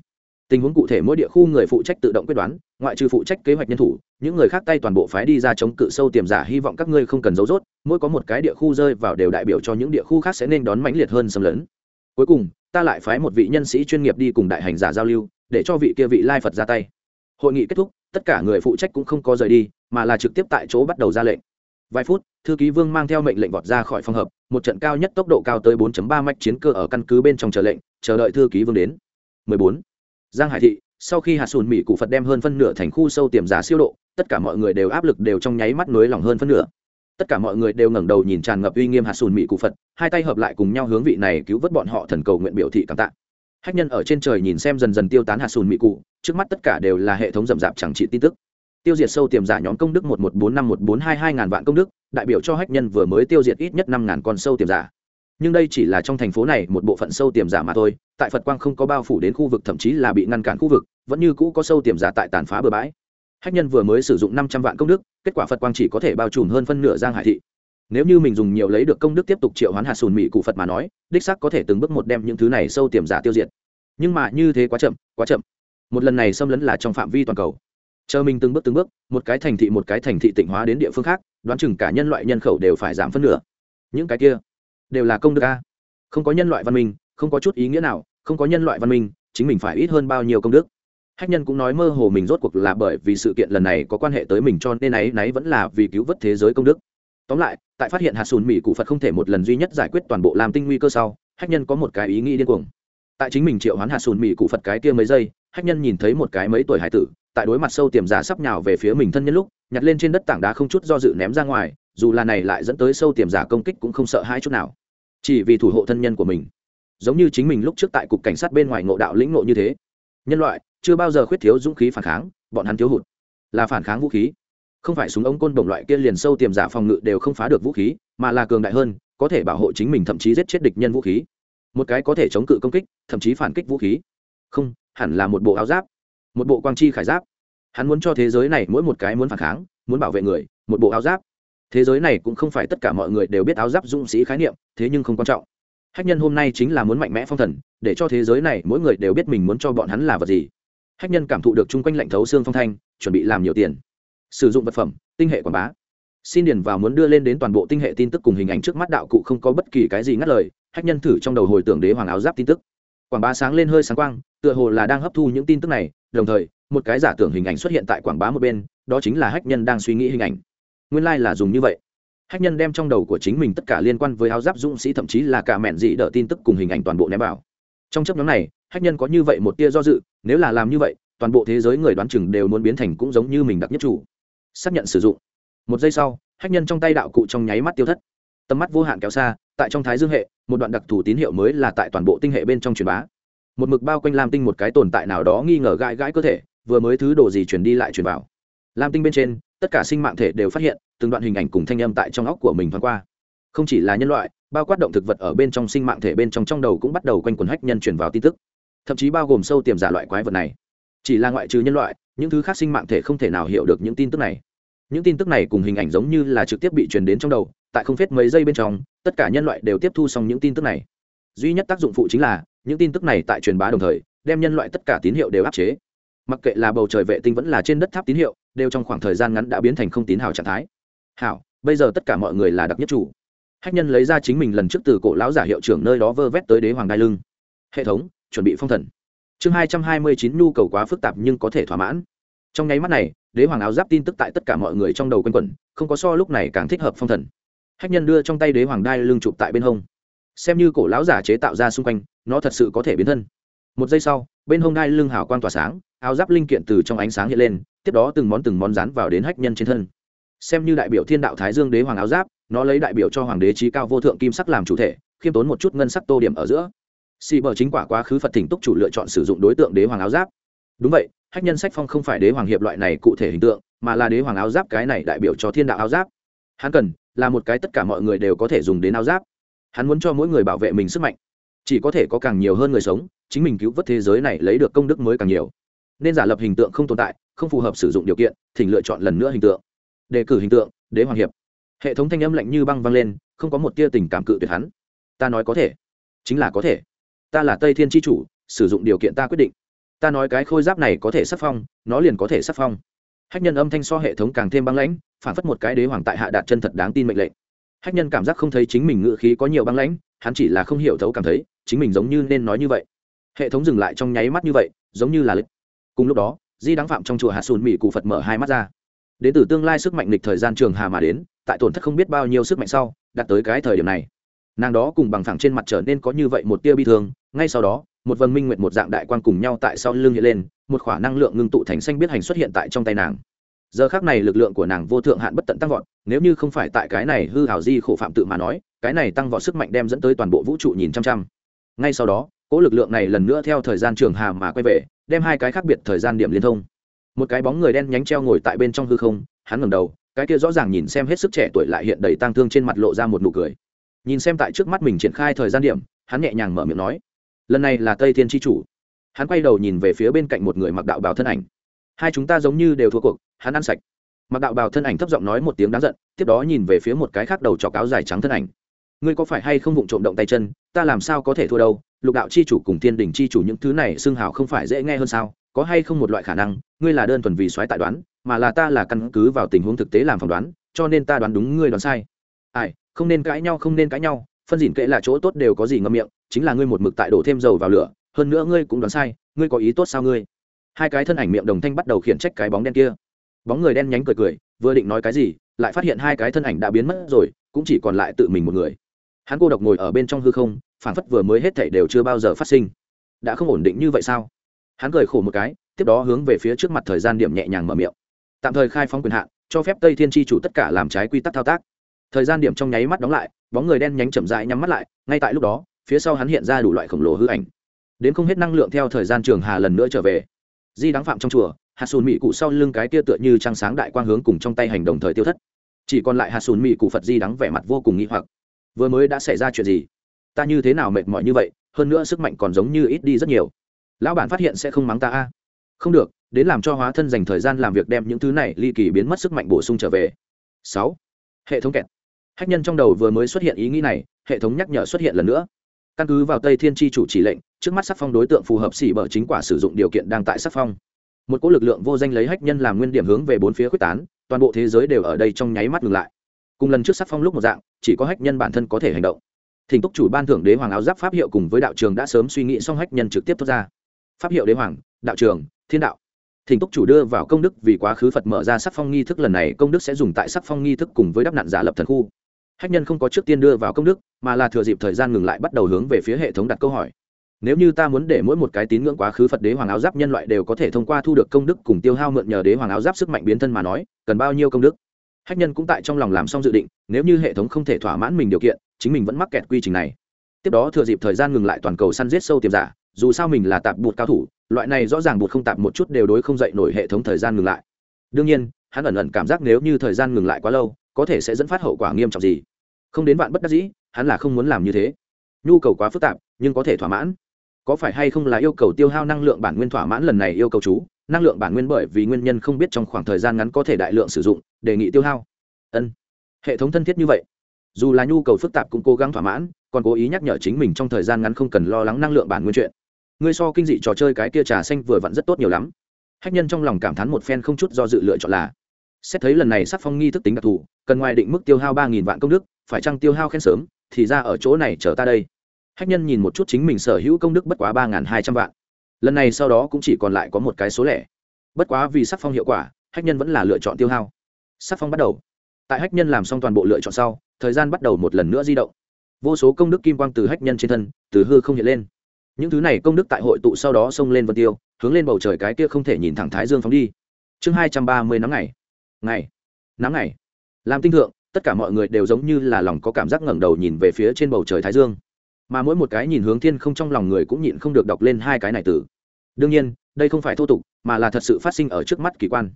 Tình huống cụ thể mỗi địa khu người phụ trách tự động quyết đoán, ngoại trừ phụ trách kế hoạch nhân thủ, những người khác tay toàn bộ phái đi ra chống cự sâu tiềm giả hy vọng các ngươi không cần giấu rốt, mỗi có một cái địa khu rơi vào đều đại biểu cho những địa khu khác sẽ nên đón mãnh liệt hơn xâm lấn. Cuối cùng, ta lại phái một vị nhân sĩ chuyên nghiệp đi cùng đại hành giả giao lưu, để cho vị kia vị lai phật ra tay. Hội nghị kết thúc, tất cả người phụ trách cũng không có rời đi, mà là trực tiếp tại chỗ bắt đầu ra lệnh vài phút, thư ký vương mang theo mệnh lệnh vọt ra khỏi phòng hợp, một trận cao nhất tốc độ cao tới 4.3 mạch chiến cơ ở căn cứ bên trong chờ lệnh, chờ đợi thư ký vương đến. 14. giang hải thị, sau khi hạt sùn mỹ cụ phật đem hơn phân nửa thành khu sâu tiềm giá siêu độ, tất cả mọi người đều áp lực đều trong nháy mắt nối lòng hơn phân nửa. Tất cả mọi người đều ngẩng đầu nhìn tràn ngập uy nghiêm hạt sùn mỹ cụ phật, hai tay hợp lại cùng nhau hướng vị này cứu vớt bọn họ thần cầu nguyện biểu thị cảm tạ. Hách nhân ở trên trời nhìn xem dần dần tiêu tán hạt sùn mỹ cụ, trước mắt tất cả đều là hệ thống rậm rạp chẳng trị tin tức tiêu diệt sâu tiềm giả nhóm công đức một một bốn năm một bốn hai hai ngàn vạn công đức, đại biểu cho hách nhân vừa mới tiêu diệt ít nhất năm ngàn con sâu tiềm giả. Nhưng đây chỉ là trong thành phố này một bộ phận sâu tiềm giả mà thôi, tại phật quang không có bao phủ đến khu vực, thậm chí là bị ngăn cản khu vực, vẫn như cũ có sâu tiềm giả tại tàn phá bờ bãi. Hách nhân vừa mới sử dụng năm trăm vạn công đức, kết quả phật quang chỉ có thể bao trùm hơn phân nửa giang hải thị. Nếu như mình dùng nhiều lấy được công đức tiếp tục triệu hoán hạt sùn mỹ cụ phật mà nói, đích sắc có thể từng bước một đem những thứ này sâu tiềm giả tiêu diệt. Nhưng mà như thế quá chậm quá chậm. Một lần này xâm lấn là trong phạm vi toàn cầu chờ mình từng bước từng bước, một cái thành thị một cái thành thị tịnh hóa đến địa phương khác, đoán chừng cả nhân loại nhân khẩu đều phải giảm phân nửa. Những cái kia đều là công đức a. Không có nhân loại văn minh, không có chút ý nghĩa nào, không có nhân loại văn minh, chính mình phải ít hơn bao nhiêu công đức. Hách nhân cũng nói mơ hồ mình rốt cuộc là bởi vì sự kiện lần này có quan hệ tới mình cho nên ấy, nấy vẫn là vì cứu vớt thế giới công đức. Tóm lại, tại phát hiện hạt sùn mỹ cụ phật không thể một lần duy nhất giải quyết toàn bộ làm tinh nguy cơ sau, hách nhân có một cái ý nghĩ điên cuồng. Tại chính mình triệu hoán hạt sùn mỹ cụ phật cái kia mấy giây, hách nhân nhìn thấy một cái mấy tuổi hải tử tại đối mặt sâu tiềm giả sắp nhào về phía mình thân nhân lúc, nhặt lên trên đất tảng đá không chút do dự ném ra ngoài, dù là này lại dẫn tới sâu tiềm giả công kích cũng không sợ hai chút nào. Chỉ vì thủ hộ thân nhân của mình. Giống như chính mình lúc trước tại cục cảnh sát bên ngoài ngộ đạo lĩnh ngộ như thế. Nhân loại, chưa bao giờ khuyết thiếu dũng khí phản kháng, bọn hắn thiếu hụt. Là phản kháng vũ khí. Không phải súng ống côn đồng loại kia liền sâu tiềm giả phòng ngự đều không phá được vũ khí, mà là cường đại hơn, có thể bảo hộ chính mình thậm chí giết chết địch nhân vũ khí. Một cái có thể chống cự công kích, thậm chí phản kích vũ khí. Không, hẳn là một bộ áo giáp một bộ quang chi khải giáp. Hắn muốn cho thế giới này mỗi một cái muốn phản kháng, muốn bảo vệ người, một bộ áo giáp. Thế giới này cũng không phải tất cả mọi người đều biết áo giáp dũng sĩ khái niệm, thế nhưng không quan trọng. Hách nhân hôm nay chính là muốn mạnh mẽ phong thần, để cho thế giới này mỗi người đều biết mình muốn cho bọn hắn là vật gì. Hách nhân cảm thụ được chung quanh lạnh thấu xương phong thanh, chuẩn bị làm nhiều tiền. Sử dụng vật phẩm, tinh hệ quảng bá. Xin điền vào muốn đưa lên đến toàn bộ tinh hệ tin tức cùng hình ảnh trước mắt đạo cụ không có bất kỳ cái gì ngắt lời, hách nhân thử trong đầu hồi tưởng đế hoàng áo giáp tin tức. Quảng bá sáng lên hơi sáng quang, tựa hồ là đang hấp thu những tin tức này đồng thời, một cái giả tưởng hình ảnh xuất hiện tại quảng bá một bên, đó chính là hách nhân đang suy nghĩ hình ảnh. Nguyên lai、like、là dùng như vậy. Hách nhân đem trong đầu của chính mình tất cả liên quan với áo giáp dũng sĩ thậm chí là cả mẹn dị đỡ tin tức cùng hình ảnh toàn bộ ném vào. Trong chấp nhóm này, hách nhân có như vậy một tia do dự, nếu là làm như vậy, toàn bộ thế giới người đoán chừng đều muốn biến thành cũng giống như mình đặc nhất chủ. Xác nhận sử dụng. Một giây sau, hách nhân trong tay đạo cụ trong nháy mắt tiêu thất. Tầm mắt vô hạn kéo xa, tại trong thái dương hệ, một đoạn đặc thù tín hiệu mới là tại toàn bộ tinh hệ bên trong truyền bá một mực bao quanh lam tinh một cái tồn tại nào đó nghi ngờ gãi gãi cơ thể, vừa mới thứ đồ gì chuyển đi lại chuyển vào. Lam tinh bên trên, tất cả sinh mạng thể đều phát hiện, từng đoạn hình ảnh cùng thanh âm tại trong óc của mình thoáng qua. Không chỉ là nhân loại, bao quát động thực vật ở bên trong sinh mạng thể bên trong trong đầu cũng bắt đầu quanh quần hách nhân truyền vào tin tức. Thậm chí bao gồm sâu tiềm giả loại quái vật này. Chỉ là ngoại trừ nhân loại, những thứ khác sinh mạng thể không thể nào hiểu được những tin tức này. Những tin tức này cùng hình ảnh giống như là trực tiếp bị truyền đến trong đầu, tại không phết mấy giây bên trong, tất cả nhân loại đều tiếp thu xong những tin tức này duy nhất tác dụng phụ chính là, những tin tức này tại truyền bá đồng thời, đem nhân loại tất cả tín hiệu đều áp chế. Mặc kệ là bầu trời vệ tinh vẫn là trên đất tháp tín hiệu, đều trong khoảng thời gian ngắn đã biến thành không tín hào trạng thái. Hảo, bây giờ tất cả mọi người là đặc nhất chủ. Hách nhân lấy ra chính mình lần trước từ cổ lão giả hiệu trưởng nơi đó vơ vét tới đế hoàng đai lưng. Hệ thống, chuẩn bị phong thần. Chương hai trăm hai mươi chín, nhu cầu quá phức tạp nhưng có thể thỏa mãn. Trong nháy mắt này, đế hoàng áo giáp tin tức tại tất cả mọi người trong đầu quanh quẩn, không có so lúc này càng thích hợp phong thần. Hách nhân đưa trong tay đế hoàng đai lưng chụp tại bên hông xem như cổ lão giả chế tạo ra xung quanh, nó thật sự có thể biến thân. Một giây sau, bên hông đai lưng hào quang tỏa sáng, áo giáp linh kiện từ trong ánh sáng hiện lên, tiếp đó từng món từng món rán vào đến hách nhân trên thân. Xem như đại biểu thiên đạo thái dương đế hoàng áo giáp, nó lấy đại biểu cho hoàng đế trí cao vô thượng kim sắc làm chủ thể, khiêm tốn một chút ngân sắc tô điểm ở giữa. Xì bờ chính quả quá khứ phật thỉnh túc chủ lựa chọn sử dụng đối tượng đế hoàng áo giáp. Đúng vậy, hách nhân sách phong không phải đế hoàng hiệp loại này cụ thể hình tượng, mà là đế hoàng áo giáp cái này đại biểu cho thiên đạo áo giáp. Hắn cần là một cái tất cả mọi người đều có thể dùng đến áo giáp hắn muốn cho mỗi người bảo vệ mình sức mạnh. Chỉ có thể có càng nhiều hơn người sống, chính mình cứu vớt thế giới này lấy được công đức mới càng nhiều. Nên giả lập hình tượng không tồn tại, không phù hợp sử dụng điều kiện, thỉnh lựa chọn lần nữa hình tượng. Đề cử hình tượng, đế hoàng hiệp. Hệ thống thanh âm lạnh như băng vang lên, không có một tia tình cảm cự tuyệt hắn. Ta nói có thể. Chính là có thể. Ta là tây thiên tri chủ, sử dụng điều kiện ta quyết định. Ta nói cái khôi giáp này có thể sắc phong, nó liền có thể sắc phong. Hách nhân âm thanh so hệ thống càng thêm băng lãnh, phản phất một cái đế hoàng tại hạ đạt chân thật đáng tin mệnh lệnh hách nhân cảm giác không thấy chính mình ngự khí có nhiều băng lãnh, hắn chỉ là không hiểu thấu cảm thấy, chính mình giống như nên nói như vậy. Hệ thống dừng lại trong nháy mắt như vậy, giống như là lịch. Cùng lúc đó, di đắng phạm trong chùa hạt sùn mỹ cụ phật mở hai mắt ra. Đến từ tương lai sức mạnh lịch thời gian trường hà mà đến, tại tổn thất không biết bao nhiêu sức mạnh sau, đạt tới cái thời điểm này. Nàng đó cùng bằng phẳng trên mặt trở nên có như vậy một tia bi thương, ngay sau đó, một vần minh nguyệt một dạng đại quan cùng nhau tại sau lưng hiện lên, một khỏa năng lượng ngưng tụ thành xanh biết hành xuất hiện tại trong tay nàng giờ khác này lực lượng của nàng vô thượng hạn bất tận tăng vọt, nếu như không phải tại cái này hư hảo di khổ phạm tự mà nói, cái này tăng vọt sức mạnh đem dẫn tới toàn bộ vũ trụ nhìn chăm chăm. Ngay sau đó, cỗ lực lượng này lần nữa theo thời gian trường hà mà quay về, đem hai cái khác biệt thời gian điểm liên thông. Một cái bóng người đen nhánh treo ngồi tại bên trong hư không, hắn ngầm đầu, cái kia rõ ràng nhìn xem hết sức trẻ tuổi lại hiện đầy tang thương trên mặt lộ ra một nụ cười. Nhìn xem tại trước mắt mình triển khai thời gian điểm, hắn nhẹ nhàng mở miệng nói, lần này là tây thiên tri chủ. Hắn quay đầu nhìn về phía bên cạnh một người mặc đạo bào thân ảnh hai chúng ta giống như đều thua cuộc, hắn ăn sạch. Mặc đạo bào thân ảnh thấp giọng nói một tiếng đáng giận, tiếp đó nhìn về phía một cái khác đầu trọc áo dài trắng thân ảnh. Ngươi có phải hay không vụng trộm động tay chân, ta làm sao có thể thua đâu, lục đạo chi chủ cùng thiên đình chi chủ những thứ này xưng hào không phải dễ nghe hơn sao, có hay không một loại khả năng, ngươi là đơn thuần vì xoáy tại đoán, mà là ta là căn cứ vào tình huống thực tế làm phỏng đoán, cho nên ta đoán đúng ngươi đoán sai. Ai, không nên cãi nhau, không nên cãi nhau, phân dỉn kệ là chỗ tốt đều có gì ngâm miệng, chính là ngươi một mực tại đổ thêm dầu vào lửa, hơn nữa ngươi cũng đoán sai, ngươi có ý tốt sao ngươi? Hai cái thân ảnh miệng đồng thanh bắt đầu khiển trách cái bóng đen kia. Bóng người đen nhánh cười cười, vừa định nói cái gì, lại phát hiện hai cái thân ảnh đã biến mất rồi, cũng chỉ còn lại tự mình một người. Hắn cô độc ngồi ở bên trong hư không phản phất vừa mới hết thảy đều chưa bao giờ phát sinh. Đã không ổn định như vậy sao? Hắn cười khổ một cái, tiếp đó hướng về phía trước mặt thời gian điểm nhẹ nhàng mở miệng. Tạm thời khai phóng quyền hạn, cho phép tây thiên tri chủ tất cả làm trái quy tắc thao tác. Thời gian điểm trong nháy mắt đóng lại, bóng người đen nhánh chậm rãi nhắm mắt lại, ngay tại lúc đó, phía sau hắn hiện ra đủ loại khổng lồ hư ảnh. Đến không hết năng lượng theo thời gian trường hà lần nữa trở về di đáng phạm trong chùa hạt sùn mỹ cụ sau lưng cái kia tựa như trăng sáng đại quang hướng cùng trong tay hành đồng thời tiêu thất. Chỉ còn lại hạt sùn mỹ cụ phật di đắng vẻ mặt vô cùng nghĩ hoặc. Vừa mới đã xảy ra chuyện gì? Ta như thế nào mệt mỏi như vậy, hơn nữa sức mạnh còn giống như ít đi rất nhiều. Lão bản phát hiện sẽ không mắng ta a. Không được, đến làm cho hóa thân dành thời gian làm việc đem những thứ này ly kỳ biến mất sức mạnh bổ sung trở về. Sáu. Hệ thống kẹt. Hách nhân trong đầu vừa mới xuất hiện ý nghĩ này, hệ thống nhắc nhở xuất hiện lần nữa. Căn cứ vào tây thiên tri chủ chỉ lệnh trước mắt sắc phong đối tượng phù hợp xỉ bở chính quả sử dụng điều kiện đang tại sắc phong. Một cỗ lực lượng vô danh lấy hách nhân làm nguyên điểm hướng về bốn phía quyết tán, toàn bộ thế giới đều ở đây trong nháy mắt ngừng lại. Cùng lần trước sắc phong lúc một dạng, chỉ có hách nhân bản thân có thể hành động. Thỉnh túc chủ ban thưởng đế hoàng áo giáp pháp hiệu cùng với đạo trường đã sớm suy nghĩ xong hách nhân trực tiếp thoát ra. Pháp hiệu đế hoàng, đạo trường, thiên đạo. Thỉnh túc chủ đưa vào công đức vì quá khứ phật mở ra sắc phong nghi thức lần này công đức sẽ dùng tại sắc phong nghi thức cùng với đắp nạn giả lập thần khu. Hách nhân không có trước tiên đưa vào công đức, mà là thừa dịp thời gian ngừng lại bắt đầu hướng về phía hệ thống đặt câu hỏi nếu như ta muốn để mỗi một cái tín ngưỡng quá khứ phật đế hoàng áo giáp nhân loại đều có thể thông qua thu được công đức cùng tiêu hao mượn nhờ đế hoàng áo giáp sức mạnh biến thân mà nói, cần bao nhiêu công đức? Hách nhân cũng tại trong lòng làm xong dự định, nếu như hệ thống không thể thỏa mãn mình điều kiện, chính mình vẫn mắc kẹt quy trình này. Tiếp đó thừa dịp thời gian ngừng lại toàn cầu săn giết sâu tiềm giả, dù sao mình là tạp bụt cao thủ, loại này rõ ràng bụt không tạp một chút đều đối không dậy nổi hệ thống thời gian ngừng lại. Đương nhiên, hắn ẩn ẩn cảm giác nếu như thời gian ngừng lại quá lâu, có thể sẽ dẫn phát hậu quả nghiêm trọng gì. Không đến vạn bất đắc dĩ, hắn là không muốn làm như thế. Nhu cầu quá phức tạp, nhưng có thể thỏa mãn có phải hay không là yêu cầu tiêu hao năng lượng bản nguyên thỏa mãn lần này yêu cầu chú? Năng lượng bản nguyên bởi vì nguyên nhân không biết trong khoảng thời gian ngắn có thể đại lượng sử dụng, đề nghị tiêu hao. Ân. Hệ thống thân thiết như vậy. Dù là nhu cầu phức tạp cũng cố gắng thỏa mãn, còn cố ý nhắc nhở chính mình trong thời gian ngắn không cần lo lắng năng lượng bản nguyên chuyện. Ngươi so kinh dị trò chơi cái kia trà xanh vừa vặn rất tốt nhiều lắm. Hách nhân trong lòng cảm thán một phen không chút do dự lựa chọn là, xét thấy lần này sắc phong nghi thức tính đặc thù, cần ngoài định mức tiêu hao ba nghìn vạn công đức, phải chăng tiêu hao khen sớm, thì ra ở chỗ này chờ ta đây hách nhân nhìn một chút chính mình sở hữu công đức bất quá ba n hai trăm vạn. Lần này sau đó cũng chỉ còn lại có một cái số lẻ. Bất quá vì sắc phong hiệu quả, hách nhân vẫn là lựa chọn tiêu hao. Sắc phong bắt đầu. Tại hách nhân làm xong toàn bộ lựa chọn sau, thời gian bắt đầu một lần nữa di động. Vô số công đức kim quang từ hách nhân trên thân, từ hư không hiện lên. Những thứ này công đức tại hội tụ sau đó xông lên vân tiêu, hướng lên bầu trời cái kia không thể nhìn thẳng thái dương phóng đi. Chương hai trăm ba mươi nắng ngày. Ngày. Nắng ngày. Làm tinh thượng, tất cả mọi người đều giống như là lòng có cảm giác ngẩng đầu nhìn về phía trên bầu trời thái dương mà mỗi một cái nhìn hướng thiên không trong lòng người cũng nhịn không được đọc lên hai cái này từ. Đương nhiên, đây không phải thô tục, mà là thật sự phát sinh ở trước mắt kỳ quan.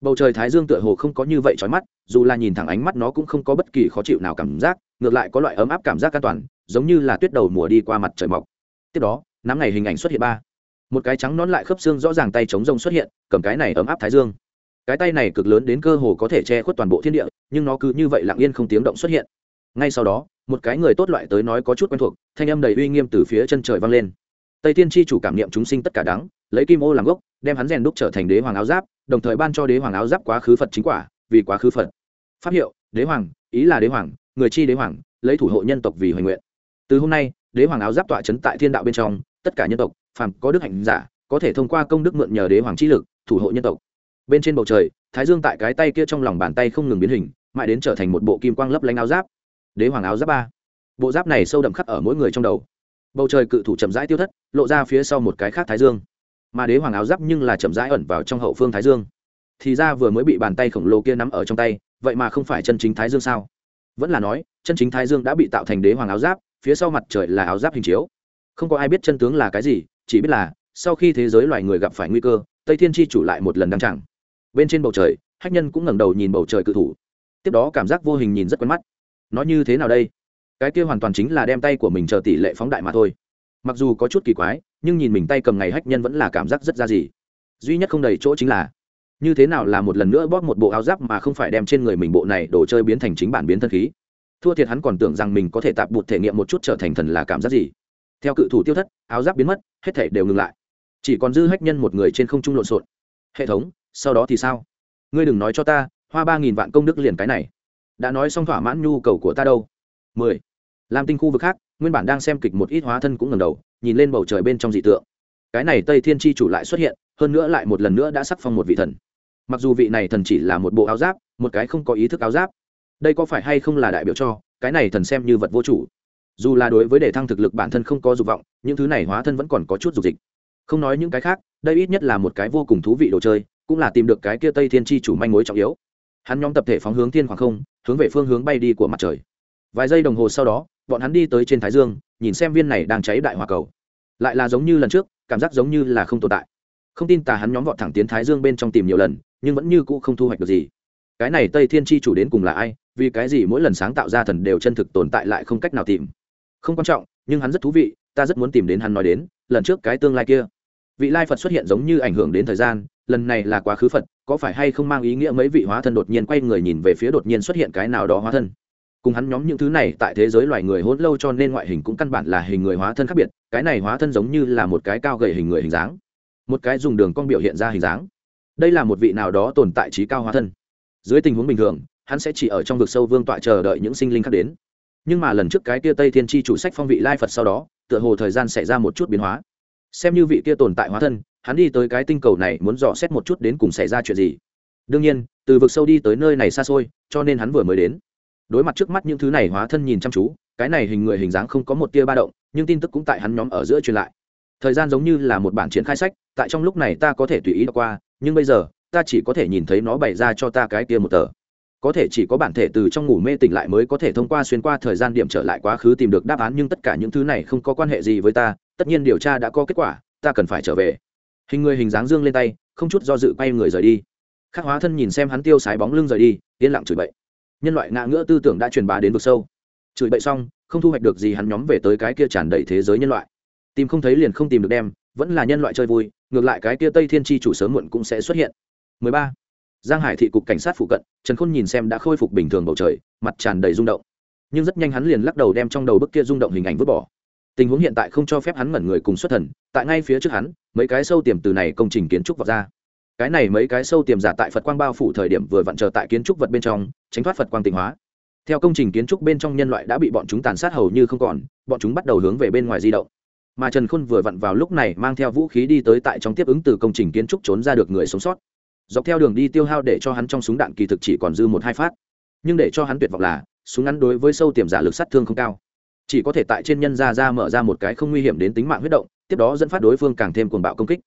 Bầu trời thái dương tựa hồ không có như vậy trói mắt, dù là nhìn thẳng ánh mắt nó cũng không có bất kỳ khó chịu nào cảm giác, ngược lại có loại ấm áp cảm giác an toàn, giống như là tuyết đầu mùa đi qua mặt trời mọc. Tiếp đó, nắm ngày hình ảnh xuất hiện ba. Một cái trắng nón lại khớp xương rõ ràng tay chống rông xuất hiện, cầm cái này ấm áp thái dương. Cái tay này cực lớn đến cơ hồ có thể che khuất toàn bộ thiên địa, nhưng nó cứ như vậy lặng yên không tiếng động xuất hiện ngay sau đó, một cái người tốt loại tới nói có chút quen thuộc, thanh âm đầy uy nghiêm từ phía chân trời vang lên. Tây thiên tri chủ cảm niệm chúng sinh tất cả đắng, lấy kim ô làm gốc, đem hắn rèn đúc trở thành đế hoàng áo giáp, đồng thời ban cho đế hoàng áo giáp quá khứ phật chính quả, vì quá khứ phật. Pháp hiệu, đế hoàng, ý là đế hoàng, người chi đế hoàng, lấy thủ hộ nhân tộc vì hoành nguyện. Từ hôm nay, đế hoàng áo giáp tọa chấn tại thiên đạo bên trong, tất cả nhân tộc, phàm có đức hạnh giả, có thể thông qua công đức mượn nhờ đế hoàng chi lực, thủ hộ nhân tộc. Bên trên bầu trời, thái dương tại cái tay kia trong lòng bàn tay không ngừng biến hình, mãi đến trở thành một bộ kim quang lấp lánh áo giáp đế hoàng áo giáp ba. Bộ giáp này sâu đậm khắc ở mỗi người trong đầu. Bầu trời cự thủ chậm rãi tiêu thất, lộ ra phía sau một cái khác thái dương. Mà đế hoàng áo giáp nhưng là chậm rãi ẩn vào trong hậu phương thái dương. Thì ra vừa mới bị bàn tay khổng lồ kia nắm ở trong tay, vậy mà không phải chân chính thái dương sao? Vẫn là nói, chân chính thái dương đã bị tạo thành đế hoàng áo giáp, phía sau mặt trời là áo giáp hình chiếu. Không có ai biết chân tướng là cái gì, chỉ biết là, sau khi thế giới loài người gặp phải nguy cơ, tây thiên tri chủ lại một lần đăng chẳng bên trên bầu trời, hách nhân cũng ngẩng đầu nhìn bầu trời cự thủ. Tiếp đó cảm giác vô hình nhìn rất quen mắt nó như thế nào đây? Cái kia hoàn toàn chính là đem tay của mình chờ tỷ lệ phóng đại mà thôi. Mặc dù có chút kỳ quái, nhưng nhìn mình tay cầm ngày hách nhân vẫn là cảm giác rất ra gì. Duy nhất không đầy chỗ chính là, như thế nào là một lần nữa bóp một bộ áo giáp mà không phải đem trên người mình bộ này đồ chơi biến thành chính bản biến thân khí? Thua thiệt hắn còn tưởng rằng mình có thể tạp bụt thể nghiệm một chút trở thành thần là cảm giác gì. Theo cự thủ tiêu thất, áo giáp biến mất, hết thể đều ngừng lại. Chỉ còn dư hách nhân một người trên không trung lộn xộn. Hệ thống, sau đó thì sao? Ngươi đừng nói cho ta, hoa ba nghìn vạn công đức liền cái này đã nói xong thỏa mãn nhu cầu của ta đâu. Mười. Làm tinh khu vực khác, nguyên bản đang xem kịch một ít hóa thân cũng ngầm đầu, nhìn lên bầu trời bên trong dị tượng. Cái này tây thiên tri chủ lại xuất hiện, hơn nữa lại một lần nữa đã sắc phong một vị thần. Mặc dù vị này thần chỉ là một bộ áo giáp, một cái không có ý thức áo giáp, đây có phải hay không là đại biểu cho, cái này thần xem như vật vô chủ. Dù là đối với đề thăng thực lực bản thân không có dục vọng, những thứ này hóa thân vẫn còn có chút dục dịch. Không nói những cái khác, đây ít nhất là một cái vô cùng thú vị đồ chơi, cũng là tìm được cái kia tây thiên tri chủ manh mối trọng yếu hắn nhóm tập thể phóng hướng thiên khoảng không, hướng về phương hướng bay đi của mặt trời. Vài giây đồng hồ sau đó, bọn hắn đi tới trên thái dương, nhìn xem viên này đang cháy đại hòa cầu. Lại là giống như lần trước, cảm giác giống như là không tồn tại. Không tin tà hắn nhóm vọt thẳng tiến thái dương bên trong tìm nhiều lần, nhưng vẫn như cũ không thu hoạch được gì. Cái này tây thiên tri chủ đến cùng là ai, vì cái gì mỗi lần sáng tạo ra thần đều chân thực tồn tại lại không cách nào tìm? Không quan trọng, nhưng hắn rất thú vị, ta rất muốn tìm đến hắn nói đến, lần trước cái tương lai kia. Vị lai phật xuất hiện giống như ảnh hưởng đến thời gian lần này là quá khứ phật, có phải hay không mang ý nghĩa mấy vị hóa thân đột nhiên quay người nhìn về phía đột nhiên xuất hiện cái nào đó hóa thân? Cùng hắn nhóm những thứ này tại thế giới loài người hôn lâu cho nên ngoại hình cũng căn bản là hình người hóa thân khác biệt, cái này hóa thân giống như là một cái cao gầy hình người hình dáng. Một cái dùng đường cong biểu hiện ra hình dáng. Đây là một vị nào đó tồn tại trí cao hóa thân. Dưới tình huống bình thường, hắn sẽ chỉ ở trong vực sâu vương tọa chờ đợi những sinh linh khác đến. Nhưng mà lần trước cái kia tây thiên tri chủ sách phong vị lai phật sau đó, tựa hồ thời gian xảy ra một chút biến hóa. Xem như vị kia tồn tại hóa thân hắn đi tới cái tinh cầu này muốn dò xét một chút đến cùng xảy ra chuyện gì. Đương nhiên, từ vực sâu đi tới nơi này xa xôi, cho nên hắn vừa mới đến. Đối mặt trước mắt những thứ này hóa thân nhìn chăm chú, cái này hình người hình dáng không có một tia ba động, nhưng tin tức cũng tại hắn nhóm ở giữa truyền lại. Thời gian giống như là một bản triển khai sách, tại trong lúc này ta có thể tùy ý đọc qua, nhưng bây giờ, ta chỉ có thể nhìn thấy nó bày ra cho ta cái tia một tờ. Có thể chỉ có bản thể từ trong ngủ mê tỉnh lại mới có thể thông qua xuyên qua thời gian điểm trở lại quá khứ tìm được đáp án, nhưng tất cả những thứ này không có quan hệ gì với ta, tất nhiên điều tra đã có kết quả, ta cần phải trở về hình người hình dáng dương lên tay, không chút do dự quay người rời đi. Khắc hóa thân nhìn xem hắn tiêu sái bóng lưng rời đi, yên lặng chửi bậy. Nhân loại ngã ngỡ tư tưởng đã truyền bá đến vực sâu. Chửi bậy xong, không thu hoạch được gì hắn nhóm về tới cái kia tràn đầy thế giới nhân loại. Tìm không thấy liền không tìm được đem, vẫn là nhân loại chơi vui, ngược lại cái kia tây thiên tri chủ sớm muộn cũng sẽ xuất hiện. 13. giang hải thị cục cảnh sát phụ cận, trần khôn nhìn xem đã khôi phục bình thường bầu trời, mặt tràn đầy rung động. Nhưng rất nhanh hắn liền lắc đầu đem trong đầu bức kia rung động hình ảnh vứt bỏ tình huống hiện tại không cho phép hắn ngẩn người cùng xuất thần, tại ngay phía trước hắn, mấy cái sâu tiềm từ này công trình kiến trúc vọt ra. Cái này mấy cái sâu tiềm giả tại phật quang bao phủ thời điểm vừa vặn chờ tại kiến trúc vật bên trong, tránh thoát phật quang tịnh hóa. Theo công trình kiến trúc bên trong nhân loại đã bị bọn chúng tàn sát hầu như không còn, bọn chúng bắt đầu hướng về bên ngoài di động. Mà trần khôn vừa vặn vào lúc này mang theo vũ khí đi tới tại trong tiếp ứng từ công trình kiến trúc trốn ra được người sống sót. Dọc theo đường đi tiêu hao để cho hắn trong súng đạn kỳ thực chỉ còn dư một hai phát. Nhưng để cho hắn tuyệt vọng là, súng ngắn đối với sâu tiềm giả lực sát thương không cao chỉ có thể tại trên nhân ra ra mở ra một cái không nguy hiểm đến tính mạng huyết động, tiếp đó dẫn phát đối phương càng thêm cuồng bạo công kích.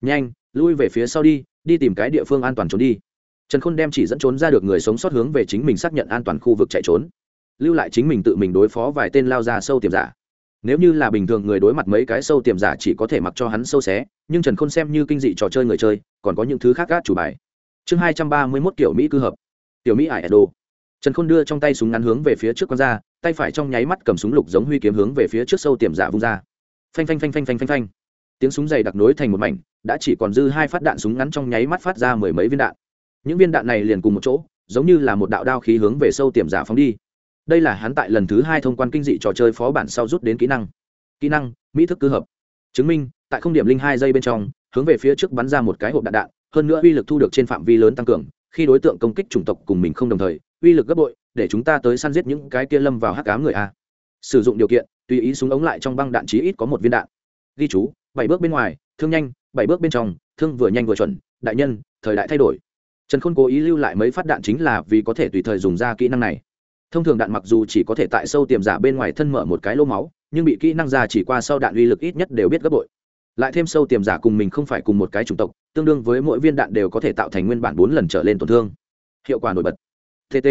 Nhanh, lui về phía sau đi đi tìm cái địa phương an toàn trốn đi. Trần khôn đem chỉ dẫn trốn ra được người sống sót hướng về chính mình xác nhận an toàn khu vực chạy trốn. Lưu lại chính mình tự mình đối phó vài tên lao ra sâu tiềm giả. Nếu như là bình thường người đối mặt mấy cái sâu tiềm giả chỉ có thể mặc cho hắn sâu xé, nhưng trần khôn xem như kinh dị trò chơi người chơi, còn có những thứ khác gác chủ bài. Chương hai trăm ba mươi mốt kiểu mỹ cư hợp. Tiểu mỹ ải đồ trần khôn đưa trong tay súng ngắn hướng về phía trước con ra tay phải trong nháy mắt cầm súng lục giống huy kiếm hướng về phía trước sâu tiềm giả vung ra. Phanh phanh phanh phanh phanh phanh phanh. Tiếng súng dày đặc nối thành một mảnh, đã chỉ còn dư hai phát đạn súng ngắn trong nháy mắt phát ra mười mấy viên đạn. Những viên đạn này liền cùng một chỗ, giống như là một đạo đao khí hướng về sâu tiềm giả phóng đi. Đây là hắn tại lần thứ hai thông quan kinh dị trò chơi phó bản sau rút đến kỹ năng. Kỹ năng, mỹ thức cứ hợp. Chứng minh, tại không điểm linh hai giây bên trong, hướng về phía trước bắn ra một cái hộp đạn đạn, hơn nữa uy lực thu được trên phạm vi lớn tăng cường, khi đối tượng công kích chủng tộc cùng mình không đồng thời, uy lực gấp bội để chúng ta tới săn giết những cái kia lâm vào hắc cám người a. Sử dụng điều kiện, tùy ý súng ống lại trong băng đạn chí ít có một viên đạn. Ghi chú, bảy bước bên ngoài, thương nhanh, bảy bước bên trong, thương vừa nhanh vừa chuẩn, đại nhân, thời đại thay đổi. Trần khôn cố ý lưu lại mấy phát đạn chính là vì có thể tùy thời dùng ra kỹ năng này. Thông thường đạn mặc dù chỉ có thể tại sâu tiềm giả bên ngoài thân mở một cái lô máu, nhưng bị kỹ năng ra chỉ qua sau đạn uy lực ít nhất đều biết gấp bội. Lại thêm sâu tiềm giả cùng mình không phải cùng một cái chủng tộc, tương đương với mỗi viên đạn đều có thể tạo thành nguyên bản bốn lần trở lên tổn thương. Hiệu quả nổi bật. Tt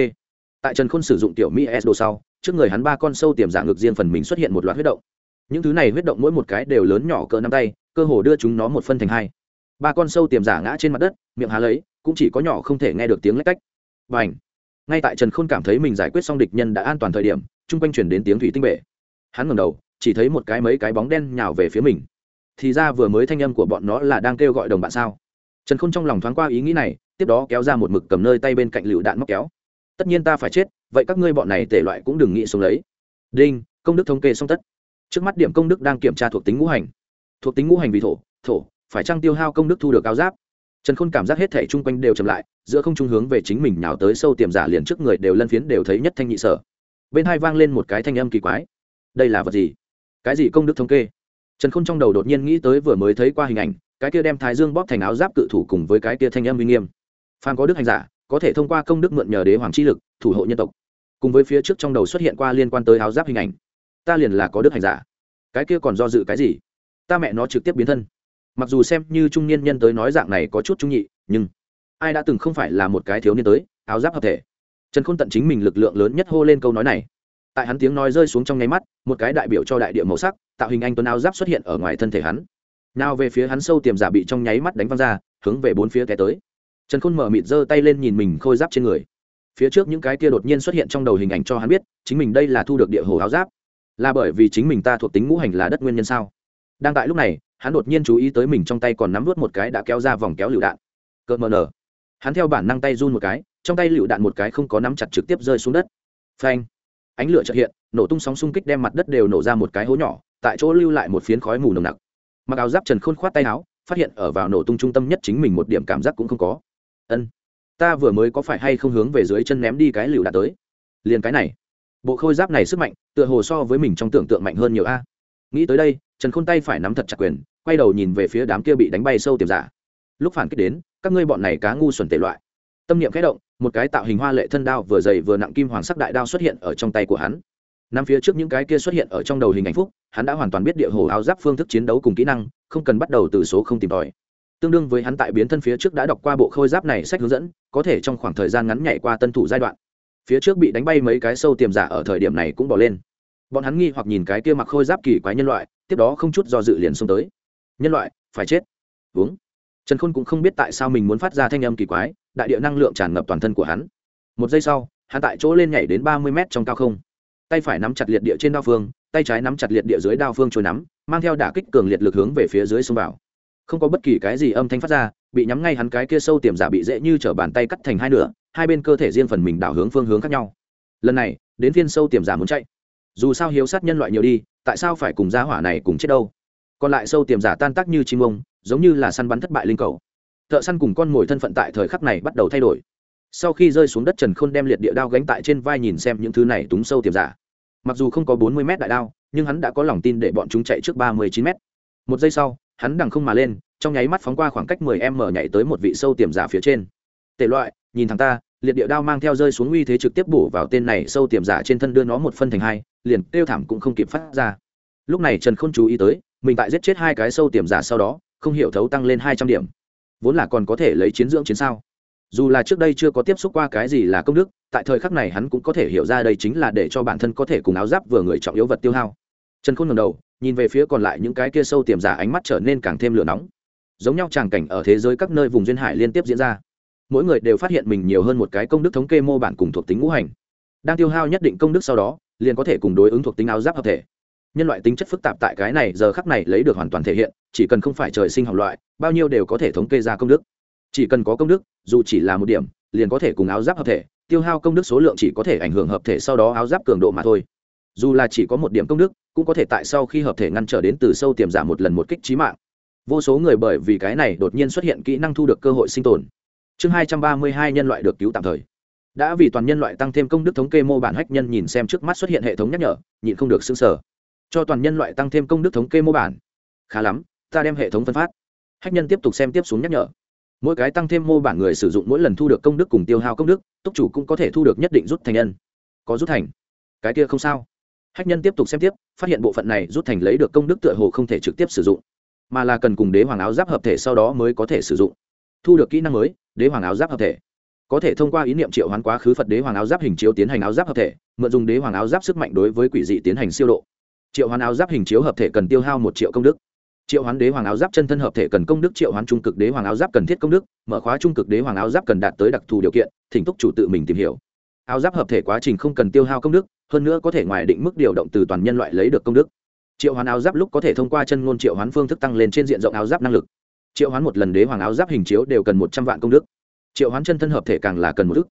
tại trần khôn sử dụng tiểu mỹ s đồ sau, trước người hắn ba con sâu tiềm giả ngực riêng phần mình xuất hiện một loạt huyết động. Những thứ này huyết động mỗi một cái đều lớn nhỏ cỡ năm tay, cơ hồ đưa chúng nó một phân thành hai. Ba con sâu tiềm giả ngã trên mặt đất, miệng há lấy, cũng chỉ có nhỏ không thể nghe được tiếng lách cách. Và ảnh ngay tại trần khôn cảm thấy mình giải quyết xong địch nhân đã an toàn thời điểm, chung quanh chuyển đến tiếng thủy tinh bể. Hắn ngầm đầu, chỉ thấy một cái mấy cái bóng đen nhào về phía mình. Thì ra vừa mới thanh âm của bọn nó là đang kêu gọi đồng bạn sao? Trần khôn trong lòng thoáng qua ý nghĩ này, tiếp đó kéo ra một mực cầm nơi tay bên cạnh lựu đạn móc kéo tất nhiên ta phải chết, vậy các ngươi bọn này tể loại cũng đừng nghĩ xuống lấy. Đinh, công đức thống kê xong tất. Trước mắt điểm công đức đang kiểm tra thuộc tính ngũ hành. Thuộc tính ngũ hành vì thổ thổ, phải trăng tiêu hao công đức thu được áo giáp? Trần khôn cảm giác hết thể chung quanh đều chậm lại, giữa không trung hướng về chính mình nhào tới sâu tiềm giả liền trước người đều lân phiến đều thấy nhất thanh nhị sở. Bên hai vang lên một cái thanh âm kỳ quái. Đây là vật gì? Cái gì công đức thống kê? Trần khôn trong đầu đột nhiên nghĩ tới vừa mới thấy qua hình ảnh, cái kia đem thái dương bóp thành áo giáp cự thủ cùng với cái kia thanh âm uy nghiêm. Phan có đức hành giả có thể thông qua công đức mượn nhờ đế hoàng chi lực, thủ hộ nhân tộc. Cùng với phía trước trong đầu xuất hiện qua liên quan tới áo giáp hình ảnh. Ta liền là có đức hành giả. Cái kia còn do dự cái gì? Ta mẹ nó trực tiếp biến thân. Mặc dù xem như trung niên nhân tới nói dạng này có chút trung nhị, nhưng ai đã từng không phải là một cái thiếu niên tới, áo giáp hợp thể. Trần khôn tận chính mình lực lượng lớn nhất hô lên câu nói này. Tại hắn tiếng nói rơi xuống trong nháy mắt, một cái đại biểu cho đại địa màu sắc, tạo hình anh tuấn áo giáp xuất hiện ở ngoài thân thể hắn. Nào về phía hắn sâu tiềm giả bị trong nháy mắt đánh văng ra, hướng về bốn phía té tới trần khôn mở mịt giơ tay lên nhìn mình khôi giáp trên người. Phía trước những cái kia đột nhiên xuất hiện trong đầu hình ảnh cho hắn biết, chính mình đây là thu được địa hồ áo giáp. Là bởi vì chính mình ta thuộc tính ngũ hành là đất nguyên nhân sao? Đang tại lúc này, hắn đột nhiên chú ý tới mình trong tay còn nắm vút một cái đã kéo ra vòng kéo lựu đạn. Cợt mờ nở. Hắn theo bản năng tay run một cái, trong tay lựu đạn một cái không có nắm chặt trực tiếp rơi xuống đất. Phanh. Ánh lửa chợt hiện, nổ tung sóng xung kích đem mặt đất đều nổ ra một cái hố nhỏ, tại chỗ lưu lại một phiến khói mù nồng nặc. Mặc áo giáp trần khôn khoát tay áo, phát hiện ở vào nổ tung trung tâm nhất chính mình một điểm cảm giác cũng không có ân. Ta vừa mới có phải hay không hướng về dưới chân ném đi cái lựu đạn tới? Liền cái này. Bộ khôi giáp này sức mạnh, tựa hồ so với mình trong tưởng tượng mạnh hơn nhiều a. Nghĩ tới đây, trần khôn tay phải nắm thật chặt quyền, quay đầu nhìn về phía đám kia bị đánh bay sâu tiềm giả. Lúc phản kích đến, các ngươi bọn này cá ngu xuẩn tệ loại. Tâm niệm khẽ động, một cái tạo hình hoa lệ thân đao vừa dày vừa nặng kim hoàng sắc đại đao xuất hiện ở trong tay của hắn. Năm phía trước những cái kia xuất hiện ở trong đầu hình ảnh phúc, hắn đã hoàn toàn biết địa hồ áo giáp phương thức chiến đấu cùng kỹ năng, không cần bắt đầu từ số không tìm tòi tương đương với hắn tại biến thân phía trước đã đọc qua bộ khôi giáp này sách hướng dẫn, có thể trong khoảng thời gian ngắn nhảy qua tân thủ giai đoạn. Phía trước bị đánh bay mấy cái sâu tiềm giả ở thời điểm này cũng bỏ lên. Bọn hắn nghi hoặc nhìn cái kia mặc khôi giáp kỳ quái nhân loại, tiếp đó không chút do dự liền xông tới. Nhân loại, phải chết. Uống trần khôn cũng không biết tại sao mình muốn phát ra thanh âm kỳ quái, đại địa năng lượng tràn ngập toàn thân của hắn. Một giây sau, hắn tại chỗ lên nhảy đến ba mươi mét trong cao không. Tay phải nắm chặt liệt địa trên đao phương, tay trái nắm chặt liệt địa dưới đao phương trôi nắm, mang theo đả kích cường liệt lực hướng về phía dưới xông vào không có bất kỳ cái gì âm thanh phát ra, bị nhắm ngay hắn cái kia sâu tiềm giả bị dễ như t bàn tay cắt thành hai nửa, hai bên cơ thể riêng phần mình đảo hướng phương hướng khác nhau. Lần này, đến phiên sâu tiềm giả muốn chạy. Dù sao hiếu sát nhân loại nhiều đi, tại sao phải cùng gia hỏa này cùng chết đâu? Còn lại sâu tiềm giả tan tác như chim ông, giống như là săn bắn thất bại linh cầu. Thợ săn cùng con mồi thân phận tại thời khắc này bắt đầu thay đổi. Sau khi rơi xuống đất trần khôn đem liệt địa đao gánh tại trên vai nhìn xem những thứ này túng sâu tiềm giả. Mặc dù không có bốn mươi m đại đao, nhưng hắn đã có lòng tin để bọn chúng chạy trước ba mươi chín m một giây sau hắn đằng không mà lên, trong nháy mắt phóng qua khoảng cách mười em mở nhảy tới một vị sâu tiềm giả phía trên. Tệ loại, nhìn thằng ta, liệt địa đao mang theo rơi xuống uy thế trực tiếp bổ vào tên này sâu tiềm giả trên thân đưa nó một phân thành hai, liền kêu thảm cũng không kịp phát ra. Lúc này trần không chú ý tới, mình tại giết chết hai cái sâu tiềm giả sau đó, không hiểu thấu tăng lên hai trăm điểm. Vốn là còn có thể lấy chiến dưỡng chiến sao? Dù là trước đây chưa có tiếp xúc qua cái gì là công đức, tại thời khắc này hắn cũng có thể hiểu ra đây chính là để cho bản thân có thể cùng áo giáp vừa người trọng yếu vật tiêu hao trần khôn ngầm đầu, nhìn về phía còn lại những cái kia sâu tiềm giả ánh mắt trở nên càng thêm lửa nóng. Giống nhau tràng cảnh ở thế giới các nơi vùng duyên hải liên tiếp diễn ra. Mỗi người đều phát hiện mình nhiều hơn một cái công đức thống kê mô bản cùng thuộc tính ngũ hành. Đang tiêu hao nhất định công đức sau đó, liền có thể cùng đối ứng thuộc tính áo giáp hợp thể. Nhân loại tính chất phức tạp tại cái này giờ khắc này lấy được hoàn toàn thể hiện, chỉ cần không phải trời sinh học loại, bao nhiêu đều có thể thống kê ra công đức. Chỉ cần có công đức, dù chỉ là một điểm, liền có thể cùng áo giáp hợp thể, tiêu hao công đức số lượng chỉ có thể ảnh hưởng hợp thể sau đó áo giáp cường độ mà thôi dù là chỉ có một điểm công đức, cũng có thể tại sau khi hợp thể ngăn trở đến từ sâu tiềm giảm một lần một kích trí mạng. Vô số người bởi vì cái này đột nhiên xuất hiện kỹ năng thu được cơ hội sinh tồn. Chương hai trăm ba mươi hai nhân loại được cứu tạm thời. Đã vì toàn nhân loại tăng thêm công đức thống kê mô bản hách nhân nhìn xem trước mắt xuất hiện hệ thống nhắc nhở, nhịn không được xưng sở cho toàn nhân loại tăng thêm công đức thống kê mô bản. Khá lắm, ta đem hệ thống phân phát. Hách nhân tiếp tục xem tiếp xuống nhắc nhở. Mỗi cái tăng thêm mô bản người sử dụng mỗi lần thu được công đức cùng tiêu hao công đức, túc chủ cũng có thể thu được nhất định rút thành nhân. Có rút thành? Cái kia không sao hách nhân tiếp tục xem tiếp, phát hiện bộ phận này rút thành lấy được công đức tựa hồ không thể trực tiếp sử dụng, mà là cần cùng đế hoàng áo giáp hợp thể sau đó mới có thể sử dụng. Thu được kỹ năng mới, đế hoàng áo giáp hợp thể. Có thể thông qua ý niệm triệu hoán quá khứ phật đế hoàng áo giáp hình chiếu tiến hành áo giáp hợp thể, mượn dùng đế hoàng áo giáp sức mạnh đối với quỷ dị tiến hành siêu độ. Triệu hoán áo giáp hình chiếu hợp thể cần tiêu hao một triệu công đức. Triệu hoán đế hoàng áo giáp chân thân hợp thể cần công đức, triệu hoán trung cực đế hoàng áo giáp cần thiết công đức, mở khóa trung cực đế hoàng áo giáp cần đạt tới đặc thù điều kiện, thỉnh thúc chủ tự mình tìm hiểu. Áo giáp hợp thể quá trình không cần tiêu hao công đức hơn nữa có thể ngoài định mức điều động từ toàn nhân loại lấy được công đức. Triệu hoán áo giáp lúc có thể thông qua chân ngôn triệu hoán phương thức tăng lên trên diện rộng áo giáp năng lực. Triệu hoán một lần đế hoàng áo giáp hình chiếu đều cần một trăm vạn công đức. Triệu hoán chân thân hợp thể càng là cần một đức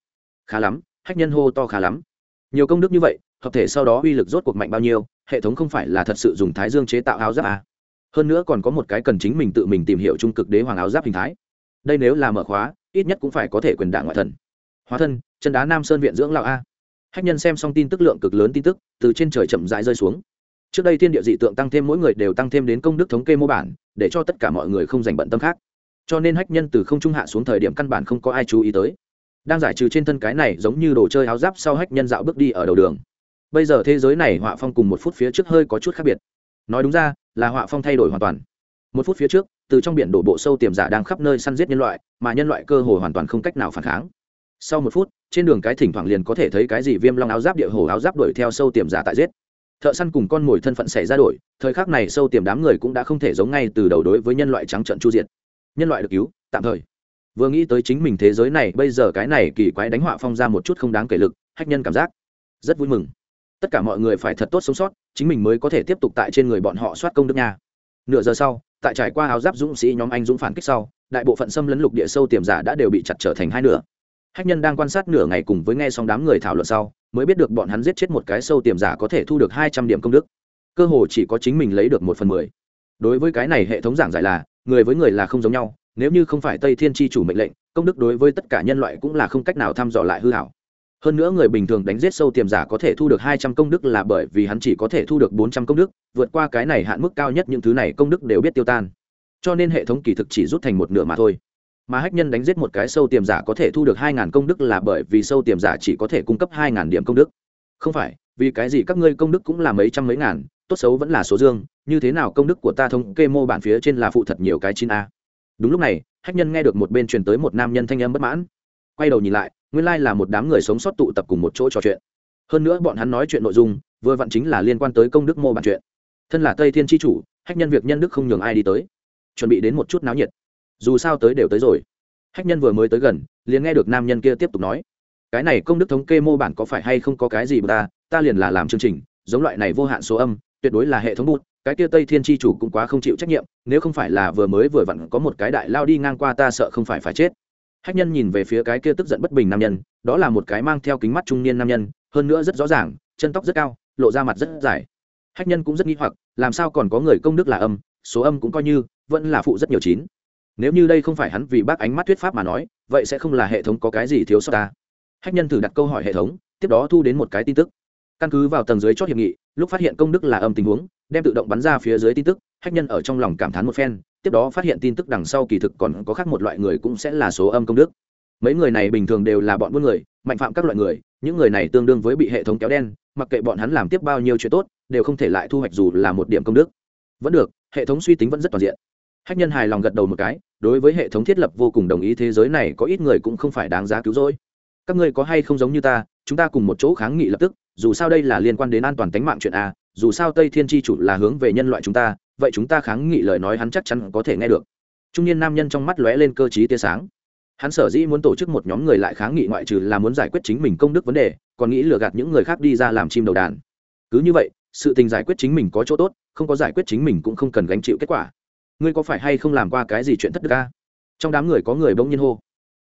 khá lắm, hách nhân hô to khá lắm. Nhiều công đức như vậy, hợp thể sau đó uy lực rốt cuộc mạnh bao nhiêu, hệ thống không phải là thật sự dùng thái dương chế tạo áo giáp à. hơn nữa còn có một cái cần chính mình tự mình tìm hiểu trung cực đế hoàng áo giáp hình thái. Đây nếu là mở khóa, ít nhất cũng phải có thể quyền đạn ngoại thần. Hóa thân, chân đá nam sơn viện dưỡng lão a hách nhân xem xong tin tức lượng cực lớn tin tức, từ trên trời chậm rãi rơi xuống. Trước đây thiên địa dị tượng tăng thêm mỗi người đều tăng thêm đến công đức thống kê mô bản, để cho tất cả mọi người không dành bận tâm khác. Cho nên hách nhân từ không trung hạ xuống thời điểm căn bản không có ai chú ý tới. Đang giải trừ trên thân cái này giống như đồ chơi áo giáp sau hách nhân dạo bước đi ở đầu đường. Bây giờ thế giới này họa phong cùng một phút phía trước hơi có chút khác biệt. Nói đúng ra, là họa phong thay đổi hoàn toàn. Một phút phía trước, từ trong biển đổ bộ sâu tiềm giả đang khắp nơi săn giết nhân loại, mà nhân loại cơ hồ hoàn toàn không cách nào phản kháng sau một phút, trên đường cái thỉnh thoảng liền có thể thấy cái gì viêm long áo giáp địa hồ áo giáp đuổi theo sâu tiềm giả tại giết. Thợ săn cùng con mồi thân phận xảy ra đổi, thời khắc này sâu tiềm đám người cũng đã không thể giống ngay từ đầu đối với nhân loại trắng trận chu diệt. Nhân loại được cứu, tạm thời. Vừa nghĩ tới chính mình thế giới này, bây giờ cái này kỳ quái đánh họa phong ra một chút không đáng kể lực, hách nhân cảm giác. Rất vui mừng. Tất cả mọi người phải thật tốt sống sót, chính mình mới có thể tiếp tục tại trên người bọn họ soát công đức nha. Nửa giờ sau, tại trải qua áo giáp dũng sĩ nhóm anh dũng phản kích sau, đại bộ phận xâm lấn lục địa sâu tiềm giả đã đều bị chặt trở thành hai nửa hách nhân đang quan sát nửa ngày cùng với nghe xong đám người thảo luận sau, mới biết được bọn hắn giết chết một cái sâu tiềm giả có thể thu được hai trăm điểm công đức. Cơ hồ chỉ có chính mình lấy được một phần mười. Đối với cái này hệ thống giảng giải là, người với người là không giống nhau, nếu như không phải tây thiên tri chủ mệnh lệnh, công đức đối với tất cả nhân loại cũng là không cách nào thăm dò lại hư hảo. Hơn nữa người bình thường đánh giết sâu tiềm giả có thể thu được hai trăm công đức là bởi vì hắn chỉ có thể thu được bốn trăm công đức, vượt qua cái này hạn mức cao nhất những thứ này công đức đều biết tiêu tan. Cho nên hệ thống kỳ thực chỉ rút thành một nửa mà thôi mà hách nhân đánh giết một cái sâu tiềm giả có thể thu được hai ngàn công đức là bởi vì sâu tiềm giả chỉ có thể cung cấp hai ngàn điểm công đức. Không phải, vì cái gì các ngươi công đức cũng là mấy trăm mấy ngàn, tốt xấu vẫn là số dương, như thế nào công đức của ta thống kê mô bản phía trên là phụ thật nhiều cái chín a. Đúng lúc này, hách nhân nghe được một bên truyền tới một nam nhân thanh âm bất mãn. Quay đầu nhìn lại, nguyên lai là một đám người sống sót tụ tập cùng một chỗ trò chuyện. Hơn nữa bọn hắn nói chuyện nội dung, vừa vặn chính là liên quan tới công đức mô bản chuyện. Thân là tây thiên tri chủ, hách nhân việc nhân đức không nhường ai đi tới. Chuẩn bị đến một chút náo nhiệt dù sao tới đều tới rồi. Hách nhân vừa mới tới gần, liền nghe được nam nhân kia tiếp tục nói. Cái này công đức thống kê mô bản có phải hay không có cái gì mà ta? Ta liền là làm chương trình, giống loại này vô hạn số âm, tuyệt đối là hệ thống bút cái kia tây thiên tri chủ cũng quá không chịu trách nhiệm, nếu không phải là vừa mới vừa vặn có một cái đại lao đi ngang qua ta sợ không phải phải chết. Hách nhân nhìn về phía cái kia tức giận bất bình nam nhân, đó là một cái mang theo kính mắt trung niên nam nhân, hơn nữa rất rõ ràng, chân tóc rất cao, lộ ra mặt rất dài. Hách nhân cũng rất nghi hoặc, làm sao còn có người công đức là âm, số âm cũng coi như, vẫn là phụ rất nhiều chín nếu như đây không phải hắn vì bác ánh mắt thuyết pháp mà nói, vậy sẽ không là hệ thống có cái gì thiếu sót ta. Hách nhân thử đặt câu hỏi hệ thống, tiếp đó thu đến một cái tin tức. Căn cứ vào tầng dưới chót hiệp nghị, lúc phát hiện công đức là âm tình huống, đem tự động bắn ra phía dưới tin tức, hách nhân ở trong lòng cảm thán một phen, tiếp đó phát hiện tin tức đằng sau kỳ thực còn có khác một loại người cũng sẽ là số âm công đức. Mấy người này bình thường đều là bọn buôn người, mạnh phạm các loại người, những người này tương đương với bị hệ thống kéo đen, mặc kệ bọn hắn làm tiếp bao nhiêu chuyện tốt, đều không thể lại thu hoạch dù là một điểm công đức. Vẫn được, hệ thống suy tính vẫn rất toàn diện hách nhân hài lòng gật đầu một cái, đối với hệ thống thiết lập vô cùng đồng ý thế giới này có ít người cũng không phải đáng giá cứu rỗi. Các ngươi có hay không giống như ta, chúng ta cùng một chỗ kháng nghị lập tức, dù sao đây là liên quan đến an toàn tính mạng chuyện a, dù sao tây thiên tri chủ là hướng về nhân loại chúng ta, vậy chúng ta kháng nghị lời nói hắn chắc chắn có thể nghe được. Trung niên nam nhân trong mắt lóe lên cơ t tia sáng. Hắn sở dĩ muốn tổ chức một nhóm người lại kháng nghị ngoại trừ là muốn giải quyết chính mình công đức vấn đề, còn nghĩ lừa gạt những người khác đi ra làm chim đầu đàn. Cứ như vậy, sự tình giải quyết chính mình có chỗ tốt, không có giải quyết chính mình cũng không cần gánh chịu kết quả ngươi có phải hay không làm qua cái gì chuyện thất đức ca trong đám người có người bỗng nhiên hô.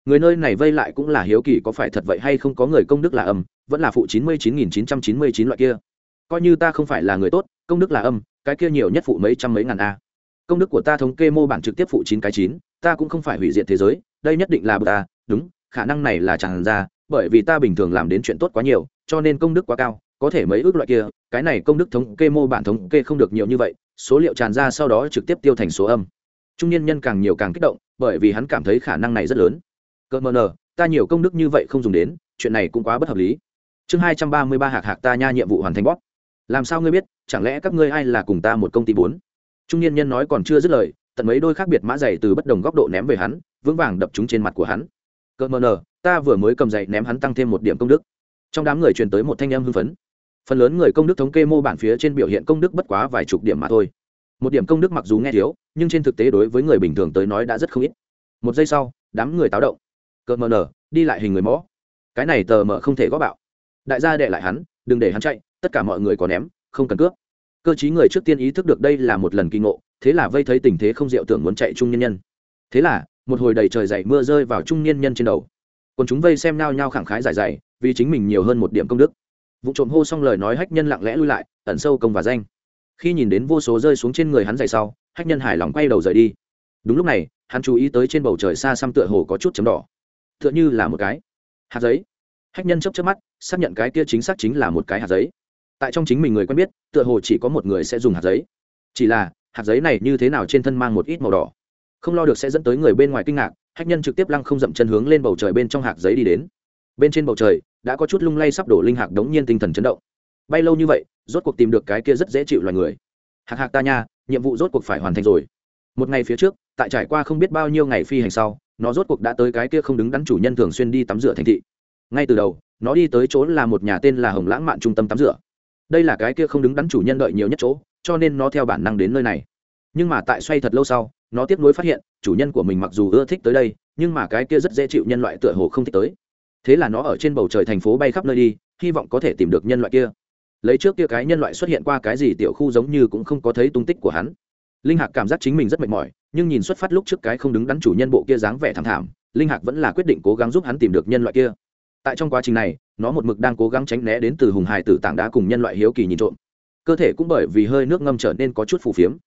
Người nơi này vây lại cũng là hiếu kỳ có phải thật vậy hay không có người công đức là âm, vẫn là phụ chín mươi chín nghìn chín trăm chín mươi chín loại kia. Coi như ta không phải là người tốt, công đức là âm, cái kia nhiều nhất phụ mấy trăm mấy ngàn a. Công đức của ta thống kê mô bản trực tiếp phụ chín cái chín, ta cũng không phải hủy diệt thế giới, đây nhất định là bờ ta đúng, khả năng này là tràn ra, bởi vì ta bình thường làm đến chuyện tốt quá nhiều, cho nên công đức quá cao, có thể mấy ước loại kia, cái này công đức thống kê mô bản thống kê không được nhiều như vậy số liệu tràn ra sau đó trực tiếp tiêu thành số âm. Trung niên nhân càng nhiều càng kích động, bởi vì hắn cảm thấy khả năng này rất lớn. Cỡ mờ nờ, ta nhiều công đức như vậy không dùng đến, chuyện này cũng quá bất hợp lý. Chương hai trăm ba mươi ba hạc hạc ta nha nhiệm vụ hoàn thành bóp. Làm sao ngươi biết, chẳng lẽ các ngươi ai là cùng ta một công ty bốn? Trung niên nhân nói còn chưa dứt lời, tận mấy đôi khác biệt mã dày từ bất đồng góc độ ném về hắn, vững vàng đập chúng trên mặt của hắn. Cỡ mờ nờ, ta vừa mới cầm giày ném hắn tăng thêm một điểm công đức. Trong đám người truyền tới một thanh âm hưng phấn phần lớn người công đức thống kê mô bản phía trên biểu hiện công đức bất quá vài chục điểm mà thôi. Một điểm công đức mặc dù nghe thiếu, nhưng trên thực tế đối với người bình thường tới nói đã rất không ít. Một giây sau, đám người táo động. Cợt mờ nở, đi lại hình người mõ. Cái này tờ mờ không thể góp bạo. Đại gia đệ lại hắn, đừng để hắn chạy, tất cả mọi người có ném, không cần cướp. Cơ chí người trước tiên ý thức được đây là một lần kinh ngộ, thế là vây thấy tình thế không diệu tưởng muốn chạy trung nhân nhân. Thế là, một hồi đầy trời dậy mưa rơi vào trung niên nhân trên đầu. Còn chúng vây xem nao nhao khẳng khái giải giải vì chính mình nhiều hơn một điểm công đức vụ trộm hô xong lời nói hách nhân lặng lẽ lui lại, ẩn sâu công và danh. Khi nhìn đến vô số rơi xuống trên người hắn dày sau, hách nhân hài lòng quay đầu rời đi. Đúng lúc này, hắn chú ý tới trên bầu trời xa xăm tựa hồ có chút chấm đỏ. Tựa như là một cái hạt giấy. Hách nhân chấp chấp mắt, xác nhận cái kia chính xác chính là một cái hạt giấy. Tại trong chính mình người quen biết, tựa hồ chỉ có một người sẽ dùng hạt giấy. Chỉ là, hạt giấy này như thế nào trên thân mang một ít màu đỏ. Không lo được sẽ dẫn tới người bên ngoài kinh ngạc, hách nhân trực tiếp lăng không dậm chân hướng lên bầu trời bên trong hạt giấy đi đến. Bên trên bầu trời đã có chút lung lay sắp đổ linh hạc đống nhiên tinh thần chấn động. Bay lâu như vậy, rốt cuộc tìm được cái kia rất dễ chịu loài người. Hạc hạc ta nha, nhiệm vụ rốt cuộc phải hoàn thành rồi. Một ngày phía trước, tại trải qua không biết bao nhiêu ngày phi hành sau, nó rốt cuộc đã tới cái kia không đứng đắn chủ nhân thường xuyên đi tắm rửa thành thị. Ngay từ đầu, nó đi tới chỗ là một nhà tên là hồng lãng mạn trung tâm tắm rửa. Đây là cái kia không đứng đắn chủ nhân đợi nhiều nhất chỗ, cho nên nó theo bản năng đến nơi này. Nhưng mà tại xoay thật lâu sau, nó tiếp nối phát hiện, chủ nhân của mình mặc dù ưa thích tới đây, nhưng mà cái kia rất dễ chịu nhân loại tựa hồ không thích tới thế là nó ở trên bầu trời thành phố bay khắp nơi đi, hy vọng có thể tìm được nhân loại kia. Lấy trước kia cái nhân loại xuất hiện qua cái gì tiểu khu giống như cũng không có thấy tung tích của hắn. Linh hạc cảm giác chính mình rất mệt mỏi, nhưng nhìn xuất phát lúc trước cái không đứng đắn chủ nhân bộ kia dáng vẻ thảm thảm, linh hạc vẫn là quyết định cố gắng giúp hắn tìm được nhân loại kia. Tại trong quá trình này, nó một mực đang cố gắng tránh né đến từ hùng hải tử tảng đá cùng nhân loại hiếu kỳ nhìn trộm. Cơ thể cũng bởi vì hơi nước ngâm trở nên có chút phù phiếm.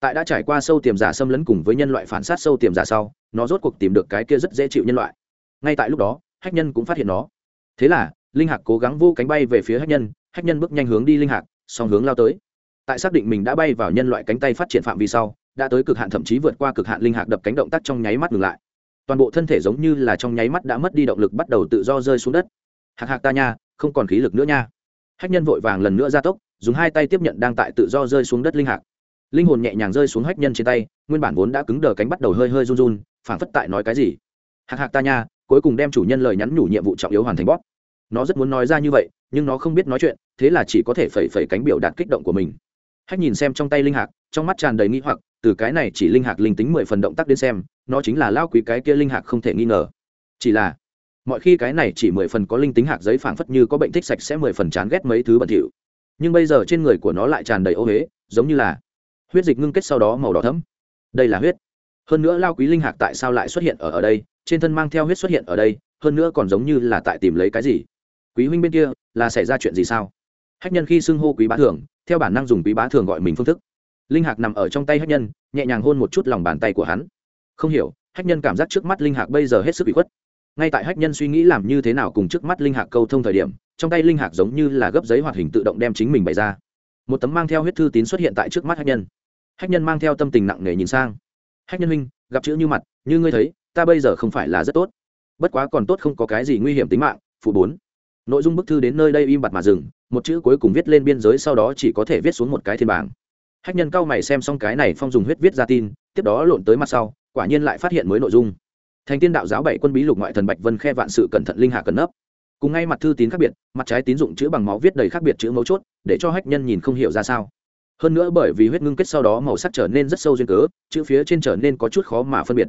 Tại đã trải qua sâu tiềm giả xâm lấn cùng với nhân loại phản sát sâu tiềm giả sau, nó rốt cuộc tìm được cái kia rất dễ chịu nhân loại. Ngay tại lúc đó hách nhân cũng phát hiện nó. Thế là, linh hạc cố gắng vô cánh bay về phía hách nhân hách nhân bước nhanh hướng đi linh hạc, song hướng lao tới. Tại xác định mình đã bay vào nhân loại cánh tay phát triển phạm vi sau, đã tới cực hạn thậm chí vượt qua cực hạn linh hạc đập cánh động tác trong nháy mắt ngừng lại. Toàn bộ thân thể giống như là trong nháy mắt đã mất đi động lực bắt đầu tự do rơi xuống đất. Hạc hạc ta nha, không còn khí lực nữa nha. Hách nhân vội vàng lần nữa ra tốc, dùng hai tay tiếp nhận đang tại tự do rơi xuống đất linh hạc. Linh hồn nhẹ nhàng rơi xuống hách nhân trên tay, nguyên bản vốn đã cứng đờ cánh bắt đầu hơi hơi run run, phảng phất tại nói cái gì. Hạc hạc ta nha cuối cùng đem chủ nhân lời nhắn nhủ nhiệm vụ trọng yếu hoàn thành bóp. Nó rất muốn nói ra như vậy, nhưng nó không biết nói chuyện, thế là chỉ có thể phẩy phẩy cánh biểu đạt kích động của mình. Hách nhìn xem trong tay linh hạc, trong mắt tràn đầy nghi hoặc, từ cái này chỉ linh hạc linh tính mười phần động tác đến xem, nó chính là lao quý cái kia linh hạc không thể nghi ngờ. Chỉ là, mọi khi cái này chỉ mười phần có linh tính hạc giấy phảng phất như có bệnh thích sạch sẽ mười phần chán ghét mấy thứ bẩn thỉu. Nhưng bây giờ trên người của nó lại tràn đầy ô huế giống như là huyết dịch ngưng kết sau đó màu đỏ thấm đây là huyết. Hơn nữa lao quý linh hạc tại sao lại xuất hiện ở ở đây? Trên thân mang theo huyết xuất hiện ở đây, hơn nữa còn giống như là tại tìm lấy cái gì. Quý huynh bên kia, là xảy ra chuyện gì sao? Hách nhân khi xưng hô quý bá thường, theo bản năng dùng quý bá thường gọi mình phương thức. Linh hạc nằm ở trong tay hách nhân, nhẹ nhàng hôn một chút lòng bàn tay của hắn. Không hiểu, hách nhân cảm giác trước mắt linh hạc bây giờ hết sức bị khuất. Ngay tại hách nhân suy nghĩ làm như thế nào cùng trước mắt linh hạc câu thông thời điểm, trong tay linh hạc giống như là gấp giấy hoạt hình tự động đem chính mình bày ra. Một tấm mang theo huyết thư tín xuất hiện tại trước mắt hách nhân. Hách nhân mang theo tâm tình nặng nề nhìn sang. Hách nhân huynh, gặp chữ như mặt, như ngươi thấy ta bây giờ không phải là rất tốt. Bất quá còn tốt không có cái gì nguy hiểm tính mạng, phụ bốn. Nội dung bức thư đến nơi đây im bặt mà dừng, một chữ cuối cùng viết lên biên giới sau đó chỉ có thể viết xuống một cái thiên bảng. Hách nhân cao mày xem xong cái này phong dùng huyết viết ra tin, tiếp đó lộn tới mặt sau, quả nhiên lại phát hiện mới nội dung. Thành tiên đạo giáo bảy quân bí lục ngoại thần bạch vân khe vạn sự cẩn thận linh hạ cẩn nấp. Cùng ngay mặt thư tín khác biệt, mặt trái tín dụng chữ bằng máu viết đầy khác biệt chữ mấu chốt, để cho hách nhân nhìn không hiểu ra sao. Hơn nữa bởi vì huyết ngưng kết sau đó màu sắc trở nên rất sâu duyên cớ, chữ phía trên trở nên có chút khó mà phân biệt.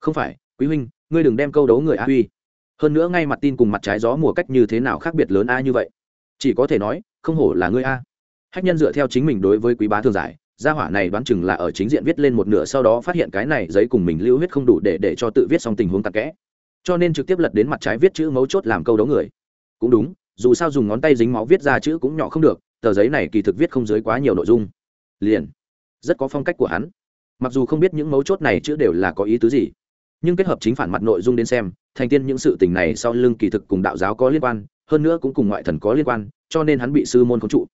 Không phải quý huynh, ngươi đừng đem câu đấu người a huy. Hơn nữa ngay mặt tin cùng mặt trái gió mùa cách như thế nào khác biệt lớn a như vậy. Chỉ có thể nói, không hổ là ngươi a. Hách nhân dựa theo chính mình đối với quý bá thường giải, gia hỏa này đoán chừng là ở chính diện viết lên một nửa sau đó phát hiện cái này giấy cùng mình lưu huyết không đủ để để cho tự viết xong tình huống tắc kẽ. Cho nên trực tiếp lật đến mặt trái viết chữ mấu chốt làm câu đấu người. Cũng đúng, dù sao dùng ngón tay dính máu viết ra chữ cũng nhỏ không được, tờ giấy này kỳ thực viết không dưới quá nhiều nội dung. Liền, rất có phong cách của hắn. Mặc dù không biết những mấu chốt này chữ đều là có ý tứ gì nhưng kết hợp chính phản mặt nội dung đến xem, thành tiên những sự tình này sau lưng kỳ thực cùng đạo giáo có liên quan, hơn nữa cũng cùng ngoại thần có liên quan, cho nên hắn bị sư môn khống trụ.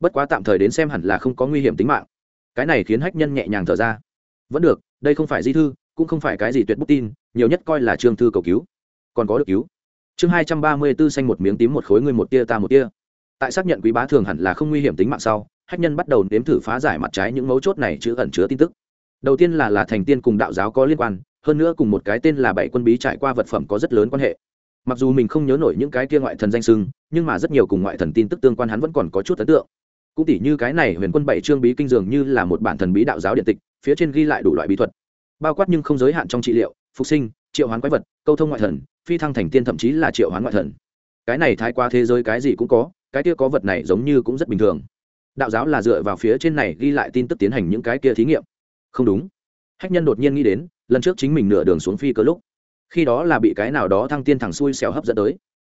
Bất quá tạm thời đến xem hẳn là không có nguy hiểm tính mạng. Cái này khiến hách nhân nhẹ nhàng thở ra. Vẫn được, đây không phải di thư, cũng không phải cái gì tuyệt bút tin, nhiều nhất coi là trương thư cầu cứu. Còn có được cứu. Chương hai trăm ba mươi b ố xanh một miếng tím một khối người một tia ta một tia. Tại xác nhận quý bá thường hẳn là không nguy hiểm tính mạng sau, hách nhân bắt đầu nếm thử phá giải mặt trái những mấu chốt này chữ ẩn chứa tin tức. Đầu tiên là là thành tiên cùng đạo giáo có liên quan hơn nữa cùng một cái tên là bảy quân bí trải qua vật phẩm có rất lớn quan hệ. Mặc dù mình không nhớ nổi những cái kia ngoại thần danh sưng nhưng mà rất nhiều cùng ngoại thần tin tức tương quan hắn vẫn còn có chút ấn tượng. Cũng tỉ như cái này huyền quân bảy trương bí kinh dường như là một bản thần bí đạo giáo điện tịch, phía trên ghi lại đủ loại bí thuật. Bao quát nhưng không giới hạn trong trị liệu, phục sinh, triệu hoán quái vật, câu thông ngoại thần, phi thăng thành tiên thậm chí là triệu hoán ngoại thần. Cái này thái qua thế giới cái gì cũng có, cái kia có vật này giống như cũng rất bình thường. Đạo giáo là dựa vào phía trên này ghi lại tin tức tiến hành những cái kia thí nghiệm. Không đúng. Hách nhân đột nhiên nghĩ đến lần trước chính mình nửa đường xuống phi cơ lúc, khi đó là bị cái nào đó thăng tiên thẳng xui xẻo hấp dẫn tới.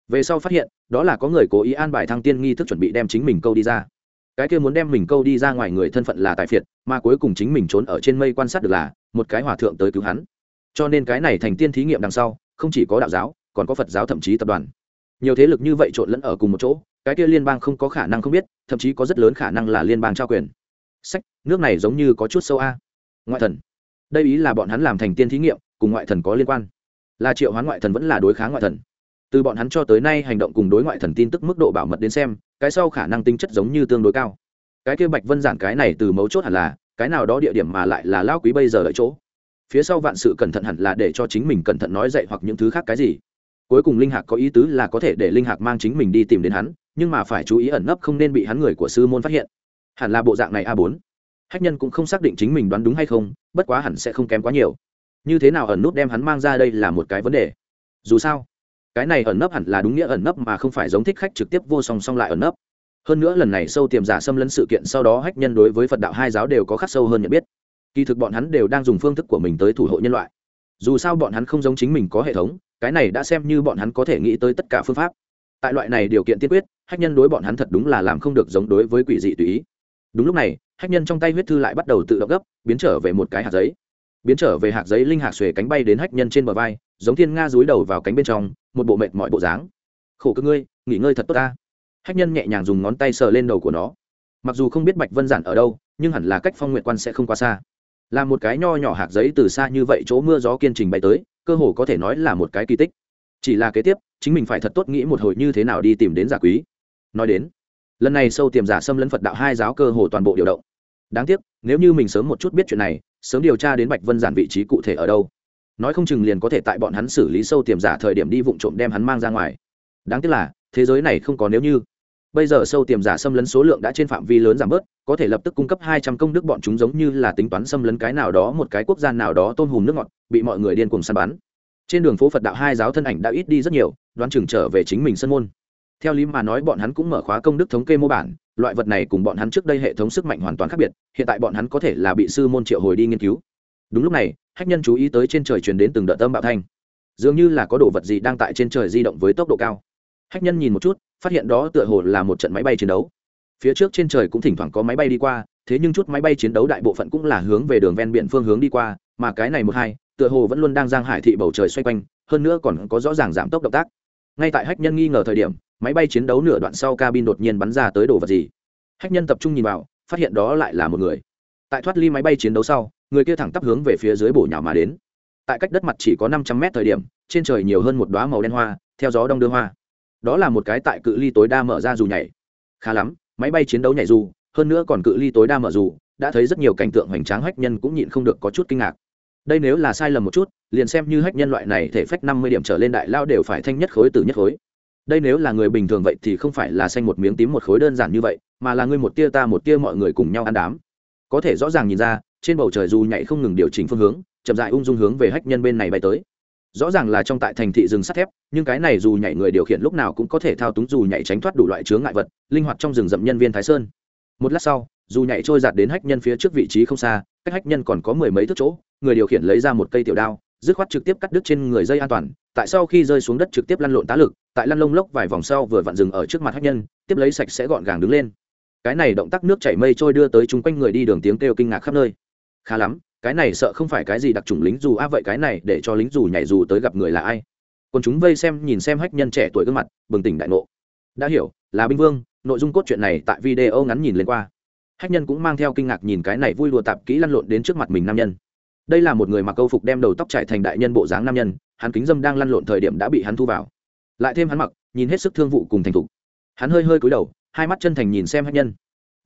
Về sau phát hiện, đó là có người cố ý an bài thăng tiên nghi thức chuẩn bị đem chính mình câu đi ra. Cái kia muốn đem mình câu đi ra ngoài người thân phận là tài phiệt, mà cuối cùng chính mình trốn ở trên mây quan sát được là một cái hòa thượng tới cứu hắn. Cho nên cái này thành tiên thí nghiệm đằng sau, không chỉ có đạo giáo, còn có phật giáo thậm chí tập đoàn. Nhiều thế lực như vậy trộn lẫn ở cùng một chỗ, cái kia liên bang không có khả năng không biết, thậm chí có rất lớn khả năng là liên bang trao quyền. Sách, nước này giống như có chút sâu a. Ngoại thần đây ý là bọn hắn làm thành tiên thí nghiệm, cùng ngoại thần có liên quan. Là triệu hoán ngoại thần vẫn là đối kháng ngoại thần. Từ bọn hắn cho tới nay hành động cùng đối ngoại thần tin tức mức độ bảo mật đến xem, cái sau khả năng tính chất giống như tương đối cao. Cái kia bạch vân giản cái này từ mấu chốt hẳn là, cái nào đó địa điểm mà lại là lao quý bây giờ đợi chỗ. Phía sau vạn sự cẩn thận hẳn là để cho chính mình cẩn thận nói dậy hoặc những thứ khác cái gì. Cuối cùng linh hạc có ý tứ là có thể để linh hạc mang chính mình đi tìm đến hắn, nhưng mà phải chú ý ẩn nấp không nên bị hắn người của sư môn phát hiện. Hẳn là bộ dạng này a bốn hách nhân cũng không xác định chính mình đoán đúng hay không, bất quá hẳn sẽ không kém quá nhiều. Như thế nào ẩn nút đem hắn mang ra đây là một cái vấn đề. Dù sao, cái này ẩn nấp hẳn là đúng nghĩa ẩn nấp mà không phải giống thích khách trực tiếp vô song song lại ẩn nấp. Hơn nữa lần này sâu tiềm giả xâm lấn sự kiện sau đó hách nhân đối với phật đạo hai giáo đều có khắc sâu hơn nhận biết. Kỳ thực bọn hắn đều đang dùng phương thức của mình tới thủ hộ nhân loại. Dù sao bọn hắn không giống chính mình có hệ thống, cái này đã xem như bọn hắn có thể nghĩ tới tất cả phương pháp. Tại loại này điều kiện tiên quyết, hách nhân đối bọn hắn thật đúng là làm không được giống đối với quỷ dị tùy ý đúng lúc này, hách nhân trong tay huyết thư lại bắt đầu tự động gấp, biến trở về một cái hạt giấy. Biến trở về hạt giấy linh hạt xuề cánh bay đến hách nhân trên bờ vai, giống thiên nga dúi đầu vào cánh bên trong, một bộ mệt mọi bộ dáng. Khổ cơ ngươi, nghỉ ngơi thật tốt ta. Hách nhân nhẹ nhàng dùng ngón tay sờ lên đầu của nó. Mặc dù không biết bạch vân giản ở đâu, nhưng hẳn là cách phong nguyện quan sẽ không quá xa. Là một cái nho nhỏ hạt giấy từ xa như vậy chỗ mưa gió kiên trình bay tới, cơ hồ có thể nói là một cái kỳ tích. Chỉ là kế tiếp, chính mình phải thật tốt nghĩ một hồi như thế nào đi tìm đến giả quý. Nói đến lần này sâu tiềm giả xâm lấn phật đạo hai giáo cơ hồ toàn bộ điều động. Đáng tiếc, nếu như mình sớm một chút biết chuyện này, sớm điều tra đến bạch vân giản vị trí cụ thể ở đâu. Nói không chừng liền có thể tại bọn hắn xử lý sâu tiềm giả thời điểm đi vụng trộm đem hắn mang ra ngoài. Đáng tiếc là, thế giới này không có nếu như. Bây giờ sâu tiềm giả xâm lấn số lượng đã trên phạm vi lớn giảm bớt, có thể lập tức cung cấp hai trăm công đức bọn chúng giống như là tính toán xâm lấn cái nào đó một cái quốc gia nào đó tôm hùm nước ngọt, bị mọi người điên cùng săn bắn. Trên đường phố phật đạo hai giáo thân ảnh đã ít đi rất nhiều, đoán chừng trở về chính mình sân môn theo lý mà nói bọn hắn cũng mở khóa công đức thống kê mô bản, loại vật này cùng bọn hắn trước đây hệ thống sức mạnh hoàn toàn khác biệt, hiện tại bọn hắn có thể là bị sư môn triệu hồi đi nghiên cứu. Đúng lúc này hách nhân chú ý tới trên trời truyền đến từng đợt tâm bạo thanh. Dường như là có đồ vật gì đang tại trên trời di động với tốc độ cao. Hách nhân nhìn một chút, phát hiện đó tựa hồ là một trận máy bay chiến đấu. Phía trước trên trời cũng thỉnh thoảng có máy bay đi qua, thế nhưng chút máy bay chiến đấu đại bộ phận cũng là hướng về đường ven biển phương hướng đi qua, mà cái này một hai, tựa hồ vẫn luôn đang giang hải thị bầu trời xoay quanh, hơn nữa còn có rõ ràng giảm tốc động tác. Ngay tại hách nhân nghi ngờ thời điểm máy bay chiến đấu nửa đoạn sau cabin đột nhiên bắn ra tới đồ vật gì? Hách nhân tập trung nhìn vào, phát hiện đó lại là một người. Tại thoát ly máy bay chiến đấu sau, người kia thẳng tắp hướng về phía dưới bổ nhào mà đến. Tại cách đất mặt chỉ có năm trăm mét thời điểm, trên trời nhiều hơn một đoá màu đen hoa, theo gió đông đưa hoa. Đó là một cái tại cự ly tối đa mở ra dù nhảy. Khá lắm, máy bay chiến đấu nhảy dù, hơn nữa còn cự ly tối đa mở dù, đã thấy rất nhiều cảnh tượng hoành tráng hách nhân cũng nhịn không được có chút kinh ngạc. Đây nếu là sai lầm một chút, liền xem như hách nhân loại này thể phách năm mươi điểm trở lên đại lao đều phải thanh nhất khối từ nhất khối đây nếu là người bình thường vậy thì không phải là xanh một miếng tím một khối đơn giản như vậy, mà là ngươi một tia ta một tia mọi người cùng nhau ăn đám. Có thể rõ ràng nhìn ra, trên bầu trời dù nhảy không ngừng điều chỉnh phương hướng, chậm dại ung dung hướng về hách nhân bên này bay tới. Rõ ràng là trong tại thành thị rừng sắt thép, nhưng cái này dù nhảy người điều khiển lúc nào cũng có thể thao túng dù nhảy tránh thoát đủ loại chướng ngại vật, linh hoạt trong rừng rậm nhân viên thái sơn. Một lát sau, dù nhảy trôi giạt đến hách nhân phía trước vị trí không xa, cách hách nhân còn có mười mấy thước chỗ, người điều khiển lấy ra một cây tiểu đao, dứt khoát trực tiếp cắt đứt trên người dây an toàn, tại sau khi rơi xuống đất trực tiếp lăn lộn tá lực tại lăn lông lốc vài vòng sau vừa vặn dừng ở trước mặt hách nhân, tiếp lấy sạch sẽ gọn gàng đứng lên. Cái này động tác nước chảy mây trôi đưa tới chung quanh người đi đường tiếng kêu kinh ngạc khắp nơi. Khá lắm, cái này sợ không phải cái gì đặc trùng lính dù a, vậy cái này để cho lính dù nhảy dù tới gặp người là ai? Còn chúng vây xem nhìn xem hách nhân trẻ tuổi gương mặt, bừng tỉnh đại ngộ. Đã hiểu, là binh vương, nội dung cốt truyện này tại video ngắn nhìn lên qua. Hách nhân cũng mang theo kinh ngạc nhìn cái này vui lùa tạp kỹ lăn lộn đến trước mặt mình nam nhân. Đây là một người mặc câu phục đem đầu tóc trải thành đại nhân bộ dáng nam nhân, hắn kính dâm đang lăn lộn thời điểm đã bị hắn thu vào lại thêm hắn mặc, nhìn hết sức thương vụ cùng thành thục. Hắn hơi hơi cúi đầu, hai mắt chân thành nhìn xem hạnh nhân.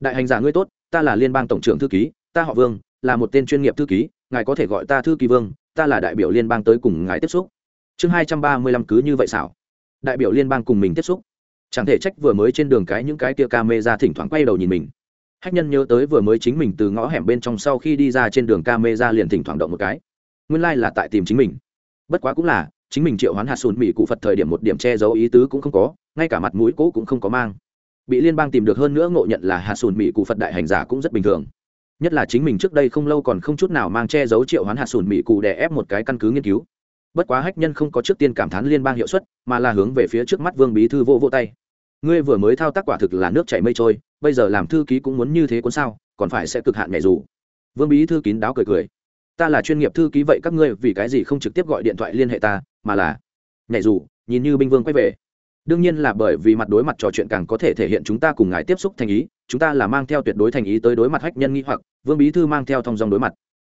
Đại hành giả ngươi tốt, ta là liên bang tổng trưởng thư ký, ta họ vương, là một tên chuyên nghiệp thư ký, ngài có thể gọi ta thư ký vương, ta là đại biểu liên bang tới cùng ngài tiếp xúc. Chương hai trăm ba mươi lăm cứ như vậy xảo. Đại biểu liên bang cùng mình tiếp xúc. Chẳng thể trách vừa mới trên đường cái những cái tia ca mê ra thỉnh thoảng quay đầu nhìn mình. Hách nhân nhớ tới vừa mới chính mình từ ngõ hẻm bên trong sau khi đi ra trên đường ca mê ra liền thỉnh thoảng động một cái. Nguyên lai、like、là tại tìm chính mình. Bất quá cũng là chính mình triệu hoán hạt sùn mỹ cụ phật thời điểm một điểm che giấu ý tứ cũng không có, ngay cả mặt mũi cũ cũng không có mang. Bị liên bang tìm được hơn nữa ngộ nhận là hạt sùn mỹ cụ phật đại hành giả cũng rất bình thường. Nhất là chính mình trước đây không lâu còn không chút nào mang che giấu triệu hoán hạt sùn mỹ cụ để ép một cái căn cứ nghiên cứu. Bất quá hách nhân không có trước tiên cảm thán liên bang hiệu suất, mà là hướng về phía trước mắt vương bí thư vô vô tay. Ngươi vừa mới thao tác quả thực là nước chảy mây trôi, bây giờ làm thư ký cũng muốn như thế cuốn sao, còn phải sẽ cực hạn nhảy dù. Vương bí thư kín đáo cười cười ta là chuyên nghiệp thư ký vậy các ngươi vì cái gì không trực tiếp gọi điện thoại liên hệ ta, mà là nhảy dù, nhìn như binh vương quay về. Đương nhiên là bởi vì mặt đối mặt trò chuyện càng có thể thể hiện chúng ta cùng ngài tiếp xúc thành ý, chúng ta là mang theo tuyệt đối thành ý tới đối mặt hách nhân nghi hoặc, vương bí thư mang theo thong dòng đối mặt.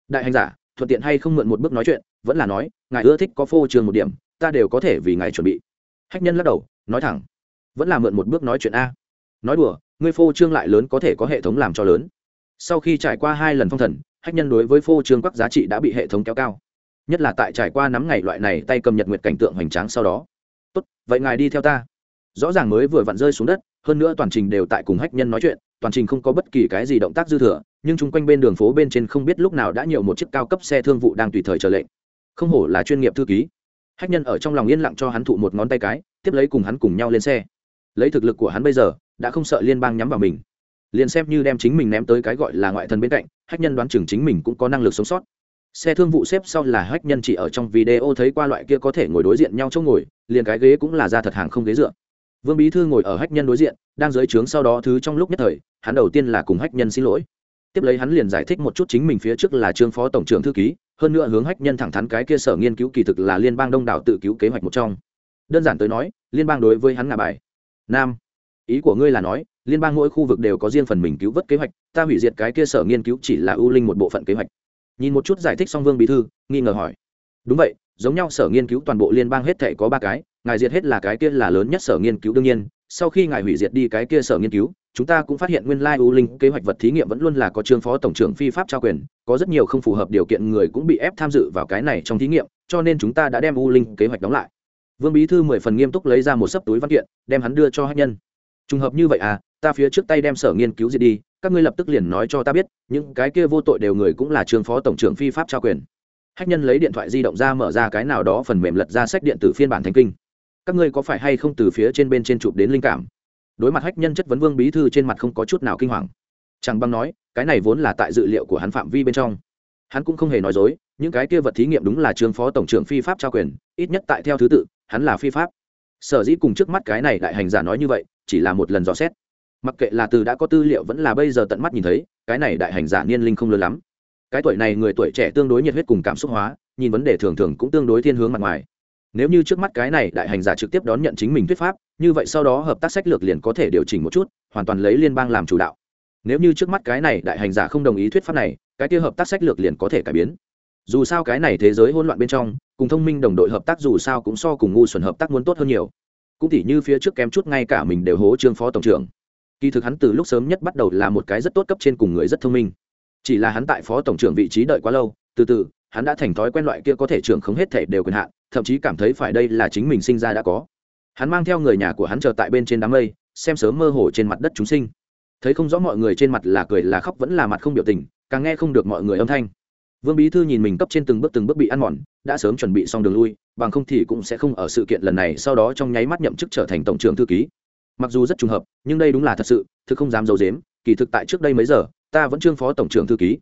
Đại hành giả, thuận tiện hay không mượn một bước nói chuyện, vẫn là nói, ngài ưa thích có phô trường một điểm, ta đều có thể vì ngài chuẩn bị. Hách nhân lắc đầu, nói thẳng, vẫn là mượn một bước nói chuyện a. Nói đùa, ngươi phô trương lại lớn có thể có hệ thống làm cho lớn sau khi trải qua hai lần phong thần, hách nhân đối với phô trương các giá trị đã bị hệ thống kéo cao. Nhất là tại trải qua nắm ngày loại này tay cầm nhật nguyệt cảnh tượng hoành tráng sau đó. Tốt, vậy ngài đi theo ta. Rõ ràng mới vừa vặn rơi xuống đất, hơn nữa toàn trình đều tại cùng hách nhân nói chuyện, toàn trình không có bất kỳ cái gì động tác dư thừa, nhưng chung quanh bên đường phố bên trên không biết lúc nào đã nhiều một chiếc cao cấp xe thương vụ đang tùy thời chờ lệnh. Không hổ là chuyên nghiệp thư ký. Hách nhân ở trong lòng yên lặng cho hắn thụ một ngón tay cái, tiếp lấy cùng hắn cùng nhau lên xe. Lấy thực lực của hắn bây giờ, đã không sợ liên bang nhắm vào mình liền xem như đem chính mình ném tới cái gọi là ngoại thân bên cạnh, hách nhân đoán chừng chính mình cũng có năng lực sống sót. Xe thương vụ xếp sau là hách nhân chỉ ở trong video thấy qua loại kia có thể ngồi đối diện nhau chỗ ngồi, liền cái ghế cũng là ra thật hàng không ghế dựa. Vương bí thư ngồi ở hách nhân đối diện, đang dưới trướng sau đó thứ trong lúc nhất thời, hắn đầu tiên là cùng hách nhân xin lỗi. Tiếp lấy hắn liền giải thích một chút chính mình phía trước là trương phó tổng trưởng thư ký, hơn nữa hướng hách nhân thẳng thắn cái kia sở nghiên cứu kỳ thực là liên bang đông đảo tự cứu kế hoạch một trong. Đơn giản tới nói, liên bang đối với hắn ngả bài. Nam ý của ngươi là nói, liên bang mỗi khu vực đều có riêng phần mình cứu vớt kế hoạch, ta hủy diệt cái kia sở nghiên cứu chỉ là ưu linh một bộ phận kế hoạch. Nhìn một chút giải thích song vương bí thư, nghi ngờ hỏi. Đúng vậy, giống nhau sở nghiên cứu toàn bộ liên bang hết thể có ba cái, ngài diệt hết là cái kia là lớn nhất sở nghiên cứu đương nhiên, sau khi ngài hủy diệt đi cái kia sở nghiên cứu, chúng ta cũng phát hiện nguyên lai u linh kế hoạch vật thí nghiệm vẫn luôn là có trương phó tổng trưởng phi pháp trao quyền, có rất nhiều không phù hợp điều kiện người cũng bị ép tham dự vào cái này trong thí nghiệm, cho nên chúng ta đã đem u linh kế hoạch đóng lại. Vương bí thư mười phần nghiêm túc lấy ra một sấp túi văn kiện, đem hắn đưa cho hát nhân trùng hợp như vậy à ta phía trước tay đem sở nghiên cứu diệt đi, các ngươi lập tức liền nói cho ta biết, những cái kia vô tội đều người cũng là trường phó tổng trưởng phi pháp trao quyền. Hách nhân lấy điện thoại di động ra mở ra cái nào đó phần mềm lật ra sách điện tử phiên bản thành kinh. Các ngươi có phải hay không từ phía trên bên trên chụp đến linh cảm? Đối mặt hách nhân chất vấn vương bí thư trên mặt không có chút nào kinh hoàng. Chẳng băng nói, cái này vốn là tại dự liệu của hắn phạm vi bên trong. Hắn cũng không hề nói dối, những cái kia vật thí nghiệm đúng là trường phó tổng trưởng phi pháp trao quyền, ít nhất tại theo thứ tự, hắn là phi pháp. Sở dĩ cùng trước mắt cái này đại hành giả nói như vậy chỉ là một lần dò xét. Mặc kệ là từ đã có tư liệu vẫn là bây giờ tận mắt nhìn thấy, cái này đại hành giả niên linh không lớn lắm. Cái tuổi này người tuổi trẻ tương đối nhiệt huyết cùng cảm xúc hóa, nhìn vấn đề thường thường cũng tương đối thiên hướng mặt ngoài. Nếu như trước mắt cái này đại hành giả trực tiếp đón nhận chính mình thuyết pháp, như vậy sau đó hợp tác sách lược liền có thể điều chỉnh một chút, hoàn toàn lấy liên bang làm chủ đạo. Nếu như trước mắt cái này đại hành giả không đồng ý thuyết pháp này, cái kia hợp tác sách lược liền có thể cải biến. Dù sao cái này thế giới hỗn loạn bên trong, cùng thông minh đồng đội hợp tác dù sao cũng so cùng ngu xuẩn hợp tác muốn tốt hơn nhiều cũng tỉ như phía trước kém chút ngay cả mình đều hố trương phó tổng trưởng. Kỳ thực hắn từ lúc sớm nhất bắt đầu là một cái rất tốt cấp trên cùng người rất thông minh. Chỉ là hắn tại phó tổng trưởng vị trí đợi quá lâu, từ từ, hắn đã thành thói quen loại kia có thể trưởng không hết thể đều quyền hạn, thậm chí cảm thấy phải đây là chính mình sinh ra đã có. Hắn mang theo người nhà của hắn chờ tại bên trên đám mây, xem sớm mơ hồ trên mặt đất chúng sinh. Thấy không rõ mọi người trên mặt là cười là khóc vẫn là mặt không biểu tình, càng nghe không được mọi người âm thanh. Vương bí thư nhìn mình cấp trên từng bước từng bước bị ăn mòn, đã sớm chuẩn bị xong đường lui bằng không thì cũng sẽ không ở sự kiện lần này, sau đó trong nháy mắt nhậm chức trở thành tổng trưởng thư ký. Mặc dù rất trùng hợp, nhưng đây đúng là thật sự, thực không dám giấu dếm kỳ thực tại trước đây mấy giờ, ta vẫn trương phó tổng trưởng thư ký.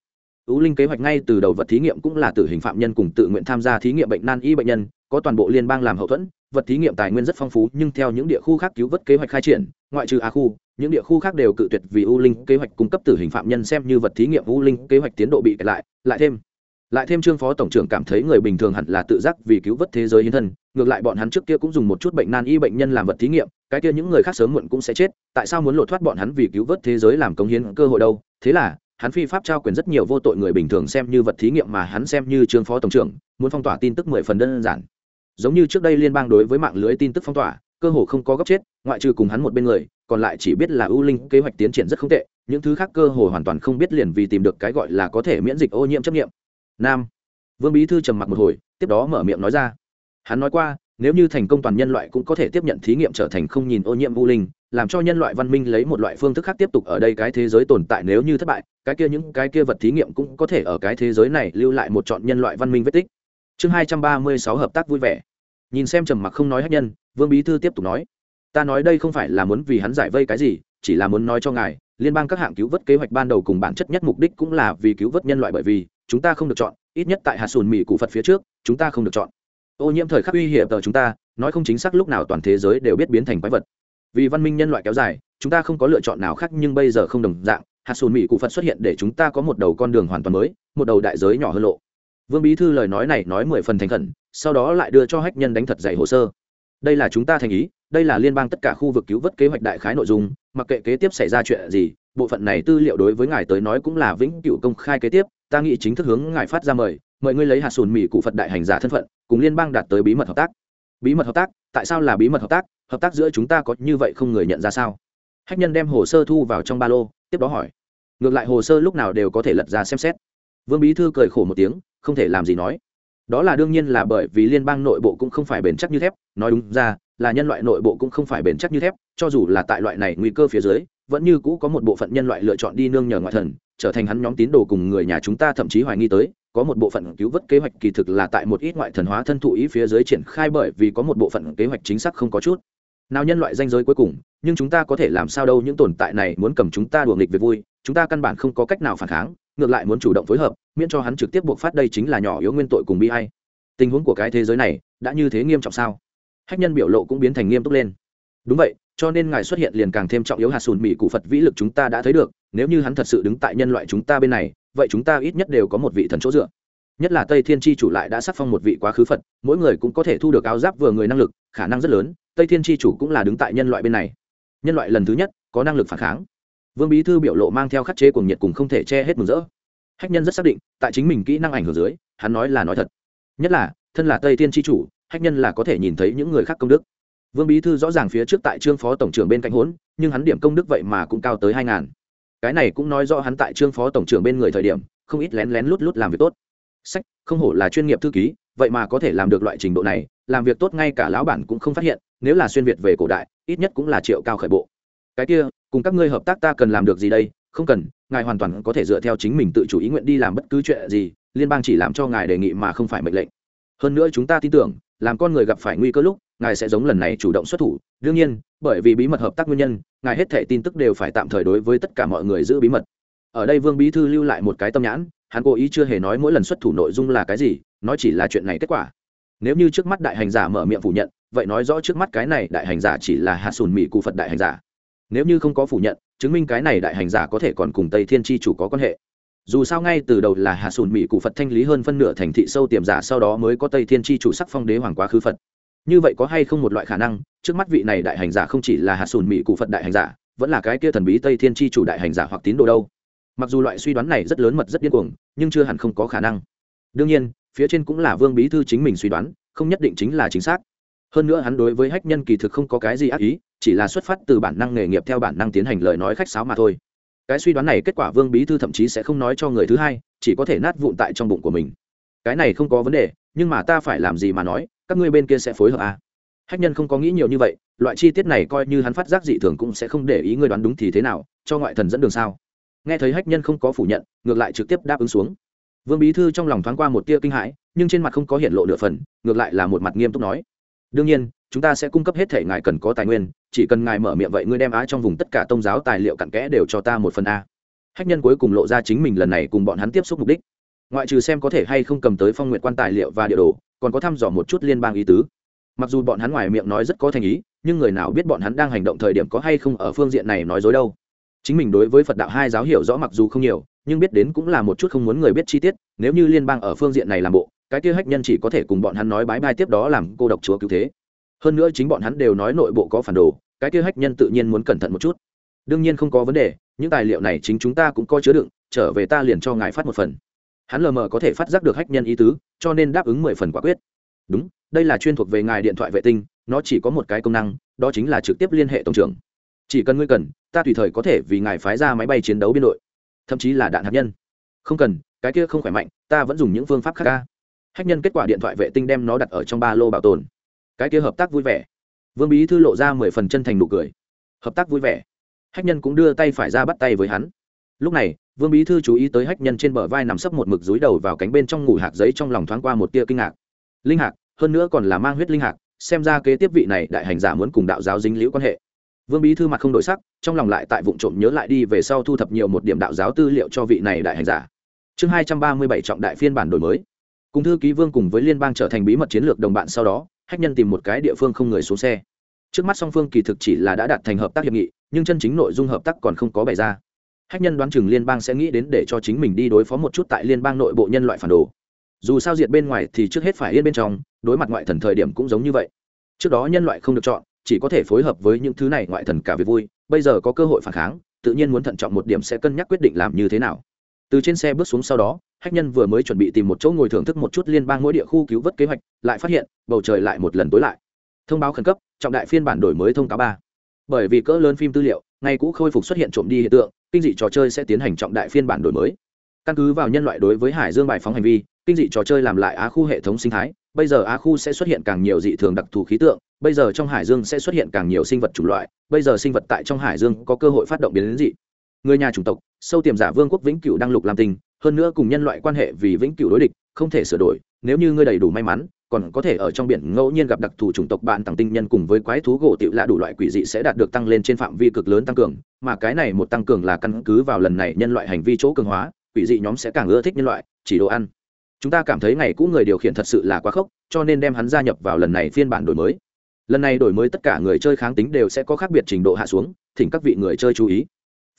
Ú linh kế hoạch ngay từ đầu vật thí nghiệm cũng là tử hình phạm nhân cùng tự nguyện tham gia thí nghiệm bệnh nan y bệnh nhân, có toàn bộ liên bang làm hậu thuẫn, vật thí nghiệm tài nguyên rất phong phú, nhưng theo những địa khu khác cứu vớt kế hoạch khai triển, ngoại trừ a khu, những địa khu khác đều cự tuyệt vì u linh kế hoạch cung cấp tử hình phạm nhân xem như vật thí nghiệm u linh kế hoạch tiến độ bị kẹt lại lại thêm lại thêm trương phó tổng trưởng cảm thấy người bình thường hẳn là tự giác vì cứu vớt thế giới hiến thân, ngược lại bọn hắn trước kia cũng dùng một chút bệnh nan y bệnh nhân làm vật thí nghiệm, cái kia những người khác sớm muộn cũng sẽ chết, tại sao muốn lột thoát bọn hắn vì cứu vớt thế giới làm công hiến cơ hội đâu? Thế là, hắn phi pháp trao quyền rất nhiều vô tội người bình thường xem như vật thí nghiệm mà hắn xem như trương phó tổng trưởng, muốn phong tỏa tin tức mười phần đơn giản. Giống như trước đây liên bang đối với mạng lưới tin tức phong tỏa, cơ hồ không có gấp chết, ngoại trừ cùng hắn một bên người, còn lại chỉ biết là ưu linh kế hoạch tiến triển rất không tệ, những thứ khác cơ hồ hoàn toàn không biết liền vì tìm được cái gọi là có thể miễn dịch ô nhiễm chấp nghiệm nam. Vương bí thư trầm mặc một hồi, tiếp đó mở miệng nói ra. Hắn nói qua, nếu như thành công toàn nhân loại cũng có thể tiếp nhận thí nghiệm trở thành không nhìn ô nhiễm vô linh, làm cho nhân loại văn minh lấy một loại phương thức khác tiếp tục ở đây cái thế giới tồn tại nếu như thất bại, cái kia những cái kia vật thí nghiệm cũng có thể ở cái thế giới này lưu lại một chọn nhân loại văn minh vết tích. Chương hai trăm ba mươi sáu hợp tác vui vẻ. Nhìn xem trầm mặc không nói hát nhân, vương bí thư tiếp tục nói. Ta nói đây không phải là muốn vì hắn giải vây cái gì, chỉ là muốn nói cho ngài, liên bang các hạng cứu vớt kế hoạch ban đầu cùng bản chất nhất mục đích cũng là vì cứu vớt nhân loại bởi vì chúng ta không được chọn, ít nhất tại hạt sùn mỹ cụ phật phía trước, chúng ta không được chọn. Ô nhiễm thời khắc uy hiểm tờ chúng ta, nói không chính xác lúc nào toàn thế giới đều biết biến thành quái vật. Vì văn minh nhân loại kéo dài, chúng ta không có lựa chọn nào khác nhưng bây giờ không đồng dạng, hạt sùn mỹ cụ phật xuất hiện để chúng ta có một đầu con đường hoàn toàn mới, một đầu đại giới nhỏ hơn lộ. Vương bí thư lời nói này nói mười phần thành khẩn, sau đó lại đưa cho hách nhân đánh thật dày hồ sơ. Đây là chúng ta thành ý, đây là liên bang tất cả khu vực cứu vớt kế hoạch đại khái nội dung, mặc kệ kế tiếp xảy ra chuyện gì, bộ phận này tư liệu đối với ngài tới nói cũng là vĩnh cửu công khai kế tiếp ta nghĩ chính thức hướng ngài phát ra mời mời ngươi lấy hạt sùn mỹ cụ phật đại hành giả thân phận, cùng liên bang đạt tới bí mật hợp tác. Bí mật hợp tác? Tại sao là bí mật hợp tác? Hợp tác giữa chúng ta có như vậy không người nhận ra sao? Hách nhân đem hồ sơ thu vào trong ba lô, tiếp đó hỏi. Ngược lại hồ sơ lúc nào đều có thể lật ra xem xét. Vương bí thư cười khổ một tiếng, không thể làm gì nói. Đó là đương nhiên là bởi vì liên bang nội bộ cũng không phải bền chắc như thép, nói đúng ra, là nhân loại nội bộ cũng không phải bền chắc như thép, cho dù là tại loại này nguy cơ phía dưới, vẫn như cũ có một bộ phận nhân loại lựa chọn đi nương nhờ ngoại thần trở thành hắn nhóm tín đồ cùng người nhà chúng ta thậm chí hoài nghi tới, có một bộ phận cứu vớt kế hoạch kỳ thực là tại một ít ngoại thần hóa thân thụ ý phía dưới triển khai bởi vì có một bộ phận kế hoạch chính xác không có chút. Nào nhân loại danh giới cuối cùng, nhưng chúng ta có thể làm sao đâu, những tồn tại này muốn cầm chúng ta đùa nghịch về vui, chúng ta căn bản không có cách nào phản kháng, ngược lại muốn chủ động phối hợp, miễn cho hắn trực tiếp buộc phát đây chính là nhỏ yếu nguyên tội cùng bi hay tình huống của cái thế giới này, đã như thế nghiêm trọng sao? Hách nhân biểu lộ cũng biến thành nghiêm túc lên. Đúng vậy, cho nên ngài xuất hiện liền càng thêm trọng yếu hạt sùn mỹ cụ phật vĩ lực chúng ta đã thấy được nếu như hắn thật sự đứng tại nhân loại chúng ta bên này, vậy chúng ta ít nhất đều có một vị thần chỗ dựa. Nhất là tây thiên tri chủ lại đã sắc phong một vị quá khứ phật, mỗi người cũng có thể thu được áo giáp vừa người năng lực, khả năng rất lớn, tây thiên tri chủ cũng là đứng tại nhân loại bên này. Nhân loại lần thứ nhất, có năng lực phản kháng. Vương bí thư biểu lộ mang theo khắc chế cuồng nhiệt cùng không thể che hết mừng rỡ. Hách nhân rất xác định, tại chính mình kỹ năng ảnh hưởng dưới, hắn nói là nói thật. Nhất là, thân là tây thiên tri chủ, hách nhân là có thể nhìn thấy những người khác công đức. Vương bí thư rõ ràng phía trước tại trương phó tổng trưởng bên cạnh hốn, nhưng hắn điểm công đức vậy mà cũng cao tới hai ngàn cái này cũng nói rõ hắn tại trương phó tổng trưởng bên người thời điểm, không ít lén lén lút lút làm việc tốt. Sách, không hổ là chuyên nghiệp thư ký, vậy mà có thể làm được loại trình độ này, làm việc tốt ngay cả lão bản cũng không phát hiện, nếu là xuyên việt về cổ đại, ít nhất cũng là triệu cao khởi bộ. Cái kia, cùng các ngươi hợp tác ta cần làm được gì đây? Không cần, ngài hoàn toàn có thể dựa theo chính mình tự chủ ý nguyện đi làm bất cứ chuyện gì, liên bang chỉ làm cho ngài đề nghị mà không phải mệnh lệnh. Hơn nữa chúng ta tin tưởng, làm con người gặp phải nguy cơ lúc ngài sẽ giống lần này chủ động xuất thủ. Đương nhiên, bởi vì bí mật hợp tác nguyên nhân, ngài hết thẻ tin tức đều phải tạm thời đối với tất cả mọi người giữ bí mật. Ở đây vương bí thư lưu lại một cái tâm nhãn, hắn cố ý chưa hề nói mỗi lần xuất thủ nội dung là cái gì, nói chỉ là chuyện này kết quả. Nếu như trước mắt đại hành giả mở miệng phủ nhận, vậy nói rõ trước mắt cái này đại hành giả chỉ là hạ sùn mỹ cụ phật đại hành giả. Nếu như không có phủ nhận, chứng minh cái này đại hành giả có thể còn cùng tây thiên tri chủ có quan hệ. Dù sao ngay từ đầu là hạ sùn mỹ cụ phật thanh lý hơn phân nửa thành thị sâu tiềm giả, sau đó mới có tây thiên tri chủ sắc phong đế hoàng quá khứ phật như vậy có hay không một loại khả năng, trước mắt vị này đại hành giả không chỉ là hạ sùn mỹ cụ phật đại hành giả, vẫn là cái kia thần bí tây thiên tri chủ đại hành giả hoặc tín đồ đâu. Mặc dù loại suy đoán này rất lớn mật rất điên cuồng, nhưng chưa hẳn không có khả năng. Đương nhiên, phía trên cũng là vương bí thư chính mình suy đoán, không nhất định chính là chính xác. Hơn nữa hắn đối với hách nhân kỳ thực không có cái gì ác ý, chỉ là xuất phát từ bản năng nghề nghiệp theo bản năng tiến hành lời nói khách sáo mà thôi. Cái suy đoán này kết quả vương bí thư thậm chí sẽ không nói cho người thứ hai, chỉ có thể nát vụn tại trong bụng của mình. Cái này không có vấn đề, nhưng mà ta phải làm gì mà nói các ngươi bên kia sẽ phối hợp à. hách nhân không có nghĩ nhiều như vậy, loại chi tiết này coi như hắn phát giác dị thường cũng sẽ không để ý ngươi đoán đúng thì thế nào, cho ngoại thần dẫn đường sao? Nghe thấy hách nhân không có phủ nhận, ngược lại trực tiếp đáp ứng xuống. Vương bí thư trong lòng thoáng qua một tia kinh hãi, nhưng trên mặt không có hiện lộ nửa phần, ngược lại là một mặt nghiêm túc nói. Đương nhiên, chúng ta sẽ cung cấp hết thể ngài cần có tài nguyên, chỉ cần ngài mở miệng vậy ngươi đem á trong vùng tất cả tôn giáo tài liệu cặn kẽ đều cho ta một phần a. Hách nhân cuối cùng lộ ra chính mình lần này cùng bọn hắn tiếp xúc mục đích. Ngoại trừ xem có thể hay không cầm tới phong nguyện quan tài liệu và địa đồ còn có thăm dò một chút liên bang ý tứ. Mặc dù bọn hắn ngoài miệng nói rất có thành ý, nhưng người nào biết bọn hắn đang hành động thời điểm có hay không ở phương diện này nói dối đâu. Chính mình đối với phật đạo hai giáo hiểu rõ mặc dù không nhiều, nhưng biết đến cũng là một chút không muốn người biết chi tiết, nếu như liên bang ở phương diện này làm bộ, cái kia hách nhân chỉ có thể cùng bọn hắn nói bái bai tiếp đó làm cô độc chúa cứu thế. Hơn nữa chính bọn hắn đều nói nội bộ có phản đồ, cái kia hách nhân tự nhiên muốn cẩn thận một chút. Đương nhiên không có vấn đề, những tài liệu này chính chúng ta cũng có chứa đựng, trở về ta liền cho ngài phát một phần hắn lờ mờ có thể phát giác được hách nhân ý tứ, cho nên đáp ứng mười phần quả quyết. Đúng, đây là chuyên thuộc về ngài điện thoại vệ tinh, nó chỉ có một cái công năng, đó chính là trực tiếp liên hệ tổng trưởng. Chỉ cần ngươi cần, ta tùy thời có thể vì ngài phái ra máy bay chiến đấu biên đội. Thậm chí là đạn hạt nhân. Không cần, cái kia không khỏe mạnh, ta vẫn dùng những phương pháp khác ca. Hách nhân kết quả điện thoại vệ tinh đem nó đặt ở trong ba lô bảo tồn. Cái kia hợp tác vui vẻ. Vương bí thư lộ ra mười phần chân thành nụ cười. Hợp tác vui vẻ. Hách nhân cũng đưa tay phải ra bắt tay với hắn. Lúc này vương bí thư chú ý tới hách nhân trên bờ vai nằm sấp một mực dúi đầu vào cánh bên trong ngủ hạt giấy trong lòng thoáng qua một tia kinh ngạc. Linh hạc, hơn nữa còn là mang huyết linh hạc, xem ra kế tiếp vị này đại hành giả muốn cùng đạo giáo dính liễu quan hệ. Vương bí thư mặt không đổi sắc, trong lòng lại tại vụ trộm nhớ lại đi về sau thu thập nhiều một điểm đạo giáo tư liệu cho vị này đại hành giả. Chương hai trăm ba mươi bảy trọng đại phiên bản đổi mới. Cùng thư ký vương cùng với liên bang trở thành bí mật chiến lược đồng bạn sau đó, hách nhân tìm một cái địa phương không người xuống xe. Trước mắt song phương kỳ thực chỉ là đã đạt thành hợp tác hiệp nghị, nhưng chân chính nội dung hợp tác còn không có bày ra hách nhân đoán chừng liên bang sẽ nghĩ đến để cho chính mình đi đối phó một chút tại liên bang nội bộ nhân loại phản đồ. Dù sao diệt bên ngoài thì trước hết phải yên bên trong, đối mặt ngoại thần thời điểm cũng giống như vậy. Trước đó nhân loại không được chọn, chỉ có thể phối hợp với những thứ này ngoại thần cả việc vui. Bây giờ có cơ hội phản kháng, tự nhiên muốn thận trọng một điểm sẽ cân nhắc quyết định làm như thế nào. Từ trên xe bước xuống sau đó, hách nhân vừa mới chuẩn bị tìm một chỗ ngồi thưởng thức một chút liên bang mỗi địa khu cứu vớt kế hoạch, lại phát hiện, bầu trời lại một lần tối lại. Thông báo khẩn cấp, trọng đại phiên bản đổi mới thông cáo ba. Bởi vì cỡ lớn phim tư liệu ngày cũ khôi phục xuất hiện trộm đi hiện tượng kinh dị trò chơi sẽ tiến hành trọng đại phiên bản đổi mới. Căn cứ vào nhân loại đối với hải dương bài phóng hành vi, kinh dị trò chơi làm lại á khu hệ thống sinh thái, bây giờ á khu sẽ xuất hiện càng nhiều dị thường đặc thù khí tượng, bây giờ trong hải dương sẽ xuất hiện càng nhiều sinh vật chủng loại, bây giờ sinh vật tại trong hải dương có cơ hội phát động biến đến dị. Người nhà chủng tộc, sâu tiềm giả vương quốc vĩnh cửu đăng lục làm tình, hơn nữa cùng nhân loại quan hệ vì vĩnh cửu đối địch, không thể sửa đổi, nếu như ngươi đầy đủ may mắn còn có thể ở trong biển ngẫu nhiên gặp đặc thù chủng tộc bạn tàng tinh nhân cùng với quái thú gỗ tiểu lạ đủ loại quỷ dị sẽ đạt được tăng lên trên phạm vi cực lớn tăng cường, mà cái này một tăng cường là căn cứ vào lần này nhân loại hành vi chỗ cường hóa, quỷ dị nhóm sẽ càng ưa thích nhân loại, chỉ đồ ăn. Chúng ta cảm thấy ngày cũ người điều khiển thật sự là quá khốc, cho nên đem hắn gia nhập vào lần này phiên bản đổi mới. Lần này đổi mới tất cả người chơi kháng tính đều sẽ có khác biệt trình độ hạ xuống, thỉnh các vị người chơi chú ý.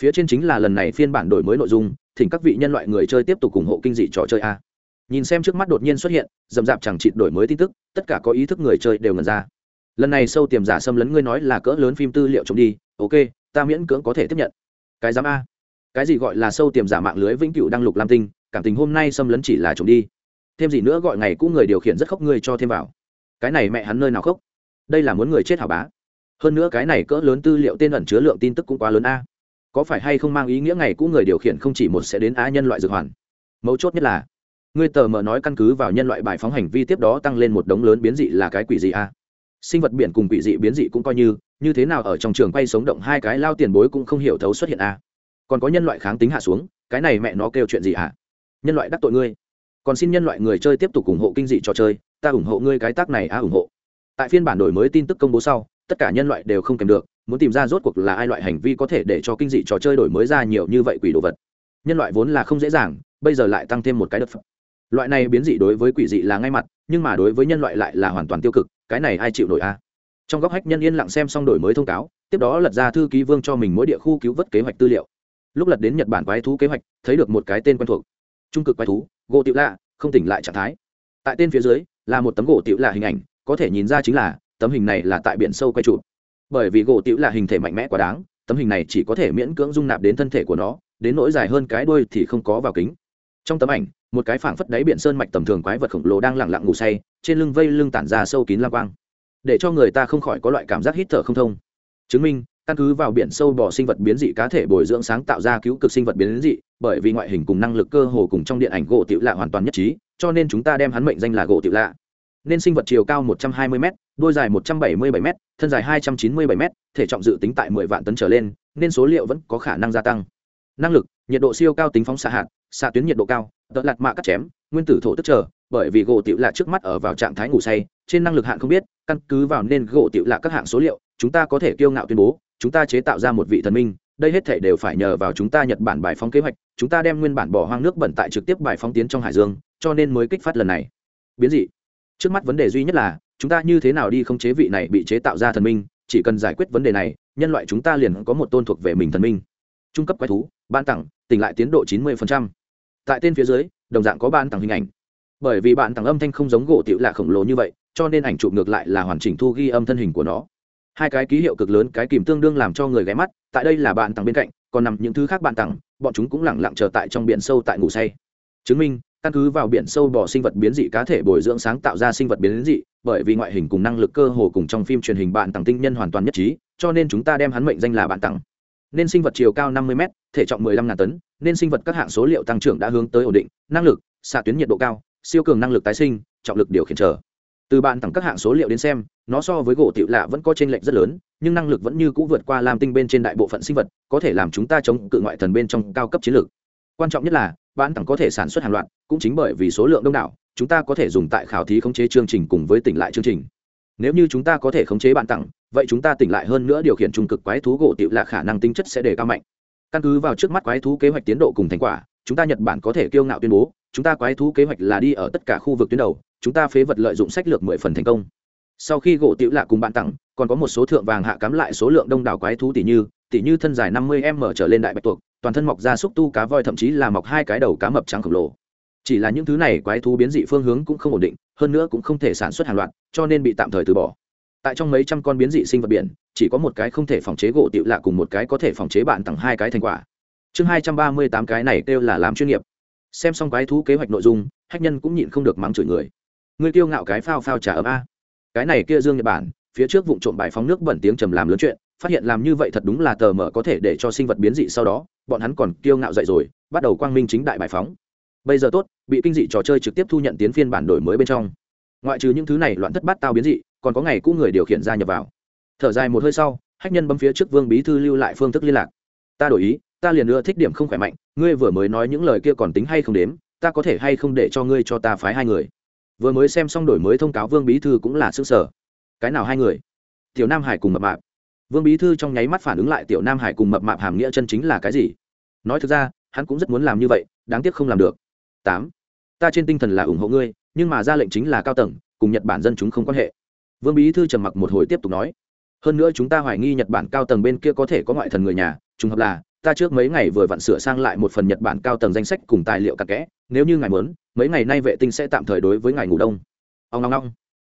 Phía trên chính là lần này phiên bản đổi mới nội dung, thỉnh các vị nhân loại người chơi tiếp tục ủng hộ kinh dị trò chơi a nhìn xem trước mắt đột nhiên xuất hiện dầm dạp chẳng chịt đổi mới tin tức, tất cả có ý thức người chơi đều ngần ra. Lần này sâu tiềm giả xâm lấn ngươi nói là cỡ lớn phim tư liệu chống đi, ok, ta miễn cưỡng có thể tiếp nhận. Cái giám a. Cái gì gọi là sâu tiềm giả mạng lưới vĩnh cửu đăng lục lam tinh, cảm tình hôm nay xâm lấn chỉ là chống đi. Thêm gì nữa gọi ngày cũ người điều khiển rất khóc ngươi cho thêm vào. Cái này mẹ hắn nơi nào khóc? Đây là muốn người chết hảo bá? Hơn nữa cái này cỡ lớn tư liệu tên ẩn chứa lượng tin tức cũng quá lớn a. Có phải hay không mang ý nghĩa ngày cũ người điều khiển không chỉ một sẽ đến á nhân loại dược hoàn? Mấu chốt nhất là ngươi tờ mờ nói căn cứ vào nhân loại bài phóng hành vi tiếp đó tăng lên một đống lớn biến dị là cái quỷ dị a sinh vật biển cùng quỷ dị biến dị cũng coi như như thế nào ở trong trường quay sống động hai cái lao tiền bối cũng không hiểu thấu xuất hiện a còn có nhân loại kháng tính hạ xuống, cái này mẹ nó kêu chuyện gì hả nhân loại đắc tội ngươi. Còn xin nhân loại người chơi tiếp tục ủng hộ kinh dị trò chơi, ta ủng hộ ngươi cái tác này á ủng hộ. Tại phiên bản đổi mới tin tức công bố sau, tất cả nhân loại đều không kèm được, muốn tìm ra rốt cuộc là ai loại hành vi có thể để cho kinh dị trò chơi đổi mới ra nhiều như vậy quỷ đồ vật. Nhân loại vốn là không dễ dàng, bây giờ lại tăng thêm một cái đợt loại này biến dị đối với quỷ dị là ngay mặt, nhưng mà đối với nhân loại lại là hoàn toàn tiêu cực, cái này ai chịu nổi a? Trong góc hách nhân yên lặng xem xong đổi mới thông cáo, tiếp đó lật ra thư ký vương cho mình mỗi địa khu cứu vớt kế hoạch tư liệu. Lúc lật đến nhật bản quái thú kế hoạch, thấy được một cái tên quen thuộc. Trung cực quái thú, gỗ tiểu lạ, không tỉnh lại trạng thái. Tại tên phía dưới, là một tấm gỗ tiểu lạ hình ảnh, có thể nhìn ra chính là, tấm hình này là tại biển sâu quay trụ bởi vì gỗ tiểu lạ hình thể mạnh mẽ quá đáng, tấm hình này chỉ có thể miễn cưỡng dung nạp đến thân thể của nó, đến nỗi dài hơn cái đuôi thì không có vào kính. Trong tấm ảnh một cái phảng phất đáy biển sơn mạch tầm thường quái vật khổng lồ đang lặng lặng ngủ say, trên lưng vây lưng tản ra sâu kín lam quang, để cho người ta không khỏi có loại cảm giác hít thở không thông. Chứng minh, căn cứ vào biển sâu bò sinh vật biến dị cá thể bồi dưỡng sáng tạo ra cứu cực sinh vật biến dị, bởi vì ngoại hình cùng năng lực cơ hồ cùng trong điện ảnh gỗ tiểu lạ hoàn toàn nhất trí, cho nên chúng ta đem hắn mệnh danh là gỗ tiểu lạ. Nên sinh vật chiều cao 120 m đôi dài 177 m thân dài 297 m thể trọng dự tính tại 10 vạn tấn trở lên, nên số liệu vẫn có khả năng gia tăng. Năng lực, nhiệt độ siêu cao tính phóng xạ hạt, xạ tuyến nhiệt độ cao đợt lạt mạ cắt chém, nguyên tử thổ tức chờ, bởi vì gỗ tiểu lạ trước mắt ở vào trạng thái ngủ say, trên năng lực hạn không biết, căn cứ vào nên gỗ tiểu lạ các hạng số liệu, chúng ta có thể kiêu ngạo tuyên bố, chúng ta chế tạo ra một vị thần minh, đây hết thể đều phải nhờ vào chúng ta nhật bản bài phóng kế hoạch, chúng ta đem nguyên bản bỏ hoang nước bẩn tại trực tiếp bài phóng tiến trong hải dương, cho nên mới kích phát lần này. Biến dị. Trước mắt vấn đề duy nhất là, chúng ta như thế nào đi không chế vị này bị chế tạo ra thần minh, chỉ cần giải quyết vấn đề này, nhân loại chúng ta liền có một tôn thuộc về mình thần minh. Trung cấp quái thú, ban tặng, tỉnh lại tiến độ chín mươi phần trăm tại tên phía dưới, đồng dạng có ban tặng hình ảnh. Bởi vì bạn tặng âm thanh không giống gỗ tiểu lạ khổng lồ như vậy, cho nên ảnh chụp ngược lại là hoàn chỉnh thu ghi âm thân hình của nó. Hai cái ký hiệu cực lớn, cái kìm tương đương làm cho người ghé mắt, tại đây là bạn tặng bên cạnh, còn nằm những thứ khác bạn tặng, bọn chúng cũng lẳng lặng chờ tại trong biển sâu tại ngủ say. Chứng minh, căn cứ vào biển sâu bò sinh vật biến dị cá thể bồi dưỡng sáng tạo ra sinh vật biến dị, bởi vì ngoại hình cùng năng lực cơ hồ cùng trong phim truyền hình bạn tặng tinh nhân hoàn toàn nhất trí, cho nên chúng ta đem hắn mệnh danh là bạn tặng nên sinh vật chiều cao 50 m thể trọng 15 ngàn tấn, nên sinh vật các hạng số liệu tăng trưởng đã hướng tới ổn định, năng lực, xạ tuyến nhiệt độ cao, siêu cường năng lực tái sinh, trọng lực điều khiển trở. Từ bạn tặng các hạng số liệu đến xem, nó so với gỗ tiểu lạ vẫn có chênh lệch rất lớn, nhưng năng lực vẫn như cũ vượt qua lam tinh bên trên đại bộ phận sinh vật, có thể làm chúng ta chống cự ngoại thần bên trong cao cấp chiến lược. Quan trọng nhất là, bạn tặng có thể sản xuất hàng loạt, cũng chính bởi vì số lượng đông đảo, chúng ta có thể dùng tại khảo thí khống chế chương trình cùng với tỉnh lại chương trình. Nếu như chúng ta có thể khống chế bạn tặng vậy chúng ta tỉnh lại hơn nữa điều khiển trung cực quái thú gỗ tiểu là khả năng tính chất sẽ đề cao mạnh. Căn cứ vào trước mắt quái thú kế hoạch tiến độ cùng thành quả, chúng ta nhật bản có thể kiêu ngạo tuyên bố, chúng ta quái thú kế hoạch là đi ở tất cả khu vực tuyến đầu, chúng ta phế vật lợi dụng sách lược mười phần thành công. Sau khi gỗ tiểu lạ cùng bạn tặng, còn có một số thượng vàng hạ cắm lại số lượng đông đảo quái thú tỷ như tỷ như thân dài năm mươi m trở lên đại bạch tuộc, toàn thân mọc ra xúc tu cá voi thậm chí là mọc hai cái đầu cá mập trắng khổng lồ. Chỉ là những thứ này quái thú biến dị phương hướng cũng không ổn định, hơn nữa cũng không thể sản xuất hàng loạt, cho nên bị tạm thời từ bỏ tại trong mấy trăm con biến dị sinh vật biển, chỉ có một cái không thể phòng chế gỗ tiểu lạ cùng một cái có thể phòng chế bạn tặng hai cái thành quả. Chương hai trăm ba mươi tám cái này kêu là làm chuyên nghiệp. Xem xong quái thú kế hoạch nội dung, hách nhân cũng nhịn không được mắng chửi người. Người kiêu ngạo cái phao phao trả ấm a. Cái này kia dương nhật bản, phía trước vụ trộm bài phóng nước bẩn tiếng trầm làm lớn chuyện, phát hiện làm như vậy thật đúng là tờ mở có thể để cho sinh vật biến dị sau đó, bọn hắn còn kiêu ngạo dậy rồi, bắt đầu quang minh chính đại bài phóng. Bây giờ tốt, bị kinh dị trò chơi trực tiếp thu nhận tiến phiên bản đổi mới bên trong. Ngoại trừ những thứ này loạn thất bát tao biến dị còn có ngày cũ người điều khiển ra nhập vào. Thở dài một hơi sau, hách nhân bấm phía trước vương bí thư lưu lại phương thức liên lạc. Ta đổi ý, ta liền ưa thích điểm không khỏe mạnh, ngươi vừa mới nói những lời kia còn tính hay không đếm, ta có thể hay không để cho ngươi cho ta phái hai người. Vừa mới xem xong đổi mới thông cáo vương bí thư cũng là xương sở cái nào hai người? Tiểu nam hải cùng mập mạp. Vương bí thư trong nháy mắt phản ứng lại tiểu nam hải cùng mập mạp hàm nghĩa chân chính là cái gì? Nói thực ra, hắn cũng rất muốn làm như vậy, đáng tiếc không làm được. Tám. Ta trên tinh thần là ủng hộ ngươi, nhưng mà ra lệnh chính là cao tầng, cùng nhật bản dân chúng không quan hệ vương bí thư trầm mặc một hồi tiếp tục nói, hơn nữa chúng ta hoài nghi nhật bản cao tầng bên kia có thể có ngoại thần người nhà, trùng hợp là, ta trước mấy ngày vừa vặn sửa sang lại một phần nhật bản cao tầng danh sách cùng tài liệu cặn kẽ, nếu như ngài muốn, mấy ngày nay vệ tinh sẽ tạm thời đối với ngài ngủ đông. Ông ngong ngong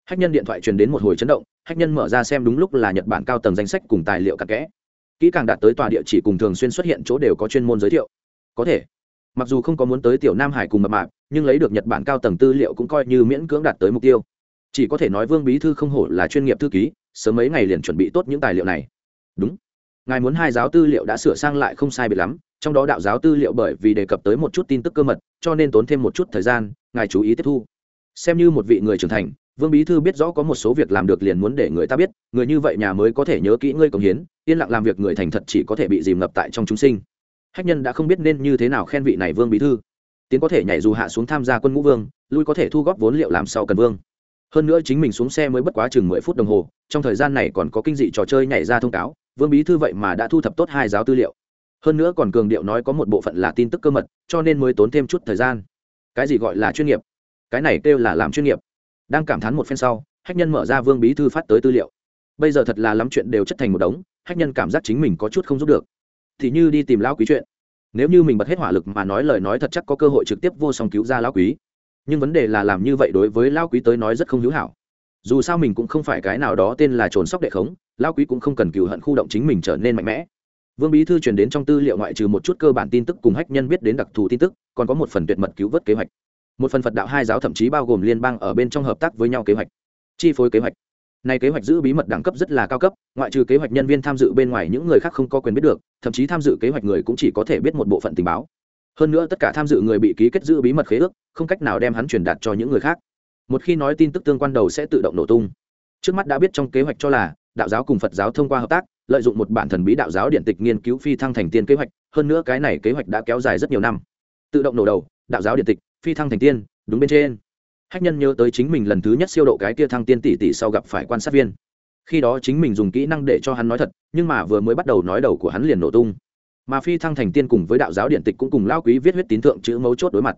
hách nhân điện thoại truyền đến một hồi chấn động, hách nhân mở ra xem đúng lúc là nhật bản cao tầng danh sách cùng tài liệu cặn kẽ. Kỹ càng đạt tới tòa địa chỉ cùng thường xuyên xuất hiện chỗ đều có chuyên môn giới thiệu. Có thể, mặc dù không có muốn tới tiểu nam hải cùng mập mạp, nhưng lấy được nhật bản cao tầng tư liệu cũng coi như miễn cưỡng đạt tới mục tiêu chỉ có thể nói vương bí thư không hổ là chuyên nghiệp thư ký, sớm mấy ngày liền chuẩn bị tốt những tài liệu này. Đúng. Ngài muốn hai giáo tư liệu đã sửa sang lại không sai biệt lắm, trong đó đạo giáo tư liệu bởi vì đề cập tới một chút tin tức cơ mật, cho nên tốn thêm một chút thời gian, ngài chú ý tiếp thu. Xem như một vị người trưởng thành, vương bí thư biết rõ có một số việc làm được liền muốn để người ta biết, người như vậy nhà mới có thể nhớ kỹ ngươi công hiến, yên lặng làm việc người thành thật chỉ có thể bị dìm ngập tại trong chúng sinh. Hách nhân đã không biết nên như thế nào khen vị này vương bí thư. Tiến có thể nhảy dù hạ xuống tham gia quân ngũ vương, lui có thể thu góp vốn liệu làm sau cần vương hơn nữa chính mình xuống xe mới bất quá chừng mười phút đồng hồ, trong thời gian này còn có kinh dị trò chơi nhảy ra thông cáo, vương bí thư vậy mà đã thu thập tốt hai giáo tư liệu. Hơn nữa còn cường điệu nói có một bộ phận là tin tức cơ mật, cho nên mới tốn thêm chút thời gian. Cái gì gọi là chuyên nghiệp? Cái này kêu là làm chuyên nghiệp. Đang cảm thán một phen sau, hách nhân mở ra vương bí thư phát tới tư liệu. Bây giờ thật là lắm chuyện đều chất thành một đống, hách nhân cảm giác chính mình có chút không giúp được. Thì như đi tìm lão quý chuyện. Nếu như mình bật hết hỏa lực mà nói lời nói thật chắc có cơ hội trực tiếp vô song cứu ra lão quý nhưng vấn đề là làm như vậy đối với lão quý tới nói rất không hữu hảo. Dù sao mình cũng không phải cái nào đó tên là trồn sóc đệ khống, lão quý cũng không cần cựu hận khu động chính mình trở nên mạnh mẽ. Vương bí thư truyền đến trong tư liệu ngoại trừ một chút cơ bản tin tức cùng hách nhân biết đến đặc thù tin tức, còn có một phần tuyệt mật cứu vớt kế hoạch. Một phần phật đạo hai giáo thậm chí bao gồm liên bang ở bên trong hợp tác với nhau kế hoạch. Chi phối kế hoạch. Này kế hoạch giữ bí mật đẳng cấp rất là cao cấp, ngoại trừ kế hoạch nhân viên tham dự bên ngoài những người khác không có quyền biết được, thậm chí tham dự kế hoạch người cũng chỉ có thể biết một bộ phận tình báo hơn nữa tất cả tham dự người bị ký kết giữ bí mật khế ước, không cách nào đem hắn truyền đạt cho những người khác. Một khi nói tin tức tương quan đầu sẽ tự động nổ tung. Trước mắt đã biết trong kế hoạch cho là, đạo giáo cùng phật giáo thông qua hợp tác, lợi dụng một bản thần bí đạo giáo điện tịch nghiên cứu phi thăng thành tiên kế hoạch, hơn nữa cái này kế hoạch đã kéo dài rất nhiều năm. Tự động nổ đầu, đạo giáo điện tịch, phi thăng thành tiên, đúng bên trên. Hách nhân nhớ tới chính mình lần thứ nhất siêu độ cái kia thăng tiên tỷ tỷ sau gặp phải quan sát viên. Khi đó chính mình dùng kỹ năng để cho hắn nói thật, nhưng mà vừa mới bắt đầu nói đầu của hắn liền nổ tung mà phi thăng thành tiên cùng với đạo giáo điện tịch cũng cùng lao quý viết huyết tín thượng chữ mấu chốt đối mặt.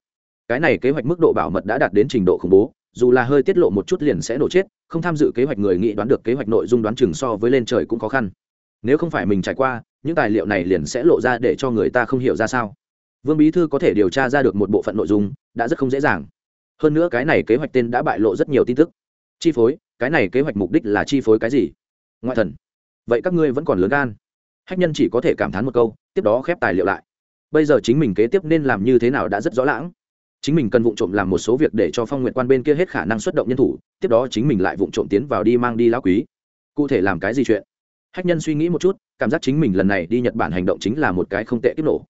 Cái này kế hoạch mức độ bảo mật đã đạt đến trình độ khủng bố, dù là hơi tiết lộ một chút liền sẽ nổ chết, không tham dự kế hoạch người nghĩ đoán được kế hoạch nội dung đoán chừng so với lên trời cũng khó khăn. Nếu không phải mình trải qua, những tài liệu này liền sẽ lộ ra để cho người ta không hiểu ra sao. Vương bí thư có thể điều tra ra được một bộ phận nội dung, đã rất không dễ dàng. Hơn nữa cái này kế hoạch tên đã bại lộ rất nhiều tin tức. Chi phối, cái này kế hoạch mục đích là chi phối cái gì? Ngoại thần. Vậy các ngươi vẫn còn lớn gan. Hách nhân chỉ có thể cảm thán một câu tiếp đó khép tài liệu lại. Bây giờ chính mình kế tiếp nên làm như thế nào đã rất rõ lãng. Chính mình cần vụ trộm làm một số việc để cho phong nguyện quan bên kia hết khả năng xuất động nhân thủ, tiếp đó chính mình lại vụ trộm tiến vào đi mang đi lão quý. Cụ thể làm cái gì chuyện? Hách nhân suy nghĩ một chút, cảm giác chính mình lần này đi nhật bản hành động chính là một cái không tệ kích nổ.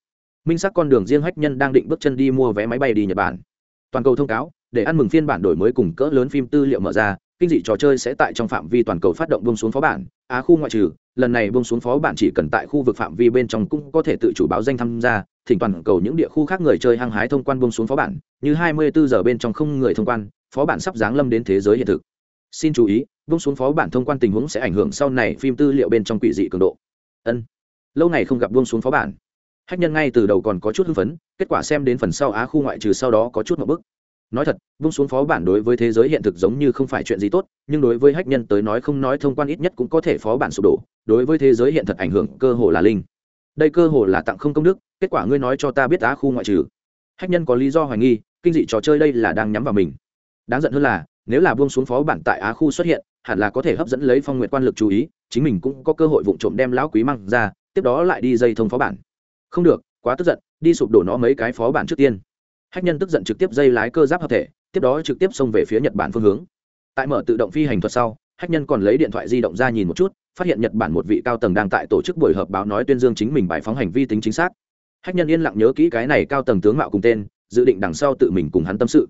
Minh sắc con đường riêng hách nhân đang định bước chân đi mua vé máy bay đi nhật bản. Toàn cầu thông cáo, để ăn mừng phiên bản đổi mới cùng cỡ lớn phim tư liệu mở ra, kinh dị trò chơi sẽ tại trong phạm vi toàn cầu phát động bông xuống phó bản, á khu ngoại trừ lần này bông xuống phó bản chỉ cần tại khu vực phạm vi bên trong cũng có thể tự chủ báo danh tham gia, thỉnh toàn cầu những địa khu khác người chơi hăng hái thông quan bông xuống phó bản, như 24 giờ bên trong không người thông quan, phó bản sắp giáng lâm đến thế giới hiện thực. Xin chú ý bông xuống phó bản thông quan tình huống sẽ ảnh hưởng sau này phim tư liệu bên trong quỷ dị cường độ. Ân. Lâu ngày không gặp buông xuống phó bản. Hách nhân ngay từ đầu còn có chút hưng phấn, kết quả xem đến phần sau á khu ngoại trừ sau đó có chút một bức nói thật, vung xuống phó bản đối với thế giới hiện thực giống như không phải chuyện gì tốt, nhưng đối với hách nhân tới nói không nói thông quan ít nhất cũng có thể phó bản sụp đổ, đối với thế giới hiện thật ảnh hưởng cơ hồ là linh. Đây cơ hồ là tặng không công đức, kết quả ngươi nói cho ta biết á khu ngoại trừ. Hách nhân có lý do hoài nghi, kinh dị trò chơi đây là đang nhắm vào mình. Đáng giận hơn là, nếu là buông xuống phó bản tại á khu xuất hiện, hẳn là có thể hấp dẫn lấy phong nguyện quan lực chú ý, chính mình cũng có cơ hội vụ trộm đem lão quý măng ra, tiếp đó lại đi dây thông phó bản. Không được, quá tức giận, đi sụp đổ nó mấy cái phó bản trước tiên hách nhân tức giận trực tiếp dây lái cơ giáp hợp thể, tiếp đó trực tiếp xông về phía nhật bản phương hướng. Tại mở tự động phi hành thuật sau, hách nhân còn lấy điện thoại di động ra nhìn một chút, phát hiện nhật bản một vị cao tầng đang tại tổ chức buổi họp báo nói tuyên dương chính mình bài phóng hành vi tính chính xác. Hách nhân yên lặng nhớ kỹ cái này cao tầng tướng mạo cùng tên, dự định đằng sau tự mình cùng hắn tâm sự.